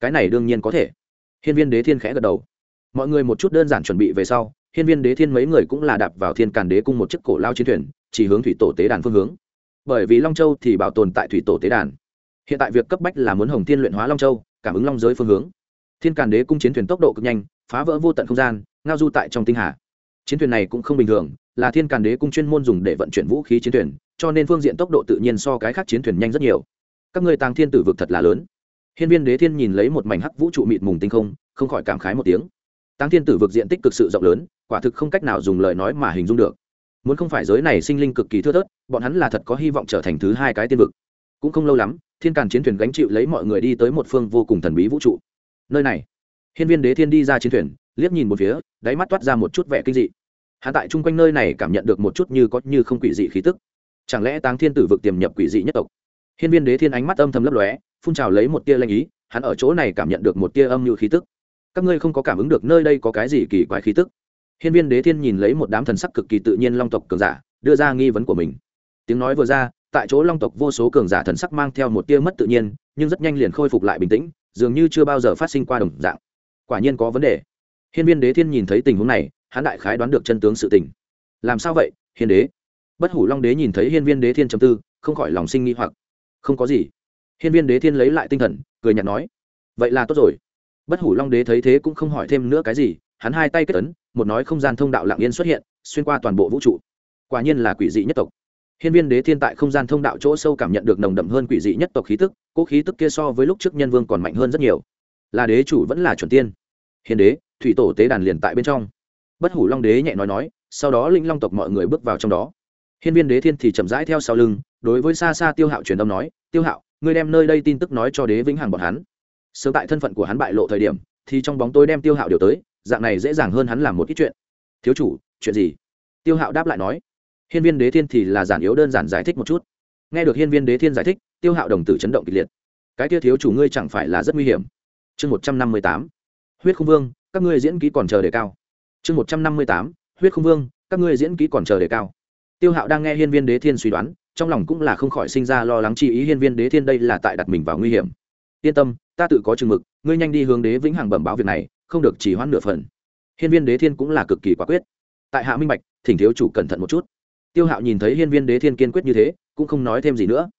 Cái này đương nhiên có thể. Hiên viên đế thiên khẽ gật đầu. Mọi người một chút đơn giản chuẩn bị về sau, hiên viên đế thiên mấy người cũng là đạp vào thiên càn đế cung một chiếc cổ lao chiến thuyền, chỉ hướng thủy tổ tế đàn phương hướng bởi vì long châu thì bảo tồn tại thủy tổ tế đàn. Hiện tại việc cấp bách là muốn hồng thiên luyện hóa long châu, cảm ứng long giới phương hướng. Thiên càn đế cung chiến thuyền tốc độ cực nhanh, phá vỡ vô tận không gian, ngao du tại trong tinh hà. Chiến thuyền này cũng không bình thường, là thiên càn đế cung chuyên môn dùng để vận chuyển vũ khí chiến thuyền, cho nên phương diện tốc độ tự nhiên so cái khác chiến thuyền nhanh rất nhiều. Các người tàng thiên tử vực thật là lớn. Hiên viên đế thiên nhìn lấy một mảnh hắc vũ trụ mịt mùng tinh không không khỏi cảm khái một tiếng. Tàng thiên tử vực diện tích cực sự rộng lớn, quả thực không cách nào dùng lời nói mà hình dung được muốn không phải giới này sinh linh cực kỳ thưa thớt, bọn hắn là thật có hy vọng trở thành thứ hai cái tiên vực. Cũng không lâu lắm, thiên càn chiến thuyền gánh chịu lấy mọi người đi tới một phương vô cùng thần bí vũ trụ. Nơi này, hiên viên đế thiên đi ra chiến thuyền, liếc nhìn một phía, đáy mắt toát ra một chút vẻ kinh dị. Hạ tại chung quanh nơi này cảm nhận được một chút như có như không quỷ dị khí tức. Chẳng lẽ táng thiên tử vực tiềm nhập quỷ dị nhất tộc? Hiên viên đế thiên ánh mắt âm thầm lấp lóe, phun trào lấy một tia lanh ý, hắn ở chỗ này cảm nhận được một tia âm như khí tức. Các ngươi không có cảm ứng được nơi đây có cái gì kỳ quái khí tức hiên viên đế thiên nhìn lấy một đám thần sắc cực kỳ tự nhiên long tộc cường giả, đưa ra nghi vấn của mình. Tiếng nói vừa ra, tại chỗ long tộc vô số cường giả thần sắc mang theo một tia mất tự nhiên, nhưng rất nhanh liền khôi phục lại bình tĩnh, dường như chưa bao giờ phát sinh qua đồng dạng. Quả nhiên có vấn đề. Hiên viên đế thiên nhìn thấy tình huống này, hắn đại khái đoán được chân tướng sự tình. Làm sao vậy, hiên đế? Bất hủ long đế nhìn thấy hiên viên đế thiên trầm tư, không khỏi lòng sinh nghi hoặc. Không có gì. Hiên viên đế thiên lấy lại tinh thần, cười nhạt nói. Vậy là tốt rồi. Bất hủ long đế thấy thế cũng không hỏi thêm nữa cái gì hắn hai tay kết ấn, một nói không gian thông đạo lạng yên xuất hiện, xuyên qua toàn bộ vũ trụ. Quả nhiên là quỷ dị nhất tộc. Hiên viên đế thiên tại không gian thông đạo chỗ sâu cảm nhận được nồng đậm hơn quỷ dị nhất tộc khí tức cỗ khí tức kia so với lúc trước nhân vương còn mạnh hơn rất nhiều. Là đế chủ vẫn là chuẩn tiên. Hiền đế, thủy tổ tế đàn liền tại bên trong. Bất hủ long đế nhẹ nói nói, sau đó linh long tộc mọi người bước vào trong đó. Hiên viên đế thiên thì chậm rãi theo sau lưng, đối với xa xa tiêu hạo truyền âm nói, tiêu hạo, ngươi đem nơi đây tin tức nói cho đế vĩnh hằng bọn hắn. Sớm tại thân phận của hắn bại lộ thời điểm, thì trong bóng tôi đem tiêu hạo điều tới dạng này dễ dàng hơn hắn làm một ít chuyện. Thiếu chủ, chuyện gì? Tiêu hạo đáp lại nói. Hiên viên đế thiên thì là giản yếu đơn giản giải thích một chút. Nghe được hiên viên đế thiên giải thích, tiêu hạo đồng tử chấn động kịch liệt. Cái tiêu thiếu chủ ngươi chẳng phải là rất nguy hiểm. Chương một trăm năm mươi tám. Huyết không vương, các ngươi diễn ký còn chờ đề cao. Chương một trăm năm mươi tám. Huyết không vương, các ngươi diễn ký còn chờ đề cao. Tiêu hạo đang nghe hiên viên đế thiên suy đoán, trong lòng cũng là không khỏi sinh ra lo lắng chi ý hiên viên đế thiên đây là tại đặt mình vào nguy hiểm. Yên tâm, ta tự có chừng mực, ngươi nhanh đi hướng đế vĩnh hằng bẩm báo việc này không được chỉ hoãn nửa phần. Hiên viên đế thiên cũng là cực kỳ quả quyết. Tại hạ minh bạch, thỉnh thiếu chủ cẩn thận một chút. Tiêu hạo nhìn thấy hiên viên đế thiên kiên quyết như thế, cũng không nói thêm gì nữa.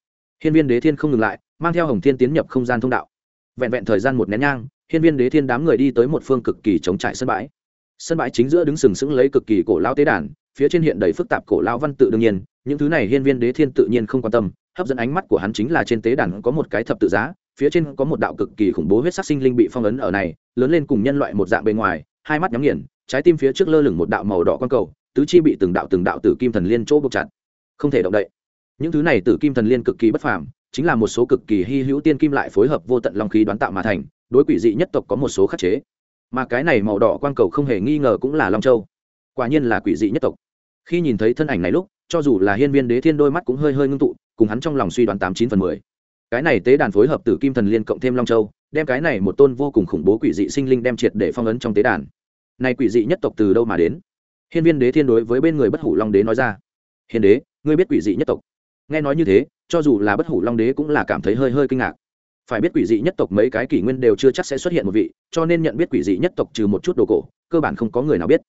Hiên viên đế thiên không ngừng lại, mang theo hồng thiên tiến nhập không gian thông đạo. Vẹn vẹn thời gian một nén nhang, hiên viên đế thiên đám người đi tới một phương cực kỳ chống trải sân bãi. Sân bãi chính giữa đứng sừng sững lấy cực kỳ cổ lao tế đàn, phía trên hiện đầy phức tạp cổ lao văn tự đương nhiên, những thứ này hiên viên đế thiên tự nhiên không quan tâm, hấp dẫn ánh mắt của hắn chính là trên tế đàn có một cái thập tự giá phía trên có một đạo cực kỳ khủng bố huyết sắc sinh linh bị phong ấn ở này, lớn lên cùng nhân loại một dạng bên ngoài, hai mắt nhắm nghiền, trái tim phía trước lơ lửng một đạo màu đỏ con cầu, tứ chi bị từng đạo từng đạo tử kim thần liên chỗ buộc chặt. Không thể động đậy. Những thứ này tử kim thần liên cực kỳ bất phàm, chính là một số cực kỳ hy hữu tiên kim lại phối hợp vô tận long khí đoán tạo mà thành, đối quỷ dị nhất tộc có một số khắc chế. Mà cái này màu đỏ quang cầu không hề nghi ngờ cũng là long châu. Quả nhiên là quỷ dị nhất tộc. Khi nhìn thấy thân ảnh này lúc, cho dù là hiên viên đế thiên đôi mắt cũng hơi hơi ngưng tụ, cùng hắn trong lòng suy đoán tám chín phần mười cái này tế đàn phối hợp từ kim thần liên cộng thêm long châu, đem cái này một tôn vô cùng khủng bố quỷ dị sinh linh đem triệt để phong ấn trong tế đàn. Này quỷ dị nhất tộc từ đâu mà đến? Hiên viên đế thiên đối với bên người bất hủ long đế nói ra. Hiền đế, ngươi biết quỷ dị nhất tộc? Nghe nói như thế, cho dù là bất hủ long đế cũng là cảm thấy hơi hơi kinh ngạc. Phải biết quỷ dị nhất tộc mấy cái kỷ nguyên đều chưa chắc sẽ xuất hiện một vị, cho nên nhận biết quỷ dị nhất tộc trừ một chút đồ cổ, cơ bản không có người nào biết.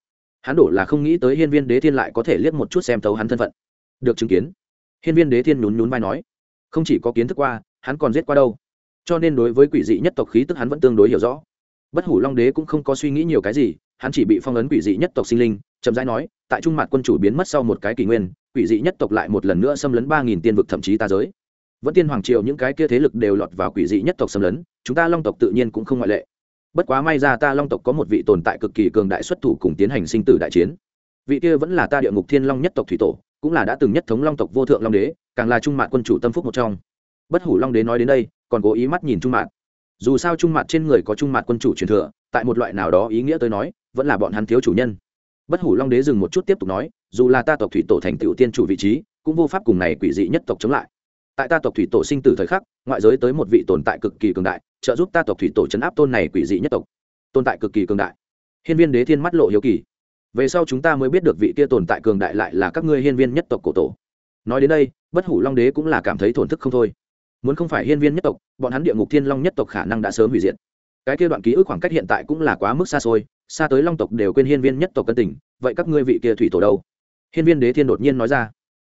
Hắn đổ là không nghĩ tới hiên viên đế thiên lại có thể liếc một chút xem thấu hắn thân phận. Được chứng kiến. Hiên viên đế thiên nhún nhún vai nói, không chỉ có kiến thức qua hắn còn giết qua đâu? Cho nên đối với quỷ dị nhất tộc khí tức hắn vẫn tương đối hiểu rõ. Bất hủ long đế cũng không có suy nghĩ nhiều cái gì, hắn chỉ bị phong ấn quỷ dị nhất tộc sinh linh, chậm rãi nói, tại trung mặt quân chủ biến mất sau một cái kỷ nguyên, quỷ dị nhất tộc lại một lần nữa xâm lấn ba nghìn tiên vực thậm chí ta giới. Vẫn tiên hoàng triều những cái kia thế lực đều lọt vào quỷ dị nhất tộc xâm lấn, chúng ta long tộc tự nhiên cũng không ngoại lệ. Bất quá may ra ta long tộc có một vị tồn tại cực kỳ cường đại xuất thủ cùng tiến hành sinh tử đại chiến. Vị kia vẫn là ta địa ngục thiên long nhất tộc thủy tổ, cũng là đã từng nhất thống long tộc vô thượng long đế, càng là trung mạng quân chủ tâm phúc một trong bất hủ long đế nói đến đây, còn cố ý mắt nhìn trung mạn dù sao trung mạn trên người có trung mạn quân chủ truyền thừa, tại một loại nào đó ý nghĩa tới nói, vẫn là bọn hắn thiếu chủ nhân. Bất hủ long đế dừng một chút tiếp tục nói, dù là ta tộc thủy tổ thành tựu tiên chủ vị trí, cũng vô pháp cùng này quỷ dị nhất tộc chống lại. Tại ta tộc thủy tổ sinh tử thời khắc, ngoại giới tới một vị tồn tại cực kỳ cường đại, trợ giúp ta tộc thủy tổ chấn áp tôn này quỷ dị nhất tộc. Tồn tại cực kỳ cường đại. Hiên viên đế thiên mắt lộ hiếu kỳ. Về sau chúng ta mới biết được vị kia tồn tại cường đại lại là các ngươi hiên viên nhất tộc cổ tổ. Nói đến đây, bất hủ long đế cũng là cảm thấy thổn thức không thôi muốn không phải hiên viên nhất tộc, bọn hắn địa ngục thiên long nhất tộc khả năng đã sớm hủy diệt. Cái kia đoạn ký ức khoảng cách hiện tại cũng là quá mức xa xôi, xa tới long tộc đều quên hiên viên nhất tộc cân tình, vậy các ngươi vị kia thủy tổ đâu? Hiên viên đế thiên đột nhiên nói ra.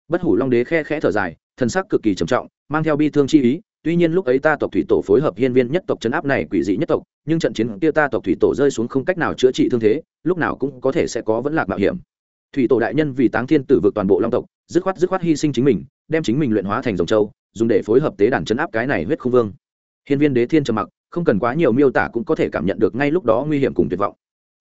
Bất hủ long đế khe khẽ thở dài, thần sắc cực kỳ trầm trọng, mang theo bi thương chi ý, tuy nhiên lúc ấy ta tộc thủy tổ phối hợp hiên viên nhất tộc chấn áp này quỷ dị nhất tộc, nhưng trận chiến kia ta tộc thủy tổ rơi xuống không cách nào chữa trị thương thế, lúc nào cũng có thể sẽ có vẫn lạc mạo hiểm. Thủy tổ đại nhân vì táng thiên tử vực toàn bộ long tộc, dứt khoát dứt khoát hy sinh chính mình, đem chính mình luyện hóa thành dòng châu dùng để phối hợp tế đàn chấn áp cái này huyết không vương. Hiên viên đế thiên trầm mặc, không cần quá nhiều miêu tả cũng có thể cảm nhận được ngay lúc đó nguy hiểm cùng tuyệt vọng.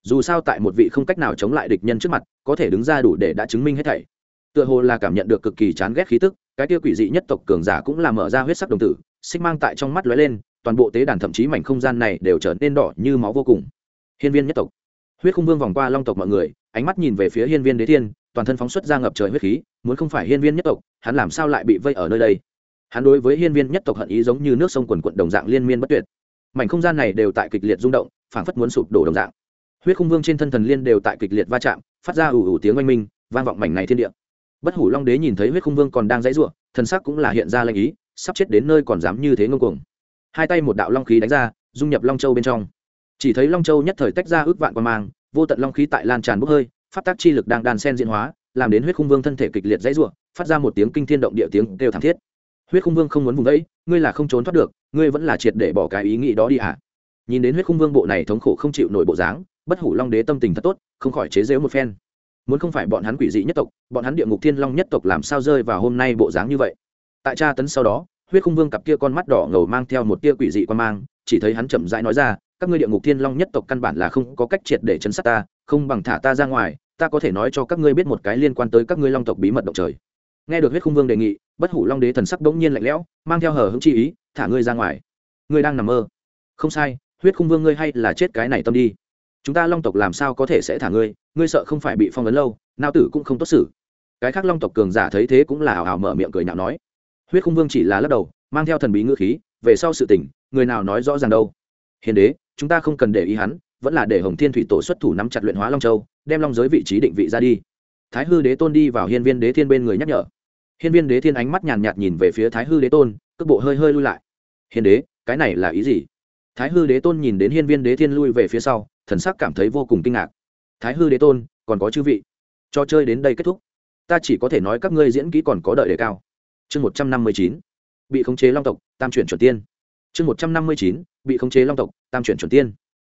Dù sao tại một vị không cách nào chống lại địch nhân trước mặt, có thể đứng ra đủ để đã chứng minh hết thảy. Tựa hồ là cảm nhận được cực kỳ chán ghét khí tức, cái tiêu quỷ dị nhất tộc cường giả cũng là mở ra huyết sắc đồng tử, xích mang tại trong mắt lóe lên, toàn bộ tế đàn thậm chí mảnh không gian này đều trở nên đỏ như máu vô cùng. Hiên viên nhất tộc. Huyết khung vương vòng qua long tộc mọi người, ánh mắt nhìn về phía hiên viên đế thiên, toàn thân phóng xuất ra ngập trời huyết khí, muốn không phải hiên viên nhất tộc, hắn làm sao lại bị vây ở nơi đây? Hắn đối với hiên viên nhất tộc hận ý giống như nước sông quần quận đồng dạng liên miên bất tuyệt. Mảnh không gian này đều tại kịch liệt rung động, phảng phất muốn sụp đổ đồng dạng. Huyết khung vương trên thân thần liên đều tại kịch liệt va chạm, phát ra ủ ủ tiếng oanh minh, vang vọng mảnh này thiên địa. Bất hủ long đế nhìn thấy huyết khung vương còn đang dãy ruộng thần sắc cũng là hiện ra lanh ý, sắp chết đến nơi còn dám như thế ngông cuồng. Hai tay một đạo long khí đánh ra, dung nhập long châu bên trong. Chỉ thấy long châu nhất thời tách ra ước vạn quan mang, vô tận long khí tại lan tràn bốc hơi phát tác chi lực đang đàn sen diễn hóa, làm đến huyết khung vương thân thể kịch liệt dãy ruộng phát ra một tiếng kinh thiên động địa tiếng đều thảm thiết huyết khung vương không muốn vùng đấy ngươi là không trốn thoát được, ngươi vẫn là triệt để bỏ cái ý nghĩ đó đi ạ à. nhìn đến huyết khung vương bộ này thống khổ không chịu nổi bộ dáng, bất hủ long đế tâm tình thật tốt, không khỏi chế giễu một phen. Muốn không phải bọn hắn quỷ dị nhất tộc, bọn hắn địa ngục thiên long nhất tộc làm sao rơi vào hôm nay bộ dáng như vậy? Tại tra tấn sau đó, huyết khung vương cặp kia con mắt đỏ ngầu mang theo một tia quỷ dị quan mang, chỉ thấy hắn chậm rãi nói ra, các ngươi địa ngục thiên long nhất tộc căn bản là không có cách triệt để chấn sát ta, không bằng thả ta ra ngoài, ta có thể nói cho các ngươi biết một cái liên quan tới các ngươi long tộc bí mật động trời. Nghe được huyết khung vương đề nghị bất hủ long đế thần sắc đống nhiên lạnh lẽo, mang theo hờ hững chi ý, thả ngươi ra ngoài. Ngươi đang nằm mơ. Không sai, huyết khung vương ngươi hay là chết cái này tâm đi. Chúng ta long tộc làm sao có thể sẽ thả ngươi? Ngươi sợ không phải bị phong ấn lâu, nao tử cũng không tốt xử. Cái khác long tộc cường giả thấy thế cũng là ảo ảo mở miệng cười nhạo nói. Huyết khung vương chỉ là lắc đầu, mang theo thần bí ngữ khí, về sau sự tình, người nào nói rõ ràng đâu. Hiền đế, chúng ta không cần để ý hắn, vẫn là để hồng thiên thủy tổ xuất thủ nắm chặt luyện hóa long châu, đem long giới vị trí định vị ra đi. Thái hư đế tôn đi vào hiên viên đế thiên bên người nhắc nhở hiên viên đế thiên ánh mắt nhàn nhạt nhìn về phía thái hư đế tôn, cước bộ hơi hơi lui lại. Hiên đế, cái này là ý gì? Thái hư đế tôn nhìn đến hiên viên đế thiên lui về phía sau, thần sắc cảm thấy vô cùng kinh ngạc. Thái hư đế tôn, còn có chư vị. Cho chơi đến đây kết thúc. Ta chỉ có thể nói các ngươi diễn kỹ còn có đợi đề cao. Chương một trăm năm mươi chín, bị khống chế long tộc, tam chuyển chuẩn tiên. Chương một trăm năm mươi chín, bị khống chế long tộc, tam chuyển chuẩn tiên.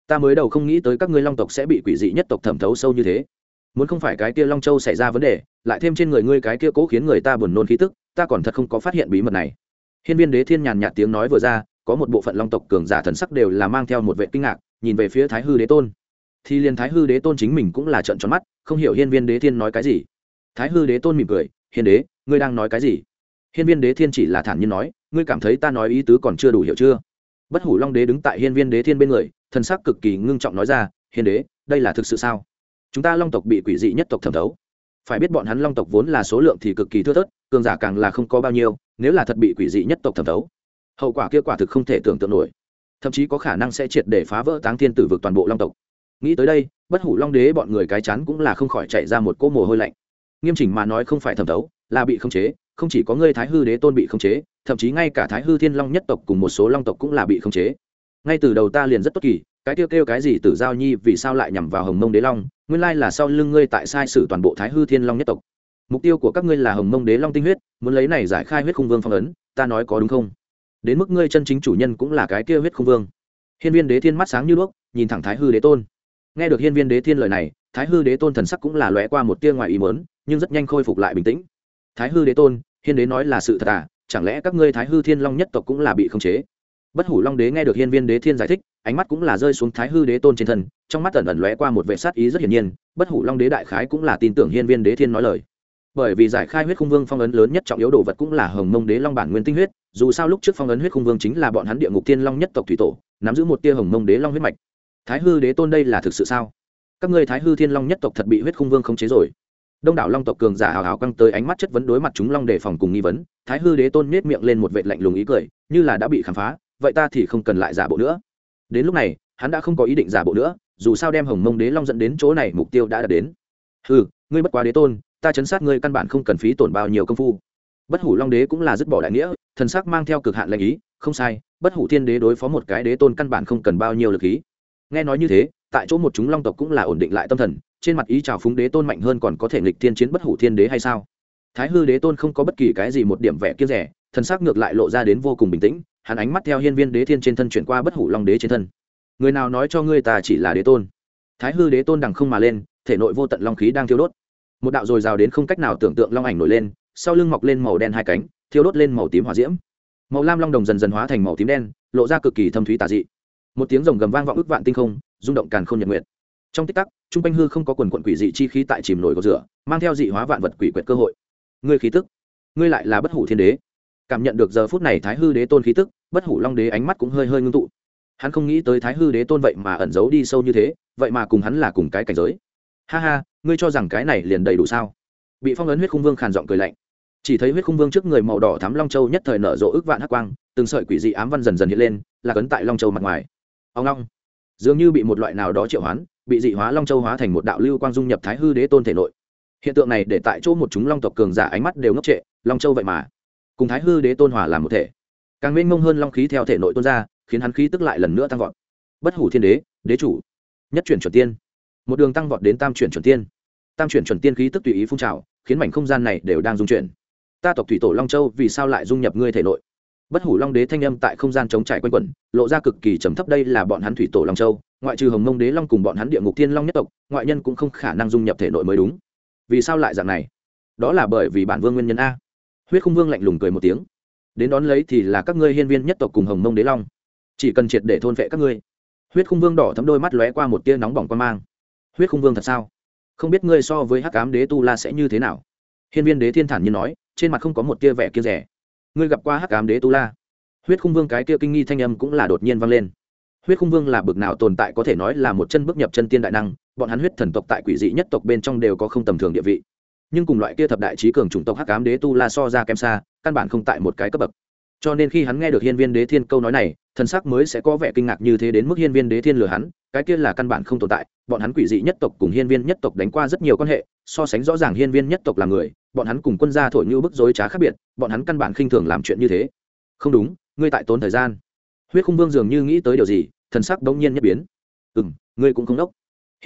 Ta mới đầu không nghĩ tới các ngươi long tộc sẽ bị quỷ dị nhất tộc thẩm thấu sâu như thế muốn không phải cái kia long châu xảy ra vấn đề, lại thêm trên người ngươi cái kia cố khiến người ta buồn nôn khí tức, ta còn thật không có phát hiện bí mật này. Hiên viên đế thiên nhàn nhạt tiếng nói vừa ra, có một bộ phận long tộc cường giả thần sắc đều là mang theo một vệ kinh ngạc, nhìn về phía thái hư đế tôn. Thì liền thái hư đế tôn chính mình cũng là trận tròn mắt, không hiểu hiên viên đế thiên nói cái gì. Thái hư đế tôn mỉm cười, hiên đế, ngươi đang nói cái gì? Hiên viên đế thiên chỉ là thản nhiên nói, ngươi cảm thấy ta nói ý tứ còn chưa đủ hiểu chưa? Bất hủ long đế đứng tại hiên viên đế thiên bên người, thần sắc cực kỳ ngưng trọng nói ra, hiên đế, đây là thực sự sao? Chúng ta long tộc bị quỷ dị nhất tộc thẩm thấu. Phải biết bọn hắn long tộc vốn là số lượng thì cực kỳ thưa thớt, cường giả càng là không có bao nhiêu, nếu là thật bị quỷ dị nhất tộc thẩm thấu, hậu quả kia quả thực không thể tưởng tượng nổi. Thậm chí có khả năng sẽ triệt để phá vỡ táng thiên tử vực toàn bộ long tộc. Nghĩ tới đây, bất hủ long đế bọn người cái chán cũng là không khỏi chạy ra một cỗ mồ hôi lạnh. Nghiêm chỉnh mà nói không phải thẩm thấu, là bị khống chế, không chỉ có ngươi thái hư đế tôn bị khống chế, thậm chí ngay cả thái hư thiên long nhất tộc cùng một số long tộc cũng là bị khống chế. Ngay từ đầu ta liền rất tốt kỳ, cái kêu kêu cái gì tử giao nhi vì sao lại nhằm vào hồng mông đế long nguyên lai là sau lưng ngươi tại sai sử toàn bộ thái hư thiên long nhất tộc. Mục tiêu của các ngươi là hồng mông đế long tinh huyết, muốn lấy này giải khai huyết khung vương phong ấn, ta nói có đúng không? Đến mức ngươi chân chính chủ nhân cũng là cái kia huyết khung vương. Hiên viên đế thiên mắt sáng như đuốc, nhìn thẳng thái hư đế tôn. Nghe được hiên viên đế thiên lời này, thái hư đế tôn thần sắc cũng là lóe qua một tia ngoài ý mớn nhưng rất nhanh khôi phục lại bình tĩnh. Thái hư đế tôn, hiên đế nói là sự thật à? Chẳng lẽ các ngươi thái hư thiên long nhất tộc cũng là bị khống chế? Bất hủ long đế nghe được hiên viên đế thiên giải thích, ánh mắt cũng là rơi xuống thái hư đế tôn trên thân, trong mắt ẩn ẩn lóe qua một vệ sát ý rất hiển nhiên, bất hủ long đế đại khái cũng là tin tưởng hiên viên đế thiên nói lời. Bởi vì giải khai huyết khung vương phong ấn lớn nhất trọng yếu đồ vật cũng là hồng mông đế long bản nguyên tinh huyết, dù sao lúc trước phong ấn huyết khung vương chính là bọn hắn địa ngục thiên long nhất tộc thủy tổ, nắm giữ một tia hồng mông đế long huyết mạch. Thái hư đế tôn đây là thực sự sao? Các ngươi thái hư thiên long nhất tộc thật bị huyết khung vương khống chế rồi. Đông đảo long tộc cường giả hào hào căng tới ánh mắt chất vấn đối mặt chúng long đề phòng cùng nghi vấn, thái hư đế tôn nết miệng lên một vệt lạnh lùng ý cười, như là đã bị khám phá vậy ta thì không cần lại giả bộ nữa. Đến lúc này, hắn đã không có ý định giả bộ nữa, dù sao đem hồng mông đế long dẫn đến chỗ này mục tiêu đã đạt đến. Ừ ngươi bất quá đế tôn, ta chấn sát ngươi căn bản không cần phí tổn bao nhiêu công phu. Bất hủ long đế cũng là dứt bỏ đại nghĩa, thần sắc mang theo cực hạn lệnh ý, không sai, bất hủ thiên đế đối phó một cái đế tôn căn bản không cần bao nhiêu lực ý. Nghe nói như thế, tại chỗ một chúng long tộc cũng là ổn định lại tâm thần, trên mặt ý chào phúng đế tôn mạnh hơn còn có thể nghịch thiên chiến bất hủ thiên đế hay sao? Thái hư đế tôn không có bất kỳ cái gì một điểm vẻ kia rẻ, thần sắc ngược lại lộ ra đến vô cùng bình tĩnh hắn ánh mắt theo hiên viên đế thiên trên thân chuyển qua bất hủ long đế trên thân. Người nào nói cho ngươi ta chỉ là đế tôn? Thái hư đế tôn đằng không mà lên, thể nội vô tận long khí đang thiêu đốt. Một đạo dồi dào đến không cách nào tưởng tượng long ảnh nổi lên, sau lưng mọc lên màu đen hai cánh, thiêu đốt lên màu tím hỏa diễm. Màu lam long đồng dần dần hóa thành màu tím đen, lộ ra cực kỳ thâm thúy tà dị. Một tiếng rồng gầm vang vọng ức vạn tinh không, rung động càn không nhật nguyện. trong tích tắc, trung quanh hư không có quần quận quỷ dị chi khí tại chìm nổi có rửa, mang theo dị hóa vạn vật quỷ quyệt cơ hội. Ngươi khí tức, ngươi lại là bất hủ thiên đế cảm nhận được giờ phút này thái hư đế tôn khí tức, bất hủ long đế ánh mắt cũng hơi hơi ngưng tụ. Hắn không nghĩ tới thái hư đế tôn vậy mà ẩn giấu đi sâu như thế, vậy mà cùng hắn là cùng cái cảnh giới. Ha ha, ngươi cho rằng cái này liền đầy đủ sao? Bị phong ấn huyết khung vương khàn giọng cười lạnh. Chỉ thấy huyết khung vương trước người màu đỏ thắm long châu nhất thời nở rộ ước vạn hắc quang, từng sợi quỷ dị ám văn dần dần hiện lên, là cấn tại long châu mặt ngoài. Ông long. Dường như bị một loại nào đó triệu hoán, bị dị hóa long châu hóa thành một đạo lưu quang dung nhập thái hư đế tôn thể nội. Hiện tượng này để tại chỗ một chúng long tộc cường giả ánh mắt đều ngốc trệ, long châu vậy mà cùng thái hư đế tôn hòa làm một thể. Càng mênh mông hơn long khí theo thể nội tôn ra, khiến hắn khí tức lại lần nữa tăng vọt. Bất hủ thiên đế đế chủ, nhất chuyển chuẩn tiên. Một đường tăng vọt đến tam chuyển chuẩn tiên. Tam chuyển chuẩn tiên khí tức tùy ý phun trào, khiến mảnh không gian này đều đang dung chuyển. Ta tộc thủy tổ long châu vì sao lại dung nhập ngươi thể nội? Bất hủ long đế thanh âm tại không gian chống trải quanh quẩn, lộ ra cực kỳ trầm thấp đây là bọn hắn thủy tổ long châu, ngoại trừ hồng mông đế long cùng bọn hắn địa ngục thiên long nhất tộc, ngoại nhân cũng không khả năng dung nhập thể nội mới đúng. Vì sao lại dạng này? Đó là bởi vì bản vương nguyên nhân a huyết khung vương lạnh lùng cười một tiếng. Đến đón lấy thì là các ngươi hiên viên nhất tộc cùng hồng mông đế long. Chỉ cần triệt để thôn vệ các ngươi, huyết khung vương đỏ thấm đôi mắt lóe qua một tia nóng bỏng quan mang. Huyết khung vương thật sao? Không biết ngươi so với hắc cám đế tu la sẽ như thế nào? Hiên viên đế thiên thản như nói, trên mặt không có một tia vẻ kia rẻ ngươi gặp qua hắc cám đế tu la? Huyết khung vương cái kia kinh nghi thanh âm cũng là đột nhiên vang lên. Huyết khung vương là bực nào tồn tại có thể nói là một chân bước nhập chân tiên đại năng, bọn hắn huyết thần tộc tại quỷ dị nhất tộc bên trong đều có không tầm thường địa vị nhưng cùng loại kia thập đại trí cường chủng tộc hắc ám đế tu la so ra kém xa, căn bản không tại một cái cấp bậc. Cho nên khi hắn nghe được hiên viên đế thiên câu nói này, thần sắc mới sẽ có vẻ kinh ngạc như thế đến mức hiên viên đế thiên lừa hắn, cái kia là căn bản không tồn tại, bọn hắn quỷ dị nhất tộc cùng hiên viên nhất tộc đánh qua rất nhiều quan hệ, so sánh rõ ràng hiên viên nhất tộc là người, bọn hắn cùng quân gia thổi như bức dối trá khác biệt, bọn hắn căn bản khinh thường làm chuyện như thế. Không đúng, ngươi tại tốn thời gian. Huyết khung vương dường như nghĩ tới điều gì, thần sắc đống nhiên nhất biến. Ừ m ngươi cũng không đốc.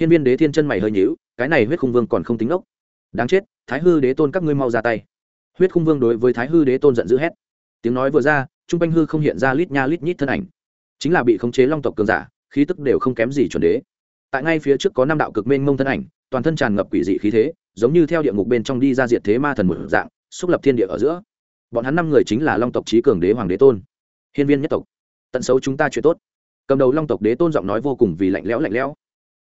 Hiên viên đế thiên chân mày hơi nhíu, cái này huyết khung vương còn không tính đốc. Đáng chết thái hư đế tôn các ngươi mau ra tay. Huyết khung vương đối với thái hư đế tôn giận dữ hét. Tiếng nói vừa ra, trung quanh hư không hiện ra lít nha lít nhít thân ảnh. Chính là bị khống chế long tộc cường giả, khí tức đều không kém gì chuẩn đế. Tại ngay phía trước có năm đạo cực mênh mông thân ảnh, toàn thân tràn ngập quỷ dị khí thế, giống như theo địa ngục bên trong đi ra diệt thế ma thần một dạng, xúc lập thiên địa ở giữa. Bọn hắn năm người chính là long tộc trí cường đế hoàng đế tôn. Hiên viên nhất tộc, tận xấu chúng ta chuyện tốt. Cầm đầu long tộc đế tôn giọng nói vô cùng vì lạnh lẽo lạnh lẽo.